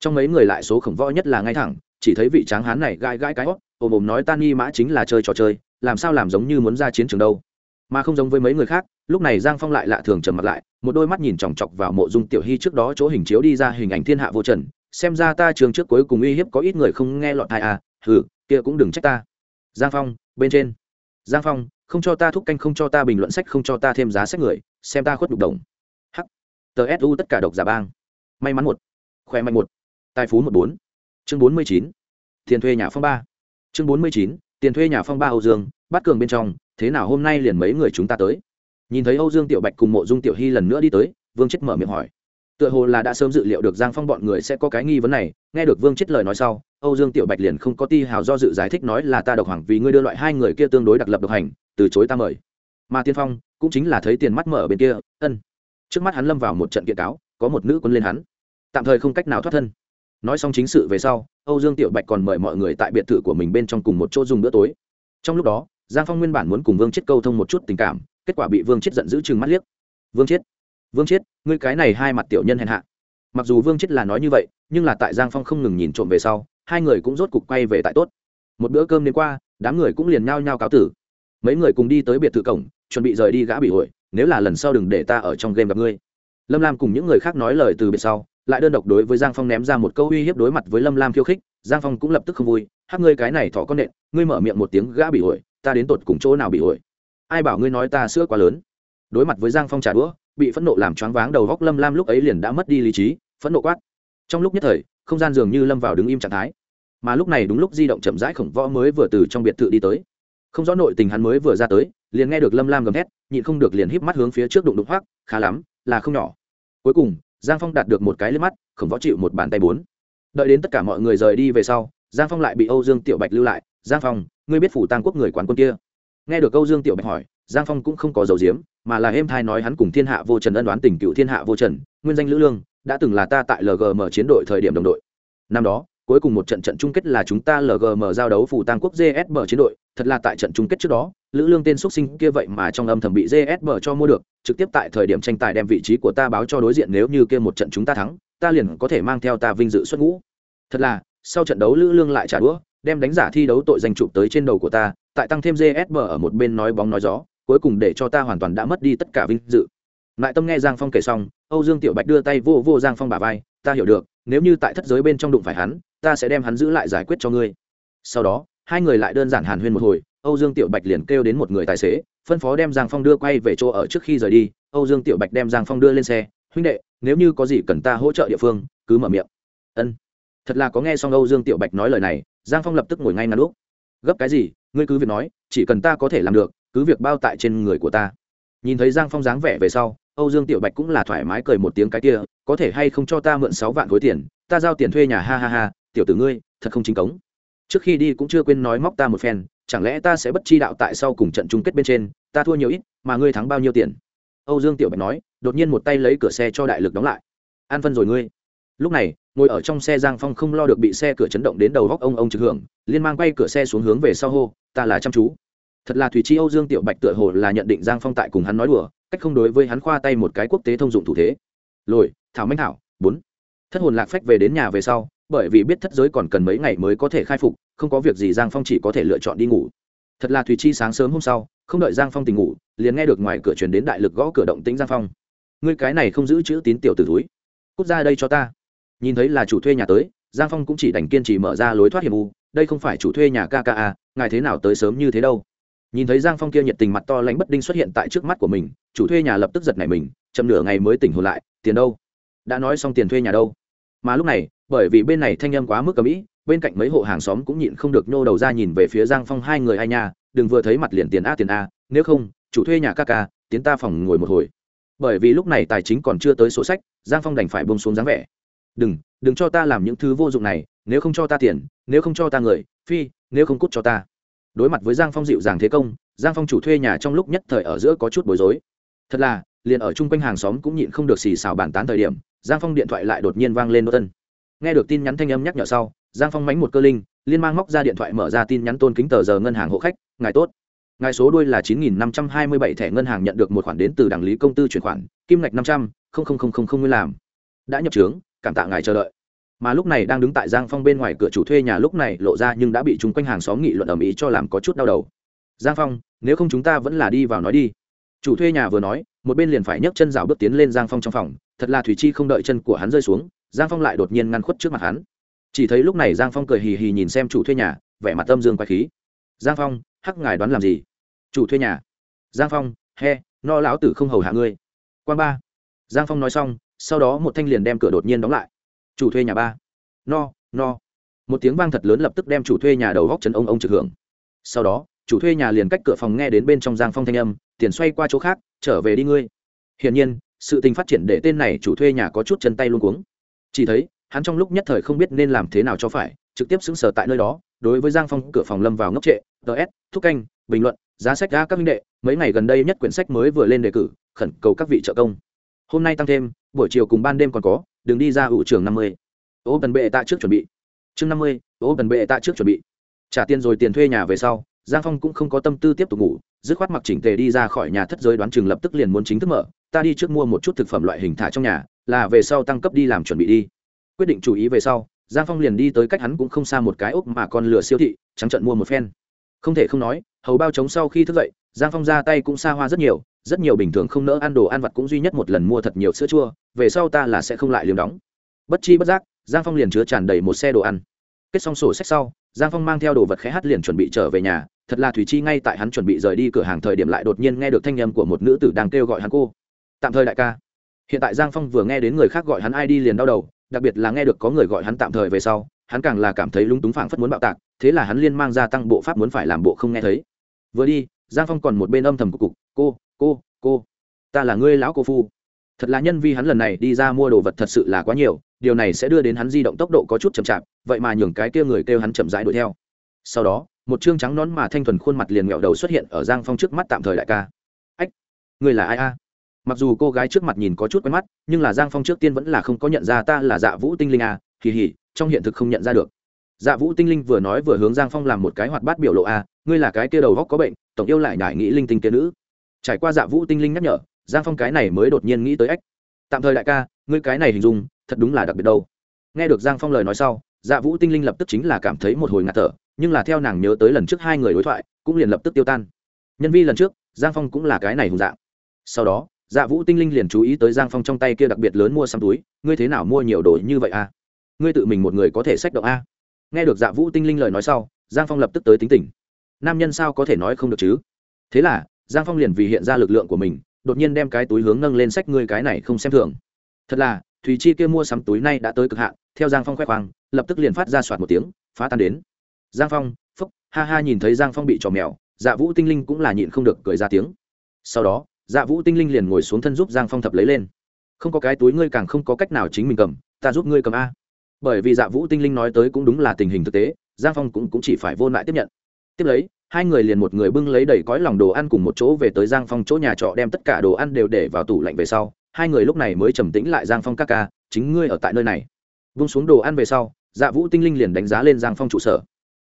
trong mấy người lại số khổng võ nhất là ngay thẳng, chỉ thấy vị tráng hán này gai gai cái hót, ồm ồm nói tan nghi mã chính là chơi trò chơi, làm sao làm giống như muốn ra chiến trường đâu? Mà không giống với mấy người khác, lúc này giang phong lại lạ thường trầm mặt lại, một đôi mắt nhìn chòng chọc vào mộ dung tiểu hy trước đó chỗ hình chiếu đi ra hình ảnh thiên hạ vô trần, xem ra ta trường trước cuối cùng uy hiếp có ít người không nghe lọt thai à hừ, kia cũng đừng trách ta. Giang phong, bên trên. Giang phong, không cho ta thúc canh, không cho ta bình luận sách, không cho ta thêm giá sách người, xem ta khuất đục đồng. Hắc. Tờ su tất cả độc giả bang. May mắn một. Khỏe mạnh một tài phú một bốn. Chương bốn mươi chín. Tiền thuê nhà phong ba. Chương bốn mươi chín, tiền thuê nhà phong ba âu dương, bắt cường bên trong, thế nào hôm nay liền mấy người chúng ta tới? Nhìn thấy âu dương tiểu bạch cùng mộ dung tiểu hy lần nữa đi tới, vương chết mở miệng hỏi. Tựa hồ là đã sớm dự liệu được giang phong bọn người sẽ có cái nghi vấn này, nghe được vương chết lời nói sau, âu dương tiểu bạch liền không có ti hào do dự giải thích nói là ta độc hoàng vì ngươi đưa loại hai người kia tương đối đặc lập độc hành, từ chối ta mời. Mà tiên phong cũng chính là thấy tiền mắt mở bên kia, ân. Trước mắt hắn lâm vào một trận kiện cáo, có một nữ quân lên hắn. Tạm thời không cách nào thoát thân nói xong chính sự về sau, âu dương tiểu bạch còn mời mọi người tại biệt thự của mình bên trong cùng một chỗ dùng bữa tối. Trong lúc đó, giang phong nguyên bản muốn cùng vương chết câu thông một chút tình cảm, kết quả bị vương chết giận dữ chừng mắt liếc. Vương chết vương chết ngươi cái này hai mặt tiểu nhân hèn hạ. Mặc dù vương chết là nói như vậy, nhưng là tại giang phong không ngừng nhìn trộm về sau, hai người cũng rốt cục quay về tại tốt. Một bữa cơm đến qua, đám người cũng liền nhao nhao cáo tử. Mấy người cùng đi tới biệt thự cổng, chuẩn bị rời đi gã bị ổi nếu là lần sau đừng để ta ở trong game gặp ngươi. Lâm lam cùng những người khác nói lời từ biệt sau lại đơn độc đối với giang phong ném ra một câu uy hiếp đối mặt với lâm lam khiêu khích, giang phong cũng lập tức không vui. Hát ngươi cái này thỏ con nện, ngươi mở miệng một tiếng gã bị ổi ta đến tột cùng chỗ nào bị ổi ai bảo ngươi nói ta sữa quá lớn? Đối mặt với giang phong trả đũa, bị phẫn nộ làm choáng váng đầu góc lâm lam lúc ấy liền đã mất đi lý trí, phẫn nộ quát. Trong lúc nhất thời, không gian dường như lâm vào đứng im trạng thái. Mà lúc này đúng lúc di động chậm rãi khổng võ mới vừa từ trong biệt thự đi tới. Không rõ nội tình hắn mới vừa ra tới, liền nghe được lâm lam gầm thét, nhịn không được liền híp mắt hướng phía trước đụng đụng hoác khá lắm, là không nhỏ. Cuối cùng giang phong đạt được một cái lên mắt, khổng võ chịu một bàn tay bốn. Đợi đến tất cả mọi người rời đi về sau, giang phong lại bị âu dương tiểu bạch lưu lại. Giang phong, ngươi biết phủ tang quốc người quán quân kia? Nghe được âu dương tiểu bạch hỏi, giang phong cũng không có dầu diếm mà là êm thai nói hắn cùng thiên hạ vô trần ân đoán tình cựu thiên hạ vô trần, nguyên danh lữ lương, đã từng là ta tại lgm chiến đội thời điểm đồng đội. Năm đó cuối cùng một trận trận chung kết là chúng ta lgm giao đấu phủ tăng quốc gsb chiến đội. Thật là tại trận chung kết trước đó, lữ lương tên xuất sinh kia vậy mà trong âm thầm bị gsb cho mua được, trực tiếp tại thời điểm tranh tài đem vị trí của ta báo cho đối diện nếu như kia một trận chúng ta thắng, ta liền có thể mang theo ta vinh dự xuất ngũ. Thật là, sau trận đấu lữ lương lại trả đũa, đem đánh giả thi đấu tội danh chụp tới trên đầu của ta, tại tăng thêm gsb ở một bên nói bóng nói gió, cuối cùng để cho ta hoàn toàn đã mất đi tất cả vinh dự. Lại tâm nghe giang phong kể xong, âu dương tiểu bạch đưa tay vô vô giang phong bà vai, ta hiểu được, nếu như tại thất giới bên trong đụng phải hắn ta sẽ đem hắn giữ lại giải quyết cho ngươi. Sau đó, hai người lại đơn giản hàn huyên một hồi, âu dương tiểu bạch liền kêu đến một người tài xế, phân phó đem giang phong đưa quay về chỗ ở trước khi rời đi. Âu dương tiểu bạch đem giang phong đưa lên xe, huynh đệ, nếu như có gì cần ta hỗ trợ địa phương, cứ mở miệng. Ân. Thật là có nghe xong âu dương tiểu bạch nói lời này, giang phong lập tức ngồi ngay ngắn lúc gấp cái gì? Ngươi cứ việc nói, chỉ cần ta có thể làm được, cứ việc bao tại trên người của ta. Nhìn thấy giang phong dáng vẻ về sau, âu dương tiểu bạch cũng là thoải mái cười một tiếng cái kia, có thể hay không cho ta mượn sáu vạn khối tiền, ta giao tiền thuê nhà, ha ha ha tiểu tử ngươi, thật không chính cống. Trước khi đi cũng chưa quên nói móc ta một phen, chẳng lẽ ta sẽ bất chi đạo tại sau cùng trận chung kết bên trên, ta thua nhiều ít, mà ngươi thắng bao nhiêu tiền? Âu dương tiểu bạch nói, đột nhiên một tay lấy cửa xe cho đại lực đóng lại. An phân rồi ngươi. Lúc này, ngồi ở trong xe giang phong không lo được bị xe cửa chấn động đến đầu góc ông ông trực hưởng, liên mang quay cửa xe xuống hướng về sau hô, ta là chăm chú. Thật là thủy chi âu dương tiểu bạch tựa hồ là nhận định giang phong tại cùng hắn nói đùa, cách không đối với hắn khoa tay một cái quốc tế thông dụng thủ thế. Lồi, thảo minh thảo, bốn. Thất hồn lạc phách về đến nhà về sau bởi vì biết thất giới còn cần mấy ngày mới có thể khai phục, không có việc gì giang phong chỉ có thể lựa chọn đi ngủ. Thật là thùy chi sáng sớm hôm sau, không đợi giang phong tỉnh ngủ, liền nghe được ngoài cửa truyền đến đại lực gõ cửa động tĩnh giang phong. Ngươi cái này không giữ chữ tín tiểu từ túi cút ra đây cho ta. Nhìn thấy là chủ thuê nhà tới, giang phong cũng chỉ đành kiên trì mở ra lối thoát hiểm u, đây không phải chủ thuê nhà kka ngài thế nào tới sớm như thế đâu. Nhìn thấy giang phong kia nhiệt tình mặt to lánh bất đinh xuất hiện tại trước mắt của mình, chủ thuê nhà lập tức giật nảy mình, chậm nửa ngày mới tỉnh hồn lại, tiền đâu? Đã nói xong tiền thuê nhà đâu? Mà lúc này bởi vì bên này thanh âm quá mức cầm ĩ bên cạnh mấy hộ hàng xóm cũng nhịn không được nhô đầu ra nhìn về phía giang phong hai người ai nhà đừng vừa thấy mặt liền tiền a tiền a, nếu không, chủ thuê nhà ca ca, tiến ta phòng ngồi một hồi. Bởi vì lúc này tài chính còn chưa tới sổ sách, giang phong đành phải bông xuống dáng vẻ. Đừng đừng cho ta làm những thứ vô dụng này, nếu không cho ta tiền, nếu không cho ta người, phi, nếu không cút cho ta. Đối mặt với giang phong dịu dàng thế công, giang phong chủ thuê nhà trong lúc nhất thời ở giữa có chút bối rối. Thật là, liền ở chung quanh hàng xóm cũng nhịn không được xì xào bàn tán thời điểm, giang phong điện thoại lại đột nhiên vang lên đô tân nghe được tin nhắn thanh âm nhắc nhở sau, giang phong mánh một cơ linh, liên mang móc ra điện thoại mở ra tin nhắn tôn kính tờ giờ ngân hàng hộ khách, ngài tốt. Ngài số đuôi là chín nghìn năm trăm hai mươi bảy thẻ ngân hàng nhận được một khoản đến từ đảng lý công tư chuyển khoản, kim ngạch năm trăm linh không nguyên làm. Đã nhập trướng, cảm tạ ngài chờ đợi. Mà lúc này đang đứng tại giang phong bên ngoài cửa chủ thuê nhà lúc này lộ ra nhưng đã bị chúng quanh hàng xóm nghị luận ầm ĩ cho làm có chút đau đầu. Giang phong, nếu không chúng ta vẫn là đi vào nói đi. Chủ thuê nhà vừa nói, một bên liền phải nhấc chân rào bước tiến lên giang phong trong phòng thật là thủy chi không đợi chân của hắn rơi xuống, giang phong lại đột nhiên ngăn khuất trước mặt hắn. Chỉ thấy lúc này giang phong cười hì hì nhìn xem chủ thuê nhà, vẻ mặt tâm dương quái khí. Giang phong, hắc ngài đoán làm gì? Chủ thuê nhà. Giang phong, he, no lão tử không hầu hạ ngươi. Quan ba. Giang phong nói xong, sau đó một thanh liền đem cửa đột nhiên đóng lại. Chủ thuê nhà ba. No no. Một tiếng vang thật lớn lập tức đem chủ thuê nhà đầu góc chân ông ông trực hưởng. Sau đó, chủ thuê nhà liền cách cửa phòng nghe đến bên trong giang phong thanh âm, tiền xoay qua chỗ khác, trở về đi ngươi. Hiển nhiên sự tình phát triển để tên này chủ thuê nhà có chút chân tay luôn cuống. Chỉ thấy, hắn trong lúc nhất thời không biết nên làm thế nào cho phải, trực tiếp xứng sở tại nơi đó, đối với giang phong cửa phòng lâm vào ngốc trệ ts thúc canh, bình luận, giá sách ra các minh đệ, mấy ngày gần đây nhất quyển sách mới vừa lên đề cử, khẩn cầu các vị trợ công. Hôm nay tăng thêm, buổi chiều cùng ban đêm còn có, đừng đi ra ủ trường năm mươi. Ô tần bệ tạ trước chuẩn bị. Chương năm mươi ô tần bệ tạ trước chuẩn bị. Trả tiền rồi tiền thuê nhà về sau, giang phong cũng không có tâm tư tiếp tục ngủ dứt khoát mặc chỉnh tề đi ra khỏi nhà thất giới đoán chừng lập tức liền muốn chính thức mở, ta đi trước mua một chút thực phẩm loại hình thả trong nhà, là về sau tăng cấp đi làm chuẩn bị đi. Quyết định chú ý về sau, giang phong liền đi tới cách hắn cũng không xa một cái ốc mà còn lửa siêu thị, trắng trận mua một phen. Không thể không nói, hầu bao trống sau khi thức dậy, giang phong ra tay cũng xa hoa rất nhiều rất nhiều bình thường không nỡ ăn đồ ăn vặt cũng duy nhất một lần mua thật nhiều sữa chua, về sau ta là sẽ không lại liếm đóng. Bất chi bất giác, giang phong liền chứa tràn đầy một xe đồ ăn kết xong sổ sách sau, giang phong mang theo đồ vật khẽ hát liền chuẩn bị trở về nhà. Thật là thủy chi ngay tại hắn chuẩn bị rời đi cửa hàng thời điểm lại đột nhiên nghe được thanh â m của một nữ tử đang kêu gọi hắn cô. Tạm thời đại ca. Hiện tại giang phong vừa nghe đến người khác gọi hắn ai đi liền đau đầu, đặc biệt là nghe được có người gọi hắn tạm thời về sau, hắn càng là cảm thấy lúng túng phảng phất muốn bạo tạc, thế là hắn liên mang ra tăng bộ pháp muốn phải làm bộ không nghe thấy. Vừa đi, giang phong còn một bên âm thầm cục cục, cô cô cô, ta là ngươi lão cô phu. Thật là nhân vi hắn lần này đi ra mua đồ vật thật sự là quá nhiều điều này sẽ đưa đến hắn di động tốc độ có chút chậm chạp, vậy mà nhường cái kia người kêu hắn chậm rãi đuổi theo. Sau đó, một chương trắng nón mà thanh thuần khuôn mặt liền nghẹo đầu xuất hiện ở giang phong trước mắt tạm thời đại ca. Ách, người là ai a? Mặc dù cô gái trước mặt nhìn có chút quen mắt, nhưng là giang phong trước tiên vẫn là không có nhận ra ta là dạ vũ tinh linh a kỳ hỉ trong hiện thực không nhận ra được. Dạ vũ tinh linh vừa nói vừa hướng giang phong làm một cái hoạt bát biểu lộ a, ngươi là cái kia đầu góc có bệnh, tổng yêu lại nhải nghĩ linh tinh kia nữ. Trải qua dạ vũ tinh linh nhắc nhở, giang phong cái này mới đột nhiên nghĩ tới, ách, tạm thời đại ca, ngươi cái này hình dung thật đúng là đặc biệt đâu. Nghe được giang phong lời nói sau dạ vũ tinh linh lập tức chính là cảm thấy một hồi ngạt thở, nhưng là theo nàng nhớ tới lần trước hai người đối thoại, cũng liền lập tức tiêu tan. Nhân vi lần trước, giang phong cũng là cái này hùng dạng. Sau đó dạ vũ tinh linh liền chú ý tới giang phong trong tay kia đặc biệt lớn mua xăm túi, ngươi thế nào mua nhiều đồ như vậy a à? ngươi tự mình một người có thể sách động a? À? nghe được dạ vũ tinh linh lời nói sau, giang phong lập tức tới tính tình. Nam nhân sao có thể nói không được chứ? Thế là, giang phong liền vì hiện ra lực lượng của mình, đột nhiên đem cái túi hướng nâng lên sách, ngươi cái này không xem thường. Thật là thùy chi kia mua sắm túi nay đã tới cực hạn theo giang phong khoe khoang lập tức liền phát ra soạt một tiếng phá tan đến. Giang phong phúc ha ha nhìn thấy giang phong bị trò mèo dạ vũ tinh linh cũng là nhịn không được cười ra tiếng. Sau đó dạ vũ tinh linh liền ngồi xuống thân giúp giang phong thập lấy lên. Không có cái túi ngươi càng không có cách nào chính mình cầm ta giúp ngươi cầm a. Bởi vì dạ vũ tinh linh nói tới cũng đúng là tình hình thực tế giang phong cũng, cũng chỉ phải vô lại tiếp nhận. Tiếp lấy hai người liền một người bưng lấy đầy cõi lòng đồ ăn cùng một chỗ về tới giang phong chỗ nhà trọ đem tất cả đồ ăn đều để vào tủ lạnh về sau hai người lúc này mới trầm tĩnh lại giang phong các ca chính ngươi ở tại nơi này. Vung xuống đồ ăn về sau dạ vũ tinh linh liền đánh giá lên giang phong trụ sở.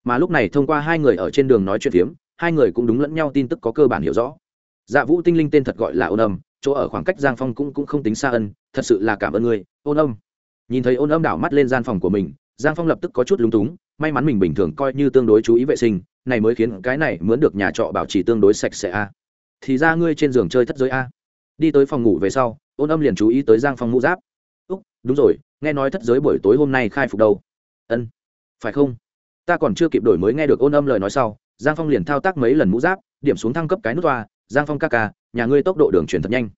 Mà lúc này thông qua hai người ở trên đường nói chuyện phiếm hai người cũng đúng lẫn nhau tin tức có cơ bản hiểu rõ. Dạ vũ tinh linh tên thật gọi là ôn âm chỗ ở khoảng cách giang phong cũng, cũng không tính xa ân thật sự là cảm ơn ngươi ôn âm. Nhìn thấy ôn âm đảo mắt lên gian phòng của mình giang phong lập tức có chút lúng túng may mắn mình bình thường coi như tương đối chú ý vệ sinh này mới khiến cái này mướn được nhà trọ bảo trì tương đối sạch sẽ a. Thì ra ngươi trên giường chơi thất giới a. Đi tới phòng ngủ về sau ôn âm liền chú ý tới giang phong mũ giáp. Úc, đúng rồi, nghe nói thất giới buổi tối hôm nay khai phục đâu? Ân, phải không? Ta còn chưa kịp đổi mới nghe được ôn âm lời nói sau, giang phong liền thao tác mấy lần mũ giáp, điểm xuống thăng cấp cái nút toa, giang phong ca ca, nhà ngươi tốc độ đường chuyển thật nhanh.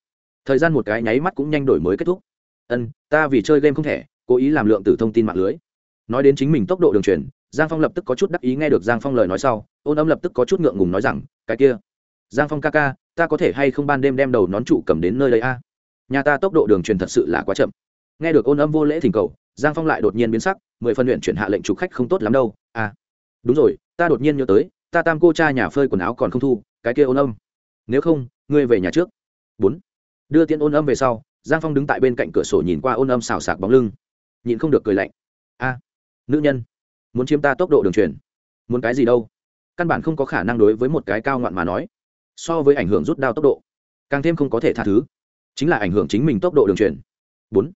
Thời gian một cái nháy mắt cũng nhanh đổi mới kết thúc. Ân, ta vì chơi game không thể cố ý làm lượng tử thông tin mạng lưới. Nói đến chính mình tốc độ đường truyền giang phong lập tức có chút đắc ý nghe được giang phong lời nói sau, ôn âm lập tức có chút ngượng ngùng nói rằng, cái kia, giang phong ca ca, ta có thể hay không ban đêm đem đầu nón trụ cầm đến nơi đây a? Nhà ta tốc độ đường truyền thật sự là quá chậm. Nghe được ôn âm vô lễ thỉnh cầu, giang phong lại đột nhiên biến sắc, mười phân luyện chuyển hạ lệnh chủ khách không tốt lắm đâu. À đúng rồi, ta đột nhiên nhớ tới, ta tam cô cha nhà phơi quần áo còn không thu, cái kia ôn âm. Nếu không, ngươi về nhà trước. Bốn. Đưa tiễn ôn âm về sau, giang phong đứng tại bên cạnh cửa sổ nhìn qua ôn âm xào sạc bóng lưng. Nhịn không được cười lạnh. A nữ nhân, muốn chiếm ta tốc độ đường truyền, muốn cái gì đâu? Căn bản không có khả năng đối với một cái cao ngoạn mà nói, so với ảnh hưởng rút đao tốc độ, càng thêm không có thể tha thứ chính là ảnh hưởng chính mình tốc độ đường truyền. Bốn,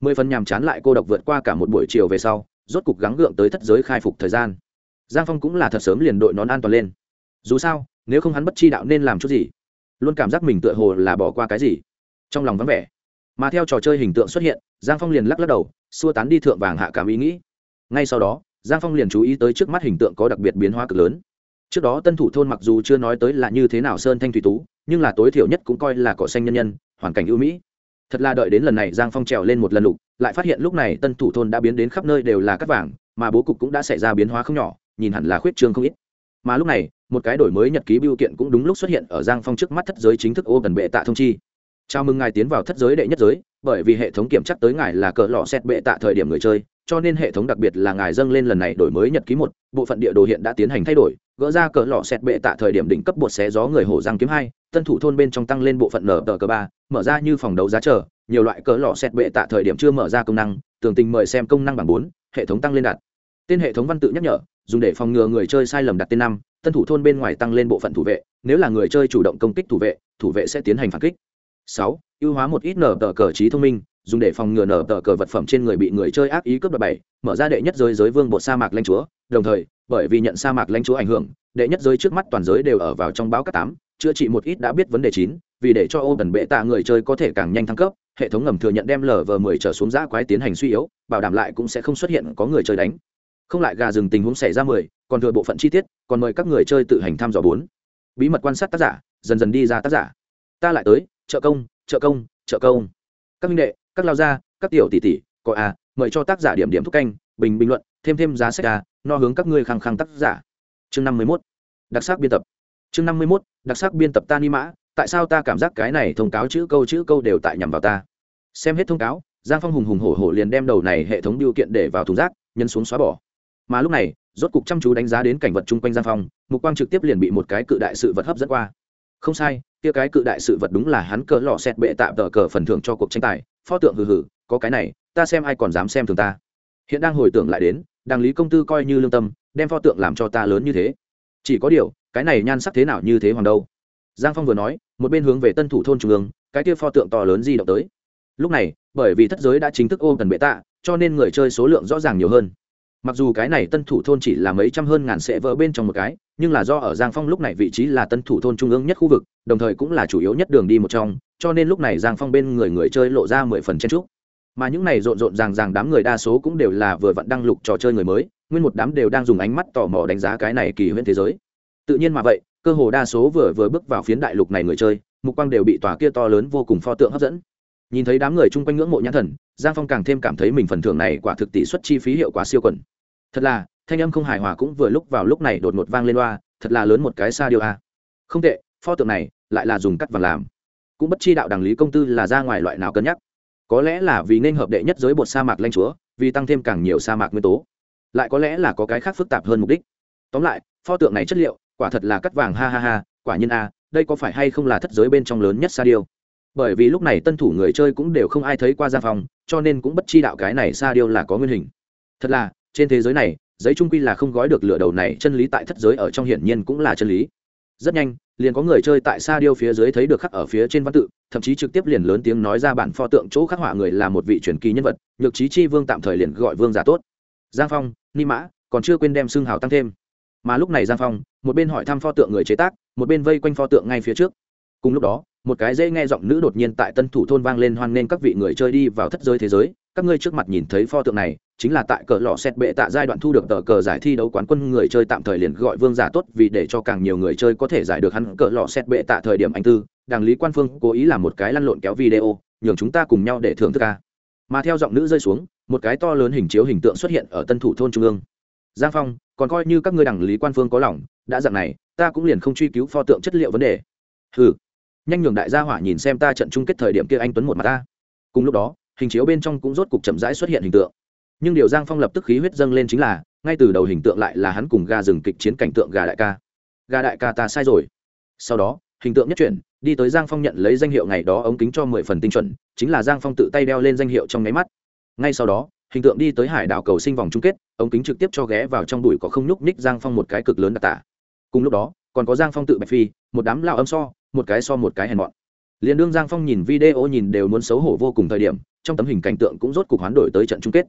mười phần nhàm chán lại cô độc vượt qua cả một buổi chiều về sau, rốt cục gắng gượng tới thất giới khai phục thời gian. Giang phong cũng là thật sớm liền đội nón an toàn lên. Dù sao, nếu không hắn bất chi đạo nên làm chút gì? Luôn cảm giác mình tựa hồ là bỏ qua cái gì? Trong lòng vắng vẻ. Mà theo trò chơi hình tượng xuất hiện, giang phong liền lắc lắc đầu, xua tán đi thượng vàng hạ cảm ý nghĩ. Ngay sau đó, giang phong liền chú ý tới trước mắt hình tượng có đặc biệt biến hóa cực lớn. Trước đó tân thủ thôn mặc dù chưa nói tới là như thế nào sơn thanh thủy tú, nhưng là tối thiểu nhất cũng coi là cỏ xanh nhân nhân hoàn cảnh ưu mỹ. Thật là đợi đến lần này giang phong trèo lên một lần lục, lại phát hiện lúc này tân thủ thôn đã biến đến khắp nơi đều là cắt vàng, mà bố cục cũng đã xảy ra biến hóa không nhỏ, nhìn hẳn là khuyết trương không ít. Mà lúc này, một cái đổi mới nhật ký biểu kiện cũng đúng lúc xuất hiện ở giang phong trước mắt thất giới chính thức ô gần bệ tạ thông chi. Chào mừng ngài tiến vào thất giới đệ nhất giới, bởi vì hệ thống kiểm chắc tới ngài là cỡ lọ xét bệ tạ thời điểm người chơi, cho nên hệ thống đặc biệt là ngài dâng lên lần này đổi mới nhật ký một, bộ phận địa đồ hiện đã tiến hành thay đổi gỡ ra cỡ lọ xẹt bệ tạ thời điểm đỉnh cấp bột xé gió người hổ răng kiếm hai, tân thủ thôn bên trong tăng lên bộ phận nở tờ cờ ba, mở ra như phòng đấu giá trở nhiều loại cỡ lọ xẹt bệ tạ thời điểm chưa mở ra công năng, tường tình mời xem công năng bảng bốn, hệ thống tăng lên đặt tên hệ thống văn tự nhắc nhở, dùng để phòng ngừa người chơi sai lầm đặt tên năm, tân thủ thôn bên ngoài tăng lên bộ phận thủ vệ, nếu là người chơi chủ động công kích thủ vệ thủ vệ sẽ tiến hành phản kích. Sáu, ưu hóa một ít nở tờ cờ trí thông minh dùng để phòng ngừa nở tờ cờ vật phẩm trên người bị người chơi ác ý cướp đoạt bảy mở ra đệ nhất giới giới vương bộ sa mạc lãnh chúa. Đồng thời, bởi vì nhận sa mạc lãnh chúa ảnh hưởng, đệ nhất giới trước mắt toàn giới đều ở vào trong báo các tám, chữa trị một ít đã biết vấn đề chín, vì để cho ô tần bệ tạ người chơi có thể càng nhanh thăng cấp, hệ thống ngầm thừa nhận đem lv mười trở xuống giã quái tiến hành suy yếu, bảo đảm lại cũng sẽ không xuất hiện có người chơi đánh. Không lại gà rừng tình huống xảy ra mười, còn thừa bộ phận chi tiết, còn mời các người chơi tự hành thăm dò bốn. Bí mật quan sát tác giả, dần dần đi ra tác giả. Ta lại tới, trợ công trợ công trợ công. Các minh đệ các lao gia, các tiểu tỷ tỷ, có a mời cho tác giả điểm điểm thúc canh, bình bình luận, thêm thêm giá sách a no hướng các ngươi khăng khăng tác giả. Chương năm mươi mốt, đặc sắc biên tập. Chương năm mươi mốt, đặc sắc biên tập ta ni mã, tại sao ta cảm giác cái này thông cáo chữ câu chữ câu đều tại nhằm vào ta? Xem hết thông cáo, giang phong hùng hùng hổ hổ liền đem đầu này hệ thống điều kiện để vào thùng rác nhân xuống xóa bỏ. Mà lúc này, rốt cục chăm chú đánh giá đến cảnh vật chung quanh giang phong, mục quang trực tiếp liền bị một cái cự đại sự vật hấp dẫn qua. Không sai, kia cái cự đại sự vật đúng là hắn cỡ lò xét bệ tạm tờ cờ phần thưởng cho cuộc tranh tài pho tượng hừ hừ, có cái này, ta xem ai còn dám xem thường ta. Hiện đang hồi tưởng lại đến đàng lý công tư coi như lương tâm, đem pho tượng làm cho ta lớn như thế. Chỉ có điều, cái này nhan sắc thế nào như thế hoàng đâu? Giang phong vừa nói, một bên hướng về tân thủ thôn trung ương, cái kia pho tượng to lớn di động tới. Lúc này, bởi vì thất giới đã chính thức ôm cần bệ tạ, cho nên người chơi số lượng rõ ràng nhiều hơn. Mặc dù cái này tân thủ thôn chỉ là mấy trăm hơn ngàn sẽ vỡ bên trong một cái, nhưng là do ở giang phong lúc này vị trí là tân thủ thôn trung ương nhất khu vực, đồng thời cũng là chủ yếu nhất đường đi một trong cho nên lúc này giang phong bên người người chơi lộ ra mười phần chen trúc mà những này rộn rộn ràng ràng đám người đa số cũng đều là vừa vặn đăng lục trò chơi người mới, nguyên một đám đều đang dùng ánh mắt tò mò đánh giá cái này kỳ huyễn thế giới. Tự nhiên mà vậy, cơ hồ đa số vừa vừa bước vào phiến đại lục này người chơi, mục quang đều bị tòa kia to lớn vô cùng pho tượng hấp dẫn. Nhìn thấy đám người chung quanh ngưỡng mộ nhãn thần, giang phong càng thêm cảm thấy mình phần thưởng này quả thực tỷ suất chi phí hiệu quả siêu quẩn thật là, thanh âm không hài hòa cũng vừa lúc vào lúc này đột ngột vang lên loa, thật là lớn một cái xa điều a. Không tệ, pho tượng này lại là dùng cắt vàng làm cũng bất chi đạo đằng lý công tư là ra ngoài loại nào cân nhắc. Có lẽ là vì nên hợp đệ nhất giới bột sa mạc lanh chúa, vì tăng thêm càng nhiều sa mạc nguyên tố. Lại có lẽ là có cái khác phức tạp hơn mục đích. Tóm lại, pho tượng này chất liệu, quả thật là cắt vàng ha ha ha, quả nhiên a, đây có phải hay không là thất giới bên trong lớn nhất sa điêu? Bởi vì lúc này tân thủ người chơi cũng đều không ai thấy qua gia phòng cho nên cũng bất chi đạo cái này sa điêu là có nguyên hình. Thật là, trên thế giới này, giấy trung quy là không gói được lửa đầu này chân lý tại thất giới ở trong hiển nhiên cũng là chân lý rất nhanh, liền có người chơi tại sa điêu phía dưới thấy được khắc ở phía trên văn tự, thậm chí trực tiếp liền lớn tiếng nói ra bản pho tượng chỗ khắc họa người là một vị truyền kỳ nhân vật, nhược trí chi vương tạm thời liền gọi vương giả tốt. Giang phong, ni mã, còn chưa quên đem xương hào tăng thêm. Mà lúc này giang phong, một bên hỏi thăm pho tượng người chế tác, một bên vây quanh pho tượng ngay phía trước. Cùng lúc đó, một cái dễ nghe giọng nữ đột nhiên tại tân thủ thôn vang lên hoan nghênh các vị người chơi đi vào thất giới thế giới các ngươi trước mặt nhìn thấy pho tượng này, chính là tại cờ lò xét bệ tạ giai đoạn thu được tờ cờ giải thi đấu quán quân người chơi tạm thời liền gọi vương giả tốt vì để cho càng nhiều người chơi có thể giải được hắn cờ lò xét bệ tạ thời điểm anh tư. Đảng lý quan phương cố ý làm một cái lăn lộn kéo video, nhường chúng ta cùng nhau để thưởng thức ca mà theo giọng nữ rơi xuống, một cái to lớn hình chiếu hình tượng xuất hiện ở tân thủ thôn trung ương. Giang phong, còn coi như các ngươi đảng lý quan phương có lòng, đã dặn này, ta cũng liền không truy cứu pho tượng chất liệu vấn đề. Ừ nhanh nhường đại gia hỏa nhìn xem ta trận chung kết thời điểm kia anh tuấn một mặt ta. Cùng lúc đó hình chiếu bên trong cũng rốt cục chậm rãi xuất hiện hình tượng. Nhưng điều giang phong lập tức khí huyết dâng lên chính là, ngay từ đầu hình tượng lại là hắn cùng gà rừng kịch chiến cảnh tượng gà đại ca. Gà đại ca ta sai rồi. Sau đó, hình tượng nhất chuyển, đi tới giang phong nhận lấy danh hiệu ngày đó ống kính cho mười phần tinh chuẩn, chính là giang phong tự tay đeo lên danh hiệu trong nháy mắt. Ngay sau đó, hình tượng đi tới hải đảo cầu sinh vòng chung kết, ống kính trực tiếp cho ghé vào trong đùi có không nhúc ních giang phong một cái cực lớn đặc tả. Cùng lúc đó, còn có giang phong tự bạch phi, một đám lao âm so, một cái so một cái hèn mọn. Liền đương giang phong nhìn video nhìn đều muốn xấu hổ vô cùng thời điểm trong tấm hình cảnh tượng cũng rốt cục hoán đổi tới trận chung kết.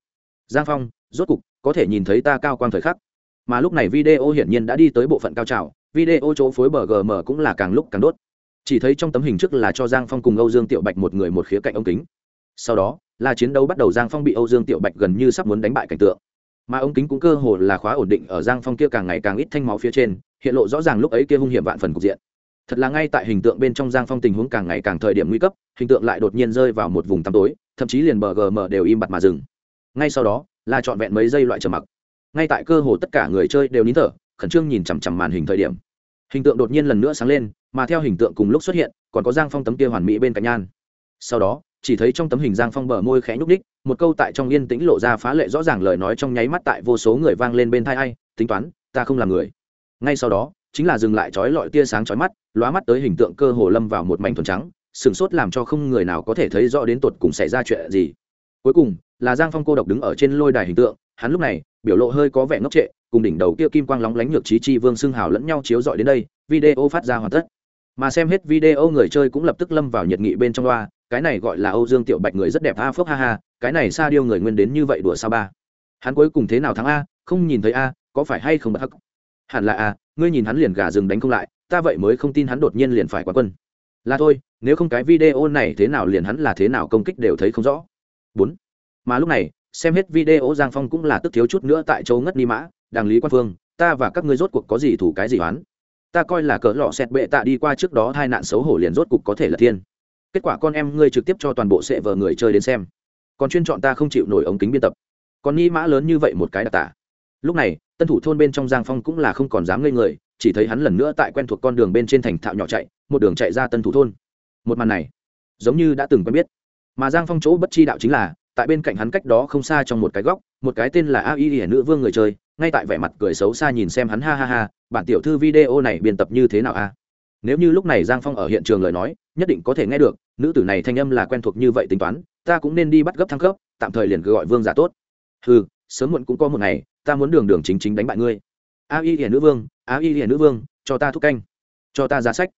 Giang phong, rốt cục, có thể nhìn thấy ta cao quang thời khắc. Mà lúc này video hiển nhiên đã đi tới bộ phận cao trào, video chỗ phối bờ gm cũng là càng lúc càng đốt. Chỉ thấy trong tấm hình trước là cho giang phong cùng âu dương tiểu bạch một người một khía cạnh ống kính. Sau đó, là chiến đấu bắt đầu giang phong bị âu dương tiểu bạch gần như sắp muốn đánh bại cảnh tượng. Mà ống kính cũng cơ hồ là khóa ổn định ở giang phong kia càng ngày càng ít thanh máu phía trên, hiện lộ rõ ràng lúc ấy kia hung hiểm vạn phần cục diện thật là ngay tại hình tượng bên trong giang phong tình huống càng ngày càng thời điểm nguy cấp, hình tượng lại đột nhiên rơi vào một vùng tăm tối, thậm chí liền bờ gm đều im bặt mà dừng. Ngay sau đó, là trọn vẹn mấy giây loại trầm mặc. Ngay tại cơ hồ tất cả người chơi đều nín thở, khẩn trương nhìn chằm chằm màn hình thời điểm. Hình tượng đột nhiên lần nữa sáng lên, mà theo hình tượng cùng lúc xuất hiện, còn có giang phong tấm kia hoàn mỹ bên cạnh nhan. Sau đó, chỉ thấy trong tấm hình giang phong bờ môi khẽ nhúc đích một câu tại trong yên tĩnh lộ ra phá lệ rõ ràng lời nói trong nháy mắt tại vô số người vang lên bên thai ai, tính toán, ta không làm người. Ngay sau đó chính là dừng lại trói lọi tia sáng trói mắt, lóa mắt tới hình tượng cơ hồ lâm vào một mảnh thuần trắng sửng sốt làm cho không người nào có thể thấy rõ đến tột cùng xảy ra chuyện gì. Cuối cùng, là giang phong cô độc đứng ở trên lôi đài hình tượng, hắn lúc này, biểu lộ hơi có vẻ ngốc trệ, cùng đỉnh đầu kia kim quang lóng lánh nhược trí chi vương xưng hào lẫn nhau chiếu dọi đến đây, video phát ra hoàn tất. Mà xem hết video người chơi cũng lập tức lâm vào nhiệt nghị bên trong loa, cái này gọi là âu dương tiểu bạch người rất đẹp, a phước ha ha, cái này xa điêu người nguyên đến như vậy đùa sao ba? Hắn cuối cùng thế nào thắng a? Không nhìn thấy a, có phải hay không bất hắc? Hẳn là a ngươi nhìn hắn liền gà rừng đánh không lại, ta vậy mới không tin hắn đột nhiên liền phải quá quân. Là thôi, nếu không cái video này thế nào liền hắn là thế nào công kích đều thấy không rõ. Bốn. Mà lúc này, xem hết video giang phong cũng là tức thiếu chút nữa tại châu ngất ni mã, đàng lý quan phương, ta và các ngươi rốt cuộc có gì thủ cái gì oán? Ta coi là cỡ lọ xẹt bệ tạ đi qua trước đó hai nạn xấu hổ liền rốt cục có thể là thiên. Kết quả con em ngươi trực tiếp cho toàn bộ sệ vờ người chơi đến xem. Còn chuyên chọn ta không chịu nổi ống kính biên tập. Còn ni mã lớn như vậy một cái đặc tả lúc này, tân thủ thôn bên trong giang phong cũng là không còn dám ngây người, chỉ thấy hắn lần nữa tại quen thuộc con đường bên trên thành thạo nhỏ chạy, một đường chạy ra tân thủ thôn. Một màn này, giống như đã từng quen biết. Mà giang phong chỗ bất chi đạo chính là, tại bên cạnh hắn cách đó không xa trong một cái góc, một cái tên là a y hiển nữ vương người chơi, ngay tại vẻ mặt cười xấu xa nhìn xem hắn, ha ha ha, bản tiểu thư video này biên tập như thế nào a? À? Nếu như lúc này giang phong ở hiện trường lời nói, nhất định có thể nghe được, nữ tử này thanh âm là quen thuộc như vậy tính toán, ta cũng nên đi bắt gấp thăng cấp, tạm thời liền gọi vương giả tốt. Ừ sớm muộn cũng có một ngày ta muốn đường đường chính chính đánh bại ngươi. A y hiển nữ vương, a y hiển nữ vương, cho ta thúc canh, cho ta giá sách,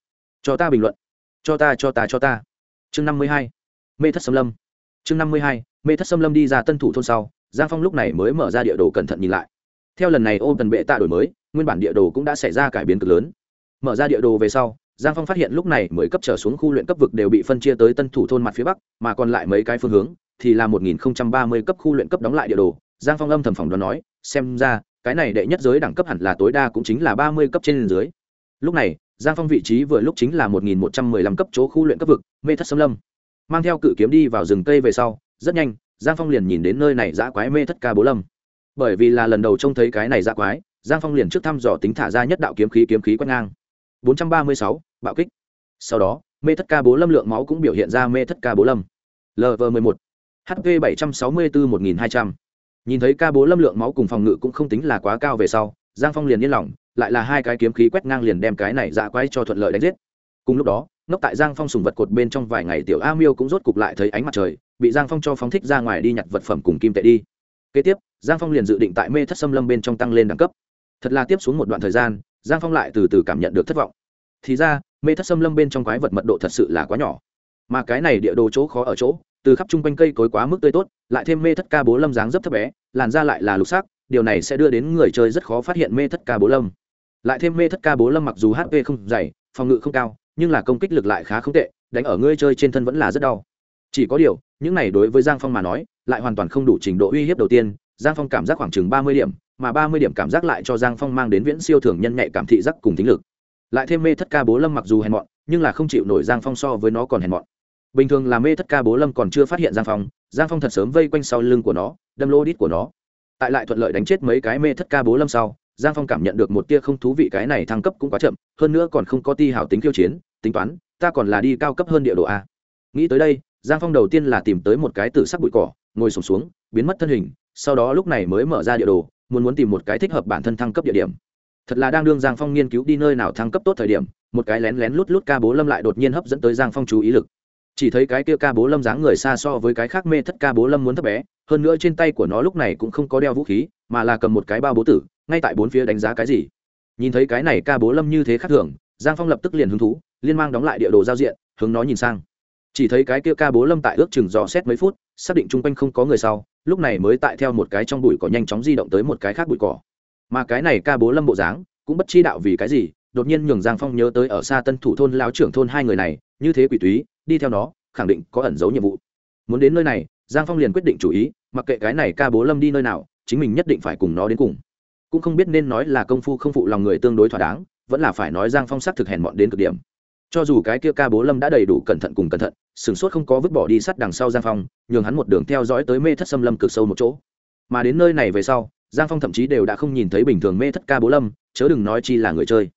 cho ta bình luận, cho ta cho ta cho ta. Chương năm mươi hai, mê thất xâm lâm. Chương năm mươi hai, mê thất xâm lâm đi ra tân thủ thôn sau, giang phong lúc này mới mở ra địa đồ cẩn thận nhìn lại. Theo lần này ô tần bệ tạ đổi mới, nguyên bản địa đồ cũng đã xảy ra cải biến cực lớn. Mở ra địa đồ về sau, giang phong phát hiện lúc này mới cấp trở xuống khu luyện cấp vực đều bị phân chia tới tân thủ thôn mặt phía bắc, mà còn lại mấy cái phương hướng thì là một nghìn ba mươi cấp khu luyện cấp đóng lại địa đồ. Giang phong âm thầm phòng đoán nói xem ra cái này đệ nhất giới đẳng cấp hẳn là tối đa cũng chính là ba mươi cấp trên dưới. Lúc này giang phong vị trí vừa lúc chính là một nghìn một trăm mười lăm cấp chỗ khu luyện cấp vực mê thất xâm lâm. Mang theo cự kiếm đi vào rừng cây về sau rất nhanh giang phong liền nhìn đến nơi này dã quái mê thất ca bố lâm. Bởi vì là lần đầu trông thấy cái này dã quái giang phong liền trước thăm dò tính thả ra nhất đạo kiếm khí kiếm khí quét ngang. 436, bạo kích. Sau đó mê thất ca bố lâm lượng máu cũng biểu hiện ra mê thất ca bố lâm. Lv 11 hp 764 1200 nhìn thấy ca bố lâm lượng máu cùng phòng ngự cũng không tính là quá cao về sau, giang phong liền yên lòng, lại là hai cái kiếm khí quét ngang liền đem cái này dạ quái cho thuận lợi đánh giết. Cùng lúc đó, ngốc tại giang phong sùng vật cột bên trong vài ngày tiểu a miêu cũng rốt cục lại thấy ánh mặt trời, bị giang phong cho phóng thích ra ngoài đi nhặt vật phẩm cùng kim tệ đi. Kế tiếp, giang phong liền dự định tại mê thất xâm lâm bên trong tăng lên đẳng cấp. Thật là tiếp xuống một đoạn thời gian, giang phong lại từ từ cảm nhận được thất vọng. Thì ra, mê thất xâm lâm bên trong quái vật mật độ thật sự là quá nhỏ. Mà cái này địa đồ chỗ khó ở chỗ từ khắp chung quanh cây cối quá mức tươi tốt, lại thêm mê thất ca bố lâm dáng dấp thấp bé, làn ra lại là lục sắc, điều này sẽ đưa đến người chơi rất khó phát hiện mê thất ca bố lâm. Lại thêm mê thất ca bố lâm mặc dù hp không dày, phòng ngự không cao, nhưng là công kích lực lại khá không tệ, đánh ở ngươi chơi trên thân vẫn là rất đau. Chỉ có điều, những này đối với giang phong mà nói, lại hoàn toàn không đủ trình độ uy hiếp đầu tiên, giang phong cảm giác khoảng chừng ba mươi điểm, mà ba mươi điểm cảm giác lại cho giang phong mang đến viễn siêu thường nhân nhạy cảm thị giác cùng tính lực. Lại thêm mê thất ca bố lâm mặc dù hèn mọn, nhưng là không chịu nổi giang phong so với nó còn hèn mọn bình thường là mê thất ca bố lâm còn chưa phát hiện giang phong giang phong thật sớm vây quanh sau lưng của nó đâm lô đít của nó tại lại thuận lợi đánh chết mấy cái mê thất ca bố lâm sau giang phong cảm nhận được một tia không thú vị cái này thăng cấp cũng quá chậm hơn nữa còn không có ti hảo tính khiêu chiến tính toán ta còn là đi cao cấp hơn địa độ a nghĩ tới đây giang phong đầu tiên là tìm tới một cái tử sắc bụi cỏ ngồi sùng xuống, xuống biến mất thân hình sau đó lúc này mới mở ra địa đồ muốn muốn tìm một cái thích hợp bản thân thăng cấp địa điểm thật là đang đương giang phong nghiên cứu đi nơi nào thăng cấp tốt thời điểm một cái lén lén lút lút ca bố lâm lại đột nhiên hấp dẫn tới giang phong chú ý lực chỉ thấy cái kia ca bố lâm dáng người xa so với cái khác mê thất ca bố lâm muốn thấp bé, hơn nữa trên tay của nó lúc này cũng không có đeo vũ khí, mà là cầm một cái bao bố tử, ngay tại bốn phía đánh giá cái gì. Nhìn thấy cái này ca bố lâm như thế khác thường, giang phong lập tức liền hứng thú, liên mang đóng lại địa đồ giao diện, hướng nó nhìn sang. Chỉ thấy cái kia ca bố lâm tại ước chừng dò xét mấy phút, xác định chung quanh không có người sau, lúc này mới tại theo một cái trong bụi cỏ nhanh chóng di động tới một cái khác bụi cỏ. Mà cái này ca bố lâm bộ dáng, cũng bất chi đạo vì cái gì đột nhiên nhường giang phong nhớ tới ở xa tân thủ thôn lao trưởng thôn hai người này, như thế quỷ túy, đi theo nó, khẳng định có ẩn giấu nhiệm vụ. Muốn đến nơi này, giang phong liền quyết định chủ ý, mặc kệ cái này ca bố lâm đi nơi nào, chính mình nhất định phải cùng nó đến cùng. Cũng không biết nên nói là công phu không phụ lòng người tương đối thỏa đáng, vẫn là phải nói giang phong s thực hèn mọn đến cực điểm. Cho dù cái kia ca bố lâm đã đầy đủ cẩn thận cùng cẩn thận sửng sốt không có vứt bỏ đi sắt đằng sau giang phong, nhường hắn một đường theo dõi tới mê thất xâm lâm cực sâu một chỗ. Mà đến nơi này về sau, giang phong thậm chí đều đã không nhìn thấy bình thường mê thất ca bố lâm, chớ đừng nói chi là người chơi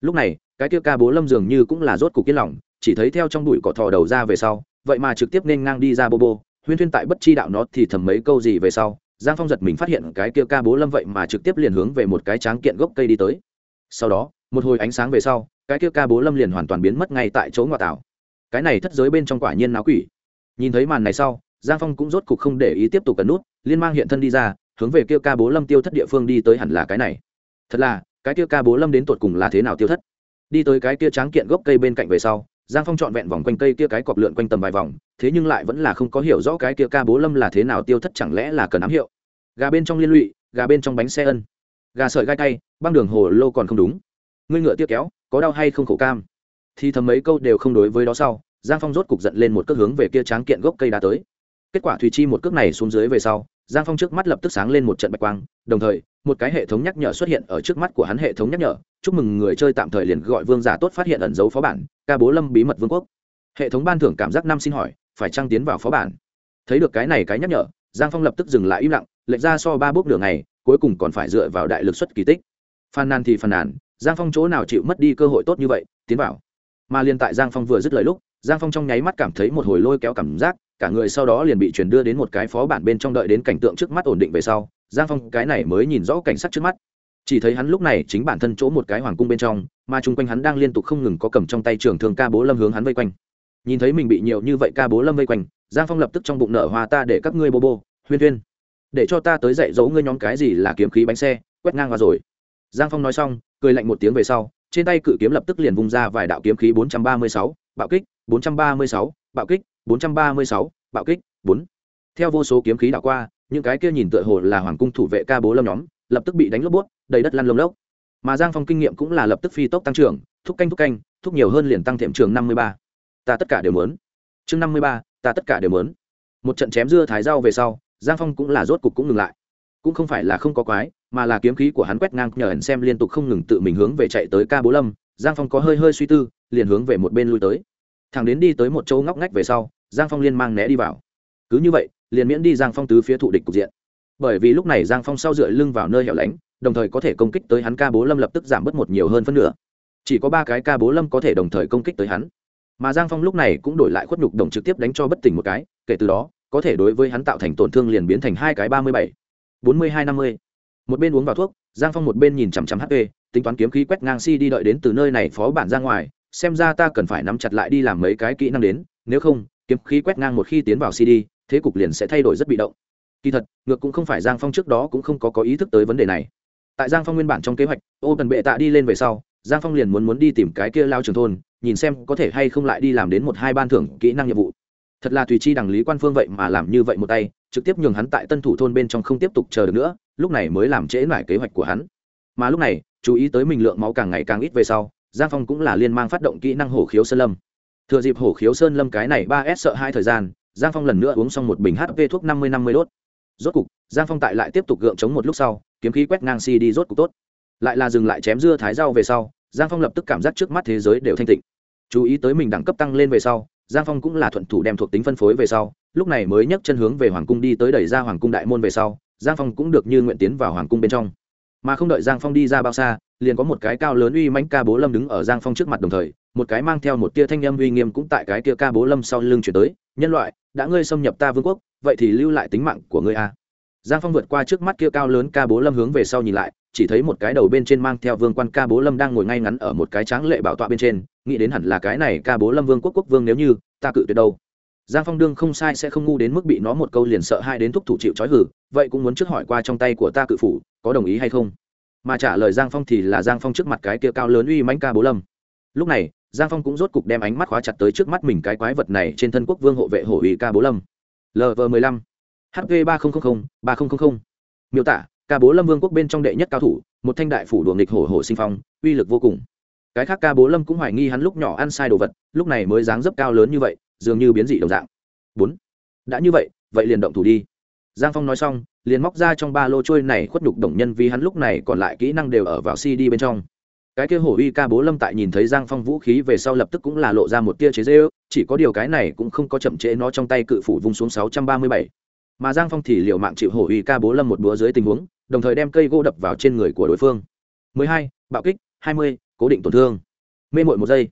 lúc này, cái kia ca bố lâm dường như cũng là rốt cục yên lòng, chỉ thấy theo trong bụi cỏ thò đầu ra về sau, vậy mà trực tiếp nên ngang đi ra bô bô. Huyên thuyên tại bất chi đạo nó thì thầm mấy câu gì về sau, giang phong giật mình phát hiện cái kia ca bố lâm vậy mà trực tiếp liền hướng về một cái tráng kiện gốc cây đi tới. Sau đó, một hồi ánh sáng về sau, cái kia ca bố lâm liền hoàn toàn biến mất ngay tại chỗ ngoại tảo. Cái này thất giới bên trong quả nhiên náo quỷ. Nhìn thấy màn này sau, giang phong cũng rốt cục không để ý tiếp tục cấn nút, liên mang hiện thân đi ra, hướng về kia ca bố lâm tiêu thất địa phương đi tới hẳn là cái này. Thật là cái kia ca bố lâm đến tột cùng là thế nào tiêu thất? Đi tới cái kia tráng kiện gốc cây bên cạnh về sau, giang phong trọn vẹn vòng quanh cây kia cái cọp lượn quanh tầm vài vòng, thế nhưng lại vẫn là không có hiểu rõ cái kia ca bố lâm là thế nào tiêu thất chẳng lẽ là cần ám hiệu. Gà bên trong liên lụy, gà bên trong bánh xe ân. Gà sợi gai tay băng đường hồ lô còn không đúng. Ngươi ngựa tiếc kéo, có đau hay không khổ cam? Thì thầm mấy câu đều không đối với đó sau, giang phong rốt cục giận lên một cước hướng về kia tráng kiện gốc cây đá tới. Kết quả thùy chi một cước này xuống dưới về sau, giang phong trước mắt lập tức sáng lên một trận bạch quang, đồng thời một cái hệ thống nhắc nhở xuất hiện ở trước mắt của hắn hệ thống nhắc nhở, chúc mừng người chơi tạm thời liền gọi vương giả tốt phát hiện ẩn dấu phó bản, ca bố lâm bí mật vương quốc. Hệ thống ban thưởng cảm giác năm xin hỏi, phải trăng tiến vào phó bản? Thấy được cái này cái nhắc nhở, giang phong lập tức dừng lại im lặng, lệch ra so ba bước đường này cuối cùng còn phải dựa vào đại lực xuất kỳ tích. Phàn nàn thì phàn nàn, giang phong chỗ nào chịu mất đi cơ hội tốt như vậy, tiến vào. Mà liền tại giang phong vừa dứt lời lúc, giang phong trong nháy mắt cảm thấy một hồi lôi kéo cảm giác, cả người sau đó liền bị chuyển đưa đến một cái phó bản bên trong đợi đến cảnh tượng trước mắt ổn định về sau giang phong cái này mới nhìn rõ cảnh sắc trước mắt. Chỉ thấy hắn lúc này chính bản thân chỗ một cái hoàng cung bên trong mà chung quanh hắn đang liên tục không ngừng có cầm trong tay trường thương ca bố lâm hướng hắn vây quanh. Nhìn thấy mình bị nhiều như vậy ca bố lâm vây quanh giang phong lập tức trong bụng nở hoa ta để các ngươi bô bô huyên huyên. Để cho ta tới dạy dỗ ngươi nhóm cái gì là kiếm khí bánh xe quét ngang qua rồi. Giang phong nói xong cười lạnh một tiếng về sau trên tay cự kiếm lập tức liền vung ra vài đạo kiếm khí 436, bạo kích 436, bạo kích 436, bạo kích 4. theo vô số kiếm khí đảo qua những cái kia nhìn tựa hồ là hoàng cung thủ vệ ca bố lâm nhóm, lập tức bị đánh lốp bút đầy đất lăn lông lốc. Mà giang phong kinh nghiệm cũng là lập tức phi tốc tăng trưởng, thúc canh thúc canh, thúc nhiều hơn liền tăng thêm trường năm mươi ba. Ta tất cả đều muốn. Chương năm mươi ba, ta tất cả đều muốn. Một trận chém dưa thái rau về sau, giang phong cũng là rốt cục cũng ngừng lại. Cũng không phải là không có quái, mà là kiếm khí của hắn quét ngang nhờ hẳn xem liên tục không ngừng tự mình hướng về chạy tới ca bố lâm. Giang phong có hơi hơi suy tư, liền hướng về một bên lui tới. Thằng đến đi tới một chỗ ngóc ngách về sau, giang phong liên mang né đi vào. Cứ như vậy liền miễn đi giang phong tứ phía thụ địch cục diện. Bởi vì lúc này giang phong sau dựa lưng vào nơi hẻo lánh, đồng thời có thể công kích tới hắn, ca bố lâm lập tức giảm bớt một nhiều hơn phân nửa. Chỉ có ba cái ca bố lâm có thể đồng thời công kích tới hắn. Mà giang phong lúc này cũng đổi lại khuất nhục đồng trực tiếp đánh cho bất tỉnh một cái, kể từ đó, có thể đối với hắn tạo thành tổn thương liền biến thành hai cái ba mươi bảy, bốn mươi hai, năm mươi. Một bên uống vào thuốc, giang phong một bên nhìn chằm chằm hp tính toán kiếm khí quét ngang si đi đợi đến từ nơi này phó bản ra ngoài, xem ra ta cần phải nắm chặt lại đi làm mấy cái kỹ năng đến, nếu không kiếm khí quét ngang một khi tiến vào cd, thế cục liền sẽ thay đổi rất bị động. Kỳ thật, ngược cũng không phải giang phong trước đó cũng không có có ý thức tới vấn đề này. Tại giang phong nguyên bản trong kế hoạch ô tần bệ tạ đi lên về sau, giang phong liền muốn muốn đi tìm cái kia lao trường thôn, nhìn xem có thể hay không lại đi làm đến một hai ban thưởng kỹ năng nhiệm vụ. Thật là tùy chi đằng lý quan phương vậy mà làm như vậy một tay, trực tiếp nhường hắn tại tân thủ thôn bên trong không tiếp tục chờ được nữa, lúc này mới làm trễ lại kế hoạch của hắn. Mà lúc này, chú ý tới mình lượng máu càng ngày càng ít về sau, giang phong cũng là liên mang phát động kỹ năng hổ khiếu sơn lâm thừa dịp hổ khiếu sơn lâm cái này ba s sợ hai thời gian, giang phong lần nữa uống xong một bình hp thuốc năm mươi năm mươi đốt. Rốt cục, giang phong tại lại tiếp tục gượng chống một lúc sau, kiếm khí quét ngang si đi rốt cục tốt. Lại là dừng lại chém dưa thái rau về sau, giang phong lập tức cảm giác trước mắt thế giới đều thanh tịnh. Chú ý tới mình đẳng cấp tăng lên về sau, giang phong cũng là thuận thủ đem thuộc tính phân phối về sau, lúc này mới nhấc chân hướng về hoàng cung đi tới đẩy ra hoàng cung đại môn về sau, giang phong cũng được như nguyện tiến vào hoàng cung bên trong. Mà không đợi giang phong đi ra bao xa, liền có một cái cao lớn uy mãnh ca bố lâm đứng ở giang phong trước mặt đồng thời một cái mang theo một tia thanh âm uy nghiêm cũng tại cái tia ca bố lâm sau lưng chuyển tới, nhân loại, đã ngươi xâm nhập ta vương quốc, vậy thì lưu lại tính mạng của ngươi a. Giang phong vượt qua trước mắt kia cao lớn ca bố lâm hướng về sau nhìn lại, chỉ thấy một cái đầu bên trên mang theo vương quan ca bố lâm đang ngồi ngay ngắn ở một cái tráng lệ bảo tọa bên trên, nghĩ đến hẳn là cái này ca bố lâm vương quốc quốc vương nếu như, ta cự tuyệt đâu. Giang phong đương không sai sẽ không ngu đến mức bị nó một câu liền sợ hai đến thúc thủ chịu trói hử, vậy cũng muốn trước hỏi qua trong tay của ta cự phủ, có đồng ý hay không? Mà trả lời giang phong thì là giang phong trước mặt cái kia cao lớn uy mãnh ca bố lâm. Lúc này giang phong cũng rốt cục đem ánh mắt khóa chặt tới trước mắt mình cái quái vật này trên thân quốc vương hộ vệ hổ ủy ca bố lâm. Lv mười lăm hv ba nghìn ba nghìn miêu tả, ca bố lâm vương quốc bên trong đệ nhất cao thủ, một thanh đại phủ đùa nghịch hổ hổ sinh phong, uy lực vô cùng. Cái khác ca bố lâm cũng hoài nghi hắn lúc nhỏ ăn sai đồ vật, lúc này mới dáng dấp cao lớn như vậy, dường như biến dị đồng dạng. Bốn, đã như vậy vậy liền động thủ đi. Giang phong nói xong, liền móc ra trong ba lô trôi này khuất nhục đồng nhân vì hắn lúc này còn lại kỹ năng đều ở vào cd bên trong cái kia hổ uy ca bố lâm tại nhìn thấy giang phong vũ khí về sau lập tức cũng là lộ ra một tia chế dễ ư chỉ có điều cái này cũng không có chậm trễ nó trong tay cự phủ vung xuống sáu trăm ba mươi bảy mà giang phong thì liều mạng chịu hổ uy ca bố lâm một búa dưới tình huống, đồng thời đem cây gỗ đập vào trên người của đối phương 12. bạo kích 20. cố định tổn thương mê mội một giây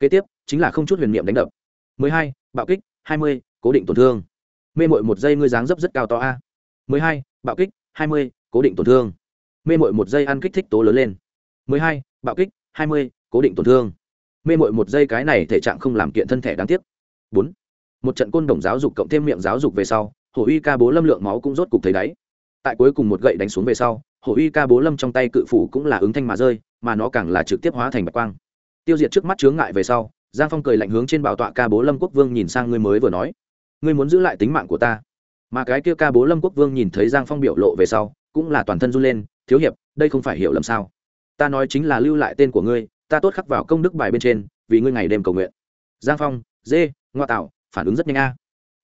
kế tiếp, chính là không chút huyền niệm đánh đập 12. bạo kích 20. cố định tổn thương mê mội một giây ngươi dáng dấp rất cao to a 12. bạo kích 20. cố định tổn thương mê mội một giây ăn kích thích tố lớn lên 12 bạo kích 20. cố định tổn thương. Mê mội một giây cái này thể trạng không làm kiện thân thể đáng tiếc. Bốn, một trận côn đồng giáo dục cộng thêm miệng giáo dục về sau, hổ uy ca bố lâm lượng máu cũng rốt cục thấy đáy. Tại cuối cùng một gậy đánh xuống về sau, hổ uy ca bố lâm trong tay cự phủ cũng là ứng thanh mà rơi, mà nó càng là trực tiếp hóa thành bạch quang. Tiêu diệt trước mắt chướng ngại về sau, giang phong cười lạnh hướng trên bảo tọa ca bố lâm quốc vương nhìn sang ngươi mới vừa nói. Ngươi muốn giữ lại tính mạng của ta. Mà cái kia ca bố lâm quốc vương nhìn thấy giang phong biểu lộ về sau, cũng là toàn thân run lên, thiếu hiệp, đây không phải hiểu lầm sao? Ta nói chính là lưu lại tên của ngươi, ta tốt khắc vào công đức bài bên trên, vì ngươi ngày đêm cầu nguyện. Giang phong dê ngoa tạo, phản ứng rất nhanh a.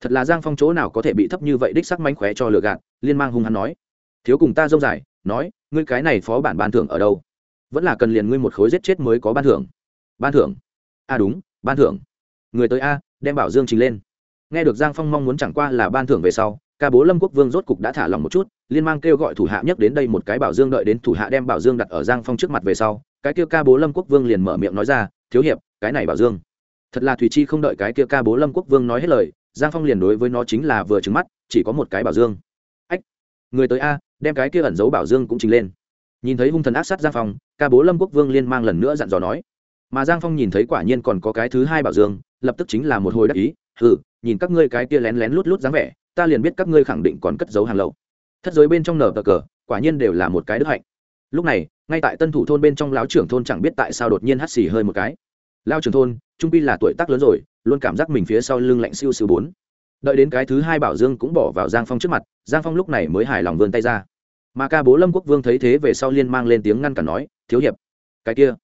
Thật là giang phong chỗ nào có thể bị thấp như vậy đích sắc mánh khóe cho lừa gạt, liên mang hung hắn nói. Thiếu cùng ta dông dài, nói, ngươi cái này phó bản ban thưởng ở đâu? Vẫn là cần liền ngươi một khối giết chết mới có ban thưởng. Ban thưởng? A đúng, ban thưởng. Người tới a, đem bảo dương trình lên. Nghe được giang phong mong muốn chẳng qua là ban thưởng về sau ca bố lâm quốc vương rốt cục đã thả lòng một chút, liên mang kêu gọi thủ hạ nhắc đến đây một cái bảo dương đợi đến thủ hạ đem bảo dương đặt ở giang phong trước mặt về sau, cái kia ca bố lâm quốc vương liền mở miệng nói ra, thiếu hiệp, cái này bảo dương. Thật là thùy chi không đợi cái kia ca bố lâm quốc vương nói hết lời, giang phong liền đối với nó chính là vừa trứng mắt, chỉ có một cái bảo dương. Ách, người tới a, đem cái kia ẩn giấu bảo dương cũng trình lên. Nhìn thấy hung thần ác sát giang phong, ca bố lâm quốc vương liên mang lần nữa dặn dò nói. Mà giang phong nhìn thấy quả nhiên còn có cái thứ hai bảo dương, lập tức chính là một hồi đắc ý ừ nhìn các ngươi cái kia lén lén lút lút dáng vẻ ta liền biết các ngươi khẳng định còn cất giấu hàng lậu. Thất giới bên trong nở cờ cờ, quả nhiên đều là một cái đức hạnh. Lúc này, ngay tại tân thủ thôn bên trong lão trưởng thôn chẳng biết tại sao đột nhiên hắt xì hơi một cái. Lao trưởng thôn, trung pi là tuổi tác lớn rồi, luôn cảm giác mình phía sau lưng lạnh siêu siêu bốn. Đợi đến cái thứ hai bảo dương cũng bỏ vào giang phong trước mặt, giang phong lúc này mới hài lòng vươn tay ra. Mà ca bố lâm quốc vương thấy thế về sau liên mang lên tiếng ngăn cản nói, thiếu hiệp, cái kia,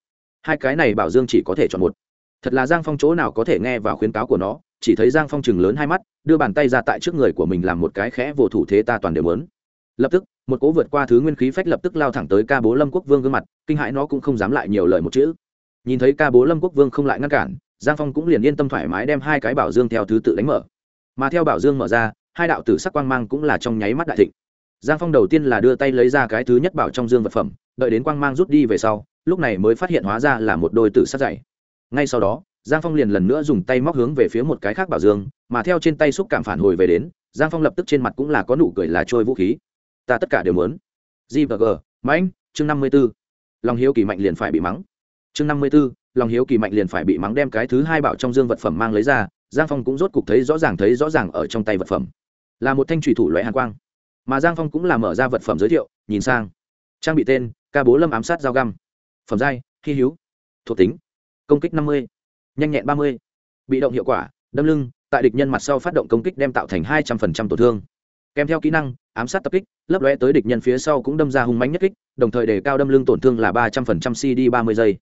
hai cái này bảo dương chỉ có thể chọn một. Thật là giang phong chỗ nào có thể nghe vào khuyến cáo của nó chỉ thấy giang phong chừng lớn hai mắt, đưa bàn tay ra tại trước người của mình làm một cái khẽ vô thủ thế ta toàn đều lớn lập tức, một cố vượt qua thứ nguyên khí phách lập tức lao thẳng tới ca bố lâm quốc vương gương mặt, kinh hãi nó cũng không dám lại nhiều lời một chữ. Nhìn thấy ca bố lâm quốc vương không lại ngăn cản, giang phong cũng liền yên tâm thoải mái đem hai cái bảo dương theo thứ tự đánh mở. Mà theo bảo dương mở ra, hai đạo tử sắc quang mang cũng là trong nháy mắt đại thịnh. Giang phong đầu tiên là đưa tay lấy ra cái thứ nhất bảo trong dương vật phẩm, đợi đến quang mang rút đi về sau, lúc này mới phát hiện hóa ra là một đôi tử sắc dày. Ngay sau đó giang phong liền lần nữa dùng tay móc hướng về phía một cái khác bảo dương, mà theo trên tay xúc cảm phản hồi về đến, giang phong lập tức trên mặt cũng là có nụ cười là trôi vũ khí. Ta tất cả đều muốn. Gvg và mãnh chương năm mươi b ố lòng hiếu kỳ mạnh liền phải bị mắng. Chương năm mươi b ố lòng hiếu kỳ mạnh liền phải bị mắng đem cái thứ hai bảo trong dương vật phẩm mang lấy ra, giang phong cũng rốt cục thấy rõ ràng, thấy rõ ràng ở trong tay vật phẩm. Là một thanh trùy thủ loại hàn quang. Mà giang phong cũng là mở ra vật phẩm giới thiệu, nhìn sang. Trang bị tên, ca bố lâm ám sát dao găm. Phẩm giai, hy hữu. Thuộc tính, công kích năm mươi nhanh nhẹn ba mươi. Bị động hiệu quả, đâm lưng, tại địch nhân mặt sau phát động công kích đem tạo thành hai trăm phần trăm tổn thương. Kèm theo kỹ năng, ám sát tập kích, lấp lóe tới địch nhân phía sau cũng đâm ra hung mánh nhất kích, đồng thời đề cao đâm lưng tổn thương là ba trăm phần trăm cd ba mươi giây.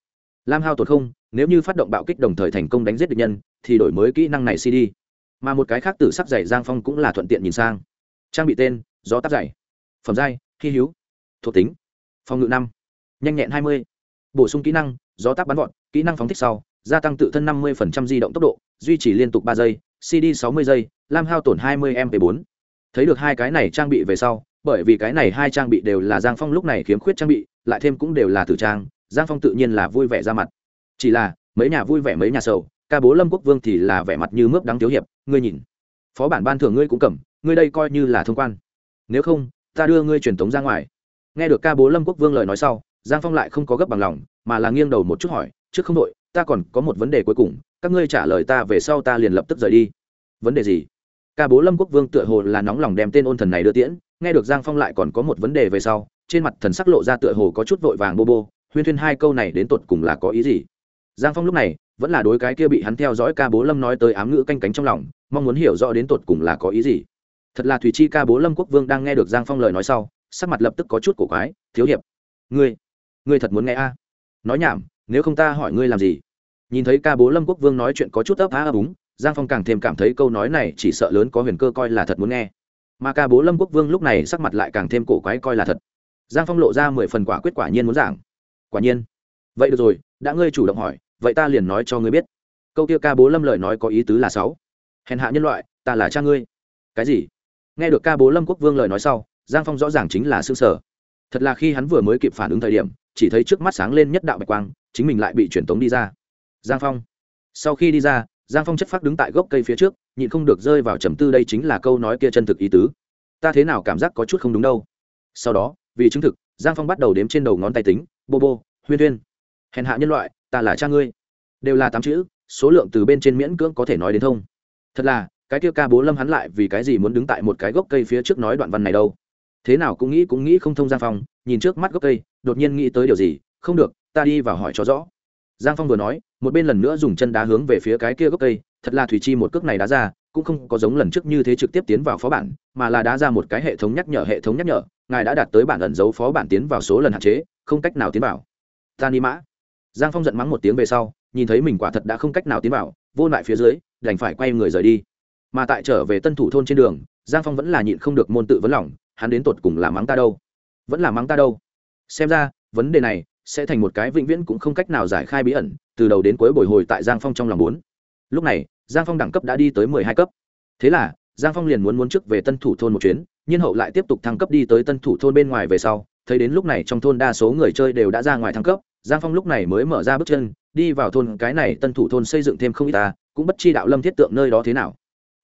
Lam hao tổn không, nếu như phát động bạo kích đồng thời thành công đánh giết địch nhân, thì đổi mới kỹ năng này cd mà một cái khác tử sắc dày giang phong cũng là thuận tiện nhìn sang. Trang bị tên, gió táp dày. Phẩm giai, hy hữu. Thuộc tính, phòng ngự năm, nhanh nhẹn hai mươi. Bổ sung kỹ năng, gió táp bắn gọn kỹ năng phóng thích sau gia tăng tự thân năm mươi di động tốc độ, duy trì liên tục ba giây, cd sáu mươi giây, lam hao tổn hai mươi mp bốn. Thấy được hai cái này trang bị về sau, bởi vì cái này hai trang bị đều là giang phong lúc này khiếm khuyết trang bị, lại thêm cũng đều là tử trang, giang phong tự nhiên là vui vẻ ra mặt. Chỉ là, mấy nhà vui vẻ mấy nhà sầu, ca bố lâm quốc vương thì là vẻ mặt như mướp đáng thiếu hiệp, ngươi nhìn. Phó bản ban thưởng ngươi cũng cầm, ngươi đây coi như là thông quan. Nếu không, ta đưa ngươi truyền tống ra ngoài. Nghe được ca bố lâm quốc vương lời nói sau, giang phong lại không có gấp bằng lòng, mà là nghiêng đầu một chút hỏi, trước không đội ta còn có một vấn đề cuối cùng, các ngươi trả lời ta về sau ta liền lập tức rời đi. Vấn đề gì? Ca bố lâm quốc vương tựa hồ là nóng lòng đem tên ôn thần này đưa tiễn, nghe được giang phong lại còn có một vấn đề về sau, trên mặt thần sắc lộ ra tựa hồ có chút vội vàng bô bô, huyên thuyên hai câu này đến tột cùng là có ý gì? Giang phong lúc này vẫn là đối cái kia bị hắn theo dõi ca bố lâm nói tới ám ngữ canh cánh trong lòng, mong muốn hiểu rõ đến tột cùng là có ý gì. Thật là thùy chi ca bố lâm quốc vương đang nghe được giang phong lời nói sau, sắc mặt lập tức có chút cổ quái, thiếu hiệp, ngươi ngươi thật muốn nghe a? Nói nhảm, nếu không ta hỏi ngươi làm gì? Nhìn thấy ca bố lâm quốc vương nói chuyện có chút ấp á ấp úng, giang phong càng thêm cảm thấy câu nói này chỉ sợ lớn có huyền cơ coi là thật muốn nghe. Mà ca bố lâm quốc vương lúc này sắc mặt lại càng thêm cổ quái coi là thật. Giang phong lộ ra mười phần quả quyết quả nhiên muốn giảng. Quả nhiên. Vậy được rồi, đã ngươi chủ động hỏi, vậy ta liền nói cho ngươi biết. Câu kia ca bố lâm lời nói có ý tứ là sáu. Hèn hạ nhân loại, ta là cha ngươi. Cái gì? Nghe được ca bố lâm quốc vương lời nói sau, giang phong rõ ràng chính là xương sở thật là khi hắn vừa mới kịp phản ứng thời điểm, chỉ thấy trước mắt sáng lên nhất đạo bạch quang, chính mình lại bị truyền tống đi ra giang phong. Sau khi đi ra, giang phong chất phác đứng tại gốc cây phía trước, nhịn không được rơi vào trầm tư đây chính là câu nói kia chân thực ý tứ. Ta thế nào cảm giác có chút không đúng đâu. Sau đó, vì chứng thực, giang phong bắt đầu đếm trên đầu ngón tay tính, bô bô, huyên huyên. Hèn hạ nhân loại, ta là cha ngươi. Đều là tám chữ, số lượng từ bên trên miễn cưỡng có thể nói đến thông. Thật là, cái kia ca bố lâm hắn lại vì cái gì muốn đứng tại một cái gốc cây phía trước nói đoạn văn này đâu? Thế nào cũng nghĩ cũng nghĩ không thông giang phong, nhìn trước mắt gốc cây, đột nhiên nghĩ tới điều gì? Không được, ta đi vào hỏi cho rõ giang phong vừa nói, một bên lần nữa dùng chân đá hướng về phía cái kia gốc cây, thật là thủy chi một cước này đá ra, cũng không có giống lần trước như thế trực tiếp tiến vào phó bản, mà là đá ra một cái hệ thống nhắc nhở, hệ thống nhắc nhở, ngài đã đạt tới bản ẩn dấu phó bản tiến vào số lần hạn chế, không cách nào tiến vào. Ta ni mã. Giang phong giận mắng một tiếng về sau, nhìn thấy mình quả thật đã không cách nào tiến vào, vô lại phía dưới, đành phải quay người rời đi. Mà tại trở về tân thủ thôn trên đường, giang phong vẫn là nhịn không được môn tự vấn lòng, hắn đến tột cùng là mắng ta đâu? Vẫn là mắng ta đâu? Xem ra, vấn đề này sẽ thành một cái vĩnh viễn cũng không cách nào giải khai bí ẩn, từ đầu đến cuối bồi hồi tại giang phong trong lòng bốn. Lúc này, giang phong đẳng cấp đã đi tới mười hai cấp. Thế là, giang phong liền muốn muốn trước về tân thủ thôn một chuyến, nhiên hậu lại tiếp tục thăng cấp đi tới tân thủ thôn bên ngoài về sau, thấy đến lúc này trong thôn đa số người chơi đều đã ra ngoài thăng cấp, giang phong lúc này mới mở ra bước chân, đi vào thôn cái này tân thủ thôn xây dựng thêm không ít ta, cũng bất chi đạo lâm thiết tượng nơi đó thế nào.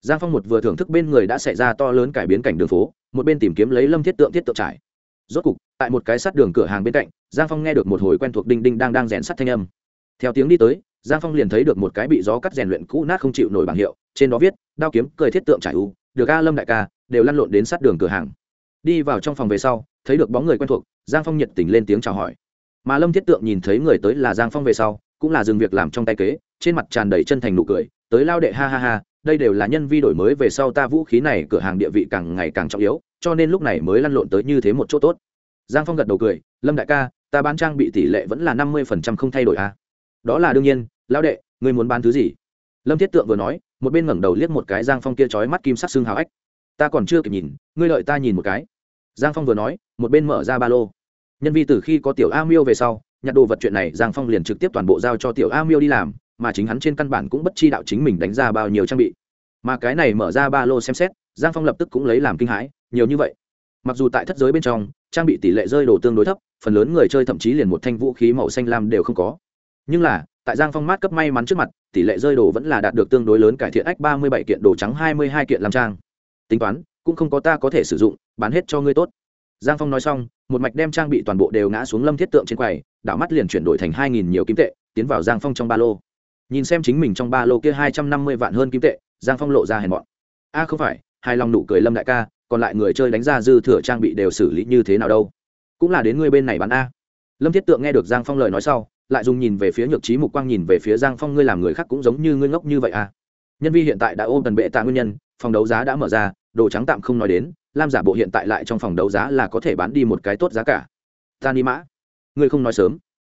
Giang phong một vừa thưởng thức bên người đã xảy ra to lớn cải biến cảnh đường phố, một bên tìm kiếm lấy lâm thiết tượng thiết tượng trải rốt cục, tại một cái sắt đường cửa hàng bên cạnh, giang phong nghe được một hồi quen thuộc đinh đinh đang đang rèn sắt thanh âm. Theo tiếng đi tới, giang phong liền thấy được một cái bị gió cắt rèn luyện cũ nát không chịu nổi bảng hiệu, trên đó viết, đao kiếm, cười thiết tượng trải u, được a lâm đại ca, đều lăn lộn đến sát đường cửa hàng. Đi vào trong phòng về sau, thấy được bóng người quen thuộc, giang phong nhiệt tình lên tiếng chào hỏi. Mà lâm thiết tượng nhìn thấy người tới là giang phong về sau, cũng là dừng việc làm trong tay kế, trên mặt tràn đầy chân thành nụ cười, tới lao đệ, ha ha ha, đây đều là nhân vi đổi mới, về sau ta vũ khí này cửa hàng địa vị càng ngày càng trọng yếu cho nên lúc này mới lăn lộn tới như thế một chỗ tốt. Giang phong gật đầu cười, lâm đại ca, ta bán trang bị tỷ lệ vẫn là năm mươi phần trăm không thay đổi à. đó là đương nhiên, lão đệ, ngươi muốn bán thứ gì? Lâm thiết tượng vừa nói, một bên ngẩng đầu liếc một cái giang phong kia trói mắt kim sắc xương hào ách. Ta còn chưa kịp nhìn, ngươi lợi ta nhìn một cái. Giang phong vừa nói, một bên mở ra ba lô. Nhân vi từ khi có tiểu a miêu về sau, nhặt đồ vật chuyện này giang phong liền trực tiếp toàn bộ giao cho tiểu a miêu đi làm, mà chính hắn trên căn bản cũng bất chi đạo chính mình đánh ra bao nhiêu trang bị. Mà cái này mở ra ba lô xem xét giang phong lập tức cũng lấy làm kinh hãi, nhiều như vậy. Mặc dù tại thất giới bên trong, trang bị tỷ lệ rơi đồ tương đối thấp, phần lớn người chơi thậm chí liền một thanh vũ khí màu xanh lam đều không có. Nhưng là, tại giang phong mát cấp may mắn trước mặt, tỷ lệ rơi đồ vẫn là đạt được tương đối lớn cải thiện ách ba mươi bảy kiện đồ trắng, hai mươi hai kiện làm trang. Tính toán, cũng không có ta có thể sử dụng, bán hết cho ngươi tốt. Giang phong nói xong, một mạch đem trang bị toàn bộ đều ngã xuống lâm thiết tượng trên quầy, đảo mắt liền chuyển đổi thành hai nghìn nhiều kim tệ, tiến vào giang phong trong ba lô. Nhìn xem chính mình trong ba lô kia hai trăm năm mươi vạn hơn kim tệ, giang phong lộ ra hèn mọn. A, không phải hai lòng nụ cười lâm đại ca, còn lại người chơi đánh ra dư thừa trang bị đều xử lý như thế nào đâu? Cũng là đến ngươi bên này bán a. Lâm thiết tượng nghe được giang phong lời nói sau, lại dùng nhìn về phía nhược trí mục quang nhìn về phía giang phong, ngươi làm người khác cũng giống như ngươi ngốc như vậy a. Nhân vi hiện tại đã ôm tần bệ tạ nguyên nhân, phòng đấu giá đã mở ra, đồ trắng tạm không nói đến, lam giả bộ hiện tại lại trong phòng đấu giá là có thể bán đi một cái tốt giá cả. Ta ni mã. Ngươi không nói sớm.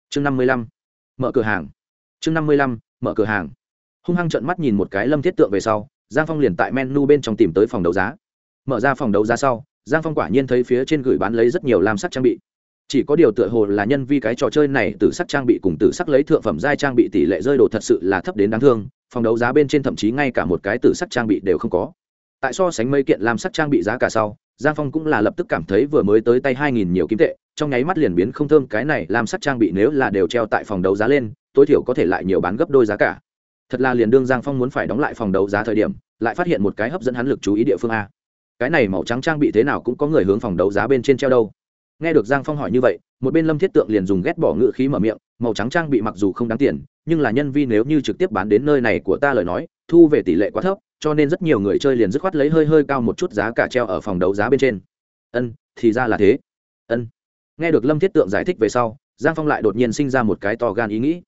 Chương năm mươi lăm. Mở cửa hàng. Chương năm mươi lăm, mở cửa hàng. Hung hăng trợn mắt nhìn một cái lâm thiết tượng về sau giang phong liền tại menu bên trong tìm tới phòng đấu giá. Mở ra phòng đấu giá sau, giang phong quả nhiên thấy phía trên gửi bán lấy rất nhiều lam sắc trang bị. Chỉ có điều tựa hồ là nhân vi cái trò chơi này từ sắc trang bị cùng từ sắc lấy thượng phẩm giai trang bị tỷ lệ rơi đồ thật sự là thấp đến đáng thương, phòng đấu giá bên trên thậm chí ngay cả một cái từ sắc trang bị đều không có. Tại so sánh mấy kiện lam sắc trang bị giá cả sau, giang phong cũng là lập tức cảm thấy vừa mới tới tay hai nghìn nhiều kim tệ, trong nháy mắt liền biến không thơm cái này lam sắc trang bị nếu là đều treo tại phòng đấu giá lên, tối thiểu có thể lại nhiều bán gấp đôi giá cả thật là liền đương giang phong muốn phải đóng lại phòng đấu giá thời điểm, lại phát hiện một cái hấp dẫn hắn lực chú ý địa phương a. Cái này màu trắng trang bị thế nào cũng có người hướng phòng đấu giá bên trên treo đâu. Nghe được giang phong hỏi như vậy, một bên lâm thiết tượng liền dùng ghét bỏ ngự khí mở miệng, màu trắng trang bị mặc dù không đáng tiền, nhưng là nhân vi nếu như trực tiếp bán đến nơi này của ta lời nói, thu về tỷ lệ quá thấp, cho nên rất nhiều người chơi liền dứt khoát lấy hơi hơi cao một chút giá cả treo ở phòng đấu giá bên trên. Ân, thì ra là thế. Ân. Nghe được lâm thiết tượng giải thích về sau, giang phong lại đột nhiên sinh ra một cái to gan ý nghĩ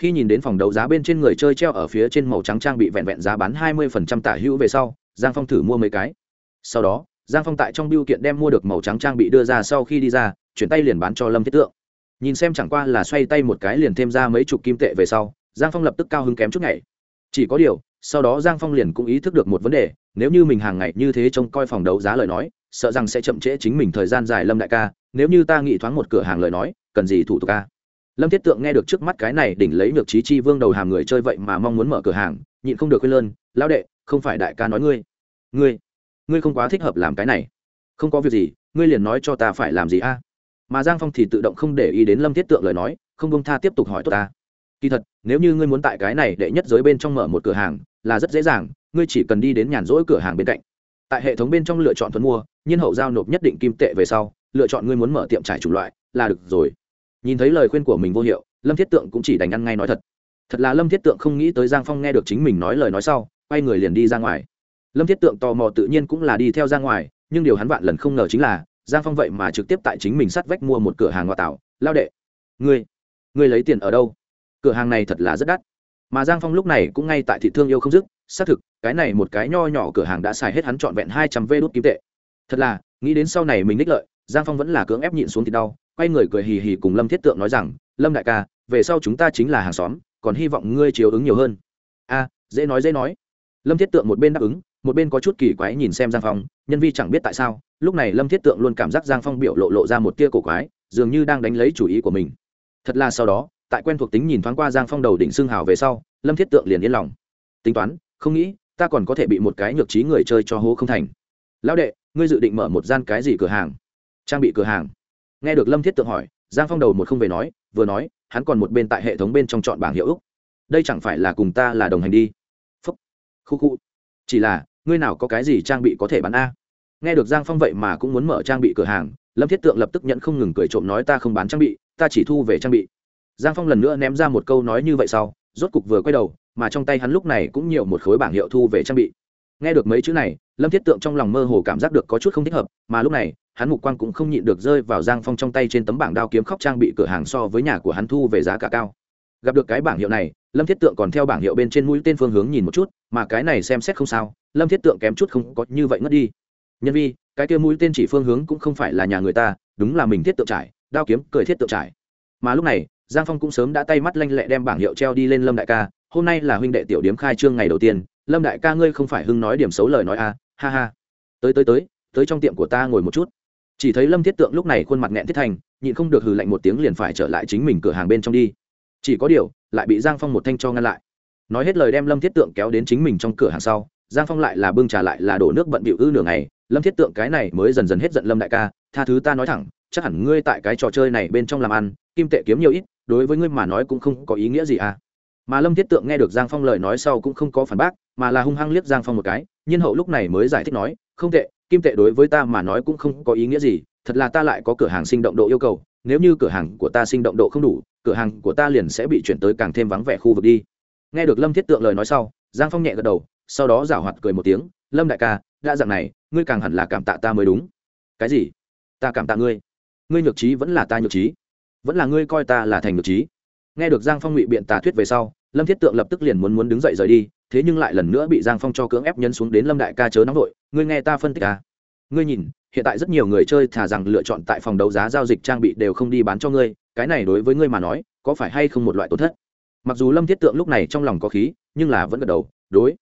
khi nhìn đến phòng đấu giá bên trên người chơi treo ở phía trên màu trắng trang bị vẹn vẹn giá bán hai mươi phần trăm tả hữu về sau, giang phong thử mua mấy cái. Sau đó, giang phong tại trong biêu kiện đem mua được màu trắng trang bị đưa ra sau khi đi ra, chuyển tay liền bán cho lâm thiết tượng. Nhìn xem chẳng qua là xoay tay một cái liền thêm ra mấy chục kim tệ về sau, giang phong lập tức cao hứng kém chút ngày chỉ có điều, sau đó giang phong liền cũng ý thức được một vấn đề, nếu như mình hàng ngày như thế trông coi phòng đấu giá lời nói, sợ rằng sẽ chậm trễ chính mình thời gian dài lâm đại ca, nếu như ta nghĩ thoáng một cửa hàng lời nói, cần gì thủ tục ca lâm thiết tượng nghe được trước mắt cái này đỉnh lấy được trí chi vương đầu hàm người chơi vậy mà mong muốn mở cửa hàng, nhịn không được quên lơn, lão đệ, không phải đại ca nói ngươi. Ngươi ngươi không quá thích hợp làm cái này. Không có việc gì, ngươi liền nói cho ta phải làm gì a? Mà giang phong thì tự động không để ý đến lâm thiết tượng lời nói, không công tha tiếp tục hỏi tốt ta. Kỳ thật, nếu như ngươi muốn tại cái này đệ nhất giới bên trong mở một cửa hàng, là rất dễ dàng, ngươi chỉ cần đi đến nhàn rỗi cửa hàng bên cạnh. Tại hệ thống bên trong lựa chọn thuận mua, nhiên hậu giao nộp nhất định kim tệ về sau, lựa chọn ngươi muốn mở tiệm trải chủng loại là được rồi nhìn thấy lời khuyên của mình vô hiệu, lâm thiết tượng cũng chỉ đành ăn ngay nói thật. Thật là lâm thiết tượng không nghĩ tới giang phong nghe được chính mình nói lời nói sau, quay người liền đi ra ngoài. Lâm thiết tượng tò mò tự nhiên cũng là đi theo ra ngoài, nhưng điều hắn vạn lần không ngờ chính là, giang phong vậy mà trực tiếp tại chính mình sắt vách mua một cửa hàng ngoại tảo. Lao đệ, ngươi ngươi lấy tiền ở đâu? Cửa hàng này thật là rất đắt. Mà giang phong lúc này cũng ngay tại thị thương yêu không dứt, xác thực, cái này một cái nho nhỏ cửa hàng đã xài hết hắn trọn vẹn hai trăm vê đốt kim tệ. Thật là, nghĩ đến sau này mình ních lợi, giang phong vẫn là cưỡng ép nhịn xuống thì đau quay người cười hì hì cùng lâm thiết tượng nói rằng, lâm đại ca, về sau chúng ta chính là hàng xóm, còn hy vọng ngươi chiếu ứng nhiều hơn. A, dễ nói dễ nói. Lâm thiết tượng một bên đáp ứng, một bên có chút kỳ quái nhìn xem giang phong, nhân vi chẳng biết tại sao, lúc này lâm thiết tượng luôn cảm giác giang phong biểu lộ lộ ra một tia cổ quái, dường như đang đánh lấy chủ ý của mình. Thật là sau đó, tại quen thuộc tính nhìn thoáng qua giang phong đầu đỉnh xương hào về sau, lâm thiết tượng liền yên lòng. Tính toán, không nghĩ, ta còn có thể bị một cái nhược trí người chơi cho hố không thành. Lão đệ, ngươi dự định mở một gian cái gì cửa hàng? Trang bị cửa hàng nghe được lâm thiết tượng hỏi, giang phong đầu một không về nói, vừa nói, hắn còn một bên tại hệ thống bên trong chọn bảng hiệu úc đây chẳng phải là cùng ta là đồng hành đi. Phúc. Khu khu. Chỉ là, ngươi nào có cái gì trang bị có thể bán a? Nghe được giang phong vậy mà cũng muốn mở trang bị cửa hàng, lâm thiết tượng lập tức nhận không ngừng cười trộm nói ta không bán trang bị, ta chỉ thu về trang bị. Giang phong lần nữa ném ra một câu nói như vậy sau, rốt cục vừa quay đầu, mà trong tay hắn lúc này cũng nhiều một khối bảng hiệu thu về trang bị nghe được mấy chữ này, lâm thiết tượng trong lòng mơ hồ cảm giác được có chút không thích hợp, mà lúc này, hắn mục quang cũng không nhịn được rơi vào giang phong trong tay trên tấm bảng đao kiếm khóc trang bị cửa hàng so với nhà của hắn thu về giá cả cao. Gặp được cái bảng hiệu này, lâm thiết tượng còn theo bảng hiệu bên trên mũi tên phương hướng nhìn một chút, mà cái này xem xét không sao, lâm thiết tượng kém chút không có như vậy ngất đi. Nhân vi, cái kia mũi tên chỉ phương hướng cũng không phải là nhà người ta, đúng là mình thiết tượng trải, đao kiếm cười thiết tượng trải. Mà lúc này, giang phong cũng sớm đã tay mắt lanh lẹ đem bảng hiệu treo đi lên lâm đại ca hôm nay là huynh đệ tiểu điếm khai trương ngày đầu tiên lâm đại ca ngươi không phải hưng nói điểm xấu lời nói a à, ha ha. Tới tới tới tới trong tiệm của ta ngồi một chút. Chỉ thấy lâm thiết tượng lúc này khuôn mặt nghẹn thiết thành nhịn không được hừ lạnh một tiếng liền phải trở lại chính mình cửa hàng bên trong đi. Chỉ có điều lại bị giang phong một thanh cho ngăn lại. Nói hết lời đem lâm thiết tượng kéo đến chính mình trong cửa hàng sau giang phong lại là bưng trà lại là đổ nước bận bịu ư nửa ngày. Lâm thiết tượng cái này mới dần dần hết giận lâm đại ca tha thứ ta nói thẳng chắc hẳn ngươi tại cái trò chơi này bên trong làm ăn kim tệ kiếm nhiều ít đối với ngươi mà nói cũng không có ý nghĩa gì à mà lâm thiết tượng nghe được giang phong lời nói sau cũng không có phản bác, mà là hung hăng liếc giang phong một cái, nhiên hậu lúc này mới giải thích nói, không tệ, kim tệ đối với ta mà nói cũng không có ý nghĩa gì, thật là ta lại có cửa hàng sinh động độ yêu cầu, nếu như cửa hàng của ta sinh động độ không đủ, cửa hàng của ta liền sẽ bị chuyển tới càng thêm vắng vẻ khu vực đi. Nghe được lâm thiết tượng lời nói sau, giang phong nhẹ gật đầu, sau đó giảo hoạt cười một tiếng, lâm đại ca, đã dặn này, ngươi càng hẳn là cảm tạ ta mới đúng. Cái gì? Ta cảm tạ ngươi. Ngươi nhược trí vẫn là ta nhược trí. Vẫn là ngươi coi ta là thành nhược trí nghe được giang phong ngụy biện tà thuyết về sau, lâm thiết tượng lập tức liền muốn muốn đứng dậy rời đi, thế nhưng lại lần nữa bị giang phong cho cưỡng ép nhân xuống đến lâm đại ca chớ nóng vội, ngươi nghe ta phân tích à. ngươi nhìn, hiện tại rất nhiều người chơi thà rằng lựa chọn tại phòng đấu giá giao dịch trang bị đều không đi bán cho ngươi, cái này đối với ngươi mà nói, có phải hay không một loại tổn thất? Mặc dù lâm thiết tượng lúc này trong lòng có khí, nhưng là vẫn gật đầu, đối.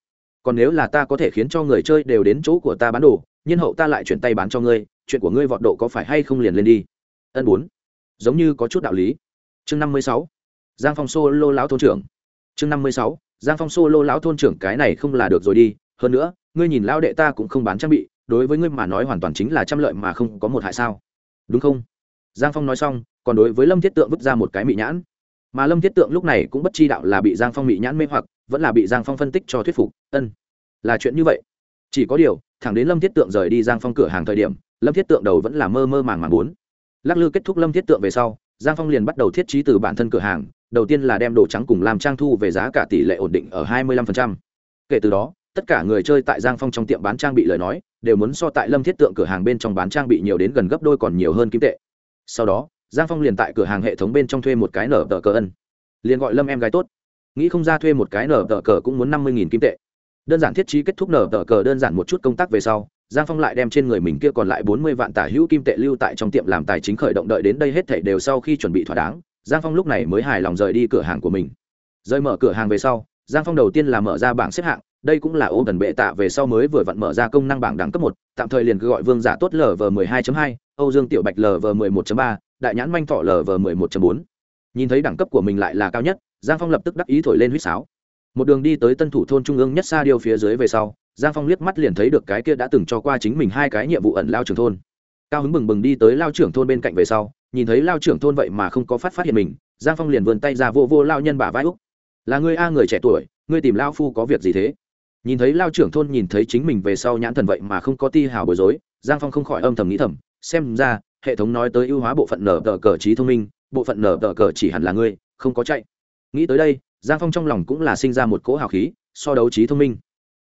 Còn nếu là ta có thể khiến cho người chơi đều đến chỗ của ta bán đồ nhiên hậu ta lại chuyển tay bán cho ngươi, chuyện của ngươi vọt độ có phải hay không liền lên đi? Ân bốn. Giống như có chút đạo lý. Chương năm mươi sáu giang phong sô lô lão thôn trưởng. Chương năm mươi sáu, giang phong sô lô lão thôn trưởng, cái này không là được rồi đi. Hơn nữa, ngươi nhìn lão đệ ta cũng không bán trang bị, đối với ngươi mà nói hoàn toàn chính là trăm lợi mà không có một hại sao. Đúng không? Giang phong nói xong, còn đối với lâm thiết tượng vứt ra một cái mị nhãn. Mà lâm thiết tượng lúc này cũng bất chi đạo là bị giang phong mị nhãn mê hoặc, vẫn là bị giang phong phân tích cho thuyết phục. Ân, là chuyện như vậy. Chỉ có điều, thẳng đến lâm thiết tượng rời đi giang phong cửa hàng thời điểm, lâm thiết tượng đầu vẫn là mơ mơ màng màng bốn lắc lư kết thúc lâm thiết tượng về sau, giang phong liền bắt đầu thiết trí từ bản thân cửa hàng đầu tiên là đem đồ trắng cùng làm trang thu về giá cả tỷ lệ ổn định ở hai mươi lăm kể từ đó, tất cả người chơi tại giang phong trong tiệm bán trang bị lời nói, đều muốn so tại lâm thiết tượng cửa hàng bên trong bán trang bị nhiều đến gần gấp đôi còn nhiều hơn kim tệ. Sau đó, giang phong liền tại cửa hàng hệ thống bên trong thuê một cái nở tờ cờ ân. Liền gọi lâm em gái tốt. Nghĩ không ra thuê một cái nở tờ cờ cũng muốn năm mươi kim tệ. Đơn giản thiết trí kết thúc nở tờ cờ đơn giản một chút công tác về sau, giang phong lại đem trên người mình kia còn lại bốn mươi vạn tả hữu kim tệ lưu tại trong tiệm làm tài chính khởi động đợi đến đây hết thảy đều sau khi chuẩn bị thỏa đáng giang phong lúc này mới hài lòng rời đi cửa hàng của mình. Rời mở cửa hàng về sau, giang phong đầu tiên là mở ra bảng xếp hạng, đây cũng là ô tần bệ tạ về sau mới vừa vặn mở ra công năng bảng đẳng cấp một, tạm thời liền cứ gọi vương giả tốt lv 12 hai âu dương tiểu bạch lv 11 ba, đại nhãn manh thọ lv 11 bốn. Nhìn thấy đẳng cấp của mình lại là cao nhất, giang phong lập tức đắc ý thổi lên huýt sáo. Một đường đi tới tân thủ thôn trung ương nhất xa điêu phía dưới về sau, giang phong liếc mắt liền thấy được cái kia đã từng cho qua chính mình hai cái nhiệm vụ ẩn lao trưởng thôn. Cao hứng bừng bừng đi tới lao trưởng thôn bên cạnh về sau nhìn thấy lao trưởng thôn vậy mà không có phát phát hiện mình, giang phong liền vươn tay ra vô vô lao nhân bả vai úc. Là ngươi a, người trẻ tuổi ngươi tìm lao phu có việc gì thế? Nhìn thấy lao trưởng thôn nhìn thấy chính mình về sau nhãn thần vậy mà không có ti hào bối rối, giang phong không khỏi âm thầm nghĩ thầm, xem ra, hệ thống nói tới ưu hóa bộ phận nở tờ cờ trí thông minh, bộ phận nở tờ cờ chỉ hẳn là ngươi, không có chạy. Nghĩ tới đây, giang phong trong lòng cũng là sinh ra một cỗ hào khí, so đấu trí thông minh.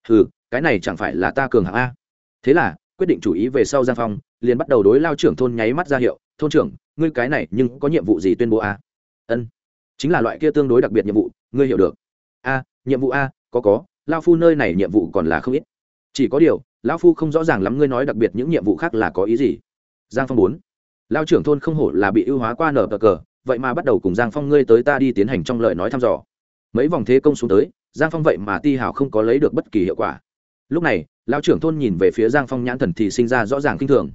Ừ cái này chẳng phải là ta cường hạng a. Thế là, quyết định chủ ý về sau giang phong, liền bắt đầu đối lao trưởng thôn nháy mắt ra hiệu, thôn trưởng ngươi cái này nhưng có nhiệm vụ gì tuyên bố a ân, chính là loại kia tương đối đặc biệt nhiệm vụ, ngươi hiểu được. A nhiệm vụ a, có có lao phu nơi này nhiệm vụ còn là không ít. Chỉ có điều, lão phu không rõ ràng lắm ngươi nói đặc biệt những nhiệm vụ khác là có ý gì. Giang phong bốn lao trưởng thôn không hổ là bị ưu hóa qua nở cờ cờ, vậy mà bắt đầu cùng giang phong ngươi tới ta đi tiến hành trong lời nói thăm dò. Mấy vòng thế công xuống tới, giang phong vậy mà ti hào không có lấy được bất kỳ hiệu quả. Lúc này, lão trưởng thôn nhìn về phía giang phong nhãn thần thì sinh ra rõ ràng kinh thường.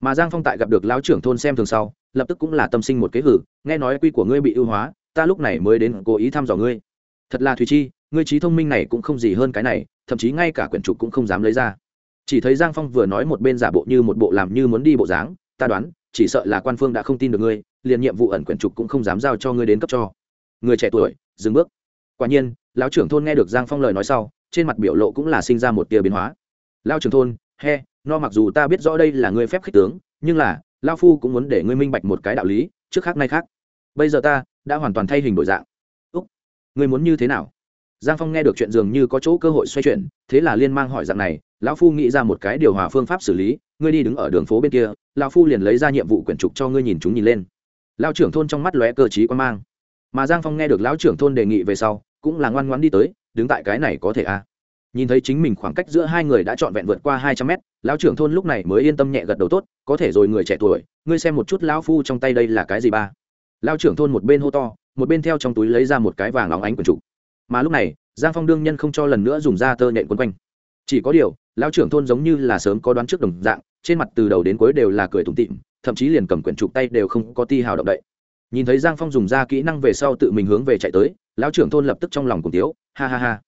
Mà giang phong tại gặp được lão trưởng thôn xem thường sau lập tức cũng là tâm sinh một kế hử, nghe nói quy của ngươi bị ưu hóa, ta lúc này mới đến cố ý thăm dò ngươi. Thật là thùy chi, ngươi trí thông minh này cũng không gì hơn cái này, thậm chí ngay cả quyển trục cũng không dám lấy ra. Chỉ thấy giang phong vừa nói một bên giả bộ như một bộ làm như muốn đi bộ dáng, ta đoán, chỉ sợ là quan phương đã không tin được ngươi, liền nhiệm vụ ẩn quyển trục cũng không dám giao cho ngươi đến cấp cho. Người trẻ tuổi, dừng bước. Quả nhiên, lão trưởng thôn nghe được giang phong lời nói sau, trên mặt biểu lộ cũng là sinh ra một tia biến hóa. Lao trưởng thôn, he, no mặc dù ta biết rõ đây là ngươi phép khích tướng, nhưng là lao phu cũng muốn để ngươi minh bạch một cái đạo lý, trước khác nay khác. Bây giờ ta đã hoàn toàn thay hình đổi dạng. Úc, ngươi muốn như thế nào? Giang phong nghe được chuyện dường như có chỗ cơ hội xoay chuyển, thế là liên mang hỏi dạng này, lão phu nghĩ ra một cái điều hòa phương pháp xử lý, ngươi đi đứng ở đường phố bên kia, lão phu liền lấy ra nhiệm vụ quyển trục cho ngươi nhìn chúng nhìn lên. Lao trưởng thôn trong mắt lóe cơ t quan mang. Mà giang phong nghe được lão trưởng thôn đề nghị về sau, cũng là ngoan ngoãn đi tới, đứng tại cái này có thể à nhìn thấy chính mình khoảng cách giữa hai người đã trọn vẹn vượt qua hai trăm mét, lão trưởng thôn lúc này mới yên tâm nhẹ gật đầu tốt, có thể rồi người trẻ tuổi, ngươi xem một chút lão phu trong tay đây là cái gì ba. Lão trưởng thôn một bên hô to, một bên theo trong túi lấy ra một cái vàng óng ánh quần trụ. Mà lúc này, giang phong đương nhân không cho lần nữa dùng da tơ nhện quấn quanh. Chỉ có điều, lão trưởng thôn giống như là sớm có đoán trước đồng dạng, trên mặt từ đầu đến cuối đều là cười tủm tịm thậm chí liền cầm quyển trục tay đều không có ti hào động đậy. Nhìn thấy giang phong dùng ra kỹ năng về sau tự mình hướng về chạy tới, lão trưởng thôn lập tức trong lòng cùng tiếu ha ha ha.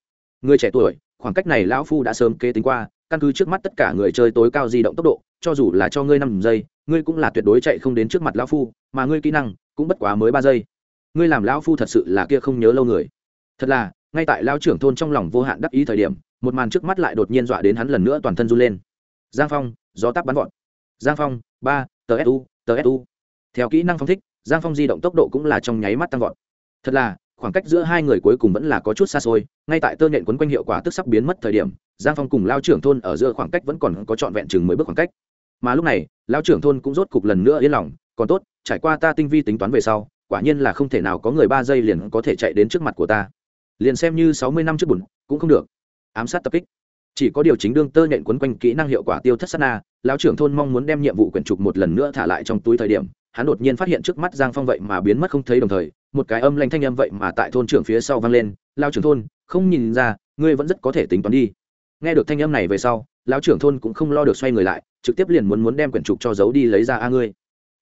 Người trẻ tuổi khoảng cách này lão phu đã sớm kế tính qua, căn cứ trước mắt tất cả người chơi tối cao di động tốc độ, cho dù là cho ngươi năm giây, ngươi cũng là tuyệt đối chạy không đến trước mặt lão phu, mà ngươi kỹ năng cũng bất quá mới ba giây. Ngươi làm lão phu thật sự là kia không nhớ lâu người. Thật là, ngay tại lão trưởng thôn trong lòng vô hạn đắc ý thời điểm, một màn trước mắt lại đột nhiên dọa đến hắn lần nữa toàn thân run lên. Giang phong, gió táp bắn vọt. Giang phong, ba, tờ su tờ su theo kỹ năng phong thích, giang phong di động tốc độ cũng là trong nháy mắt tăng vọt. Thật là khoảng cách giữa hai người cuối cùng vẫn là có chút xa xôi, ngay tại tơ nhện quấn quanh hiệu quả tức sắp biến mất thời điểm, giang phong cùng lao trưởng thôn ở giữa khoảng cách vẫn còn có trọn vẹn chừng mười bước khoảng cách. Mà lúc này, lao trưởng thôn cũng rốt cục lần nữa yên lòng, còn tốt, trải qua ta tinh vi tính toán về sau, quả nhiên là không thể nào có người ba giây liền có thể chạy đến trước mặt của ta. Liền xem như sáu mươi năm trước bùn, cũng không được. Ám sát tập kích. Chỉ có điều chính đương tơ nhện quấn quanh kỹ năng hiệu quả tiêu thất sát na lão trưởng thôn mong muốn đem nhiệm vụ quyển trục một lần nữa thả lại trong túi thời điểm, hắn đột nhiên phát hiện trước mắt giang phong vậy mà biến mất không thấy đồng thời một cái âm lanh thanh âm vậy mà tại thôn trưởng phía sau vang lên lao trưởng thôn, không nhìn ra, ngươi vẫn rất có thể tính toán đi. Nghe được thanh âm này về sau, lão trưởng thôn cũng không lo được xoay người lại, trực tiếp liền muốn muốn đem quyển trục cho giấu đi lấy ra a ngươi.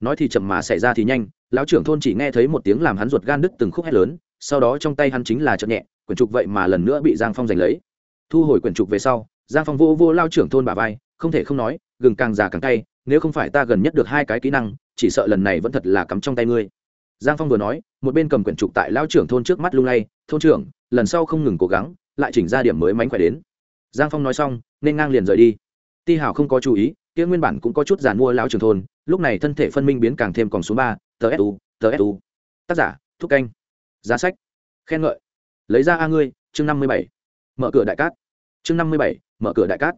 Nói thì chậm mà xảy ra thì nhanh, lão trưởng thôn chỉ nghe thấy một tiếng làm hắn ruột gan đứt từng khúc hét lớn, sau đó trong tay hắn chính là chậm nhẹ, quyển trục vậy mà lần nữa bị giang phong giành lấy. Thu hồi quyển trục về sau, giang phong vô vô lao trưởng thôn bà vai, không thể không nói, gừng càng già càng cay, nếu không phải ta gần nhất được hai cái kỹ năng, chỉ sợ lần này vẫn thật là cắm trong tay ngươi giang phong vừa nói, một bên cầm quyển trục tại lao trưởng thôn trước mắt lung lay, thôn trưởng, lần sau không ngừng cố gắng, lại chỉnh ra điểm mới mánh khỏe đến. Giang phong nói xong, nên ngang liền rời đi. Ti hào không có chú ý, kia nguyên bản cũng có chút giàn mua lao trưởng thôn, lúc này thân thể phân minh biến càng thêm còn số ba, tờ su tờ su tác giả, thúc canh. Giá sách. Khen ngợi. Lấy ra a ngươi, chương năm mươi bảy. Mở cửa đại cát. Chương năm mươi bảy, mở cửa đại cát.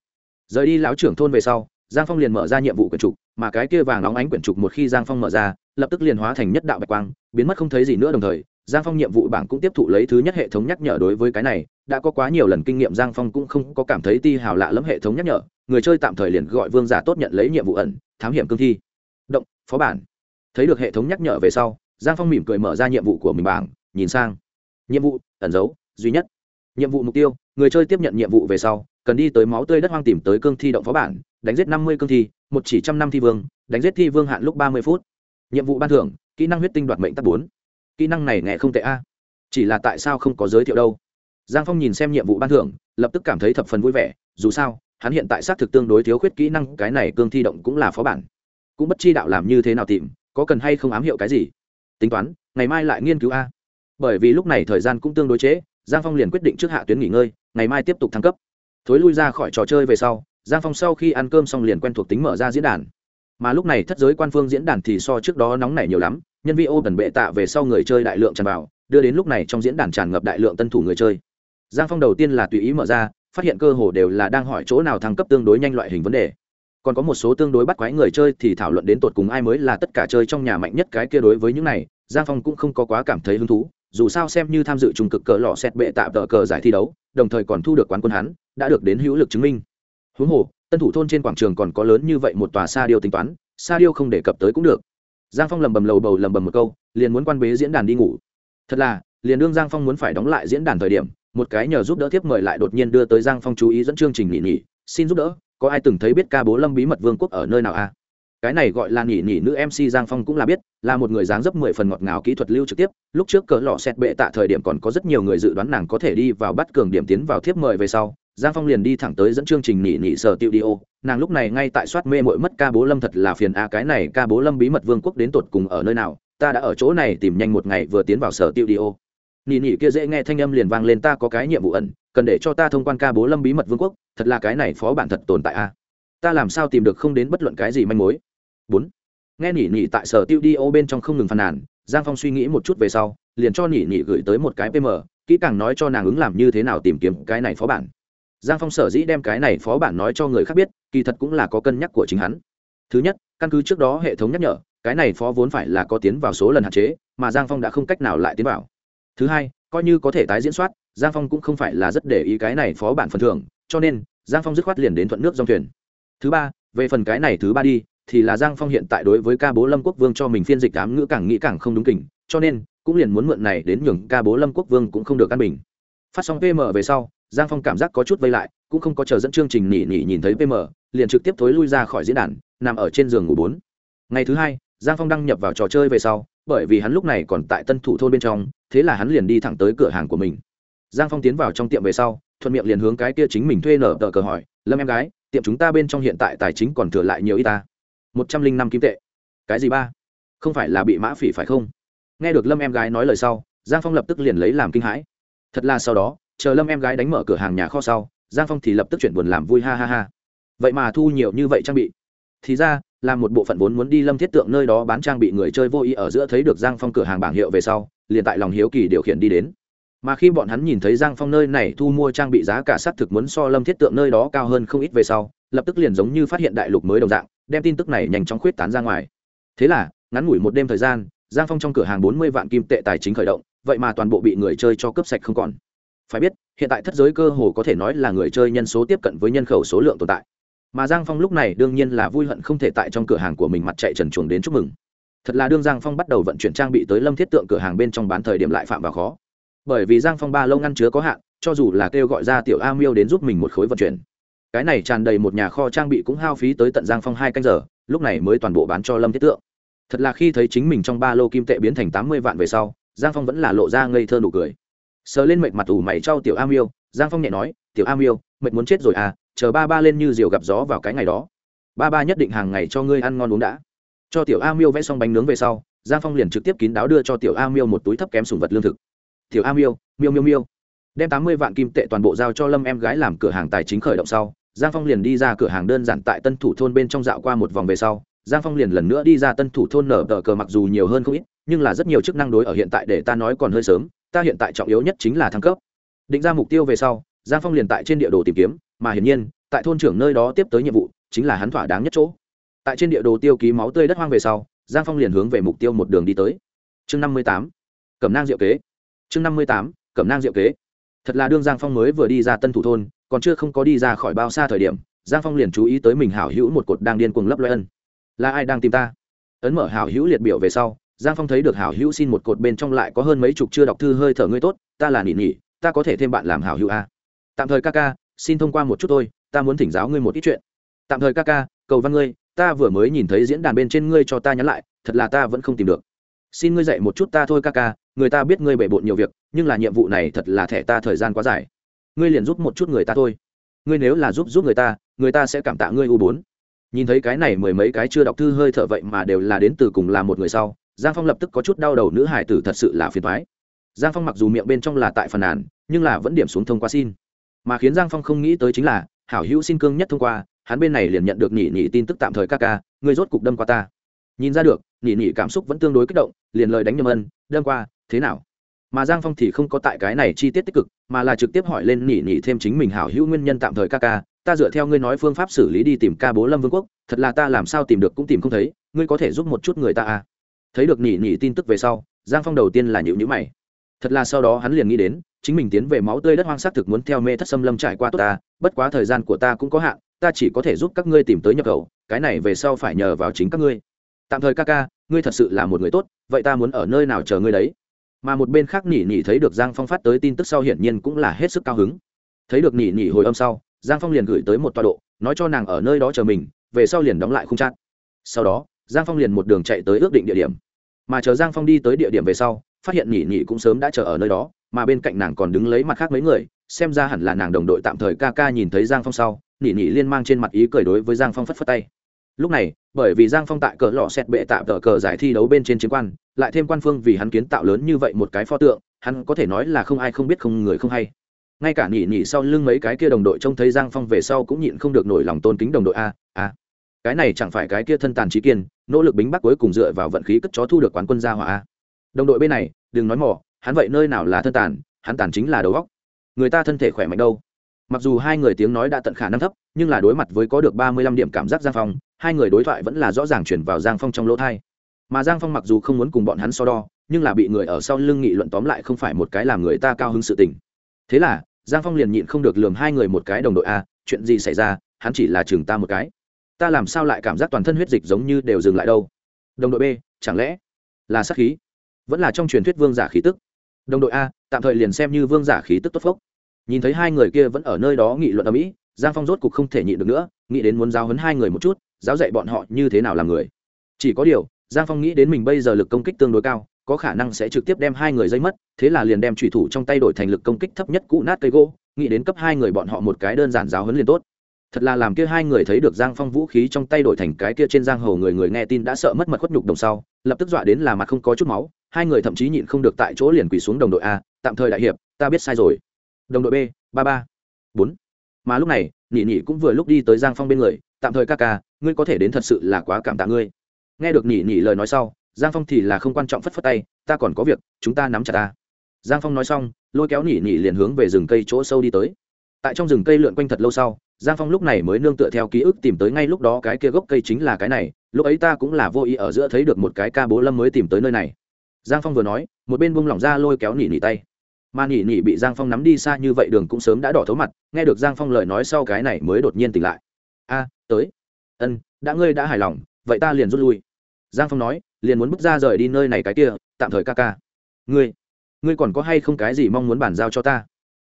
Rời đi lão trưởng thôn về sau, giang phong liền mở ra nhiệm vụ quyển trục, mà cái kia vàng óng ánh quyển trục một khi giang phong mở ra lập tức liền hóa thành nhất đạo bạch quang, biến mất không thấy gì nữa đồng thời, giang phong nhiệm vụ bảng cũng tiếp thụ lấy thứ nhất hệ thống nhắc nhở đối với cái này, đã có quá nhiều lần kinh nghiệm giang phong cũng không có cảm thấy ti hào lạ lẫm hệ thống nhắc nhở, người chơi tạm thời liền gọi vương giả tốt nhận lấy nhiệm vụ ẩn, thám hiểm cương thi. Động, phó bản. Thấy được hệ thống nhắc nhở về sau, giang phong mỉm cười mở ra nhiệm vụ của mình bảng, nhìn sang. Nhiệm vụ, ẩn dấu, duy nhất. Nhiệm vụ mục tiêu, người chơi tiếp nhận nhiệm vụ về sau, cần đi tới máu tươi đất hoang tìm tới cương thi động phó bản, đánh giết năm mươi cương thi, một chỉ trăm năm thi vương, đánh giết thi vương hạn lúc ba mươi phút nhiệm vụ ban thưởng kỹ năng huyết tinh đoạt mệnh tắc bốn. Kỹ năng này nghe không tệ a. Chỉ là tại sao không có giới thiệu đâu? Giang phong nhìn xem nhiệm vụ ban thưởng lập tức cảm thấy thập phần vui vẻ dù sao hắn hiện tại xác thực tương đối thiếu khuyết kỹ năng cái này cương thi động cũng là phó bản. Cũng bất chi đạo làm như thế nào tìm có cần hay không ám hiệu cái gì? Tính toán ngày mai lại nghiên cứu a. Bởi vì lúc này thời gian cũng tương đối chế, giang phong liền quyết định trước hạ tuyến nghỉ ngơi ngày mai tiếp tục thăng cấp. Thối lui ra khỏi trò chơi về sau giang phong sau khi ăn cơm xong liền quen thuộc tính mở ra diễn đàn mà lúc này thất giới quan phương diễn đàn thì so trước đó nóng nảy nhiều lắm, nhân vi ô tần bệ tạ về sau người chơi đại lượng tràn vào, đưa đến lúc này trong diễn đàn tràn ngập đại lượng tân thủ người chơi. Giang phong đầu tiên là tùy ý mở ra, phát hiện cơ hồ đều là đang hỏi chỗ nào thăng cấp tương đối nhanh loại hình vấn đề. Còn có một số tương đối bắt quái người chơi thì thảo luận đến tột cùng ai mới là tất cả chơi trong nhà mạnh nhất cái kia đối với những này, giang phong cũng không có quá cảm thấy hứng thú, dù sao xem như tham dự trùng cực cờ lò xét bệ tạ tờ cờ giải thi đấu, đồng thời còn thu được quán quân hắn, đã được đến hữu lực chứng minh. Huống hồ tân thủ thôn trên quảng trường còn có lớn như vậy một tòa sa điêu tính toán, sa điêu không đề cập tới cũng được. Giang phong lầm bầm lầu bầu lầm bầm một câu, liền muốn quan bế diễn đàn đi ngủ. Thật là, liền đương giang phong muốn phải đóng lại diễn đàn thời điểm, một cái nhờ giúp đỡ tiếp mời lại đột nhiên đưa tới giang phong chú ý dẫn chương trình nghỉ nghỉ xin giúp đỡ, có ai từng thấy biết ca bố lâm bí mật vương quốc ở nơi nào à? Cái này gọi là nghỉ nghỉ nữ mc giang phong cũng là biết, là một người dáng dấp mười phần ngọt ngào kỹ thuật lưu trực tiếp, lúc trước cỡ lọ xét bệ tạ thời điểm còn có rất nhiều người dự đoán nàng có thể đi vào bắt cường điểm tiến vào thiếp mời về sau giang phong liền đi thẳng tới dẫn chương trình nỉ nỉ sở tiệu đi ô. Nàng lúc này ngay tại soát mê mội mất ca bố lâm thật là phiền a cái này ca bố lâm bí mật vương quốc đến tột cùng ở nơi nào, ta đã ở chỗ này tìm nhanh một ngày vừa tiến vào sở tiệu đi ô. Nỉ nỉ kia dễ nghe thanh âm liền vang lên, ta có cái nhiệm vụ ẩn, cần để cho ta thông quan ca bố lâm bí mật vương quốc, thật là cái này phó bản thật tồn tại a. Ta làm sao tìm được không đến bất luận cái gì manh mối. Bốn. Nghe nỉ nỉ tại sở tiêu đi ô bên trong không ngừng phàn nàn, giang phong suy nghĩ một chút về sau, liền cho nỉ nỉ gửi tới một cái pm kỹ càng nói cho nàng ứng làm như thế nào tìm kiếm cái này phó bản giang phong sở dĩ đem cái này phó bản nói cho người khác biết, kỳ thật cũng là có cân nhắc của chính hắn. Thứ nhất, căn cứ trước đó hệ thống nhắc nhở, cái này phó vốn phải là có tiến vào số lần hạn chế, mà giang phong đã không cách nào lại tiến vào. Thứ hai, coi như có thể tái diễn soát, giang phong cũng không phải là rất để ý cái này phó bản phần thưởng, cho nên, giang phong dứt khoát liền đến thuận nước dòng thuyền. Thứ ba, về phần cái này thứ ba đi, thì là giang phong hiện tại đối với ca bố lâm quốc vương cho mình phiên dịch ám ngữ càng nghĩ càng không đúng kỉnh cho nên, cũng liền muốn mượn này đến nhường ca bố lâm quốc vương cũng không được căn bình. Phát xong pm về sau giang phong cảm giác có chút vây lại, cũng không có chờ dẫn chương trình nỉ nỉ nhìn thấy pm liền trực tiếp thối lui ra khỏi diễn đàn, nằm ở trên giường ngủ bốn. Ngày thứ hai, giang phong đăng nhập vào trò chơi về sau, bởi vì hắn lúc này còn tại tân thủ thôn bên trong, thế là hắn liền đi thẳng tới cửa hàng của mình. Giang phong tiến vào trong tiệm về sau, thuận miệng liền hướng cái kia chính mình thuê nở tờ cờ hỏi, lâm em gái, tiệm chúng ta bên trong hiện tại tài chính còn thừa lại nhiều y ta? Một trăm linh năm kim tệ. Cái gì ba? Không phải là bị mã phỉ phải không? Nghe được lâm em gái nói lời sau, giang phong lập tức liền lấy làm kinh hãi. Thật là sau đó chờ lâm em gái đánh mở cửa hàng nhà kho sau, giang phong thì lập tức chuyển buồn làm vui, ha ha ha. Vậy mà thu nhiều như vậy trang bị. Thì ra, là một bộ phận vốn muốn đi lâm thiết tượng nơi đó bán trang bị người chơi vô ý ở giữa thấy được giang phong cửa hàng bảng hiệu về sau, liền tại lòng hiếu kỳ điều khiển đi đến. Mà khi bọn hắn nhìn thấy giang phong nơi này thu mua trang bị giá cả s á t thực muốn so lâm thiết tượng nơi đó cao hơn không ít về sau, lập tức liền giống như phát hiện đại lục mới đồng dạng, đem tin tức này nhanh chóng khuyết tán ra ngoài. Thế là, ngắn ngủi một đêm thời gian, giang phong trong cửa hàng bốn mươi vạn kim tệ tài chính khởi động, vậy mà toàn bộ bị người chơi cho cướp sạch không còn phải biết, hiện tại thất giới cơ hồ có thể nói là người chơi nhân số tiếp cận với nhân khẩu số lượng tồn tại. Mà giang phong lúc này đương nhiên là vui hận không thể tại trong cửa hàng của mình mặt chạy trần chuồng đến chúc mừng. Thật là đương giang phong bắt đầu vận chuyển trang bị tới lâm thiết tượng cửa hàng bên trong bán thời điểm lại phạm vào khó. Bởi vì giang phong ba lâu ngăn chứa có hạn, cho dù là kêu gọi ra tiểu a miêu đến giúp mình một khối vận chuyển. Cái này tràn đầy một nhà kho trang bị cũng hao phí tới tận giang phong hai canh giờ, lúc này mới toàn bộ bán cho lâm thiết tượng. Thật là khi thấy chính mình trong ba lô kim tệ biến thành tám mươi vạn về sau, giang phong vẫn là lộ ra ngây thơ nụ cười sờ lên mệt mặt ủ mày trao tiểu a miêu. Giang phong nhẹ nói, tiểu a miêu, mệt muốn chết rồi à chờ ba ba lên như diều gặp gió vào cái ngày đó. Ba ba nhất định hàng ngày cho ngươi ăn ngon uống đã. Cho tiểu a miêu vẽ xong bánh nướng về sau, giang phong liền trực tiếp kín đáo đưa cho tiểu a miêu một túi thấp kém sùng vật lương thực. Tiểu a miêu miêu miêu miêu. Đem tám mươi vạn kim tệ toàn bộ giao cho lâm em gái làm cửa hàng tài chính khởi động sau, giang phong liền đi ra cửa hàng đơn giản tại tân thủ thôn bên trong dạo qua một vòng về sau. Giang phong liền lần nữa đi ra tân thủ thôn nở tờ cờ mặc dù nhiều hơn không ít, nhưng là rất nhiều chức năng đối ở hiện tại để ta nói còn hơi sớm ta hiện tại trọng yếu nhất chính là thăng cấp. Định ra mục tiêu về sau, giang phong liền tại trên địa đồ tìm kiếm, mà hiển nhiên, tại thôn trưởng nơi đó tiếp tới nhiệm vụ, chính là hắn thỏa đáng nhất chỗ. Tại trên địa đồ tiêu ký máu tươi đất hoang về sau, giang phong liền hướng về mục tiêu một đường đi tới. Chương năm mươi tám, cẩm nang diệu kế. Chương năm mươi tám, cẩm nang diệu kế. Thật là đương giang phong mới vừa đi ra tân thủ thôn, còn chưa không có đi ra khỏi bao xa thời điểm, giang phong liền chú ý tới mình hảo hữu một cột đang điên cuồng lấp loe ân. Là ai đang tìm ta? Ấn mở hảo hữu liệt biểu về sau giang phong thấy được hảo hữu xin một cột bên trong lại có hơn mấy chục chưa đọc thư hơi thở ngươi tốt, ta là nỉ nỉ, ta có thể thêm bạn làm hảo hữu a. Tạm thời ca ca, xin thông qua một chút thôi, ta muốn thỉnh giáo ngươi một ít chuyện. Tạm thời ca ca, cầu văn ngươi, ta vừa mới nhìn thấy diễn đàn bên trên ngươi cho ta nhắn lại, thật là ta vẫn không tìm được. Xin ngươi dạy một chút ta thôi ca ca, người ta biết ngươi bể bộn nhiều việc, nhưng là nhiệm vụ này thật là thẻ ta thời gian quá dài. Ngươi liền giúp một chút người ta thôi. Ngươi nếu là giúp giúp người ta người ta sẽ cảm tạ ngươi u bốn. Nhìn thấy cái này mười mấy cái chưa đọc thư hơi thở vậy mà đều là đến từ cùng là một người sau giang phong lập tức có chút đau đầu nữ hải tử thật sự là phiền thoái giang phong mặc dù miệng bên trong là tại phần nàn, nhưng là vẫn điểm xuống thông qua xin. Mà khiến giang phong không nghĩ tới chính là, hảo hữu xin cương nhất thông qua, hắn bên này liền nhận được nhị nhị tin tức tạm thời ca ca, người rốt cục đâm qua ta. Nhìn ra được, nhị nhị cảm xúc vẫn tương đối kích động, liền lời đánh nhầm ân, đâm qua, thế nào? Mà giang phong thì không có tại cái này chi tiết tích cực, mà là trực tiếp hỏi lên nhị nhị thêm chính mình hảo hữu nguyên nhân tạm thời ca ca, ta dựa theo ngươi nói phương pháp xử lý đi tìm ca bố lâm vương quốc, thật là ta làm sao tìm được cũng tìm không thấy, ngươi có thể giúp một chút người ta à? Thấy được nhị nhị tin tức về sau, giang phong đầu tiên là nhịu nhữ mày. Thật là sau đó hắn liền nghĩ đến, chính mình tiến về máu tươi đất hoang xác thực muốn theo mê thất xâm lâm trải qua tốt ta, bất quá thời gian của ta cũng có hạn, ta chỉ có thể giúp các ngươi tìm tới nhập khẩu, cái này về sau phải nhờ vào chính các ngươi. Tạm thời ca ca, ngươi thật sự là một người tốt, vậy ta muốn ở nơi nào chờ ngươi đấy? Mà một bên khác nỉ nỉ thấy được giang phong phát tới tin tức sau hiển nhiên cũng là hết sức cao hứng. Thấy được nỉ nỉ hồi âm sau, giang phong liền gửi tới một tọa độ, nói cho nàng ở nơi đó chờ mình, về sau liền đóng lại khung chát sau đó, giang phong liền một đường chạy tới ước định địa điểm mà chờ giang phong đi tới địa điểm về sau, phát hiện nhỉ nhỉ cũng sớm đã chờ ở nơi đó, mà bên cạnh nàng còn đứng lấy mặt khác mấy người, xem ra hẳn là nàng đồng đội tạm thời ca ca nhìn thấy giang phong sau nhỉ nhỉ liên mang trên mặt ý cười đối với giang phong phất phất tay. Lúc này, bởi vì giang phong tại cờ lò xét bệ tạm tờ cờ giải thi đấu bên trên chiến quan, lại thêm quan phương vì hắn kiến tạo lớn như vậy một cái pho tượng, hắn có thể nói là không ai không biết không người không hay. Ngay cả nhỉ nhỉ sau lưng mấy cái kia đồng đội trông thấy giang phong về sau cũng nhịn không được nổi lòng tôn kính đồng đội a a cái này chẳng phải cái kia thân tàn trí kiên, nỗ lực bính bắc cuối cùng dựa vào vận khí cất chó thu được quán quân gia hỏa đồng đội bên này, đừng nói mỏ hắn vậy nơi nào là thân tàn, hắn tàn chính là đầu góc người ta thân thể khỏe mạnh đâu. Mặc dù hai người tiếng nói đã tận khả năng thấp, nhưng là đối mặt với có được ba mươi lăm điểm cảm giác giang phong, hai người đối thoại vẫn là rõ ràng chuyển vào giang phong trong lỗ thai. Mà giang phong mặc dù không muốn cùng bọn hắn so đo, nhưng là bị người ở sau lưng nghị luận tóm lại không phải một cái làm người ta cao hứng sự tình. Thế là, giang phong liền nhịn không được lườm hai người một cái đồng đội, a, chuyện gì xảy ra? Hắn chỉ là chừng ta một cái ta làm sao lại cảm giác toàn thân huyết dịch giống như đều dừng lại đâu? Đồng đội b, chẳng lẽ là sát khí? Vẫn là trong truyền thuyết vương giả khí tức. Đồng đội a, tạm thời liền xem như vương giả khí tức tốt phốc. Nhìn thấy hai người kia vẫn ở nơi đó nghị luận ở mỹ giang phong rốt cục không thể nhịn được nữa, nghĩ đến muốn giáo hấn hai người một chút, giáo dạy bọn họ như thế nào làm người. Chỉ có điều, giang phong nghĩ đến mình bây giờ lực công kích tương đối cao, có khả năng sẽ trực tiếp đem hai người dây mất, thế là liền đem thủy thủ trong tay đổi thành lực công kích thấp nhất cũ nát cây gỗ, nghĩ đến cấp hai người bọn họ một cái đơn giản giáo hấn liền tốt thật là làm kia hai người thấy được giang phong vũ khí trong tay đổi thành cái kia trên giang hồ người người nghe tin đã sợ mất mật khuất nhục đồng sau, lập tức dọa đến là mặt không có chút máu, hai người thậm chí nhịn không được tại chỗ liền quỳ xuống đồng đội a, tạm thời đại hiệp, ta biết sai rồi. Đồng đội b, ba ba, bốn. Mà lúc này nhị nhị cũng vừa lúc đi tới giang phong bên người, tạm thời ca ca, ngươi có thể đến thật sự là quá cảm tạ ngươi. Nghe được nhị nhị lời nói sau, giang phong thì là không quan trọng phất phất tay, ta còn có việc, chúng ta nắm chặt ta giang phong nói xong, lôi kéo nhị nhị liền hướng về rừng cây chỗ sâu đi tới. Tại trong rừng cây lượn quanh thật lâu sau giang phong lúc này mới nương tựa theo ký ức tìm tới ngay lúc đó cái kia gốc cây chính là cái này, lúc ấy ta cũng là vô ý ở giữa thấy được một cái ca bố lâm mới tìm tới nơi này. Giang phong vừa nói, một bên bung lỏng ra lôi kéo nỉ nỉ tay. Mà nỉ nỉ bị giang phong nắm đi xa như vậy đường cũng sớm đã đỏ thấu mặt, nghe được giang phong lời nói sau cái này mới đột nhiên tỉnh lại. A, tới. Ân, đã ngươi đã hài lòng, vậy ta liền rút lui. Giang phong nói, liền muốn bước ra rời đi nơi này cái kia, tạm thời ca ca. Ngươi ngươi còn có hay không cái gì mong muốn bàn giao cho ta?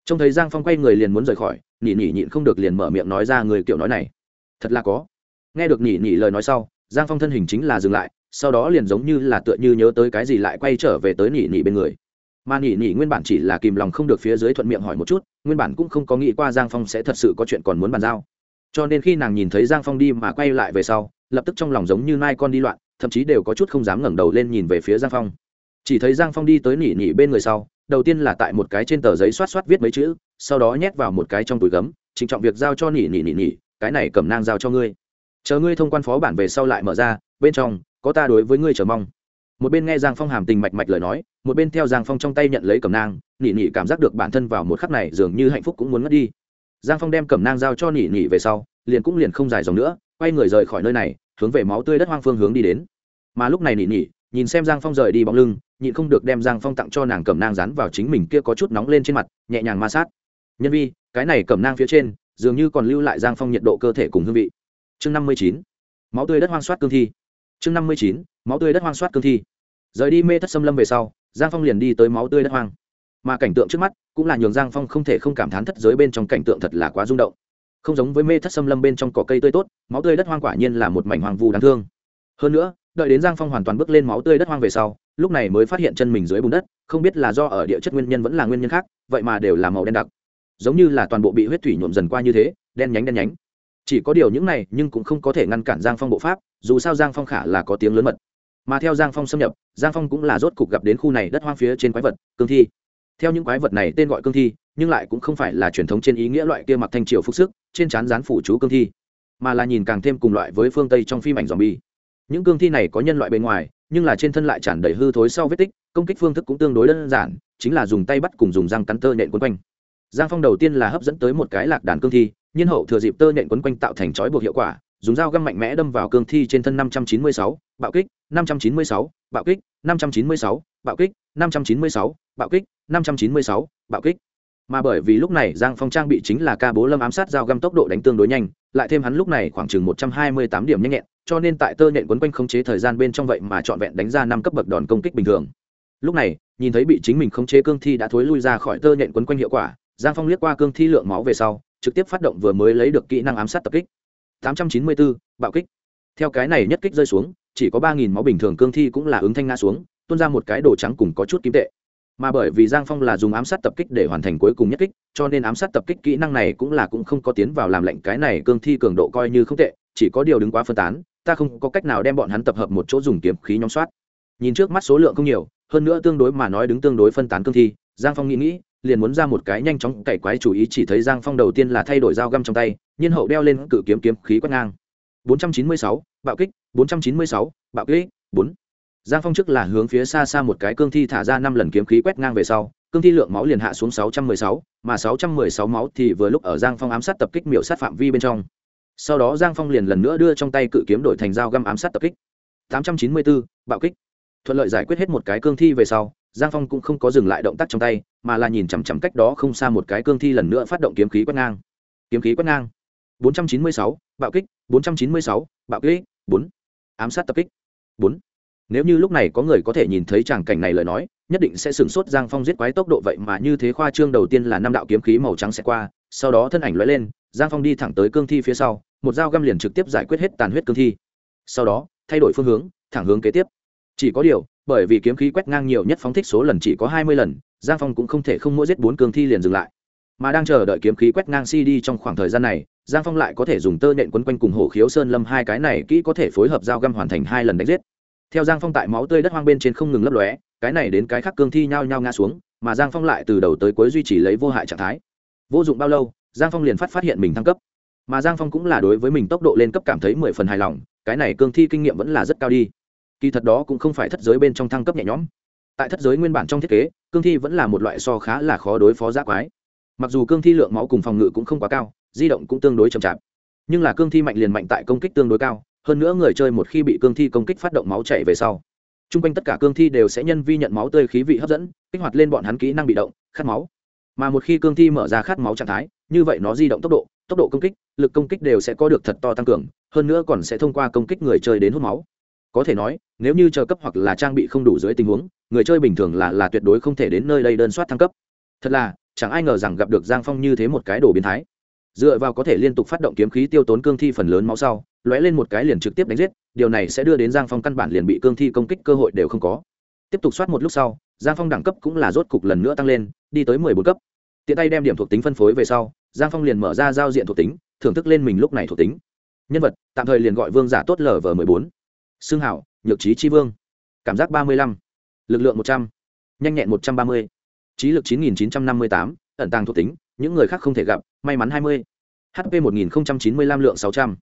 Trông thấy giang phong quay người liền muốn rời khỏi nhỉ nhỉ nhịn không được liền mở miệng nói ra người kiểu nói này. Thật là có. Nghe được nhỉ nhỉ lời nói sau, giang phong thân hình chính là dừng lại, sau đó liền giống như là tựa như nhớ tới cái gì lại quay trở về tới nhỉ nhỉ bên người. Mà nhỉ nhỉ nguyên bản chỉ là kìm lòng không được phía dưới thuận miệng hỏi một chút, nguyên bản cũng không có nghĩ qua giang phong sẽ thật sự có chuyện còn muốn bàn giao. Cho nên khi nàng nhìn thấy giang phong đi mà quay lại về sau, lập tức trong lòng giống như nai con đi loạn, thậm chí đều có chút không dám ngẩng đầu lên nhìn về phía giang phong chỉ thấy giang phong đi tới nỉ nỉ bên người sau, đầu tiên là tại một cái trên tờ giấy xoát xoát viết mấy chữ, sau đó nhét vào một cái trong túi gấm trịnh trọng việc giao cho nỉ nỉ nỉ nỉ, cái này cầm nang giao cho ngươi. Chờ ngươi thông quan phó bản về sau lại mở ra, bên trong, có ta đối với ngươi chờ mong. Một bên nghe giang phong hàm tình mạch mạch lời nói, một bên theo giang phong trong tay nhận lấy cầm nang, nỉ nỉ cảm giác được bản thân vào một khắc này dường như hạnh phúc cũng muốn mất đi. Giang phong đem cầm nang giao cho nỉ nỉ về sau, liền cũng liền không dài dòng nữa, quay người rời khỏi nơi này, hướng về máu tươi đất hoang phương hướng đi đến. Mà lúc này nỉ nỉ, nhìn xem giang phong rời đi bóng lưng nhịn không được đem giang phong tặng cho nàng cầm nang dán vào chính mình kia có chút nóng lên trên mặt, nhẹ nhàng ma sát. Nhân vi, cái này cầm nang phía trên, dường như còn lưu lại giang phong nhiệt độ cơ thể cùng hương vị. Chương năm mươi chín, máu tươi đất hoang soát cương thi. Chương năm mươi chín, máu tươi đất hoang soát cương thi. Rời đi mê thất xâm lâm về sau, giang phong liền đi tới máu tươi đất hoang. Mà cảnh tượng trước mắt, cũng là nhường giang phong không thể không cảm thán thất giới bên trong cảnh tượng thật là quá rung động. Không giống với mê thất xâm lâm bên trong cỏ cây tươi tốt, máu tươi đất hoang quả nhiên là một mảnh hoàng vu đáng thương. Hơn nữa, đợi đến giang phong hoàn toàn bước lên máu tươi đất hoang về sau lúc này mới phát hiện chân mình dưới bùn đất, không biết là do ở địa chất nguyên nhân vẫn là nguyên nhân khác, vậy mà đều là màu đen đặc. Giống như là toàn bộ bị huyết thủy nhuộm dần qua như thế, đen nhánh đen nhánh. Chỉ có điều những này nhưng cũng không có thể ngăn cản giang phong bộ pháp, dù sao giang phong khả là có tiếng lớn mật. Mà theo giang phong xâm nhập, giang phong cũng là rốt cục gặp đến khu này đất hoang phía trên quái vật, cương thi. Theo những quái vật này tên gọi cương thi, nhưng lại cũng không phải là truyền thống trên ý nghĩa loại kia mặc thanh triều phúc sức, trên trán rán phủ chú cương thi, mà là nhìn càng thêm cùng loại với phương tây trong phim ảnh dòm bi những cương thi này có nhân loại bên ngoài nhưng là trên thân lại tràn đầy hư thối sau vết tích, công kích phương thức cũng tương đối đơn giản, chính là dùng tay bắt cùng dùng răng cắn tơ nhện quấn quanh. Giang phong đầu tiên là hấp dẫn tới một cái lạc đàn cương thi, nhiên hậu thừa dịp tơ nhện quấn quanh tạo thành chói buộc hiệu quả, dùng dao găm mạnh mẽ đâm vào cương thi trên thân năm trăm chín mươi sáu, bạo kích, năm trăm chín mươi sáu, bạo kích, năm trăm chín mươi sáu, bạo kích, năm trăm chín mươi sáu, bạo kích, năm trăm chín mươi sáu, bạo kích mà bởi vì lúc này giang phong trang bị chính là ca bố lâm ám sát dao găm tốc độ đánh tương đối nhanh lại thêm hắn lúc này khoảng chừng một trăm hai mươi tám điểm nhanh nhẹn cho nên tại tơ nhện quấn quanh khống chế thời gian bên trong vậy mà trọn vẹn đánh ra năm cấp bậc đòn công kích bình thường. Lúc này nhìn thấy bị chính mình khống chế cương thi đã thối lui ra khỏi tơ nhện quấn quanh hiệu quả giang phong liếc qua cương thi lượng máu về sau trực tiếp phát động vừa mới lấy được kỹ năng ám sát tập kích. 894, bạo kích. Theo cái này nhất kích rơi xuống chỉ có ba nghìn máu bình thường cương thi cũng là ứng thanh ngã xuống tuôn ra một cái đồ trắng cùng có chút kim tệ mà bởi vì giang phong là dùng ám sát tập kích để hoàn thành cuối cùng nhất kích cho nên ám sát tập kích kỹ năng này cũng là cũng không có tiến vào làm lệnh cái này cương thi cường độ coi như không tệ chỉ có điều đứng quá phân tán ta không có cách nào đem bọn hắn tập hợp một chỗ dùng kiếm khí nhóm soát nhìn trước mắt số lượng không nhiều hơn nữa tương đối mà nói đứng tương đối phân tán cương thi giang phong nghĩ nghĩ liền muốn ra một cái nhanh chóng cày quái chủ ý chỉ thấy giang phong đầu tiên là thay đổi dao găm trong tay nhiên hậu đeo lên cự kiếm kiếm khí quét ngang 496, bạo kích 496, bạo kích 4 giang phong trước là hướng phía xa xa một cái cương thi thả ra năm lần kiếm khí quét ngang về sau cương thi lượng máu liền hạ xuống 616, mà 616 máu thì vừa lúc ở giang phong ám sát tập kích miểu sát phạm vi bên trong. Sau đó giang phong liền lần nữa đưa trong tay cự kiếm đổi thành dao găm ám sát tập kích. 894, bạo kích. Thuận lợi giải quyết hết một cái cương thi về sau giang phong cũng không có dừng lại động tác trong tay mà là nhìn chằm chằm cách đó không xa một cái cương thi lần nữa phát động kiếm khí quét ngang. Kiếm khí quét ngang. 496, bạo kích. 496, bạo kích. 4. ám sát tập kích. 4 nếu như lúc này có người có thể nhìn thấy tràng cảnh này lời nói, nhất định sẽ sửng sốt giang phong giết quái tốc độ vậy mà như thế khoa trương. Đầu tiên là năm đạo kiếm khí màu trắng sẽ qua, sau đó thân ảnh lóe lên, giang phong đi thẳng tới cương thi phía sau, một dao găm liền trực tiếp giải quyết hết tàn huyết cương thi. Sau đó, thay đổi phương hướng, thẳng hướng kế tiếp. Chỉ có điều, bởi vì kiếm khí quét ngang nhiều nhất phóng thích số lần chỉ có hai mươi lần, giang phong cũng không thể không mỗi giết bốn cương thi liền dừng lại. Mà đang chờ đợi kiếm khí quét ngang cd trong khoảng thời gian này, giang phong lại có thể dùng tơ nhện quấn quanh cùng hổ khiếu sơn lâm hai cái này kỹ có thể phối hợp dao găm hoàn thành hai lần đánh giết theo giang phong tại máu tươi đất hoang bên trên không ngừng lấp lóe, cái này đến cái khác cương thi nhao nhao ngã xuống, mà giang phong lại từ đầu tới cuối duy trì lấy vô hại trạng thái. Vô dụng bao lâu, giang phong liền phát phát hiện mình thăng cấp. Mà giang phong cũng là đối với mình tốc độ lên cấp cảm thấy mười phần hài lòng, cái này cương thi kinh nghiệm vẫn là rất cao đi. Kỳ thật đó cũng không phải thất giới bên trong thăng cấp nhẹ nhõm. Tại thất giới nguyên bản trong thiết kế, cương thi vẫn là một loại so khá là khó đối phó giác quái. Mặc dù cương thi lượng máu cùng phòng ngự cũng không quá cao, di động cũng tương đối chậm chạp. Nhưng là cương thi mạnh liền mạnh tại công kích tương đối cao hơn nữa người chơi một khi bị cương thi công kích phát động máu chảy về sau t r u n g quanh tất cả cương thi đều sẽ nhân vi nhận máu tươi khí vị hấp dẫn, kích hoạt lên bọn hắn kỹ năng bị động, khát máu. Mà một khi cương thi mở ra khát máu trạng thái, như vậy nó di động tốc độ tốc độ công kích, lực công kích đều sẽ có được thật to tăng cường, hơn nữa còn sẽ thông qua công kích người chơi đến hút máu. Có thể nói, nếu như chờ cấp hoặc là trang bị không đủ dưới tình huống, người chơi bình thường là là tuyệt đối không thể đến nơi đây đơn soát thăng cấp. Thật là, chẳng ai ngờ rằng gặp được giang phong như thế một cái đồ biến thái dựa vào có thể liên tục phát động kiếm khí tiêu tốn cương thi phần lớn máu sau, lóe lên một cái liền trực tiếp đánh giết, điều này sẽ đưa đến giang phong căn bản liền bị cương thi công kích cơ hội đều không có. Tiếp tục soát một lúc sau, giang phong đẳng cấp cũng là rốt cục lần nữa tăng lên, đi tới mười bốn cấp. Tiện tay đem điểm thuộc tính phân phối về sau, giang phong liền mở ra giao diện thuộc tính, thưởng thức lên mình lúc này thuộc tính. Nhân vật, tạm thời liền gọi vương giả tốt lv mười bốn. Xương hảo, nhược trí tri vương. Cảm giác ba mươi lăm. Lực lượng một trăm. N nhẹn một trăm ba mươi. Trí lực chín nghìn chín trăm năm mươi tám. Ẩn tàng thuộc tính những người khác không thể gặp, may mắn 20. hp 1095 lượng 600.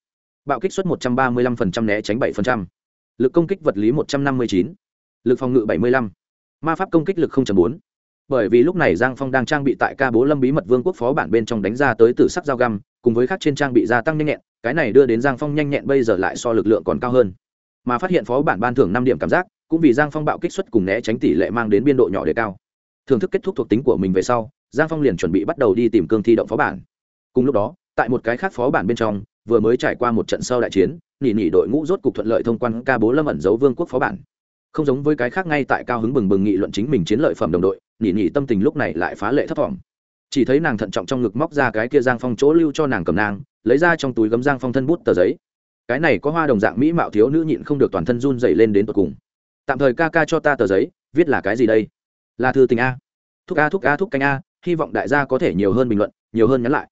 bạo kích suất 135% né tránh 7%. lực công kích vật lý 159. lực phòng ngự 75. ma pháp công kích lực 0.4. bởi vì lúc này giang phong đang trang bị tại ca bố lâm bí mật vương quốc phó bản bên trong đánh ra tới từ sắc dao găm, cùng với khác trên trang bị gia tăng nhanh nhẹn, cái này đưa đến giang phong nhanh nhẹn bây giờ lại so lực lượng còn cao hơn mà phát hiện phó bản ban thưởng năm điểm cảm giác, cũng vì giang phong bạo kích suất cùng né tránh tỷ lệ mang đến biên độ nhỏ đề cao thưởng thức kết thúc thuộc tính của mình về sau giang phong liền chuẩn bị bắt đầu đi tìm cương thi động phó bản. Cùng lúc đó tại một cái khác phó bản bên trong vừa mới trải qua một trận sau đại chiến nỉ nỉ đội ngũ rốt cục thuận lợi thông quan ca bố lâm ẩn giấu vương quốc phó bản. Không giống với cái khác ngay tại cao hứng bừng bừng nghị luận chính mình chiến lợi phẩm đồng đội nỉ nỉ tâm tình lúc này lại phá lệ thấp thỏm chỉ thấy nàng thận trọng trong ngực móc ra cái kia giang phong chỗ lưu cho nàng cầm nang, lấy ra trong túi gấm giang phong thân bút tờ giấy. Cái này có hoa đồng dạng mỹ mạo thiếu nữ nhịn không được toàn thân run dày lên đến tột cùng. Tạm thời ca ca cho ta tờ giấy viết là cái gì đây? Là thư tình a. Thúc a thúc a thúc canh a hy vọng đại gia có thể nhiều hơn bình luận nhiều hơn nhắn lại.